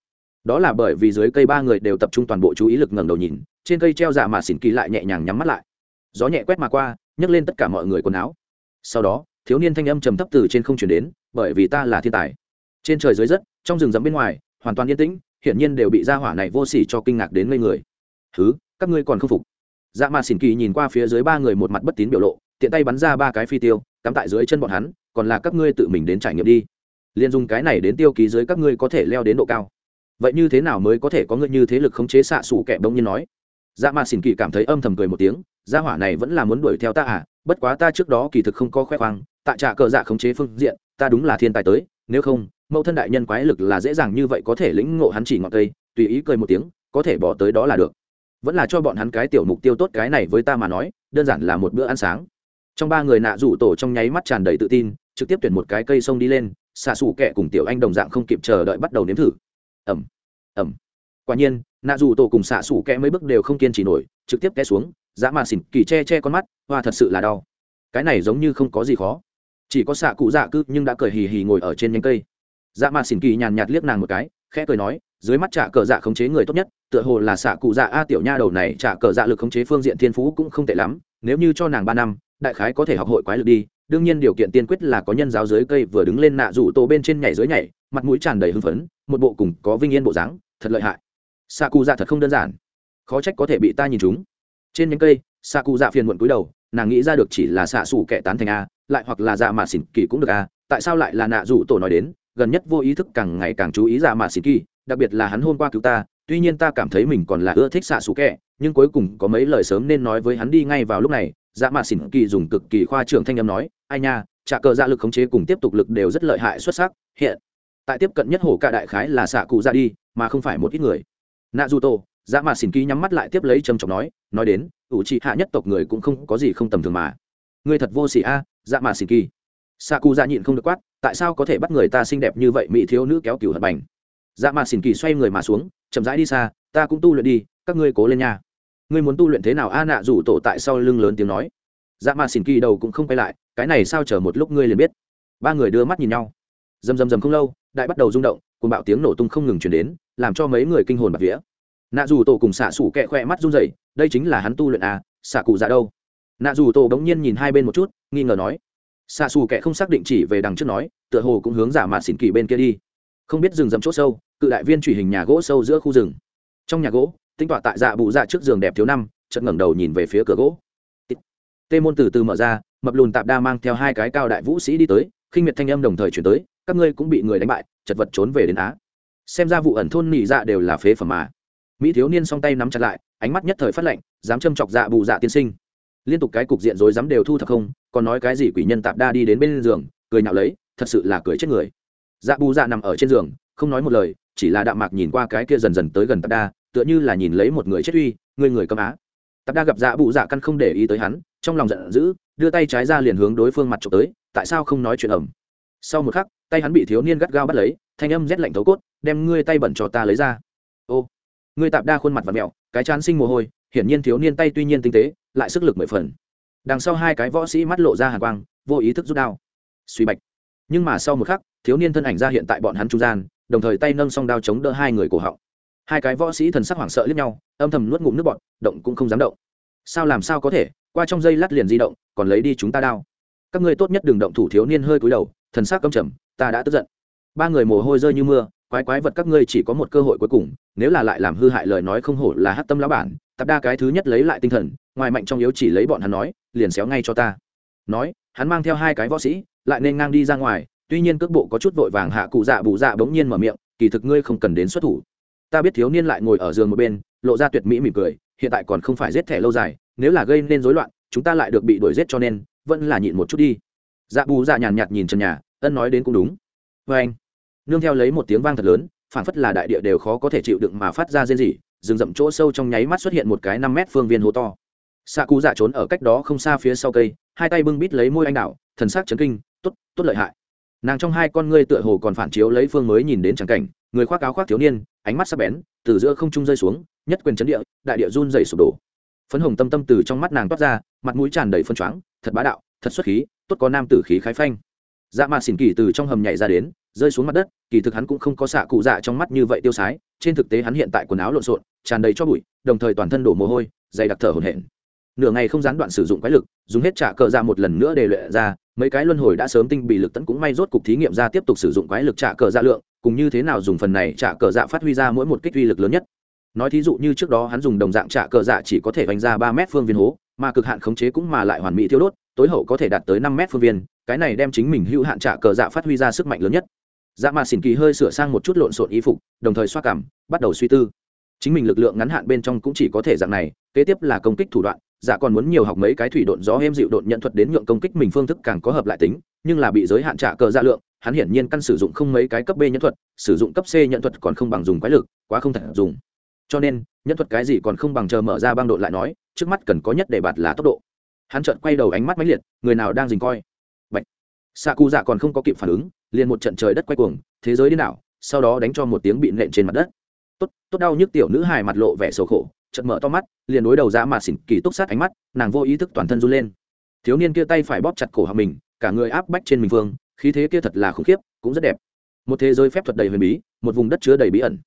Đó là bởi vì dưới cây ba người đều tập trung toàn bộ chú ý lực ngẩng đầu nhìn, trên cây treo giả mà xỉn kỳ lại nhẹ nhàng nhắm mắt lại. Gió nhẹ quét mà qua, nhấc lên tất cả mọi người quần áo. Sau đó, thiếu niên thanh âm trầm thấp từ trên không chuyển đến, bởi vì ta là thiên tài. Trên trời dưới đất trong rừng rậm bên ngoài, hoàn toàn yên tĩnh, hiển nhiên đều bị gia hỏa này vô sỉ cho kinh ngạc đến ngây người thứ các ngươi còn không phục? Dạ mà xỉn kỳ nhìn qua phía dưới ba người một mặt bất tín biểu lộ, tiện tay bắn ra ba cái phi tiêu, cắm tại dưới chân bọn hắn, còn là các ngươi tự mình đến trải nghiệm đi. Liền dùng cái này đến tiêu ký dưới các ngươi có thể leo đến độ cao. Vậy như thế nào mới có thể có ngươi như thế lực khống chế xạ xù kẻ bỗng nhiên nói? Dạ mà xỉn kỳ cảm thấy âm thầm cười một tiếng, gia hỏa này vẫn là muốn đuổi theo ta à? Bất quá ta trước đó kỳ thực không có khoe khoang tại trạ cờ dạ khống chế phương diện, ta đúng là thiên tài tới, nếu không, mẫu thân đại nhân quái lực là dễ dàng như vậy có thể lĩnh ngộ hắn chỉ ngọn cây. Tùy ý cười một tiếng, có thể bỏ tới đó là được vẫn là cho bọn hắn cái tiểu mục tiêu tốt cái này với ta mà nói, đơn giản là một bữa ăn sáng. Trong ba người nạ rủ tổ trong nháy mắt tràn đầy tự tin, trực tiếp tuyển một cái cây sông đi lên, xạ xù kẹ cùng tiểu anh đồng dạng không kịp chờ đợi bắt đầu nếm thử. Ẩm ẩm. Quả nhiên, nạ dù tổ cùng xạ xù kẽ mấy bước đều không kiên trì nổi, trực tiếp té xuống, dã mà xỉn kỳ che che con mắt, hoa thật sự là đau. Cái này giống như không có gì khó. Chỉ có xạ cụ dạ cư nhưng đã cười hì hì ngồi ở trên nhánh cây. Dã mà xỉn kỳ nhàn nhạt liếc nàng một cái, khẽ cười nói, dưới mắt trả cờ dạ khống chế người tốt nhất tựa hồ là xạ cụ dạ a tiểu nha đầu này trả cờ dạ lực khống chế phương diện thiên phú cũng không tệ lắm, nếu như cho nàng ba năm, đại khái có thể học hội quái lực đi, đương nhiên điều kiện tiên quyết là có nhân giáo dưới cây vừa đứng lên nạ rủ tổ bên trên nhảy dưới nhảy, mặt mũi tràn đầy hưng phấn, một bộ cùng có vinh yên bộ dáng, thật lợi hại. Xạ cụ dạ thật không đơn giản, khó trách có thể bị ta nhìn chúng trên những cây, xạ cụ dạ phiền muộn cúi đầu, nàng nghĩ ra được chỉ là xạ xù kẻ tán thành a, lại hoặc là dạ mà xỉn kỳ cũng được a, tại sao lại là nạ rủ tổ nói đến gần nhất vô ý thức càng ngày càng chú ý dạ mà xỉn kỳ, đặc biệt là hắn hôm qua cứu ta, tuy nhiên ta cảm thấy mình còn là ưa thích xạ xù kẹ, nhưng cuối cùng có mấy lời sớm nên nói với hắn đi ngay vào lúc này dạ mà xỉn kỳ dùng cực kỳ khoa trưởng thanh âm nói, ai nha, trả cờ dạ lực khống chế cùng tiếp tục lực đều rất lợi hại xuất sắc, hiện tại tiếp cận nhất hổ cả đại khái là xạ cụ ra đi, mà không phải một ít người. Nạ du tô dạ mà xỉn kỳ nhắm mắt lại tiếp lấy trầm trọng nói nói đến, ủ trị hạ nhất tộc người cũng không có gì không tầm thường mà. Người thật vô xỉ a dạ mà xỉn kỳ. Xạ cụ ra nhịn không được quát tại sao có thể bắt người ta xinh đẹp như vậy mỹ thiếu nữ kéo cửu hận bành? Dạ mà xỉn kỳ xoay người mà xuống, chậm rãi đi xa, ta cũng tu luyện đi, các ngươi cố lên nha. Ngươi muốn tu luyện thế nào? A nạ rủ tổ tại sau lưng lớn tiếng nói. Dạ mà xỉn kỳ đầu cũng không quay lại, cái này sao chờ một lúc ngươi liền biết. Ba người đưa mắt nhìn nhau. Dầm dầm dầm không lâu, đại bắt đầu rung động cùng bạo tiếng nổ tung không ngừng chuyển đến, làm cho mấy người kinh hồn bạt vía. Nạ dù tổ cùng xạ xủ kẹ khoe mắt run rẩy, đây chính là hắn tu luyện à xạ cụ dạ đâu? Nạ dù tổ bỗng nhiên nhìn hai bên một chút, nghi ngờ nói xạ xù kẻ không xác định chỉ về đằng trước nói, tựa hồ cũng hướng giả mạt xỉn kỳ bên kia đi. Không biết rừng rậm chỗ sâu, cự đại viên truy hình nhà gỗ sâu giữa khu rừng. Trong nhà gỗ, tinh tọa tại dạ bụ dạ trước giường đẹp thiếu năm, chợt ngẩng đầu nhìn về phía cửa gỗ. Tê môn từ từ mở ra, mập lùn tạp đa mang theo hai cái cao đại vũ sĩ đi tới, khinh miệt thanh âm đồng thời chuyển tới, các ngươi cũng bị người đánh bại, chật vật trốn về đến á. Xem ra vụ ẩn thôn nỉ dạ đều là phế phẩm mà. Mỹ thiếu niên song tay nắm chặt lại, ánh mắt nhất thời phát lệnh, dám châm chọc dạ bù dạ tiên sinh liên tục cái cục diện rối dám đều thu thập không, còn nói cái gì quỷ nhân tạp đa đi đến bên giường, cười nhạo lấy, thật sự là cười chết người. Dạ bù dạ nằm ở trên giường, không nói một lời, chỉ là đạm mạc nhìn qua cái kia dần dần tới gần tạp đa, tựa như là nhìn lấy một người chết uy, người người cầm á. Tạp đa gặp dạ bù dạ căn không để ý tới hắn, trong lòng giận dữ, đưa tay trái ra liền hướng đối phương mặt trộm tới, tại sao không nói chuyện ẩm. Sau một khắc, tay hắn bị thiếu niên gắt gao bắt lấy, thanh âm rét lạnh thấu cốt, đem ngươi tay bẩn cho ta lấy ra. Ô ngươi tạp đa khuôn mặt và mẹo, cái chán sinh mồ hôi, hiển nhiên thiếu niên tay tuy nhiên tinh tế lại sức lực mười phần. Đằng sau hai cái võ sĩ mắt lộ ra hàng quang vô ý thức rút đao. Suy bạch. Nhưng mà sau một khắc thiếu niên thân ảnh ra hiện tại bọn hắn trung gian đồng thời tay nâng song đao chống đỡ hai người cổ họng. Hai cái võ sĩ thần sắc hoảng sợ liếc nhau âm thầm nuốt ngụm nước bọt, động cũng không dám động. Sao làm sao có thể qua trong dây lát liền di động còn lấy đi chúng ta đao. Các ngươi tốt nhất đừng động thủ thiếu niên hơi cúi đầu thần sắc căm trầm ta đã tức giận. Ba người mồ hôi rơi như mưa quái quái vật các ngươi chỉ có một cơ hội cuối cùng, nếu là lại làm hư hại lời nói không hổ là hát tâm lão bản, tập đa cái thứ nhất lấy lại tinh thần, ngoài mạnh trong yếu chỉ lấy bọn hắn nói, liền xéo ngay cho ta. Nói, hắn mang theo hai cái võ sĩ, lại nên ngang đi ra ngoài, tuy nhiên cước bộ có chút vội vàng hạ cụ dạ bù dạ bỗng nhiên mở miệng, kỳ thực ngươi không cần đến xuất thủ. Ta biết thiếu niên lại ngồi ở giường một bên, lộ ra tuyệt mỹ mỉm cười, hiện tại còn không phải giết thẻ lâu dài, nếu là gây nên rối loạn, chúng ta lại được bị đuổi giết cho nên, vẫn là nhịn một chút đi. Dạ bù dạ nhàn nhạt nhìn trần nhà, ân nói đến cũng đúng. Vê anh nương theo lấy một tiếng vang thật lớn phản phất là đại địa đều khó có thể chịu đựng mà phát ra rên rỉ, rừng rậm chỗ sâu trong nháy mắt xuất hiện một cái năm mét phương viên hố to. Xạ cụ dạ trốn ở cách đó không xa phía sau cây, hai tay bưng bít lấy môi anh đạo thần sắc chấn kinh, tốt tốt lợi hại. Nàng trong hai con ngươi tựa hồ còn phản chiếu lấy phương mới nhìn đến trắng cảnh, người khoác áo khoác thiếu niên, ánh mắt sắc bén, từ giữa không trung rơi xuống, nhất quyền chấn địa, đại địa run dày sụp đổ. Phấn hồng tâm tâm từ trong mắt nàng toát ra, mặt mũi tràn đầy phân choáng, thật bá đạo, thật xuất khí, tốt có nam tử khí khái phanh. Dạ mạt xỉn kỳ từ trong hầm nhảy ra đến rơi xuống mặt đất, kỳ thực hắn cũng không có xạ cụ dạ trong mắt như vậy tiêu sái, trên thực tế hắn hiện tại quần áo lộn xộn, tràn đầy cho bụi, đồng thời toàn thân đổ mồ hôi, dày đặc thở hổn hển. Nửa ngày không gián đoạn sử dụng quái lực, dùng hết trả cờ ra một lần nữa để luyện ra, mấy cái luân hồi đã sớm tinh bị lực tấn cũng may rốt cục thí nghiệm ra tiếp tục sử dụng quái lực trả cờ dạ lượng, cùng như thế nào dùng phần này trả cờ dạ phát huy ra mỗi một kích uy lực lớn nhất. Nói thí dụ như trước đó hắn dùng đồng dạng trả cờ dạ chỉ có thể vành ra ba mét phương viên hố, mà cực hạn khống chế cũng mà lại hoàn mỹ thiêu đốt, tối hậu có thể đạt tới năm mét phương viên, cái này đem chính mình hữu hạn trả cờ dạ phát huy ra sức mạnh lớn nhất dạ mà xỉn kỳ hơi sửa sang một chút lộn xộn y phục, đồng thời xoa cảm, bắt đầu suy tư. Chính mình lực lượng ngắn hạn bên trong cũng chỉ có thể dạng này, kế tiếp là công kích thủ đoạn dạ còn muốn nhiều học mấy cái thủy độn gió êm dịu độn nhận thuật đến nhượng công kích mình phương thức càng có hợp lại tính, nhưng là bị giới hạn trả cờ dạ lượng, hắn hiển nhiên căn sử dụng không mấy cái cấp b nhận thuật, sử dụng cấp c nhận thuật còn không bằng dùng quái lực, quá không thể dùng. Cho nên, nhận thuật cái gì còn không bằng chờ mở ra băng độn lại nói, trước mắt cần có nhất để bạt là tốc độ. Hắn chợt quay đầu ánh mắt mãnh liệt, người nào đang dình coi? Bạch. xạ cụ dạ còn không có kịp phản ứng liền một trận trời đất quay cuồng thế giới đi nào sau đó đánh cho một tiếng bị nện trên mặt đất. Tốt tốt đau nhức tiểu nữ hài mặt lộ vẻ sầu khổ chợt mở to mắt liền đối đầu ra mà xỉn kỳ túc sát ánh mắt nàng vô ý thức toàn thân run lên. Thiếu niên kia tay phải bóp chặt cổ họng mình cả người áp bách trên mình vương, khí thế kia thật là khủng khiếp cũng rất đẹp. Một thế giới phép thuật đầy huyền bí một vùng đất chứa đầy bí ẩn.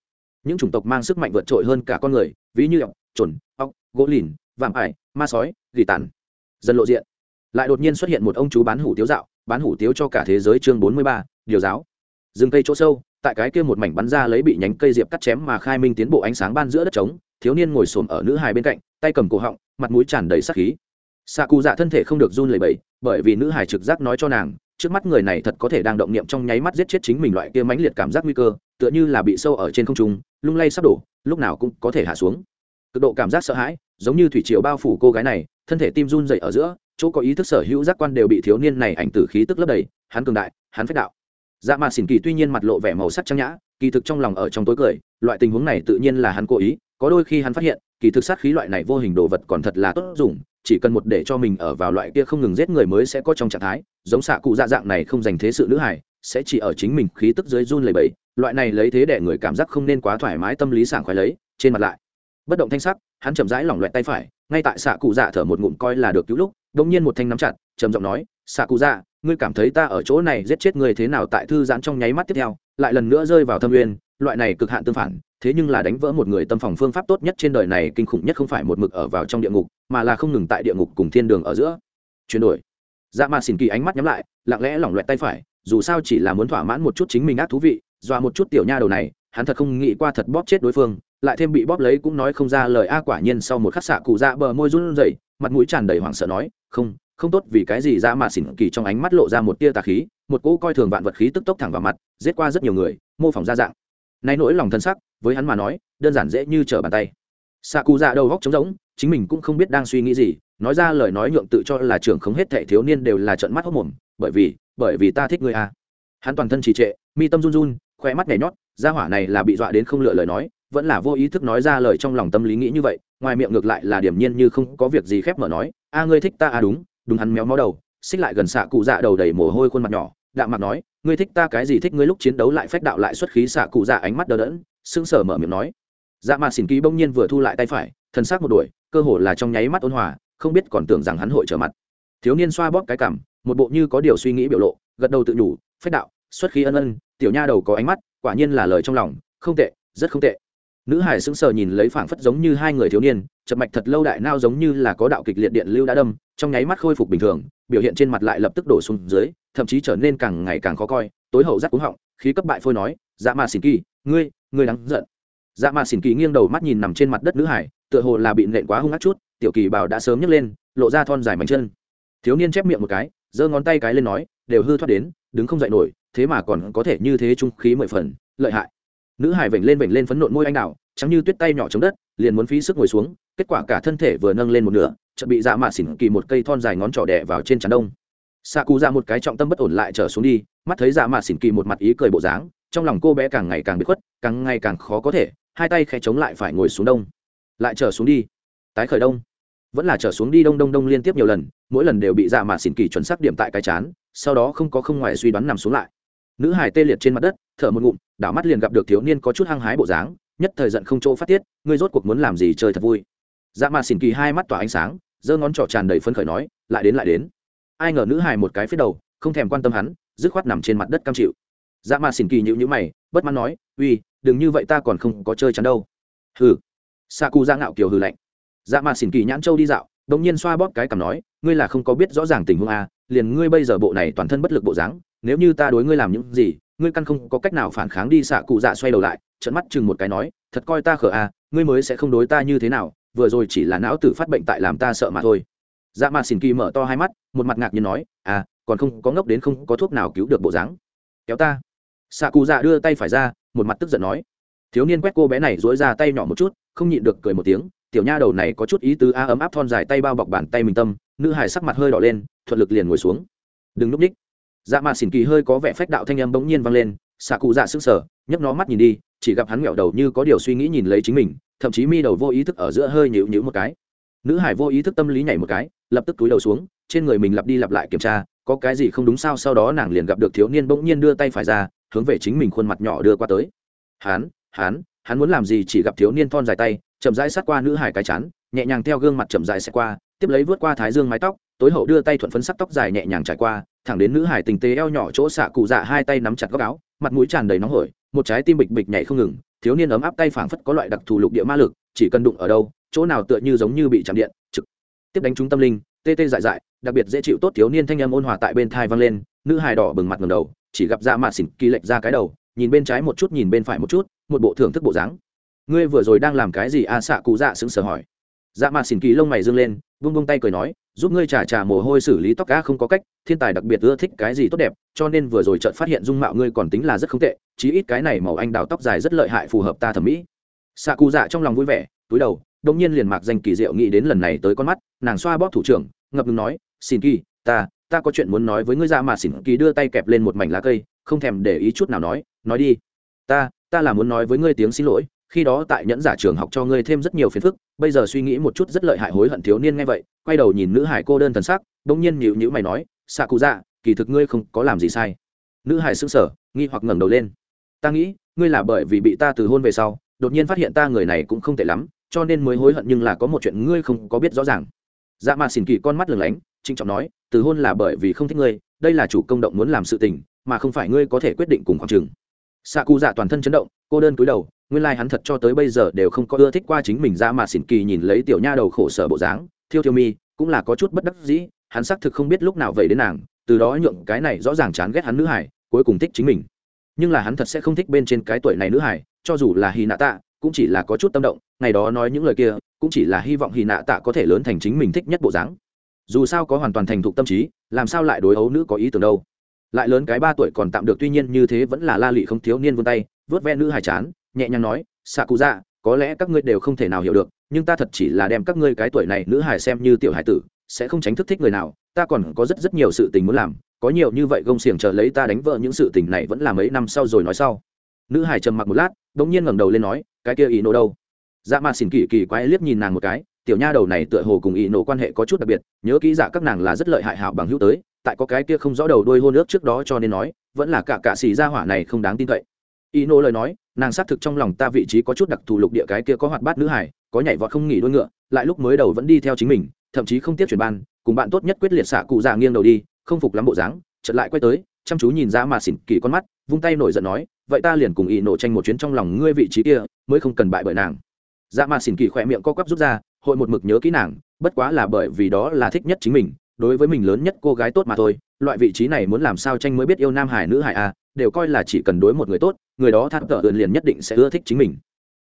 Những chủng tộc mang sức mạnh vượt trội hơn cả con người ví như ọc trồn ọc gỗ lìn vạm ải ma sói gỉ tàn. Dần lộ diện lại đột nhiên xuất hiện một ông chú bán hủ tiếu dạo bán hủ tiếu cho cả thế giới chương bốn mươi ba, điều giáo. Rừng cây chỗ sâu, tại cái kia một mảnh bắn ra lấy bị nhánh cây diệp cắt chém mà khai minh tiến bộ ánh sáng ban giữa đất trống, thiếu niên ngồi xổm ở nữ hài bên cạnh, tay cầm cổ họng, mặt mũi tràn đầy sắc khí. Xạ cụ dạ thân thể không được run lẩy bẩy, bởi vì nữ hài trực giác nói cho nàng, trước mắt người này thật có thể đang động niệm trong nháy mắt giết chết chính mình loại kia mãnh liệt cảm giác nguy cơ, tựa như là bị sâu ở trên không trung, lung lay sắp đổ, lúc nào cũng có thể hạ xuống. Cực độ cảm giác sợ hãi, giống như thủy triều bao phủ cô gái này thân thể tim run dậy ở giữa, chỗ có ý thức sở hữu giác quan đều bị thiếu niên này ảnh tử khí tức lấp đầy, hắn cường đại, hắn phách đạo. Dạ mà xỉn kỳ tuy nhiên mặt lộ vẻ màu sắc trang nhã, kỳ thực trong lòng ở trong tối cười, loại tình huống này tự nhiên là hắn cố ý, có đôi khi hắn phát hiện, kỳ thực sát khí loại này vô hình đồ vật còn thật là tốt dùng, chỉ cần một để cho mình ở vào loại kia không ngừng giết người mới sẽ có trong trạng thái, giống xạ cụ dạ dạng này không dành thế sự nữ hải sẽ chỉ ở chính mình khí tức dưới run lầy bẫy loại này lấy thế để người cảm giác không nên quá thoải mái tâm lý sảng khoái lấy, trên mặt lại bất động thanh sắc, hắn chậm rãi lỏng loẹt tay phải, ngay tại xạ cụ dạ thở một ngụm coi là được cứu lúc đ ỗ n g nhiên một thanh nắm chặt, trầm giọng nói xạ cụ dạ ngươi cảm thấy ta ở chỗ này giết chết người thế nào tại thư giãn trong nháy mắt tiếp theo, lại lần nữa rơi vào thâm uyên, loại này cực hạn tương phản, thế nhưng là đánh vỡ một người tâm phòng phương pháp tốt nhất trên đời này kinh khủng nhất không phải một mực ở vào trong địa ngục, mà là không ngừng tại địa ngục cùng thiên đường ở giữa. Chuyển đổi. Dạ mà xỉn kỳ ánh mắt nhắm lại, lặng lẽ lỏng loẹt tay phải, dù sao chỉ là muốn thỏa mãn một chút chính mình ác thú vị, dọa một chút tiểu nha đầu này, hắn thật không nghĩ qua thật bóp chết đối phương lại thêm bị bóp lấy cũng nói không ra lời. A quả nhiên sau một khắc xạ cụ dạ bờ môi run rẩy, mặt mũi tràn đầy hoảng sợ nói, không không tốt vì cái gì ra mà xỉn kỳ trong ánh mắt lộ ra một tia tà khí, một cỗ coi thường vạn vật khí tức tốc thẳng vào mặt, giết qua rất nhiều người, mô phỏng ra dạng. Nay nỗi lòng thân sắc, với hắn mà nói, đơn giản dễ như trở bàn tay. Xạ cụ dạ đầu góc trống rỗng, chính mình cũng không biết đang suy nghĩ gì, nói ra lời nói nhượng tự cho là trưởng không hết thệ thiếu niên đều là trận mắt hốc mồm, bởi vì bởi vì ta thích người a. Hắn toàn thân trì trệ, mi tâm run run, khoe mắt nhảy nhót, gia hỏa này là bị dọa đến không lựa lời nói vẫn là vô ý thức nói ra lời trong lòng tâm lý nghĩ như vậy, ngoài miệng ngược lại là điểm nhiên như không có việc gì khép mở nói, a, ngươi thích ta à đúng đúng hắn méo mó đầu, xích lại gần xạ cụ dạ đầu đầy mồ hôi khuôn mặt nhỏ, đạm mặt nói, ngươi thích ta cái gì thích ngươi lúc chiến đấu lại phách đạo lại xuất khí xạ cụ dạ ánh mắt đờ đẫn, sững sờ mở miệng nói. Dạ mà xỉn ký bỗng nhiên vừa thu lại tay phải thân xác một đuổi cơ hồ là trong nháy mắt ôn hòa, không biết còn tưởng rằng hắn hội trở mặt. Thiếu niên xoa bóp cái cảm, một bộ như có điều suy nghĩ biểu lộ, gật đầu tự nhủ, phách đạo, xuất khí ân ân, tiểu nha đầu có ánh mắt, quả nhiên là lời trong lòng, không tệ, rất không tệ nữ hải sững sờ nhìn lấy phảng phất giống như hai người thiếu niên chập mạch thật lâu đại nao giống như là có đạo kịch liệt điện lưu đã đâm, trong nháy mắt khôi phục bình thường, biểu hiện trên mặt lại lập tức đổ xuống dưới, thậm chí trở nên càng ngày càng khó coi, tối hậu rắc cúng họng, khí cấp bại phôi nói dạ mà xỉn kỳ, ngươi ngươi đáng giận. Dạ mà xỉn kỳ nghiêng đầu mắt nhìn nằm trên mặt đất nữ hải, tựa hồ là bị nện quá hung ác chút, tiểu kỳ bảo đã sớm nhấc lên, lộ ra thon dài mảnh chân. Thiếu niên chép miệng một cái, giơ ngón tay cái lên nói, đều hư thoát đến, đứng không dậy nổi, thế mà còn có thể như thế trung khí mười phần, lợi hại nữ hải vểnh lên vểnh lên phấn nộn môi anh đào, trắng như tuyết tay nhỏ chống đất, liền muốn phí sức ngồi xuống, kết quả cả thân thể vừa nâng lên một nửa, chợt bị dạ mạ xỉn kỳ một cây thon dài ngón trỏ đẻ vào trên trán đông. Xạ cụ ra một cái trọng tâm bất ổn lại trở xuống đi, mắt thấy dạ mạ xỉn kỳ một mặt ý cười bộ dáng, trong lòng cô bé càng ngày càng bị khuất, càng ngày càng khó có thể, hai tay khẽ chống lại phải ngồi xuống đông. Lại trở xuống đi. Tái khởi đông. Vẫn là trở xuống đi đông đông đông liên tiếp nhiều lần, mỗi lần đều bị dạ mạ xỉn kỳ chuẩn xác điểm tại cái chán, sau đó không có không ngoài suy đoán nằm xuống lại nữ hải tê liệt trên mặt đất, thở một ngụm, đảo mắt liền gặp được thiếu niên có chút hăng hái bộ dáng, nhất thời giận không chỗ phát tiết, ngươi rốt cuộc muốn làm gì chơi thật vui. Dạ mà xỉn kỳ hai mắt tỏa ánh sáng, giơ ngón trỏ tràn đầy phấn khởi nói, lại đến lại đến. Ai ngờ nữ hải một cái phía đầu, không thèm quan tâm hắn, dứt khoát nằm trên mặt đất cam chịu. Dạ mà xỉn kỳ nhịu nhữ mày, bất mãn nói, uy, đừng như vậy ta còn không có chơi chắn đâu. Hừ. Sa cu ra dạ ngạo kiều hừ lạnh. Dạ mà xỉn kỳ nhãn châu đi dạo đống nhiên xoa bóp cái cằm nói, ngươi là không có biết rõ ràng tình huống a liền ngươi bây giờ bộ này toàn thân bất lực bộ dáng nếu như ta đối ngươi làm những gì, ngươi căn không có cách nào phản kháng đi, xạ cụ dạ xoay đầu lại trận mắt chừng một cái nói, thật coi ta khở à ngươi mới sẽ không đối ta như thế nào, vừa rồi chỉ là não tử phát bệnh tại làm ta sợ mà thôi. Dạ mà xỉn kỳ mở to hai mắt, một mặt ngạc nhiên nói à còn không, có ngốc đến không có thuốc nào cứu được bộ dáng. Kéo ta. Xạ cụ dạ đưa tay phải ra, một mặt tức giận nói. Thiếu niên quét cô bé này dối ra tay nhỏ một chút, không nhịn được cười một tiếng, tiểu nha đầu này có chút ý tứ a, ấm áp thon dài tay bao bọc bàn tay mình tâm. Nữ hải sắc mặt hơi đỏ lên, thuận lực liền ngồi xuống. Đừng núp ních dạ mà xỉn kỳ hơi có vẻ phách đạo thanh âm bỗng nhiên vang lên xạ cụ dạ sững sờ nhấc nó mắt nhìn đi, chỉ gặp hắn nghẹo đầu như có điều suy nghĩ nhìn lấy chính mình, thậm chí mi đầu vô ý thức ở giữa hơi nhịu nhịu một cái. Nữ hải vô ý thức tâm lý nhảy một cái, lập tức túi đầu xuống, trên người mình lặp đi lặp lại kiểm tra, có cái gì không đúng sao? Sau đó nàng liền gặp được thiếu niên bỗng nhiên đưa tay phải ra, hướng về chính mình khuôn mặt nhỏ đưa qua tới. Hắn hắn hắn muốn làm gì chỉ gặp thiếu niên thon dài tay, chậm rãi sát qua nữ hải cái chán, nhẹ nhàng theo gương mặt chậm rãi sẽ qua, tiếp lấy vớt qua thái dương mái tóc, tối hậu đưa tay thuận phấn sắc tóc dài nhẹ nhàng trải qua thẳng đến nữ hải tình tế eo nhỏ chỗ xạ cụ dạ hai tay nắm chặt góc áo mặt mũi tràn đầy nóng hổi một trái tim bịch bịch nhảy không ngừng thiếu niên ấm áp tay phảng phất có loại đặc thù lục địa ma lực chỉ cần đụng ở đâu chỗ nào tựa như giống như bị chạm điện trực tiếp đánh trúng tâm linh tê tê dại dại đặc biệt dễ chịu tốt thiếu niên thanh âm ôn hòa tại bên thai vang lên nữ hài đỏ bừng mặt ngầm đầu chỉ gặp dạ ra mạ xỉn kỳ lệch ra cái đầu nhìn bên trái một chút nhìn bên phải một chút một bộ thưởng thức bộ dáng. Ngươi vừa rồi đang làm cái gì a à, xạ cụ dạ sững sờ hỏi. Dạ mạ xỉn kỳ lông mày dương lên vung vung tay cười nói giúp ngươi trả trả mồ hôi xử lý tóc cá không có cách, thiên tài đặc biệt ưa thích cái gì tốt đẹp, cho nên vừa rồi chợt phát hiện dung mạo ngươi còn tính là rất không tệ, chí ít cái này màu anh đào tóc dài rất lợi hại phù hợp ta thẩm mỹ. Xạ cụ dạ trong lòng vui vẻ, túi đầu đông nhiên liền mạc danh kỳ diệu nghĩ đến lần này tới con mắt, nàng xoa bóp thủ trưởng, ngập ngừng nói, xin kỳ, ta ta có chuyện muốn nói với ngươi ra mà xỉn kỳ đưa tay kẹp lên một mảnh lá cây, không thèm để ý chút nào nói nói đi. Ta ta là muốn nói với ngươi tiếng xin lỗi khi đó tại nhẫn giả trường học cho ngươi thêm rất nhiều phiền phức, bây giờ suy nghĩ một chút rất lợi hại hối hận thiếu niên nghe vậy, quay đầu nhìn nữ hải cô đơn thần sắc, bỗng nhiên nhịu nhữ mày nói xạ cụ dạ kỳ thực ngươi không có làm gì sai. Nữ hải xứng sở nghi hoặc ngẩng đầu lên. Ta nghĩ, ngươi là bởi vì bị ta từ hôn về sau, đột nhiên phát hiện ta người này cũng không tệ lắm, cho nên mới hối hận nhưng là có một chuyện ngươi không có biết rõ ràng. Dạ mà xỉn kỳ con mắt lừng lánh trinh trọng nói, từ hôn là bởi vì không thích ngươi, đây là chủ công động muốn làm sự tình, mà không phải ngươi có thể quyết định cùng khoảng trường xạ cụ dạ toàn thân chấn động, cô đơn cúi đầu nguyên lai、like、hắn thật cho tới bây giờ đều không có ưa thích qua chính mình ra mà xỉn kỳ nhìn lấy tiểu nha đầu khổ sở bộ dáng, thiêu thiêu mi, cũng là có chút bất đắc dĩ, hắn xác thực không biết lúc nào vậy đến nàng, từ đó nhượng cái này rõ ràng chán ghét hắn nữ hải cuối cùng thích chính mình. Nhưng là hắn thật sẽ không thích bên trên cái tuổi này nữ hải cho dù là hy nạ tạ, cũng chỉ là có chút tâm động, ngày đó nói những lời kia, cũng chỉ là hy vọng hy nạ tạ có thể lớn thành chính mình thích nhất bộ dáng. Dù sao có hoàn toàn thành thục tâm trí, làm sao lại đối ấu nữ có ý tưởng đâu? Lại lớn cái ba tuổi còn tạm được, tuy nhiên như thế vẫn là la lị không thiếu niên vươn tay vớt ve nữ hài chán nhẹ nhàng nói xạ cụ dạ có lẽ các ngươi đều không thể nào hiểu được, nhưng ta thật chỉ là đem các ngươi cái tuổi này nữ hài xem như tiểu hải tử, sẽ không tránh thức thích người nào, ta còn có rất rất nhiều sự tình muốn làm, có nhiều như vậy gông xiềng chờ lấy ta đánh vợ những sự tình này vẫn là mấy năm sau rồi nói sau. Nữ hải trầm mặc một lát đ ỗ n g nhiên ngẩng đầu lên nói, cái kia ý nổ đâu? Dạ mà xỉn kỳ kỳ quái liếc nhìn nàng một cái, tiểu nha đầu này tựa hồ cùng ý nổ quan hệ có chút đặc biệt, nhớ kỹ dạ các nàng là rất lợi hại hảo bằng hữu tới, tại có cái kia không rõ đầu đôi hôn ước trước đó cho nên nói, vẫn là cả cạ xì ra hỏa này không đáng tin cậy. Y nô lời nói nàng xác thực trong lòng ta vị trí có chút đặc thù lục địa cái kia có hoạt bát nữ hải có nhảy vọt không nghỉ đôi ngựa lại lúc mới đầu vẫn đi theo chính mình thậm chí không tiếp chuyển ban cùng bạn tốt nhất quyết liệt xạ cụ già nghiêng đầu đi không phục lắm bộ dáng chật lại quay tới chăm chú nhìn ra mà xỉn kỳ con mắt vung tay nổi giận nói vậy ta liền cùng y nổ tranh một chuyến trong lòng ngươi vị trí kia mới không cần bại bởi nàng. Dạ mà xỉn kỳ khỏe miệng co quắp rút ra hội một mực nhớ kỹ nàng bất quá là bởi vì đó là thích nhất chính mình đối với mình lớn nhất cô gái tốt mà thôi loại vị trí này muốn làm sao tranh mới biết yêu nam hải nữ hải a à, đều coi là chỉ cần đối một người tốt người đó thắt tợ ượn liền nhất định sẽ ưa thích chính mình.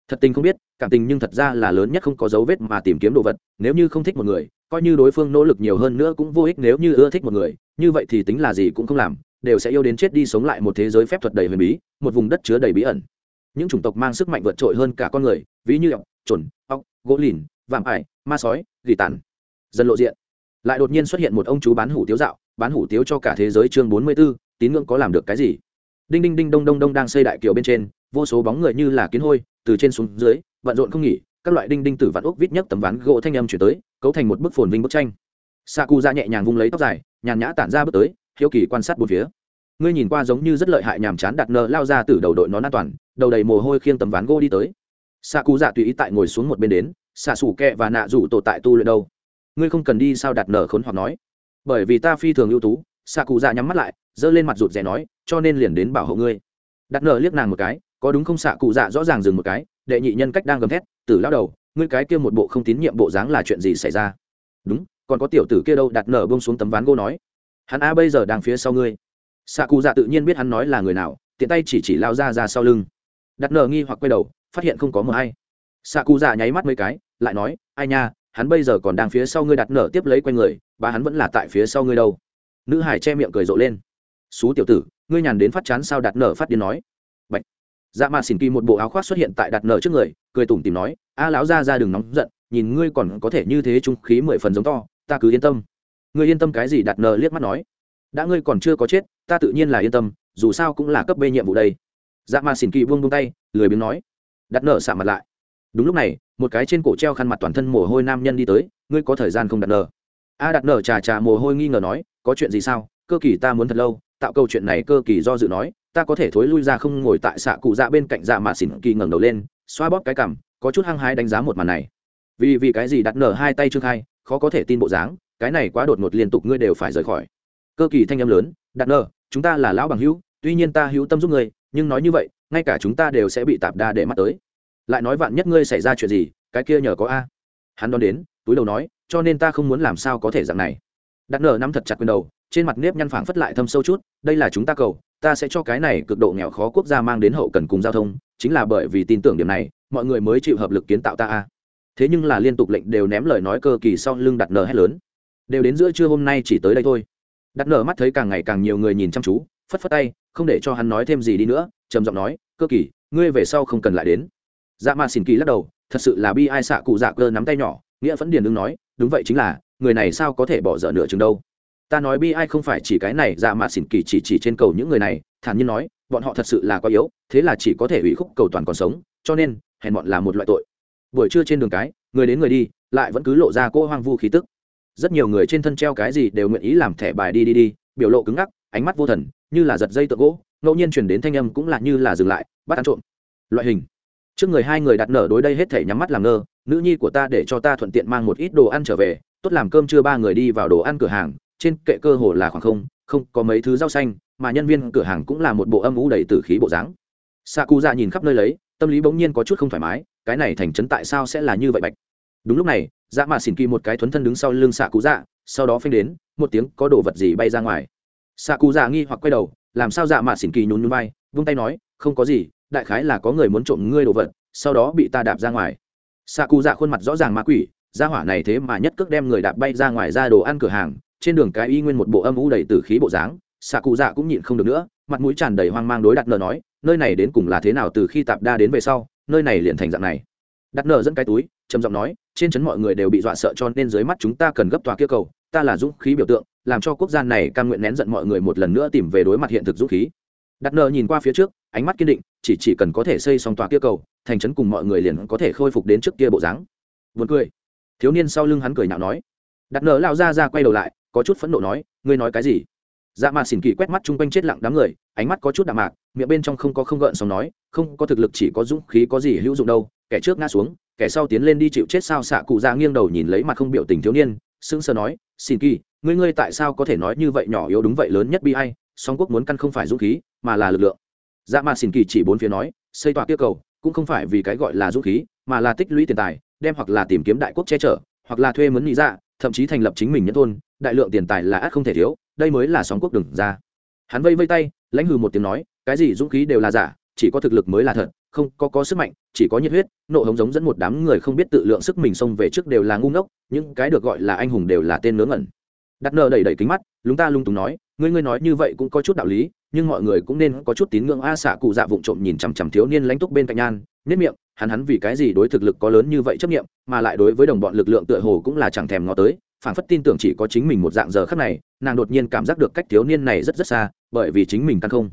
Thật tình không biết cảm tình nhưng thật ra là lớn nhất không có dấu vết mà tìm kiếm đồ vật nếu như không thích một người coi như đối phương nỗ lực nhiều hơn nữa cũng vô ích nếu như ưa thích một người như vậy thì tính là gì cũng không làm đều sẽ yêu đến chết đi sống lại một thế giới phép thuật đầy huyền bí một vùng đất chứa đầy bí ẩn. Những chủng tộc mang sức mạnh vượt trội hơn cả con người ví như ọc chuẩn ọc gỗ lìn vạm ải ma sói gỉ tàn. Dần lộ diện lại đột nhiên xuất hiện một ông chú bán hủ tiếu dạo bán hủ tiếu cho cả thế giới chương bốn mươi 44, tín ngưỡng có làm được cái gì? Đinh đinh đinh đông đông đông đang xây đại kiều bên trên, vô số bóng người như là kiến hôi, từ trên xuống dưới vận rộn không nghỉ, các loại đinh đinh tử vạn ốc vít nhất tấm ván gỗ thanh âm chuyển tới, cấu thành một bức phồn vinh bức tranh. Sa cu ra nhẹ nhàng vung lấy tóc dài, nhàn nhã tản ra bước tới, hiếu kỳ quan sát bốn phía. Ngươi nhìn qua giống như rất lợi hại nhàm chán đặt nợ lao ra từ đầu đội nón an toàn, đầu đầy mồ hôi khiêng tấm ván gỗ đi tới. Sa cu dạ tùy ý tại ngồi xuống một bên đến xạ sủ kẹ và nạ rủ tổ tại tu luyện đâu? Ngươi không cần đi sao đặt nở khốn hoặc nói? Bởi vì ta phi thường ưu tú xạ cụ dạ nhắm mắt lại, giơ lên mặt rụt rè nói, cho nên liền đến bảo hộ ngươi. Đặt nở liếc nàng một cái, có đúng không xạ cụ dạ? Rõ ràng dừng một cái, đệ nhị nhân cách đang gầm thét, tử lao đầu, ngươi cái kia một bộ không tín nhiệm bộ dáng là chuyện gì xảy ra? Đúng, còn có tiểu tử kia đâu? Đặt nở bông xuống tấm ván gỗ nói, hắn a bây giờ đang phía sau ngươi. Xạ cụ dạ tự nhiên biết hắn nói là người nào, tiện tay chỉ chỉ lao ra ra sau lưng. Đặt nở nghi hoặc quay đầu, phát hiện không có mờ hay xạ cụ dạ nháy mắt mấy cái, lại nói, ai nha, hắn bây giờ còn đang phía sau ngươi, đặt nở tiếp lấy quanh người bà hắn vẫn là tại phía sau ngươi đâu nữ hải che miệng cười rộ lên. Xú tiểu tử, ngươi nhàn đến phát chán sao đặt nở phát điên nói? Bạch. dạ mà xỉn kỳ một bộ áo khoác xuất hiện tại đặt nở trước người, cười tủm tìm nói, a lão ra ra đừng nóng giận, nhìn ngươi còn có thể như thế trung khí mười phần giống to, ta cứ yên tâm. Ngươi yên tâm cái gì? Đặt nở liếc mắt nói. Đã ngươi còn chưa có chết, ta tự nhiên là yên tâm, dù sao cũng là cấp bê nhiệm vụ đây. Dạ mà xỉn kỳ buông buông tay, lười biếng nói. Đặt nở xạ mặt lại. Đúng lúc này, một cái trên cổ treo khăn mặt toàn thân mồ hôi nam nhân đi tới, ngươi có thời gian không đặt nở? A đặt nở trà trà mồ hôi nghi ngờ nói, có chuyện gì sao? Cơ kỳ ta muốn thật lâu, tạo câu chuyện này cơ kỳ do dự nói, ta có thể thối lui ra không ngồi tại xạ cụ dạ bên cạnh dạ mà xỉn kỳ ngẩng đầu lên, xoa bóp cái cằm, có chút hăng hái đánh giá một màn này. Vì vì cái gì đặt nở hai tay trương khai, khó có thể tin bộ dáng, cái này quá đột ngột liên tục ngươi đều phải rời khỏi. Cơ kỳ thanh âm lớn đặt nở, chúng ta là lão bằng hữu, tuy nhiên ta hữu tâm giúp ngươi, nhưng nói như vậy, ngay cả chúng ta đều sẽ bị tạp đa để mắt tới. Lại nói vạn nhất ngươi xảy ra chuyện gì, cái kia nhờ có a. Hắn đón đến, túi đầu nói cho nên ta không muốn làm sao có thể dạng này. Đặt nở nắm thật chặt quyền đầu, trên mặt nếp nhăn phẳng phất lại thâm sâu chút, đây là chúng ta cầu, ta sẽ cho cái này cực độ nghèo khó quốc gia mang đến hậu cần cùng giao thông, chính là bởi vì tin tưởng điểm này, mọi người mới chịu hợp lực kiến tạo ta a. Thế nhưng là liên tục lệnh đều ném lời nói cơ kỳ sau lưng đặt nở hét lớn. Đều đến giữa trưa hôm nay chỉ tới đây thôi. Đặt nở mắt thấy càng ngày càng nhiều người nhìn chăm chú, phất phất tay, không để cho hắn nói thêm gì đi nữa, trầm giọng nói, cơ kỳ, ngươi về sau không cần lại đến. Dạ mà xin kỳ lắc đầu, thật sự là bi ai xạ cụ dạ cơ nắm tay nhỏ, nghĩa vẫn điền đương nói đúng vậy chính là, người này sao có thể bỏ dở nửa chừng đâu? Ta nói bi ai không phải chỉ cái này dạ mà xỉn kỳ chỉ chỉ trên cầu những người này, thản nhiên nói, bọn họ thật sự là quá yếu, thế là chỉ có thể ủy khúc cầu toàn còn sống, cho nên, hèn bọn là một loại tội. Buổi trưa trên đường cái, người đến người đi, lại vẫn cứ lộ ra cô hoang vu khí tức. Rất nhiều người trên thân treo cái gì đều nguyện ý làm thẻ bài đi đi đi, biểu lộ cứng ngắc, ánh mắt vô thần, như là giật dây tượng gỗ, ngẫu nhiên chuyển đến thanh âm cũng là như là dừng lại, bắt ăn trộm. Loại hình trước người hai người đặt nở đối đây hết thể nhắm mắt làm ngơ, nữ nhi của ta để cho ta thuận tiện mang một ít đồ ăn trở về, tốt làm cơm chưa ba người đi vào đồ ăn cửa hàng, trên kệ cơ hồ là khoảng không không có mấy thứ rau xanh, mà nhân viên cửa hàng cũng là một bộ âm ủ đầy tử khí bộ dáng. Xạ cụ dạ nhìn khắp nơi lấy, tâm lý bỗng nhiên có chút không thoải mái, cái này thành trấn tại sao sẽ là như vậy bạch? Đúng lúc này dạ mà xỉn kỳ một cái thuấn thân đứng sau lưng xạ cụ dạ sau đó phanh đến, một tiếng, có đồ vật gì bay ra ngoài? Xạ cụ dạ nghi hoặc quay đầu, làm sao dạ mà xỉn kỳ nhún nhún vai, vung tay nói, không có gì đại khái là có người muốn trộm ngươi đồ vật, sau đó bị ta đạp ra ngoài. Xạ cụ dạ khuôn mặt rõ ràng ma quỷ ra hỏa này thế mà nhất cước đem người đạp bay ra ngoài ra đồ ăn cửa hàng, trên đường cái y nguyên một bộ âm u đầy tử khí bộ dáng xạ cụ dạ cũng nhịn không được nữa, mặt mũi tràn đầy hoang mang đối đặt nợ nói, nơi này đến cùng là thế nào từ khi tạp đa đến về sau, nơi này liền thành dạng này. Đặt nợ dẫn cái túi, trầm giọng nói, trên trấn mọi người đều bị dọa sợ cho nên dưới mắt chúng ta cần gấp tòa kia cầu, ta là dũng khí biểu tượng, làm cho quốc gia này cam nguyện nén giận mọi người một lần nữa tìm về đối mặt hiện thực dũng khí đặt nợ nhìn qua phía trước ánh mắt kiên định chỉ chỉ cần có thể xây xong tòa kia cầu thành trấn cùng mọi người liền có thể khôi phục đến trước kia bộ dáng vượt cười thiếu niên sau lưng hắn cười nhạo nói đặt nợ lao ra ra quay đầu lại có chút phẫn nộ nói ngươi nói cái gì dạ mạt xỉn kỳ quét mắt chung quanh chết lặng đám người ánh mắt có chút đạm mạc miệng bên trong không có không gợn xong nói không có thực lực chỉ có dũng khí có gì hữu dụng đâu kẻ trước ngã xuống kẻ sau tiến lên đi chịu chết sao xạ cụ ra nghiêng đầu nhìn lấy mặt không biểu tình thiếu niên sững sờ nói xin kỳ ngươi ngươi tại sao có thể nói như vậy nhỏ yếu đúng vậy lớn nhất bi ai song quốc muốn căn không phải dũng khí, mà là lực lượng. Dạ mạt xỉn kỳ chỉ bốn phía nói, xây tòa kia cầu, cũng không phải vì cái gọi là dũng khí, mà là tích lũy tiền tài, đem hoặc là tìm kiếm đại quốc che chở, hoặc là thuê mướn lý dạ thậm chí thành lập chính mình nhân thôn, đại lượng tiền tài là ắt không thể thiếu, đây mới là sóng quốc đừng ra. Hắn vây vây tay, lãnh hừ một tiếng nói, cái gì dũng khí đều là giả, chỉ có thực lực mới là thật, không có có sức mạnh, chỉ có nhiệt huyết, nộ hống giống dẫn một đám người không biết tự lượng sức mình xông về trước đều là ngu ngốc, những cái được gọi là anh hùng đều là tên ngớ ngẩn. Đặt nợ đẩy đẩy kính mắt lúng ta lung túng nói, ngươi ngươi nói như vậy cũng có chút đạo lý, nhưng mọi người cũng nên có chút tín ngưỡng a xạ cụ dạ vụng trộm nhìn chằm chằm thiếu niên lãnh túc bên cạnh nhan, nếp miệng, hắn hắn vì cái gì đối thực lực có lớn như vậy chấp nghiệm mà lại đối với đồng bọn lực lượng tựa hồ cũng là chẳng thèm ngó tới phản phất tin tưởng chỉ có chính mình một dạng giờ khắc này, nàng đột nhiên cảm giác được cách thiếu niên này rất rất xa, bởi vì chính mình căn không.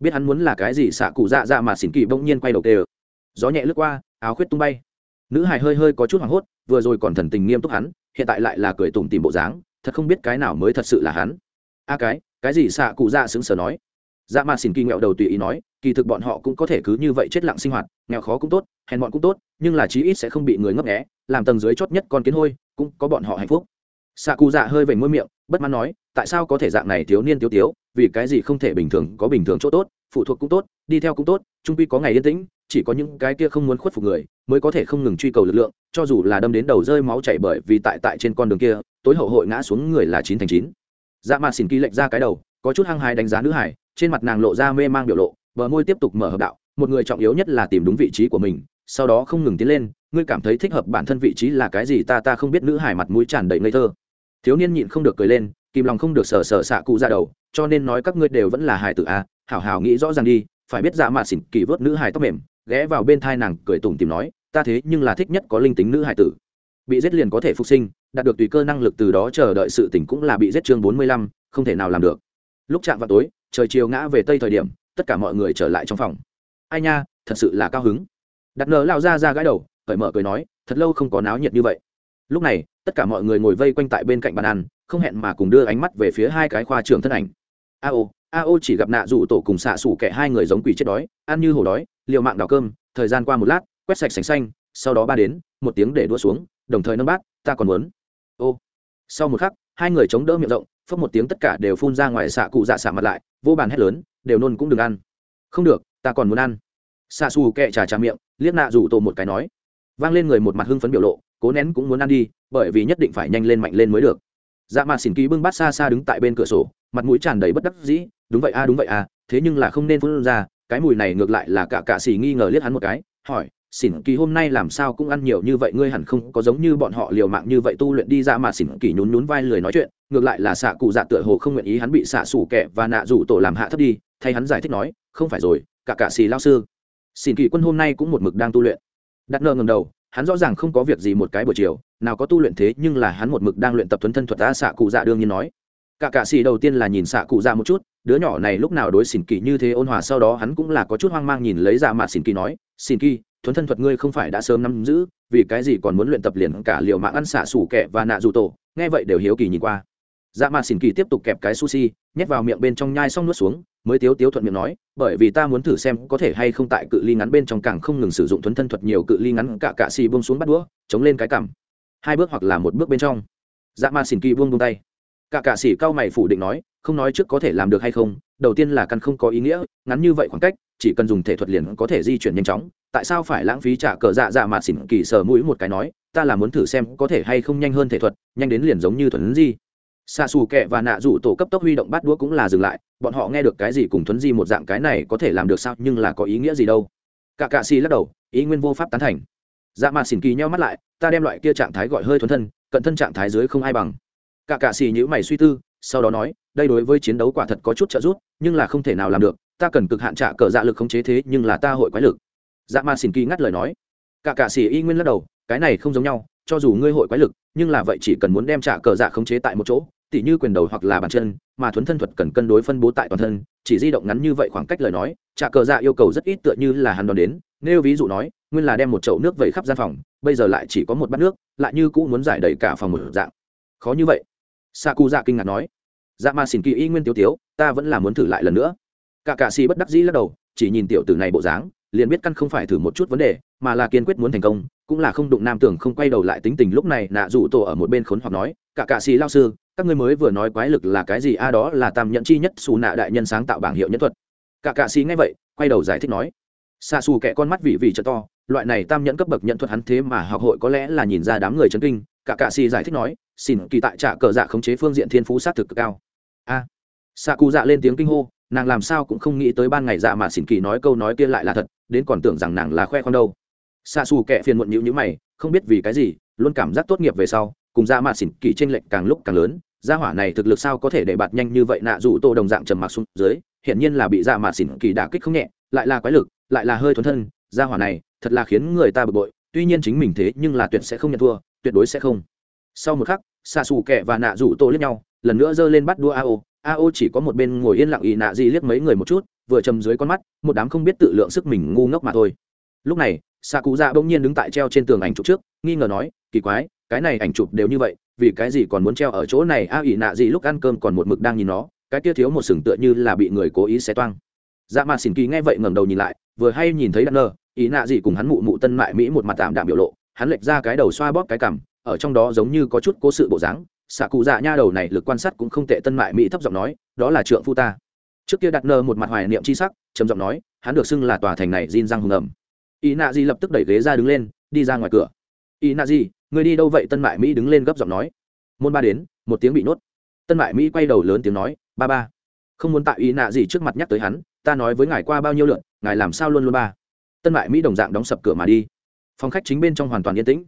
Biết hắn muốn là cái gì, xạ cụ dạ dạ mà xỉn kỳ bỗng nhiên quay đầu tê gió nhẹ lướt qua, áo khuyết tung bay. Nữ hài hơi hơi có chút hoảng hốt, vừa rồi còn thần tình nghiêm túc hắn, hiện tại lại là cười tủm tìm bộ dáng thật không biết cái nào mới thật sự là hắn. A à cái cái gì xạ cụ dạ xứng sở nói? Dạ mà xin kỳ nghẹo đầu tùy ý nói, kỳ thực bọn họ cũng có thể cứ như vậy chết lặng sinh hoạt, nghèo khó cũng tốt, hèn bọn cũng tốt, nhưng là chí ít sẽ không bị người ngấp nghé, làm tầng dưới chót nhất con kiến hôi, cũng có bọn họ hạnh phúc. Xạ cụ dạ hơi vểnh môi miệng, bất mãn nói, tại sao có thể dạng này thiếu niên tiêu tiếu, vì cái gì không thể bình thường, có bình thường chỗ tốt, phụ thuộc cũng tốt, đi theo cũng tốt trung quy có ngày yên tĩnh chỉ có những cái kia không muốn khuất phục người mới có thể không ngừng truy cầu lực lượng cho dù là đâm đến đầu rơi máu chảy bởi vì tại tại trên con đường kia tối hậu hội ngã xuống người là chín thành chín. Dạ mà xỉn kỳ lệnh ra cái đầu có chút hăng hái đánh giá nữ hải trên mặt nàng lộ ra mê mang biểu lộ bờ môi tiếp tục mở hợp đạo một người trọng yếu nhất là tìm đúng vị trí của mình sau đó không ngừng tiến lên ngươi cảm thấy thích hợp bản thân vị trí là cái gì ta ta không biết nữ hải mặt mũi tràn đầy ngây thơ. Thiếu niên nhịn không được cười lên kìm lòng không được sờ sờ xạ cụ ra đầu cho nên nói các ngươi đều vẫn là hài tử a à, hảo hảo nghĩ rõ ràng đi phải biết dạ mạ xỉn kỳ vớt nữ hài tóc mềm ghé vào bên thai nàng cười tủm tìm nói, ta thế nhưng là thích nhất có linh tính nữ hải tử. Bị giết liền có thể phục sinh, đạt được tùy cơ năng lực từ đó chờ đợi sự tỉnh cũng là bị giết chương bốn mươi lăm, không thể nào làm được. Lúc chạm vào tối, trời chiều ngã về tây thời điểm, tất cả mọi người trở lại trong phòng. Ai nha, thật sự là cao hứng. Đặt nở lao ra ra gãi đầu, cởi mở cười nói, thật lâu không có náo nhiệt như vậy. Lúc này, tất cả mọi người ngồi vây quanh tại bên cạnh bàn ăn, không hẹn mà cùng đưa ánh mắt về phía hai cái khoa trưởng thân ảnh. A ô a ô chỉ gặp nạ rủ tổ cùng xạ xủ kẻ hai người giống quỷ chết đói, ăn như hổ đói liều mạng đào cơm, thời gian qua một lát, quét sạch sành xanh, sau đó ba đến, một tiếng để đua xuống, đồng thời nâng bát, ta còn muốn. Ô. Sau một khắc, hai người chống đỡ miệng rộng phớt một tiếng tất cả đều phun ra ngoài xạ cụ dạ xạ mặt lại, vô bàn hét lớn, đều nôn cũng đừng ăn. Không được, ta còn muốn ăn. Xạ xù kẹ trà trà miệng, liếc nạ rủ tổ một cái nói. Vang lên người một mặt hưng phấn biểu lộ, cố nén cũng muốn ăn đi, bởi vì nhất định phải nhanh lên mạnh lên mới được. Dạ mà xỉn ký bưng bát xa xa đứng tại bên cửa sổ, mặt mũi tràn đầy bất đắc dĩ, đúng vậy a, đúng vậy a, thế nhưng là không nên phun ra cái mùi này ngược lại là cả cạ xì nghi ngờ liếc hắn một cái, hỏi xỉn kỳ hôm nay làm sao cũng ăn nhiều như vậy, ngươi hẳn không có giống như bọn họ liều mạng như vậy tu luyện đi ra mà xỉn kỳ nhún nhún vai lười nói chuyện, ngược lại là xạ cụ dạ tựa hồ không nguyện ý hắn bị xạ xủ kẻ và nạ rủ tổ làm hạ thấp đi, thay hắn giải thích nói, không phải rồi, cả cạ xì lao sư. Xỉn kỳ quân hôm nay cũng một mực đang tu luyện. Đặt nợ ngầm đầu, hắn rõ ràng không có việc gì một cái buổi chiều, nào có tu luyện thế nhưng là hắn một mực đang luyện tập thuấn thân thuật ta xạ cụ dạ đương nhiên nói cả cạ xì đầu tiên là nhìn xạ cụ dạ một chút, đứa nhỏ này lúc nào đối xỉn kỳ như thế ôn hòa, sau đó hắn cũng là có chút hoang mang nhìn lấy dạ ra mặt xỉn kỳ nói, xỉn kỳ, thuấn thân thuật ngươi không phải đã sớm nắm giữ, vì cái gì còn muốn luyện tập liền cả liệu mạng ăn xạ sủ kẹ và nạ dù tổ? Nghe vậy đều hiếu kỳ nhìn qua. Dạ mà xỉn kỳ tiếp tục kẹp cái sushi, nhét vào miệng bên trong nhai xong nuốt xuống, mới tiếu tiếu thuận miệng nói, bởi vì ta muốn thử xem có thể hay không tại cự ly ngắn bên trong càng không ngừng sử dụng thuấn thân thuật nhiều cự ly ngắn. Cả cạ xì buông xuống bắt đũa, chống lên cái cằm. Hai bước hoặc là một bước bên trong. Dạ mà xỉn kỳ buông buông tay cả cạ sĩ cao mày phủ định nói, không nói trước có thể làm được hay không, đầu tiên là căn không có ý nghĩa, ngắn như vậy khoảng cách, chỉ cần dùng thể thuật liền có thể di chuyển nhanh chóng. Tại sao phải lãng phí trả cờ dạ dạ mà xỉn kỳ sờ mũi một cái nói, ta là muốn thử xem có thể hay không nhanh hơn thể thuật, nhanh đến liền giống như thuần di. Xa xù kẹ và nạ rủ tổ cấp tốc huy động bắt đũa cũng là dừng lại, bọn họ nghe được cái gì cùng thuấn di một dạng cái này có thể làm được sao, nhưng là có ý nghĩa gì đâu. Cả cạ xì lắc đầu, ý nguyên vô pháp tán thành. Dạ mà xỉn kỳ nhau mắt lại, ta đem loại kia trạng thái gọi hơi thuấn thân, cận thân trạng thái dưới không ai bằng cả cạ xì nhữ mày suy tư, sau đó nói, đây đối với chiến đấu quả thật có chút trợ giúp, nhưng là không thể nào làm được, ta cần cực hạn trả cờ dạ lực khống chế thế, nhưng là ta hội quái lực. Dạ ma xỉn kỳ ngắt lời nói. Cả cạ xì y nguyên lắc đầu, cái này không giống nhau, cho dù ngươi hội quái lực, nhưng là vậy chỉ cần muốn đem trả cờ dạ khống chế tại một chỗ, tỉ như quyền đầu hoặc là bàn chân, mà thuấn thân thuật cần cân đối phân bố tại toàn thân, chỉ di động ngắn như vậy khoảng cách lời nói, trả cờ dạ yêu cầu rất ít tựa như là hắn đón đến nếu ví dụ nói, nguyên là đem một chậu nước vẩy khắp gian phòng, bây giờ lại chỉ có một bát nước, lại như cũ muốn giải đầy cả phòng một dạng. Khó như vậy sa cu dạ kinh ngạc nói dạ ma xin kỳ y nguyên tiêu tiếu, ta vẫn là muốn thử lại lần nữa. Cả cạ xì bất đắc dĩ lắc đầu, chỉ nhìn tiểu tử này bộ dáng, liền biết căn không phải thử một chút vấn đề, mà là kiên quyết muốn thành công, cũng là không đụng nam tưởng không quay đầu lại tính tình lúc này nạ rủ tổ ở một bên khốn hoặc nói, cả cạ xì lao sư, các ngươi mới vừa nói quái lực là cái gì? A, đó là tam nhẫn chi nhất, xù nạ đại nhân sáng tạo bảng hiệu nhân thuật. Cả cạ xì nghe vậy, quay đầu giải thích nói xa xù kẻ con mắt vị vị trợ to loại này tam nhẫn cấp bậc nhận thuật hắn thế mà học hội có lẽ là nhìn ra đám người chấn kinh cả cạ xì giải thích nói xin kỳ tại trả cờ dạ khống chế phương diện thiên phú sát thực cực cao. A. À, xạ cụ dạ lên tiếng kinh hô nàng làm sao cũng không nghĩ tới ban ngày dạ mà xỉn kỳ nói câu nói kia lại là thật đến còn tưởng rằng nàng là khoe con đâu. Xạ xù kẹ phiền muộn nhữ nhữ mày không biết vì cái gì luôn cảm giác tốt nghiệp về sau cùng dạ mà xỉn kỳ tranh lệch càng lúc càng lớn gia hỏa này thực lực sao có thể để bạt nhanh như vậy nạ dù tô đồng dạng trầm mặc xuống dưới hiển nhiên là bị dạ mà xỉn kỳ đả kích không nhẹ lại là quái lực lại là hơi thuần thân gia hỏa này thật là khiến người ta bực bội, tuy nhiên chính mình thế nhưng là tuyệt sẽ không nhận thua, tuyệt đối sẽ không. Sau một khắc xạ xù kẹ và nạ rủ tô lướt nhau, lần nữa giơ lên bắt đua ao ao chỉ có một bên ngồi yên lặng y nạ gì liếc mấy người một chút, vừa chầm dưới con mắt, một đám không biết tự lượng sức mình ngu ngốc mà thôi. Lúc này xạ cụ dạ bỗng nhiên đứng tại treo trên tường ảnh chụp trước, nghi ngờ nói, kỳ quái, cái này ảnh chụp đều như vậy, vì cái gì còn muốn treo ở chỗ này? A ỵ nạ gì lúc ăn cơm còn một mực đang nhìn nó, cái kia thiếu một sừng tựa như là bị người cố ý xé toang. Dạ mà xỉn kỳ nghe vậy ngẩng đầu nhìn lại, vừa hay nhìn thấy đàn nơ ý nạ gì cùng hắn mụ mụ tân mại mỹ một mặt tạm đạm biểu lộ, hắn lệch ra cái đầu xoa bóp cái cằm, ở trong đó giống như có chút cố sự bộ dáng. Xạ cụ dạ nha đầu này lực quan sát cũng không tệ, tân mại mỹ thấp giọng nói, đó là trượng phu ta. Trước kia đặt nơ một mặt hoài niệm c h i sắc, trầm giọng nói, hắn được xưng là tòa thành này diên răng hùng ẩm. Ý nạ di lập tức đẩy ghế ra đứng lên, đi ra ngoài cửa. Ý nạ di người đi đâu vậy? Tân mại mỹ đứng lên gấp giọng nói. Môn ba đến, một tiếng bị nuốt. tân mại mỹ quay đầu lớn tiếng nói, ba ba, không muốn tạo ý nạ gì trước mặt nhắc tới hắn, ta nói với ngài qua bao nhiêu lượn ngài làm sao luôn luôn ba? Tân mại mỹ đồng dạng đóng sập cửa mà đi. Phòng khách chính bên trong hoàn toàn yên tĩnh.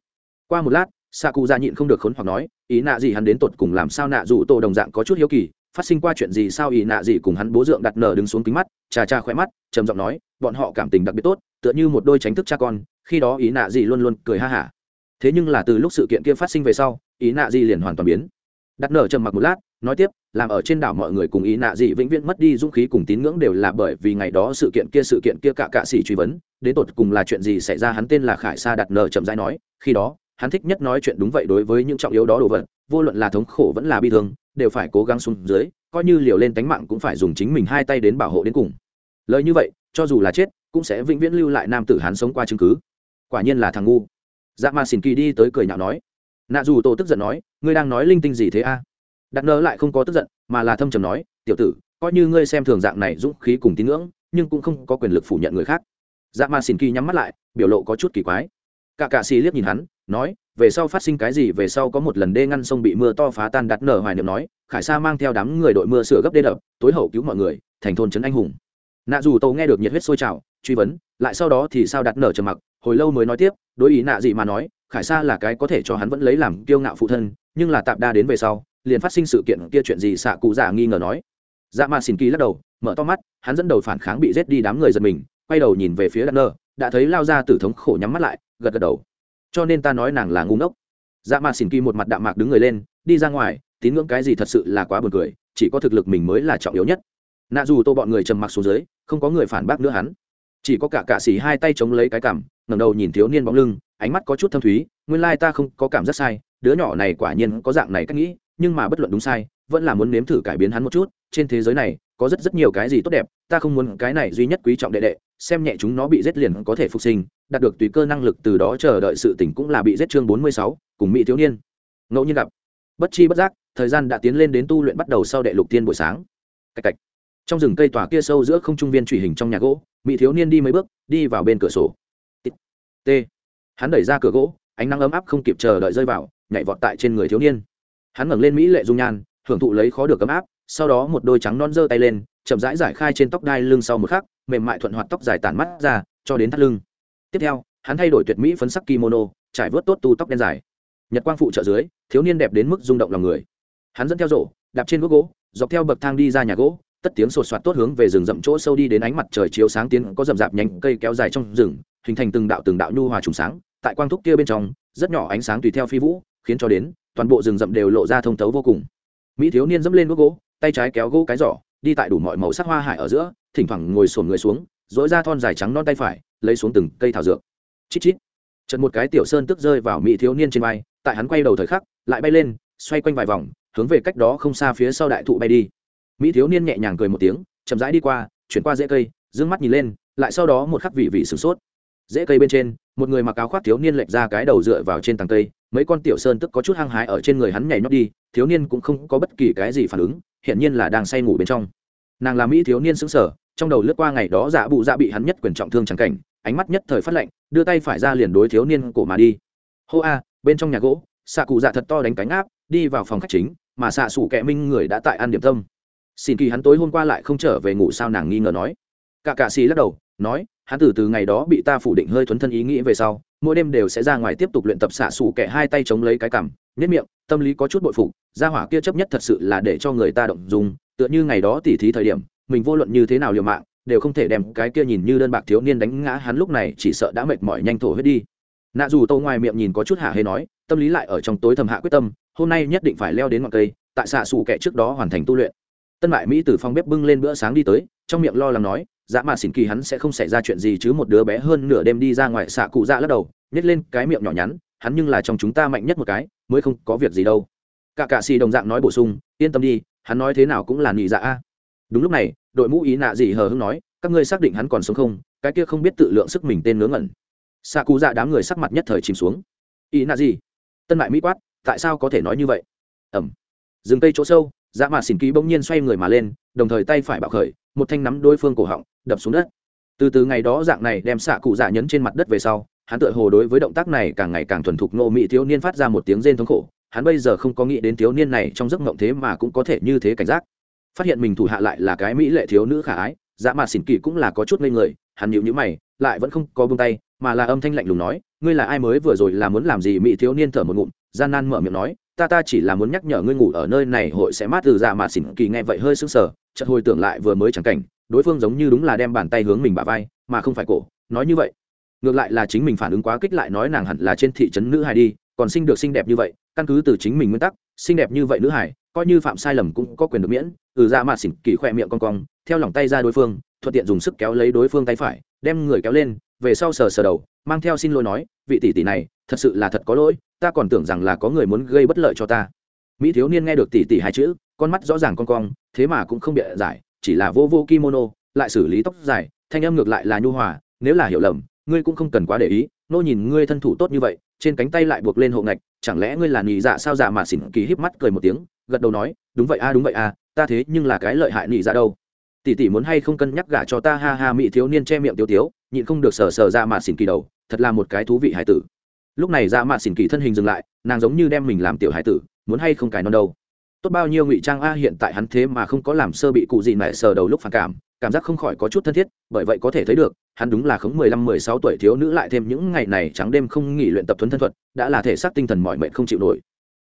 Qua một lát xạ cụ ra nhịn không được khốn hoặc nói, ý nạ gì hắn đến tột cùng làm sao nạ dù tổ đồng dạng có chút hiếu kỳ, phát sinh qua chuyện gì sao ý nạ gì cùng hắn bố dượng đặt nở đứng xuống kính mắt, trà trà khỏe mắt, trầm giọng nói, bọn họ cảm tình đặc biệt tốt, tựa như một đôi tránh thức cha con, khi đó ý nạ gì luôn luôn cười ha hả. Thế nhưng là từ lúc sự kiện kia phát sinh về sau, ý nạ gì liền hoàn toàn biến. Đặt nở trầm mặc một lát, nói tiếp làm ở trên đảo mọi người cùng ý nạ dị vĩnh viễn mất đi dũng khí cùng tín ngưỡng đều là bởi vì ngày đó sự kiện kia sự kiện kia cả cạ sĩ truy vấn, đến tột cùng là chuyện gì xảy ra hắn tên là khải sa đặt nờ chậm rãi nói, khi đó, hắn thích nhất nói chuyện đúng vậy đối với những trọng yếu đó đồ vật, vô luận là thống khổ vẫn là bi thương, đều phải cố gắng xuống dưới, coi như liều lên tánh mạng cũng phải dùng chính mình hai tay đến bảo hộ đến cùng. Lời như vậy, cho dù là chết, cũng sẽ vĩnh viễn lưu lại nam tử hắn sống qua chứng cứ. Quả nhiên là thằng ngu. Dạ ma xỉn kỳ đi tới cười nhạo nói. Nạ dù tổ tức giận nói, ngươi đang nói linh tinh gì thế a? Đặt nơ lại không có tức giận, mà là thâm trầm nói, tiểu tử, coi như ngươi xem thường dạng này dũng khí cùng tín ngưỡng, nhưng cũng không có quyền lực phủ nhận người khác. Dạ ma xin kỳ nhắm mắt lại, biểu lộ có chút kỳ quái. Cả cạ xì liếc nhìn hắn, nói, về sau phát sinh cái gì, về sau có một lần đê ngăn sông bị mưa to phá tan đặt nở hoài niệm nói, khải sa mang theo đám người đội mưa sửa gấp đê đập, tối hậu cứu mọi người, thành thôn trấn anh hùng. Nạ dù tàu nghe được nhiệt huyết sôi trào, truy vấn, lại sau đó thì sao? Đặt nở trầm mặc, hồi lâu mới nói tiếp, đối ý nạ gì mà nói, khải sa là cái có thể cho hắn vẫn lấy làm kiêu ngạo phụ thân, nhưng là tạm đa đến về sau liền phát sinh sự kiện kia chuyện gì xạ cụ giả nghi ngờ nói. Dạ mà xin kỳ lắc đầu mở to mắt hắn dẫn đầu phản kháng bị rết đi đám người giật mình quay đầu nhìn về phía đặt Nơ, đã thấy lao ra tử thống khổ nhắm mắt lại gật gật đầu. Cho nên ta nói nàng là ngu ngốc. Dạ mà xin kỳ một mặt đạm mạc đứng người lên đi ra ngoài tín ngưỡng cái gì thật sự là quá buồn cười chỉ có thực lực mình mới là trọng yếu nhất. Nạ dù tô bọn người trầm mặc xuống dưới không có người phản bác nữa hắn. Chỉ có cả cạ xỉ hai tay chống lấy cái cằm ngẩng đầu nhìn thiếu niên bóng lưng ánh mắt có chút thâm thúy nguyên lai ta không có cảm giác sai đứa nhỏ này quả nhiên có dạng này cách nghĩ nhưng mà bất luận đúng sai, vẫn là muốn nếm thử cải biến hắn một chút, trên thế giới này, có rất rất nhiều cái gì tốt đẹp, ta không muốn cái này duy nhất quý trọng đệ đệ, xem nhẹ chúng nó bị giết liền có thể phục sinh, đạt được tùy cơ năng lực từ đó chờ đợi sự tỉnh cũng là bị giết chương bốn mươi sáu, cùng mỹ thiếu niên. Ngẫu nhiên gặp. Bất chi bất giác, thời gian đã tiến lên đến tu luyện bắt đầu sau đệ lục tiên buổi sáng. Cạch cạch. Trong rừng cây tỏa kia sâu giữa không trung viên trụy hình trong nhà gỗ, mỹ thiếu niên đi mấy bước, đi vào bên cửa sổ. T. Hắn đẩy ra cửa gỗ, ánh nắng ấm áp không kịp chờ đợi rơi vào, nhảy vọt tại trên người thiếu niên hắn ngẩng lên mỹ lệ dung nhan, hưởng thụ lấy khó được ấm áp, sau đó một đôi trắng non giơ tay lên, chậm rãi giải khai trên tóc đai lưng sau một khắc, mềm mại thuận hoạt tóc dài tản mắt ra, cho đến thắt lưng. Tiếp theo, hắn thay đổi tuyệt mỹ phấn sắc kimono, trải vớt tốt tu tóc đen dài. Nhật quang phụ trợ dưới, thiếu niên đẹp đến mức rung động lòng người. Hắn dẫn theo rổ, đạp trên bước gỗ, dọc theo bậc thang đi ra nhà gỗ, tất tiếng sột soạt tốt hướng về rừng rậm chỗ sâu đi đến ánh mặt trời chiếu sáng tiến có rậm rạp nhánh cây kéo dài trong rừng, hình thành từng đạo từng đạo nhu hòa trùng sáng, tại quang thúc kia bên trong, rất nhỏ ánh sáng tùy theo phi vũ, khiến cho đến toàn bộ rừng rậm đều lộ ra thông thấu vô cùng. Mỹ thiếu niên dẫm lên gốc gỗ, tay trái kéo gỗ cái giỏ, đi tại đủ mọi màu sắc hoa hải ở giữa, thỉnh thoảng ngồi sổn người xuống dỗi ra thon dài trắng non tay phải, lấy xuống từng cây thảo dược. Chít chít. Chật một cái tiểu sơn tức rơi vào mỹ thiếu niên trên vai, tại hắn quay đầu thời khắc, lại bay lên, xoay quanh vài vòng, hướng về cách đó không xa phía sau đại thụ bay đi. Mỹ thiếu niên nhẹ nhàng cười một tiếng, chậm rãi đi qua, chuyển qua rễ cây d mắt nhìn lên, lại sau đó một khắc vị vị sửng sốt. Rễ cây bên trên, một người mặc áo khoác thiếu niên lệch ra cái đầu dựa vào trên tầng cây mấy con tiểu sơn tức có chút hăng hái ở trên người hắn nhảy nhót đi thiếu niên cũng không có bất kỳ cái gì phản ứng hiện nhiên là đang say ngủ bên trong. Nàng là mỹ thiếu niên xứng sở trong đầu lướt qua ngày đó dạ bụ dạ bị hắn nhất quyền trọng thương trắng cảnh ánh mắt nhất thời phát lạnh, đưa tay phải ra liền đối thiếu niên cổ mà đi. Hô a bên trong nhà gỗ xạ cụ dạ thật to đánh cánh áp đi vào phòng khách chính mà xạ xủ kẹ minh người đã tại ăn điểm tâm. Xin kỳ hắn tối hôm qua lại không trở về ngủ sao nàng nghi ngờ nói. Cả cạ xì lắc đầu nói, hắn từ từ ngày đó bị ta phủ định hơi thuấn thân ý nghĩ về sau, mỗi đêm đều sẽ ra ngoài tiếp tục luyện tập xạ xù kẻ hai tay chống lấy cái cằm, nhất miệng, tâm lý có chút bội phục, gia hỏa kia chấp nhất thật sự là để cho người ta động dùng tựa như ngày đó tỉ thí thời điểm, mình vô luận như thế nào liều mạng, đều không thể đem cái kia nhìn như đơn bạc thiếu niên đánh ngã hắn lúc này, chỉ sợ đã mệt mỏi nhanh thổ huyết đi. Nạ dù tô ngoài miệng nhìn có chút hạ hê nói, tâm lý lại ở trong tối thầm hạ quyết tâm, hôm nay nhất định phải leo đến ngọn cây, tại xạ xù kẻ trước đó hoàn thành tu luyện. Tân mại mỹ từ phòng bếp bưng lên bữa sáng đi tới, trong miệng lo lắng nói dạ mà xỉn kỳ hắn sẽ không xảy ra chuyện gì chứ một đứa bé hơn nửa đêm đi ra ngoài xạ cụ dạ lắc đầu nhét lên cái miệng nhỏ nhắn, hắn nhưng là trong chúng ta mạnh nhất một cái, mới không có việc gì đâu. Cả cạ xì đồng dạng nói bổ sung, yên tâm đi, hắn nói thế nào cũng là nhị dạ a. Đúng lúc này, đội mũ ý nạ gì hờ hưng nói, các ngươi xác định hắn còn sống không? Cái kia không biết tự lượng sức mình tên ngớ ngẩn. Xạ cụ dạ đám người sắc mặt nhất thời chìm xuống. Ý nạ gì tân mại mỹ quát, tại sao có thể nói như vậy? Ẩm. Dừng cây chỗ sâu Dạ dã mạ xỉn ký bỗng nhiên xoay người mà lên, đồng thời tay phải bạo khởi, một thanh nắm đối phương cổ họng, đập xuống đất. Từ từ ngày đó dạng này đem xạ cụ dạ nhấn trên mặt đất về sau, hắn tự hồ đối với động tác này càng ngày càng thuần thục nô mỹ thiếu niên phát ra một tiếng rên thống khổ. Hắn bây giờ không có nghĩ đến thiếu niên này trong giấc mộng thế mà cũng có thể như thế cảnh giác. Phát hiện mình thủ hạ lại là cái mỹ lệ thiếu nữ khả ái dạ mà xỉn kỳ cũng là có chút ngây người, hắn nhịu nhữ mày, lại vẫn không có buông tay, mà là âm thanh lạnh lùng nói, ngươi là ai mới vừa rồi là muốn làm gì? Mỹ thiếu niên thở một ngụm, gian nan mở miệng nói ta ta chỉ là muốn nhắc nhở ngươi ngủ ở nơi này hội sẽ mát từ dạ mà xỉn kỳ nghe vậy hơi sững sờ, chợt hồi tưởng lại vừa mới chẳng cảnh, đối phương giống như đúng là đem bàn tay hướng mình bả vai, mà không phải cổ, nói như vậy. Ngược lại là chính mình phản ứng quá kích lại nói nàng hẳn là trên thị trấn nữ hài đi, còn sinh được xinh đẹp như vậy, căn cứ từ chính mình nguyên tắc, xinh đẹp như vậy nữ hải coi như phạm sai lầm cũng có quyền được miễn, Từ ra mà xỉn kỳ khoe miệng con cong, theo lòng tay ra đối phương, thuận tiện dùng sức kéo lấy đối phương tay phải, đem người kéo lên, về sau sờ sờ đầu, mang theo xin lỗi nói, vị tỷ tỷ này, thật sự là thật có lỗi ta còn tưởng rằng là có người muốn gây bất lợi cho ta. Mỹ thiếu niên nghe được tỷ tỷ hai chữ, con mắt rõ ràng con cong, thế mà cũng không bịa giải, chỉ là vô vô kimono, lại xử lý tóc dài, thanh âm ngược lại là nhu hòa, nếu là hiểu lầm, ngươi cũng không cần quá để ý, nô nhìn ngươi thân thủ tốt như vậy, trên cánh tay lại buộc lên hộ ngạch, chẳng lẽ ngươi là nhị dạ sao dạ mà xỉn kỳ híp mắt cười một tiếng, gật đầu nói, đúng vậy a, đúng vậy a, ta thế nhưng là cái lợi hại nhị dạ đâu. Tỷ tỷ muốn hay không cân nhắc gả cho ta, ha ha, mỹ thiếu niên che miệng tiêu tiếu, nhịn không được sờ sờ ra mà xỉn kỳ đầu, thật là một cái thú vị hải tử lúc này dạ mạ xỉn kỳ thân hình dừng lại, nàng giống như đem mình làm tiểu hải tử, muốn hay không cài non đâu. Tốt bao nhiêu ngụy trang a hiện tại hắn thế mà không có làm sơ bị cụ gì mẹ sờ đầu lúc phản cảm cảm giác không khỏi có chút thân thiết, bởi vậy có thể thấy được, hắn đúng là khống mười lăm, mười sáu tuổi thiếu nữ lại thêm những ngày này trắng đêm không nghỉ luyện tập thuấn thân thuật, đã là thể xác tinh thần mọi mệnh không chịu nổi.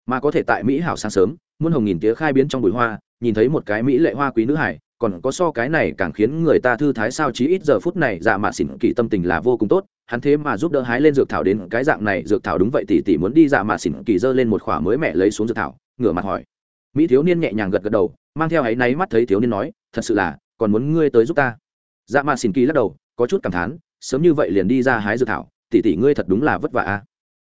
Mà có thể tại mỹ hảo sáng sớm, muôn hồng nghìn tía khai biến trong bụi hoa, nhìn thấy một cái mỹ lệ hoa quý nữ hải còn có so cái này càng khiến người ta thư thái sao chí ít giờ phút này dạ mạ xỉn kỳ tâm tình là vô cùng tốt, hắn thế mà giúp đỡ hái lên dược thảo đến cái dạng này, dược thảo đúng vậy tỷ tỷ muốn đi dạ mạ xỉn kỳ giơ lên một khỏa mới mẹ lấy xuống dược thảo, ngửa mặt hỏi. Mỹ thiếu niên nhẹ nhàng gật gật đầu, mang theo áy náy mắt thấy thiếu niên nói, thật sự là, còn muốn ngươi tới giúp ta? Dạ mạ xỉn kỳ lắc đầu, có chút cảm thán, sớm như vậy liền đi ra hái dược thảo, tỷ tỷ ngươi thật đúng là vất vả a.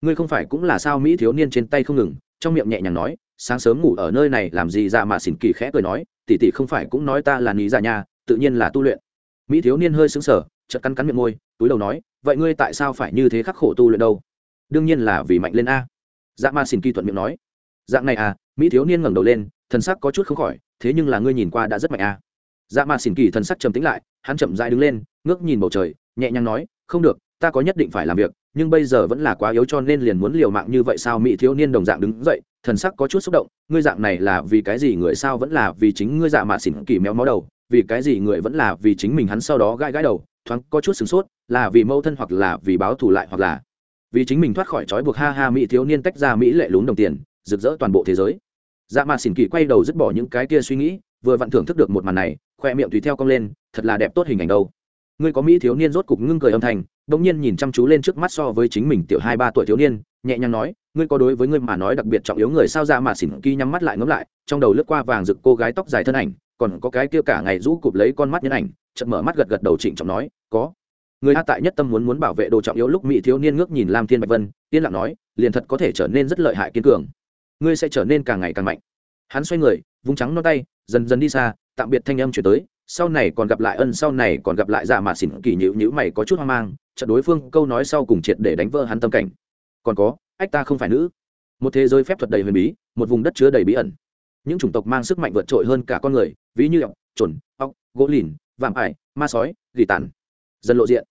Ngươi không phải cũng là sao? Mỹ thiếu niên trên tay không ngừng, trong miệng nhẹ nhàng nói sáng sớm ngủ ở nơi này, làm gì dạ mạ xỉn kỳ khẽ cười nói, tỷ tỷ không phải cũng nói ta là ní dạ nhà tự nhiên là tu luyện. Mỹ thiếu niên hơi sững sờ, chợt cắn cắn miệng môi, túi đầu nói, vậy ngươi tại sao phải như thế khắc khổ tu luyện đâu? Đương nhiên là vì mạnh lên a. Dạ ma xin kỳ thuận miệng nói, dạng này à mỹ thiếu niên ngẩng đầu lên, thần sắc có chút không khỏi, thế nhưng là ngươi nhìn qua đã rất mạnh a. Dạ ma xin kỳ thần sắc trầm tĩnh lại, hắn chậm dại đứng lên, ngước nhìn bầu trời, nhẹ nhàng nói, không được ta có nhất định phải làm việc, nhưng bây giờ vẫn là quá yếu cho nên liền muốn liều mạng như vậy sao mỹ thiếu niên đồng dạng đứng dậy, thần sắc có chút xúc động, ngươi dạng này là vì cái gì người sao vẫn là vì chính ngươi dạ mạ xỉn kỳ méo mó đầu, vì cái gì người vẫn là vì chính mình hắn sau đó gãi gãi đầu, thoáng có chút sửng sốt, là vì mâu thân hoặc là vì báo thù lại hoặc là vì chính mình thoát khỏi trói buộc ha ha mỹ thiếu niên tách ra mỹ lệ lún đồng tiền, rực rỡ toàn bộ thế giới. Dạ mà xỉn kỳ quay đầu dứt bỏ những cái kia suy nghĩ, vừa vặn thưởng thức được một màn này, khoe miệng tùy theo cong lên, thật là đẹp tốt hình ảnh đâu. Ngươi có mỹ thiếu niên rốt cục ngưng cười âm thanh bỗng nhiên nhìn chăm chú lên trước mắt so với chính mình tiểu hai ba tuổi thiếu niên, nhẹ nhàng nói, ngươi có đối với ngươi mà nói đặc biệt trọng yếu người sao? Ra mà xỉn kỳ nhắm mắt lại ngấm lại, trong đầu lướt qua vàng rực cô gái tóc dài thân ảnh, còn có cái kia cả ngày rũ cụp lấy con mắt nhân ảnh, chợt mở mắt gật gật đầu trịnh trọng nói, có. Người a tại nhất tâm muốn muốn bảo vệ đồ trọng yếu lúc mỹ thiếu niên ngước nhìn lam thiên bạch vân, yên lặng nói, liền thật có thể trở nên rất lợi hại kiên cường. Ngươi sẽ trở nên càng ngày càng mạnh. Hắn xoay người, vung trắng non tay, dần dần đi xa, tạm biệt thanh âm chuyển tới sau này còn gặp lại ân, sau này còn gặp lại dạ mà xỉn kỳ nhữ nhữ mày có chút hoang mang trận đối phương câu nói sau cùng triệt để đánh vỡ hắn tâm cảnh. Còn có, ách ta không phải nữ. Một thế giới phép thuật đầy huyền bí, một vùng đất chứa đầy bí ẩn. Những chủng tộc mang sức mạnh vượt trội hơn cả con người, ví như ọc trồn ọc gỗ lìn, vạm ải, ma sói, gỉ tàn. Dần lộ diện.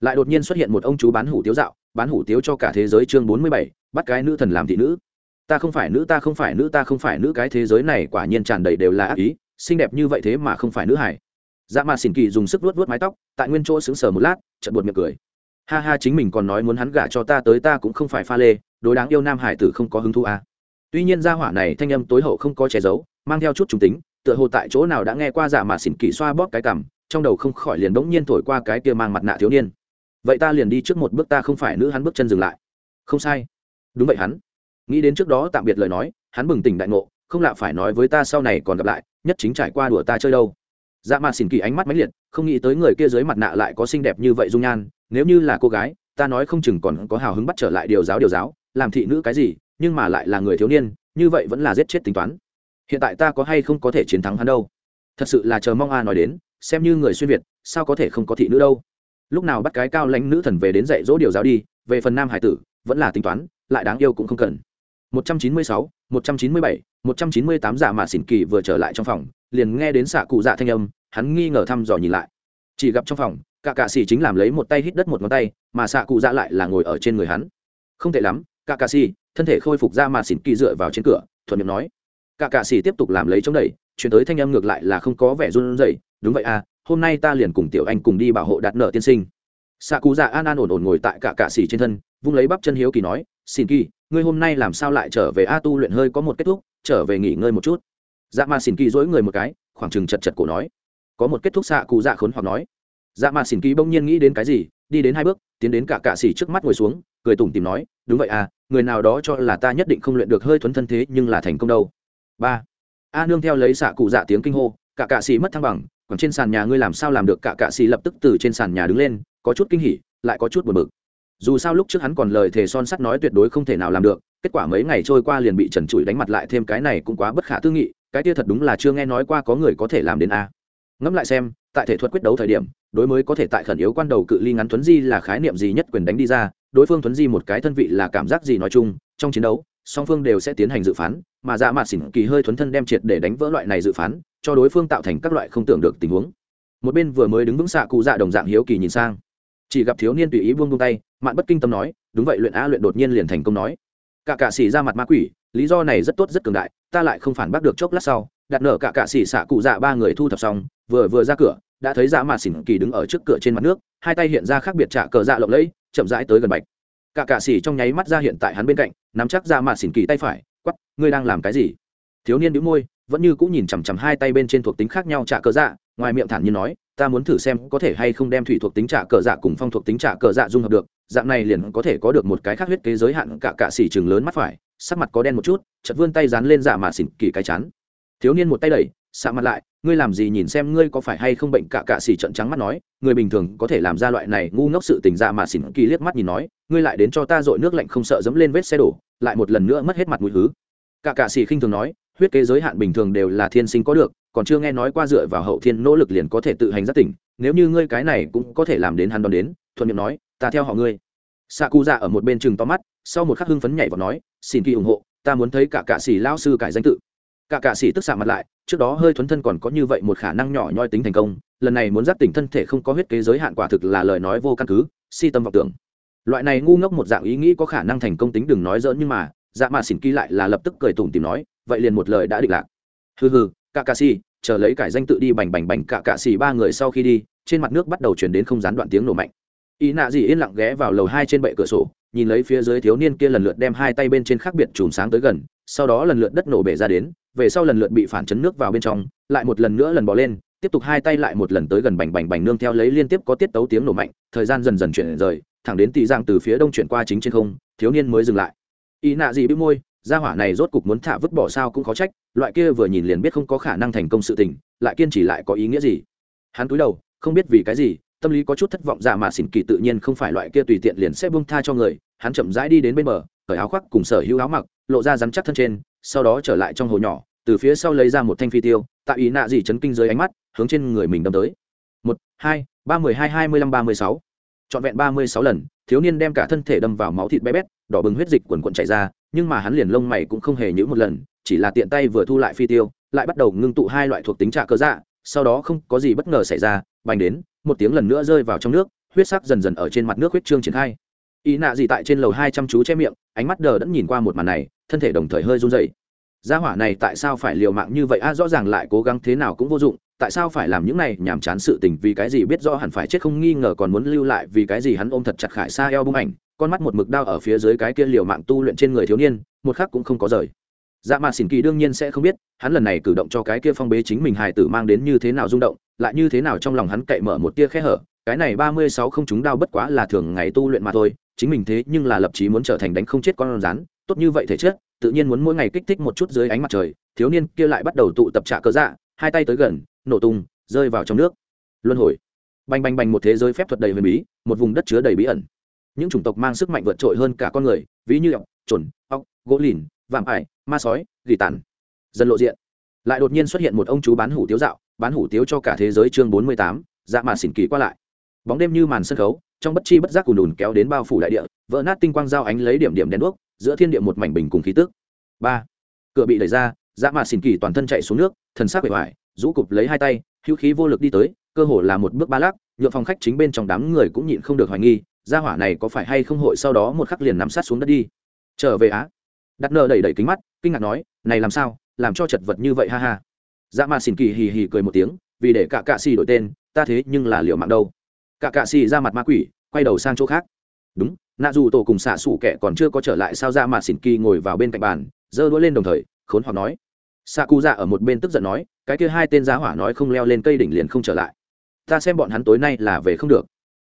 Lại đột nhiên xuất hiện một ông chú bán hủ tiếu dạo, bán hủ tiếu cho cả thế giới chương bốn mươi bảy, bắt cái nữ thần làm thị nữ. Ta không phải nữ, ta không phải nữ, ta không phải nữ, cái thế giới này quả nhiên tràn đầy đều là ác ý, xinh đẹp như vậy thế mà không phải nữ hải dạ mà xỉn kỳ dùng sức vuốt vuốt mái tóc, tại nguyên chỗ sững sờ một lát, chợt buột miệng cười. Ha ha, chính mình còn nói muốn hắn gả cho ta tới ta cũng không phải pha lê, đối đáng yêu nam hải tử không có hứng thú à. tuy nhiên gia hỏa này thanh âm tối hậu không có che giấu, mang theo chút trung tính, tựa hồ tại chỗ nào đã nghe qua dạ mà xỉn kỳ xoa bóp cái cằm, trong đầu không khỏi liền bỗng nhiên thổi qua cái kia mang mặt nạ thiếu niên. Vậy ta liền đi trước một bước, ta không phải nữ hắn bước chân dừng lại. Không sai. Đúng vậy hắn. Nghĩ đến trước đó tạm biệt lời nói, hắn bừng tỉnh đại ngộ, không lạ phải nói với ta sau này còn gặp lại, nhất chính trải qua đùa ta chơi đâu dạ mà xỉn kỳ ánh mắt mãnh liệt không nghĩ tới người kia dưới mặt nạ lại có xinh đẹp như vậy dung nhan nếu như là cô gái ta nói không chừng còn có hào hứng bắt trở lại điều giáo điều giáo làm thị nữ cái gì nhưng mà lại là người thiếu niên như vậy vẫn là giết chết tính toán. Hiện tại ta có hay không có thể chiến thắng hắn đâu? Thật sự là chờ mong a nói đến xem như người xuyên việt sao có thể không có thị nữ đâu? Lúc nào bắt cái cao lãnh nữ thần về đến dạy dỗ điều giáo đi về phần nam hải tử vẫn là tính toán lại đáng yêu cũng không cần. 196, 197, 198 giả mà xỉn kỳ vừa trở lại trong phòng liền nghe đến xạ cụ dạ thanh âm hắn nghi ngờ thăm dò nhìn lại. Chỉ gặp trong phòng, cả cạ xì chính làm lấy một tay hít đất một ngón tay, mà xạ cụ dạ lại là ngồi ở trên người hắn. Không tệ lắm, cả cạ xì, thân thể khôi phục ra mà xỉn kỳ dựa vào trên cửa, thuận miệng nói. Cả cạ xì tiếp tục làm lấy chống đẩy, chuyển tới thanh âm ngược lại là không có vẻ run rẩy. Đúng vậy à hôm nay ta liền cùng tiểu anh cùng đi bảo hộ đặt nợ tiên sinh. Xạ cụ dạ an an ổn ổn ngồi tại cả cạ xì trên thân, vung lấy bắp chân hiếu kỳ nói xin kỳ, ngươi hôm nay làm sao lại trở về? A tu luyện hơi có một kết thúc, trở về nghỉ ngơi một chút. Dạ mà xin kỳ dỗi người một cái, khoảng chừng chật chật cổ nói có một kết thúc xạ cụ dạ khốn hoặc nói. Dạ mà xỉn kỳ bỗng nhiên nghĩ đến cái gì, đi đến hai bước, tiến đến cả cạ xỉ trước mắt ngồi xuống, cười tủm tìm nói, đúng vậy à người nào đó cho là ta nhất định không luyện được hơi thuấn thân thế nhưng là thành công đâu. Ba. A nương theo lấy xạ cụ dạ tiếng kinh hô, cả cạ xỉ mất thăng bằng, còn trên sàn nhà ngươi làm sao làm được, cả cạ xỉ lập tức từ trên sàn nhà đứng lên, có chút kinh hỉ, lại có chút buồn bực. Dù sao lúc trước hắn còn lời thề son sắt nói tuyệt đối không thể nào làm được, kết quả mấy ngày trôi qua liền bị trần trụi đánh mặt lại thêm cái này cũng quá bất khả tư nghị, cái kia thật đúng là chưa nghe nói qua có người có thể làm đến a ngẫm lại xem, tại thể thuật quyết đấu thời điểm, đối mới có thể tại khẩn yếu quan đầu cự ly ngắn thuấn di là khái niệm gì nhất quyền đánh đi ra, đối phương thuấn di một cái thân vị là cảm giác gì nói chung, trong chiến đấu, song phương đều sẽ tiến hành dự phán, mà dạ mạt xỉn kỳ hơi thuấn thân đem triệt để đánh vỡ loại này dự phán, cho đối phương tạo thành các loại không tưởng được tình huống. Một bên vừa mới đứng vững xạ cụ dạ đồng dạng hiếu kỳ nhìn sang. Chỉ gặp thiếu niên tùy ý buông buông tay, mạn bất kinh tâm nói, đúng vậy, luyện a luyện đột nhiên liền thành công nói. Cả cạ xỉ ra mặt ma quỷ, lý do này rất tốt rất cường đại, ta lại không phản bác được chốc lát sau đặt nở cả cạ xỉ xạ cụ dạ ba người thu thập xong, vừa vừa ra cửa, đã thấy dạ mà xỉn kỳ đứng ở trước cửa trên mặt nước, hai tay hiện ra khác biệt trả cờ dạ lộng lẫy, chậm rãi tới gần bạch. Cả cạ xỉ trong nháy mắt ra hiện tại hắn bên cạnh, nắm chắc dạ mà xỉn kỳ tay phải quắp ngươi đang làm cái gì? Thiếu niên đĩu môi, vẫn như cũng nhìn chằm chằm hai tay bên trên thuộc tính khác nhau trả cờ dạ ngoài miệng thản nhiên nói, ta muốn thử xem có thể hay không đem thủy thuộc tính trả cờ dạ cùng phong thuộc tính trả cờ dạ dung hợp được, dạng này liền có thể có được một cái khác huyết kế giới hạn. Cả cạ xỉ chừng lớn mắt phải, sắc mặt có đen một chút chật vươn tay dán lên dạ mà xỉn kỳ cái chán thiếu niên một tay đẩy xạ mặt lại, ngươi làm gì nhìn xem ngươi có phải hay không bệnh cả cạ xỉ trận trắng mắt nói, người bình thường có thể làm ra loại này ngu ngốc sự tình dạ mà xỉn kỳ liếc mắt nhìn nói, ngươi lại đến cho ta dội nước lạnh không sợ dẫm lên vết xe đổ, lại một lần nữa mất hết mặt mũi hứ. Cả cạ xỉ khinh thường nói, huyết kế giới hạn bình thường đều là thiên sinh có được, còn chưa nghe nói qua dựa vào hậu thiên nỗ lực liền có thể tự hành giác tỉnh, nếu như ngươi cái này cũng có thể làm đến hắn đón đến, thuận miệng nói, ta theo họ ngươi. Xạ cụ dạ ở một bên chừng to mắt, sau một khắc hưng phấn nhảy vào nói xin kỳ ủng hộ, ta muốn thấy cả cạ xỉ lao sư cải danh tự cả cạ sĩ tức xạ mặt lại, trước đó hơi thuấn thân còn có như vậy một khả năng nhỏ nhoi tính thành công, lần này muốn giác tỉnh thân thể không có huyết kế giới hạn quả thực là lời nói vô căn cứ, si tâm vọng tưởng. Loại này ngu ngốc một dạng ý nghĩ có khả năng thành công tính đừng nói dỡn nhưng mà dạ mà xỉn kỳ lại là lập tức cười tủm tìm nói, vậy liền một lời đã định lạc. Hừ hừ, cả cạ sĩ, chờ lấy cải danh tự đi bành bành bành cả cạ sĩ ba người sau khi đi, trên mặt nước bắt đầu chuyển đến không gián đoạn tiếng nổ mạnh. Ý nạ gì yên lặng ghé vào lầu hai trên bệ cửa sổ, nhìn lấy phía dưới thiếu niên kia lần lượt đem hai tay bên trên khác biệt chùm sáng tới gần, sau đó lần lượt đất nổ bể ra đến về sau lần lượt bị phản chấn nước vào bên trong, lại một lần nữa lần bỏ lên, tiếp tục hai tay lại một lần tới gần bành bành bành nương theo lấy liên tiếp có tiết tấu tiếng nổ mạnh, thời gian dần dần chuyển rời, thẳng đến tỷ giang từ phía đông chuyển qua chính trên không, thiếu niên mới dừng lại. Ý nạ gì bĩu môi, gia hỏa này rốt cục muốn thả vứt bỏ sao cũng khó trách, loại kia vừa nhìn liền biết không có khả năng thành công sự tình, lại kiên trì lại có ý nghĩa gì. Hắn cúi đầu, không biết vì cái gì, tâm lý có chút thất vọng dạ mà xỉn kỳ tự nhiên không phải loại kia tùy tiện liền sẽ buông tha cho người, hắn chậm rãi đi đến bên bờ, cởi áo khoác cùng sở hữu áo mặc, lộ ra rắn chắc thân trên, sau đó trở lại trong hồ nhỏ từ phía sau lấy ra một thanh phi tiêu tạo ý nạ dị chấn kinh dưới ánh mắt, hướng trên người mình đâm tới. Một, hai, ba mười hai hai mươi lăm, ba mươi sáu. Trọn vẹn ba mươi sáu lần, thiếu niên đem cả thân thể đâm vào máu thịt bé bét, đỏ bừng huyết dịch quần quận chảy ra, nhưng mà hắn liền lông mày cũng không hề nhữ một lần, chỉ là tiện tay vừa thu lại phi tiêu, lại bắt đầu ngưng tụ hai loại thuộc tính trạ cơ dạ sau đó không có gì bất ngờ xảy ra, bành đến, một tiếng lần nữa rơi vào trong nước, huyết sắc dần dần ở trên mặt nước huyết trương triển khai. Ý nạ gì tại trên lầu hai chăm chú che miệng, ánh mắt đờ đẫn nhìn qua một màn này, thân thể đồng thời hơi run dậy gia hỏa này tại sao phải liều mạng như vậy? A, rõ ràng lại cố gắng thế nào cũng vô dụng. Tại sao phải làm những này? Nhàm chán sự tình vì cái gì biết rõ hẳn phải chết không nghi ngờ còn muốn lưu lại vì cái gì hắn ôm thật chặt khải xa eo bung ảnh, con mắt một mực đao ở phía dưới cái kia liều mạng tu luyện trên người thiếu niên, một khắc cũng không có rời. Dạ mà xỉn kỳ đương nhiên sẽ không biết, hắn lần này cử động cho cái kia phong bế chính mình hài tử mang đến như thế nào rung động, lại như thế nào trong lòng hắn cậy mở một tia khe hở. Cái này ba mươi sáu không chúng đao bất quá là thường ngày tu luyện mà thôi, chính mình thế nhưng là lập chí muốn trở thành đánh không chết con rắn tốt như vậy thể chất, tự nhiên muốn mỗi ngày kích thích một chút dưới ánh mặt trời, thiếu niên kia lại bắt đầu tụ tập trạ cớ dạ hai tay tới gần, nổ tung, rơi vào trong nước. Luân hồi. Bành bành bành một thế giới phép thuật đầy huyền bí, một vùng đất chứa đầy bí ẩn. Những chủng tộc mang sức mạnh vượt trội hơn cả con người, ví như ọc chuẩn ọc gỗ lìn, vạm ải, ma sói, gỉ tàn. Dần lộ diện. Lại đột nhiên xuất hiện một ông chú bán hủ tiếu dạo, bán hủ tiếu cho cả thế giới chương bốn mươi tám dạ mà xỉn kỳ qua lại. Bóng đêm như màn sân khấu, trong bất chi bất giác cùn đùn kéo đến bao phủ đại địa vỡ nát tinh quang dao ánh lấy điểm điểm đèn đuốc, giữa thiên địa một mảnh bình cùng khí tức. Ba. Cửa bị đẩy ra dạ mạ xỉn kỳ toàn thân chạy xuống nước, thần sắc bề ngoài rũ cụp lấy hai tay, hữu khí vô lực đi tới, cơ hồ là một bước ba lắc nhựa phòng khách chính bên trong đám người cũng nhịn không được hoài nghi, gia hỏa này có phải hay không hội sau đó một khắc liền nằm sát xuống đất đi. Trở về á. Đặt nợ đẩy đẩy kính mắt, kinh ngạc nói, này làm sao, làm cho chật vật như vậy ha ha. Dạ mạ xỉn kỳ hì hì cười một tiếng, vì để cả cạ xì đổi tên, ta thế nhưng là liệu mạng đâu. Cả cạ xì ra mặt ma quỷ, quay đầu sang chỗ khác. Đúng nạ dù tổ cùng xạ xủ kẻ còn chưa có trở lại sao dạ ra mà xỉn kỳ ngồi vào bên cạnh bàn, giơ đũa lên đồng thời, khốn hoặc nói. Xạ cụ dạ ở một bên tức giận nói, cái kia hai tên giá hỏa nói không leo lên cây đỉnh liền không trở lại. Ta xem bọn hắn tối nay là về không được.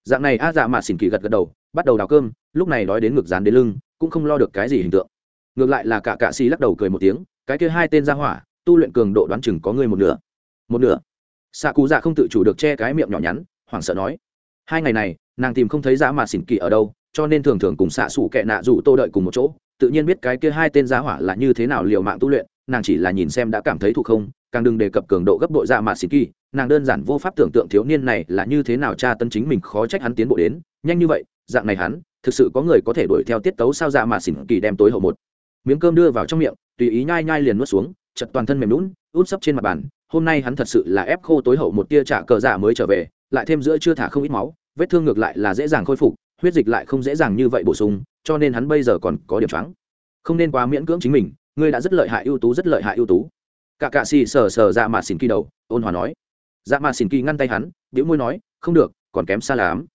Dạng này a dạ mà xỉn kỳ gật gật đầu, bắt đầu đào cơm, lúc này đói đến ngực dán đến lưng, cũng không lo được cái gì hình tượng. Ngược lại là cả cạ xì lắc đầu cười một tiếng, cái kia hai tên giá hỏa, tu luyện cường độ đoán chừng có người một nửa. Một nửa. Xạ cụ dạ không tự chủ được che cái miệng nhỏ nhắn, hoảng sợ nói. Hai ngày này, nàng tìm không thấy dạ giá mà xỉn kỳ ở đâu cho nên thường thường cùng xạ xủ kệ nạ rủ tô đợi cùng một chỗ, tự nhiên biết cái kia hai tên giá hỏa là như thế nào liều mạng tu luyện, nàng chỉ là nhìn xem đã cảm thấy thuộc không, càng đừng đề cập cường độ gấp đội dạ mà xỉn kỳ, nàng đơn giản vô pháp tưởng tượng thiếu niên này là như thế nào tra tân chính mình khó trách hắn tiến bộ đến, nhanh như vậy, dạng này hắn, thực sự có người có thể đuổi theo tiết tấu sao dạ mà xỉn kỳ đem tối hậu một miếng cơm đưa vào trong miệng, tùy ý nhai nhai liền nuốt xuống, chật toàn thân mềm lún út sấp trên mặt bàn, hôm nay hắn thật sự là ép khô tối hậu một tia trả cờ giả mới trở về, lại thêm giữa chưa thả không ít máu, vết thương ngược lại là dễ dàng khôi phục huyết dịch lại không dễ dàng như vậy bổ sung, cho nên hắn bây giờ còn có điểm trắng không nên quá miễn cưỡng chính mình, ngươi đã rất lợi hại ưu tú, rất lợi hại ưu tú. Cả cạ xì sờ sờ dạ mà xỉn kỳ đầu, ôn hòa nói. Dạ mà xỉn kỳ ngăn tay hắn biểu môi nói, không được, còn kém xa lắm.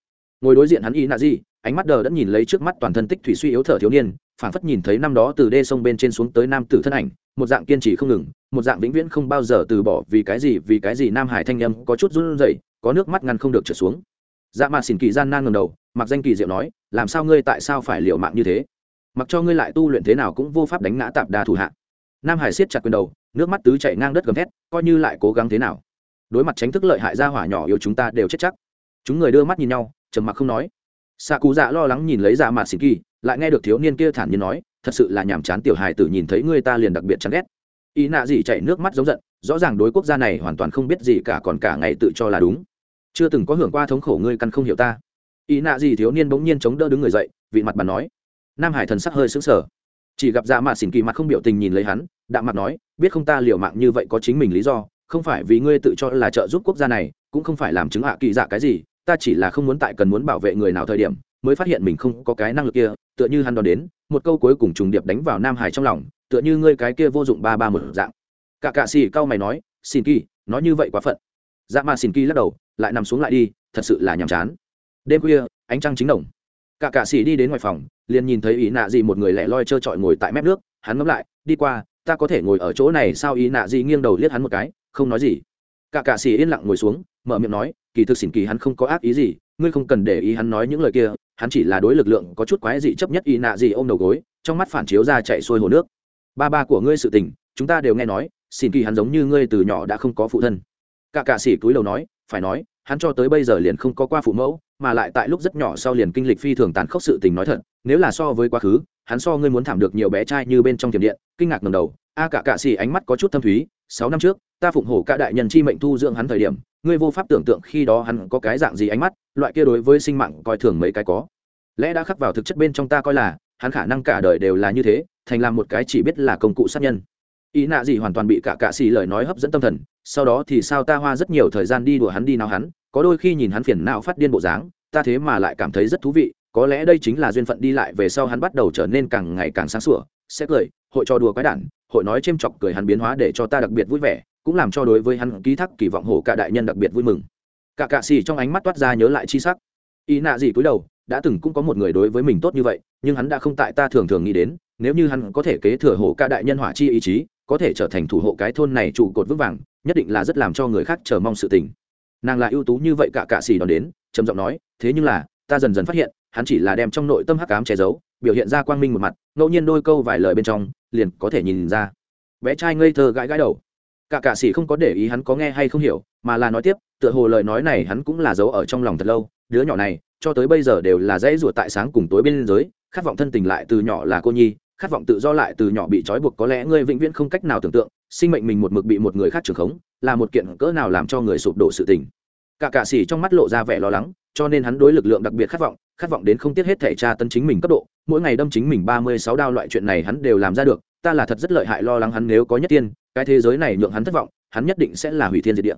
Ngồi đối diện hắn y nạ gì ánh mắt đờ đã nhìn lấy trước mắt toàn thân tích thủy suy yếu thở thiếu niên, phảng phất nhìn thấy năm đó từ đê sông bên trên xuống tới nam tử thân ảnh, một dạng kiên trì không ngừng, một dạng vĩnh viễn không bao giờ từ bỏ vì cái gì, vì cái gì nam hải thanh âm có chút run rẩy, có nước mắt ngăn không được trở xuống dạ mà xỉn kỳ gian nan ngầm đầu, mặc danh kỳ diệu nói, làm sao ngươi tại sao phải liều mạng như thế? Mặc cho ngươi lại tu luyện thế nào cũng vô pháp đánh ngã tạp đa thủ hạ. Nam hải siết chặt quyền đầu, nước mắt tứ chạy ngang đất gầm thét, coi như lại cố gắng thế nào. Đối mặt tránh thức lợi hại ra hỏa nhỏ yêu chúng ta đều chết chắc. Chúng người đưa mắt nhìn nhau, trầm mặc không nói. Xạ cú dạ lo lắng nhìn lấy dạ mạt xỉn kỳ, lại nghe được thiếu niên kia thản nhiên nói, thật sự là nhàm chán tiểu hài tử nhìn thấy ngươi ta liền đặc biệt chán ghét. Ý nạ gì chạy nước mắt giống giận, rõ ràng đối quốc gia này hoàn toàn không biết gì cả còn cả ngày tự cho là đúng chưa từng có hưởng qua thống khổ ngươi căn không hiểu ta. Ý nạ gì thiếu niên bỗng nhiên chống đỡ đứng người dậy, vị mặt bàn nói. Nam hải thần sắc hơi sững sờ. Chỉ gặp dạ mạ xỉn kỳ mặt không biểu tình nhìn lấy hắn đạm mặt nói, biết không ta liều mạng như vậy có chính mình lý do, không phải vì ngươi tự cho là trợ giúp quốc gia này, cũng không phải làm chứng hạ kỳ dạ cái gì, ta chỉ là không muốn tại cần muốn bảo vệ người nào thời điểm, mới phát hiện mình không có cái năng lực kia, tựa như hắn đón đến, một câu cuối cùng trùng điệp đánh vào nam hải trong lòng, tựa như ngươi cái kia vô dụng ba ba một dạng. Cả cạ xì cao mày nói xin kỳ, nói như vậy quá phận. Dạ mà xin kỳ lắc đầu lại nằm xuống lại đi, thật sự là nhàm chán. Đêm khuya, ánh trăng chính đồng. Cả cạ xì đi đến ngoài phòng, liền nhìn thấy ý nạ gì một người lẻ loi trơ trọi ngồi tại mép nước, hắn ngẫm lại, đi qua, ta có thể ngồi ở chỗ này sao? Ý nạ gì nghiêng đầu liếc hắn một cái, không nói gì. Cả cạ xì yên lặng ngồi xuống, mở miệng nói, kỳ thực xỉn kỳ hắn không có ác ý gì, ngươi không cần để ý hắn nói những lời kia, hắn chỉ là đối lực lượng có chút quái dị chấp nhất ý nạ gì ôm đầu gối, trong mắt phản chiếu ra chạy xuôi hồ nước. Ba ba của ngươi sự tình, chúng ta đều nghe nói, xỉn kỳ hắn giống như ngươi từ nhỏ đã không có phụ thân cả cạ sĩ túi đầu nói, phải nói, hắn cho tới bây giờ liền không có qua phụ mẫu, mà lại tại lúc rất nhỏ sau liền kinh lịch phi thường tàn khốc sự tình nói thật, nếu là so với quá khứ, hắn so ngươi muốn thảm được nhiều bé trai như bên trong tiệm điện. Kinh ngạc ngầm đầu, a cả cạ sĩ ánh mắt có chút thâm thúy, sáu năm trước, ta phụng hổ cả đại nhân chi mệnh thu dưỡng hắn thời điểm, ngươi vô pháp tưởng tượng khi đó hắn có cái dạng gì ánh mắt, loại kia đối với sinh mạng coi thường mấy cái có. Lẽ đã khắc vào thực chất bên trong ta coi là, hắn khả năng cả đời đều là như thế, thành làm một cái chỉ biết là công cụ sát nhân ý nạ gì hoàn toàn bị cả cạ xì lời nói hấp dẫn tâm thần, sau đó thì sao ta hoa rất nhiều thời gian đi đùa hắn đi nào hắn, có đôi khi nhìn hắn phiền não phát điên bộ dáng, ta thế mà lại cảm thấy rất thú vị, có lẽ đây chính là duyên phận đi lại về sau hắn bắt đầu trở nên càng ngày càng sáng sủa, sẽ cười, hội cho đùa quái đản, hội nói chêm chọc cười hắn biến hóa để cho ta đặc biệt vui vẻ, cũng làm cho đối với hắn ký thác kỳ vọng hổ cả đại nhân đặc biệt vui mừng. Cả cạ xì trong ánh mắt toát ra nhớ lại chi sắc. Ý nạ gì cúi đầu, đã từng cũng có một người đối với mình tốt như vậy nhưng hắn đã không tại ta thường thường nghĩ đến, nếu như hắn có thể kế thừa hổ cả đại nhân hỏa chi ý chí, có thể trở thành thủ hộ cái thôn này trụ cột vững vàng, nhất định là rất làm cho người khác chờ mong sự tình. Nàng là ưu tú như vậy cả cạ xì đón đến, trầm giọng nói, thế nhưng là, ta dần dần phát hiện, hắn chỉ là đem trong nội tâm hắc ám che giấu, biểu hiện ra quang minh một mặt, ngẫu nhiên đôi câu vài lời bên trong, liền có thể nhìn ra. Bé trai ngây thơ gãi gãi đầu. Cả cạ xì không có để ý hắn có nghe hay không hiểu, mà là nói tiếp, tựa hồ lời nói này hắn cũng là giấu ở trong lòng thật lâu, đứa nhỏ này cho tới bây giờ đều là dãy ruột tại sáng cùng tối bên giới khát vọng thân tình lại từ nhỏ là cô nhi, khát vọng tự do lại từ nhỏ bị trói buộc, có lẽ ngươi vĩnh viễn không cách nào tưởng tượng, sinh mệnh mình một mực bị một người khác trưởng khống, là một kiện cỡ nào làm cho người sụp đổ sự tình. Cả cạ sĩ trong mắt lộ ra vẻ lo lắng, cho nên hắn đối lực lượng đặc biệt khát vọng khát vọng đến không tiếc hết thể tra tân chính mình cấp độ, mỗi ngày đâm chính mình ba mươi sáu đao loại chuyện này hắn đều làm ra được, ta là thật rất lợi hại lo lắng hắn nếu có nhất tiên, cái thế giới này nhượng hắn thất vọng, hắn nhất định sẽ là hủy thiên diệt địa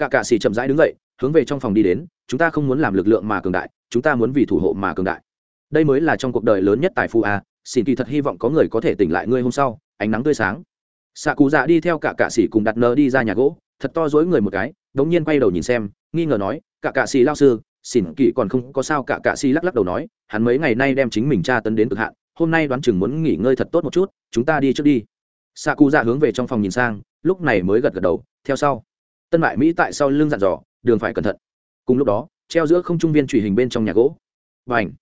cả cạ sĩ chậm rãi đứng dậy, hướng về trong phòng đi đến, chúng ta không muốn làm lực lượng mà cường đại, chúng ta muốn vì thủ hộ mà cường đại. Đây mới là trong cuộc đời lớn nhất tài phu a xin kỳ thật hy vọng có người có thể tỉnh lại ngươi hôm sau, ánh nắng tươi sáng. Xạ cụ dạ đi theo cả cạ sĩ cùng đặt nơ đi ra nhà gỗ, thật to dối người một cái, đống nhiên quay đầu nhìn xem, nghi ngờ nói, cả cạ sĩ lao sư, xỉn kỳ còn không có sao? Cả cạ sĩ lắc lắc đầu nói, hắn mấy ngày nay đem chính mình tra tấn đến cực hạn, hôm nay đoán chừng muốn nghỉ ngơi thật tốt một chút, chúng ta đi trước đi. Xạ cụ dạ hướng về trong phòng nhìn sang, lúc này mới gật gật đầu, theo sau tân mại mỹ tại sau lưng dặn dò, đường phải cẩn thận. Cùng lúc đó, treo giữa không trung viên truy hình bên trong nhà gỗ. Và ảnh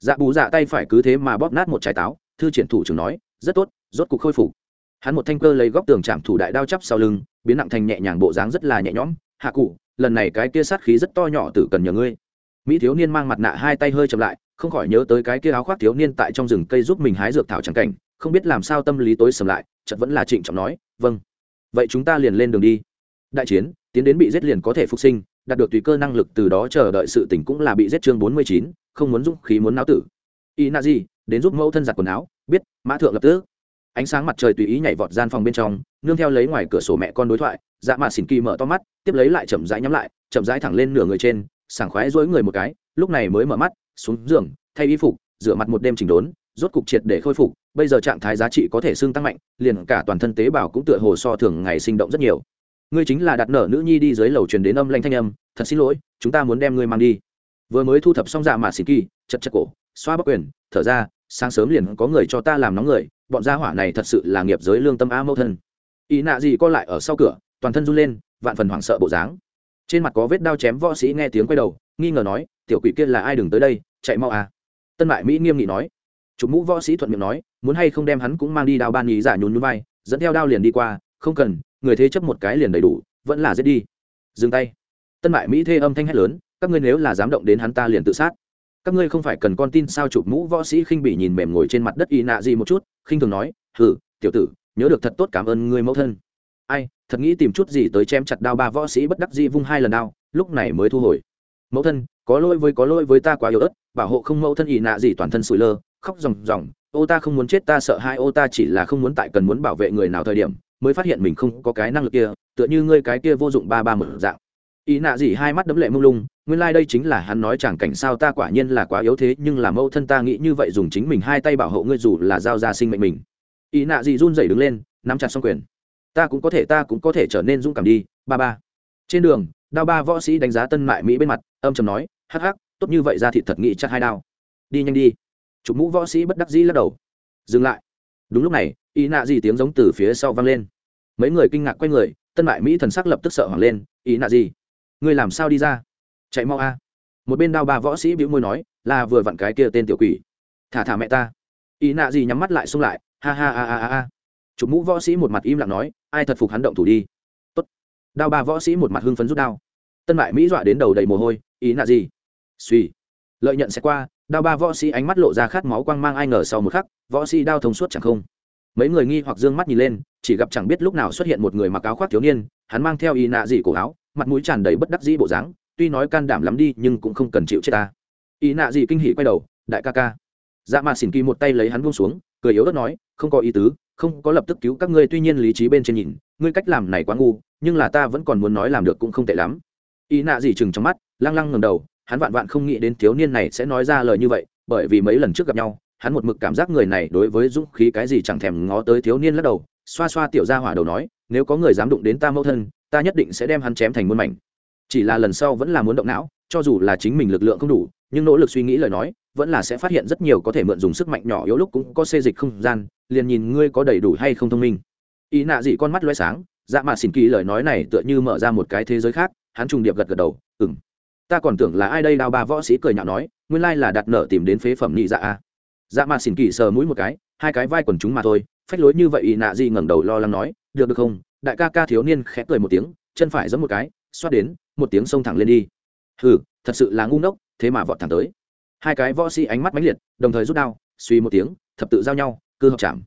dạ bù dạ tay phải cứ thế mà bóp nát một trái táo, thư triển thủ trưởng nói, rất tốt, rốt cục khôi phục. Hắn một thanh cơ lấy góc tường chạm thủ đại đao chắp sau lưng, biến nặng thành nhẹ nhàng bộ dáng rất là nhẹ nhõm. Hạ cụ, lần này cái kia sát khí rất to nhỏ tử cần nhờ ngươi. Mỹ thiếu niên mang mặt nạ hai tay hơi chậm lại, không khỏi nhớ tới cái kia áo khoác thiếu niên tại trong rừng cây giúp mình hái dược thảo trắng cảnh, không biết làm sao tâm lý tối sầm lại chật vẫn là trịnh trọng nói vâng. Vậy chúng ta liền lên đường đi đại chiến, tiến đến bị giết liền có thể phục sinh, đạt được tùy cơ năng lực từ đó chờ đợi sự tỉnh cũng là bị giết chương bốn mươi chín, không muốn dũng khí muốn náo tử. Y na di đến giúp mẫu thân giặt quần áo, biết, mã thượng lập tức. Ánh sáng mặt trời tùy ý nhảy vọt gian phòng bên trong, nương theo lấy ngoài cửa sổ mẹ con đối thoại dạ mạ xỉn kỳ mở to mắt, tiếp lấy lại chậm rãi nhắm lại, chậm rãi thẳng lên nửa người trên, sảng khoái dối người một cái, lúc này mới mở mắt, xuống giường, thay y phục, rửa mặt một đêm chỉnh đốn, rốt cục triệt để khôi phục, bây giờ trạng thái giá trị có thể xương tăng mạnh, liền cả toàn thân tế bào cũng tựa hồ so thường ngày sinh động rất nhiều ngươi chính là đặt nở nữ nhi đi dưới lầu truyền đến âm lanh thanh âm, thật xin lỗi, chúng ta muốn đem ngươi mang đi. Vừa mới thu thập xong dạ mà xịt kỳ, chật chật cổ, xoa bắc quyền, thở ra, sáng sớm liền có người cho ta làm nóng người, bọn gia hỏa này thật sự là nghiệp giới lương tâm a mâu thân. Ý nạ gì co lại ở sau cửa, toàn thân run lên, vạn phần hoảng sợ bộ dáng. Trên mặt có vết đao chém võ sĩ nghe tiếng quay đầu, nghi ngờ nói, tiểu quỷ kia là ai đừng tới đây, chạy mau à. Tân mại mỹ nghiêm nghị nói. Chụp mũ võ sĩ thuận miệng nói, muốn hay không đem hắn cũng mang đi đao ban nhí giả nhún nhún vai, dẫn theo đao liền đi qua, không cần người thế chấp một cái liền đầy đủ, vẫn là giết đi. Dừng tay. Tân mại mỹ thê âm thanh hét lớn, các ngươi nếu là dám động đến hắn ta liền tự sát. Các ngươi không phải cần con tin sao chụp mũ võ sĩ khinh bị nhìn mềm ngồi trên mặt đất y nạ gì một chút, khinh thường nói hử tiểu tử, nhớ được thật tốt cảm ơn ngươi mẫu thân. Ai, thật nghĩ tìm chút gì tới chém chặt đao ba võ sĩ bất đắc dĩ vung hai lần đao, lúc này mới thu hồi. Mẫu thân, có lỗi với, có lỗi với ta quá yếu ớt, bảo hộ không mẫu thân ỷ nạ gì toàn thân sủi lơ, khóc ròng ròng, ô ta không muốn chết ta sợ hai, ô ta chỉ là không muốn tại cần muốn bảo vệ người nào thời điểm mới phát hiện mình không có cái năng lực kia, tựa như ngươi cái kia vô dụng ba ba mở dạng. Ý nạ gì hai mắt đấm lệ mông lung, nguyên lai、like、đây chính là hắn nói chẳng cảnh sao ta quả nhiên là quá yếu thế, nhưng là mẫu thân ta nghĩ như vậy dùng chính mình hai tay bảo hộ ngươi dù là giao ra sinh mệnh mình. Ý nạ gì run rẩy đứng lên, nắm chặt xong quyền. Ta cũng có thể, ta cũng có thể trở nên dũng cảm đi, ba ba. Trên đường, đao ba võ sĩ đánh giá tân mại mỹ bên mặt, âm chầm nói, hắc hắc, tốt như vậy ra thị thật nghĩ chắc hai đao. Đi nhanh đi. Chụp mũ võ sĩ bất đắc dĩ lắc đầu. Dừng lại. Đúng lúc này ý nạ gì tiếng giống từ phía sau vang lên. Mấy người kinh ngạc quay người, tân mại mỹ thần sắc lập tức sợ hoảng lên. Ý nạ gì? Ngươi làm sao đi ra? Chạy mau a. Một bên đao ba võ sĩ bĩu môi nói, là vừa vặn cái kia tên tiểu quỷ. Thả thả mẹ ta. Ý nạ gì nhắm mắt lại xông lại, ha ha ha ha ha chụp mũ võ sĩ một mặt im lặng nói, ai thật phục hắn động thủ đi. Tốt. đao ba võ sĩ một mặt hưng phấn rút đao. Tân mại mỹ dọa đến đầu đầy mồ hôi, ý nạ gì? Suy. Lợi nhận sẽ qua, đao ba võ sĩ ánh mắt lộ ra khát máu quang mang ai ngờ sau một khắc, võ sĩ đao thông suốt chẳng không mấy người nghi hoặc d ư ơ n g mắt nhìn lên, chỉ gặp chẳng biết lúc nào xuất hiện một người mặc áo khoác thiếu niên, hắn mang theo y nạ dị cổ áo, mặt mũi tràn đầy bất đắc dĩ bộ dáng, tuy nói can đảm lắm đi nhưng cũng không cần chịu chết ta. Y nạ dị kinh hỉ quay đầu, đại ca ca. Dạ mà xỉn kỳ một tay lấy hắn buông xuống, cười yếu ớt nói, không có ý tứ, không có lập tức cứu các ngươi, tuy nhiên lý trí bên trên nhìn, ngươi cách làm này quá ngu, nhưng là ta vẫn còn muốn nói làm được cũng không tệ lắm. Y nạ dị chừng trong mắt, lăng lăng ngầm đầu, hắn vạn vạn không nghĩ đến thiếu niên này sẽ nói ra lời như vậy, bởi vì mấy lần trước gặp nhau hắn một mực cảm giác người này đối với dũng khí cái gì chẳng thèm ngó tới thiếu niên lắc đầu, xoa xoa tiểu ra hỏa đầu nói, nếu có người dám đụng đến ta mẫu thân, ta nhất định sẽ đem hắn chém thành muôn mảnh. Chỉ là lần sau vẫn là muốn động não, cho dù là chính mình lực lượng không đủ, nhưng nỗ lực suy nghĩ lời nói, vẫn là sẽ phát hiện rất nhiều có thể mượn dùng sức mạnh nhỏ yếu lúc cũng có xê dịch không gian, liền nhìn ngươi có đầy đủ hay không thông minh. Ý nạ dị con mắt loay sáng dạ mạ xỉn kỳ lời nói này tựa như mở ra một cái thế giới khác, hắn trùng điệp gật gật đầu ừng ta còn tưởng là ai đây? Đao ba võ sĩ cười nhạo nói, nguyên lai là đặt nợ tìm đến phế phẩm nhị dạ a dạ mà xỉn kỳ sờ mũi một cái, hai cái vai quần chúng mà thôi, phách lối như vậy ỵ nạ gì ngẩng đầu lo lắng nói, được được không? Đại ca ca thiếu niên khẽ cười một tiếng, chân phải giẫm một cái, xoát đến, một tiếng xông thẳng lên đi. Hừ, thật sự là ngu ngốc, thế mà vọt thẳng tới. Hai cái võ sĩ ánh mắt mãnh liệt, đồng thời rút đao, suy một tiếng, thập tự giao nhau cơ hợp chạm.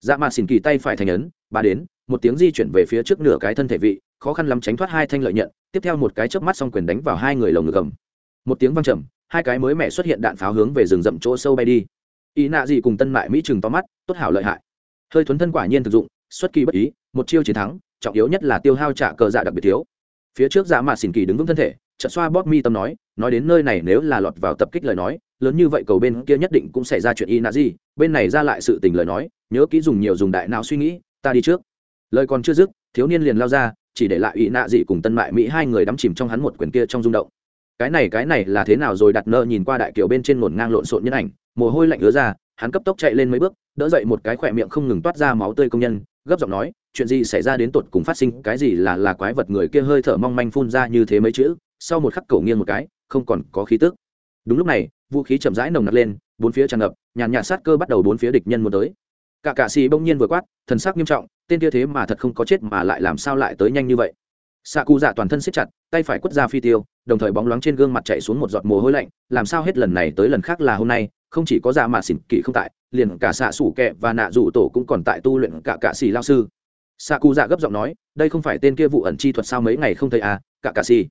Dạ mà xỉn kỳ tay phải thành ấn ba đến, một tiếng di chuyển về phía trước nửa cái thân thể vị, khó khăn lắm tránh thoát hai thanh lợi nhận, tiếp theo một cái chớp mắt xong quyền đánh vào hai người lồng ngực gầm một tiếng vang trầm, hai cái mới mẹ xuất hiện đạn pháo hướng về rừng rậm chỗ sâu bay đi ý nạ gì cùng tân mại mỹ chừng to mắt, tốt hảo lợi hại. Hơi thuấn thân quả nhiên thực dụng, xuất kỳ bất ý, một chiêu chiến thắng, trọng yếu nhất là tiêu hao trả cờ dạ đặc biệt thiếu. Phía trước Giá mạ xỉn kỳ đứng vững thân thể trận xoa bóp mi tâm nói nói đến nơi này nếu là lọt vào tập kích lời nói, lớn như vậy cầu bên kia nhất định cũng xảy ra chuyện y nạ gì, bên này ra lại sự tình lời nói, nhớ kỹ dùng nhiều dùng đại não suy nghĩ, ta đi trước. Lời còn chưa dứt, thiếu niên liền lao ra, chỉ để lại y nạ gì cùng tân mại mỹ hai người đắm chìm trong hắn một quyển kia trong rung động. Cái này cái này là thế nào rồi đặt nơ nhìn qua đại kiều bên trên ngổn ngang lộn xộn nhân ảnh mồ hôi lạnh ứa ra, hắn cấp tốc chạy lên mấy bước, đỡ dậy một cái khỏe miệng không ngừng toát ra máu tươi công nhân, gấp giọng nói, chuyện gì xảy ra đến tột cùng phát sinh, cái gì là là quái vật người kia hơi thở mong manh phun ra như thế mấy chữ, sau một khắc cổ nghiêng một cái, không còn có khí tức. Đúng lúc này, vũ khí chậm rãi nồng nặc lên, bốn phía tràn ngập, nhàn nhạt sát cơ bắt đầu bốn phía địch nhân muốn tới. Cả cạ xì bỗng nhiên vừa quát, thần sắc nghiêm trọng, tên kia thế mà thật không có chết mà lại làm sao lại tới nhanh như vậy. Xạ cụ dạ toàn thân siết chặt, tay phải quất ra phi tiêu, đồng thời bóng loáng trên gương mặt chạy xuống một giọt mồ hôi lạnh, làm sao hết lần này tới lần khác là hôm nay không chỉ có dạ mà xỉn kỳ không tại, liền cả xạ sủ kẹ và nạ rủ tổ cũng còn tại tu luyện cả cạ xì lao sư. Xạ cụ dạ gấp giọng nói, đây không phải tên kia vụ ẩn chi thuật sao mấy ngày không thấy à cả cạ xì.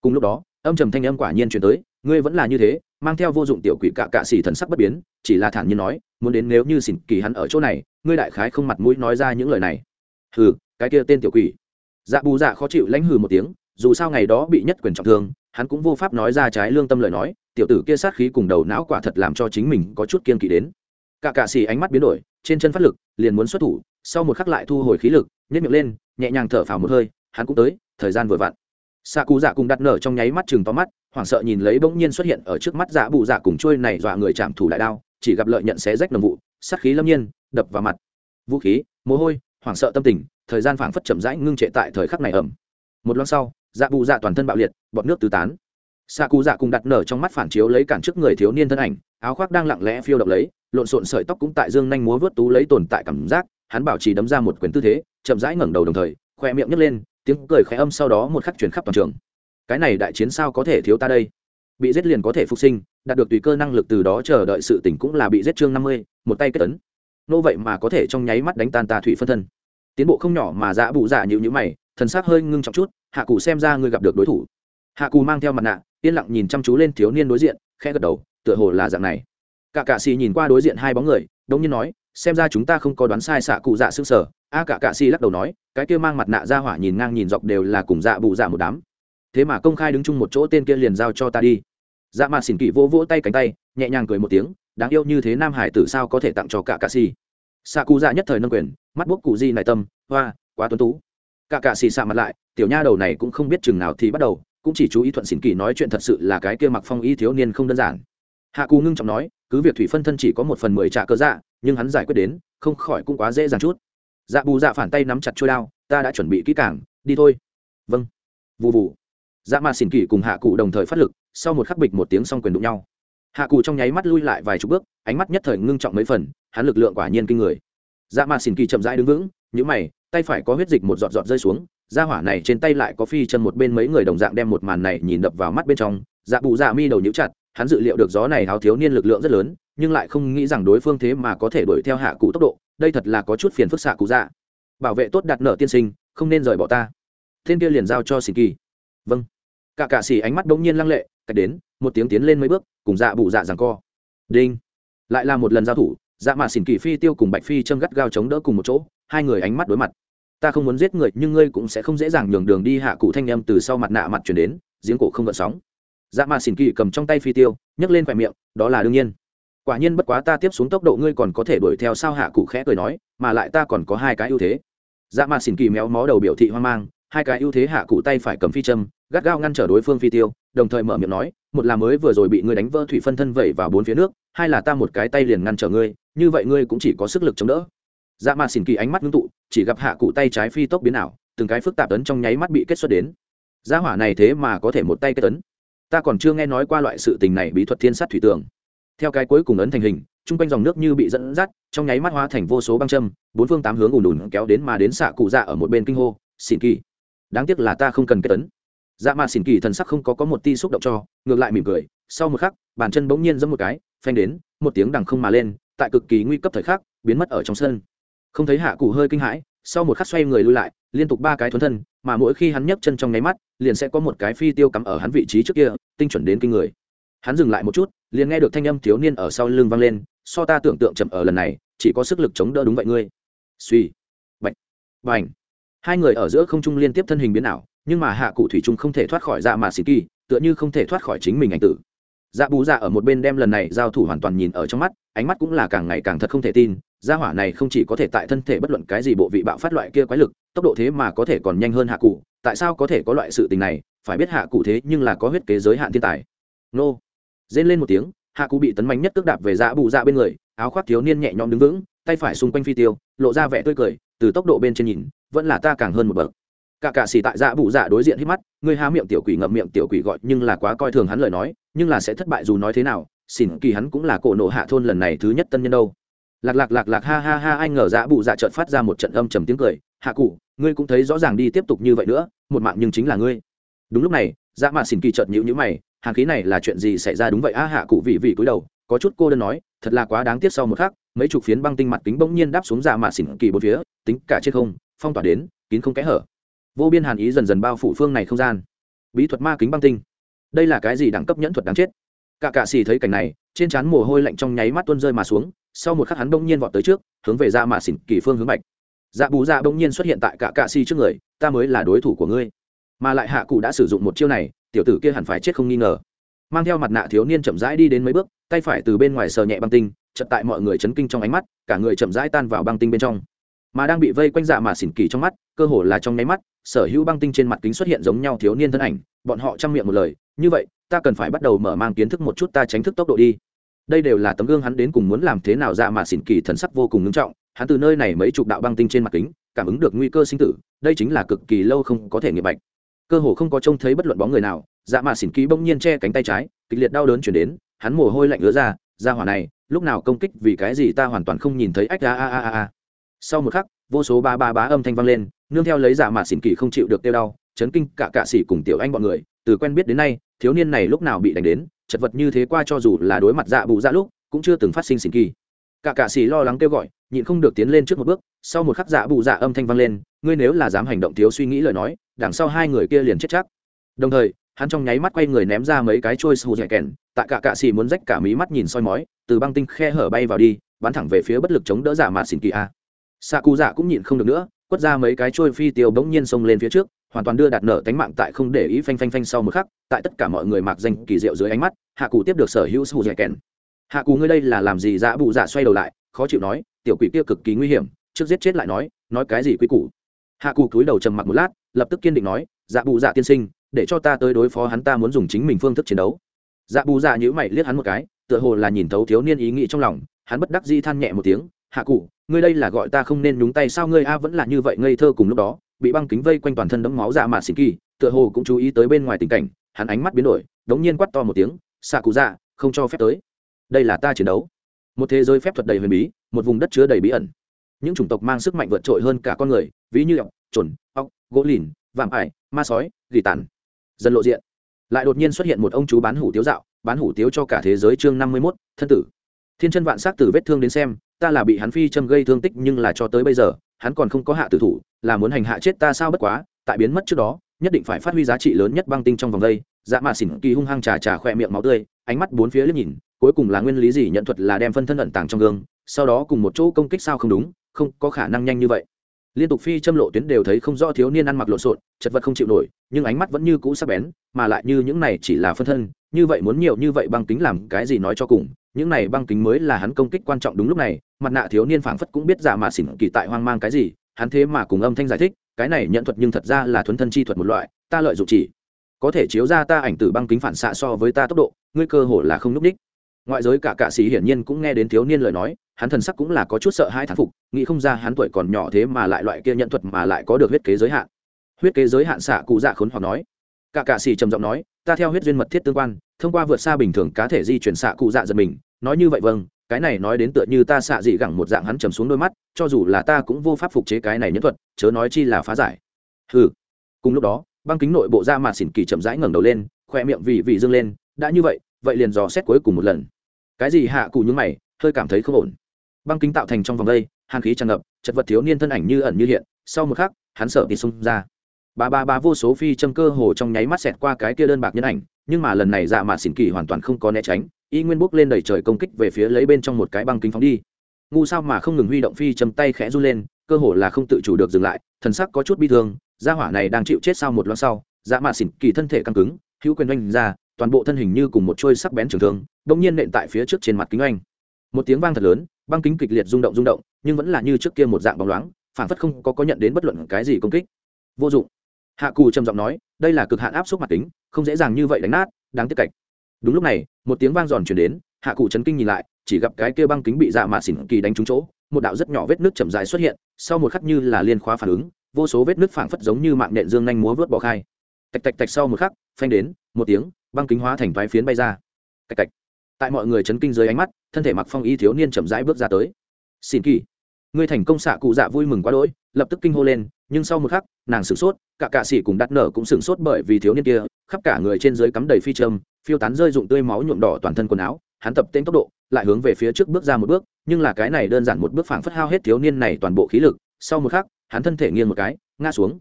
Cùng lúc đó, âm trầm thanh âm quả nhiên chuyển tới, ngươi vẫn là như thế, mang theo vô dụng tiểu quỷ cả cạ xì thần sắc bất biến, chỉ là thản nhiên nói, muốn đến nếu như xỉn kỳ hắn ở chỗ này, ngươi đại khái không mặt mũi nói ra những lời này. Hừ, cái kia tên tiểu quỷ. Dạ bù dạ khó chịu lãnh hừ một tiếng dù sao ngày đó bị nhất quyền trọng thương, hắn cũng vô pháp nói ra trái lương tâm lời nói, tiểu tử kia sát khí cùng đầu não quả thật làm cho chính mình có chút kiên kỵ đến. Cả cạ xì ánh mắt biến đổi, trên chân phát lực, liền muốn xuất thủ, sau một khắc lại thu hồi khí lực nhét miệng lên, nhẹ nhàng thở phào một hơi, hắn cũng tới, thời gian vừa vặn. Xạ cụ dạ cùng đặt nở trong nháy mắt chừng to mắt, hoảng sợ nhìn lấy bỗng nhiên xuất hiện ở trước mắt dạ bù dạ cùng trôi này dọa người chạm thủ đại đao, chỉ gặp lợi nhận xé rách nồng vụ, sát khí lâm nhiên, đập vào mặt. Vũ khí, mồ hôi, hoảng sợ tâm tình, thời gian phảng phất chậm rãi ngưng trệ tại thời khắc này ẩm một loan sau dạ bù dạ toàn thân bạo liệt, bọt nước tứ tán. Xạ cụ dạ cùng đặt nở trong mắt phản chiếu lấy cản trước người thiếu niên thân ảnh, áo khoác đang lặng lẽ phiêu động lấy, lộn xộn sợi tóc cũng tại dương nhanh múa vớt tú lấy tồn tại cảm giác, hắn bảo trì đấm ra một quyền tư thế, chậm rãi ngẩng đầu đồng thời, khoe miệng nhấc lên, tiếng cười khẽ âm sau đó một khắc chuyển khắp toàn trường. Cái này đại chiến sao có thể thiếu ta đây? Bị giết liền có thể phục sinh, đạt được tùy cơ năng lực từ đó chờ đợi sự tỉnh cũng là bị giết chương năm mươi, một tay kết tấn. Nô vậy mà có thể trong nháy mắt đánh tan tà thủy phân thân. Tiến bộ không nhỏ mà dạ bụ dạ nhịu nhữ mày thần sắc hơi ngưng trọng chút, hạ cụ xem ra ngươi gặp được đối thủ. Hạ cụ mang theo mặt nạ, yên lặng nhìn chăm chú lên thiếu niên đối diện, khẽ gật đầu, tựa hồ là dạng này. Cả cạ xì nhìn qua đối diện hai bóng người đông nhiên nói, xem ra chúng ta không có đoán sai xạ cụ dạ xương sở. A, cả cạ xì lắc đầu nói, cái kia mang mặt nạ ra hỏa nhìn ngang nhìn dọc đều là cùng dạ bụ dạ một đám. Thế mà công khai đứng chung một chỗ tên kia liền giao cho ta đi. Dạ mà xỉn kỵ vỗ vỗ tay cánh tay, nhẹ nhàng cười một tiếng, đáng yêu như thế nam hải tử sao có thể tặng cho cả cạ xì. Xạ cụ dạ nhất thời nâng quyền, mắt bốc cụ di này tâm, hoa, quá tuấn tú cả cả xì xạ mặt lại tiểu nha đầu này cũng không biết chừng nào thì bắt đầu cũng chỉ chú ý thuận xỉn kỳ nói chuyện thật sự là cái kia mặc phong y thiếu niên không đơn giản. Hạ cù ngưng trọng nói cứ việc thủy phân thân chỉ có một phần mười trả cơ dạ nhưng hắn giải quyết đến không khỏi cũng quá dễ dàng chút. Dạ bù dạ phản tay nắm chặt trôi đao ta đã chuẩn bị kỹ càng, đi thôi. Vâng. Vụ vụ dạ mà xỉn kỳ cùng hạ cụ đồng thời phát lực sau một khắc bịch một tiếng xong quyền đụng nhau. Hạ cụ trong nháy mắt lui lại vài chục bước ánh mắt nhất thời ngưng trọng mấy phần hắn lực lượng quả nhiên kinh người. Dạ mà xỉn kỳ chậm rãi đứng vững những mày tay phải có huyết dịch một giọt giọt rơi xuống ra hỏa này trên tay lại có phi chân một bên mấy người đồng dạng đem một màn này nhìn đập vào mắt bên trong. Dạ bụ dạ mi đầu nhíu chặt, hắn dự liệu được gió này háo thiếu niên lực lượng rất lớn, nhưng lại không nghĩ rằng đối phương thế mà có thể đuổi theo hạ cụ tốc độ, đây thật là có chút phiền phức dạ xạ cụ dạ. Bảo vệ tốt đặt nợ tiên sinh, không nên rời bỏ ta. Thiên kia liền giao cho xì kỳ. Vâng. Cả cả xì ánh mắt bỗng nhiên lăng lệ, cách đến, một tiếng tiến lên mấy bước, cùng dạ bụ dạ rằng co. Đinh. Lại là một lần giao thủ dạ mà xỉn kỳ phi tiêu cùng bạch phi châm gắt gao chống đỡ cùng một chỗ, hai người ánh mắt đối mặt ta không muốn giết người, nhưng ngươi cũng sẽ không dễ dàng nhường đường đi, hạ cụ thanh â từ sau mặt nạ mặt chuyển đến, giếng cổ không gợn sóng. Dạ mà xỉn kỳ cầm trong tay phi tiêu, nhấc lên khỏe miệng, đó là đương nhiên. Quả nhiên bất quá ta tiếp xuống tốc độ ngươi còn có thể đuổi theo sao hạ cụ khẽ cười nói, mà lại ta còn có hai cái ưu thế. Dạ mà xỉn kỳ méo mó đầu biểu thị hoang mang, hai cái ưu thế hạ cụ tay phải cầm phi châm, gắt gao ngăn trở đối phương phi tiêu, đồng thời mở miệng nói, một là mới vừa rồi bị ngươi đánh vỡ thủy phân thân vẩy vào bốn phía nước, hai là ta một cái tay liền ngăn trở ngươi, như vậy ngươi cũng chỉ có sức lực chống đỡ dạ mà xỉn kỳ ánh mắt ngưng tụ, chỉ gặp hạ cụ tay trái phi tốc biến ảo, từng cái phức tạp tấn trong nháy mắt bị kết xuất đến. Gia hỏa này thế mà có thể một tay kết tấn. Ta còn chưa nghe nói qua loại sự tình này bí thuật thiên sát thủy tường. Theo cái cuối cùng ấn thành hình, chung quanh dòng nước như bị dẫn dắt, trong nháy mắt hóa thành vô số băng châm, bốn phương tám hướng ùn ùn kéo đến mà đến xạ cụ dạ ở một bên kinh hô xỉn kỳ, đáng tiếc là ta không cần kết tấn. Dạ mà xỉn kỳ thần sắc không có có một ti xúc động cho, ngược lại mỉm cười, sau một khắc, bàn chân bỗng nhiên giẫm một cái, phanh đến, một tiếng đằng không mà lên, tại cực kỳ nguy cấp thời khắc, biến mất ở trong sân không thấy hạ cụ hơi kinh hãi, sau một khắc xoay người lui lại, liên tục ba cái thuấn thân, mà mỗi khi hắn nhấc chân trong nháy mắt, liền sẽ có một cái phi tiêu cắm ở hắn vị trí trước kia, tinh chuẩn đến kinh người. Hắn dừng lại một chút, liền nghe được thanh âm thiếu niên ở sau lưng vang lên, so ta tưởng tượng chậm ở lần này, chỉ có sức lực chống đỡ đúng vậy ngươi. Suy. Bệnh bành. Hai người ở giữa không trung liên tiếp thân hình biến ảo, nhưng mà hạ cụ thủy trung không thể thoát khỏi dạ mà xịt kỳ, tựa như không thể thoát khỏi chính mình ảnh tử dạ bù dạ ở một bên đem lần này giao thủ hoàn toàn nhìn ở trong mắt, ánh mắt cũng là càng ngày càng thật không thể tin, gia hỏa này không chỉ có thể tại thân thể bất luận cái gì bộ vị bạo phát loại kia quái lực, tốc độ thế mà có thể còn nhanh hơn hạ cụ, tại sao có thể có loại sự tình này, phải biết hạ cụ thế nhưng là có huyết kế giới hạn thiên tài. Nô. Rên lên một tiếng, hạ cụ bị tấn mạnh nhất cước đạp về dạ bù dạ bên người, áo khoác thiếu niên nhẹ nhõm đứng vững, tay phải xung quanh phi tiêu, lộ ra vẻ tươi cười, từ tốc độ bên trên nhìn, vẫn là ta càng hơn một bậc. Cả cả xì tại dạ bụ dạ đối diện hít mắt, ngươi há miệng tiểu quỷ ngậm miệng tiểu quỷ gọi nhưng là quá coi thường hắn lời nói nhưng là sẽ thất bại dù nói thế nào xỉn kỳ hắn cũng là cổ nộ hạ thôn lần này thứ nhất tân nhân đâu. Lạc lạc lạc lạc ha ha ha anh ngờ dạ bụ dạ trợn phát ra một trận âm trầm tiếng cười, hạ cụ, ngươi cũng thấy rõ ràng đi tiếp tục như vậy nữa, một mạng nhưng chính là ngươi. Đúng lúc này dạ mạ xỉn kỳ chợt nhữ nhữ mày, hàng khí này là chuyện gì xảy ra? Đúng vậy, a, hạ cụ vị vị cúi đầu, có chút cô đơn nói, thật là quá đáng tiếc sau một khắc, mấy chục phiến băng tinh mặt kính bỗng nhiên đáp xuống dạ mạ xỉn kỳ bốn phía, tính cả trên không, phong tỏa đến, kín không kẽ hở. Vô biên hàn ý dần dần bao phủ phương này không gian. Bí thuật ma kính băng tinh đây là cái gì đẳng cấp nhẫn thuật đáng chết? Cả cạ xì thấy cảnh này, trên trán mồ hôi lạnh trong nháy mắt tuôn rơi mà xuống, sau một khắc hắn bỗng nhiên vọt tới trước, hướng về dạ ra mà xỉn kỳ phương hướng bạch. Dạ bù dạ bỗng nhiên xuất hiện tại cả cạ xì trước người, ta mới là đối thủ của ngươi. Mà lại hạ cụ đã sử dụng một chiêu này, tiểu tử kia hẳn phải chết không nghi ngờ. Mang theo mặt nạ thiếu niên chậm rãi đi đến mấy bước, tay phải từ bên ngoài sờ nhẹ băng tinh chật tại mọi người chấn kinh trong ánh mắt, cả người chậm rãi tan vào băng tinh bên trong. Mà đang bị vây quanh dạ mà xỉn kỳ trong mắt, cơ hồ là trong nháy mắt, sở hữu băng tinh trên mặt kính xuất hiện giống nhau thiếu niên thân ảnh, bọn họ chăm miệng một lời như vậy, ta cần phải bắt đầu mở mang kiến thức một chút ta tránh thức tốc độ đi. Đây đều là tấm gương hắn đến cùng muốn làm thế nào ra mà xỉn kỳ thần sắc vô cùng nghiêm trọng, hắn từ nơi này mấy chục đạo băng tinh trên mặt kính, cảm ứng được nguy cơ sinh tử, đây chính là cực kỳ lâu không có thể nghiệp bạch. Cơ hồ không có trông thấy bất luận bóng người nào dạ mà xỉn ký bỗng nhiên che cánh tay trái, kịch liệt đau đớn chuyển đến, hắn mồ hôi lạnh ứa ra ra hỏa này, lúc nào công kích vì cái gì ta hoàn toàn không nhìn thấy, ách a a a a sau một khắc, vô số ba ba bá âm thanh vang lên, nương theo lấy dạ mà xỉn kỳ không chịu được tiêu đau, chấn kinh cả cạ xỉ cùng tiểu anh bọn người từ quen biết đến nay, thiếu niên này lúc nào bị đánh đến, chật vật như thế qua cho dù là đối mặt dạ bù dạ lúc, cũng chưa từng phát sinh xỉn kỳ. Cả cạ xì lo lắng kêu gọi, nhịn không được tiến lên trước một bước, sau một khắc dạ bù dạ âm thanh vang lên, ngươi nếu là dám hành động thiếu suy nghĩ lời nói, đằng sau hai người kia liền chết chắc. Đồng thời, hắn trong nháy mắt quay người ném ra mấy cái trôi sù dẻ kèn, tại cả cạ xì muốn rách cả mí mắt nhìn soi mói, từ băng tinh khe hở bay vào đi, bắn thẳng về phía bất lực chống đỡ giả mạt xỉn kỳ a. Xạ cụ dạ cũng nhịn không được nữa quất ra mấy cái trôi phi tiêu bỗng nhiên xông lên phía trước, hoàn toàn đưa đạt nở tánh mạng tại không để ý phanh phanh phanh sau một khắc, tại tất cả mọi người mặc danh kỳ diệu dưới ánh mắt, hạ cụ tiếp được sở hữu sù dẻ kèn hạ cụ ngươi đây là làm gì dạ bụ dạ xoay đầu lại, khó chịu nói, tiểu quỷ kia cực kỳ nguy hiểm, trước giết chết lại nói nói cái gì quý củ? Hạ cụ cúi đầu trầm mặc một lát, lập tức kiên định nói dạ bù dạ tiên sinh, để cho ta tới đối phó hắn ta muốn dùng chính mình phương thức chiến đấu. Dạ bù dạ nhữ mày liếc hắn một cái, tựa hồ là nhìn thấu thiếu niên ý nghĩ trong lòng, hắn bất đắc di than nhẹ một tiếng, hạ cụ ngươi đây là gọi ta không nên nhúng tay sao? Ngươi a vẫn là như vậy ngây thơ cùng lúc đó, bị băng kính vây quanh toàn thân đẫm máu dạ mạ xịn kỳ, tựa hồ cũng chú ý tới bên ngoài tình cảnh, hắn ánh mắt biến đổi, đống nhiên quắt to một tiếng, xạ cụ dạ không cho phép tới. Đây là ta chiến đấu. Một thế giới phép thuật đầy huyền bí, một vùng đất chứa đầy bí ẩn. Những chủng tộc mang sức mạnh vượt trội hơn cả con người, ví như ọc chuẩn ọc gỗ lìn, vạm ải, ma sói, gỉ tàn. Dần lộ diện, lại đột nhiên xuất hiện một ông chú bán hủ tiếu dạo, bán hủ tiếu cho cả thế giới chương năm mươi mốt, thân tử. Thiên chân vạn s á c từ vết thương đến xem ta là bị hắn phi châm gây thương tích nhưng là cho tới bây giờ, hắn còn không có hạ tử thủ, là muốn hành hạ chết ta sao bất quá, tại biến mất trước đó, nhất định phải phát huy giá trị lớn nhất băng tinh trong vòng đây. Dạ mạ xỉn kỳ hung hăng trà trà khoe miệng máu tươi, ánh mắt bốn phía liếc nhìn, cuối cùng là nguyên lý gì nhận thuật là đem phân thân ẩn tàng trong gương, sau đó cùng một chỗ công kích sao không đúng, không có khả năng nhanh như vậy. Liên tục phi châm lộ tuyến đều thấy không rõ thiếu niên ăn mặc lộn xộn, chật vật không chịu nổi, nhưng ánh mắt vẫn như cũ sắc bén, mà lại như những này chỉ là phân thân, như vậy muốn nhiều như vậy băng kính làm cái gì nói cho cùng, những này băng kính mới là hắn công kích quan trọng đúng lúc này mặt nạ thiếu niên phảng phất cũng biết giả mà xỉn kỳ tại hoang mang cái gì, hắn thế mà cùng âm thanh giải thích, cái này nhận thuật nhưng thật ra là thuấn thân chi thuật một loại, ta lợi dụng chỉ. Có thể chiếu ra ta ảnh từ băng kính phản xạ so với ta tốc độ, ngươi cơ hồ là không núp đích. Ngoại giới cả cạ sĩ hiển nhiên cũng nghe đến thiếu niên lời nói, hắn thần sắc cũng là có chút sợ hai thán phục, nghĩ không ra hắn tuổi còn nhỏ thế mà lại loại kia nhận thuật mà lại có được huyết kế giới hạn. Huyết kế giới hạn xạ cụ dạ khốn hoặc nói. Cả cạ sĩ trầm giọng nói, ta theo huyết duyên mật thiết tương quan, thông qua vượt xa bình thường cá thể di chuyển xạ cụ dạ giật mình, nói như vậy vâng cái này nói đến tựa như ta xạ dị gẳng một dạng hắn trầm xuống đôi mắt, cho dù là ta cũng vô pháp phục chế cái này nhẫn thuật, chớ nói chi là phá giải. Ừ cùng lúc đó, băng kính nội bộ da mà xỉn kỳ chậm rãi ngẩng đầu lên, khoe miệng vì vì dâng lên, đã như vậy vậy liền dò xét cuối cùng một lần. Cái gì hạ cụ những mày, hơi cảm thấy không ổn. Băng kính tạo thành trong vòng đây, hàn khí tràn ngập, chật vật thiếu niên thân ảnh như ẩn như hiện, sau một khắc, hắn sợ thì xông ra. Ba ba ba vô số phi châm cơ hồ trong nháy mắt xẹt qua cái kia đơn bạc nhân ảnh, nhưng mà lần này dạ mà xỉn kỳ hoàn toàn không có né tránh y nguyên bốc lên đẩy trời công kích về phía lấy bên trong một cái băng kính phóng đi. Ngu sao mà không ngừng huy động phi châm tay khẽ run lên, cơ hồ là không tự chủ được dừng lại, thần sắc có chút bi thương, gia hỏa này đang chịu chết sau một loạt sau dã mạ xỉn kỳ thân thể căng cứng, hữu quyền oanh ra, toàn bộ thân hình như cùng một trôi sắc bén trường thương bỗng nhiên nện tại phía trước trên mặt kính oanh. Một tiếng vang thật lớn, băng kính kịch liệt rung động rung động, nhưng vẫn là như trước kia một dạng bóng loáng, phản phất không có có nhận đến bất luận cái gì công kích. Vô dụng. Hạ cù trầm giọng nói, đây là cực hạn áp suất mặt kính, không dễ dàng như vậy đánh nát, đáng tiếc cạch đúng lúc này, một tiếng vang giòn chuyển đến, hạ cụ chấn kinh nhìn lại, chỉ gặp cái kia băng kính bị dạ mạ xỉn kỳ đánh trúng chỗ, một đạo rất nhỏ vết nước chậm dài xuất hiện, sau một khắc như là liên khóa phản ứng, vô số vết nước phảng phất giống như mạng nện dương nhanh múa vớt bỏ khai. Tạch tạch tạch sau một khắc, phanh đến, một tiếng, băng kính hóa thành thoái phiến bay ra. Tạch tạch. Tại mọi người chấn kinh dưới ánh mắt, thân thể mặc phong y thiếu niên chậm rãi bước ra tới. Xin kỳ. Ngươi thành công xạ cụ dạ vui mừng quá đỗi, lập tức kinh hô lên, nhưng sau một khắc, nàng sửng sốt, cả cạ sĩ cùng đắt nở cũng sửng sốt bởi vì thiếu niên kia khắp cả người trên dưới cắm đầy phi châm, phiêu tán rơi dụng tươi máu nhuộm đỏ toàn thân quần áo, hắn tập tên tốc độ, lại hướng về phía trước bước ra một bước, nhưng là cái này đơn giản một bước phảng phất hao hết thiếu niên này toàn bộ khí lực, sau một khắc, hắn thân thể nghiêng một cái, ngã xuống.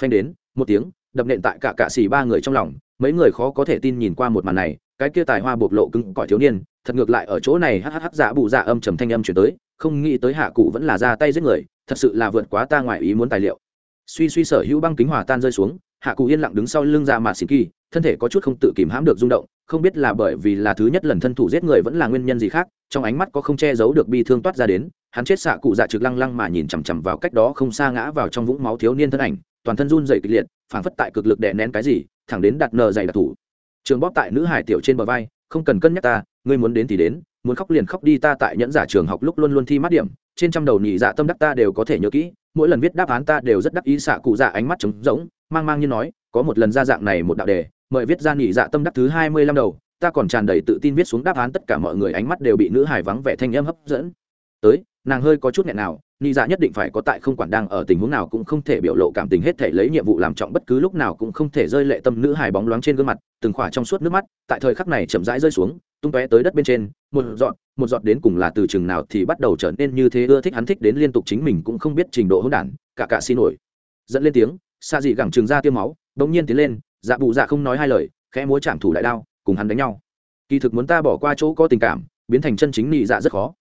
Phanh đến, một tiếng, đập nện tại cả cạ xỉ ba người trong lòng, mấy người khó có thể tin nhìn qua một màn này, cái kia tài hoa bộc lộ cứng cỏi thiếu niên, thật ngược lại ở chỗ này hắc hắc dạ bụ dạ âm trầm thanh âm chuyển tới, không nghĩ tới hạ cụ vẫn là ra tay giết người, thật sự là vượt quá ta ngoài ý muốn tài liệu. Suy suy sở hữu băng kính hòa tan rơi xuống hạ cụ yên lặng đứng sau lưng ra mà xì kỳ, thân thể có chút không tự kìm hãm được rung động, không biết là bởi vì là thứ nhất lần thân thủ giết người vẫn là nguyên nhân gì khác, trong ánh mắt có không che giấu được bi thương toát ra đến, hắn chết xạ cụ dạ trực lăng lăng mà nhìn chằm chằm vào cách đó không xa ngã vào trong vũng máu thiếu niên thân ảnh, toàn thân run dày kịch liệt, phảng phất tại cực lực đè nén cái gì, thẳng đến đặt nờ dày đặc thủ. Trường bóp tại nữ hải tiểu trên bờ vai, không cần cân nhắc ta, ngươi muốn đến thì đến, muốn khóc liền khóc đi, ta tại nhẫn giả trường học lúc luôn luôn thi mát điểm, trên trăm đầu nhị dạ tâm đắc ta đều có thể nhớ kỹ mỗi lần viết đáp án ta đều rất đắc ý xạ cụ dạ ánh mắt trống rỗng, mang mang như nói, có một lần ra dạng này một đạo đề, mời viết ra nghỉ dạ tâm đắc thứ hai mươi lăm đầu, ta còn tràn đầy tự tin viết xuống đáp án tất cả mọi người ánh mắt đều bị nữ hài vắng vẻ thanh âm hấp dẫn. Tới, nàng hơi có chút nghẹn nào nhị dạ nhất định phải có tại không quản đang ở tình huống nào cũng không thể biểu lộ cảm tình hết thể lấy nhiệm vụ làm trọng bất cứ lúc nào cũng không thể rơi lệ tâm nữ hài bóng loáng trên gương mặt, từng khỏa trong suốt nước mắt, tại thời khắc này chậm rãi rơi xuống tung tóe tới đất bên trên một dọn, một giọt đến cùng là từ chừng nào thì bắt đầu trở nên như thế ưa thích hắn thích đến liên tục chính mình cũng không biết trình độ hỗn đản cả cả xin nổi. Dẫn lên tiếng xa dị gẳng trường ra tiêm máu bỗng nhiên tiến lên dạ bụ dạ không nói hai lời khẽ múa chạm thủ đại đao cùng hắn đánh nhau. Kỳ thực muốn ta bỏ qua chỗ có tình cảm biến thành chân chính nị dạ rất khó.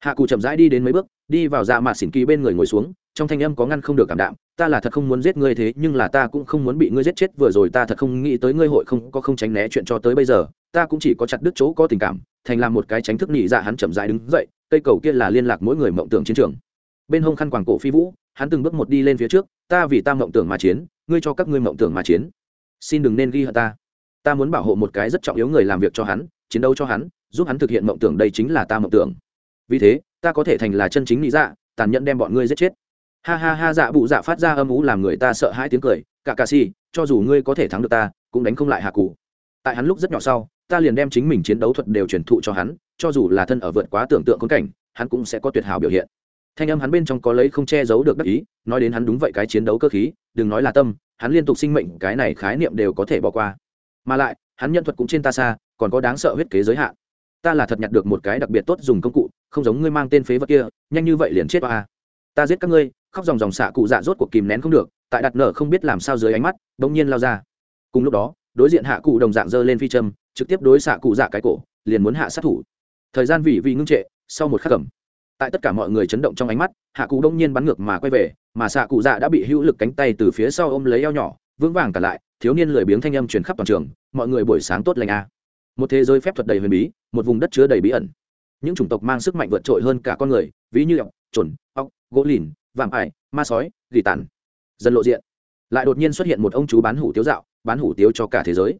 Hạ cụ chậm rãi đi đến mấy bước đi vào dạ mạt xỉn kỳ bên người ngồi xuống trong thanh âm có ngăn không được cảm đạm, ta là thật không muốn giết ngươi thế, nhưng là ta cũng không muốn bị ngươi giết chết, vừa rồi ta thật không nghĩ tới ngươi hội không, có không tránh né chuyện cho tới bây giờ. Ta cũng chỉ có chặt đứt chỗ có tình cảm, thành làm một cái tránh thức nhị dạ hắn chậm rãi đứng dậy, cây cầu kia là liên lạc mỗi người mộng tưởng chiến trường. Bên hông khăn quàng cổ phi vũ, hắn từng bước một đi lên phía trước, ta vì ta mộng tưởng mà chiến, ngươi cho các ngươi mộng tưởng mà chiến. Xin đừng nên ghi hận ta. Ta muốn bảo hộ một cái rất trọng yếu người làm việc cho hắn, chiến đấu cho hắn, giúp hắn thực hiện mộng tưởng đây chính là ta mộng tưởng. Vì thế, ta có thể thành là chân chính lý dạ tàn nhẫn đem bọn ngươi giết chết ha ha ha dạ bụ dạ phát ra âm ú làm người ta sợ hãi tiếng cười. Cả cà si, cho dù ngươi có thể thắng được ta, cũng đánh không lại hạ cụ. Tại hắn lúc rất nhỏ sau, ta liền đem chính mình chiến đấu thuật đều truyền thụ cho hắn, cho dù là thân ở vượt quá tưởng tượng khốn cảnh, hắn cũng sẽ có tuyệt hảo biểu hiện. Thanh âm hắn bên trong có lấy không che giấu được đắc ý, nói đến hắn đúng vậy cái chiến đấu cơ khí, đừng nói là tâm, hắn liên tục sinh mệnh, cái này khái niệm đều có thể bỏ qua. Mà lại, hắn nhân thuật cũng trên ta xa, còn có đáng sợ huyết kế giới hạn. Ta là thật nhặt được một cái đặc biệt tốt dùng công cụ, không giống ngươi mang tên phế vật kia, nhanh như vậy liền chết ba ta giết các ngươi khóc dòng dòng xạ cụ dạ rốt cuộc kìm nén không được, tại đặt nở không biết làm sao dưới ánh mắt, bỗng nhiên lao ra. Cùng lúc đó, đối diện hạ cụ đồng dạng giơ lên phi châm, trực tiếp đối xạ cụ dạ cái cổ, liền muốn hạ sát thủ. Thời gian vì vì ngưng trệ, sau một khắc cầm. Tại tất cả mọi người chấn động trong ánh mắt, hạ cụ đông nhiên bắn ngược mà quay về, mà xạ cụ dạ đã bị hữu lực cánh tay từ phía sau ôm lấy eo nhỏ, vững vàng cả lại, thiếu niên lười biếng thanh âm truyền khắp toàn trường, mọi người buổi sáng tốt lành a. Một thế giới phép thuật đầy huyền bí, một vùng đất chứa đầy bí ẩn. Những chủng tộc mang sức mạnh vượt trội hơn cả con người, ví như ọc trồn ọc gỗ lìn vạm ải, ma sói, gỉ tàn. Dần lộ diện. Lại đột nhiên xuất hiện một ông chú bán hủ tiếu dạo, bán hủ tiếu cho cả thế giới.